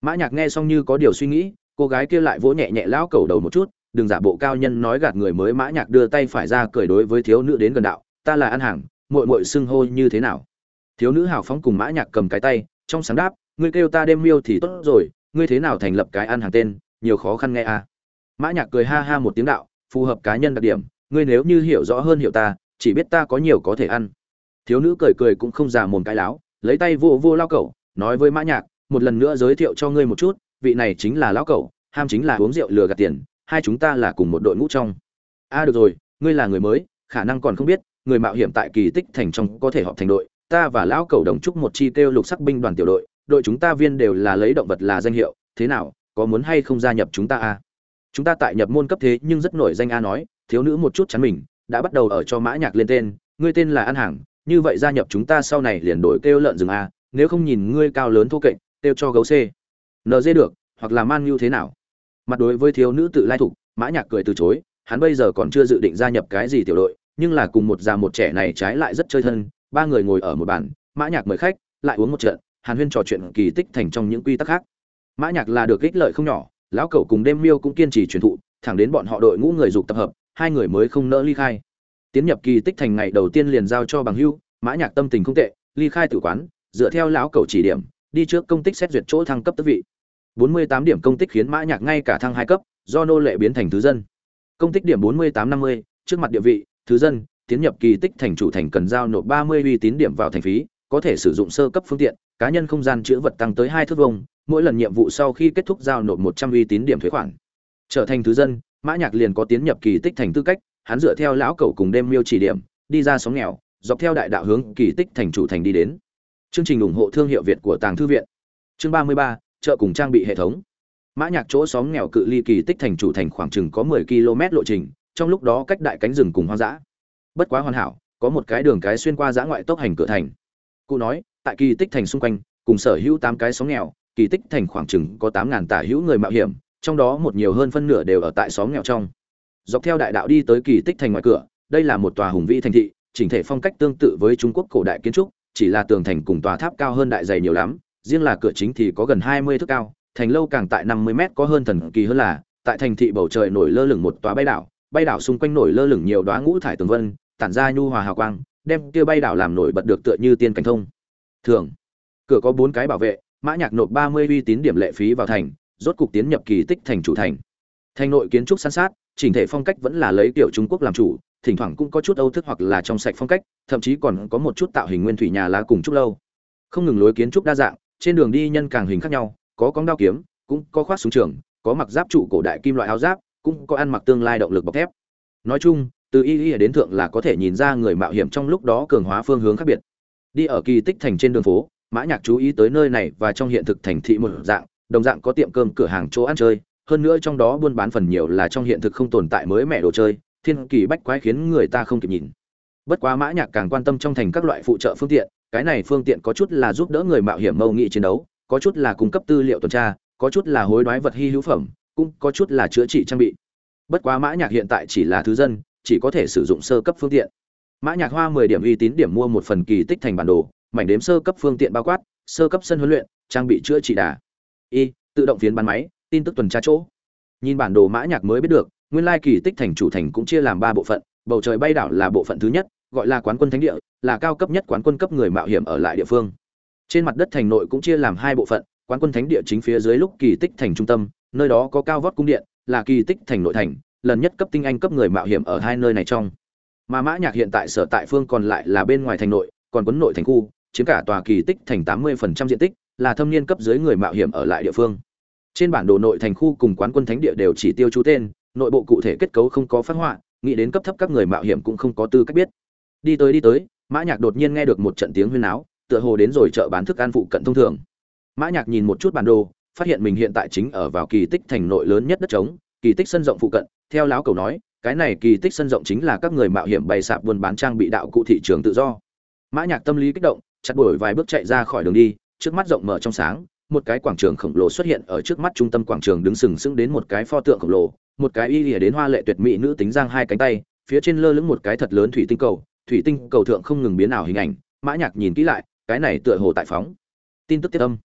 mã nhạc nghe xong như có điều suy nghĩ, cô gái kia lại vỗ nhẹ nhẹ lão cẩu đầu một chút đừng giả bộ cao nhân nói gạt người mới mã nhạc đưa tay phải ra cười đối với thiếu nữ đến gần đạo, ta là ăn hàng muội muội xưng hô như thế nào? Thiếu nữ hào phóng cùng mã nhạc cầm cái tay, trong sáng đáp, ngươi kêu ta đêm miêu thì tốt rồi, ngươi thế nào thành lập cái ăn hàng tên, nhiều khó khăn nghe à? Mã nhạc cười ha ha một tiếng đạo, phù hợp cá nhân đặc điểm, ngươi nếu như hiểu rõ hơn hiểu ta, chỉ biết ta có nhiều có thể ăn. Thiếu nữ cười cười cũng không giả mồm cái láo, lấy tay vô vô lao cẩu, nói với mã nhạc, một lần nữa giới thiệu cho ngươi một chút, vị này chính là lão cẩu, ham chính là uống rượu lừa gạt tiền hai chúng ta là cùng một đội ngũ trong. A được rồi, ngươi là người mới, khả năng còn không biết, người mạo hiểm tại kỳ tích thành trong có thể họp thành đội. Ta và lão cầu đồng chúc một chi tiêu lục sắc binh đoàn tiểu đội đội chúng ta viên đều là lấy động vật là danh hiệu. Thế nào, có muốn hay không gia nhập chúng ta a chúng ta tại nhập môn cấp thế nhưng rất nổi danh a nói, thiếu nữ một chút chắn mình, đã bắt đầu ở cho mã nhạc lên tên, ngươi tên là an hàng như vậy gia nhập chúng ta sau này liền đổi kêu lợn rừng a, nếu không nhìn ngươi cao lớn thô kệch, kêu cho gấu c. Nd được, hoặc là man như thế nào? Mặt đối với thiếu nữ tự lai thục, mã nhạc cười từ chối, hắn bây giờ còn chưa dự định gia nhập cái gì tiểu đội, nhưng là cùng một già một trẻ này trái lại rất chơi thân, ba người ngồi ở một bàn, mã nhạc mời khách, lại uống một trận, hàn huyên trò chuyện kỳ tích thành trong những quy tắc khác. Mã nhạc là được ích lợi không nhỏ, lão cẩu cùng đêm miêu cũng kiên trì truyền thụ, thẳng đến bọn họ đội ngũ người dục tập hợp, hai người mới không nỡ ly khai. Tiến nhập kỳ tích thành ngày đầu tiên liền giao cho bằng hưu, mã nhạc tâm tình không tệ, ly khai tử quán, dựa theo lão cẩu chỉ điểm, đi trước công tích xét duyệt chỗ thăng cấp tước vị. 48 điểm công tích khiến mã nhạc ngay cả thăng hai cấp do nô lệ biến thành thứ dân. Công tích điểm 4850 trước mặt địa vị thứ dân tiến nhập kỳ tích thành chủ thành cần giao nộp 30 uy tín điểm vào thành phí có thể sử dụng sơ cấp phương tiện cá nhân không gian chứa vật tăng tới hai thước vông mỗi lần nhiệm vụ sau khi kết thúc giao nộp 100 uy tín điểm thuế khoản. Trở thành thứ dân mã nhạc liền có tiến nhập kỳ tích thành tư cách hắn dựa theo lão cẩu cùng đêm miêu chỉ điểm đi ra sóng nghèo dọc theo đại đạo hướng kỳ tích thành chủ thành đi đến. Chương trình ủng hộ thương hiệu việt của tàng thư viện. Chương 33, chợ cùng trang bị hệ thống. Mã nhạc chỗ xóm nghèo cự ly kỳ tích thành chủ thành khoảng chừng có 10 km lộ trình, trong lúc đó cách đại cánh rừng cùng hoang dã. Bất quá hoàn hảo, có một cái đường cái xuyên qua dã ngoại tốc hành cửa thành. Cụ nói, tại kỳ tích thành xung quanh, cùng sở hữu tám cái xóm nghèo, kỳ tích thành khoảng chừng có tám ngàn tả hữu người mạo hiểm, trong đó một nhiều hơn phân nửa đều ở tại xóm nghèo trong. Dọc theo đại đạo đi tới kỳ tích thành ngoài cửa, đây là một tòa hùng vĩ thành thị, chỉnh thể phong cách tương tự với trung quốc cổ đại kiến trúc, chỉ là tường thành cùng tòa tháp cao hơn đại dày nhiều lắm riêng là cửa chính thì có gần hai mươi thước cao, thành lâu càng tại năm mươi mét có hơn thần kỳ hơn là, tại thành thị bầu trời nổi lơ lửng một tòa bay đảo bay đảo xung quanh nổi lơ lửng nhiều đóa ngũ thải tường vân, tản ra nhu hòa hào quang, đem kia bay đảo làm nổi bật được tựa như tiên cảnh thông. Thường, cửa có bốn cái bảo vệ, mã nhạc nộp ba mươi uy tín điểm lệ phí vào thành, rốt cục tiến nhập kỳ tích thành chủ thành. Thành nội kiến trúc san sát, chỉnh thể phong cách vẫn là lấy kiểu trung quốc làm chủ, thỉnh thoảng cũng có chút âu thức hoặc là trong sạch phong cách, thậm chí còn có một chút tạo hình nguyên thủy nhà lá cùng trúc lâu. Không ngừng lối kiến trúc đa dạng trên đường đi nhân càng hình khác nhau, có cong đao kiếm, cũng có khoác súng trường, có mặc giáp trụ cổ đại kim loại áo giáp, cũng có ăn mặc tương lai động lực bọc thép. Nói chung, từ y y đến thượng là có thể nhìn ra người mạo hiểm trong lúc đó cường hóa phương hướng khác biệt. Đi ở kỳ tích thành trên đường phố, mã nhạc chú ý tới nơi này và trong hiện thực thành thị một dạng, đồng dạng có tiệm cơm cửa hàng chỗ ăn chơi, hơn nữa trong đó buôn bán phần nhiều là trong hiện thực không tồn tại mới mẹ đồ chơi, thiên kỳ bách quái khiến người ta không kịp nhìn. Bất quá mã nhạc càng quan tâm trong thành các loại phụ trợ phương tiện cái này phương tiện có chút là giúp đỡ người mạo hiểm mâu nghị chiến đấu, có chút là cung cấp tư liệu tuần tra, có chút là hối đoái vật hy hữu phẩm, cũng có chút là chữa trị trang bị. Bất quá mã nhạc hiện tại chỉ là thứ dân, chỉ có thể sử dụng sơ cấp phương tiện. Mã nhạc hoa 10 điểm uy tín điểm mua một phần kỳ tích thành bản đồ, mảnh đếm sơ cấp phương tiện bao quát, sơ cấp sân huấn luyện, trang bị chữa trị đà. Y, tự động phiến bán máy, tin tức tuần tra chỗ. Nhìn bản đồ mã nhạc mới biết được, nguyên lai kỳ tích thành chủ thành cũng chia làm ba bộ phận, bầu trời bay đảo là bộ phận thứ nhất gọi là quán quân thánh địa, là cao cấp nhất quán quân cấp người mạo hiểm ở lại địa phương. Trên mặt đất thành nội cũng chia làm hai bộ phận, quán quân thánh địa chính phía dưới lúc kỳ tích thành trung tâm, nơi đó có cao vót cung điện, là kỳ tích thành nội thành, lần nhất cấp tinh anh cấp người mạo hiểm ở hai nơi này trong. Mà mã nhạc hiện tại sở tại phương còn lại là bên ngoài thành nội, còn quấn nội thành khu, chiếm cả tòa kỳ tích thành 80% diện tích, là thâm niên cấp dưới người mạo hiểm ở lại địa phương. Trên bản đồ nội thành khu cùng quán quân thánh địa đều chỉ tiêu chú tên, nội bộ cụ thể kết cấu không có phát họa, nghĩ đến cấp thấp các người mạo hiểm cũng không có tư cách biết đi tới đi tới, mã nhạc đột nhiên nghe được một trận tiếng huyên náo, tựa hồ đến rồi chợ bán thức ăn phụ cận thông thường. Mã nhạc nhìn một chút bản đồ, phát hiện mình hiện tại chính ở vào kỳ tích thành nội lớn nhất đất trống, kỳ tích sân rộng phụ cận. Theo lão cầu nói, cái này kỳ tích sân rộng chính là các người mạo hiểm bày sạp buôn bán trang bị đạo cụ thị trường tự do. Mã nhạc tâm lý kích động, chặt đuổi vài bước chạy ra khỏi đường đi, trước mắt rộng mở trong sáng, một cái quảng trường khổng lồ xuất hiện ở trước mắt trung tâm quảng trường đứng sừng sững đến một cái pho tượng khổng lồ, một cái y lìa đến hoa lệ tuyệt mỹ nữ tính giang hai cánh tay, phía trên lơ lửng một cái thật lớn thủy tinh cầu thủy tinh cầu thượng không ngừng biến ảo hình ảnh, mã nhạc nhìn kỹ lại, cái này tựa hồ tại phóng. Tin tức tiết âm.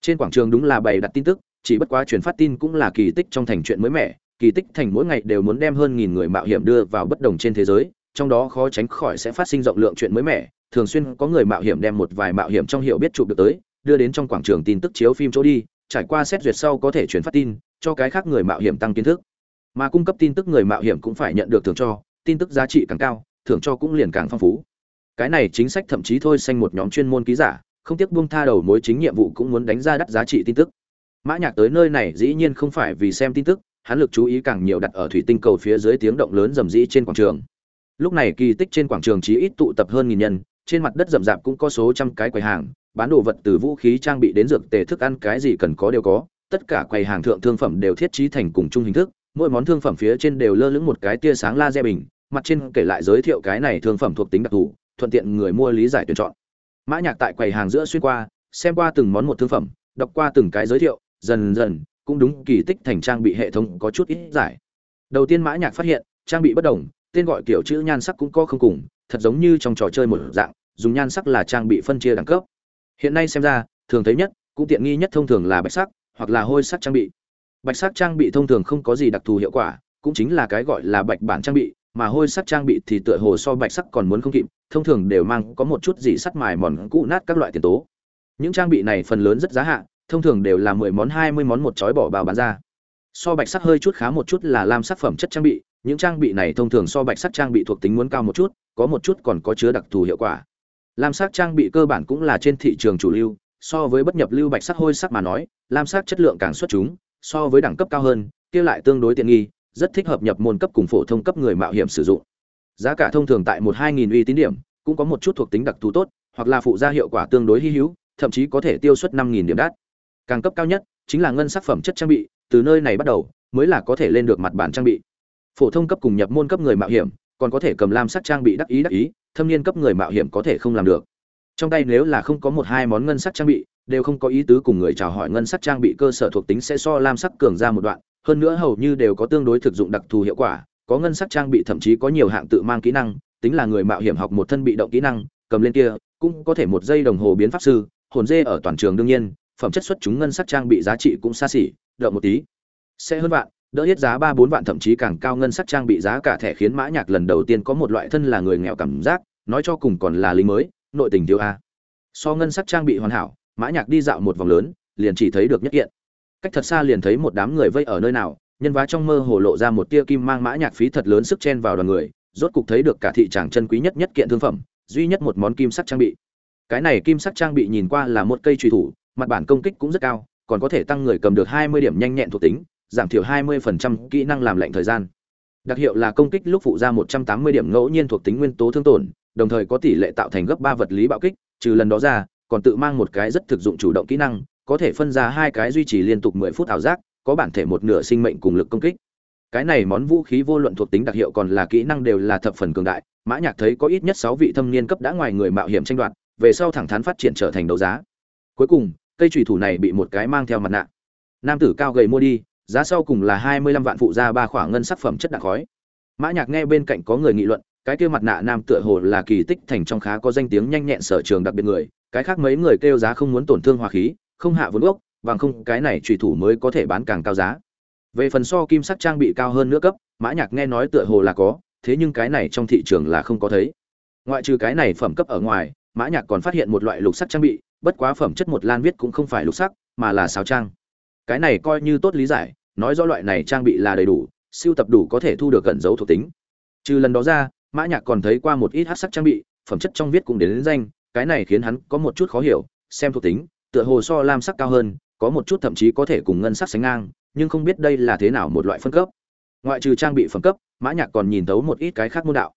Trên quảng trường đúng là bày đặt tin tức, chỉ bất quá truyền phát tin cũng là kỳ tích trong thành chuyện mới mẻ, kỳ tích thành mỗi ngày đều muốn đem hơn nghìn người mạo hiểm đưa vào bất đồng trên thế giới, trong đó khó tránh khỏi sẽ phát sinh rộng lượng chuyện mới mẻ, thường xuyên có người mạo hiểm đem một vài mạo hiểm trong hiệu biết chụp được tới, đưa đến trong quảng trường tin tức chiếu phim chỗ đi, trải qua xét duyệt sau có thể truyền phát tin, cho cái khác người mạo hiểm tăng kiến thức. Mà cung cấp tin tức người mạo hiểm cũng phải nhận được thưởng cho, tin tức giá trị càng cao thưởng cho cũng liền càng phong phú. Cái này chính sách thậm chí thôi xanh một nhóm chuyên môn ký giả, không tiếc buông tha đầu mối chính nhiệm vụ cũng muốn đánh ra đắt giá trị tin tức. Mã nhạc tới nơi này dĩ nhiên không phải vì xem tin tức, hắn lực chú ý càng nhiều đặt ở thủy tinh cầu phía dưới tiếng động lớn rầm rĩ trên quảng trường. Lúc này kỳ tích trên quảng trường chỉ ít tụ tập hơn nghìn nhân, trên mặt đất rậm rạp cũng có số trăm cái quầy hàng, bán đồ vật từ vũ khí trang bị đến dược tề thức ăn cái gì cần có đều có, tất cả quầy hàng thượng thương phẩm đều thiết trí thành cùng chung hình thức, mỗi món thương phẩm phía trên đều lơ lửng một cái tia sáng laser bình mặt trên kể lại giới thiệu cái này thương phẩm thuộc tính đặc thù, thuận tiện người mua lý giải tuyển chọn. Mã nhạc tại quầy hàng giữa xuyên qua, xem qua từng món một thương phẩm, đọc qua từng cái giới thiệu, dần dần, cũng đúng kỳ tích thành trang bị hệ thống có chút ít giải. Đầu tiên mã nhạc phát hiện, trang bị bất đồng, tên gọi kiểu chữ nhan sắc cũng có không cùng, thật giống như trong trò chơi một dạng, dùng nhan sắc là trang bị phân chia đẳng cấp. Hiện nay xem ra, thường thấy nhất, cũng tiện nghi nhất thông thường là bạch sắc, hoặc là hôi sắc trang bị. Bạch sắc trang bị thông thường không có gì đặc thù hiệu quả, cũng chính là cái gọi là bạch bản trang bị mà hôi sắc trang bị thì tựa hồ so bạch sắc còn muốn không kịp, thông thường đều mang có một chút gì sắt mài mòn cũ nát các loại tiền tố. Những trang bị này phần lớn rất giá hạ, thông thường đều là mười món, hai mươi món một chói bỏ bao bán ra. So bạch sắc hơi chút khá một chút là lam sắc phẩm chất trang bị, những trang bị này thông thường so bạch sắc trang bị thuộc tính muốn cao một chút, có một chút còn có chứa đặc thù hiệu quả. Lam sắc trang bị cơ bản cũng là trên thị trường chủ lưu, so với bất nhập lưu bạch sắc hôi sắc mà nói, lam sắc chất lượng càng xuất chúng, so với đẳng cấp cao hơn, kia lại tương đối tiện nghi rất thích hợp nhập môn cấp cùng phổ thông cấp người mạo hiểm sử dụng. Giá cả thông thường tại một hai nghìn uy tín điểm, cũng có một chút thuộc tính đặc thù tốt, hoặc là phụ gia hiệu quả tương đối hy hữu, thậm chí có thể tiêu suất năm nghìn điểm đắt. Càng cấp cao nhất, chính là ngân sắc phẩm chất trang bị, từ nơi này bắt đầu, mới là có thể lên được mặt bản trang bị. Phổ thông cấp cùng nhập môn cấp người mạo hiểm, còn có thể cầm lam sắc trang bị đắc ý đắc ý, thâm niên cấp người mạo hiểm có thể không làm được. Trong tay nếu là không có một hai món ngân sắc trang bị, đều không có ý tứ cùng người chào hỏi ngân sắc trang bị cơ sở thuộc tính sẽ so lam sắc cường ra một đoạn hơn nữa hầu như đều có tương đối thực dụng đặc thù hiệu quả, có ngân sắc trang bị thậm chí có nhiều hạng tự mang kỹ năng, tính là người mạo hiểm học một thân bị động kỹ năng, cầm lên kia, cũng có thể một giây đồng hồ biến pháp sư, hồn dê ở toàn trường đương nhiên, phẩm chất xuất chúng ngân sắc trang bị giá trị cũng xa xỉ, đợi một tí. Sẽ hơn vạn, đỡ hết giá ba bốn vạn thậm chí càng cao ngân sắc trang bị giá cả thẻ khiến mã nhạc lần đầu tiên có một loại thân là người nghèo cảm giác, nói cho cùng còn là lính mới, nội tình tiêu a. So ngân sắc trang bị hoàn hảo, mã nhạc đi dạo một vòng lớn, liền chỉ thấy được nhất kiện cách thật xa liền thấy một đám người vây ở nơi nào, nhân vá trong mơ hồ lộ ra một tia kim mang mã nhạc phí thật lớn sức chen vào đoàn người, rốt cục thấy được cả thị tràng chân quý nhất nhất kiện thương phẩm, duy nhất một món kim sắc trang bị. Cái này kim sắc trang bị nhìn qua là một cây truy thủ, mặt bản công kích cũng rất cao, còn có thể tăng người cầm được 20 điểm nhanh nhẹn thuộc tính, giảm thiểu 20% kỹ năng làm lệnh thời gian. Đặc hiệu là công kích lúc phụ ra 180 điểm ngẫu nhiên thuộc tính nguyên tố thương tổn, đồng thời có tỷ lệ tạo thành gấp 3 vật lý bạo kích, trừ lần đó ra, còn tự mang một cái rất thực dụng chủ động kỹ năng có thể phân ra hai cái duy trì liên tục 10 phút ảo giác, có bản thể một nửa sinh mệnh cùng lực công kích. Cái này món vũ khí vô luận thuộc tính đặc hiệu còn là kỹ năng đều là thập phần cường đại, mã nhạc thấy có ít nhất 6 vị thâm niên cấp đã ngoài người mạo hiểm tranh đoạt, về sau thẳng thắn phát triển trở thành đấu giá. Cuối cùng, cây chùy thủ này bị một cái mang theo mặt nạ. Nam tử cao gầy mua đi, giá sau cùng là 25 vạn phụ ra ba khoảng ngân sắc phẩm chất đặc khói. Mã nhạc nghe bên cạnh có người nghị luận, cái kia mặt nạ nam tựa hồ là kỳ tích thành trong khá có danh tiếng nhanh nhẹn sở trường đặc biệt người, cái khác mấy người kêu giá không muốn tổn thương hòa khí không hạ vốn gốc bằng không cái này trùy thủ mới có thể bán càng cao giá. Về phần so kim sắc trang bị cao hơn nữa cấp mã nhạc nghe nói tựa hồ là có thế nhưng cái này trong thị trường là không có thấy. Ngoại trừ cái này phẩm cấp ở ngoài mã nhạc còn phát hiện một loại lục sắc trang bị bất quá phẩm chất một lan viết cũng không phải lục sắc mà là sáo trang. Cái này coi như tốt lý giải nói rõ loại này trang bị là đầy đủ siêu tập đủ có thể thu được gần dấu thuộc tính. Trừ lần đó ra mã nhạc còn thấy qua một ít hắc sắc trang bị phẩm chất trong viết cũng đến, đến danh cái này khiến hắn có một chút khó hiểu xem thuộc tính tựa hồ so lam sắc cao hơn, có một chút thậm chí có thể cùng ngân sắc sánh ngang, nhưng không biết đây là thế nào một loại phân cấp. Ngoại trừ trang bị phẩm cấp, mã nhạc còn nhìn thấu một ít cái khác môn đạo.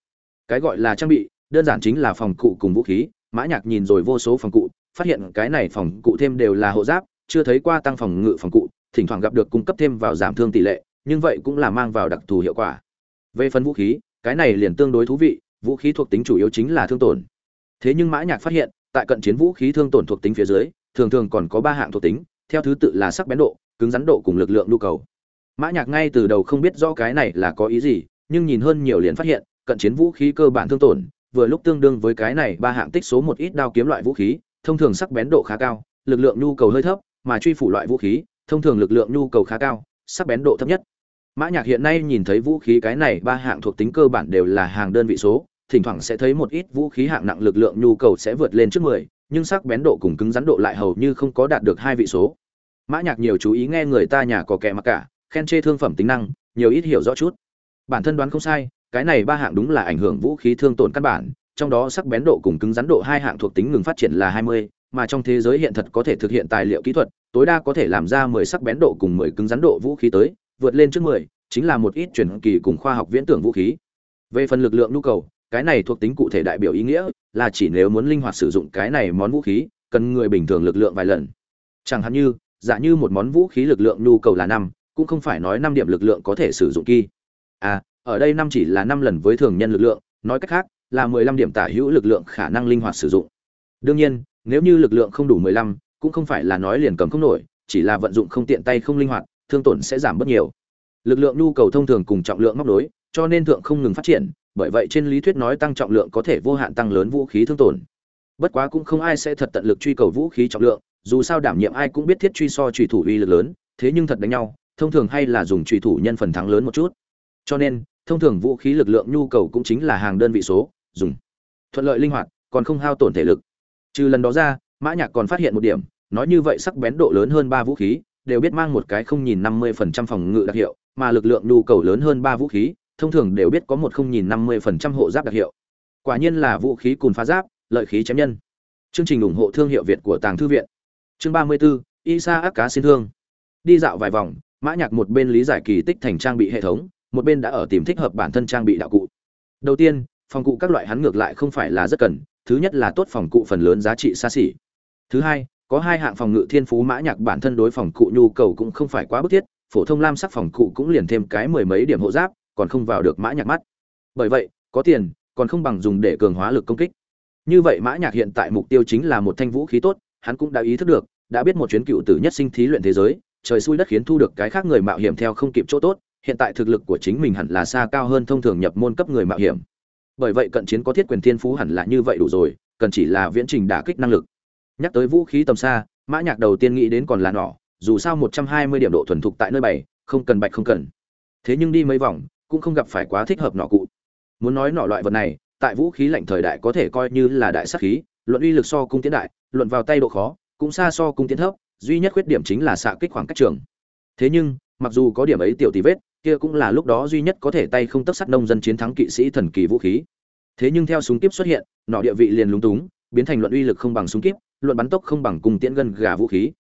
Cái gọi là trang bị, đơn giản chính là phòng cụ cùng vũ khí, mã nhạc nhìn rồi vô số phòng cụ, phát hiện cái này phòng cụ thêm đều là hộ giáp, chưa thấy qua tăng phòng ngự phòng cụ, thỉnh thoảng gặp được cung cấp thêm vào giảm thương tỷ lệ, nhưng vậy cũng là mang vào đặc thù hiệu quả. Về phần vũ khí, cái này liền tương đối thú vị, vũ khí thuộc tính chủ yếu chính là thương tổn. Thế nhưng mã nhạc phát hiện, tại cận chiến vũ khí thương tổn thuộc tính phía dưới thường thường còn có ba hạng thuộc tính theo thứ tự là sắc bén độ cứng rắn độ cùng lực lượng nhu cầu. Mã nhạc ngay từ đầu không biết rõ cái này là có ý gì nhưng nhìn hơn nhiều liền phát hiện cận chiến vũ khí cơ bản thương tổn vừa lúc tương đương với cái này ba hạng tích số một ít đao kiếm loại vũ khí thông thường sắc bén độ khá cao lực lượng nhu cầu hơi thấp mà truy phủ loại vũ khí thông thường lực lượng nhu cầu khá cao sắc bén độ thấp nhất. Mã nhạc hiện nay nhìn thấy vũ khí cái này ba hạng thuộc tính cơ bản đều là hàng đơn vị số thỉnh thoảng sẽ thấy một ít vũ khí hạng nặng lực lượng nhu cầu sẽ vượt lên trước 10, nhưng sắc bén độ cùng cứng rắn độ lại hầu như không có đạt được hai vị số. Mã Nhạc nhiều chú ý nghe người ta nhà có kẻ mà cả, khen chê thương phẩm tính năng, nhiều ít hiểu rõ chút. Bản thân đoán không sai, cái này ba hạng đúng là ảnh hưởng vũ khí thương tổn căn bản, trong đó sắc bén độ cùng cứng rắn độ hai hạng thuộc tính ngừng phát triển là 20, mà trong thế giới hiện thật có thể thực hiện tài liệu kỹ thuật, tối đa có thể làm ra 10 sắc bén độ cùng 10 cứng rắn độ vũ khí tới, vượt lên trước 10, chính là một ít chuyển kỳ cùng khoa học viễn tưởng vũ khí. Về phần lực lượng nhu cầu, cái này thuộc tính cụ thể đại biểu ý nghĩa là chỉ nếu muốn linh hoạt sử dụng cái này món vũ khí, cần người bình thường lực lượng vài lần. Chẳng hạn như, giả như một món vũ khí lực lượng nhu cầu là năm, cũng không phải nói năm điểm lực lượng có thể sử dụng kỳ. À ở đây năm chỉ là năm lần với thường nhân lực lượng, nói cách khác, là mười lăm điểm tả hữu lực lượng khả năng linh hoạt sử dụng. Đương nhiên, nếu như lực lượng không đủ mười lăm, cũng không phải là nói liền cầm không nổi, chỉ là vận dụng không tiện tay không linh hoạt, thương tổn sẽ giảm bớt nhiều. Lực lượng nhu cầu thông thường cùng trọng lượng móc nối, cho nên thượng không ngừng phát triển bởi vậy trên lý thuyết nói tăng trọng lượng có thể vô hạn tăng lớn vũ khí thương tổn. Bất quá cũng không ai sẽ thật tận lực truy cầu vũ khí trọng lượng, dù sao đảm nhiệm ai cũng biết thiết truy so truy thủ uy lực lớn, thế nhưng thật đánh nhau, thông thường hay là dùng truy thủ nhân phần thắng lớn một chút. Cho nên, thông thường vũ khí lực lượng nhu cầu cũng chính là hàng đơn vị số, dùng thuận lợi linh hoạt, còn không hao tổn thể lực. Trừ lần đó ra, mã nhạc còn phát hiện một điểm, nói như vậy sắc bén độ lớn hơn ba vũ khí, đều biết mang một cái không nhìn năm mươi phần trăm phòng ngự đặc hiệu, mà lực lượng nhu cầu lớn hơn ba vũ khí thông thường đều biết có một không nhìn năm mươi phần trăm hộ giáp đặc hiệu. Quả nhiên là vũ khí cùn phá giáp lợi khí chém nhân. Chương trình ủng hộ thương hiệu việt của tàng thư viện. Chương ba mươi 34, isa ác cá xin thương. Đi dạo vài vòng mã nhạc một bên lý giải kỳ tích thành trang bị hệ thống một bên đã ở tìm thích hợp bản thân trang bị đạo cụ. Đầu tiên phòng cụ các loại hắn ngược lại không phải là rất cần thứ nhất là tốt phòng cụ phần lớn giá trị xa xỉ. Thứ hai có hai hạng phòng ngự thiên phú mã nhạc bản thân đối phòng cụ nhu cầu cũng không phải quá bức thiết phổ thông lam sắc phòng cụ cũng liền thêm cái mười mấy điểm hộ giáp còn không vào được mã nhạc mắt. Bởi vậy, có tiền, còn không bằng dùng để cường hóa lực công kích. Như vậy mã nhạc hiện tại mục tiêu chính là một thanh vũ khí tốt, hắn cũng đã ý thức được, đã biết một chuyến cựu tử nhất sinh thí luyện thế giới, trời xui đất khiến thu được cái khác người mạo hiểm theo không kịp chỗ tốt, hiện tại thực lực của chính mình hẳn là xa cao hơn thông thường nhập môn cấp người mạo hiểm. Bởi vậy cận chiến có thiết quyền thiên phú hẳn là như vậy đủ rồi, cần chỉ là viễn trình đả kích năng lực. Nhắc tới vũ khí tầm xa, mã nhạc đầu tiên nghĩ đến còn là nỏ, dù sao 120 điểm độ thuần thục tại nơi bảy không cần bạch không cần. Thế nhưng đi mấy vòng cũng không gặp phải quá thích hợp nọ cụ. Muốn nói nọ loại vật này, tại vũ khí lạnh thời đại có thể coi như là đại sát khí, luận uy lực so cung tiến đại, luận vào tay độ khó, cũng xa so cung tiến thấp, duy nhất khuyết điểm chính là xạ kích khoảng cách trường. Thế nhưng, mặc dù có điểm ấy tiểu tỷ vết, kia cũng là lúc đó duy nhất có thể tay không tấc sắt nông dân chiến thắng kỵ sĩ thần kỳ vũ khí. Thế nhưng theo súng kíp xuất hiện, nọ địa vị liền lúng túng, biến thành luận uy lực không bằng súng kíp, luận bắn tốc không bằng cung tiễn gần gà vũ khí.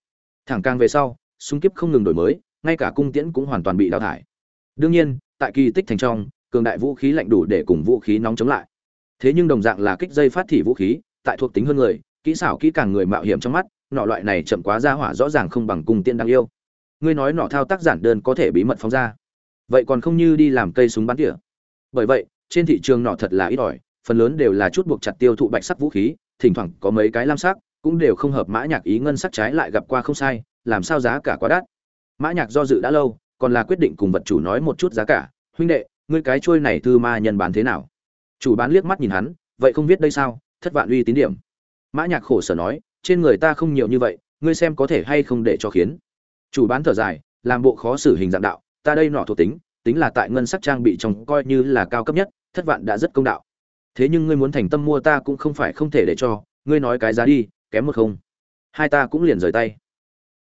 Thẳng càng về sau, súng kíp không ngừng đổi mới, ngay cả cung tiễn cũng hoàn toàn bị đào thải. Đương nhiên tại kỳ tích thành trong, cường đại vũ khí lạnh đủ để cùng vũ khí nóng chống lại. Thế nhưng đồng dạng là kích dây phát thị vũ khí, tại thuộc tính hơn người, kỹ xảo kỹ càng người mạo hiểm trong mắt, nọ loại này chậm quá ra hỏa rõ ràng không bằng cùng tiên đang yêu. Ngươi nói nọ thao tác giản đơn có thể bí mật phóng ra. Vậy còn không như đi làm cây súng bắn tỉa. Bởi vậy, trên thị trường nọ thật là ít ỏi, phần lớn đều là chút buộc chặt tiêu thụ bạch sắc vũ khí, thỉnh thoảng có mấy cái lam sắc, cũng đều không hợp mã nhạc ý ngân sắc trái lại gặp qua không sai, làm sao giá cả quá đắt. Mã nhạc do dự đã lâu còn là quyết định cùng vật chủ nói một chút giá cả. Huynh đệ, ngươi cái trôi này thư ma nhân bán thế nào? Chủ bán liếc mắt nhìn hắn, vậy không biết đây sao? Thất vạn uy tín điểm. Mã nhạc khổ sở nói, trên người ta không nhiều như vậy, ngươi xem có thể hay không để cho khiến. Chủ bán thở dài, làm bộ khó xử hình dạng đạo, ta đây nọ thuộc tính tính là tại ngân sắc trang bị trong coi như là cao cấp nhất, thất vạn đã rất công đạo. Thế nhưng ngươi muốn thành tâm mua ta cũng không phải không thể để cho, ngươi nói cái giá đi, kém một không. Hai ta cũng liền rời tay.